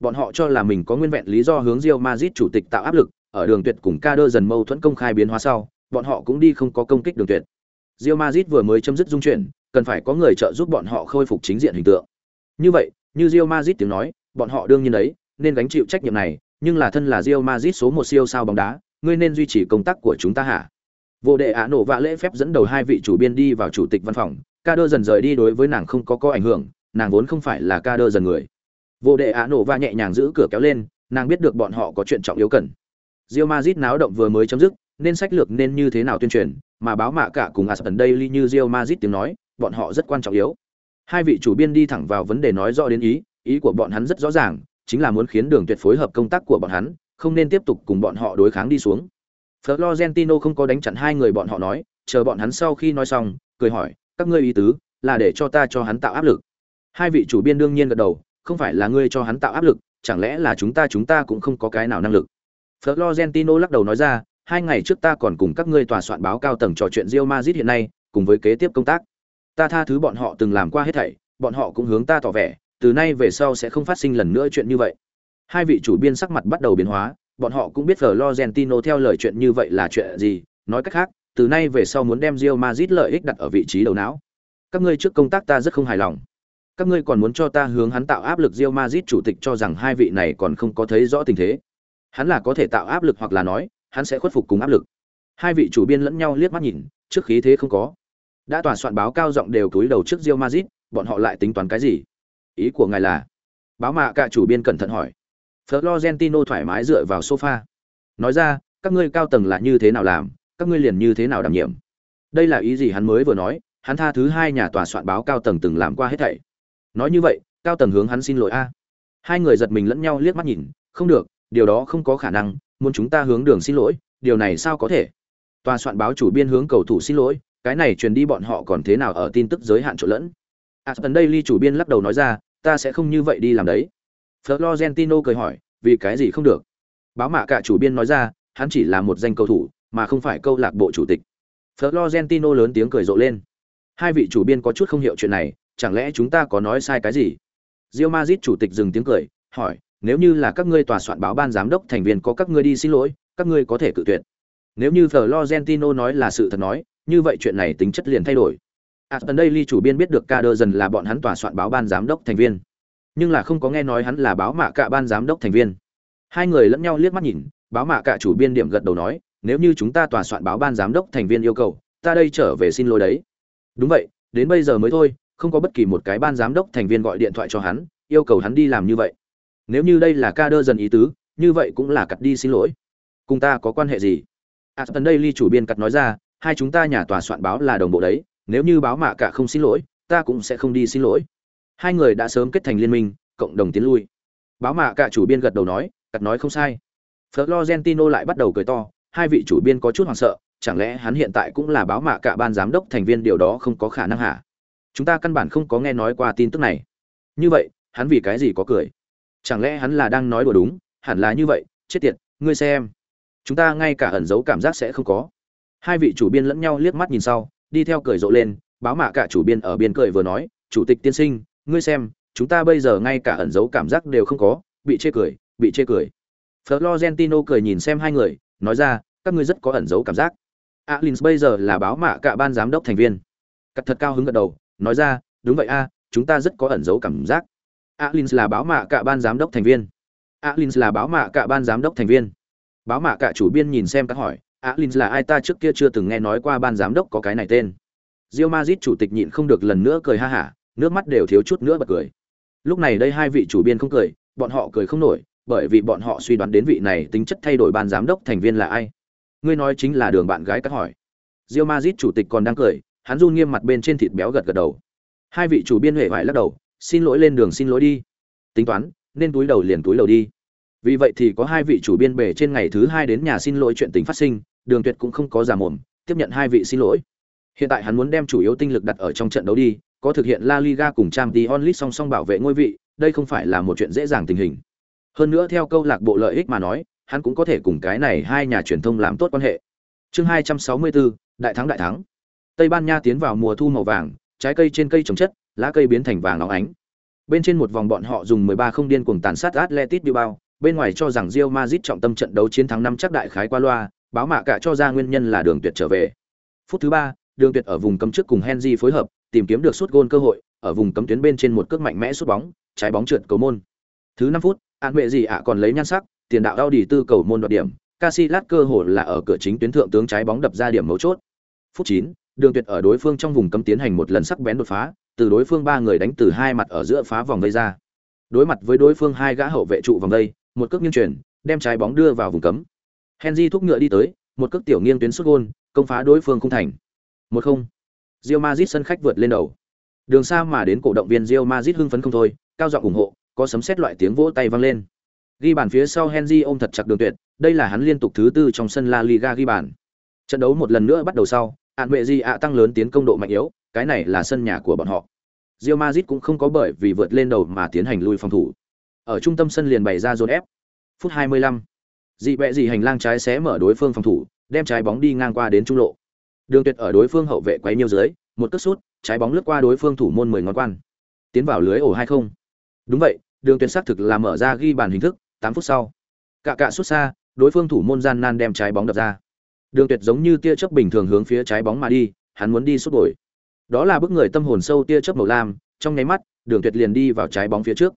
Bọn họ cho là mình có nguyên vẹn lý do hướng Real Madrid chủ tịch tạo áp lực, ở Đường Tuyệt cùng Kader dần mâu thuẫn công khai biến hóa sau, bọn họ cũng đi không có công kích Đường Tuyệt. Real Madrid vừa mới chấm dứt dung chuyển, cần phải có người trợ giúp bọn họ khôi phục chính diện hình tượng. Như vậy, như Real Madrid tiếng nói, bọn họ đương nhiên đấy, nên gánh chịu trách nhiệm này, nhưng là thân là Real Madrid số một siêu sao bóng đá, ngươi nên duy trì công tác của chúng ta hả? Vô đệ Á nổ vạ lễ phép dẫn đầu hai vị chủ biên đi vào chủ tịch văn phòng, ca đơ dần rời đi đối với nàng không có có ảnh hưởng, nàng vốn không phải là ca đơ dần người. Vô đệ ạ nổ va nhẹ nhàng giữ cửa kéo lên, nàng biết được bọn họ có chuyện trọng yếu cần. rio mazit náo động vừa mới chấm dứt, nên sách lược nên như thế nào tuyên truyền, mà báo mạ cả cùng Aston Daily như rio mazit tiếng nói, bọn họ rất quan trọng yếu. Hai vị chủ biên đi thẳng vào vấn đề nói rõ đến ý, ý của bọn hắn rất rõ ràng, chính là muốn khiến Đường Tuyệt phối hợp công tác của bọn hắn, không nên tiếp tục cùng bọn họ đối kháng đi xuống. Florentino không có đánh chặn hai người bọn họ nói, chờ bọn hắn sau khi nói xong, cười hỏi, các ngươi ý tứ là để cho ta cho hắn tạo áp lực. Hai vị chủ biên đương nhiên gật đầu, không phải là ngươi cho hắn tạo áp lực, chẳng lẽ là chúng ta chúng ta cũng không có cái nào năng lực. Florentino lắc đầu nói ra, hai ngày trước ta còn cùng các ngươi tòa soạn báo cao tầng trò chuyện Real Madrid hiện nay, cùng với kế tiếp công tác. Ta tha thứ bọn họ từng làm qua hết thảy, bọn họ cũng hướng ta tỏ vẻ, từ nay về sau sẽ không phát sinh lần nữa chuyện như vậy. Hai vị chủ biên sắc mặt bắt đầu biến hóa, bọn họ cũng biết Florentino theo lời chuyện như vậy là chuyện gì, nói cách khác, từ nay về sau muốn đem Real Madrid lợi ích đặt ở vị trí đầu não. Các ngươi trước công tác ta rất không hài lòng. Các ngươi còn muốn cho ta hướng hắn tạo áp lực Real Madrid chủ tịch cho rằng hai vị này còn không có thấy rõ tình thế. Hắn là có thể tạo áp lực hoặc là nói, hắn sẽ khuất phục cùng áp lực. Hai vị chủ biên lẫn nhau liếc mắt nhìn, trước khí thế không có. Đã tòa soạn báo cao giọng đều cúi đầu trước Real Madrid, bọn họ lại tính toán cái gì? Ý của ngài là? Báo mạ cả chủ biên cẩn thận hỏi. Florentino thoải mái dựa vào sofa. Nói ra, các ngươi cao tầng là như thế nào làm, các ngươi liền như thế nào đảm nhiệm. Đây là ý gì hắn mới vừa nói, hắn tha thứ hai nhà tòa soạn báo cao tầng từng làm qua hết thảy. Nói như vậy, cao tầng hướng hắn xin lỗi a. Hai người giật mình lẫn nhau liếc mắt nhìn, không được, điều đó không có khả năng, muốn chúng ta hướng đường xin lỗi, điều này sao có thể? Tòa soạn báo chủ biên hướng cầu thủ xin lỗi, cái này truyền đi bọn họ còn thế nào ở tin tức giới hạn chỗ lẫn. À, Aston Daily chủ biên lắc đầu nói ra, ta sẽ không như vậy đi làm đấy. Florentino cười hỏi, vì cái gì không được? Báo mạ cả chủ biên nói ra, hắn chỉ là một danh cầu thủ, mà không phải câu lạc bộ chủ tịch. Florentino lớn tiếng cười rộ lên. Hai vị chủ biên có chút không hiểu chuyện này, chẳng lẽ chúng ta có nói sai cái gì? Real Madrid chủ tịch dừng tiếng cười, hỏi, nếu như là các ngươi tòa soạn báo ban giám đốc thành viên có các ngươi đi xin lỗi, các ngươi có thể cự tuyệt. Nếu như Florentino nói là sự thật nói, như vậy chuyện này tính chất liền thay đổi. À, Aston Daily chủ biên biết được Kader dần là bọn hắn tòa soạn báo ban giám đốc thành viên nhưng là không có nghe nói hắn là báo mạ cả ban giám đốc thành viên hai người lẫn nhau liếc mắt nhìn báo mạ cả chủ biên điểm gật đầu nói nếu như chúng ta tòa soạn báo ban giám đốc thành viên yêu cầu ta đây trở về xin lỗi đấy đúng vậy đến bây giờ mới thôi không có bất kỳ một cái ban giám đốc thành viên gọi điện thoại cho hắn, yêu cầu hắn đi làm như vậy. Nếu như đây là ca đơ dần ý tứ, như vậy cũng là cắt đi xin lỗi. Cùng ta có quan hệ gì? À, Aston Daily chủ biên cắt nói ra, hai chúng ta nhà tòa soạn báo là đồng bộ đấy, nếu như báo mạ cả không xin lỗi, ta cũng sẽ không đi xin lỗi. Hai người đã sớm kết thành liên minh, cộng đồng tiến lui. Báo mạ cả chủ biên gật đầu nói, cắt nói không sai. Florentino lại bắt đầu cười to, hai vị chủ biên có chút hoảng sợ, chẳng lẽ hắn hiện tại cũng là báo mạ cả ban giám đốc thành viên điều đó không có khả năng hả? Chúng ta căn bản không có nghe nói qua tin tức này. Như vậy, hắn vì cái gì có cười? Chẳng lẽ hắn là đang nói đùa đúng? Hẳn là như vậy, chết tiệt, ngươi xem. Chúng ta ngay cả ẩn giấu cảm giác sẽ không có. Hai vị chủ biên lẫn nhau liếc mắt nhìn sau, đi theo cười rộ lên, báo mạ cả chủ biên ở biên cười vừa nói, chủ tịch tiên sinh, ngươi xem, chúng ta bây giờ ngay cả ẩn giấu cảm giác đều không có, bị chê cười, bị chê cười. Florentino cười nhìn xem hai người, nói ra, các ngươi rất có ẩn giấu cảm giác. Alins bây giờ là báo mạ cả ban giám đốc thành viên. Cắt thật cao hứng gật đầu nói ra đúng vậy a chúng ta rất có ẩn dấu cảm giác alin là báo mạ cả ban giám đốc thành viên alin là báo mạ cả ban giám đốc thành viên báo mạ cả chủ biên nhìn xem các hỏi Alin là ai ta trước kia chưa từng nghe nói qua ban giám đốc có cái này tên. rio mazit chủ tịch nhịn không được lần nữa cười ha hả, nước mắt đều thiếu chút nữa bật cười. Lúc này đây hai vị chủ biên không cười, bọn họ cười không nổi, bởi vì bọn họ suy đoán đến vị này tính chất thay đổi ban giám đốc thành viên là ai. Ngươi nói chính là đường bạn gái cắt hỏi. rio mazit chủ tịch còn đang cười, hắn run nghiêm mặt bên trên thịt béo gật gật đầu. Hai vị chủ biên huệ vải lắc đầu, xin lỗi lên đường xin lỗi đi. Tính toán, nên túi đầu liền túi đầu đi. Vì vậy thì có hai vị chủ biên bề trên ngày thứ hai đến nhà xin lỗi chuyện tình phát sinh, Đường Tuyệt cũng không có giả mồm, tiếp nhận hai vị xin lỗi. Hiện tại hắn muốn đem chủ yếu tinh lực đặt ở trong trận đấu đi, có thực hiện La Liga cùng Champions League song song bảo vệ ngôi vị, đây không phải là một chuyện dễ dàng tình hình. Hơn nữa theo câu lạc bộ lợi ích mà nói, hắn cũng có thể cùng cái này hai nhà truyền thông làm tốt quan hệ. Chương 264, đại thắng đại thắng. Tây Ban Nha tiến vào mùa thu màu vàng, trái cây trên cây trồng chất, lá cây biến thành vàng óng ánh. Bên trên một vòng bọn họ dùng 13 không điên cuồng tàn sát Atletico Bilbao, bên ngoài cho rằng Real Madrid trọng tâm trận đấu chiến thắng năm chắc đại khái qua loa, báo mạ cả cho ra nguyên nhân là đường tuyệt trở về. Phút thứ ba, đường tuyệt ở vùng cấm trước cùng Henry phối hợp, tìm kiếm được sút gôn cơ hội, ở vùng cấm tuyến bên trên một cước mạnh mẽ sút bóng, trái bóng trượt cầu môn. Thứ 5 phút, An Mệ gì ạ còn lấy nhan sắc, tiền đạo Audi tư cầu môn đoạt điểm, Casillas cơ hội là ở cửa chính tuyến thượng tướng trái bóng đập ra điểm mấu chốt. Phút 9, Đường Tuyệt ở đối phương trong vùng cấm tiến hành một lần sắc bén đột phá, từ đối phương ba người đánh từ hai mặt ở giữa phá vòng vây ra. Đối mặt với đối phương hai gã hậu vệ trụ vòng vây, một cước nghiêng chuyển, đem trái bóng đưa vào vùng cấm. Henry thúc ngựa đi tới, một cước tiểu nghiêng tuyến sút gôn, công phá đối phương không thành. Một không. Real Madrid sân khách vượt lên đầu. Đường xa mà đến cổ động viên Real Madrid hưng phấn không thôi, cao giọng ủng hộ, có sấm sét loại tiếng vỗ tay vang lên. Ghi bàn phía sau Henry ôm thật chặt đường tuyệt, đây là hắn liên tục thứ tư trong sân La Liga ghi bàn. Trận đấu một lần nữa bắt đầu sau, ạn Mệ Di ạ tăng lớn tiến công độ mạnh yếu, cái này là sân nhà của bọn họ. Real Madrid cũng không có bởi vì vượt lên đầu mà tiến hành lui phòng thủ. Ở trung tâm sân liền bày ra dồn ép. Phút 25. Dị bẹ dị hành lang trái xé mở đối phương phòng thủ, đem trái bóng đi ngang qua đến trung lộ. Đường Tuyệt ở đối phương hậu vệ quấy nhiêu dưới, một cất sút, trái bóng lướt qua đối phương thủ môn 10 ngón quan. Tiến vào lưới ổ hay không? Đúng vậy, Đường Tuyệt xác thực là mở ra ghi bàn hình thức, 8 phút sau. Cả cạ sút xa, đối phương thủ môn gian nan đem trái bóng đập ra. Đường Tuyệt giống như tia chớp bình thường hướng phía trái bóng mà đi, hắn muốn đi sút bồi. Đó là bức người tâm hồn sâu tia chớp màu lam, trong nháy mắt, Đường Tuyệt liền đi vào trái bóng phía trước.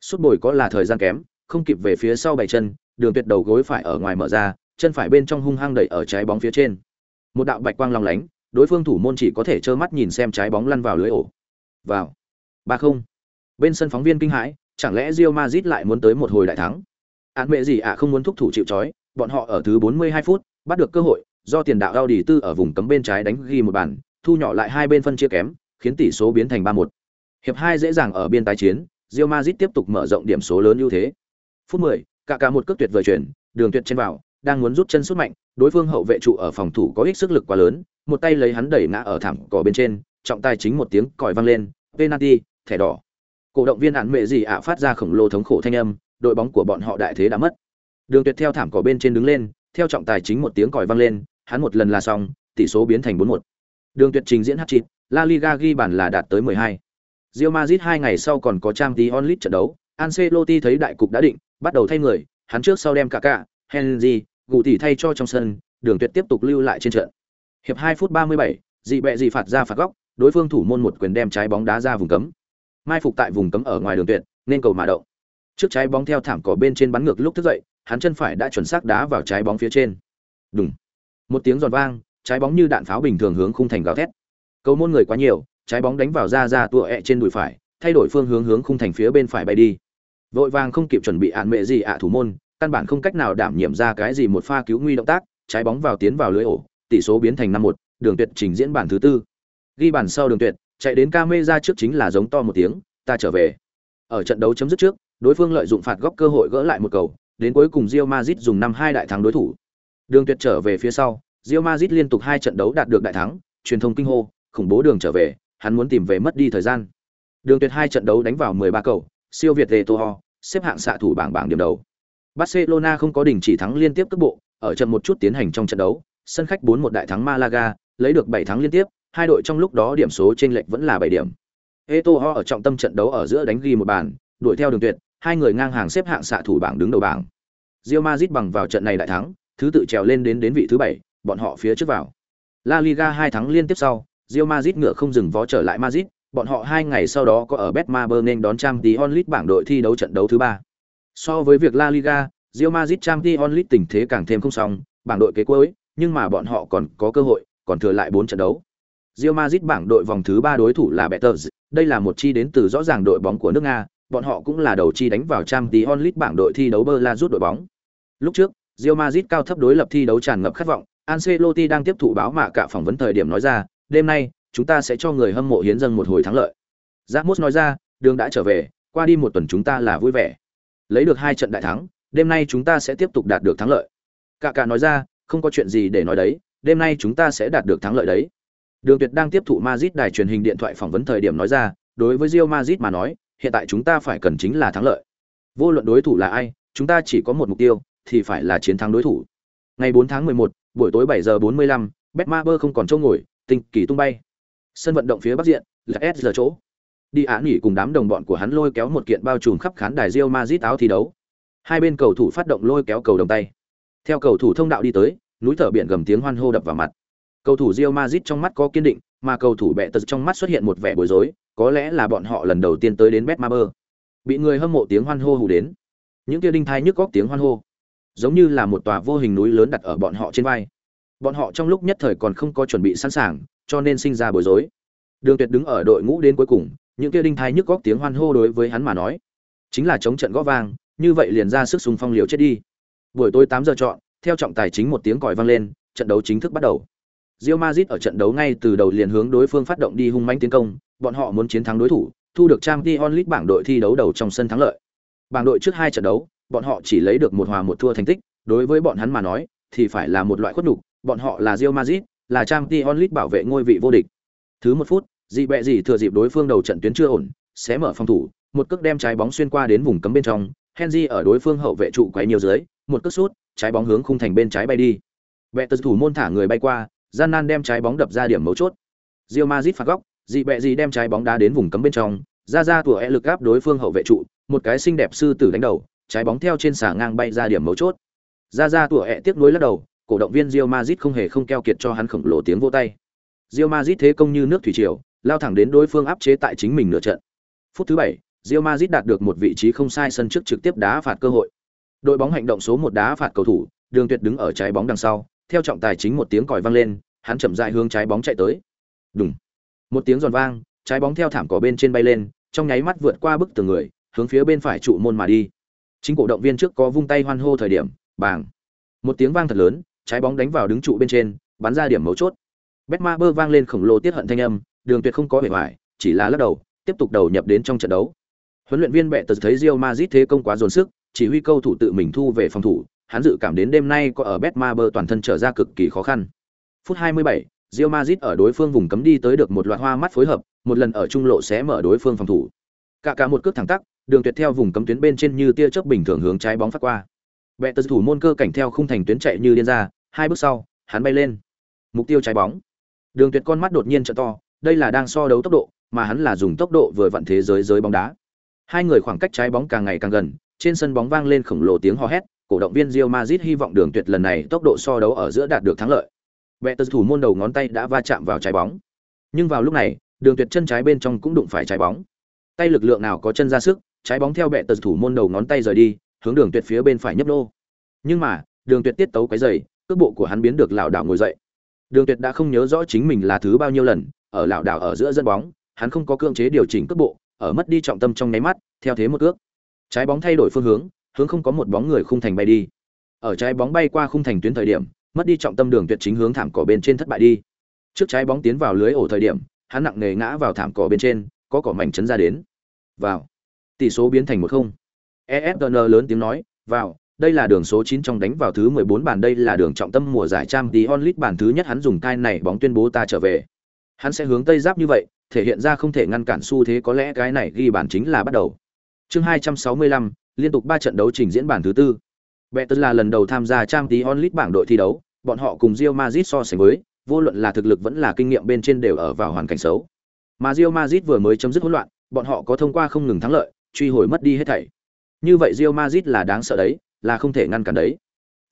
Sút bồi có là thời gian kém, không kịp về phía sau bảy chân, Đường Tuyệt đầu gối phải ở ngoài mở ra, chân phải bên trong hung hăng đẩy ở trái bóng phía trên. Một đạo bạch quang long lánh, đối phương thủ môn chỉ có thể trơ mắt nhìn xem trái bóng lăn vào lưới ổ. Vào. ba không. Bên sân phóng viên kinh hãi, chẳng lẽ Real Madrid lại muốn tới một hồi đại thắng? Án mẹ gì ạ không muốn thúc thủ chịu trói, bọn họ ở thứ 42 phút, bắt được cơ hội, do tiền đạo Audi tư ở vùng cấm bên trái đánh ghi một bàn, thu nhỏ lại hai bên phân chia kém, khiến tỷ số biến thành 3-1. Hiệp 2 dễ dàng ở biên tái chiến, Real Madrid tiếp tục mở rộng điểm số lớn ưu thế. Phút 10, cả cả một cước tuyệt vời chuyển, đường tuyệt trên vào, đang muốn rút chân sút mạnh, đối phương hậu vệ trụ ở phòng thủ có ích sức lực quá lớn, một tay lấy hắn đẩy ngã ở thảm cỏ bên trên, trọng tài chính một tiếng còi vang lên, penalty, thẻ đỏ. Cổ động viên án mẹ gì ạ phát ra khổng lồ thống khổ thanh âm, đội bóng của bọn họ đại thế đã mất. Đường Tuyệt theo thảm cỏ bên trên đứng lên, theo trọng tài chính một tiếng còi vang lên, hắn một lần là xong, tỷ số biến thành 4-1. Đường Tuyệt trình diễn hat-trick, La Liga ghi bàn là đạt tới 12. Real Madrid hai ngày sau còn có Champions League trận đấu, Ancelotti thấy đại cục đã định, bắt đầu thay người, hắn trước sau đem Kaká, Henry, gù tỷ thay cho trong sân, Đường Tuyệt tiếp tục lưu lại trên trận. Hiệp 2 phút 37, dị bẹ dị phạt ra phạt góc, đối phương thủ môn một quyền đem trái bóng đá ra vùng cấm. Mai phục tại vùng cấm ở ngoài đường tuyệt, nên cầu mà động. Trước trái bóng theo thảm cỏ bên trên bắn ngược lúc thức dậy, hắn chân phải đã chuẩn xác đá vào trái bóng phía trên. Đùng. Một tiếng giòn vang, trái bóng như đạn pháo bình thường hướng khung thành gào thét. Cầu môn người quá nhiều, trái bóng đánh vào ra ra tua ẹ trên đùi phải, thay đổi phương hướng hướng khung thành phía bên phải bay đi. Vội vàng không kịp chuẩn bị án mẹ gì ạ thủ môn, căn bản không cách nào đảm nhiệm ra cái gì một pha cứu nguy động tác, trái bóng vào tiến vào lưới ổ, tỷ số biến thành 5-1, Đường Tuyệt trình diễn bản thứ tư. Ghi bàn sau Đường Tuyệt, chạy đến camera trước chính là giống to một tiếng, ta trở về. Ở trận đấu chấm dứt trước, đối phương lợi dụng phạt góc cơ hội gỡ lại một cầu, đến cuối cùng Real Madrid dùng 5-2 đại thắng đối thủ. Đường Tuyệt trở về phía sau, Real Madrid liên tục hai trận đấu đạt được đại thắng, truyền thông kinh hô, khủng bố đường trở về, hắn muốn tìm về mất đi thời gian. Đường Tuyệt hai trận đấu đánh vào 13 cầu, siêu việt Eto'o, xếp hạng xạ thủ bảng bảng điểm đầu. Barcelona không có đình chỉ thắng liên tiếp cấp bộ, ở trận một chút tiến hành trong trận đấu, sân khách 4-1 đại thắng Malaga, lấy được 7 thắng liên tiếp, hai đội trong lúc đó điểm số chênh lệch vẫn là 7 điểm. Eto'o ở trọng tâm trận đấu ở giữa đánh ghi một bàn, đuổi theo đường tuyệt, hai người ngang hàng xếp hạng xạ thủ bảng đứng đầu bảng. Real Madrid bằng vào trận này đại thắng, thứ tự trèo lên đến đến vị thứ 7, bọn họ phía trước vào. La Liga hai thắng liên tiếp sau, Real Madrid ngựa không dừng vó trở lại Madrid, bọn họ hai ngày sau đó có ở Betmaber nên đón Champions League bảng đội thi đấu trận đấu thứ ba. So với việc La Liga, Real Madrid Champions League tình thế càng thêm không xong, bảng đội kế cuối, nhưng mà bọn họ còn có cơ hội, còn thừa lại 4 trận đấu. Real Madrid bảng đội vòng thứ 3 đối thủ là Betis, đây là một chi đến từ rõ ràng đội bóng của nước Nga, bọn họ cũng là đầu chi đánh vào trang tí onlit bảng đội thi đấu Bơ La rút đội bóng. Lúc trước, Real Madrid cao thấp đối lập thi đấu tràn ngập khát vọng, Ancelotti đang tiếp thụ báo mạ cả phỏng vấn thời điểm nói ra, đêm nay, chúng ta sẽ cho người hâm mộ hiến dâng một hồi thắng lợi. Ramos nói ra, đường đã trở về, qua đi một tuần chúng ta là vui vẻ. Lấy được hai trận đại thắng, đêm nay chúng ta sẽ tiếp tục đạt được thắng lợi. Cả cả nói ra, không có chuyện gì để nói đấy, đêm nay chúng ta sẽ đạt được thắng lợi đấy. Đường Tuyệt đang tiếp thụ Madrid đài truyền hình điện thoại phỏng vấn thời điểm nói ra, đối với Real Madrid mà nói, hiện tại chúng ta phải cần chính là thắng lợi. Vô luận đối thủ là ai, chúng ta chỉ có một mục tiêu, thì phải là chiến thắng đối thủ. Ngày 4 tháng 11, buổi tối 7 giờ 45, Betmaber không còn chỗ ngồi, tinh kỳ tung bay. Sân vận động phía bắc diện, là S giờ chỗ. Đi án nghỉ cùng đám đồng bọn của hắn lôi kéo một kiện bao trùm khắp khán đài Real Madrid áo thi đấu. Hai bên cầu thủ phát động lôi kéo cầu đồng tay. Theo cầu thủ thông đạo đi tới, núi thở biển gầm tiếng hoan hô đập vào mặt. Cầu thủ Real Madrid trong mắt có kiên định, mà cầu thủ bệ tật trong mắt xuất hiện một vẻ bối rối, có lẽ là bọn họ lần đầu tiên tới đến Betmaber. Bị người hâm mộ tiếng hoan hô hù đến. Những kia đinh thai nhức góc tiếng hoan hô, giống như là một tòa vô hình núi lớn đặt ở bọn họ trên vai. Bọn họ trong lúc nhất thời còn không có chuẩn bị sẵn sàng, cho nên sinh ra bối rối. Đường Tuyệt đứng ở đội ngũ đến cuối cùng, những kia đinh thai nhức góc tiếng hoan hô đối với hắn mà nói, chính là chống trận gõ vang, như vậy liền ra sức xung phong liều chết đi. Buổi tối 8 giờ chọn, theo trọng tài chính một tiếng còi vang lên, trận đấu chính thức bắt đầu. Real Madrid ở trận đấu ngay từ đầu liền hướng đối phương phát động đi hung mãnh tiến công, bọn họ muốn chiến thắng đối thủ, thu được Champions League bảng đội thi đấu đầu trong sân thắng lợi. Bảng đội trước hai trận đấu, bọn họ chỉ lấy được một hòa một thua thành tích, đối với bọn hắn mà nói, thì phải là một loại khuất nhục, bọn họ là Real Madrid, là Champions League bảo vệ ngôi vị vô địch. Thứ một phút, dị bẹ gì thừa dịp đối phương đầu trận tuyến chưa ổn, xé mở phòng thủ, một cước đem trái bóng xuyên qua đến vùng cấm bên trong, Henry ở đối phương hậu vệ trụ quấy nhiều dưới, một cước sút, trái bóng hướng khung thành bên trái bay đi. Bẹ tật thủ môn thả người bay qua, gian nan đem trái bóng đập ra điểm mấu chốt. Real Madrid phạt góc, dị bẹ gì đem trái bóng đá đến vùng cấm bên trong, ra ra tủa e lực áp đối phương hậu vệ trụ, một cái xinh đẹp sư tử đánh đầu, trái bóng theo trên xà ngang bay ra điểm mấu chốt. Ra ra tủa e tiếc nuối lắc đầu, cổ động viên Real Madrid không hề không keo kiệt cho hắn khổng lồ tiếng vỗ tay. Real Madrid thế công như nước thủy triều, lao thẳng đến đối phương áp chế tại chính mình nửa trận. Phút thứ bảy, Real Madrid đạt được một vị trí không sai sân trước trực tiếp đá phạt cơ hội. Đội bóng hành động số một đá phạt cầu thủ, Đường Tuyệt đứng ở trái bóng đằng sau, theo trọng tài chính một tiếng còi vang lên, hắn chậm rãi hướng trái bóng chạy tới. đúng một tiếng giòn vang, trái bóng theo thảm cỏ bên trên bay lên, trong nháy mắt vượt qua bức tường người, hướng phía bên phải trụ môn mà đi. Chính cổ động viên trước có vung tay hoan hô thời điểm, bàng. Một tiếng vang thật lớn, trái bóng đánh vào đứng trụ bên trên, bắn ra điểm mấu chốt. Betmaber vang lên khổng lồ tiết hận thanh âm, Đường Tuyệt không có vẻ vải, chỉ là lắc đầu, tiếp tục đầu nhập đến trong trận đấu. Huấn luyện viên bệ tật thấy Real Madrid thế công quá dồn sức, chỉ huy câu thủ tự mình thu về phòng thủ, hắn dự cảm đến đêm nay có ở Betmaber toàn thân trở ra cực kỳ khó khăn. Phút 27, Real Madrid ở đối phương vùng cấm đi tới được một loạt hoa mắt phối hợp, một lần ở trung lộ sẽ mở đối phương phòng thủ. Cả cả một cước thẳng tắc, đường tuyệt theo vùng cấm tuyến bên trên như tia chớp bình thường hướng trái bóng phát qua. Bệ tứ thủ môn cơ cảnh theo khung thành tuyến chạy như điên ra, hai bước sau, hắn bay lên. Mục tiêu trái bóng. Đường tuyệt con mắt đột nhiên trợ to, đây là đang so đấu tốc độ, mà hắn là dùng tốc độ vừa vặn thế giới giới bóng đá. Hai người khoảng cách trái bóng càng ngày càng gần, trên sân bóng vang lên khổng lồ tiếng hò hét, cổ động viên Real Madrid hy vọng Đường Tuyệt lần này tốc độ so đấu ở giữa đạt được thắng lợi. Bệ tật thủ môn đầu ngón tay đã va chạm vào trái bóng. Nhưng vào lúc này, Đường Tuyệt chân trái bên trong cũng đụng phải trái bóng. Tay lực lượng nào có chân ra sức, trái bóng theo bệ tật thủ môn đầu ngón tay rời đi, hướng Đường Tuyệt phía bên phải nhấp nô. Nhưng mà, Đường Tuyệt tiết tấu cái dày, cước bộ của hắn biến được lảo đảo ngồi dậy. Đường Tuyệt đã không nhớ rõ chính mình là thứ bao nhiêu lần, ở lảo đảo ở giữa dẫn bóng, hắn không có cưỡng chế điều chỉnh cước bộ, ở mất đi trọng tâm trong nháy mắt, theo thế một cước. Trái bóng thay đổi phương hướng, hướng không có một bóng người khung thành bay đi. Ở trái bóng bay qua khung thành tuyến thời điểm, mất đi trọng tâm đường tuyệt chính hướng thảm cỏ bên trên thất bại đi. Trước trái bóng tiến vào lưới ổ thời điểm, hắn nặng nề ngã vào thảm cỏ bên trên, có cỏ mảnh chấn ra đến. Vào. Tỷ số biến thành 1-0. efn lớn tiếng nói, vào, đây là đường số 9 trong đánh vào thứ 14 bàn đây là đường trọng tâm mùa giải trang tí onlit bàn thứ nhất hắn dùng cai này bóng tuyên bố ta trở về. Hắn sẽ hướng tây giáp như vậy, thể hiện ra không thể ngăn cản xu thế có lẽ cái này ghi bàn chính là bắt đầu. Chương 265, liên tục 3 trận đấu trình diễn bản thứ tư. Betis là lần đầu tham gia Champions League bảng đội thi đấu, bọn họ cùng Real Madrid so sánh với, vô luận là thực lực vẫn là kinh nghiệm bên trên đều ở vào hoàn cảnh xấu. Mà Real Madrid vừa mới chấm dứt hỗn loạn, bọn họ có thông qua không ngừng thắng lợi, truy hồi mất đi hết thảy. Như vậy Real Madrid là đáng sợ đấy, là không thể ngăn cản đấy.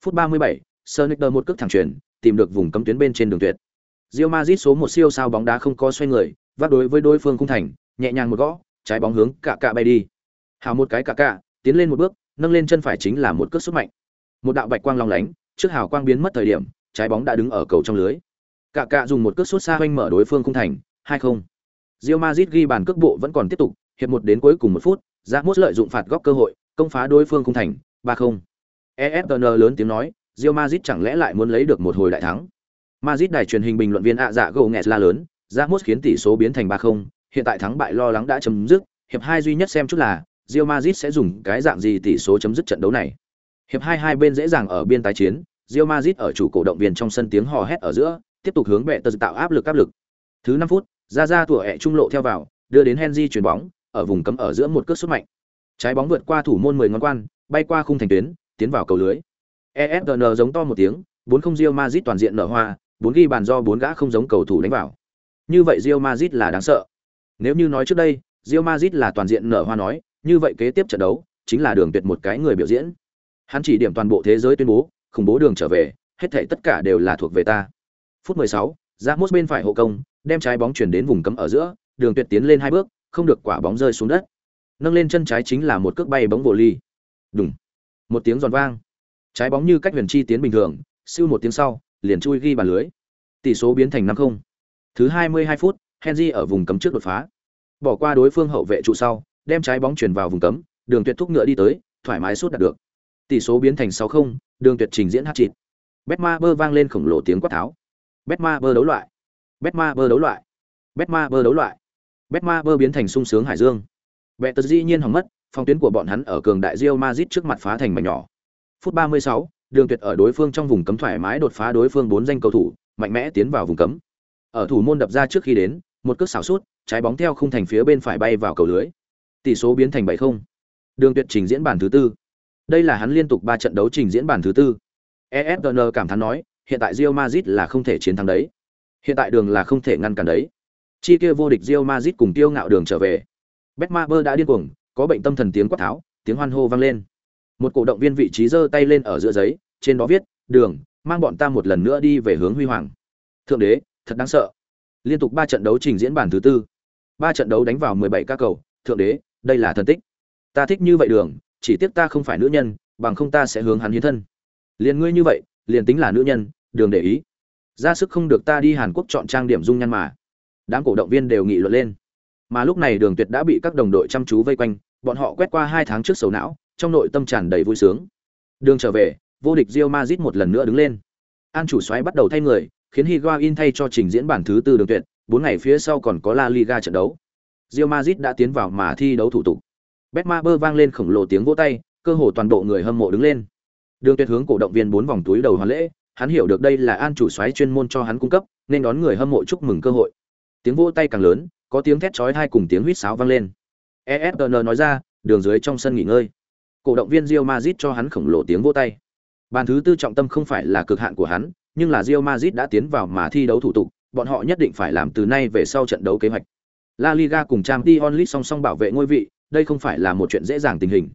Phút 37, Sonicer một cước thẳng chuyền, tìm được vùng cấm tuyến bên trên đường tuyệt. Real Madrid số một siêu sao bóng đá không có xoay người, vác đối với đối phương khung thành, nhẹ nhàng một gõ, trái bóng hướng cả cả bay đi. Hào một cái cả cả, tiến lên một bước, nâng lên chân phải chính là một cước sút mạnh. Một đạo bạch quang long lánh, trước hào quang biến mất thời điểm, trái bóng đã đứng ở cầu trong lưới. Cả cạ dùng một cước sút xa hoanh mở đối phương khung thành, 2-0. Real Madrid ghi bàn cước bộ vẫn còn tiếp tục, hiệp một đến cuối cùng một phút, Ramos lợi dụng phạt góc cơ hội, công phá đối phương khung thành, 3-0. ESPN lớn tiếng nói, Real Madrid chẳng lẽ lại muốn lấy được một hồi đại thắng. Madrid đài truyền hình bình luận viên ạ dạ gồ nghẹt la lớn, Ramos khiến tỷ số biến thành 3-0, hiện tại thắng bại lo lắng đã chấm dứt, hiệp hai duy nhất xem chút là Real Madrid sẽ dùng cái dạng gì tỷ số chấm dứt trận đấu này. Hiệp hai hai bên dễ dàng ở biên tái chiến, Real Madrid ở chủ cổ động viên trong sân tiếng hò hét ở giữa, tiếp tục hướng bệ tơ tạo áp lực áp lực. Thứ 5 phút, ra ra tủa ẻ trung lộ theo vào, đưa đến Henry chuyển bóng, ở vùng cấm ở giữa một cước sút mạnh. Trái bóng vượt qua thủ môn 10 ngón quan, bay qua khung thành tuyến, tiến vào cầu lưới. ESPN giống to một tiếng, 4-0 Real Madrid toàn diện nở hoa, bốn ghi bàn do bốn gã không giống cầu thủ đánh vào. Như vậy Real Madrid là đáng sợ. Nếu như nói trước đây, Real Madrid là toàn diện nở hoa nói, như vậy kế tiếp trận đấu chính là đường tuyệt một cái người biểu diễn. Hắn chỉ điểm toàn bộ thế giới tuyên bố, khủng bố đường trở về, hết thảy tất cả đều là thuộc về ta. Phút 16, Ramos bên phải hộ công, đem trái bóng chuyển đến vùng cấm ở giữa, đường tuyệt tiến lên hai bước, không được quả bóng rơi xuống đất. Nâng lên chân trái chính là một cước bay bóng vô ly. Đùng. Một tiếng giòn vang. Trái bóng như cách huyền chi tiến bình thường, siêu một tiếng sau, liền chui ghi bàn lưới. Tỷ số biến thành 5-0. Thứ 22 phút, Henry ở vùng cấm trước đột phá. Bỏ qua đối phương hậu vệ trụ sau, đem trái bóng chuyển vào vùng cấm, Đường Tuyệt thúc ngựa đi tới, thoải mái sút đạt được. Tỷ số biến thành 6-0, Đường Tuyệt trình diễn hat trick. bơ vang lên khổng lồ tiếng quát tháo. Betmaber đấu loại. Betmaber đấu loại. Betmaber đấu loại. Betmaber biến thành sung sướng hải dương. Bệ tật dĩ nhiên hỏng mất, phòng tuyến của bọn hắn ở cường đại Real Madrid trước mặt phá thành mảnh nhỏ. Phút 36, Đường Tuyệt ở đối phương trong vùng cấm thoải mái đột phá đối phương bốn danh cầu thủ, mạnh mẽ tiến vào vùng cấm. Ở thủ môn đập ra trước khi đến, một cước xảo sút, trái bóng theo khung thành phía bên phải bay vào cầu lưới. Tỷ số biến thành 7-0. Đường Tuyệt trình diễn bản thứ tư. Đây là hắn liên tục 3 trận đấu trình diễn bản thứ tư. Esn cảm thán nói, hiện tại Real Madrid là không thể chiến thắng đấy. Hiện tại đường là không thể ngăn cản đấy. Chi kia vô địch Real Madrid cùng tiêu ngạo đường trở về. Betmaber đã điên cuồng, có bệnh tâm thần tiếng quát tháo, tiếng hoan hô vang lên. Một cổ động viên vị trí giơ tay lên ở giữa giấy, trên đó viết: "Đường, mang bọn ta một lần nữa đi về hướng huy hoàng." Thượng đế, thật đáng sợ. Liên tục 3 trận đấu trình diễn bản thứ tư. 3 trận đấu đánh vào 17 ca cầu, thượng đế, đây là thần tích. Ta thích như vậy đường, chỉ tiếc ta không phải nữ nhân, bằng không ta sẽ hướng hắn hiến thân. Liên ngươi như vậy, liền tính là nữ nhân, đường để ý. Ra sức không được ta đi Hàn Quốc chọn trang điểm dung nhan mà. Đám cổ động viên đều nghị luận lên. Mà lúc này Đường Tuyệt đã bị các đồng đội chăm chú vây quanh, bọn họ quét qua hai tháng trước sầu não, trong nội tâm tràn đầy vui sướng. Đường trở về, vô địch Real Madrid một lần nữa đứng lên. An chủ xoáy bắt đầu thay người, khiến Higuain thay cho trình diễn bản thứ tư Đường Tuyệt, bốn ngày phía sau còn có La Liga trận đấu. Real Madrid đã tiến vào mà thi đấu thủ tục. Betmaber vang lên khổng lồ tiếng vỗ tay, cơ hồ toàn bộ người hâm mộ đứng lên. Đường Tuyệt hướng cổ động viên bốn vòng túi đầu hoàn lễ, hắn hiểu được đây là An chủ soái chuyên môn cho hắn cung cấp, nên đón người hâm mộ chúc mừng cơ hội. Tiếng vỗ tay càng lớn, có tiếng thét chói tai cùng tiếng huýt sáo vang lên. ESPN nói ra, đường dưới trong sân nghỉ ngơi. Cổ động viên Real Madrid cho hắn khổng lồ tiếng vỗ tay. Bàn thứ tư trọng tâm không phải là cực hạn của hắn, nhưng là Real Madrid đã tiến vào mà thi đấu thủ tục, bọn họ nhất định phải làm từ nay về sau trận đấu kế hoạch. La Liga cùng Champions League song song bảo vệ ngôi vị, đây không phải là một chuyện dễ dàng tình hình.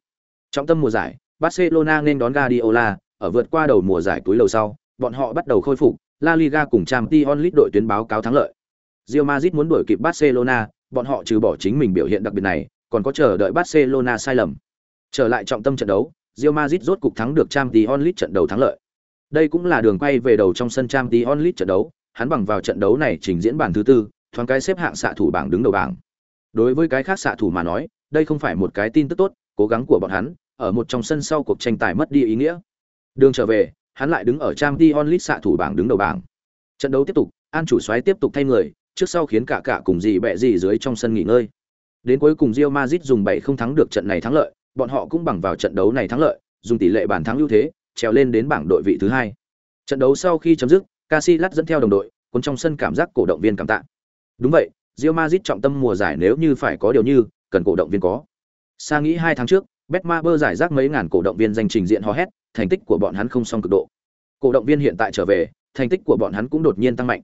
Trọng tâm mùa giải, Barcelona nên đón Guardiola, ở vượt qua đầu mùa giải túi lầu sau, bọn họ bắt đầu khôi phục, La Liga cùng Champions League đội tuyến báo cáo thắng lợi. Real Madrid muốn đuổi kịp Barcelona, bọn họ trừ bỏ chính mình biểu hiện đặc biệt này, còn có chờ đợi Barcelona sai lầm. Trở lại trọng tâm trận đấu, Real Madrid rốt cục thắng được Champions League trận đầu thắng lợi. Đây cũng là đường quay về đầu trong sân Champions League trận đấu, hắn bằng vào trận đấu này trình diễn bản thứ tư, thoáng cái xếp hạng xạ thủ bảng đứng đầu bảng. Đối với cái khác xạ thủ mà nói, đây không phải một cái tin tức tốt, cố gắng của bọn hắn, ở một trong sân sau cuộc tranh tài mất đi ý nghĩa. Đường trở về, hắn lại đứng ở Champions League xạ thủ bảng đứng đầu bảng. Trận đấu tiếp tục, An chủ soái tiếp tục thay người, trước sau khiến cả cả cùng gì bẹ gì dưới trong sân nghỉ ngơi. Đến cuối cùng Real Madrid dùng 7 không thắng được trận này thắng lợi, bọn họ cũng bằng vào trận đấu này thắng lợi, dùng tỷ lệ bàn thắng ưu thế, trèo lên đến bảng đội vị thứ hai. Trận đấu sau khi chấm dứt, Casillas dẫn theo đồng đội, cuốn trong sân cảm giác cổ động viên cảm tạ. Đúng vậy, Real Madrid trọng tâm mùa giải nếu như phải có điều như, cần cổ động viên có. Sa nghĩ hai tháng trước, Betmaber giải rác mấy ngàn cổ động viên danh trình diện hò hét, thành tích của bọn hắn không xong cực độ. Cổ động viên hiện tại trở về, thành tích của bọn hắn cũng đột nhiên tăng mạnh.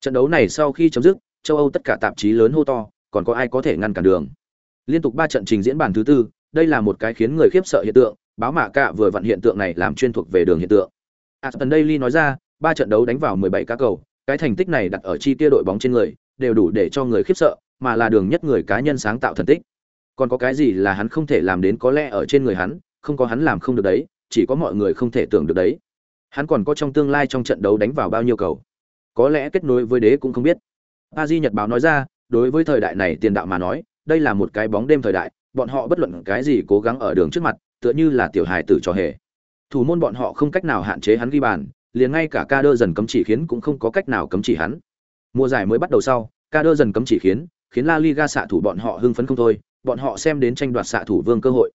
Trận đấu này sau khi chấm dứt, châu Âu tất cả tạp chí lớn hô to, còn có ai có thể ngăn cản đường. Liên tục ba trận trình diễn bản thứ tư, đây là một cái khiến người khiếp sợ hiện tượng, báo mạ cả vừa vặn hiện tượng này làm chuyên thuộc về đường hiện tượng. Aston Daily nói ra, ba trận đấu đánh vào 17 cá cầu, cái thành tích này đặt ở chi tiêu đội bóng trên người, đều đủ để cho người khiếp sợ, mà là đường nhất người cá nhân sáng tạo thần tích. Còn có cái gì là hắn không thể làm đến có lẽ ở trên người hắn, không có hắn làm không được đấy, chỉ có mọi người không thể tưởng được đấy. Hắn còn có trong tương lai trong trận đấu đánh vào bao nhiêu cầu. Có lẽ kết nối với đế cũng không biết. Paris Nhật báo nói ra, đối với thời đại này tiền đạo mà nói, đây là một cái bóng đêm thời đại, bọn họ bất luận cái gì cố gắng ở đường trước mặt, tựa như là tiểu hài tử trò hề. Thủ môn bọn họ không cách nào hạn chế hắn ghi bàn, liền ngay cả ca đơ dần cấm chỉ khiến cũng không có cách nào cấm chỉ hắn. Mùa giải mới bắt đầu sau, ca đơ dần cấm chỉ khiến, khiến La Liga xạ thủ bọn họ hưng phấn không thôi, bọn họ xem đến tranh đoạt xạ thủ vương cơ hội.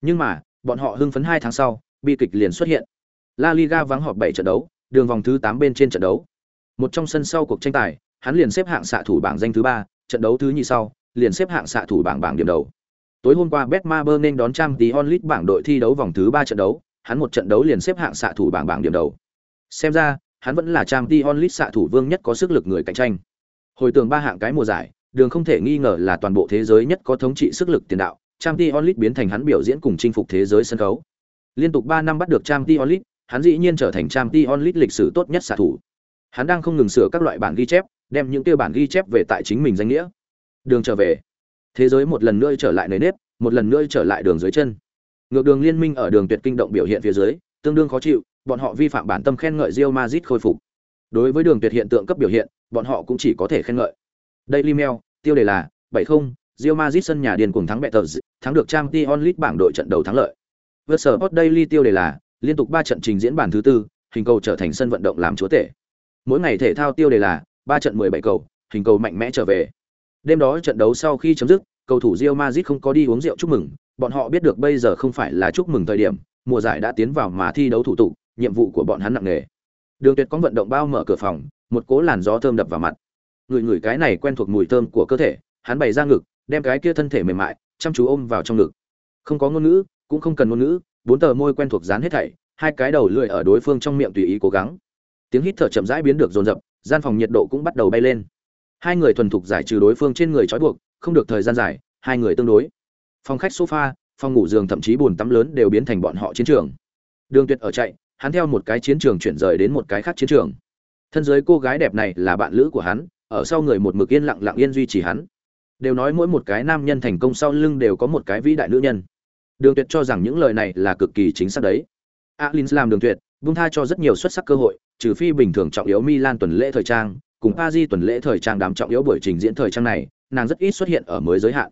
Nhưng mà, bọn họ hưng phấn hai tháng sau, bi kịch liền xuất hiện. La Liga vắng họp 7 trận đấu, đường vòng thứ 8 bên trên trận đấu. Một trong sân sau cuộc tranh tài, hắn liền xếp hạng xạ thủ bảng danh thứ 3, trận đấu thứ nhì sau, liền xếp hạng xạ thủ bảng bảng điểm đầu. Tối hôm qua Betmaber nên đón trang tí onlit bảng đội thi đấu vòng thứ 3 trận đấu, hắn một trận đấu liền xếp hạng xạ thủ bảng bảng điểm đầu. Xem ra, hắn vẫn là trang tí onlit xạ thủ vương nhất có sức lực người cạnh tranh. Hồi tưởng ba hạng cái mùa giải, đường không thể nghi ngờ là toàn bộ thế giới nhất có thống trị sức lực tiền đạo, Champions League biến thành hắn biểu diễn cùng chinh phục thế giới sân khấu. Liên tục 3 năm bắt được Champions League, hắn dĩ nhiên trở thành Champions League lịch sử tốt nhất xạ thủ. Hắn đang không ngừng sửa các loại bản ghi chép, đem những tiêu bản ghi chép về tại chính mình danh nghĩa. Đường trở về. Thế giới một lần nữa trở lại nơi nếp, một lần nữa trở lại đường dưới chân. Ngược đường liên minh ở đường tuyệt kinh động biểu hiện phía dưới, tương đương khó chịu, bọn họ vi phạm bản tâm khen ngợi Real Madrid khôi phục. Đối với đường tuyệt hiện tượng cấp biểu hiện, bọn họ cũng chỉ có thể khen ngợi. Daily Mail, tiêu đề là 70, Real Madrid sân nhà điền cuồng thắng Betis, thắng được Champions League bảng đội trận đầu thắng lợi. Vượt sở Versport Daily tiêu đề là liên tục 3 trận trình diễn bản thứ tư, hình cầu trở thành sân vận động làm chúa tể. Mỗi ngày thể thao tiêu đề là 3 trận 17 cầu, hình cầu mạnh mẽ trở về. Đêm đó trận đấu sau khi chấm dứt, cầu thủ Real Madrid không có đi uống rượu chúc mừng, bọn họ biết được bây giờ không phải là chúc mừng thời điểm, mùa giải đã tiến vào mà thi đấu thủ tục, nhiệm vụ của bọn hắn nặng nề. Đường Tuyệt có vận động bao mở cửa phòng, một cỗ làn gió thơm đập vào mặt. Người người cái này quen thuộc mùi thơm của cơ thể, hắn bày ra ngực, đem cái kia thân thể mềm mại, chăm chú ôm vào trong ngực. Không có ngôn ngữ, cũng không cần ngôn ngữ, bốn tờ môi quen thuộc dán hết thảy, hai cái đầu lưỡi ở đối phương trong miệng tùy ý cố gắng. Tiếng hít thở chậm rãi biến được dồn dập, gian phòng nhiệt độ cũng bắt đầu bay lên. Hai người thuần thục giải trừ đối phương trên người trói buộc, không được thời gian dài, hai người tương đối. Phòng khách sofa, phòng ngủ giường thậm chí bồn tắm lớn đều biến thành bọn họ chiến trường. Đường Tuyệt ở chạy, hắn theo một cái chiến trường chuyển rời đến một cái khác chiến trường. Thân dưới cô gái đẹp này là bạn lữ của hắn, ở sau người một mực yên lặng lặng yên duy trì hắn. Đều nói mỗi một cái nam nhân thành công sau lưng đều có một cái vĩ đại nữ nhân. Đường Tuyệt cho rằng những lời này là cực kỳ chính xác đấy. Alins làm Đường Tuyệt, bung tha cho rất nhiều xuất sắc cơ hội, trừ phi bình thường trọng yếu Milan tuần lễ thời trang, cùng Paris tuần lễ thời trang đám trọng yếu buổi trình diễn thời trang này, nàng rất ít xuất hiện ở mới giới hạn.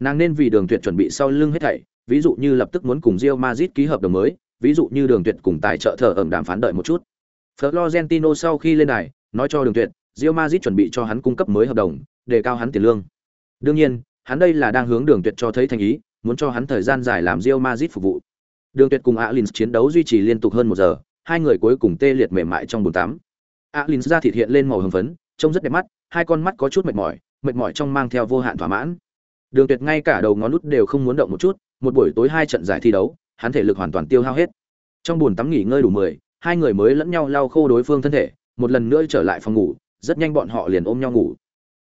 Nàng nên vì Đường Tuyệt chuẩn bị sau lưng hết thảy, ví dụ như lập tức muốn cùng rio mazit ký hợp đồng mới, ví dụ như Đường Tuyệt cùng tài trợ thờ ẩm đàm phán đợi một chút. Florentino sau khi lên đài, nói cho Đường Tuyệt, Real Madrid chuẩn bị cho hắn cung cấp mới hợp đồng, đề cao hắn tiền lương. Đương nhiên, hắn đây là đang hướng Đường Tuyệt cho thấy thành ý, muốn cho hắn thời gian dài làm Real Madrid phục vụ. Đường Tuyệt cùng Alins chiến đấu duy trì liên tục hơn một giờ, hai người cuối cùng tê liệt mềm mại trong bồn tắm. Alins da thịt hiện lên màu hồng phấn, trông rất đẹp mắt, hai con mắt có chút mệt mỏi, mệt mỏi trong mang theo vô hạn thỏa mãn. Đường Tuyệt ngay cả đầu ngón nút đều không muốn động một chút, một buổi tối hai trận giải thi đấu, hắn thể lực hoàn toàn tiêu hao hết. Trong bồn tắm nghỉ ngơi đủ 10, hai người mới lẫn nhau lau khô đối phương thân thể, một lần nữa trở lại phòng ngủ, rất nhanh bọn họ liền ôm nhau ngủ.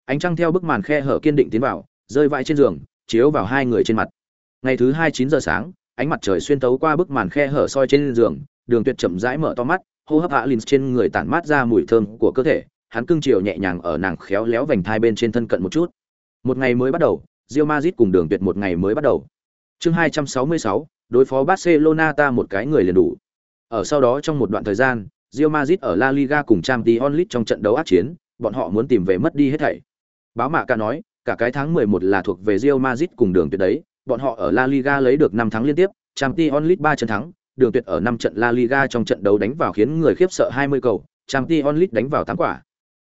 Ánh trăng theo bức màn khe hở kiên định tiến vào, rơi vãi trên giường, chiếu vào hai người trên mặt. Ngày thứ hai chín giờ sáng, ánh mặt trời xuyên tấu qua bức màn khe hở soi trên giường, Đường Tuyệt chậm rãi mở to mắt, hô hấp hạ Alins trên người tản mát ra mùi thơm của cơ thể, hắn cưng chiều nhẹ nhàng ở nàng khéo léo vành thai bên trên thân cận một chút. Một ngày mới bắt đầu, rio mazit cùng Đường Tuyệt một ngày mới bắt đầu. Chương 266, đối phó Barcelona ta một cái người liền đủ. Ở sau đó trong một đoạn thời gian, Real Madrid ở La Liga cùng Champions League trong trận đấu ác chiến, bọn họ muốn tìm về mất đi hết thảy. Báo mạ cả nói, cả cái tháng 11 là thuộc về Real Madrid cùng Đường Tuyệt đấy, bọn họ ở La Liga lấy được 5 thắng liên tiếp, Champions League 3 trận thắng, Đường Tuyệt ở 5 trận La Liga trong trận đấu đánh vào khiến người khiếp sợ 20 cầu, Champions League đánh vào 8 quả.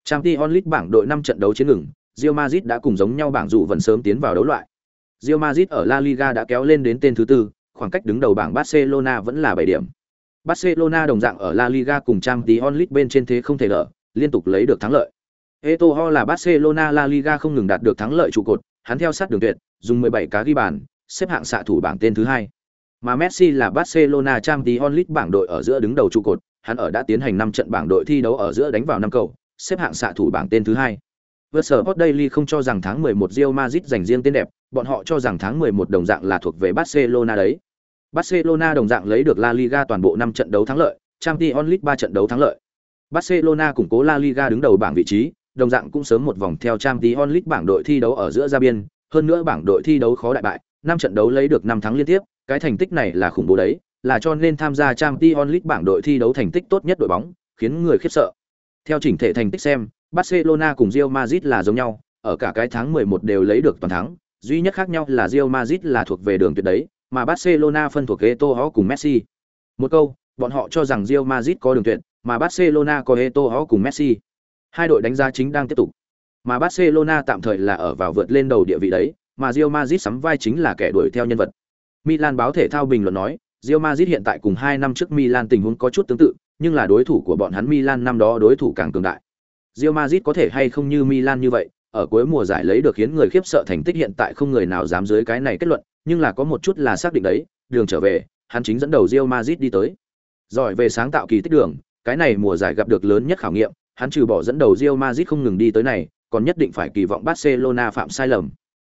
Champions League bảng đội 5 trận đấu chiến ngừng, Real Madrid đã cùng giống nhau bảng dụ vẫn sớm tiến vào đấu loại. Real Madrid ở La Liga đã kéo lên đến tên thứ tư, khoảng cách đứng đầu bảng Barcelona vẫn là 7 điểm. Barcelona đồng dạng ở La Liga cùng Champions League bên trên thế không thể lỡ, liên tục lấy được thắng lợi. Eto'o là Barcelona La Liga không ngừng đạt được thắng lợi trụ cột, hắn theo sát đường tuyệt, dùng 17 cá ghi bàn, xếp hạng xạ thủ bảng tên thứ hai. Mà Messi là Barcelona Champions League bảng đội ở giữa đứng đầu trụ cột, hắn ở đã tiến hành 5 trận bảng đội thi đấu ở giữa đánh vào 5 cầu, xếp hạng xạ thủ bảng tên thứ hai. Sport Daily không cho rằng tháng 11 Real Madrid giành riêng tên đẹp, bọn họ cho rằng tháng 11 đồng dạng là thuộc về Barcelona đấy. Barcelona đồng dạng lấy được La Liga toàn bộ 5 trận đấu thắng lợi, Champions League 3 trận đấu thắng lợi. Barcelona củng cố La Liga đứng đầu bảng vị trí, đồng dạng cũng sớm một vòng theo Champions League bảng đội thi đấu ở giữa ra biên, hơn nữa bảng đội thi đấu khó đại bại, 5 trận đấu lấy được 5 thắng liên tiếp, cái thành tích này là khủng bố đấy, là cho nên tham gia Champions League bảng đội thi đấu thành tích tốt nhất đội bóng, khiến người khiếp sợ. Theo chỉnh thể thành tích xem, Barcelona cùng Real Madrid là giống nhau, ở cả cái tháng 11 đều lấy được toàn thắng, duy nhất khác nhau là Real Madrid là thuộc về đường tuyệt đấy, mà Barcelona phân thuộc Eto'o cùng Messi. Một câu, bọn họ cho rằng Real Madrid có đường tuyệt, mà Barcelona có Eto'o cùng Messi. Hai đội đánh giá chính đang tiếp tục. Mà Barcelona tạm thời là ở vào vượt lên đầu địa vị đấy, mà Real Madrid sắm vai chính là kẻ đuổi theo nhân vật. Milan báo thể thao bình luận nói, Real Madrid hiện tại cùng 2 năm trước Milan tình huống có chút tương tự, nhưng là đối thủ của bọn hắn Milan năm đó đối thủ càng cường đại. Real Madrid có thể hay không như Milan như vậy, ở cuối mùa giải lấy được khiến người khiếp sợ thành tích hiện tại không người nào dám dưới cái này kết luận, nhưng là có một chút là xác định đấy, đường trở về, hắn chính dẫn đầu Real Madrid đi tới. Giỏi về sáng tạo kỳ tích đường, cái này mùa giải gặp được lớn nhất khảo nghiệm, hắn trừ bỏ dẫn đầu Real Madrid không ngừng đi tới này, còn nhất định phải kỳ vọng Barcelona phạm sai lầm.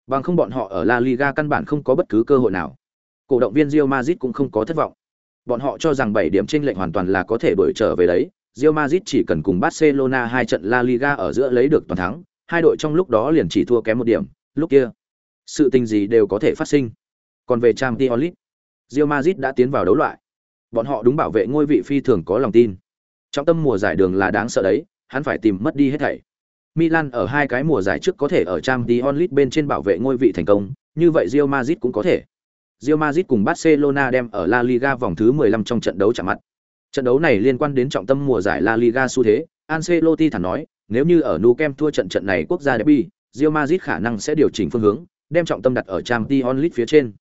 Bằng không bọn họ ở La Liga căn bản không có bất cứ cơ hội nào. Cổ động viên Real Madrid cũng không có thất vọng. Bọn họ cho rằng 7 điểm chênh lệch hoàn toàn là có thể đuổi trở về đấy. Real Madrid chỉ cần cùng Barcelona hai trận La Liga ở giữa lấy được toàn thắng, hai đội trong lúc đó liền chỉ thua kém một điểm, lúc kia, sự tình gì đều có thể phát sinh. Còn về Champions League, Real Madrid đã tiến vào đấu loại. Bọn họ đúng bảo vệ ngôi vị phi thường có lòng tin. Trong tâm mùa giải đường là đáng sợ đấy, hắn phải tìm mất đi hết thảy. Milan ở hai cái mùa giải trước có thể ở Champions League bên trên bảo vệ ngôi vị thành công, như vậy Real Madrid cũng có thể. Real Madrid cùng Barcelona đem ở La Liga vòng thứ 15 trong trận đấu chạm mặt. Trận đấu này liên quan đến trọng tâm mùa giải La Liga xu thế, Ancelotti thẳng nói, nếu như ở Nou Camp thua trận trận này quốc gia derby, Real Madrid khả năng sẽ điều chỉnh phương hướng, đem trọng tâm đặt ở Champions League phía trên.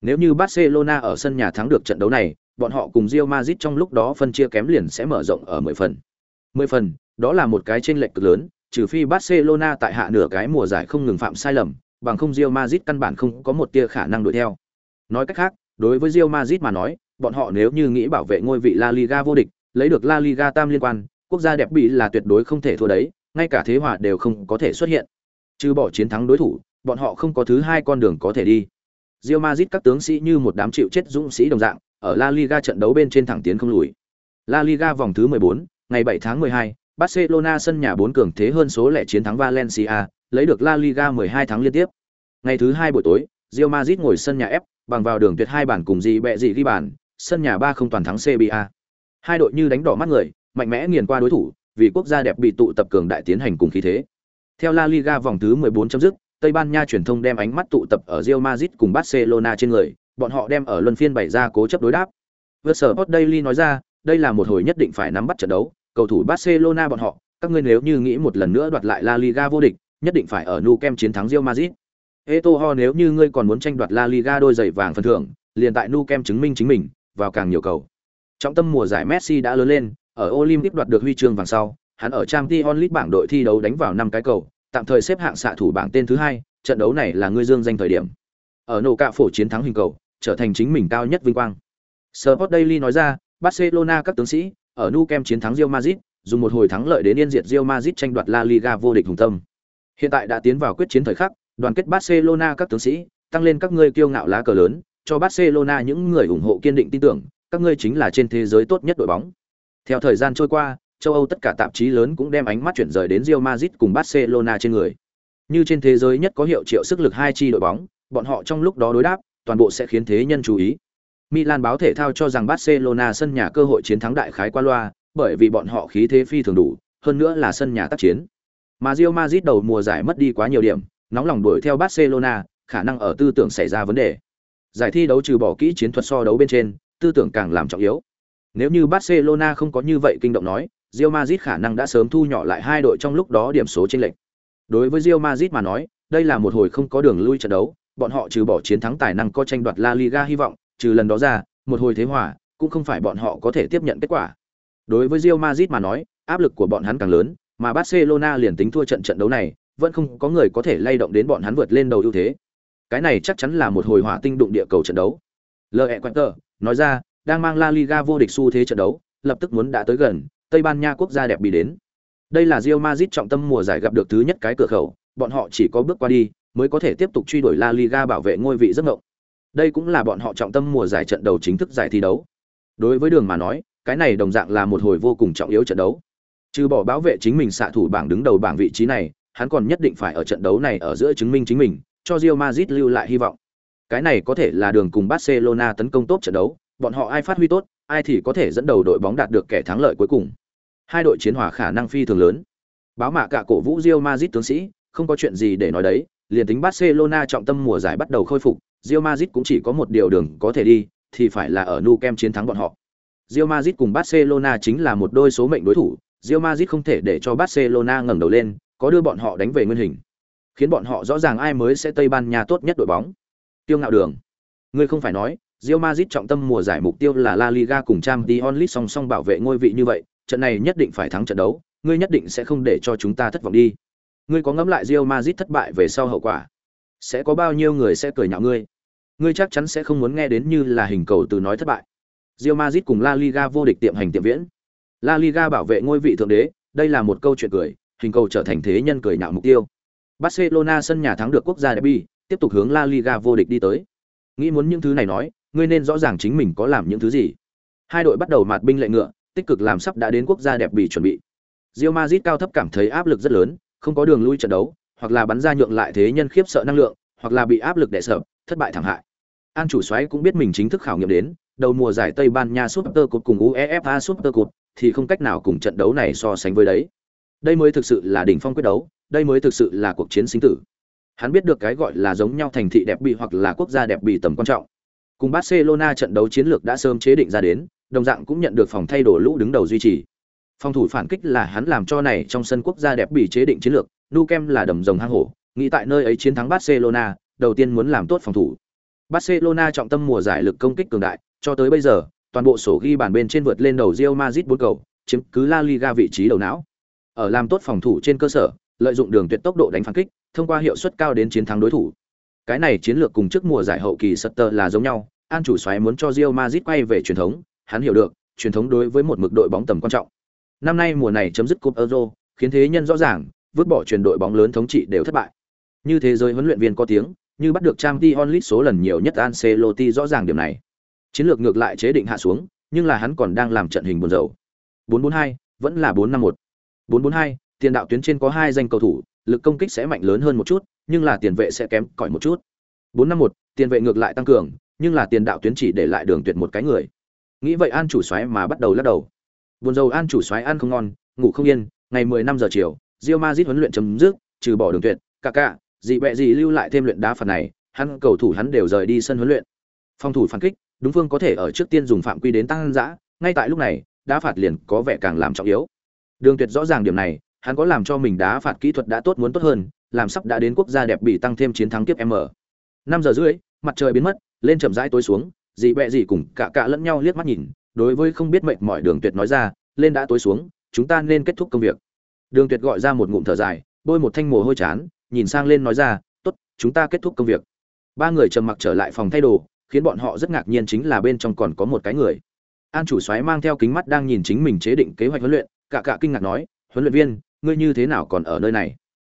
Nếu như Barcelona ở sân nhà thắng được trận đấu này, bọn họ cùng Real Madrid trong lúc đó phân chia kém liền sẽ mở rộng ở 10 phần. 10 phần, đó là một cái chênh lệch cực lớn, trừ phi Barcelona tại hạ nửa cái mùa giải không ngừng phạm sai lầm, bằng không Real Madrid căn bản không có một tia khả năng đuổi theo. Nói cách khác, đối với Real Madrid mà nói, bọn họ nếu như nghĩ bảo vệ ngôi vị La Liga vô địch, lấy được La Liga tam liên quan, quốc gia đẹp bị là tuyệt đối không thể thua đấy, ngay cả thế hòa đều không có thể xuất hiện. Trừ bỏ chiến thắng đối thủ, bọn họ không có thứ hai con đường có thể đi. Real Madrid các tướng sĩ như một đám chịu chết dũng sĩ đồng dạng, ở La Liga trận đấu bên trên thẳng tiến không lùi. La Liga vòng thứ 14, ngày 7 tháng 12, Barcelona sân nhà 4 cường thế hơn số lẻ chiến thắng Valencia, lấy được La Liga 12 tháng liên tiếp. Ngày thứ hai buổi tối, Real Madrid ngồi sân nhà ép, bằng vào đường tuyệt hai bản cùng gì bẹ gì ghi bàn, sân nhà 3 không toàn thắng CBA. Hai đội như đánh đỏ mắt người, mạnh mẽ nghiền qua đối thủ, vì quốc gia đẹp bị tụ tập cường đại tiến hành cùng khí thế. Theo La Liga vòng thứ 14 chấm dứt, Tây Ban Nha truyền thông đem ánh mắt tụ tập ở Real Madrid cùng Barcelona trên người, bọn họ đem ở luân phiên bày ra cố chấp đối đáp. Versport Daily nói ra, đây là một hồi nhất định phải nắm bắt trận đấu, cầu thủ Barcelona bọn họ, các ngươi nếu như nghĩ một lần nữa đoạt lại La Liga vô địch, nhất định phải ở Nou Camp chiến thắng Real Madrid. Eto'o nếu như ngươi còn muốn tranh đoạt La Liga đôi giày vàng phần thưởng, liền tại Nou Camp chứng minh chính mình, vào càng nhiều cầu. Trong tâm mùa giải Messi đã lớn lên, ở Olympic đoạt được huy chương vàng sau, hắn ở Champions League bảng đội thi đấu đánh vào năm cái cầu, tạm thời xếp hạng xạ thủ bảng tên thứ hai, trận đấu này là ngươi dương danh thời điểm. Ở nổ cạ phổ chiến thắng hình cầu, trở thành chính mình cao nhất vinh quang. Sport Daily nói ra, Barcelona các tướng sĩ ở Nou Camp chiến thắng Real Madrid, dùng một hồi thắng lợi đến yên diệt Real Madrid tranh đoạt La Liga vô địch hùng tâm. Hiện tại đã tiến vào quyết chiến thời khắc, đoàn kết Barcelona các tướng sĩ, tăng lên các ngươi kiêu ngạo lá cờ lớn, cho Barcelona những người ủng hộ kiên định tin tưởng, các ngươi chính là trên thế giới tốt nhất đội bóng. Theo thời gian trôi qua, châu Âu tất cả tạp chí lớn cũng đem ánh mắt chuyển rời đến Real Madrid cùng Barcelona trên người. Như trên thế giới nhất có hiệu triệu sức lực hai chi đội bóng, bọn họ trong lúc đó đối đáp, toàn bộ sẽ khiến thế nhân chú ý. Milan báo thể thao cho rằng Barcelona sân nhà cơ hội chiến thắng đại khái qua loa, bởi vì bọn họ khí thế phi thường đủ, hơn nữa là sân nhà tác chiến. Mà Real Madrid đầu mùa giải mất đi quá nhiều điểm, nóng lòng đuổi theo Barcelona, khả năng ở tư tưởng xảy ra vấn đề. Giải thi đấu trừ bỏ kỹ chiến thuật so đấu bên trên, tư tưởng càng làm trọng yếu. Nếu như Barcelona không có như vậy kinh động nói, Real Madrid khả năng đã sớm thu nhỏ lại hai đội trong lúc đó điểm số chênh lệch. Đối với Real Madrid mà nói, đây là một hồi không có đường lui trận đấu, bọn họ trừ bỏ chiến thắng tài năng có tranh đoạt La Liga hy vọng, trừ lần đó ra, một hồi thế hòa, cũng không phải bọn họ có thể tiếp nhận kết quả. Đối với Real Madrid mà nói, áp lực của bọn hắn càng lớn, mà Barcelona liền tính thua trận trận đấu này, vẫn không có người có thể lay động đến bọn hắn vượt lên đầu ưu thế. Cái này chắc chắn là một hồi hỏa tinh đụng địa cầu trận đấu. L.E. Quinter nói ra, đang mang La Liga vô địch xu thế trận đấu, lập tức muốn đã tới gần, Tây Ban Nha quốc gia đẹp bị đến. Đây là Real Madrid trọng tâm mùa giải gặp được thứ nhất cái cửa khẩu, bọn họ chỉ có bước qua đi mới có thể tiếp tục truy đuổi La Liga bảo vệ ngôi vị giấc mộng. Đây cũng là bọn họ trọng tâm mùa giải trận đầu chính thức giải thi đấu. Đối với Đường mà nói, cái này đồng dạng là một hồi vô cùng trọng yếu trận đấu. Trừ bỏ bảo vệ chính mình xạ thủ bảng đứng đầu bảng vị trí này, hắn còn nhất định phải ở trận đấu này ở giữa chứng minh chính mình, cho Real Madrid lưu lại hy vọng. Cái này có thể là đường cùng Barcelona tấn công tốt trận đấu, bọn họ ai phát huy tốt, ai thì có thể dẫn đầu đội bóng đạt được kẻ thắng lợi cuối cùng. Hai đội chiến hòa khả năng phi thường lớn. Báo mạ cả cổ vũ Real Madrid tướng sĩ, không có chuyện gì để nói đấy, liền tính Barcelona trọng tâm mùa giải bắt đầu khôi phục, Real Madrid cũng chỉ có một điều đường có thể đi, thì phải là ở Nou Camp chiến thắng bọn họ. Real Madrid cùng Barcelona chính là một đôi số mệnh đối thủ, Real Madrid không thể để cho Barcelona ngẩng đầu lên, có đưa bọn họ đánh về nguyên hình, khiến bọn họ rõ ràng ai mới sẽ Tây Ban Nha tốt nhất đội bóng. Tiêu ngạo đường, ngươi không phải nói, Real Madrid trọng tâm mùa giải mục tiêu là La Liga cùng Champions League song song bảo vệ ngôi vị như vậy, trận này nhất định phải thắng trận đấu, ngươi nhất định sẽ không để cho chúng ta thất vọng đi. Ngươi có ngẫm lại Real Madrid thất bại về sau hậu quả, sẽ có bao nhiêu người sẽ cười nhạo ngươi? Ngươi chắc chắn sẽ không muốn nghe đến như là hình cầu từ nói thất bại. Real Madrid cùng La Liga vô địch tiệm hành tiệm viễn. La Liga bảo vệ ngôi vị thượng đế, đây là một câu chuyện cười, hình cầu trở thành thế nhân cười nhạo mục tiêu. Barcelona sân nhà thắng được quốc gia derby, tiếp tục hướng La Liga vô địch đi tới. Nghĩ muốn những thứ này nói, ngươi nên rõ ràng chính mình có làm những thứ gì. Hai đội bắt đầu mạt binh lệ ngựa, tích cực làm sắp đã đến quốc gia đẹp bị chuẩn bị. Real Madrid cao thấp cảm thấy áp lực rất lớn, không có đường lui trận đấu, hoặc là bắn ra nhượng lại thế nhân khiếp sợ năng lượng, hoặc là bị áp lực đè sợ, thất bại thảm hại. An chủ soái cũng biết mình chính thức khảo nghiệm đến, đầu mùa giải Tây Ban Nha Super Cup cùng UEFA Super Cup thì không cách nào cùng trận đấu này so sánh với đấy. Đây mới thực sự là đỉnh phong quyết đấu, đây mới thực sự là cuộc chiến sinh tử. Hắn biết được cái gọi là giống nhau thành thị đẹp bị hoặc là quốc gia đẹp bị tầm quan trọng. Cùng Barcelona trận đấu chiến lược đã sớm chế định ra đến, đồng dạng cũng nhận được phòng thay đổi lũ đứng đầu duy trì. Phòng thủ phản kích là hắn làm cho này trong sân quốc gia đẹp bị chế định chiến lược, Nu Kem là đầm rồng hang hổ, nghĩ tại nơi ấy chiến thắng Barcelona, đầu tiên muốn làm tốt phòng thủ. Barcelona trọng tâm mùa giải lực công kích cường đại, cho tới bây giờ, toàn bộ sổ ghi bàn bên trên vượt lên đầu Real Madrid bốn cầu, chiếm cứ La Liga vị trí đầu não. Ở làm tốt phòng thủ trên cơ sở, lợi dụng đường tuyệt tốc độ đánh phản kích, thông qua hiệu suất cao đến chiến thắng đối thủ. Cái này chiến lược cùng trước mùa giải hậu kỳ Sutter là giống nhau, An chủ xoáy muốn cho Real Madrid quay về truyền thống, hắn hiểu được, truyền thống đối với một mực đội bóng tầm quan trọng. Năm nay mùa này chấm dứt cúp Euro, khiến thế nhân rõ ràng, vứt bỏ truyền đội bóng lớn thống trị đều thất bại. Như thế giới huấn luyện viên có tiếng, như bắt được Champions League số lần nhiều nhất Ancelotti rõ ràng điểm này. Chiến lược ngược lại chế định hạ xuống, nhưng là hắn còn đang làm trận hình buồn rầu. 442 vẫn là 451. 442, tiền đạo tuyến trên có hai danh cầu thủ, lực công kích sẽ mạnh lớn hơn một chút, nhưng là tiền vệ sẽ kém cỏi một chút. 451, tiền vệ ngược lại tăng cường, nhưng là tiền đạo tuyến chỉ để lại đường tuyệt một cái người. Nghĩ vậy An chủ soái mà bắt đầu lắc đầu. Buồn rầu An chủ soái ăn không ngon, ngủ không yên, ngày 10 năm giờ chiều, Real Madrid huấn luyện chấm dứt, trừ bỏ đường tuyệt, cả cả, gì bẹ gì lưu lại thêm luyện đá phần này, hắn cầu thủ hắn đều rời đi sân huấn luyện. Phòng thủ phản kích, đúng phương có thể ở trước tiên dùng phạm quy đến tăng dã, ngay tại lúc này, đá phạt liền có vẻ càng làm trọng yếu. Đường Tuyệt rõ ràng điểm này, hắn có làm cho mình đá phạt kỹ thuật đã tốt muốn tốt hơn, làm sắp đã đến quốc gia đẹp bị tăng thêm chiến thắng tiếp M. 5 giờ rưỡi, mặt trời biến mất, lên chậm rãi tối xuống, gì bẹ gì cùng cả cả lẫn nhau liếc mắt nhìn, đối với không biết mệt mỏi Đường Tuyệt nói ra, lên đã tối xuống, chúng ta nên kết thúc công việc. Đường Tuyệt gọi ra một ngụm thở dài, bôi một thanh mồ hôi chán, nhìn sang lên nói ra, "Tốt, chúng ta kết thúc công việc." Ba người trầm mặc trở lại phòng thay đồ, khiến bọn họ rất ngạc nhiên chính là bên trong còn có một cái người an chủ soái mang theo kính mắt đang nhìn chính mình chế định kế hoạch huấn luyện cả cả kinh ngạc nói huấn luyện viên ngươi như thế nào còn ở nơi này?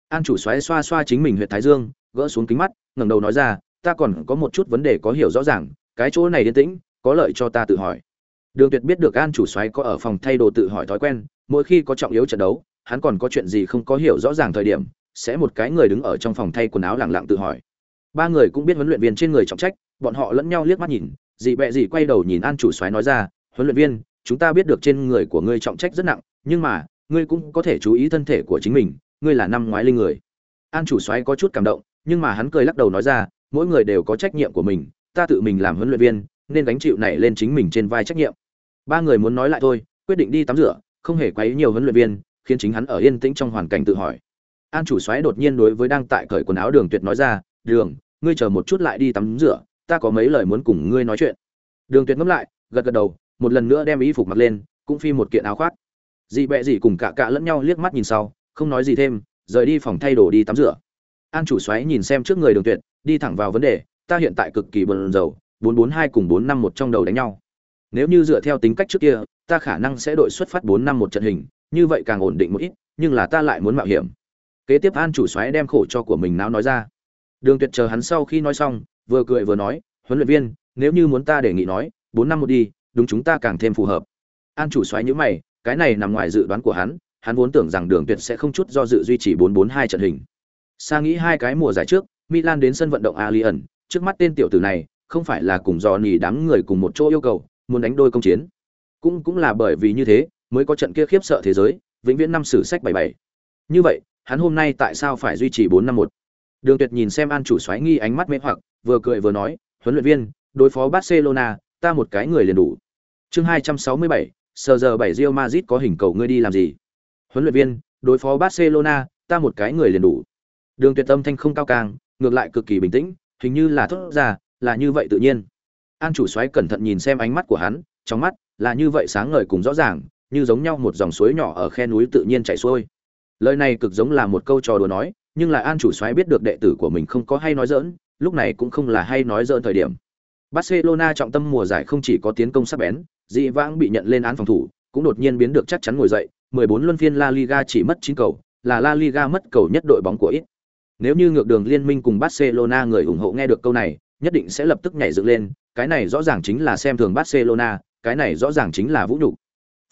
An chủ xoáy xoa xoa chính mình huyện thái dương, gỡ xuống kính mắt, ngẩng đầu nói ra, ta còn có một chút vấn đề có hiểu rõ ràng, cái chỗ này yên tĩnh, có lợi cho ta tự hỏi. Đường tuyệt biết được an chủ xoáy có ở phòng thay đồ tự hỏi thói quen, mỗi khi có trọng yếu trận đấu, hắn còn có chuyện gì không có hiểu rõ ràng thời điểm, sẽ một cái người đứng ở trong phòng thay quần áo lẳng lặng tự hỏi. Ba người cũng biết huấn luyện viên trên người trọng trách, bọn họ lẫn nhau liếc mắt nhìn, dị bẹ dị quay đầu nhìn an chủ xoáy nói ra, huấn luyện viên, chúng ta biết được trên người của ngươi trọng trách rất nặng, nhưng mà ngươi cũng có thể chú ý thân thể của chính mình, ngươi là năm ngoái linh người. An chủ soái có chút cảm động, nhưng mà hắn cười lắc đầu nói ra, mỗi người đều có trách nhiệm của mình, ta tự mình làm huấn luyện viên, nên gánh chịu này lên chính mình trên vai trách nhiệm. Ba người muốn nói lại thôi, quyết định đi tắm rửa, không hề quấy nhiều huấn luyện viên, khiến chính hắn ở yên tĩnh trong hoàn cảnh tự hỏi. An chủ soái đột nhiên đối với đang tại cởi quần áo đường tuyệt nói ra, đường, ngươi chờ một chút lại đi tắm rửa, ta có mấy lời muốn cùng ngươi nói chuyện. Đường tuyệt ngẫm lại, gật gật đầu, một lần nữa đem y phục mặc lên, cũng phi một kiện áo khoác dị bẹ dị cùng cả cả lẫn nhau liếc mắt nhìn sau, không nói gì thêm, rời đi phòng thay đồ đi tắm rửa. An chủ xoáy nhìn xem trước người đường tuyệt, đi thẳng vào vấn đề, ta hiện tại cực kỳ bận rầu, bốn bốn hai cùng bốn năm một trong đầu đánh nhau. Nếu như dựa theo tính cách trước kia, ta khả năng sẽ đội xuất phát bốn năm một trận hình, như vậy càng ổn định một ít, nhưng là ta lại muốn mạo hiểm. Kế tiếp an chủ xoáy đem khổ cho của mình não nói ra. Đường tuyệt chờ hắn sau khi nói xong, vừa cười vừa nói, huấn luyện viên, nếu như muốn ta đề nghị nói, bốn năm một đi, đúng chúng ta càng thêm phù hợp. An chủ xoáy nhữ mày cái này nằm ngoài dự đoán của hắn hắn vốn tưởng rằng đường tuyệt sẽ không chút do dự duy trì bốn bốn hai trận hình Sa nghĩ hai cái mùa giải trước milan đến sân vận động allianz trước mắt tên tiểu tử này không phải là cùng dò đám người cùng một chỗ yêu cầu muốn đánh đôi công chiến. Cũng cũng là bởi vì như thế, mới có trận kia khiếp sợ thế giới, vĩnh viễn năm sử sách 77. Như vậy, hắn hôm nay tại sao phải duy trì 451? Đường Tuyệt nhìn xem An chủ xoáy nghi ánh mắt mê hoặc, vừa cười vừa nói, huấn luyện viên, đối phó Barcelona, ta một cái người liền đủ. Chương 267, sờ giờ bảy Real Madrid có hình cầu ngươi đi làm gì? Huấn luyện viên, đối phó Barcelona, ta một cái người liền đủ. Đường Tuyệt tâm thanh không cao càng, ngược lại cực kỳ bình tĩnh, hình như là thốt ra, là như vậy tự nhiên. An chủ soái cẩn thận nhìn xem ánh mắt của hắn, trong mắt là như vậy sáng ngời cùng rõ ràng, như giống nhau một dòng suối nhỏ ở khe núi tự nhiên chảy xuôi. Lời này cực giống là một câu trò đùa nói, nhưng là An chủ soái biết được đệ tử của mình không có hay nói giỡn, lúc này cũng không là hay nói giỡn thời điểm. Barcelona trọng tâm mùa giải không chỉ có tiến công sắc bén, dị vãng bị nhận lên án phòng thủ, cũng đột nhiên biến được chắc chắn ngồi dậy, 14 luân phiên La Liga chỉ mất 9 cầu, là La Liga mất cầu nhất đội bóng của ít. Nếu như ngược đường liên minh cùng Barcelona người ủng hộ nghe được câu này, nhất định sẽ lập tức nhảy dựng lên, cái này rõ ràng chính là xem thường Barcelona, cái này rõ ràng chính là vũ nhục.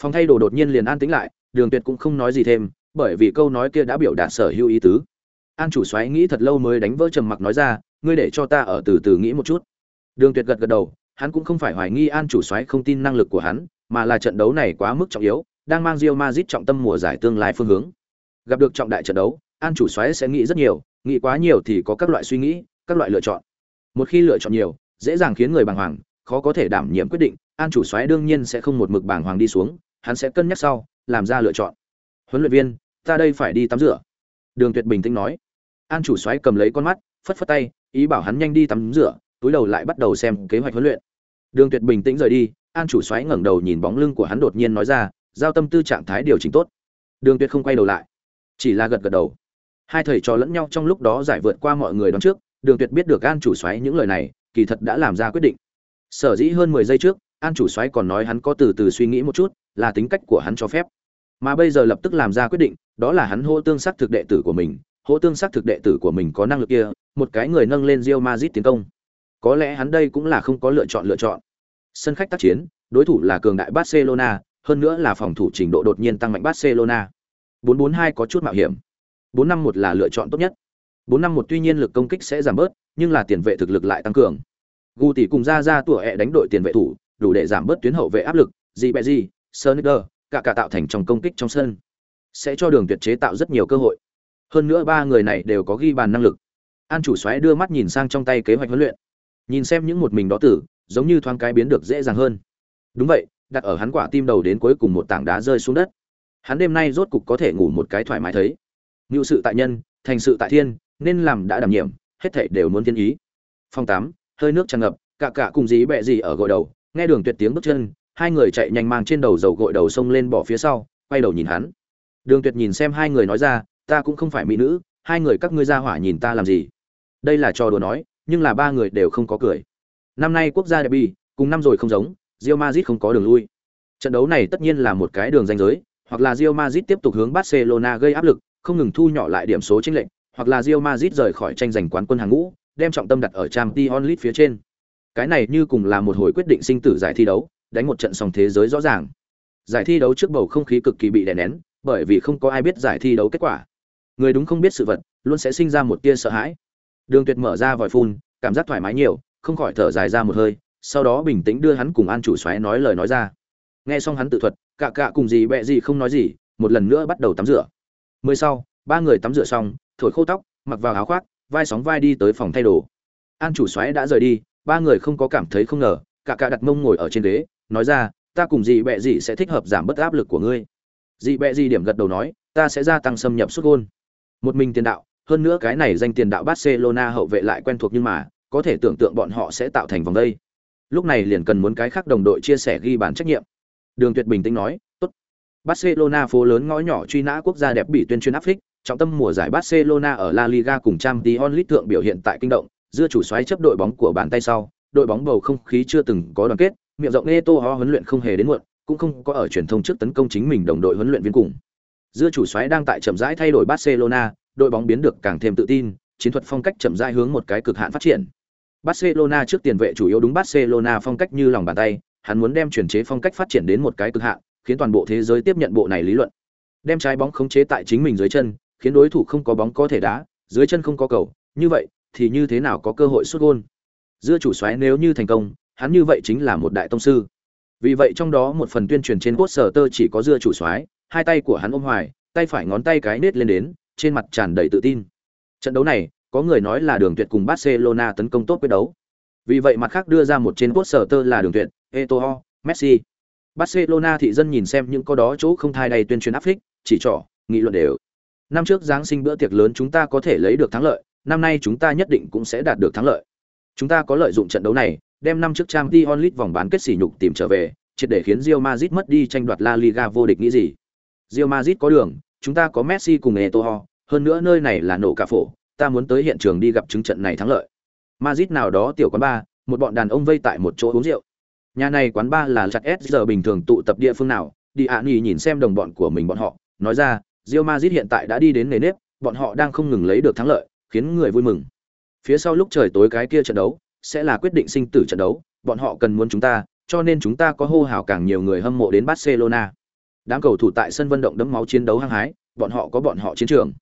Phòng thay đồ đột nhiên liền an tĩnh lại, Đường Tuyệt cũng không nói gì thêm, bởi vì câu nói kia đã biểu đạt sở hữu ý tứ. An chủ soái nghĩ thật lâu mới đánh vỡ trầm mặc nói ra, ngươi để cho ta ở từ từ nghĩ một chút. Đường Tuyệt gật gật đầu, hắn cũng không phải hoài nghi An chủ soái không tin năng lực của hắn, mà là trận đấu này quá mức trọng yếu, đang mang Real Madrid trọng tâm mùa giải tương lai phương hướng. Gặp được trọng đại trận đấu, An chủ soái sẽ nghĩ rất nhiều, nghĩ quá nhiều thì có các loại suy nghĩ, các loại lựa chọn. Một khi lựa chọn nhiều, dễ dàng khiến người bàng hoàng, khó có thể đảm nhiệm quyết định, An chủ soái đương nhiên sẽ không một mực bàng hoàng đi xuống, hắn sẽ cân nhắc sau, làm ra lựa chọn. Huấn luyện viên, ta đây phải đi tắm rửa. Đường Tuyệt bình tĩnh nói. An chủ soái cầm lấy con mắt, phất phất tay, ý bảo hắn nhanh đi tắm rửa, túi đầu lại bắt đầu xem kế hoạch huấn luyện. Đường Tuyệt bình tĩnh rời đi, An chủ xoáy ngẩng đầu nhìn bóng lưng của hắn đột nhiên nói ra, giao tâm tư trạng thái điều chỉnh tốt. Đường Tuyệt không quay đầu lại, chỉ là gật gật đầu. Hai thầy trò lẫn nhau trong lúc đó giải vượt qua mọi người đón trước, Đường Tuyệt biết được An chủ xoáy những lời này, kỳ thật đã làm ra quyết định. Sở dĩ hơn 10 giây trước, An chủ xoáy còn nói hắn có từ từ suy nghĩ một chút, là tính cách của hắn cho phép. Mà bây giờ lập tức làm ra quyết định, đó là hắn hô tương sắc thực đệ tử của mình, hỗ tương sắc thực đệ tử của mình có năng lực kia, một cái người nâng lên rio mazit tiến công. Có lẽ hắn đây cũng là không có lựa chọn lựa chọn. Sân khách tác chiến, đối thủ là cường đại Barcelona, hơn nữa là phòng thủ trình độ đột nhiên tăng mạnh Barcelona. 442 có chút mạo hiểm. 451 là lựa chọn tốt nhất. 451 tuy nhiên lực công kích sẽ giảm bớt, nhưng là tiền vệ thực lực lại tăng cường. Gu tỷ cùng ra ra tuổi ẹ đánh đội tiền vệ thủ, đủ để giảm bớt tuyến hậu vệ áp lực, gì bẹ gì, Sonicer, cả cả tạo thành trong công kích trong sân. Sẽ cho đường tuyệt chế tạo rất nhiều cơ hội. Hơn nữa ba người này đều có ghi bàn năng lực. An chủ xoáy đưa mắt nhìn sang trong tay kế hoạch huấn luyện. Nhìn xem những một mình đó tử, giống như thoáng cái biến được dễ dàng hơn. Đúng vậy, đặt ở hắn quả tim đầu đến cuối cùng một tảng đá rơi xuống đất. Hắn đêm nay rốt cục có thể ngủ một cái thoải mái thấy. ngự sự tại nhân, thành sự tại thiên, nên làm đã đảm nhiệm, hết thảy đều muốn thiên ý. Phòng tám hơi nước tràn ngập, cả cả cùng dí bẹ gì ở gội đầu, nghe đường tuyệt tiếng bước chân, hai người chạy nhanh mang trên đầu dầu gội đầu sông lên bỏ phía sau, quay đầu nhìn hắn. Đường Tuyệt nhìn xem hai người nói ra, ta cũng không phải mỹ nữ, hai người các ngươi ra hỏa nhìn ta làm gì? Đây là trò đùa nói, nhưng là ba người đều không có cười. Năm nay quốc gia derby, cùng năm rồi không giống, Real Madrid không có đường lui. Trận đấu này tất nhiên là một cái đường ranh giới, hoặc là Real Madrid tiếp tục hướng Barcelona gây áp lực, không ngừng thu nhỏ lại điểm số chênh lệch, hoặc là Real Madrid rời khỏi tranh giành quán quân hàng ngũ, đem trọng tâm đặt ở Champions League phía trên. Cái này như cùng là một hồi quyết định sinh tử giải thi đấu, đánh một trận song thế giới rõ ràng. Giải thi đấu trước bầu không khí cực kỳ bị đè nén, bởi vì không có ai biết giải thi đấu kết quả. Người đúng không biết sự vật, luôn sẽ sinh ra một tia sợ hãi. Đường Tuyệt mở ra vòi phun, cảm giác thoải mái nhiều, không khỏi thở dài ra một hơi, sau đó bình tĩnh đưa hắn cùng An chủ xoáy nói lời nói ra. Nghe xong hắn tự thuật, cả cả cùng gì bẹ gì không nói gì, một lần nữa bắt đầu tắm rửa. Mới sau, ba người tắm rửa xong, thổi khô tóc, mặc vào áo khoác, vai sóng vai đi tới phòng thay đồ. An chủ xoáy đã rời đi, ba người không có cảm thấy không ngờ, cả cả đặt mông ngồi ở trên ghế, nói ra, ta cùng gì bẹ gì sẽ thích hợp giảm bớt áp lực của ngươi. Dị bẹ gì điểm gật đầu nói, ta sẽ gia tăng xâm nhập xuất gôn. Một mình tiền đạo, hơn nữa cái này danh tiền đạo Barcelona hậu vệ lại quen thuộc nhưng mà, có thể tưởng tượng bọn họ sẽ tạo thành vòng đây. Lúc này liền cần muốn cái khác đồng đội chia sẻ ghi bàn trách nhiệm. Đường Tuyệt bình tĩnh nói, "Tốt." Barcelona phố lớn ngõ nhỏ truy nã quốc gia đẹp bị tuyên truyền áp phích, trọng tâm mùa giải Barcelona ở La Liga cùng Champions League thượng biểu hiện tại kinh động, Dưa chủ soái chấp đội bóng của bàn tay sau, đội bóng bầu không khí chưa từng có đoàn kết, miệng rộng Neto ho huấn luyện không hề đến muộn, cũng không có ở truyền thông trước tấn công chính mình đồng đội huấn luyện viên cùng. Dưa chủ soái đang tại chậm rãi thay đổi Barcelona, đội bóng biến được càng thêm tự tin, chiến thuật phong cách chậm rãi hướng một cái cực hạn phát triển. Barcelona trước tiền vệ chủ yếu đúng Barcelona phong cách như lòng bàn tay, hắn muốn đem chuyển chế phong cách phát triển đến một cái cực hạn, khiến toàn bộ thế giới tiếp nhận bộ này lý luận. Đem trái bóng khống chế tại chính mình dưới chân, khiến đối thủ không có bóng có thể đá, dưới chân không có cầu, như vậy thì như thế nào có cơ hội sút gol. Giữa chủ xoáy nếu như thành công, hắn như vậy chính là một đại tông sư. Vì vậy trong đó một phần tuyên truyền trên poster chỉ có dưa chủ soái, hai tay của hắn ôm hoài, tay phải ngón tay cái nết lên đến, trên mặt tràn đầy tự tin. Trận đấu này, có người nói là Đường Tuyệt cùng Barcelona tấn công tốt quyết đấu. Vì vậy mặt khác đưa ra một trên poster là Đường Tuyệt, Eto'o, Messi. Barcelona thị dân nhìn xem những có đó chỗ không thai đầy tuyên truyền áp phích, chỉ trỏ, nghị luận đều. Năm trước Giáng sinh bữa tiệc lớn chúng ta có thể lấy được thắng lợi, năm nay chúng ta nhất định cũng sẽ đạt được thắng lợi. Chúng ta có lợi dụng trận đấu này, đem năm trước Champions League vòng bán kết sỉ nhục tìm trở về, triệt để khiến Real Madrid mất đi tranh đoạt La Liga vô địch nghĩ gì? Real Madrid có đường, chúng ta có Messi cùng Eto'o, hơn nữa nơi này là nổ cả phổ, ta muốn tới hiện trường đi gặp chứng trận này thắng lợi. Madrid nào đó tiểu quán ba, một bọn đàn ông vây tại một chỗ uống rượu. Nhà này quán ba là chặt S giờ bình thường tụ tập địa phương nào, đi ạ nhì nhìn xem đồng bọn của mình bọn họ, nói ra, Real Madrid hiện tại đã đi đến nề nếp, bọn họ đang không ngừng lấy được thắng lợi, khiến người vui mừng. Phía sau lúc trời tối cái kia trận đấu, sẽ là quyết định sinh tử trận đấu, bọn họ cần muốn chúng ta, cho nên chúng ta có hô hào càng nhiều người hâm mộ đến Barcelona. Đám cầu thủ tại sân vận động đấm máu chiến đấu hăng hái, bọn họ có bọn họ chiến trường.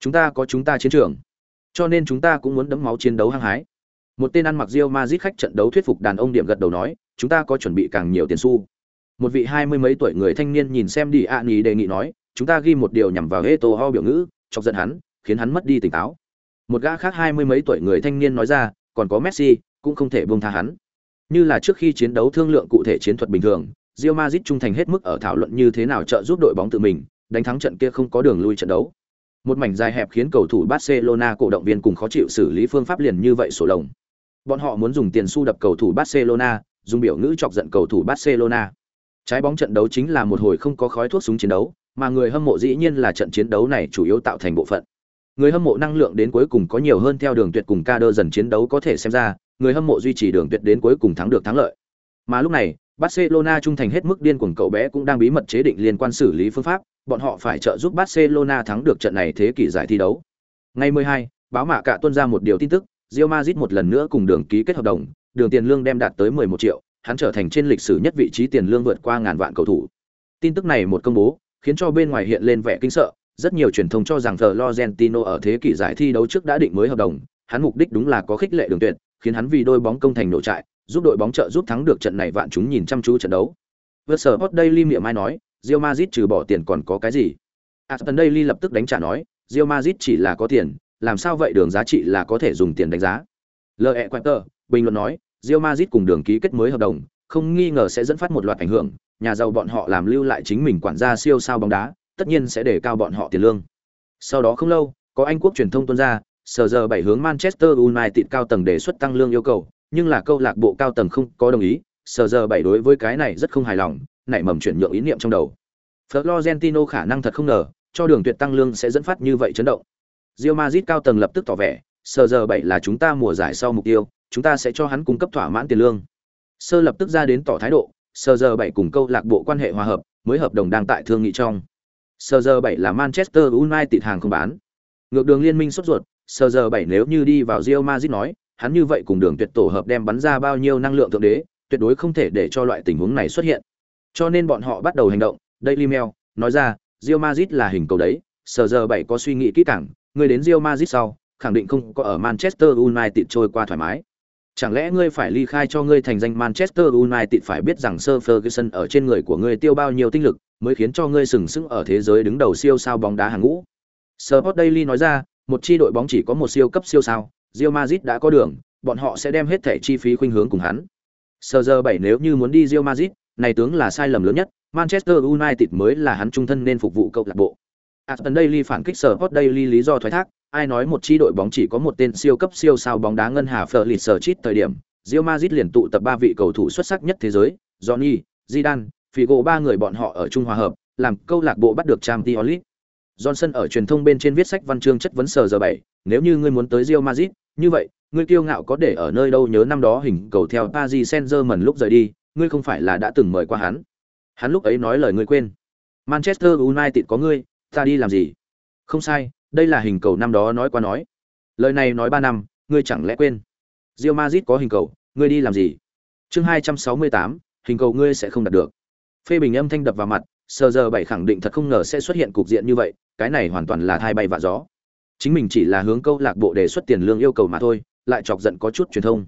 Chúng ta có chúng ta chiến trường. Cho nên chúng ta cũng muốn đấm máu chiến đấu hăng hái. Một tên ăn mặc Real Madrid khách trận đấu thuyết phục đàn ông điểm gật đầu nói, chúng ta có chuẩn bị càng nhiều tiền xu. Một vị hai mươi mấy tuổi người thanh niên nhìn xem đi ạ nghỉ đề nghị nói, chúng ta ghi một điều nhằm vào Heto ho biểu ngữ, chọc giận hắn, khiến hắn mất đi tỉnh táo. Một gã khác hai mươi mấy tuổi người thanh niên nói ra, còn có Messi, cũng không thể buông tha hắn. Như là trước khi chiến đấu thương lượng cụ thể chiến thuật bình thường, Real Madrid trung thành hết mức ở thảo luận như thế nào trợ giúp đội bóng tự mình, đánh thắng trận kia không có đường lui trận đấu. Một mảnh dài hẹp khiến cầu thủ Barcelona cổ động viên cùng khó chịu xử lý phương pháp liền như vậy sổ lồng. Bọn họ muốn dùng tiền xu đập cầu thủ Barcelona, dùng biểu ngữ chọc giận cầu thủ Barcelona. Trái bóng trận đấu chính là một hồi không có khói thuốc súng chiến đấu, mà người hâm mộ dĩ nhiên là trận chiến đấu này chủ yếu tạo thành bộ phận. Người hâm mộ năng lượng đến cuối cùng có nhiều hơn theo đường tuyệt cùng ca đơ dần chiến đấu có thể xem ra, người hâm mộ duy trì đường tuyệt đến cuối cùng thắng được thắng lợi. Mà lúc này, Barcelona trung thành hết mức điên cuồng cậu bé cũng đang bí mật chế định liên quan xử lý phương pháp, bọn họ phải trợ giúp Barcelona thắng được trận này thế kỷ giải thi đấu. Ngày 12, báo mạ cả tuân ra một điều tin tức, Real Madrid một lần nữa cùng đường ký kết hợp đồng, đường tiền lương đem đạt tới 11 triệu, hắn trở thành trên lịch sử nhất vị trí tiền lương vượt qua ngàn vạn cầu thủ. Tin tức này một công bố, khiến cho bên ngoài hiện lên vẻ kinh sợ, rất nhiều truyền thông cho rằng Florentino ở thế kỷ giải thi đấu trước đã định mới hợp đồng, hắn mục đích đúng là có khích lệ đường tuyệt, khiến hắn vì đôi bóng công thành nổ trại, giúp đội bóng trợ giúp thắng được trận này vạn chúng nhìn chăm chú trận đấu. Vừa sở Hot Daily miệng mai nói, Real Madrid trừ bỏ tiền còn có cái gì? À, Aston Daily lập tức đánh trả nói, Real Madrid chỉ là có tiền, làm sao vậy đường giá trị là có thể dùng tiền đánh giá. L.E. Quater, bình luận nói, Real Madrid cùng đường ký kết mới hợp đồng, không nghi ngờ sẽ dẫn phát một loạt ảnh hưởng, nhà giàu bọn họ làm lưu lại chính mình quản gia siêu sao bóng đá, tất nhiên sẽ để cao bọn họ tiền lương. Sau đó không lâu, có Anh quốc truyền thông tuôn ra, sở giờ bảy hướng Manchester United cao tầng đề xuất tăng lương yêu cầu, nhưng là câu lạc bộ cao tầng không có đồng ý, sở giờ bảy đối với cái này rất không hài lòng, nảy mầm chuyển nhượng ý niệm trong đầu. Florentino khả năng thật không ngờ, cho đường tuyệt tăng lương sẽ dẫn phát như vậy chấn động. Real Madrid cao tầng lập tức tỏ vẻ, sở giờ bảy là chúng ta mùa giải sau mục tiêu, chúng ta sẽ cho hắn cung cấp thỏa mãn tiền lương. Sơ lập tức ra đến tỏ thái độ, sở giờ bảy cùng câu lạc bộ quan hệ hòa hợp, mới hợp đồng đang tại thương nghị trong. Sở giờ bảy là Manchester United hàng không bán. Ngược đường liên minh sốt ruột, Sở giờ bảy nếu như đi vào Real Madrid nói, hắn như vậy cùng đường tuyệt tổ hợp đem bắn ra bao nhiêu năng lượng thượng đế, tuyệt đối không thể để cho loại tình huống này xuất hiện. Cho nên bọn họ bắt đầu hành động, Daily Mail nói ra, Real Madrid là hình cầu đấy, Sở giờ bảy có suy nghĩ kỹ càng, người đến Real Madrid sau, khẳng định không có ở Manchester United trôi qua thoải mái. Chẳng lẽ ngươi phải ly khai cho ngươi thành danh Manchester United phải biết rằng Sir Ferguson ở trên người của ngươi tiêu bao nhiêu tinh lực, mới khiến cho ngươi sừng sững ở thế giới đứng đầu siêu sao bóng đá hàng ngũ. Sport Daily nói ra, một chi đội bóng chỉ có một siêu cấp siêu sao, Real Madrid đã có đường, bọn họ sẽ đem hết thẻ chi phí khuynh hướng cùng hắn. Sơ giờ 7 nếu như muốn đi Real Madrid, này tướng là sai lầm lớn nhất, Manchester United mới là hắn trung thân nên phục vụ câu lạc bộ. À, Aston Daily phản kích Sport Daily lý do thoái thác, ai nói một chi đội bóng chỉ có một tên siêu cấp siêu sao bóng đá ngân hà Fleur sở chít thời điểm, Real Madrid liền tụ tập ba vị cầu thủ xuất sắc nhất thế giới, Johnny, Zidane, Figo ba người bọn họ ở chung hòa hợp, làm câu lạc bộ bắt được Champions League. Johnson ở truyền thông bên trên viết sách văn chương chất vấn sở giờ 7, nếu như ngươi muốn tới Real Madrid, như vậy, ngươi kiêu ngạo có để ở nơi đâu nhớ năm đó hình cầu theo Paris Saint-Germain lúc rời đi, ngươi không phải là đã từng mời qua hắn. Hắn lúc ấy nói lời ngươi quên. Manchester United có ngươi, ta đi làm gì? Không sai, đây là hình cầu năm đó nói qua nói. Lời này nói 3 năm, ngươi chẳng lẽ quên? Real Madrid có hình cầu, ngươi đi làm gì? Chương 268, hình cầu ngươi sẽ không đạt được. Phê bình âm thanh đập vào mặt, sờ giờ bảy khẳng định thật không ngờ sẽ xuất hiện cục diện như vậy, cái này hoàn toàn là thai bay và gió. Chính mình chỉ là hướng câu lạc bộ đề xuất tiền lương yêu cầu mà thôi, lại chọc giận có chút truyền thông.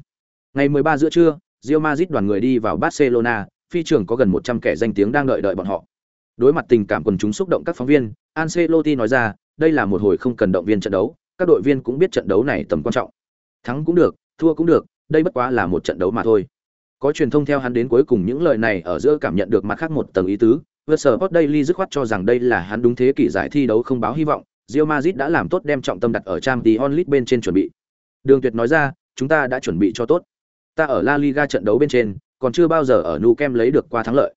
Ngày 13 giữa trưa, Real Madrid đoàn người đi vào Barcelona, phi trường có gần 100 kẻ danh tiếng đang đợi đợi bọn họ. Đối mặt tình cảm quần chúng xúc động các phóng viên, Ancelotti nói ra, đây là một hồi không cần động viên trận đấu, các đội viên cũng biết trận đấu này tầm quan trọng. Thắng cũng được, thua cũng được, đây bất quá là một trận đấu mà thôi. Có truyền thông theo hắn đến cuối cùng những lời này ở giữa cảm nhận được mặt khác một tầng ý tứ, Versport Daily dứt khoát cho rằng đây là hắn đúng thế kỷ giải thi đấu không báo hy vọng, Real Madrid đã làm tốt đem trọng tâm đặt ở Champions League bên trên chuẩn bị. Đường Tuyệt nói ra, chúng ta đã chuẩn bị cho tốt. Ta ở La Liga trận đấu bên trên, còn chưa bao giờ ở Nou Camp lấy được qua thắng lợi.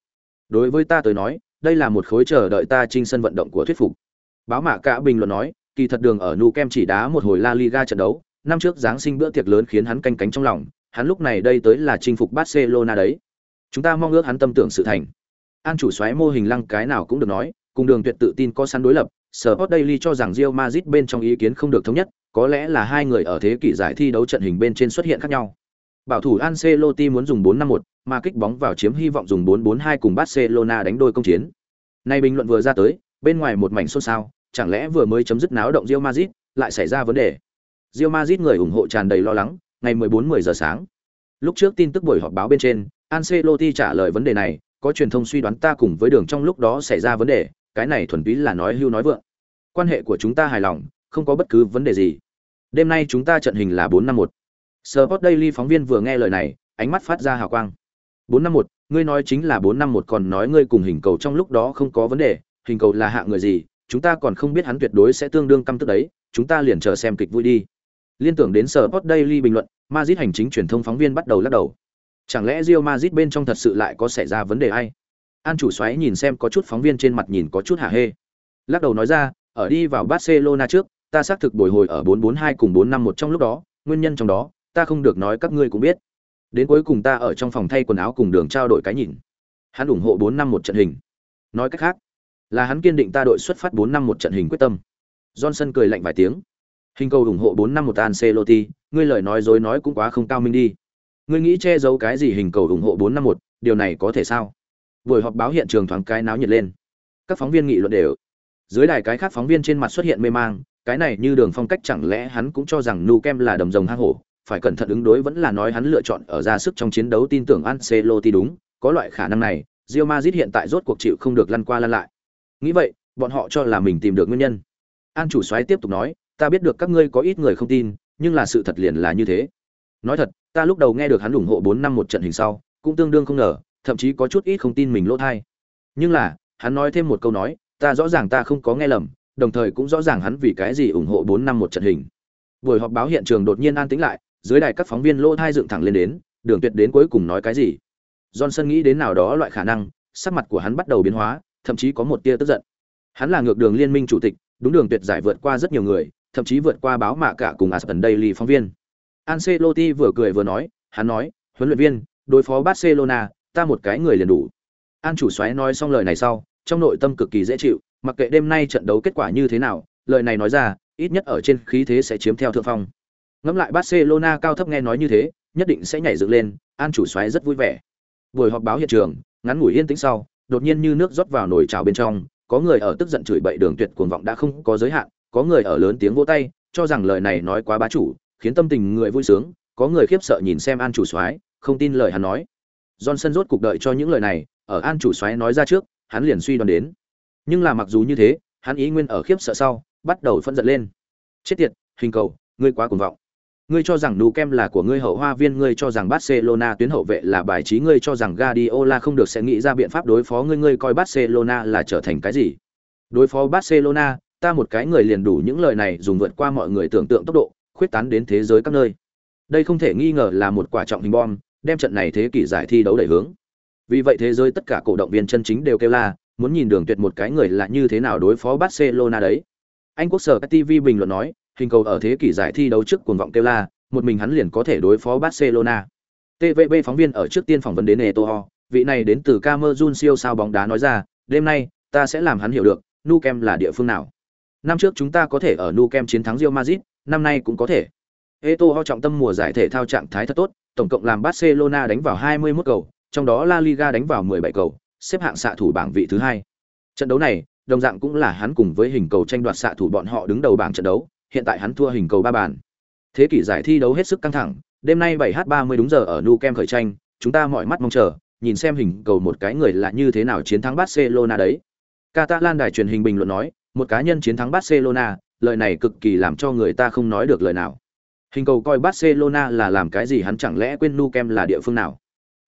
Đối với ta tới nói, đây là một khối chờ đợi ta chinh sân vận động của thuyết phục. Báo mạ cả bình luận nói, kỳ thật đường ở Nou Camp chỉ đá một hồi La Liga trận đấu, năm trước giáng sinh bữa tiệc lớn khiến hắn canh cánh trong lòng, hắn lúc này đây tới là chinh phục Barcelona đấy. Chúng ta mong ước hắn tâm tưởng sự thành. An chủ xoáy mô hình lăng cái nào cũng được nói, cùng đường tuyệt tự tin có sẵn đối lập, Sport Daily cho rằng Real Madrid bên trong ý kiến không được thống nhất, có lẽ là hai người ở thế kỷ giải thi đấu trận hình bên trên xuất hiện khác nhau. Bảo thủ Ancelotti muốn dùng 4-5-1, mà kích bóng vào chiếm hy vọng dùng 4-4-2 cùng Barcelona đánh đôi công chiến. Nay bình luận vừa ra tới, bên ngoài một mảnh xôn xao, chẳng lẽ vừa mới chấm dứt náo động Real Madrid, lại xảy ra vấn đề. Real Madrid người ủng hộ tràn đầy lo lắng, ngày 14-10 giờ sáng. Lúc trước tin tức buổi họp báo bên trên, Ancelotti trả lời vấn đề này, có truyền thông suy đoán ta cùng với đường trong lúc đó xảy ra vấn đề, cái này thuần túy là nói hưu nói vượng. Quan hệ của chúng ta hài lòng, không có bất cứ vấn đề gì. Đêm nay chúng ta trận hình là 451. Sport Daily phóng viên vừa nghe lời này, ánh mắt phát ra hào quang. 451, ngươi nói chính là 451 còn nói ngươi cùng hình cầu trong lúc đó không có vấn đề, hình cầu là hạ người gì, chúng ta còn không biết hắn tuyệt đối sẽ tương đương căm tức đấy, chúng ta liền chờ xem kịch vui đi. Liên tưởng đến Sport Daily bình luận, Madrid hành chính truyền thông phóng viên bắt đầu lắc đầu. Chẳng lẽ Real Madrid bên trong thật sự lại có xảy ra vấn đề ai? An chủ xoáy nhìn xem có chút phóng viên trên mặt nhìn có chút hả hê. Lắc đầu nói ra, ở đi vào Barcelona trước, ta xác thực bồi hồi ở 442 cùng 451 trong lúc đó, nguyên nhân trong đó, ta không được nói các ngươi cũng biết. Đến cuối cùng ta ở trong phòng thay quần áo cùng đường trao đổi cái nhìn. Hắn ủng hộ 451 trận hình. Nói cách khác, là hắn kiên định ta đội xuất phát 451 trận hình quyết tâm. Johnson cười lạnh vài tiếng. Hình cầu ủng hộ 451 Ancelotti, ngươi lời nói dối nói cũng quá không cao minh đi. Ngươi nghĩ che giấu cái gì hình cầu ủng hộ 451, điều này có thể sao? Buổi họp báo hiện trường thoáng cái náo nhiệt lên. Các phóng viên nghị luận đều. Dưới đài cái khác phóng viên trên mặt xuất hiện mê mang, cái này như đường phong cách chẳng lẽ hắn cũng cho rằng Nu Kem là đầm rồng hang hổ, phải cẩn thận ứng đối vẫn là nói hắn lựa chọn ở ra sức trong chiến đấu tin tưởng Ancelotti đúng, có loại khả năng này, Real Madrid hiện tại rốt cuộc chịu không được lăn qua lăn lại. Nghĩ vậy, bọn họ cho là mình tìm được nguyên nhân. An chủ soái tiếp tục nói, ta biết được các ngươi có ít người không tin, nhưng là sự thật liền là như thế. Nói thật, ta lúc đầu nghe được hắn ủng hộ 4 năm một trận hình sau, cũng tương đương không ngờ, thậm chí có chút ít không tin mình lỗ thai. Nhưng là, hắn nói thêm một câu nói, ta rõ ràng ta không có nghe lầm, đồng thời cũng rõ ràng hắn vì cái gì ủng hộ 4 năm một trận hình. Buổi họp báo hiện trường đột nhiên an tĩnh lại, dưới đài các phóng viên lỗ thai dựng thẳng lên đến, Đường Tuyệt đến cuối cùng nói cái gì. Johnson nghĩ đến nào đó loại khả năng, sắc mặt của hắn bắt đầu biến hóa, thậm chí có một tia tức giận. Hắn là ngược đường liên minh chủ tịch, đúng đường tuyệt giải vượt qua rất nhiều người, thậm chí vượt qua báo mạ cả cùng aspen Daily phóng viên. Ancelotti vừa cười vừa nói, hắn nói, huấn luyện viên, đối phó Barcelona, ta một cái người liền đủ. An chủ soái nói xong lời này sau, trong nội tâm cực kỳ dễ chịu, mặc kệ đêm nay trận đấu kết quả như thế nào, lời này nói ra, ít nhất ở trên khí thế sẽ chiếm theo thượng phong. Ngẫm lại Barcelona cao thấp nghe nói như thế, nhất định sẽ nhảy dựng lên, An chủ soái rất vui vẻ. Buổi họp báo hiện trường, ngắn ngủi yên tĩnh sau, đột nhiên như nước rót vào nồi chảo bên trong, có người ở tức giận chửi bậy đường tuyệt cuồng vọng đã không có giới hạn, có người ở lớn tiếng vỗ tay, cho rằng lời này nói quá bá chủ, khiến tâm tình người vui sướng, có người khiếp sợ nhìn xem An chủ soái, không tin lời hắn nói. Johnson rốt cục đợi cho những lời này, ở An chủ soái nói ra trước, hắn liền suy đoán đến. Nhưng là mặc dù như thế, hắn ý nguyên ở khiếp sợ sau, bắt đầu phân giận lên. Chết tiệt, hình cầu, ngươi quá cuồng vọng. Ngươi cho rằng nụ kem là của ngươi hậu hoa viên, ngươi cho rằng Barcelona tuyến hậu vệ là bài trí, ngươi cho rằng Guardiola không được sẽ nghĩ ra biện pháp đối phó ngươi, ngươi coi Barcelona là trở thành cái gì? Đối phó Barcelona, ta một cái người liền đủ những lời này dùng vượt qua mọi người tưởng tượng tốc độ, khuyết tán đến thế giới các nơi. Đây không thể nghi ngờ là một quả trọng hình bom, đem trận này thế kỷ giải thi đấu đẩy hướng. Vì vậy thế giới tất cả cổ động viên chân chính đều kêu la, muốn nhìn đường tuyệt một cái người là như thế nào đối phó Barcelona đấy. Anh quốc sở TV bình luận nói, hình cầu ở thế kỷ giải thi đấu trước cuồng vọng kêu la, một mình hắn liền có thể đối phó Barcelona. TVB phóng viên ở trước tiên phỏng vấn đến etoho vị này đến từ Cameroon siêu sao bóng đá nói ra, đêm nay ta sẽ làm hắn hiểu được, Nu Kem là địa phương nào. Năm trước chúng ta có thể ở Nu Kem chiến thắng Real Madrid, năm nay cũng có thể. Eto'o trọng tâm mùa giải thể thao trạng thái thật tốt, tổng cộng làm Barcelona đánh vào 21 cầu, trong đó La Liga đánh vào 17 cầu, xếp hạng xạ thủ bảng vị thứ hai. Trận đấu này, đồng dạng cũng là hắn cùng với hình cầu tranh đoạt xạ thủ bọn họ đứng đầu bảng trận đấu, hiện tại hắn thua hình cầu ba bàn. Thế kỷ giải thi đấu hết sức căng thẳng, đêm nay 7h30 đúng giờ ở Nou Camp khởi tranh, chúng ta mọi mắt mong chờ, nhìn xem hình cầu một cái người là như thế nào chiến thắng Barcelona đấy. Catalan đài truyền hình bình luận nói, một cá nhân chiến thắng Barcelona, lời này cực kỳ làm cho người ta không nói được lời nào. Hình cầu coi Barcelona là làm cái gì hắn chẳng lẽ quên Nou Camp là địa phương nào?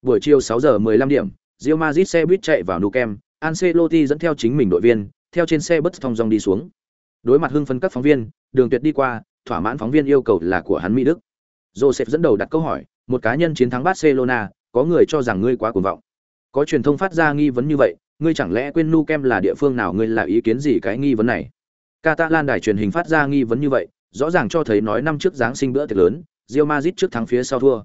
Buổi chiều 6 giờ 15 điểm, Real Madrid xe buýt chạy vào Nou Camp, Ancelotti dẫn theo chính mình đội viên, theo trên xe bất thong dong đi xuống. Đối mặt hưng phấn các phóng viên, Đường Tuyệt đi qua, thỏa mãn phóng viên yêu cầu là của hắn Mỹ Đức. Joseph dẫn đầu đặt câu hỏi, một cá nhân chiến thắng Barcelona, có người cho rằng ngươi quá cuồng vọng. Có truyền thông phát ra nghi vấn như vậy, ngươi chẳng lẽ quên Nou Camp là địa phương nào ngươi là ý kiến gì cái nghi vấn này? Catalan đài truyền hình phát ra nghi vấn như vậy, rõ ràng cho thấy nói năm trước giáng sinh bữa tiệc lớn, Real Madrid trước thắng phía sau thua.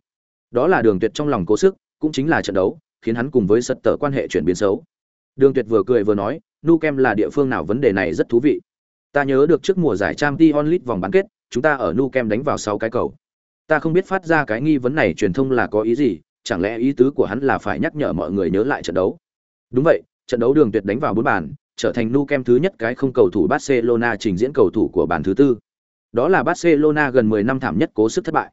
Đó là đường tuyệt trong lòng cố sức, cũng chính là trận đấu, khiến hắn cùng với sật tờ quan hệ chuyển biến xấu. Đường tuyệt vừa cười vừa nói, Nu Kem là địa phương nào vấn đề này rất thú vị. Ta nhớ được trước mùa giải Champions League vòng bán kết, chúng ta ở Nu Kem đánh vào 6 cái cầu. Ta không biết phát ra cái nghi vấn này truyền thông là có ý gì, chẳng lẽ ý tứ của hắn là phải nhắc nhở mọi người nhớ lại trận đấu. Đúng vậy, trận đấu đường tuyệt đánh vào bốn bàn, trở thành nu kem thứ nhất cái không cầu thủ Barcelona trình diễn cầu thủ của bàn thứ tư. Đó là Barcelona gần 10 năm thảm nhất cố sức thất bại.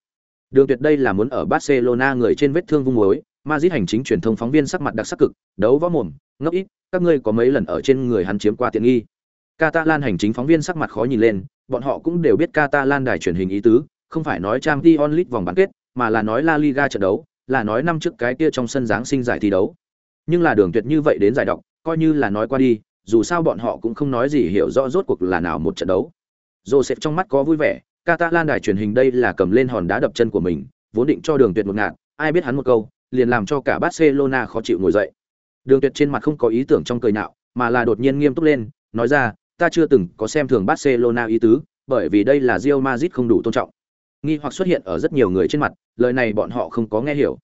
Đường tuyệt đây là muốn ở Barcelona người trên vết thương vung muối, Madrid hành chính truyền thông phóng viên sắc mặt đặc sắc cực, đấu võ mồm, ngốc ít, các ngươi có mấy lần ở trên người hắn chiếm qua tiện nghi. Catalan hành chính phóng viên sắc mặt khó nhìn lên, bọn họ cũng đều biết Catalan đài truyền hình ý tứ, không phải nói Champions League vòng bán kết, mà là nói La Liga trận đấu, là nói năm trước cái kia trong sân giáng sinh giải thi đấu. Nhưng là đường tuyệt như vậy đến giải độc, coi như là nói qua đi, dù sao bọn họ cũng không nói gì hiểu rõ rốt cuộc là nào một trận đấu. Joseph trong mắt có vui vẻ, Catalan đài truyền hình đây là cầm lên hòn đá đập chân của mình, vốn định cho Đường Tuyệt một ngạt, ai biết hắn một câu, liền làm cho cả Barcelona khó chịu ngồi dậy. Đường Tuyệt trên mặt không có ý tưởng trong cười nhạo, mà là đột nhiên nghiêm túc lên, nói ra, ta chưa từng có xem thường Barcelona ý tứ, bởi vì đây là Real Madrid không đủ tôn trọng. Nghi hoặc xuất hiện ở rất nhiều người trên mặt, lời này bọn họ không có nghe hiểu.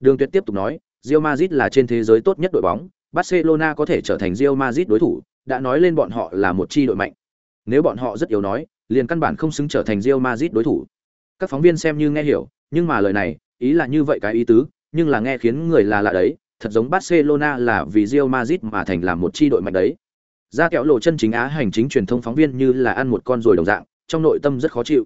Đường Tuyệt tiếp tục nói, Real Madrid là trên thế giới tốt nhất đội bóng, Barcelona có thể trở thành Real Madrid đối thủ, đã nói lên bọn họ là một chi đội mạnh. Nếu bọn họ rất yếu nói, liền căn bản không xứng trở thành Real Madrid đối thủ. Các phóng viên xem như nghe hiểu, nhưng mà lời này, ý là như vậy cái ý tứ, nhưng là nghe khiến người là lạ đấy, thật giống Barcelona là vì Real Madrid mà thành làm một chi đội mạnh đấy. Ra kẹo lộ chân chính á hành chính truyền thông phóng viên như là ăn một con rồi đồng dạng, trong nội tâm rất khó chịu.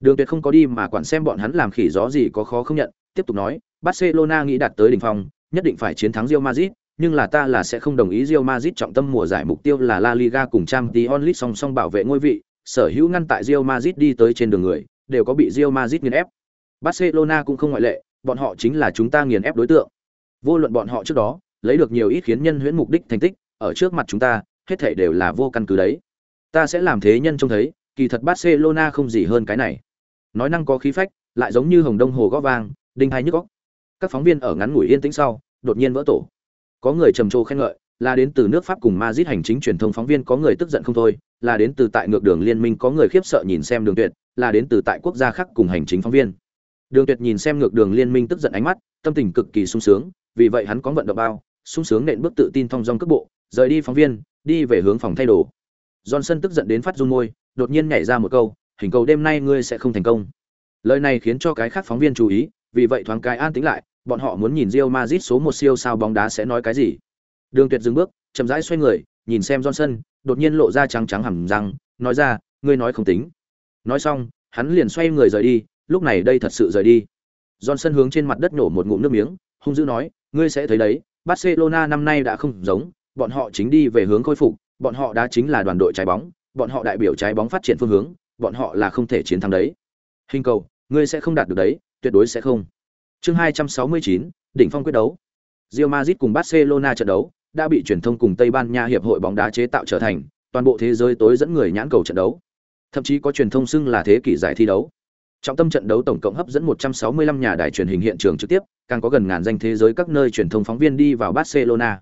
Đường Tuyệt không có đi mà quản xem bọn hắn làm khỉ gió gì có khó không nhận, tiếp tục nói, Barcelona nghĩ đạt tới đỉnh phong, nhất định phải chiến thắng Real Madrid, nhưng là ta là sẽ không đồng ý Real Madrid trọng tâm mùa giải mục tiêu là La Liga cùng Champions League song song bảo vệ ngôi vị, sở hữu ngăn tại Real Madrid đi tới trên đường người, đều có bị Real Madrid nghiền ép. Barcelona cũng không ngoại lệ, bọn họ chính là chúng ta nghiền ép đối tượng. Vô luận bọn họ trước đó lấy được nhiều ít khiến nhân huyễn mục đích thành tích, ở trước mặt chúng ta, hết thảy đều là vô căn cứ đấy. Ta sẽ làm thế nhân trông thấy, kỳ thật Barcelona không gì hơn cái này. Nói năng có khí phách, lại giống như hồng đông hồ gõ vang, đinh hai nhức óc. Các phóng viên ở ngắn ngủi yên tĩnh sau, đột nhiên vỡ tổ. Có người trầm trồ khen ngợi, là đến từ nước Pháp cùng Madrid hành chính truyền thông phóng viên có người tức giận không thôi, là đến từ tại ngược đường liên minh có người khiếp sợ nhìn xem Đường Tuyệt, là đến từ tại quốc gia khác cùng hành chính phóng viên. Đường Tuyệt nhìn xem ngược đường liên minh tức giận ánh mắt, tâm tình cực kỳ sung sướng, vì vậy hắn có vận động bao, sung sướng nện bước tự tin thong dong cước bộ, rời đi phóng viên, đi về hướng phòng thay đồ. Johnson tức giận đến phát run môi, đột nhiên nhảy ra một câu, hình cầu đêm nay ngươi sẽ không thành công. Lời này khiến cho cái khác phóng viên chú ý, vì vậy thoáng cái an tĩnh lại, bọn họ muốn nhìn Real Madrid số một siêu sao bóng đá sẽ nói cái gì. Đường Tuyệt dừng bước, chậm rãi xoay người, nhìn xem Johnson, đột nhiên lộ ra trắng trắng hằn răng, nói ra, ngươi nói không tính. Nói xong, hắn liền xoay người rời đi, lúc này đây thật sự rời đi. Johnson hướng trên mặt đất nổ một ngụm nước miếng, hung dữ nói, ngươi sẽ thấy đấy, Barcelona năm nay đã không giống, bọn họ chính đi về hướng khôi phục, bọn họ đã chính là đoàn đội trái bóng, bọn họ đại biểu trái bóng phát triển phương hướng, bọn họ là không thể chiến thắng đấy. Hình cầu, ngươi sẽ không đạt được đấy, tuyệt đối sẽ không. Chương 269, đỉnh phong quyết đấu. Real Madrid cùng Barcelona trận đấu đã bị truyền thông cùng Tây Ban Nha hiệp hội bóng đá chế tạo trở thành toàn bộ thế giới tối dẫn người nhãn cầu trận đấu. Thậm chí có truyền thông xưng là thế kỷ giải thi đấu. Trọng tâm trận đấu tổng cộng hấp dẫn 165 nhà đài truyền hình hiện trường trực tiếp, càng có gần ngàn danh thế giới các nơi truyền thông phóng viên đi vào Barcelona.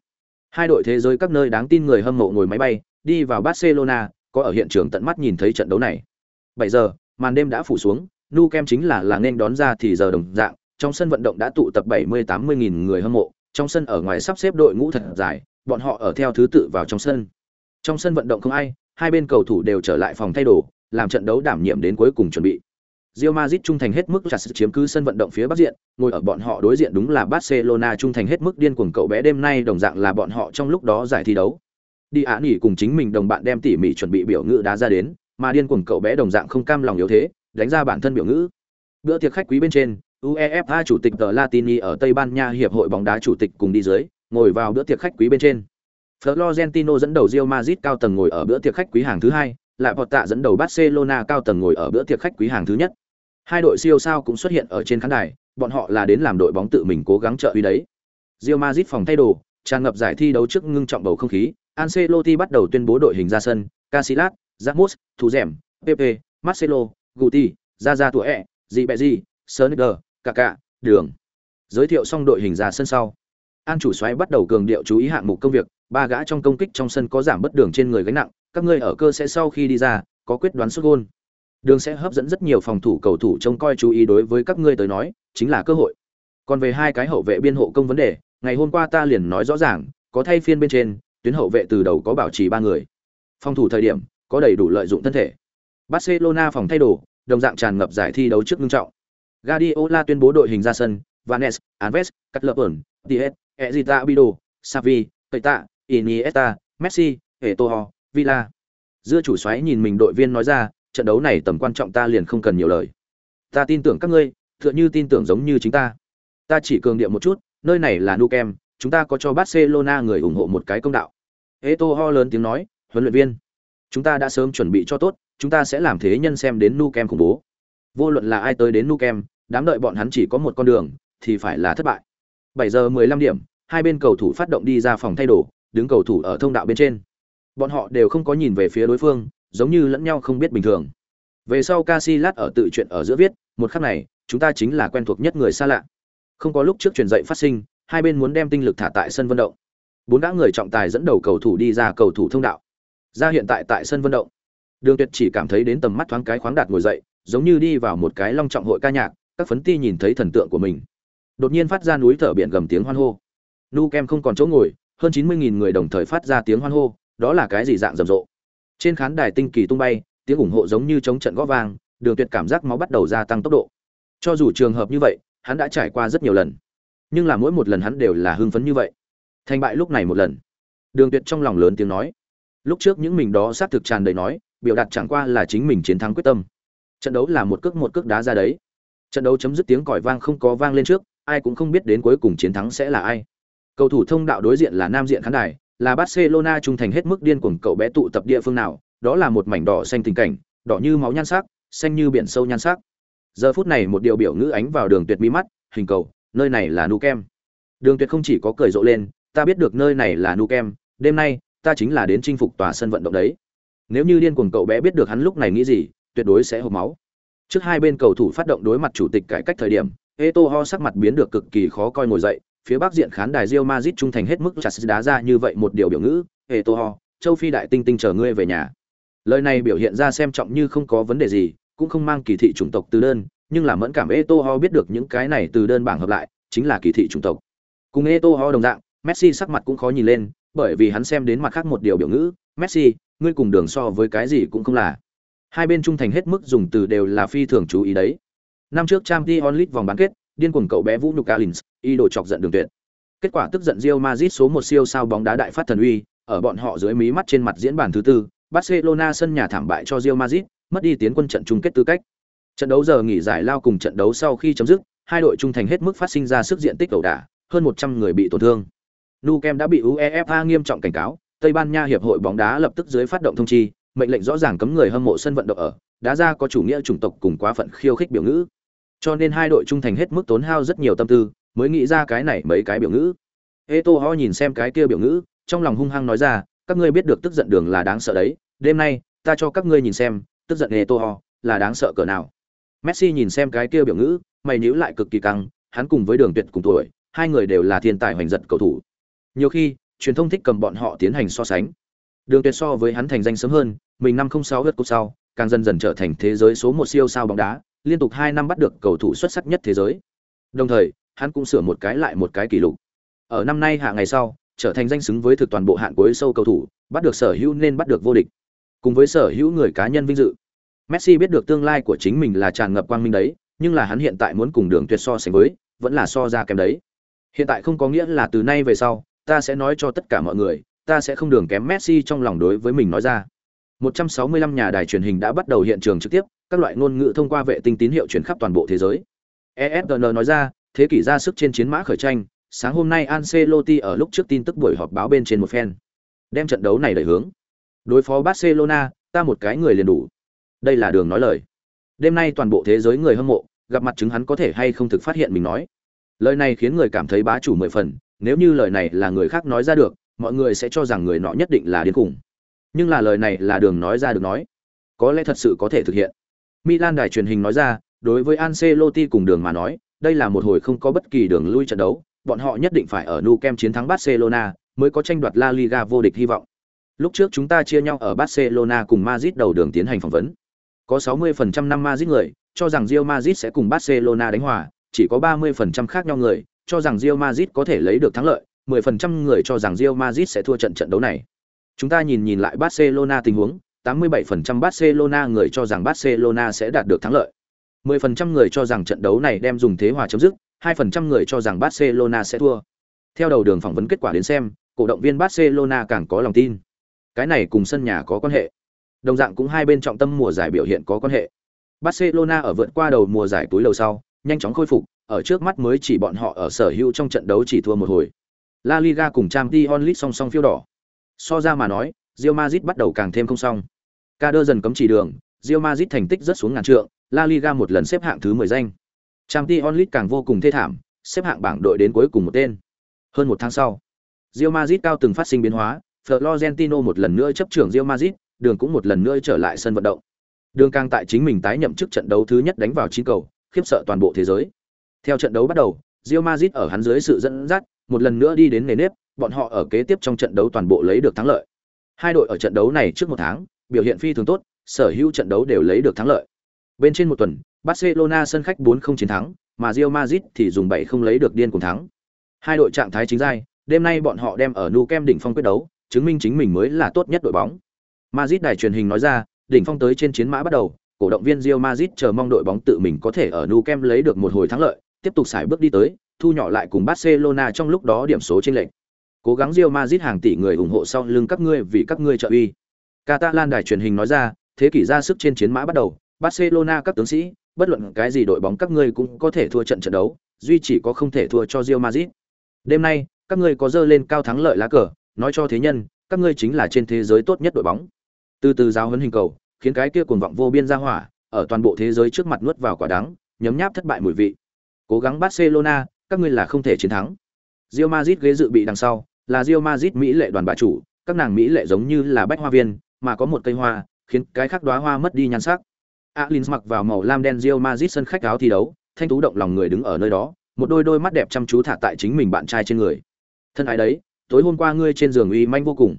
Hai đội thế giới các nơi đáng tin người hâm mộ ngồi máy bay, đi vào Barcelona, có ở hiện trường tận mắt nhìn thấy trận đấu này. 7 giờ, màn đêm đã phủ xuống, Nu Kem chính là là nên đón ra thì giờ đồng dạng, trong sân vận động đã tụ tập 70-80 nghìn người hâm mộ, trong sân ở ngoài sắp xếp đội ngũ thật dài, bọn họ ở theo thứ tự vào trong sân. Trong sân vận động không ai, hai bên cầu thủ đều trở lại phòng thay đồ, làm trận đấu đảm nhiệm đến cuối cùng chuẩn bị. Real Madrid trung thành hết mức chặt chiếm cứ sân vận động phía bắc diện, ngồi ở bọn họ đối diện đúng là Barcelona trung thành hết mức điên cuồng cậu bé đêm nay đồng dạng là bọn họ trong lúc đó giải thi đấu. Đi án nghỉ cùng chính mình đồng bạn đem tỉ mỉ chuẩn bị biểu ngữ đá ra đến, mà điên cuồng cậu bé đồng dạng không cam lòng yếu thế, đánh ra bản thân biểu ngữ. Bữa tiệc khách quý bên trên, UEFA chủ tịch tờ Latini ở Tây Ban Nha hiệp hội bóng đá chủ tịch cùng đi dưới, ngồi vào bữa tiệc khách quý bên trên. Florentino dẫn đầu Real Madrid cao tầng ngồi ở bữa tiệc khách quý hàng thứ hai, lại Porta dẫn đầu Barcelona cao tầng ngồi ở bữa tiệc khách quý hàng thứ nhất. Hai đội siêu sao cũng xuất hiện ở trên khán đài, bọn họ là đến làm đội bóng tự mình cố gắng trợ uy đấy. Real Madrid phòng thay đồ, tràn ngập giải thi đấu trước ngưng trọng bầu không khí, Ancelotti bắt đầu tuyên bố đội hình ra sân, Casillas, Ramos, Thủ Dẻm, Pepe, Marcelo, Guti, Zaza tuổi ẹ, Di Cả cạ, Đường. Giới thiệu xong đội hình ra sân sau. An chủ xoáy bắt đầu cường điệu chú ý hạng mục công việc, ba gã trong công kích trong sân có giảm bất đường trên người gánh nặng, các ngươi ở cơ sẽ sau khi đi ra, có quyết đoán sút gôn. Đường sẽ hấp dẫn rất nhiều phòng thủ cầu thủ trông coi chú ý đối với các ngươi tới nói, chính là cơ hội. Còn về hai cái hậu vệ biên hộ công vấn đề, ngày hôm qua ta liền nói rõ ràng, có thay phiên bên trên, tuyến hậu vệ từ đầu có bảo trì ba người. Phòng thủ thời điểm, có đầy đủ lợi dụng thân thể. Barcelona phòng thay đồ, đồng dạng tràn ngập giải thi đấu trước ngưng trọng. Guardiola tuyên bố đội hình ra sân, Vanes, Alves, Cutlerburn, Diez, Ezita Bido, Xavi, Keita, Iniesta, Messi, Eto'o, Villa. Dưa chủ xoáy nhìn mình đội viên nói ra, trận đấu này tầm quan trọng ta liền không cần nhiều lời. Ta tin tưởng các ngươi, tựa như tin tưởng giống như chính ta. Ta chỉ cường điệu một chút, nơi này là Nou Camp, chúng ta có cho Barcelona người ủng hộ một cái công đạo. Eto'o lớn tiếng nói, huấn luyện viên, chúng ta đã sớm chuẩn bị cho tốt, chúng ta sẽ làm thế nhân xem đến Nou Camp khủng bố. Vô luận là ai tới đến Nu Kem, đám đợi bọn hắn chỉ có một con đường, thì phải là thất bại. 7 giờ 15 điểm, hai bên cầu thủ phát động đi ra phòng thay đồ, đứng cầu thủ ở thông đạo bên trên. Bọn họ đều không có nhìn về phía đối phương, giống như lẫn nhau không biết bình thường. Về sau Casillas ở tự chuyện ở giữa viết, một khắc này, chúng ta chính là quen thuộc nhất người xa lạ. Không có lúc trước truyền dạy phát sinh, hai bên muốn đem tinh lực thả tại sân vận động. Bốn đã người trọng tài dẫn đầu cầu thủ đi ra cầu thủ thông đạo. Ra hiện tại tại sân vận động. Đường Tuyệt chỉ cảm thấy đến tầm mắt thoáng cái khoáng đạt ngồi dậy, giống như đi vào một cái long trọng hội ca nhạc, các phấn ti nhìn thấy thần tượng của mình. Đột nhiên phát ra núi thở biển gầm tiếng hoan hô. Nu Kem không còn chỗ ngồi, hơn 90.000 người đồng thời phát ra tiếng hoan hô, đó là cái gì dạng rầm rộ. Trên khán đài tinh kỳ tung bay, tiếng ủng hộ giống như chống trận gõ vang, Đường Tuyệt cảm giác máu bắt đầu gia tăng tốc độ. Cho dù trường hợp như vậy, hắn đã trải qua rất nhiều lần, nhưng là mỗi một lần hắn đều là hưng phấn như vậy. Thành bại lúc này một lần. Đường Tuyệt trong lòng lớn tiếng nói, lúc trước những mình đó xác thực tràn đầy nói, biểu đạt chẳng qua là chính mình chiến thắng quyết tâm. Trận đấu là một cước một cước đá ra đấy. Trận đấu chấm dứt tiếng còi vang không có vang lên trước, ai cũng không biết đến cuối cùng chiến thắng sẽ là ai. Cầu thủ thông đạo đối diện là nam diện khán đài, là Barcelona trung thành hết mức điên cuồng cậu bé tụ tập địa phương nào, đó là một mảnh đỏ xanh tình cảnh, đỏ như máu nhan sắc, xanh như biển sâu nhan sắc. Giờ phút này một điều biểu ngữ ánh vào đường tuyệt mi mắt, hình cầu, nơi này là Nu Kem. Đường tuyệt không chỉ có cười rộ lên, ta biết được nơi này là Nu Kem, đêm nay, ta chính là đến chinh phục tòa sân vận động đấy. Nếu như điên cuồng cậu bé biết được hắn lúc này nghĩ gì, tuyệt đối sẽ hộc máu. Trước hai bên cầu thủ phát động đối mặt chủ tịch cải cách thời điểm, Eto'o sắc mặt biến được cực kỳ khó coi ngồi dậy, phía bắc diện khán đài Real Madrid trung thành hết mức chặt đá ra như vậy một điều biểu ngữ, Eto'o, châu Phi đại tinh tinh chờ ngươi về nhà. Lời này biểu hiện ra xem trọng như không có vấn đề gì, cũng không mang kỳ thị chủng tộc từ đơn, nhưng là mẫn cảm Eto'o biết được những cái này từ đơn bảng hợp lại, chính là kỳ thị chủng tộc. Cùng Eto'o đồng dạng, Messi sắc mặt cũng khó nhìn lên, bởi vì hắn xem đến mặt khác một điều biểu ngữ, Messi, ngươi cùng đường so với cái gì cũng không là. Hai bên trung thành hết mức dùng từ đều là phi thường chú ý đấy. Năm trước Champions League vòng bán kết, điên cuồng cậu bé Vũ Nhục calins y đồ chọc giận Đường Tuyệt. Kết quả tức giận Real Madrid số một siêu sao bóng đá đại phát thần uy, ở bọn họ dưới mí mắt trên mặt diễn bản thứ tư, Barcelona sân nhà thảm bại cho Real Madrid, mất đi tiến quân trận chung kết tư cách. Trận đấu giờ nghỉ giải lao cùng trận đấu sau khi chấm dứt, hai đội trung thành hết mức phát sinh ra sức diện tích đầu đả, hơn 100 người bị tổn thương. nu kem đã bị UEFA nghiêm trọng cảnh cáo, Tây Ban Nha hiệp hội bóng đá lập tức dưới phát động thông chi, mệnh lệnh rõ ràng cấm người hâm mộ sân vận động ở, đã ra có chủ nghĩa chủng tộc cùng quá phận khiêu khích biểu ngữ. Cho nên hai đội trung thành hết mức tốn hao rất nhiều tâm tư, mới nghĩ ra cái này mấy cái biểu ngữ. Eto'o nhìn xem cái kia biểu ngữ, trong lòng hung hăng nói ra, các ngươi biết được tức giận đường là đáng sợ đấy, đêm nay, ta cho các ngươi nhìn xem, tức giận Eto'o là đáng sợ cỡ nào. Messi nhìn xem cái kia biểu ngữ, mày nhíu lại cực kỳ căng, hắn cùng với Đường Tuyệt cùng tuổi, hai người đều là thiên tài hoành giật cầu thủ. Nhiều khi, truyền thông thích cầm bọn họ tiến hành so sánh. Đường Tuyệt so với hắn thành danh sớm hơn, mình năm 06 lượt cúp sau, càng dần dần trở thành thế giới số một siêu sao bóng đá, liên tục 2 năm bắt được cầu thủ xuất sắc nhất thế giới. Đồng thời, hắn cũng sửa một cái lại một cái kỷ lục. Ở năm nay hạ ngày sau, trở thành danh xứng với thực toàn bộ hạng cuối sâu cầu thủ, bắt được sở hữu nên bắt được vô địch. Cùng với sở hữu người cá nhân vinh dự. Messi biết được tương lai của chính mình là tràn ngập quang minh đấy, nhưng là hắn hiện tại muốn cùng Đường Tuyệt so sánh với, vẫn là so ra kém đấy. Hiện tại không có nghĩa là từ nay về sau, ta sẽ nói cho tất cả mọi người, ta sẽ không đường kém Messi trong lòng đối với mình nói ra. 165 nhà đài truyền hình đã bắt đầu hiện trường trực tiếp, các loại ngôn ngữ thông qua vệ tinh tín hiệu truyền khắp toàn bộ thế giới. ESPN nói ra, thế kỷ ra sức trên chiến mã khởi tranh, sáng hôm nay Ancelotti ở lúc trước tin tức buổi họp báo bên trên một phen, đem trận đấu này đẩy hướng. Đối phó Barcelona, ta một cái người liền đủ. Đây là đường nói lời. Đêm nay toàn bộ thế giới người hâm mộ, gặp mặt chứng hắn có thể hay không thực phát hiện mình nói. Lời này khiến người cảm thấy bá chủ mười phần, nếu như lời này là người khác nói ra được, mọi người sẽ cho rằng người nọ nhất định là điên khủng. Nhưng là lời này là đường nói ra được nói, có lẽ thật sự có thể thực hiện. Milan đài truyền hình nói ra, đối với Ancelotti cùng đường mà nói, đây là một hồi không có bất kỳ đường lui trận đấu, bọn họ nhất định phải ở Nou Camp chiến thắng Barcelona, mới có tranh đoạt La Liga vô địch hy vọng. Lúc trước chúng ta chia nhau ở Barcelona cùng Madrid đầu đường tiến hành phỏng vấn. Có 60% năm Madrid người cho rằng Real Madrid sẽ cùng Barcelona đánh hòa, chỉ có 30% khác nhau người cho rằng Real Madrid có thể lấy được thắng lợi, 10% người cho rằng Real Madrid sẽ thua trận trận đấu này. Chúng ta nhìn nhìn lại Barcelona tình huống, 87% Barcelona người cho rằng Barcelona sẽ đạt được thắng lợi. 10% người cho rằng trận đấu này đem dùng thế hòa chấm dứt, 2% người cho rằng Barcelona sẽ thua. Theo đầu đường phỏng vấn kết quả đến xem, cổ động viên Barcelona càng có lòng tin. Cái này cùng sân nhà có quan hệ. Đồng dạng cũng hai bên trọng tâm mùa giải biểu hiện có quan hệ. Barcelona ở vượt qua đầu mùa giải túi lầu sau, nhanh chóng khôi phục, ở trước mắt mới chỉ bọn họ ở sở hữu trong trận đấu chỉ thua một hồi. La Liga cùng Champions League song song phiêu đỏ. So ra mà nói, Real Madrid bắt đầu càng thêm không xong. Kader dần cấm chỉ đường, Real Madrid thành tích rất xuống ngàn trượng, La Liga một lần xếp hạng thứ 10 danh. Champions League càng vô cùng thê thảm, xếp hạng bảng đội đến cuối cùng một tên. Hơn một tháng sau, Real Madrid cao từng phát sinh biến hóa, Florentino một lần nữa chấp trưởng Real Madrid, đường cũng một lần nữa trở lại sân vận động. Đường càng tại chính mình tái nhậm chức trận đấu thứ nhất đánh vào chín cầu, khiếp sợ toàn bộ thế giới. Theo trận đấu bắt đầu, Real Madrid ở hắn dưới sự dẫn dắt, một lần nữa đi đến nề nếp, bọn họ ở kế tiếp trong trận đấu toàn bộ lấy được thắng lợi. Hai đội ở trận đấu này trước một tháng, biểu hiện phi thường tốt, sở hữu trận đấu đều lấy được thắng lợi. Bên trên một tuần, Barcelona sân khách 4-0 chiến thắng, mà Real Madrid thì dùng 7 không lấy được điên cùng thắng. Hai đội trạng thái chính giai, đêm nay bọn họ đem ở Nou Camp đỉnh phong quyết đấu, chứng minh chính mình mới là tốt nhất đội bóng. Madrid đài truyền hình nói ra, đỉnh phong tới trên chiến mã bắt đầu, cổ động viên Real Madrid chờ mong đội bóng tự mình có thể ở Nou Camp lấy được một hồi thắng lợi, tiếp tục xài bước đi tới, thu nhỏ lại cùng Barcelona trong lúc đó điểm số trên lệnh. Cố gắng Real Madrid hàng tỷ người ủng hộ sau lưng các ngươi vì các ngươi trợ uy. Catalan đài truyền hình nói ra, thế kỷ ra sức trên chiến mã bắt đầu, Barcelona các tướng sĩ, bất luận cái gì đội bóng các ngươi cũng có thể thua trận trận đấu, duy chỉ có không thể thua cho Real Madrid. Đêm nay, các ngươi có dơ lên cao thắng lợi lá cờ, nói cho thế nhân, các ngươi chính là trên thế giới tốt nhất đội bóng. Từ từ giáo huấn hình cầu, khiến cái kia cuồng vọng vô biên ra hỏa, ở toàn bộ thế giới trước mặt nuốt vào quả đắng, nhấm nháp thất bại mùi vị. Cố gắng Barcelona, các ngươi là không thể chiến thắng. Real Madrid ghế dự bị đằng sau, là Real Madrid mỹ lệ đoàn bà chủ, các nàng mỹ lệ giống như là bách hoa viên, mà có một cây hoa, khiến cái khác đóa hoa mất đi nhan sắc. Alins mặc vào màu lam đen Real Madrid sân khách áo thi đấu, thanh tú động lòng người đứng ở nơi đó, một đôi đôi mắt đẹp chăm chú thả tại chính mình bạn trai trên người. Thân ái đấy, tối hôm qua ngươi trên giường uy manh vô cùng.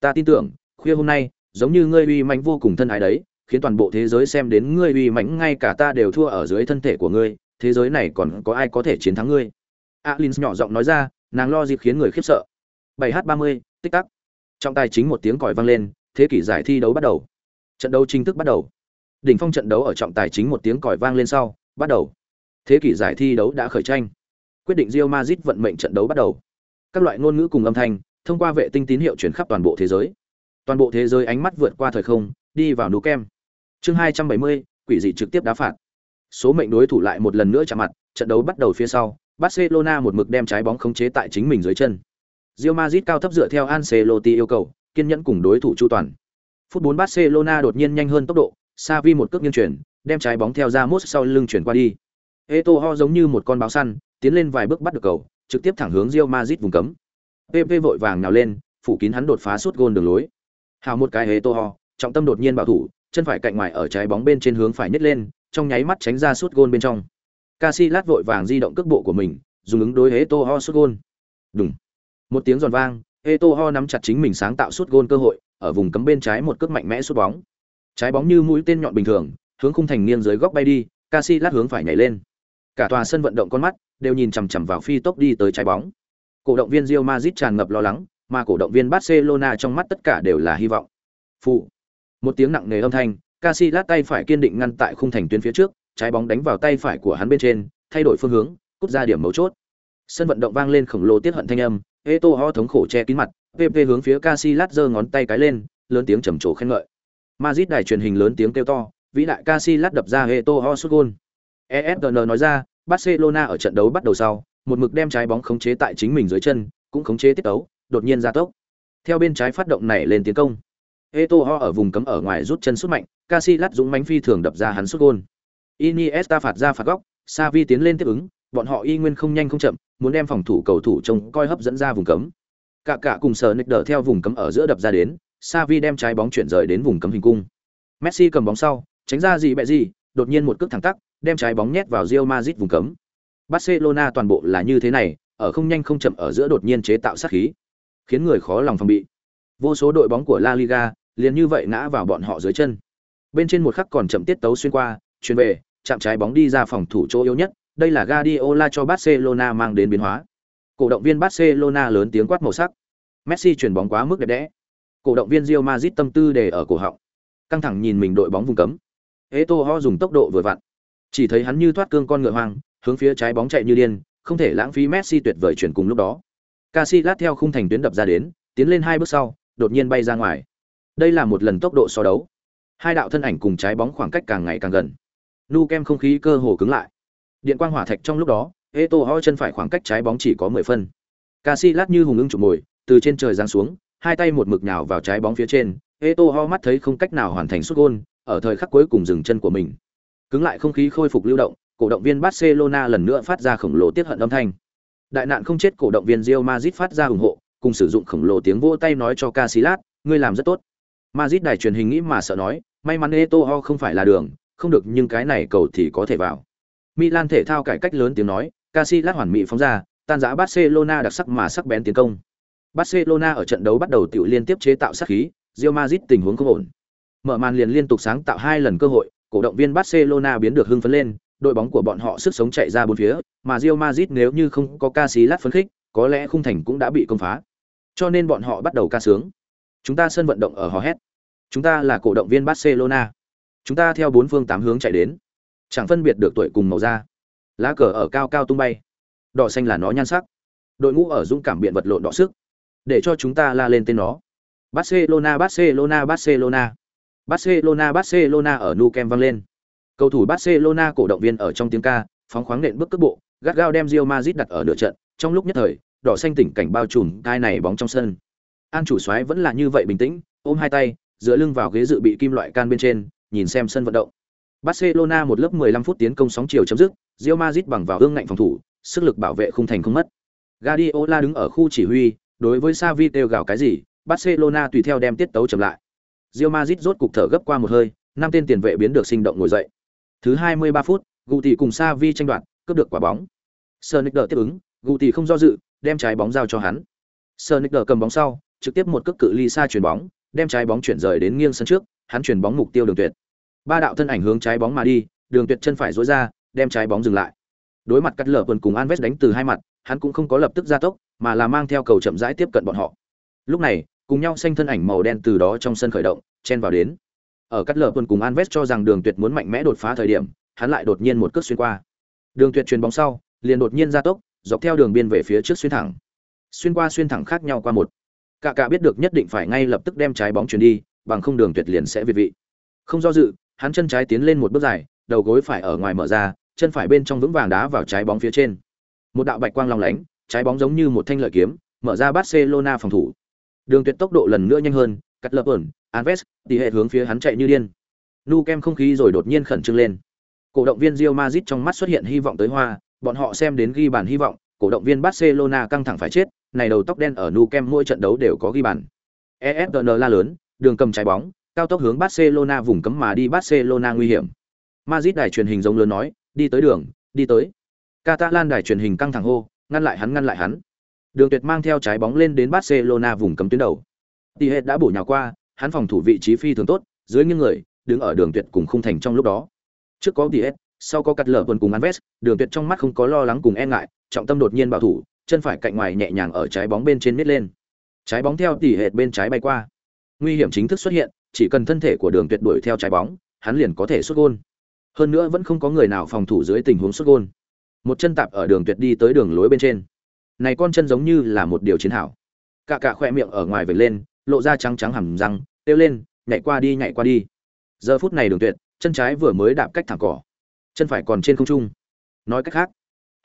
Ta tin tưởng, khuya hôm nay, giống như ngươi uy manh vô cùng thân ái đấy, khiến toàn bộ thế giới xem đến ngươi uy mãnh ngay cả ta đều thua ở dưới thân thể của ngươi, thế giới này còn có ai có thể chiến thắng ngươi? Alins nhỏ giọng nói ra, nàng lo dịp khiến người khiếp sợ. 7h30, tích tắc. Trong tài chính một tiếng còi vang lên, thế kỷ giải thi đấu bắt đầu. Trận đấu chính thức bắt đầu. Đỉnh phong trận đấu ở trọng tài chính một tiếng còi vang lên sau, bắt đầu. Thế kỷ giải thi đấu đã khởi tranh. Quyết định Real Madrid vận mệnh trận đấu bắt đầu. Các loại ngôn ngữ cùng âm thanh, thông qua vệ tinh tín hiệu truyền khắp toàn bộ thế giới. Toàn bộ thế giới ánh mắt vượt qua thời không, đi vào nú kem. Chương 270, quỷ dị trực tiếp đá phạt. Số mệnh đối thủ lại một lần nữa chạm mặt, trận đấu bắt đầu phía sau, Barcelona một mực đem trái bóng khống chế tại chính mình dưới chân. Real Madrid cao thấp dựa theo Ancelotti yêu cầu, kiên nhẫn cùng đối thủ chu toàn. Phút 4 Barcelona đột nhiên nhanh hơn tốc độ, Savi một cước nghiêng chuyển, đem trái bóng theo ra mốt sau lưng chuyển qua đi. Eto'o giống như một con báo săn, tiến lên vài bước bắt được cầu, trực tiếp thẳng hướng Real Madrid vùng cấm. PP vội vàng nào lên, phủ kín hắn đột phá suốt gôn đường lối. Hào một cái Eto'o, trọng tâm đột nhiên bảo thủ, chân phải cạnh ngoài ở trái bóng bên trên hướng phải nhấc lên, trong nháy mắt tránh ra suốt gôn bên trong. Casillas vội vàng di động cước bộ của mình, dùng ứng đối Eto'o suốt gôn. Đùng. Một tiếng giòn vang, Eto'o nắm chặt chính mình sáng tạo suốt gôn cơ hội, ở vùng cấm bên trái một cước mạnh mẽ sút bóng. Trái bóng như mũi tên nhọn bình thường, hướng khung thành nghiêng dưới góc bay đi, Casillas hướng phải nhảy lên. Cả tòa sân vận động con mắt đều nhìn chằm chằm vào phi tốc đi tới trái bóng. Cổ động viên Real Madrid tràn ngập lo lắng, mà cổ động viên Barcelona trong mắt tất cả đều là hy vọng. Phụ. Một tiếng nặng nề âm thanh, Casillas tay phải kiên định ngăn tại khung thành tuyến phía trước, trái bóng đánh vào tay phải của hắn bên trên, thay đổi phương hướng, cút ra điểm mấu chốt. Sân vận động vang lên khổng lồ tiết hận thanh âm, Eto'o thống khổ che kín mặt, PP hướng phía Casillas giơ ngón tay cái lên, lớn tiếng trầm trồ khen ngợi. Madrid đài truyền hình lớn tiếng kêu to, vĩ đại Casillas đập ra Eto'o sút gol. ESPN nói ra, Barcelona ở trận đấu bắt đầu sau, một mực đem trái bóng khống chế tại chính mình dưới chân, cũng khống chế tiết tấu, đột nhiên ra tốc. Theo bên trái phát động này lên tiến công. Eto'o ở vùng cấm ở ngoài rút chân sút mạnh, Casillas dũng mãnh phi thường đập ra hắn sút gol. Iniesta phạt ra phạt góc, Xavi tiến lên tiếp ứng, bọn họ y nguyên không nhanh không chậm, muốn đem phòng thủ cầu thủ trông coi hấp dẫn ra vùng cấm. Cả cả cùng sở nịch đỡ theo vùng cấm ở giữa đập ra đến, Xavi đem trái bóng chuyển rời đến vùng cấm hình cung. Messi cầm bóng sau, tránh ra gì bẹ gì, đột nhiên một cước thẳng tắc, đem trái bóng nhét vào Real Madrid vùng cấm. Barcelona toàn bộ là như thế này, ở không nhanh không chậm ở giữa đột nhiên chế tạo sát khí, khiến người khó lòng phòng bị. Vô số đội bóng của La Liga liền như vậy ngã vào bọn họ dưới chân. Bên trên một khắc còn chậm tiết tấu xuyên qua, chuyển về, chạm trái bóng đi ra phòng thủ chỗ yếu nhất, đây là Guardiola cho Barcelona mang đến biến hóa. Cổ động viên Barcelona lớn tiếng quát màu sắc. Messi chuyển bóng quá mức đẹp đẽ. Cổ động viên Real Madrid tâm tư để ở cổ họng. Căng thẳng nhìn mình đội bóng vùng cấm. Eto'o dùng tốc độ vừa vặn. Chỉ thấy hắn như thoát cương con ngựa hoang, hướng phía trái bóng chạy như điên, không thể lãng phí Messi tuyệt vời chuyển cùng lúc đó. Casillas theo khung thành tuyến đập ra đến, tiến lên hai bước sau, đột nhiên bay ra ngoài. Đây là một lần tốc độ so đấu. Hai đạo thân ảnh cùng trái bóng khoảng cách càng ngày càng gần. Nu kem không khí cơ hồ cứng lại. Điện quang hỏa thạch trong lúc đó, Eto'o chân phải khoảng cách trái bóng chỉ có 10 phân. Casillas như hùng ưng chụp mồi, từ trên trời giáng xuống, hai tay một mực nhào vào trái bóng phía trên, Eto'o mắt thấy không cách nào hoàn thành sút gol, ở thời khắc cuối cùng dừng chân của mình. Cứng lại không khí khôi phục lưu động, cổ động viên Barcelona lần nữa phát ra khổng lồ tiết hận âm thanh. Đại nạn không chết cổ động viên Real Madrid phát ra ủng hộ, cùng sử dụng khổng lồ tiếng vỗ tay nói cho Casillas, ngươi làm rất tốt. Madrid đài truyền hình nghĩ mà sợ nói, may mắn Eto'o không phải là đường, không được nhưng cái này cầu thì có thể vào. Milan thể thao cải cách lớn tiếng nói, Casillas hoàn mỹ phóng ra, tan rã Barcelona đặc sắc mà sắc bén tiến công. Barcelona ở trận đấu bắt đầu tiểu liên tiếp chế tạo sát khí, Real Madrid tình huống không ổn. Mở màn liền liên tục sáng tạo hai lần cơ hội, cổ động viên Barcelona biến được hưng phấn lên, đội bóng của bọn họ sức sống chạy ra bốn phía, mà Real Madrid nếu như không có Casillas phấn khích, có lẽ khung thành cũng đã bị công phá. Cho nên bọn họ bắt đầu ca sướng. Chúng ta sân vận động ở hò hét. Chúng ta là cổ động viên Barcelona. Chúng ta theo bốn phương tám hướng chạy đến, chẳng phân biệt được tuổi cùng màu da. Lá cờ ở cao cao tung bay, đỏ xanh là nó nhan sắc. Đội ngũ ở dũng cảm biện vật lộn đỏ sức, để cho chúng ta la lên tên nó. Barcelona, Barcelona, Barcelona. Barcelona, Barcelona ở nu kem vang lên. Cầu thủ Barcelona cổ động viên ở trong tiếng ca, phóng khoáng nện bước cước bộ, gắt gao đem Real Madrid đặt ở nửa trận, trong lúc nhất thời, đỏ xanh tỉnh cảnh bao trùm cai này bóng trong sân. An chủ soái vẫn là như vậy bình tĩnh, ôm hai tay, dựa lưng vào ghế dự bị kim loại can bên trên, nhìn xem sân vận động. Barcelona một lớp 15 phút tiến công sóng chiều chấm dứt, Real Madrid bằng vào ương ngạnh phòng thủ, sức lực bảo vệ không thành không mất. Guardiola đứng ở khu chỉ huy, đối với Xavi kêu gào cái gì, Barcelona tùy theo đem tiết tấu chậm lại. Real Madrid rốt cục thở gấp qua một hơi, năm tên tiền vệ biến được sinh động ngồi dậy. Thứ 23 phút, Guti cùng Xavi tranh đoạt, cướp được quả bóng. Sonic tiếp ứng, Guti không do dự, đem trái bóng giao cho hắn. Sonic cầm bóng sau, trực tiếp một cước cự ly xa chuyền bóng, đem trái bóng chuyển rời đến nghiêng sân trước, hắn chuyển bóng mục tiêu đường tuyệt. Ba đạo thân ảnh hướng trái bóng mà đi, đường tuyệt chân phải duỗi ra, đem trái bóng dừng lại. Đối mặt cắt lở quần cùng Anves đánh từ hai mặt, hắn cũng không có lập tức ra tốc, mà là mang theo cầu chậm rãi tiếp cận bọn họ. Lúc này, cùng nhau xanh thân ảnh màu đen từ đó trong sân khởi động, chen vào đến. Ở cắt lở quần cùng Anves cho rằng Đường Tuyệt muốn mạnh mẽ đột phá thời điểm, hắn lại đột nhiên một cước xuyên qua. Đường Tuyệt chuyền bóng sau, liền đột nhiên ra tốc, dọc theo đường biên về phía trước xuyên thẳng. Xuyên qua xuyên thẳng khác nhau qua một. Cả cả biết được nhất định phải ngay lập tức đem trái bóng chuyển đi, bằng không Đường Tuyệt liền sẽ việt vị. Không do dự, hắn chân trái tiến lên một bước dài, đầu gối phải ở ngoài mở ra, chân phải bên trong vững vàng đá vào trái bóng phía trên. Một đạo bạch quang long lánh, trái bóng giống như một thanh lợi kiếm, mở ra Barcelona phòng thủ. Đường Tuyệt tốc độ lần nữa nhanh hơn, cắt lập ẩn, Anves tỷ hệ hướng phía hắn chạy như điên. Nu kem không khí rồi đột nhiên khẩn trương lên. Cổ động viên Real Madrid trong mắt xuất hiện hy vọng tới hoa, bọn họ xem đến ghi bàn hy vọng, cổ động viên Barcelona căng thẳng phải chết, này đầu tóc đen ở Nu kem mỗi trận đấu đều có ghi bàn. ESPN la lớn, đường cầm trái bóng, cao tốc hướng Barcelona vùng cấm mà đi Barcelona nguy hiểm. Madrid đài truyền hình giống lớn nói, đi tới đường, đi tới. Catalan đài truyền hình căng thẳng hô, ngăn lại hắn ngăn lại hắn. Đường Tuyệt mang theo trái bóng lên đến Barcelona vùng cấm tuyến đầu. Tỷ đã bổ nhào qua, hắn phòng thủ vị trí phi thường tốt, dưới những người, đứng ở Đường Tuyệt cùng khung thành trong lúc đó. Trước có Tỷ sau có cắt lở quần cùng Anves, Đường Tuyệt trong mắt không có lo lắng cùng e ngại, trọng tâm đột nhiên bảo thủ, chân phải cạnh ngoài nhẹ nhàng ở trái bóng bên trên miết lên. Trái bóng theo tỉ hệt bên trái bay qua. Nguy hiểm chính thức xuất hiện, chỉ cần thân thể của Đường Tuyệt đuổi theo trái bóng, hắn liền có thể xuất gôn. Hơn nữa vẫn không có người nào phòng thủ dưới tình huống xuất gôn. Một chân tạp ở đường tuyệt đi tới đường lối bên trên. Này con chân giống như là một điều chiến hảo. Cả cả khoe miệng ở ngoài vệt lên lộ ra trắng trắng hầm răng kêu lên nhảy qua đi nhảy qua đi. Giờ phút này đường tuyệt chân trái vừa mới đạp cách thẳng cỏ. Chân phải còn trên không trung. Nói cách khác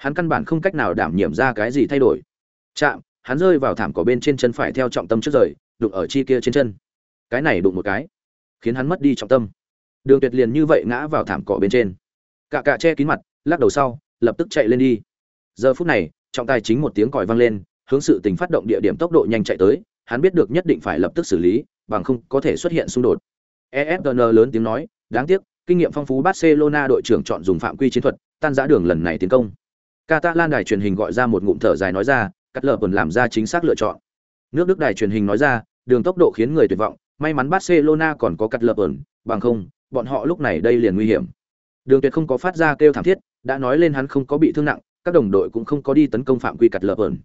Hắn căn bản không cách nào đảm nhiệm ra cái gì thay đổi. Chạm, hắn rơi vào thảm cỏ bên trên chân phải theo trọng tâm trước rời, đụng ở chi kia trên chân. Cái này đụng một cái, khiến hắn mất đi trọng tâm. Đường Tuyệt liền như vậy ngã vào thảm cỏ bên trên. Cả cả che kín mặt, lắc đầu sau, lập tức chạy lên đi. Giờ phút này, trọng tài chính một tiếng còi vang lên, hướng sự tình phát động địa điểm tốc độ nhanh chạy tới, hắn biết được nhất định phải lập tức xử lý, bằng không có thể xuất hiện xung đột. efn lớn tiếng nói, đáng tiếc, kinh nghiệm phong phú Barcelona đội trưởng chọn dùng phạm quy chiến thuật, tan rã đường lần này tiến công. Catalan đài truyền hình gọi ra một ngụm thở dài nói ra, cắt lờ còn làm ra chính xác lựa chọn. Nước Đức đài truyền hình nói ra, đường tốc độ khiến người tuyệt vọng, may mắn Barcelona còn có cắt lờ ẩn, bằng không, bọn họ lúc này đây liền nguy hiểm. Đường Tuyệt không có phát ra kêu thảm thiết, đã nói lên hắn không có bị thương nặng, các đồng đội cũng không có đi tấn công phạm quy cắt lờ ẩn.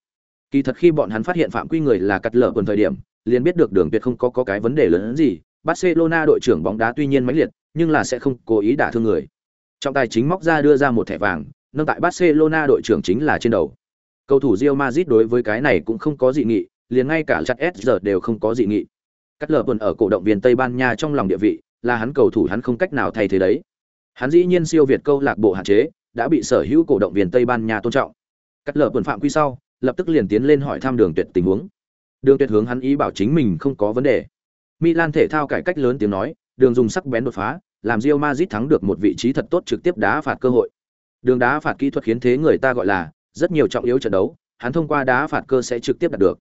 Kỳ thật khi bọn hắn phát hiện phạm quy người là cắt lờ ẩn thời điểm, liền biết được Đường Tuyệt không có có cái vấn đề lớn hơn gì. Barcelona đội trưởng bóng đá tuy nhiên mãnh liệt, nhưng là sẽ không cố ý đả thương người. Trọng tài chính móc ra đưa ra một thẻ vàng, nâng tại Barcelona đội trưởng chính là trên đầu. Cầu thủ Real Madrid đối với cái này cũng không có dị nghị, liền ngay cả chặt S giờ đều không có dị nghị. Cắt lở tuần ở cổ động viên Tây Ban Nha trong lòng địa vị, là hắn cầu thủ hắn không cách nào thay thế đấy. Hắn dĩ nhiên siêu việt câu lạc bộ hạn chế, đã bị sở hữu cổ động viên Tây Ban Nha tôn trọng. Cắt lở tuần phạm quy sau, lập tức liền tiến lên hỏi thăm Đường Tuyệt tình huống. Đường Tuyệt hướng hắn ý bảo chính mình không có vấn đề. Milan thể thao cải cách lớn tiếng nói, đường dùng sắc bén đột phá, làm Real Madrid thắng được một vị trí thật tốt trực tiếp đá phạt cơ hội. Đường đá phạt kỹ thuật khiến thế người ta gọi là rất nhiều trọng yếu trận đấu, hắn thông qua đá phạt cơ sẽ trực tiếp đạt được.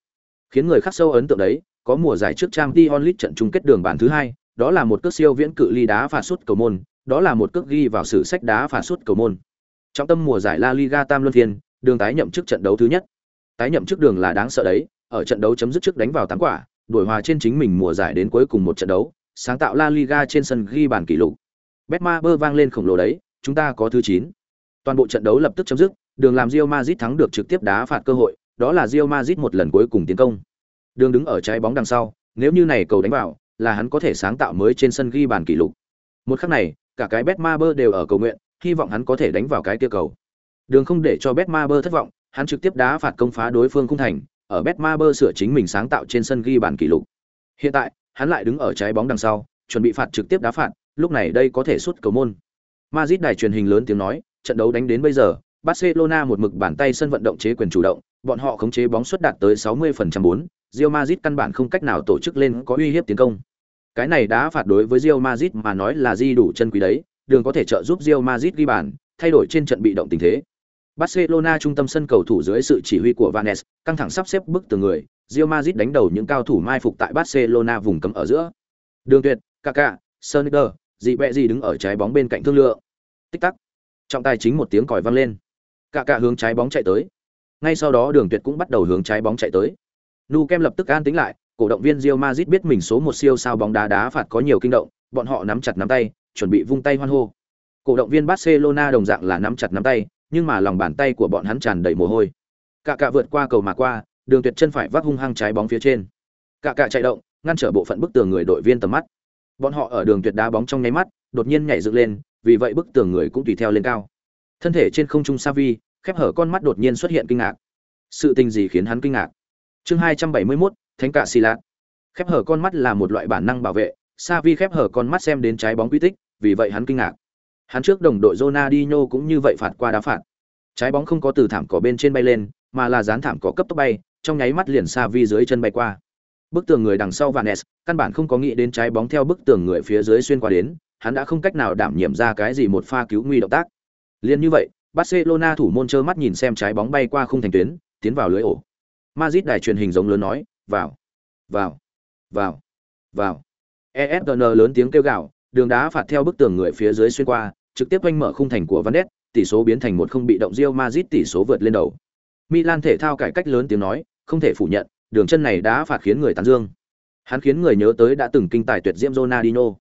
Khiến người khác sâu ấn tượng đấy, có mùa giải trước Champions League trận chung kết đường bàn thứ hai, đó là một cước siêu viễn cự ly đá phạt sút cầu môn, đó là một cước ghi vào sử sách đá phạt sút cầu môn. Trong tâm mùa giải La Liga tam luân phiên, đường tái nhậm chức trận đấu thứ nhất. Tái nhậm chức đường là đáng sợ đấy, ở trận đấu chấm dứt trước đánh vào tám quả, đuổi hòa trên chính mình mùa giải đến cuối cùng một trận đấu, sáng tạo La Liga trên sân ghi bàn kỷ lục. Betmaber vang lên khổng lồ đấy, chúng ta có thứ 9. Toàn bộ trận đấu lập tức chấm dứt, đường làm Real Madrid thắng được trực tiếp đá phạt cơ hội, đó là Real Madrid một lần cuối cùng tiến công. Đường đứng ở trái bóng đằng sau, nếu như này cầu đánh vào, là hắn có thể sáng tạo mới trên sân ghi bàn kỷ lục. Một khắc này, cả cái Betmaber đều ở cầu nguyện, hy vọng hắn có thể đánh vào cái kia cầu. Đường không để cho Betmaber thất vọng, hắn trực tiếp đá phạt công phá đối phương khung thành, ở Betmaber sửa chính mình sáng tạo trên sân ghi bàn kỷ lục. Hiện tại, hắn lại đứng ở trái bóng đằng sau, chuẩn bị phạt trực tiếp đá phạt, lúc này đây có thể sút cầu môn. Madrid đài truyền hình lớn tiếng nói, trận đấu đánh đến bây giờ, Barcelona một mực bàn tay sân vận động chế quyền chủ động, bọn họ khống chế bóng suất đạt tới 60% 4, Real Madrid căn bản không cách nào tổ chức lên có uy hiếp tiến công. Cái này đã phạt đối với Real Madrid mà nói là di đủ chân quý đấy, đường có thể trợ giúp Real Madrid ghi bàn, thay đổi trên trận bị động tình thế. Barcelona trung tâm sân cầu thủ dưới sự chỉ huy của Vanes, căng thẳng sắp xếp bức từ người, Real Madrid đánh đầu những cao thủ mai phục tại Barcelona vùng cấm ở giữa. Đường Tuyệt, Kaká, Sonicer, dị bẹ gì đứng ở trái bóng bên cạnh thương lượng. Tích tắc. Trọng tài chính một tiếng còi vang lên. Kaká hướng trái bóng chạy tới. Ngay sau đó Đường Tuyệt cũng bắt đầu hướng trái bóng chạy tới. Nu Kem lập tức an tính lại, cổ động viên Real Madrid biết mình số một siêu sao bóng đá đá phạt có nhiều kinh động, bọn họ nắm chặt nắm tay, chuẩn bị vung tay hoan hô. Cổ động viên Barcelona đồng dạng là nắm chặt nắm tay, nhưng mà lòng bàn tay của bọn hắn tràn đầy mồ hôi. Cả cả vượt qua cầu mà qua, đường tuyệt chân phải vác hung hăng trái bóng phía trên. Cả cả chạy động, ngăn trở bộ phận bức tường người đội viên tầm mắt. Bọn họ ở đường tuyệt đá bóng trong nháy mắt, đột nhiên nhảy dựng lên, vì vậy bức tường người cũng tùy theo lên cao. Thân thể trên không trung sa vi khép hở con mắt đột nhiên xuất hiện kinh ngạc. Sự tình gì khiến hắn kinh ngạc? Chương 271, Thánh cạ xì lạt. Khép hở con mắt là một loại bản năng bảo vệ, sa vi khép hở con mắt xem đến trái bóng quy tích, vì vậy hắn kinh ngạc. Hắn trước đồng đội Ronaldinho cũng như vậy phạt qua đá phạt. Trái bóng không có từ thảm cỏ bên trên bay lên, mà là dán thảm cỏ cấp tốc bay, trong nháy mắt liền sa vi dưới chân bay qua. Bức tường người đằng sau Vanes, căn bản không có nghĩ đến trái bóng theo bức tường người phía dưới xuyên qua đến, hắn đã không cách nào đảm nhiệm ra cái gì một pha cứu nguy động tác. Liên như vậy, Barcelona thủ môn trơ mắt nhìn xem trái bóng bay qua khung thành tuyến, tiến vào lưới ổ. Madrid đài truyền hình giống lớn nói, "Vào, vào, vào, vào." ESPN lớn tiếng kêu gào, đường đá phạt theo bức tường người phía dưới xuyên qua, trực tiếp quanh mở khung thành của Van Ness, tỷ số biến thành một không bị động Real Madrid tỷ số vượt lên đầu. Milan thể thao cải cách lớn tiếng nói, không thể phủ nhận, đường chân này đá phạt khiến người tán dương. Hắn khiến người nhớ tới đã từng kinh tài tuyệt diễm Ronaldinho.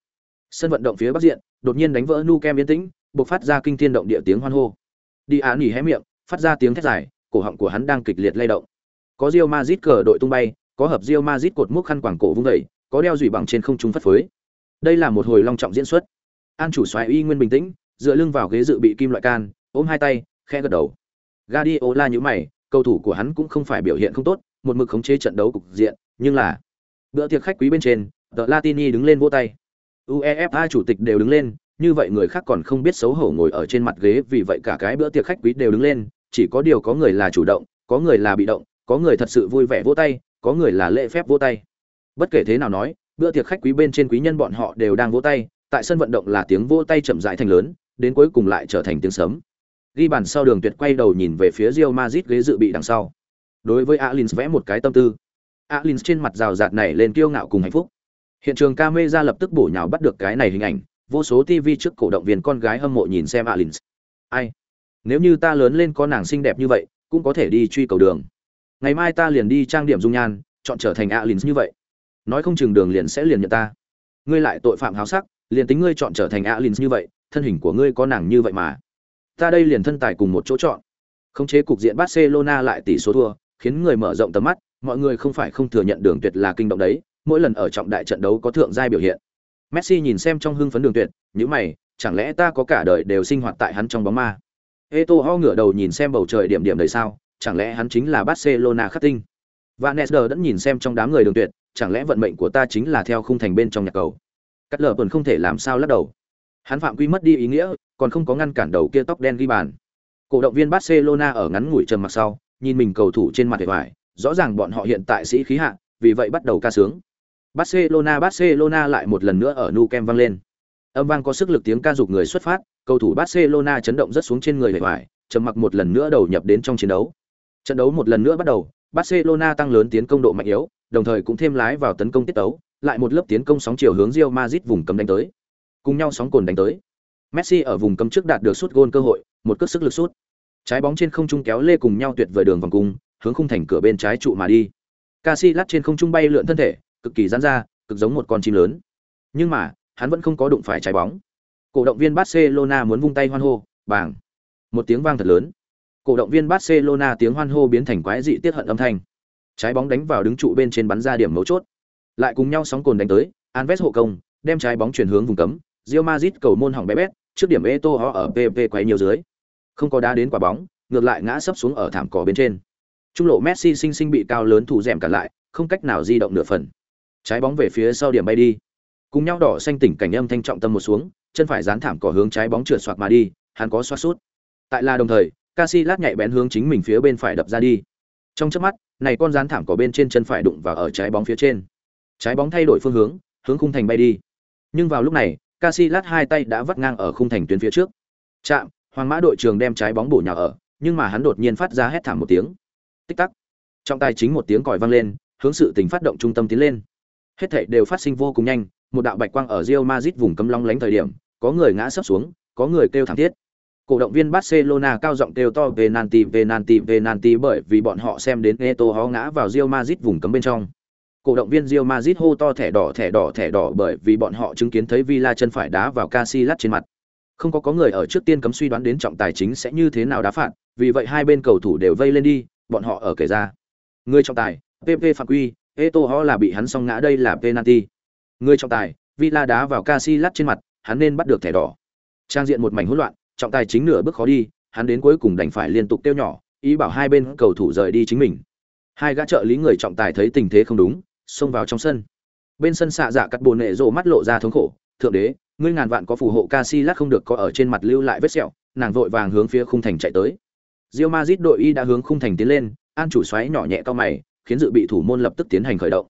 Sân vận động phía bắc diện, đột nhiên đánh vỡ nu kem yên tĩnh, buộc phát ra kinh thiên động địa tiếng hoan hô. Đi án nỉ hé miệng, phát ra tiếng thét dài, cổ họng của hắn đang kịch liệt lay động. Có Real Madrid cờ đội tung bay, có hợp Real Madrid cột múc khăn quàng cổ vung dậy, có đeo dùy bằng trên không trung phất phới. Đây là một hồi long trọng diễn xuất. An chủ soái uy nguyên bình tĩnh, dựa lưng vào ghế dự bị kim loại can, ôm hai tay, khe gật đầu. gadiola nhíu mày, cầu thủ của hắn cũng không phải biểu hiện không tốt, một mực khống chế trận đấu cục diện, nhưng là bữa tiệc khách quý bên trên, tờ Latini đứng lên vỗ tay. UEFA chủ tịch đều đứng lên, như vậy người khác còn không biết xấu hổ ngồi ở trên mặt ghế vì vậy cả cái bữa tiệc khách quý đều đứng lên, chỉ có điều có người là chủ động, có người là bị động, có người thật sự vui vẻ vỗ tay, có người là lễ phép vỗ tay. Bất kể thế nào nói, bữa tiệc khách quý bên trên quý nhân bọn họ đều đang vỗ tay, tại sân vận động là tiếng vỗ tay chậm rãi thành lớn, đến cuối cùng lại trở thành tiếng sấm. Ghi bàn sau đường tuyệt quay đầu nhìn về phía Real Madrid ghế dự bị đằng sau. Đối với Alins vẽ một cái tâm tư. Alins trên mặt rào rạt này lên kiêu ngạo cùng hạnh phúc. Hiện trường camera lập tức bổ nhào bắt được cái này hình ảnh, vô số TV trước cổ động viên con gái hâm mộ nhìn xem Alins. Ai? Nếu như ta lớn lên có nàng xinh đẹp như vậy, cũng có thể đi truy cầu đường. Ngày mai ta liền đi trang điểm dung nhan, chọn trở thành Alins như vậy. Nói không chừng đường liền sẽ liền nhận ta. Ngươi lại tội phạm háo sắc, liền tính ngươi chọn trở thành Alins như vậy, thân hình của ngươi có nàng như vậy mà. Ta đây liền thân tài cùng một chỗ chọn. Khống chế cục diện Barcelona lại tỷ số thua, khiến người mở rộng tầm mắt, mọi người không phải không thừa nhận đường tuyệt là kinh động đấy, mỗi lần ở trọng đại trận đấu có thượng giai biểu hiện. Messi nhìn xem trong hưng phấn đường tuyệt, nhíu mày, chẳng lẽ ta có cả đời đều sinh hoạt tại hắn trong bóng ma? Eto'o ngửa đầu nhìn xem bầu trời điểm điểm đầy sao, chẳng lẽ hắn chính là Barcelona khắc tinh? Van Nesder đã nhìn xem trong đám người đường tuyệt, chẳng lẽ vận mệnh của ta chính là theo khung thành bên trong nhạc cầu? Cắt lở còn không thể làm sao lắc đầu. Hắn phạm quy mất đi ý nghĩa, còn không có ngăn cản đầu kia tóc đen ghi bàn. Cổ động viên Barcelona ở ngắn ngủi trầm mặc sau, nhìn mình cầu thủ trên mặt vẻ vải, rõ ràng bọn họ hiện tại sĩ khí hạ, vì vậy bắt đầu ca sướng. Barcelona Barcelona lại một lần nữa ở Nou Camp vang lên. Âm vang có sức lực tiếng ca dục người xuất phát, cầu thủ Barcelona chấn động rất xuống trên người vẻ vải, trầm mặc một lần nữa đầu nhập đến trong chiến đấu. Trận đấu một lần nữa bắt đầu, Barcelona tăng lớn tiến công độ mạnh yếu, đồng thời cũng thêm lái vào tấn công tiết tấu, lại một lớp tiến công sóng chiều hướng Real Madrid vùng cấm đánh tới. Cùng nhau sóng cồn đánh tới. Messi ở vùng cấm trước đạt được sút gôn cơ hội, một cước sức lực sút. Trái bóng trên không trung kéo lê cùng nhau tuyệt vời đường vòng cung, hướng khung thành cửa bên trái trụ mà đi. Casillas trên không trung bay lượn thân thể, cực kỳ giãn ra, cực giống một con chim lớn. Nhưng mà, hắn vẫn không có đụng phải trái bóng. Cổ động viên Barcelona muốn vung tay hoan hô, bảng. Một tiếng vang thật lớn. Cổ động viên Barcelona tiếng hoan hô biến thành quái dị tiết hận âm thanh. Trái bóng đánh vào đứng trụ bên trên bắn ra điểm mấu chốt. Lại cùng nhau sóng cồn đánh tới, Anves hộ công, đem trái bóng chuyển hướng vùng cấm, Real Madrid cầu môn hỏng bé bét, trước điểm Eto'o ở PP quấy nhiều dưới. Không có đá đến quả bóng, ngược lại ngã sấp xuống ở thảm cỏ bên trên. Trung lộ Messi sinh sinh bị cao lớn thủ rèm cản lại, không cách nào di động nửa phần. Trái bóng về phía sau điểm bay đi. Cùng nhau đỏ xanh tỉnh cảnh âm thanh trọng tâm một xuống, chân phải dán thảm cỏ hướng trái bóng trượt xoạc mà đi, hắn có xoát sút. Tại là đồng thời, Casillas nhạy bén hướng chính mình phía bên phải đập ra đi. Trong chớp mắt, này con dán thảm cỏ bên trên chân phải đụng vào ở trái bóng phía trên. Trái bóng thay đổi phương hướng, hướng khung thành bay đi. Nhưng vào lúc này, Casillas hai tay đã vắt ngang ở khung thành tuyến phía trước. Chạm, Hoàng Mã đội trường đem trái bóng bổ nhào ở, nhưng mà hắn đột nhiên phát ra hét thảm một tiếng. Tích tắc. Trong tay chính một tiếng còi vang lên, hướng sự tình phát động trung tâm tiến lên. Hết thảy đều phát sinh vô cùng nhanh, một đạo bạch quang ở Real Madrid vùng cấm long lánh thời điểm, có người ngã sấp xuống, có người kêu thảm thiết. Cổ động viên Barcelona cao giọng kêu to penalty penalty penalty bởi vì bọn họ xem đến Eto'o ngã vào Real Madrid vùng cấm bên trong. Cổ động viên Real Madrid hô to thẻ đỏ thẻ đỏ thẻ đỏ bởi vì bọn họ chứng kiến thấy Villa chân phải đá vào Casillas trên mặt. Không có có người ở trước tiên cấm suy đoán đến trọng tài chính sẽ như thế nào đá phạt, vì vậy hai bên cầu thủ đều vây lên đi, bọn họ ở kể ra. Người trọng tài, PP phạm quy, Eto'o là bị hắn song ngã đây là penalty. Người trọng tài, Villa đá vào Casillas trên mặt, hắn nên bắt được thẻ đỏ. Trang diện một mảnh hỗn loạn, trọng tài chính nửa bước khó đi, hắn đến cuối cùng đành phải liên tục tiêu nhỏ, ý bảo hai bên cầu thủ rời đi chính mình. Hai gã trợ lý người trọng tài thấy tình thế không đúng, xông vào trong sân. Bên sân xạ dạ cắt bồn nệ rồ mắt lộ ra thống khổ, thượng đế, ngươi ngàn vạn có phù hộ Casillas không được có ở trên mặt lưu lại vết sẹo, nàng vội vàng hướng phía khung thành chạy tới. Real Madrid đội y đã hướng khung thành tiến lên, an chủ xoáy nhỏ nhẹ cao mày, khiến dự bị thủ môn lập tức tiến hành khởi động.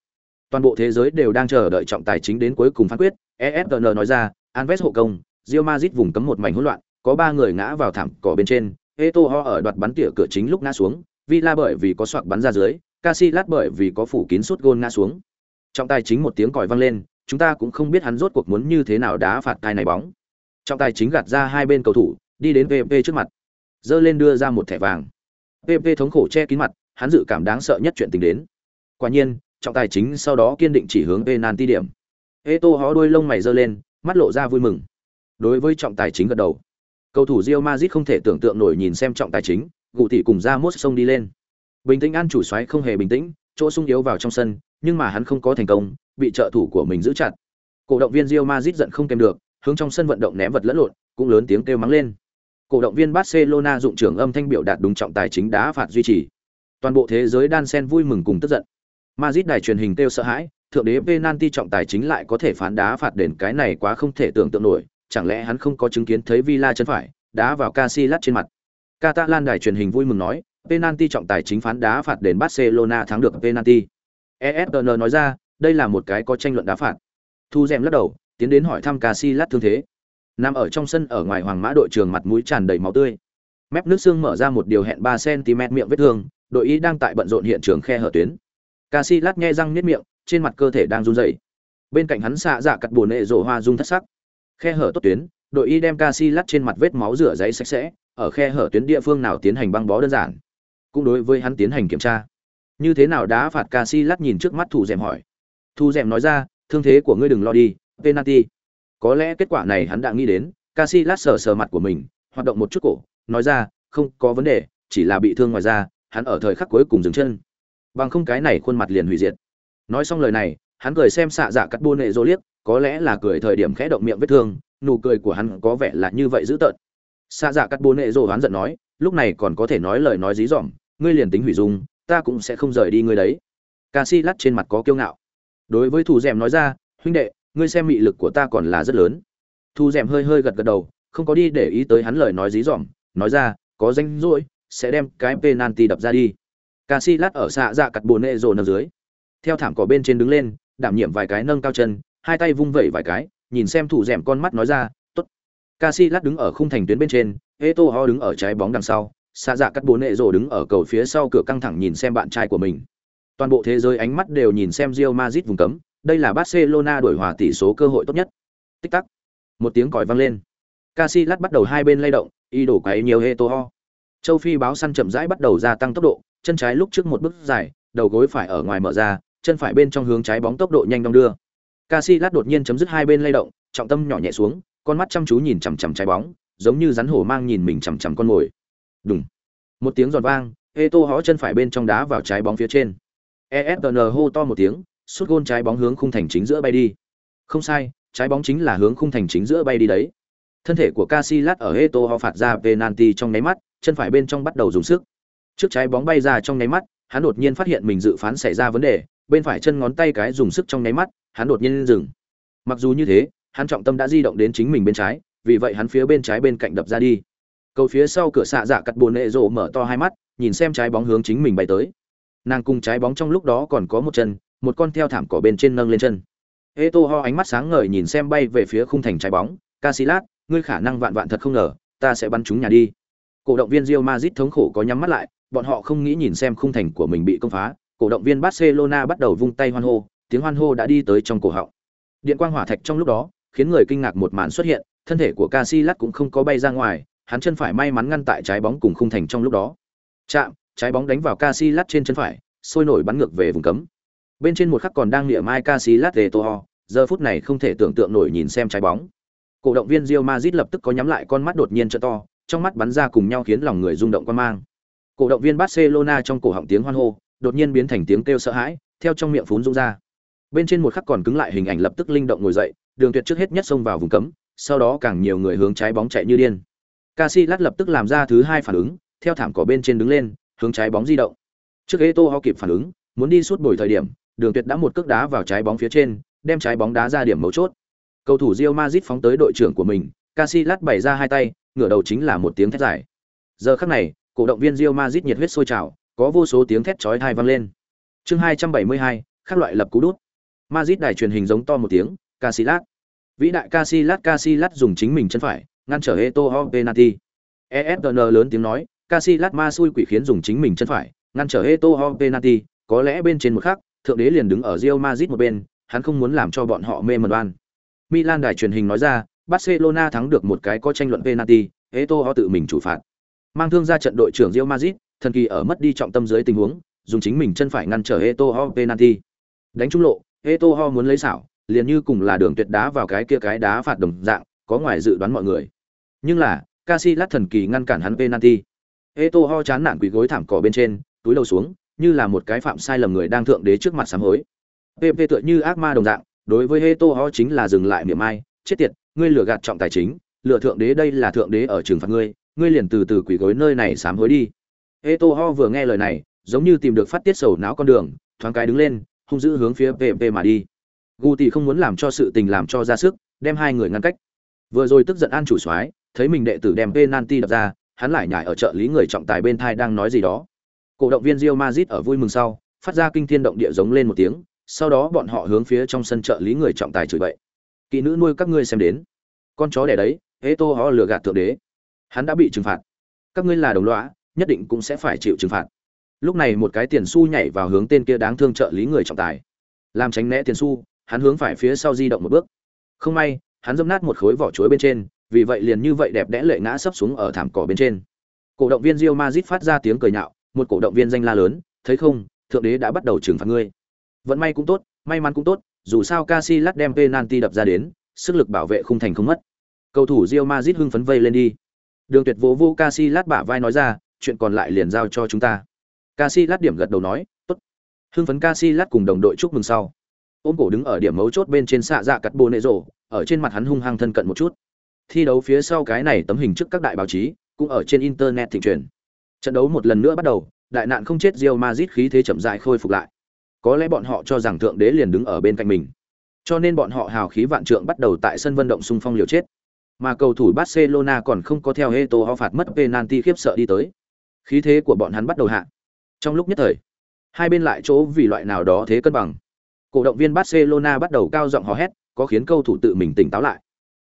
Toàn bộ thế giới đều đang chờ đợi trọng tài chính đến cuối cùng phán quyết, ESPN nói ra, Anves hộ công, Real Madrid vùng cấm một mảnh hỗn loạn, có ba người ngã vào thảm cỏ bên trên, Eto'o ở đoạt bắn tỉa cửa chính lúc ngã xuống, Villa bởi vì có xoạc bắn ra dưới, Casillas bởi vì có phủ kín sút gôn ngã xuống. Trọng tài chính một tiếng còi vang lên, chúng ta cũng không biết hắn rốt cuộc muốn như thế nào đá phạt cai này bóng. Trọng tài chính gạt ra hai bên cầu thủ, đi đến VP trước mặt, giơ lên đưa ra một thẻ vàng. VP thống khổ che kín mặt, hắn dự cảm đáng sợ nhất chuyện tình đến. Quả nhiên, trọng tài chính sau đó kiên định chỉ hướng penalty điểm. Eto hó đuôi lông mày giơ lên, mắt lộ ra vui mừng. Đối với trọng tài chính gật đầu. Cầu thủ Real Madrid không thể tưởng tượng nổi nhìn xem trọng tài chính, gù tỷ cùng ra mốt sông đi lên. Bình tĩnh an chủ soái không hề bình tĩnh, chỗ sung yếu vào trong sân, nhưng mà hắn không có thành công, bị trợ thủ của mình giữ chặt. Cổ động viên Real Madrid giận không kèm được, hướng trong sân vận động ném vật lẫn lộn, cũng lớn tiếng kêu mắng lên. Cổ động viên Barcelona dụng trưởng âm thanh biểu đạt đúng trọng tài chính đá phạt duy trì. Toàn bộ thế giới đan sen vui mừng cùng tức giận. Madrid đài truyền hình kêu sợ hãi, thượng đế penalty trọng tài chính lại có thể phán đá phạt đền cái này quá không thể tưởng tượng nổi, chẳng lẽ hắn không có chứng kiến thấy Villa chân phải đá vào Casillas trên mặt. Catalan đài truyền hình vui mừng nói, penalty trọng tài chính phán đá phạt đến Barcelona thắng được penalty. ESPN nói ra, đây là một cái có tranh luận đá phạt. Thu Dệm lắc đầu, tiến đến hỏi thăm Casillas thương thế. Nằm ở trong sân ở ngoài Hoàng Mã đội trường mặt mũi tràn đầy máu tươi. Mép nước xương mở ra một điều hẹn 3 cm miệng vết thương, đội y đang tại bận rộn hiện trường khe hở tuyến. Casillas nghe răng niết miệng, trên mặt cơ thể đang run rẩy. Bên cạnh hắn xạ dạ cật buồn nệ rổ hoa dung thất sắc. Khe hở tốt tuyến, đội y đem Casillas trên mặt vết máu rửa giấy sạch sẽ, ở khe hở tuyến địa phương nào tiến hành băng bó đơn giản. Cũng đối với hắn tiến hành kiểm tra. Như thế nào đã phạt Casillas nhìn trước mắt thủ dèm hỏi. Thu dèm nói ra, thương thế của ngươi đừng lo đi, penalty. Có lẽ kết quả này hắn đã nghĩ đến, Casillas sờ sờ mặt của mình, hoạt động một chút cổ, nói ra, không có vấn đề, chỉ là bị thương ngoài ra, hắn ở thời khắc cuối cùng dừng chân. Bằng không cái này khuôn mặt liền hủy diệt. Nói xong lời này, hắn cười xem xạ dạ cắt buôn nệ rô liếc, có lẽ là cười thời điểm khẽ động miệng vết thương, nụ cười của hắn có vẻ là như vậy dữ tợn. Xạ dạ cắt buôn nệ rô hắn giận nói, lúc này còn có thể nói lời nói dí dỏm, ngươi liền tính hủy dung, ta cũng sẽ không rời đi ngươi đấy. ca si lắt trên mặt có kiêu ngạo. Đối với thủ dèm nói ra, huynh đệ, ngươi xem mị lực của ta còn là rất lớn. Thu dèm hơi hơi gật gật đầu, không có đi để ý tới hắn lời nói dí dỏm, nói ra, có danh rỗi, sẽ đem cái penalty đập ra đi. Casillas ở xạ dạ cặt bồn nệ rồ nằm dưới. Theo thảm cỏ bên trên đứng lên, đảm nhiệm vài cái nâng cao chân, hai tay vung vẩy vài cái, nhìn xem thủ dẻm con mắt nói ra, "Tốt." Casillas đứng ở khung thành tuyến bên trên, Eto'o đứng ở trái bóng đằng sau, xạ dạ cắt bồn nệ rồ đứng ở cầu phía sau cửa căng thẳng nhìn xem bạn trai của mình. Toàn bộ thế giới ánh mắt đều nhìn xem Real Madrid vùng cấm, đây là Barcelona đổi hòa tỷ số cơ hội tốt nhất. Tích tắc. Một tiếng còi vang lên. Casillas bắt đầu hai bên lay động, y đổ quấy nhiều Eto'o. Châu Phi báo săn chậm rãi bắt đầu gia tăng tốc độ, chân trái lúc trước một bước dài, đầu gối phải ở ngoài mở ra, chân phải bên trong hướng trái bóng tốc độ nhanh đong đưa. Casillas đột nhiên chấm dứt hai bên lay động, trọng tâm nhỏ nhẹ xuống, con mắt chăm chú nhìn chằm chằm trái bóng, giống như rắn hổ mang nhìn mình chằm chằm con mồi. Đùng. Một tiếng giòn vang, Eto hó chân phải bên trong đá vào trái bóng phía trên. ESPN hô to một tiếng, sút gôn trái bóng hướng khung thành chính giữa bay đi. Không sai, trái bóng chính là hướng khung thành chính giữa bay đi đấy. Thân thể của Casillas ở Eto ho phạt ra penalty trong nháy mắt, chân phải bên trong bắt đầu dùng sức. Trước trái bóng bay ra trong nháy mắt, hắn đột nhiên phát hiện mình dự phán xảy ra vấn đề, bên phải chân ngón tay cái dùng sức trong nháy mắt, hắn đột nhiên dừng. Mặc dù như thế, hắn trọng tâm đã di động đến chính mình bên trái, vì vậy hắn phía bên trái bên cạnh đập ra đi. Cầu phía sau cửa xạ dạ cắt buồn nệ rộ mở to hai mắt, nhìn xem trái bóng hướng chính mình bay tới. Nàng cùng trái bóng trong lúc đó còn có một chân, một con theo thảm cỏ bên trên nâng lên chân. Eto ho ánh mắt sáng ngời nhìn xem bay về phía khung thành trái bóng, Casillas, ngươi khả năng vạn vạn thật không ngờ, ta sẽ bắn chúng nhà đi. Cổ động viên Real Madrid thống khổ có nhắm mắt lại, bọn họ không nghĩ nhìn xem khung thành của mình bị công phá, cổ động viên Barcelona bắt đầu vung tay hoan hô, tiếng hoan hô đã đi tới trong cổ họng. Điện quang hỏa thạch trong lúc đó, khiến người kinh ngạc một màn xuất hiện, thân thể của Casillas cũng không có bay ra ngoài, hắn chân phải may mắn ngăn tại trái bóng cùng khung thành trong lúc đó. Chạm, trái bóng đánh vào Casillas trên chân phải, sôi nổi bắn ngược về vùng cấm. Bên trên một khắc còn đang niệm mai Casillas về Toho, giờ phút này không thể tưởng tượng nổi nhìn xem trái bóng. Cổ động viên Real Madrid lập tức có nhắm lại con mắt đột nhiên trợ to, trong mắt bắn ra cùng nhau khiến lòng người rung động quan mang. Cổ động viên Barcelona trong cổ họng tiếng hoan hô, đột nhiên biến thành tiếng kêu sợ hãi, theo trong miệng phún rung ra. Bên trên một khắc còn cứng lại hình ảnh lập tức linh động ngồi dậy, Đường Tuyệt trước hết nhất xông vào vùng cấm, sau đó càng nhiều người hướng trái bóng chạy như điên. Casillas lập tức làm ra thứ hai phản ứng, theo thảm cỏ bên trên đứng lên, hướng trái bóng di động. Trước Eto'o kịp phản ứng, muốn đi suốt bồi thời điểm, Đường Tuyệt đã một cước đá vào trái bóng phía trên, đem trái bóng đá ra điểm mấu chốt. Cầu thủ Real Madrid phóng tới đội trưởng của mình, Casillas bày ra hai tay, ngửa đầu chính là một tiếng thét dài. Giờ khắc này, cổ động viên Real Madrid nhiệt huyết sôi trào, có vô số tiếng thét chói tai vang lên. Chương 272, các loại lập cú đút. Madrid đài truyền hình giống to một tiếng, Casillas. Vĩ đại Casillas Casillas dùng chính mình chân phải, ngăn trở Eto'o penalty. ESPN lớn tiếng nói, Casillas ma xui quỷ khiến dùng chính mình chân phải, ngăn trở Eto'o penalty, có lẽ bên trên một khắc, thượng đế liền đứng ở Real Madrid một bên, hắn không muốn làm cho bọn họ mê mẩn oan. Milan đài truyền hình nói ra, Barcelona thắng được một cái có tranh luận penalty, Eto'o tự mình chủ phạt. Mang thương ra trận đội trưởng Real Madrid, thần kỳ ở mất đi trọng tâm dưới tình huống, dùng chính mình chân phải ngăn trở Eto'o penalty. Đánh trúng lộ, Eto'o muốn lấy xảo, liền như cùng là đường tuyệt đá vào cái kia cái đá phạt đồng dạng, có ngoài dự đoán mọi người. Nhưng là, Casillas thần kỳ ngăn cản hắn penalty. Eto'o chán nản quỳ gối thảm cỏ bên trên, túi đầu xuống, như là một cái phạm sai lầm người đang thượng đế trước mặt sám hối. PP tựa như ác ma đồng dạng, đối với Eto'o chính là dừng lại miệng ai, chết tiệt, ngươi lừa gạt trọng tài chính, lừa thượng đế đây là thượng đế ở trường phạt ngươi, ngươi liền từ từ quỳ gối nơi này sám hối đi. Eto'o vừa nghe lời này, giống như tìm được phát tiết sầu não con đường, thoáng cái đứng lên, hung dữ hướng phía PP mà đi. Guti không muốn làm cho sự tình làm cho ra sức, đem hai người ngăn cách. Vừa rồi tức giận An chủ soái, thấy mình đệ tử đem penalty đập ra, hắn lại nhảy ở trợ lý người trọng tài bên thai đang nói gì đó. Cổ động viên Real Madrid ở vui mừng sau, phát ra kinh thiên động địa giống lên một tiếng, sau đó bọn họ hướng phía trong sân trợ lý người trọng tài chửi bậy. Kỹ nữ nuôi các ngươi xem đến, con chó đẻ đấy, Eto họ lừa gạt thượng đế. Hắn đã bị trừng phạt. Các ngươi là đồng lõa, nhất định cũng sẽ phải chịu trừng phạt. Lúc này một cái tiền su nhảy vào hướng tên kia đáng thương trợ lý người trọng tài. Làm tránh né tiền su, hắn hướng phải phía sau di động một bước. Không may, hắn dâm nát một khối vỏ chuối bên trên, vì vậy liền như vậy đẹp đẽ lệ ngã sấp xuống ở thảm cỏ bên trên. Cổ động viên Rio Madrid phát ra tiếng cười nhạo, một cổ động viên danh la lớn, thấy không, thượng đế đã bắt đầu trừng phạt ngươi. Vận may cũng tốt, may mắn cũng tốt, dù sao Casillas đem penalty đập ra đến, sức lực bảo vệ không thành không mất. Cầu thủ Real Madrid hưng phấn vây lên đi. Đường Tuyệt vô vô Casillas bả vai nói ra, chuyện còn lại liền giao cho chúng ta. Casillas điểm gật đầu nói, tốt. Hưng phấn Casillas cùng đồng đội chúc mừng sau. Ôm cổ đứng ở điểm mấu chốt bên trên xạ dạ cắt bồ nệ rổ, ở trên mặt hắn hung hăng thân cận một chút. Thi đấu phía sau cái này tấm hình trước các đại báo chí, cũng ở trên internet thịnh truyền. Trận đấu một lần nữa bắt đầu, đại nạn không chết Real Madrid khí thế chậm rãi khôi phục lại. Có lẽ bọn họ cho rằng thượng đế liền đứng ở bên cạnh mình. Cho nên bọn họ hào khí vạn trượng bắt đầu tại sân vận động xung phong liều chết. Mà cầu thủ Barcelona còn không có theo Heto phạt mất penalty khiếp sợ đi tới. Khí thế của bọn hắn bắt đầu hạ. Trong lúc nhất thời, hai bên lại chỗ vì loại nào đó thế cân bằng. Cổ động viên Barcelona bắt đầu cao giọng hò hét, có khiến cầu thủ tự mình tỉnh táo lại.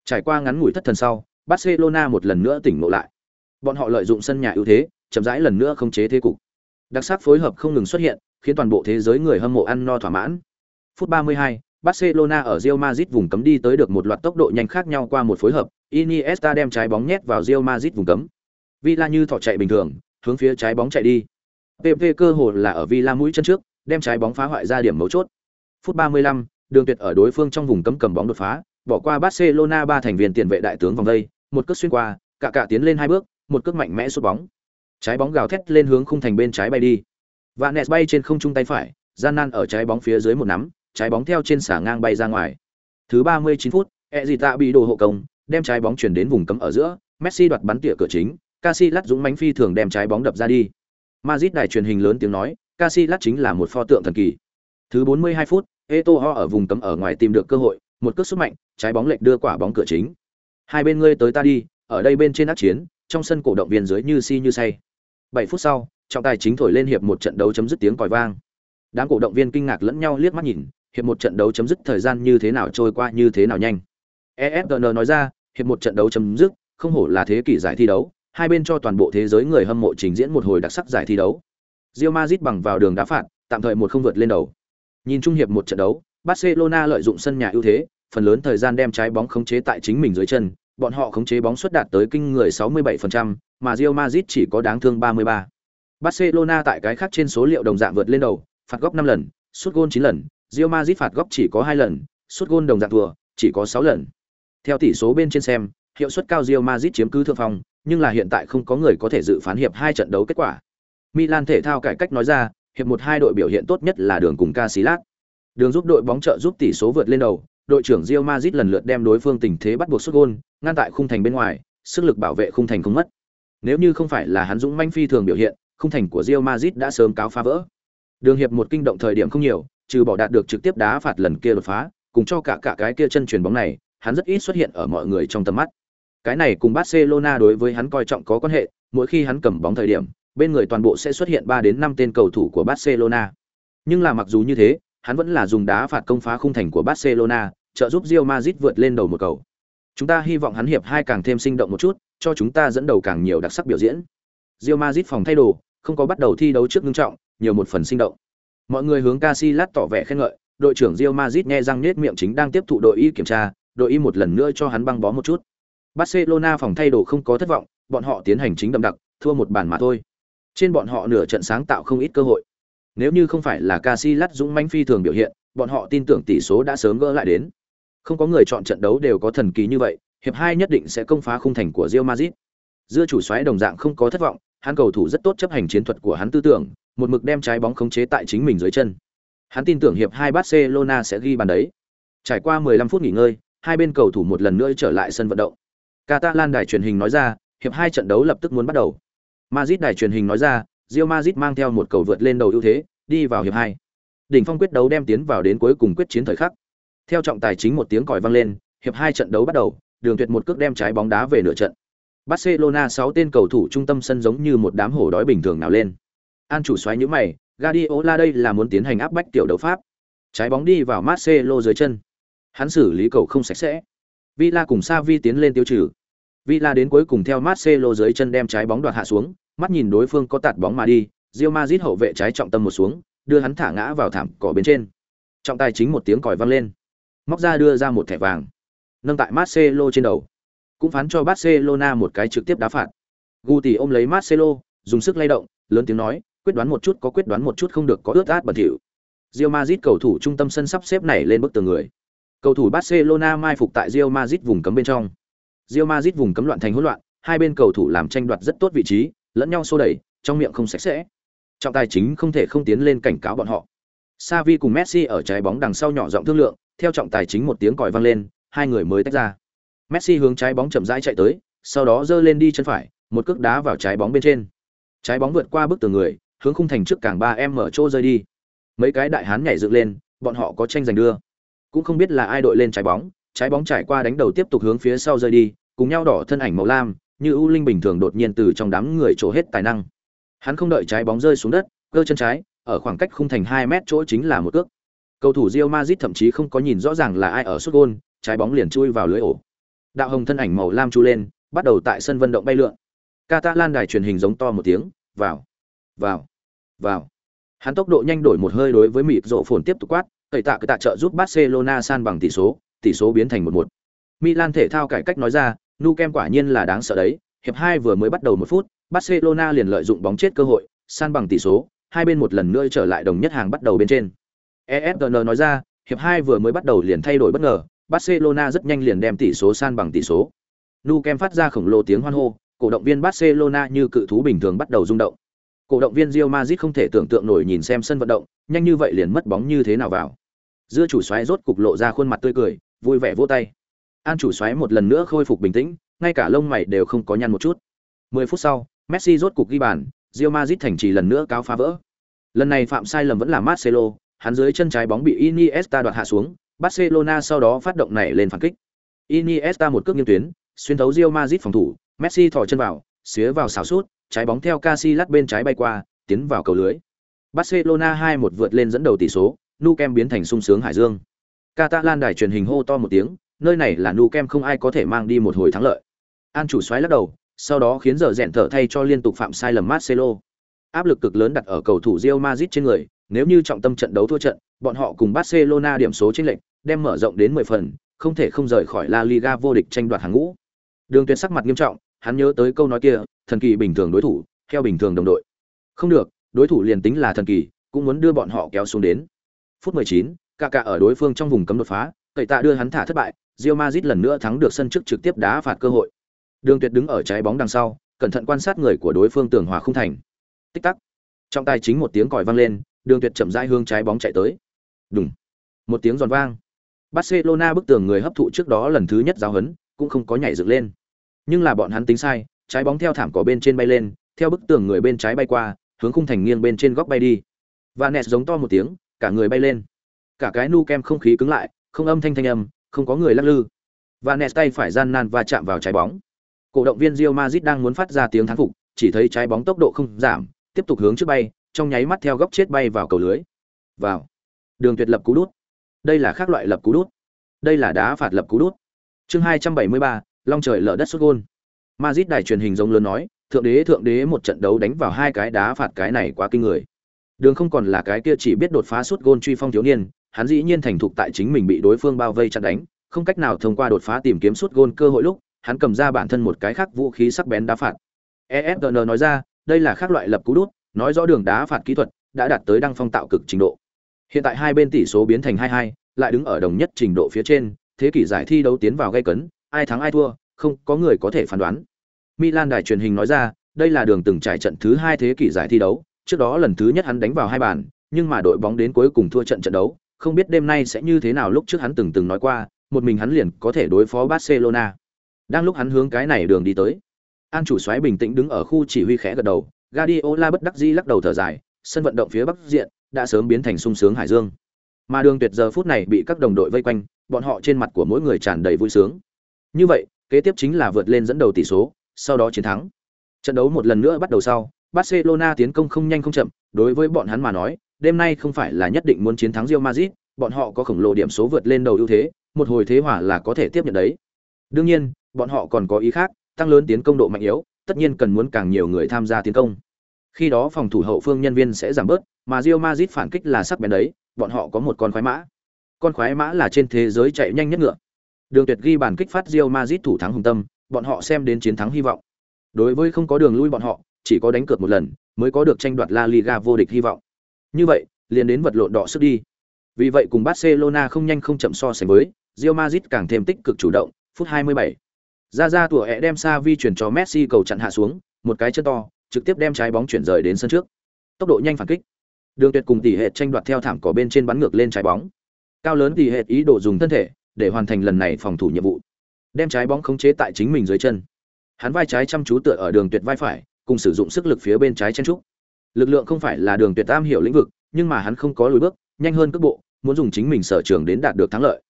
Trải qua ngắn ngủi thất thần sau, Barcelona một lần nữa tỉnh ngộ lại. Bọn họ lợi dụng sân nhà ưu thế, chậm rãi lần nữa không chế thế cục. Đặc sắc phối hợp không ngừng xuất hiện, khiến toàn bộ thế giới người hâm mộ ăn no thỏa mãn. Phút 32, Barcelona ở Real Madrid vùng cấm đi tới được một loạt tốc độ nhanh khác nhau qua một phối hợp, Iniesta đem trái bóng nhét vào Real Madrid vùng cấm. Villa như thỏ chạy bình thường, hướng phía trái bóng chạy đi. PP cơ hội là ở Villa mũi chân trước, đem trái bóng phá hoại ra điểm mấu chốt. Phút 35, Đường Tuyệt ở đối phương trong vùng cấm cầm bóng đột phá, bỏ qua Barcelona ba thành viên tiền vệ đại tướng vòng đây, một cước xuyên qua, cả cả tiến lên hai bước, một cước mạnh mẽ sút bóng. Trái bóng gào thét lên hướng khung thành bên trái bay đi. Và Vanes bay trên không trung tay phải, gian nan ở trái bóng phía dưới một nắm, trái bóng theo trên xả ngang bay ra ngoài. Thứ 39 phút, Ezita bị đồ hộ công, đem trái bóng chuyển đến vùng cấm ở giữa, Messi đoạt bắn tỉa cửa chính, Casillas dũng mãnh phi thường đem trái bóng đập ra đi. Madrid đài truyền hình lớn tiếng nói, Casillas chính là một pho tượng thần kỳ. Thứ 42 phút, Eto'o ở vùng cấm ở ngoài tìm được cơ hội, một cước sút mạnh, trái bóng lệch đưa quả bóng cửa chính. Hai bên ngươi tới ta đi, ở đây bên trên ác chiến, trong sân cổ động viên dưới như si như say. 7 phút sau, trọng tài chính thổi lên hiệp một trận đấu chấm dứt tiếng còi vang. Đám cổ động viên kinh ngạc lẫn nhau liếc mắt nhìn, hiệp một trận đấu chấm dứt thời gian như thế nào trôi qua như thế nào nhanh. ESPN nói ra, hiệp một trận đấu chấm dứt, không hổ là thế kỷ giải thi đấu, hai bên cho toàn bộ thế giới người hâm mộ trình diễn một hồi đặc sắc giải thi đấu. Real Madrid bằng vào đường đá phạt, tạm thời một không vượt lên đầu. Nhìn chung hiệp một trận đấu, Barcelona lợi dụng sân nhà ưu thế, phần lớn thời gian đem trái bóng khống chế tại chính mình dưới chân, bọn họ khống chế bóng xuất đạt tới kinh người 67%, mà Real Madrid chỉ có đáng thương 33. Barcelona tại cái khác trên số liệu đồng dạng vượt lên đầu, phạt góc 5 lần, sút gôn 9 lần, Real Madrid phạt góc chỉ có 2 lần, sút gôn đồng dạng thua, chỉ có 6 lần. Theo tỷ số bên trên xem, hiệu suất cao Real Madrid chiếm cứ thượng phong, nhưng là hiện tại không có người có thể dự phán hiệp hai trận đấu kết quả. Milan thể thao cải cách nói ra, hiệp một hai đội biểu hiện tốt nhất là Đường cùng Casillas. Đường giúp đội bóng trợ giúp tỷ số vượt lên đầu, đội trưởng Real Madrid lần lượt đem đối phương tình thế bắt buộc sút gôn, ngăn tại khung thành bên ngoài, sức lực bảo vệ khung thành không mất. Nếu như không phải là hắn dũng manh phi thường biểu hiện, khung thành của Real Madrid đã sớm cáo phá vỡ. Đường hiệp một kinh động thời điểm không nhiều, trừ bỏ đạt được trực tiếp đá phạt lần kia đột phá, cùng cho cả cả cái kia chân truyền bóng này, hắn rất ít xuất hiện ở mọi người trong tầm mắt. Cái này cùng Barcelona đối với hắn coi trọng có quan hệ, mỗi khi hắn cầm bóng thời điểm, bên người toàn bộ sẽ xuất hiện 3 đến 5 tên cầu thủ của Barcelona. Nhưng là mặc dù như thế, hắn vẫn là dùng đá phạt công phá khung thành của Barcelona, trợ giúp Real Madrid vượt lên đầu một cầu. Chúng ta hy vọng hắn hiệp hai càng thêm sinh động một chút, cho chúng ta dẫn đầu càng nhiều đặc sắc biểu diễn. Real Madrid phòng thay đồ, không có bắt đầu thi đấu trước ngưng trọng, nhiều một phần sinh động. Mọi người hướng Casillas tỏ vẻ khen ngợi, đội trưởng Real Madrid nghe răng nhếch miệng chính đang tiếp thụ đội y kiểm tra, đội y một lần nữa cho hắn băng bó một chút. Barcelona phòng thay đồ không có thất vọng, bọn họ tiến hành chính đậm đặc, thua một bàn mà thôi. Trên bọn họ nửa trận sáng tạo không ít cơ hội. Nếu như không phải là Casillas dũng mãnh phi thường biểu hiện, bọn họ tin tưởng tỷ số đã sớm gỡ lại đến. Không có người chọn trận đấu đều có thần kỳ như vậy, hiệp hai nhất định sẽ công phá khung thành của Real Madrid. Dưa chủ xoáy đồng dạng không có thất vọng, hắn cầu thủ rất tốt chấp hành chiến thuật của hắn tư tưởng, một mực đem trái bóng khống chế tại chính mình dưới chân. Hắn tin tưởng hiệp hai Barcelona sẽ ghi bàn đấy. Trải qua 15 phút nghỉ ngơi, hai bên cầu thủ một lần nữa trở lại sân vận động. Catalan đài truyền hình nói ra, hiệp hai trận đấu lập tức muốn bắt đầu. Madrid đài truyền hình nói ra, Real Madrid mang theo một cầu vượt lên đầu ưu thế, đi vào hiệp hai. Đỉnh phong quyết đấu đem tiến vào đến cuối cùng quyết chiến thời khắc. Theo trọng tài chính một tiếng còi vang lên, hiệp hai trận đấu bắt đầu, Đường Tuyệt một cước đem trái bóng đá về nửa trận. Barcelona 6 tên cầu thủ trung tâm sân giống như một đám hổ đói bình thường nào lên. An chủ xoáy như mày, Guardiola đây là muốn tiến hành áp bách tiểu đấu pháp. Trái bóng đi vào Marcelo dưới chân. Hắn xử lý cầu không sạch sẽ. Villa cùng Xavi tiến lên tiêu trừ. Villa đến cuối cùng theo Marcelo dưới chân đem trái bóng đoạt hạ xuống, mắt nhìn đối phương có tạt bóng mà đi, Real Madrid hậu vệ trái trọng tâm một xuống, đưa hắn thả ngã vào thảm cỏ bên trên. Trọng tài chính một tiếng còi vang lên. Móc ra đưa ra một thẻ vàng. Nâng tại Marcelo trên đầu. Cũng phán cho Barcelona một cái trực tiếp đá phạt. Guti ôm lấy Marcelo, dùng sức lay động, lớn tiếng nói, quyết đoán một chút có quyết đoán một chút không được có ướt át bẩn thỉu. Real Madrid cầu thủ trung tâm sân sắp xếp này lên bức tường người. Cầu thủ Barcelona mai phục tại Real Madrid vùng cấm bên trong. Real Madrid vùng cấm loạn thành hỗn loạn, hai bên cầu thủ làm tranh đoạt rất tốt vị trí, lẫn nhau xô đẩy, trong miệng không sạch sẽ. Trọng tài chính không thể không tiến lên cảnh cáo bọn họ. Xavi cùng Messi ở trái bóng đằng sau nhỏ giọng thương lượng, theo trọng tài chính một tiếng còi vang lên, hai người mới tách ra. Messi hướng trái bóng chậm rãi chạy tới, sau đó giơ lên đi chân phải, một cước đá vào trái bóng bên trên. Trái bóng vượt qua bức tường người, hướng khung thành trước càng ba em mở chỗ rơi đi. Mấy cái đại hán nhảy dựng lên, bọn họ có tranh giành đưa. Cũng không biết là ai đội lên trái bóng, trái bóng trải qua đánh đầu tiếp tục hướng phía sau rơi đi, cùng nhau đỏ thân ảnh màu lam, như ưu linh bình thường đột nhiên từ trong đám người trổ hết tài năng. Hắn không đợi trái bóng rơi xuống đất, cơ chân trái, ở khoảng cách khung thành 2 mét chỗ chính là một cước. Cầu thủ Real Madrid thậm chí không có nhìn rõ ràng là ai ở sút gôn, trái bóng liền chui vào lưới ổ. Đạo hồng thân ảnh màu lam chu lên, bắt đầu tại sân vận động bay lượn. Catalan đài truyền hình giống to một tiếng, vào, vào, vào. Hắn tốc độ nhanh đổi một hơi đối với mịt rộ phồn tiếp tục quát, cậy tạ cậy tạ trợ giúp Barcelona san bằng tỷ số, tỷ số biến thành 1-1. Milan thể thao cải cách nói ra, Nu Kem quả nhiên là đáng sợ đấy, hiệp hai vừa mới bắt đầu một phút, Barcelona liền lợi dụng bóng chết cơ hội, san bằng tỷ số, hai bên một lần nữa trở lại đồng nhất hàng bắt đầu bên trên. ESPN nói ra, hiệp hai vừa mới bắt đầu liền thay đổi bất ngờ, Barcelona rất nhanh liền đem tỷ số san bằng tỷ số. Nu Kem phát ra khổng lồ tiếng hoan hô, cổ động viên Barcelona như cự thú bình thường bắt đầu rung động. Cổ động viên Real Madrid không thể tưởng tượng nổi nhìn xem sân vận động, nhanh như vậy liền mất bóng như thế nào vào. Dưa chủ xoáy rốt cục lộ ra khuôn mặt tươi cười, vui vẻ vỗ tay. An chủ xoáy một lần nữa khôi phục bình tĩnh, ngay cả lông mày đều không có nhăn một chút. 10 phút sau, Messi rốt cục ghi bàn, Real Madrid thành trì lần nữa cáo phá vỡ. Lần này phạm sai lầm vẫn là Marcelo, hắn dưới chân trái bóng bị Iniesta đoạt hạ xuống, Barcelona sau đó phát động này lên phản kích. Iniesta một cước nghiêng tuyến, xuyên thấu Real Madrid phòng thủ, Messi thò chân vào, xía vào xảo sút, trái bóng theo Casillas bên trái bay qua, tiến vào cầu lưới. Barcelona 2-1 vượt lên dẫn đầu tỷ số, Nu Kem biến thành sung sướng hải dương. Catalan đài truyền hình hô to một tiếng, nơi này là Nu Kem không ai có thể mang đi một hồi thắng lợi. An chủ xoáy lắc đầu, sau đó khiến giờ rèn thở thay cho liên tục phạm sai lầm Marcelo. Áp lực cực lớn đặt ở cầu thủ Real Madrid trên người, nếu như trọng tâm trận đấu thua trận, bọn họ cùng Barcelona điểm số chênh lệch đem mở rộng đến 10 phần, không thể không rời khỏi La Liga vô địch tranh đoạt hàng ngũ. Đường Tuyệt sắc mặt nghiêm trọng, hắn nhớ tới câu nói kia, thần kỳ bình thường đối thủ, theo bình thường đồng đội. Không được, đối thủ liền tính là thần kỳ, cũng muốn đưa bọn họ kéo xuống đến. Phút 19, Kaká ở đối phương trong vùng cấm đột phá, cậy tạ đưa hắn thả thất bại, Real Madrid lần nữa thắng được sân trước trực tiếp đá phạt cơ hội. Đường Tuyệt đứng ở trái bóng đằng sau, cẩn thận quan sát người của đối phương tường hòa không thành. Tích tắc. Trong tay chính một tiếng còi vang lên, Đường Tuyệt chậm rãi hướng trái bóng chạy tới. Đùng. Một tiếng giòn vang. Barcelona bức tường người hấp thụ trước đó lần thứ nhất giáo hấn cũng không có nhảy dựng lên. Nhưng là bọn hắn tính sai, trái bóng theo thảm cỏ bên trên bay lên, theo bức tường người bên trái bay qua, hướng khung thành nghiêng bên trên góc bay đi. Và nẹt giống to một tiếng, cả người bay lên. Cả cái nu kem không khí cứng lại, không âm thanh thanh âm, không có người lắc lư. Và nẹt tay phải gian nan và chạm vào trái bóng. Cổ động viên Real Madrid đang muốn phát ra tiếng thán phục, chỉ thấy trái bóng tốc độ không giảm, tiếp tục hướng trước bay, trong nháy mắt theo góc chết bay vào cầu lưới. Vào. Đường Tuyệt lập cú đút. Đây là khác loại lập cú đút. Đây là đá phạt lập cú đút. Chương 273, long trời lở đất sút gôn. Madrid đài truyền hình giống lớn nói, thượng đế thượng đế một trận đấu đánh vào hai cái đá phạt cái này quá kinh người. Đường không còn là cái kia chỉ biết đột phá sút gôn truy phong thiếu niên, hắn dĩ nhiên thành thục tại chính mình bị đối phương bao vây chặn đánh, không cách nào thông qua đột phá tìm kiếm sút gôn cơ hội lúc, hắn cầm ra bản thân một cái khác vũ khí sắc bén đá phạt. esn nói ra, đây là khác loại lập cú đút, nói rõ đường đá phạt kỹ thuật đã đạt tới đăng phong tạo cực trình độ. Hiện tại hai bên tỷ số biến thành 2-2, lại đứng ở đồng nhất trình độ phía trên, thế kỷ giải thi đấu tiến vào gay cấn, ai thắng ai thua, không có người có thể phán đoán. Milan đài truyền hình nói ra, đây là đường từng trải trận thứ hai thế kỷ giải thi đấu, trước đó lần thứ nhất hắn đánh vào hai bàn, nhưng mà đội bóng đến cuối cùng thua trận trận đấu, không biết đêm nay sẽ như thế nào lúc trước hắn từng từng nói qua, một mình hắn liền có thể đối phó Barcelona. Đang lúc hắn hướng cái này đường đi tới, An chủ soái bình tĩnh đứng ở khu chỉ huy khẽ gật đầu, Guardiola bất đắc dĩ lắc đầu thở dài, sân vận động phía bắc diện đã sớm biến thành sung sướng hải dương. Mà Đường Tuyệt giờ phút này bị các đồng đội vây quanh, bọn họ trên mặt của mỗi người tràn đầy vui sướng. Như vậy, kế tiếp chính là vượt lên dẫn đầu tỷ số, sau đó chiến thắng. Trận đấu một lần nữa bắt đầu sau, Barcelona tiến công không nhanh không chậm, đối với bọn hắn mà nói, đêm nay không phải là nhất định muốn chiến thắng Real Madrid, bọn họ có khổng lồ điểm số vượt lên đầu ưu thế, một hồi thế hỏa là có thể tiếp nhận đấy. Đương nhiên, bọn họ còn có ý khác, tăng lớn tiến công độ mạnh yếu, tất nhiên cần muốn càng nhiều người tham gia tiến công. Khi đó phòng thủ hậu phương nhân viên sẽ giảm bớt, mà Real Madrid phản kích là sắc bén đấy, bọn họ có một con khoái mã. Con khoái mã là trên thế giới chạy nhanh nhất ngựa. Đường Tuyệt ghi bàn kích phát Real Madrid thủ thắng hùng tâm, bọn họ xem đến chiến thắng hy vọng. Đối với không có đường lui bọn họ, chỉ có đánh cược một lần mới có được tranh đoạt La Liga vô địch hy vọng. Như vậy, liền đến vật lộn đỏ sức đi. Vì vậy cùng Barcelona không nhanh không chậm so sánh với, Real Madrid càng thêm tích cực chủ động, phút 27. Ra ra tủa ẹ đem xa vi chuyển cho Messi cầu chặn hạ xuống, một cái chân to, trực tiếp đem trái bóng chuyển rời đến sân trước. Tốc độ nhanh phản kích. Đường Tuyệt cùng tỷ hệ tranh đoạt theo thảm cỏ bên trên bắn ngược lên trái bóng. Cao lớn tỷ hệ ý đồ dùng thân thể để hoàn thành lần này phòng thủ nhiệm vụ. Đem trái bóng khống chế tại chính mình dưới chân. Hắn vai trái chăm chú tựa ở đường Tuyệt vai phải, cùng sử dụng sức lực phía bên trái chen trúc. Lực lượng không phải là đường Tuyệt tam hiểu lĩnh vực, nhưng mà hắn không có lùi bước, nhanh hơn cước bộ, muốn dùng chính mình sở trường đến đạt được thắng lợi.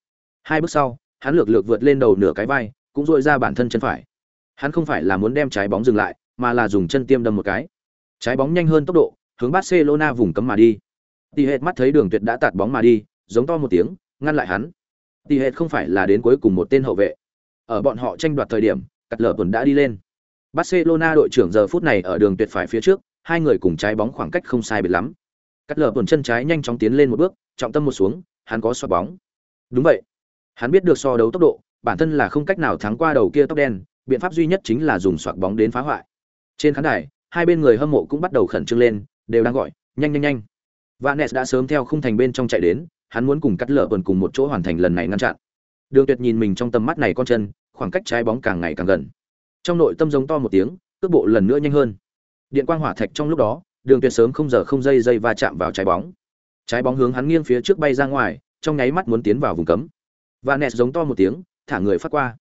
Hai bước sau, hắn lược lược vượt lên đầu nửa cái vai, cũng rũa ra bản thân chân phải. Hắn không phải là muốn đem trái bóng dừng lại, mà là dùng chân tiêm đâm một cái. Trái bóng nhanh hơn tốc độ, hướng Barcelona vùng cấm mà đi. Tỷ Hệt mắt thấy Đường Tuyệt đã tạt bóng mà đi, giống to một tiếng, ngăn lại hắn. Tỷ Hệt không phải là đến cuối cùng một tên hậu vệ. Ở bọn họ tranh đoạt thời điểm, cắt lở tuần đã đi lên. Barcelona đội trưởng giờ phút này ở đường tuyệt phải phía trước, hai người cùng trái bóng khoảng cách không sai biệt lắm. Cắt lở tuần chân trái nhanh chóng tiến lên một bước, trọng tâm một xuống, hắn có xoạc bóng. Đúng vậy. Hắn biết được so đấu tốc độ, bản thân là không cách nào thắng qua đầu kia tóc đen, biện pháp duy nhất chính là dùng xoạc bóng đến phá hoại. Trên khán đài, hai bên người hâm mộ cũng bắt đầu khẩn trương lên, đều đang gọi, nhanh nhanh nhanh. Vanes đã sớm theo khung thành bên trong chạy đến, hắn muốn cùng cắt lở tuần cùng một chỗ hoàn thành lần này ngăn chặn. Đường Tuyệt nhìn mình trong tầm mắt này con chân, khoảng cách trái bóng càng ngày càng gần. Trong nội tâm giống to một tiếng, cước bộ lần nữa nhanh hơn. Điện quang hỏa thạch trong lúc đó, Đường Tuyệt sớm không giờ không giây giây va chạm vào trái bóng. Trái bóng hướng hắn nghiêng phía trước bay ra ngoài, trong nháy mắt muốn tiến vào vùng cấm. Vanes giống to một tiếng, thả người phát qua.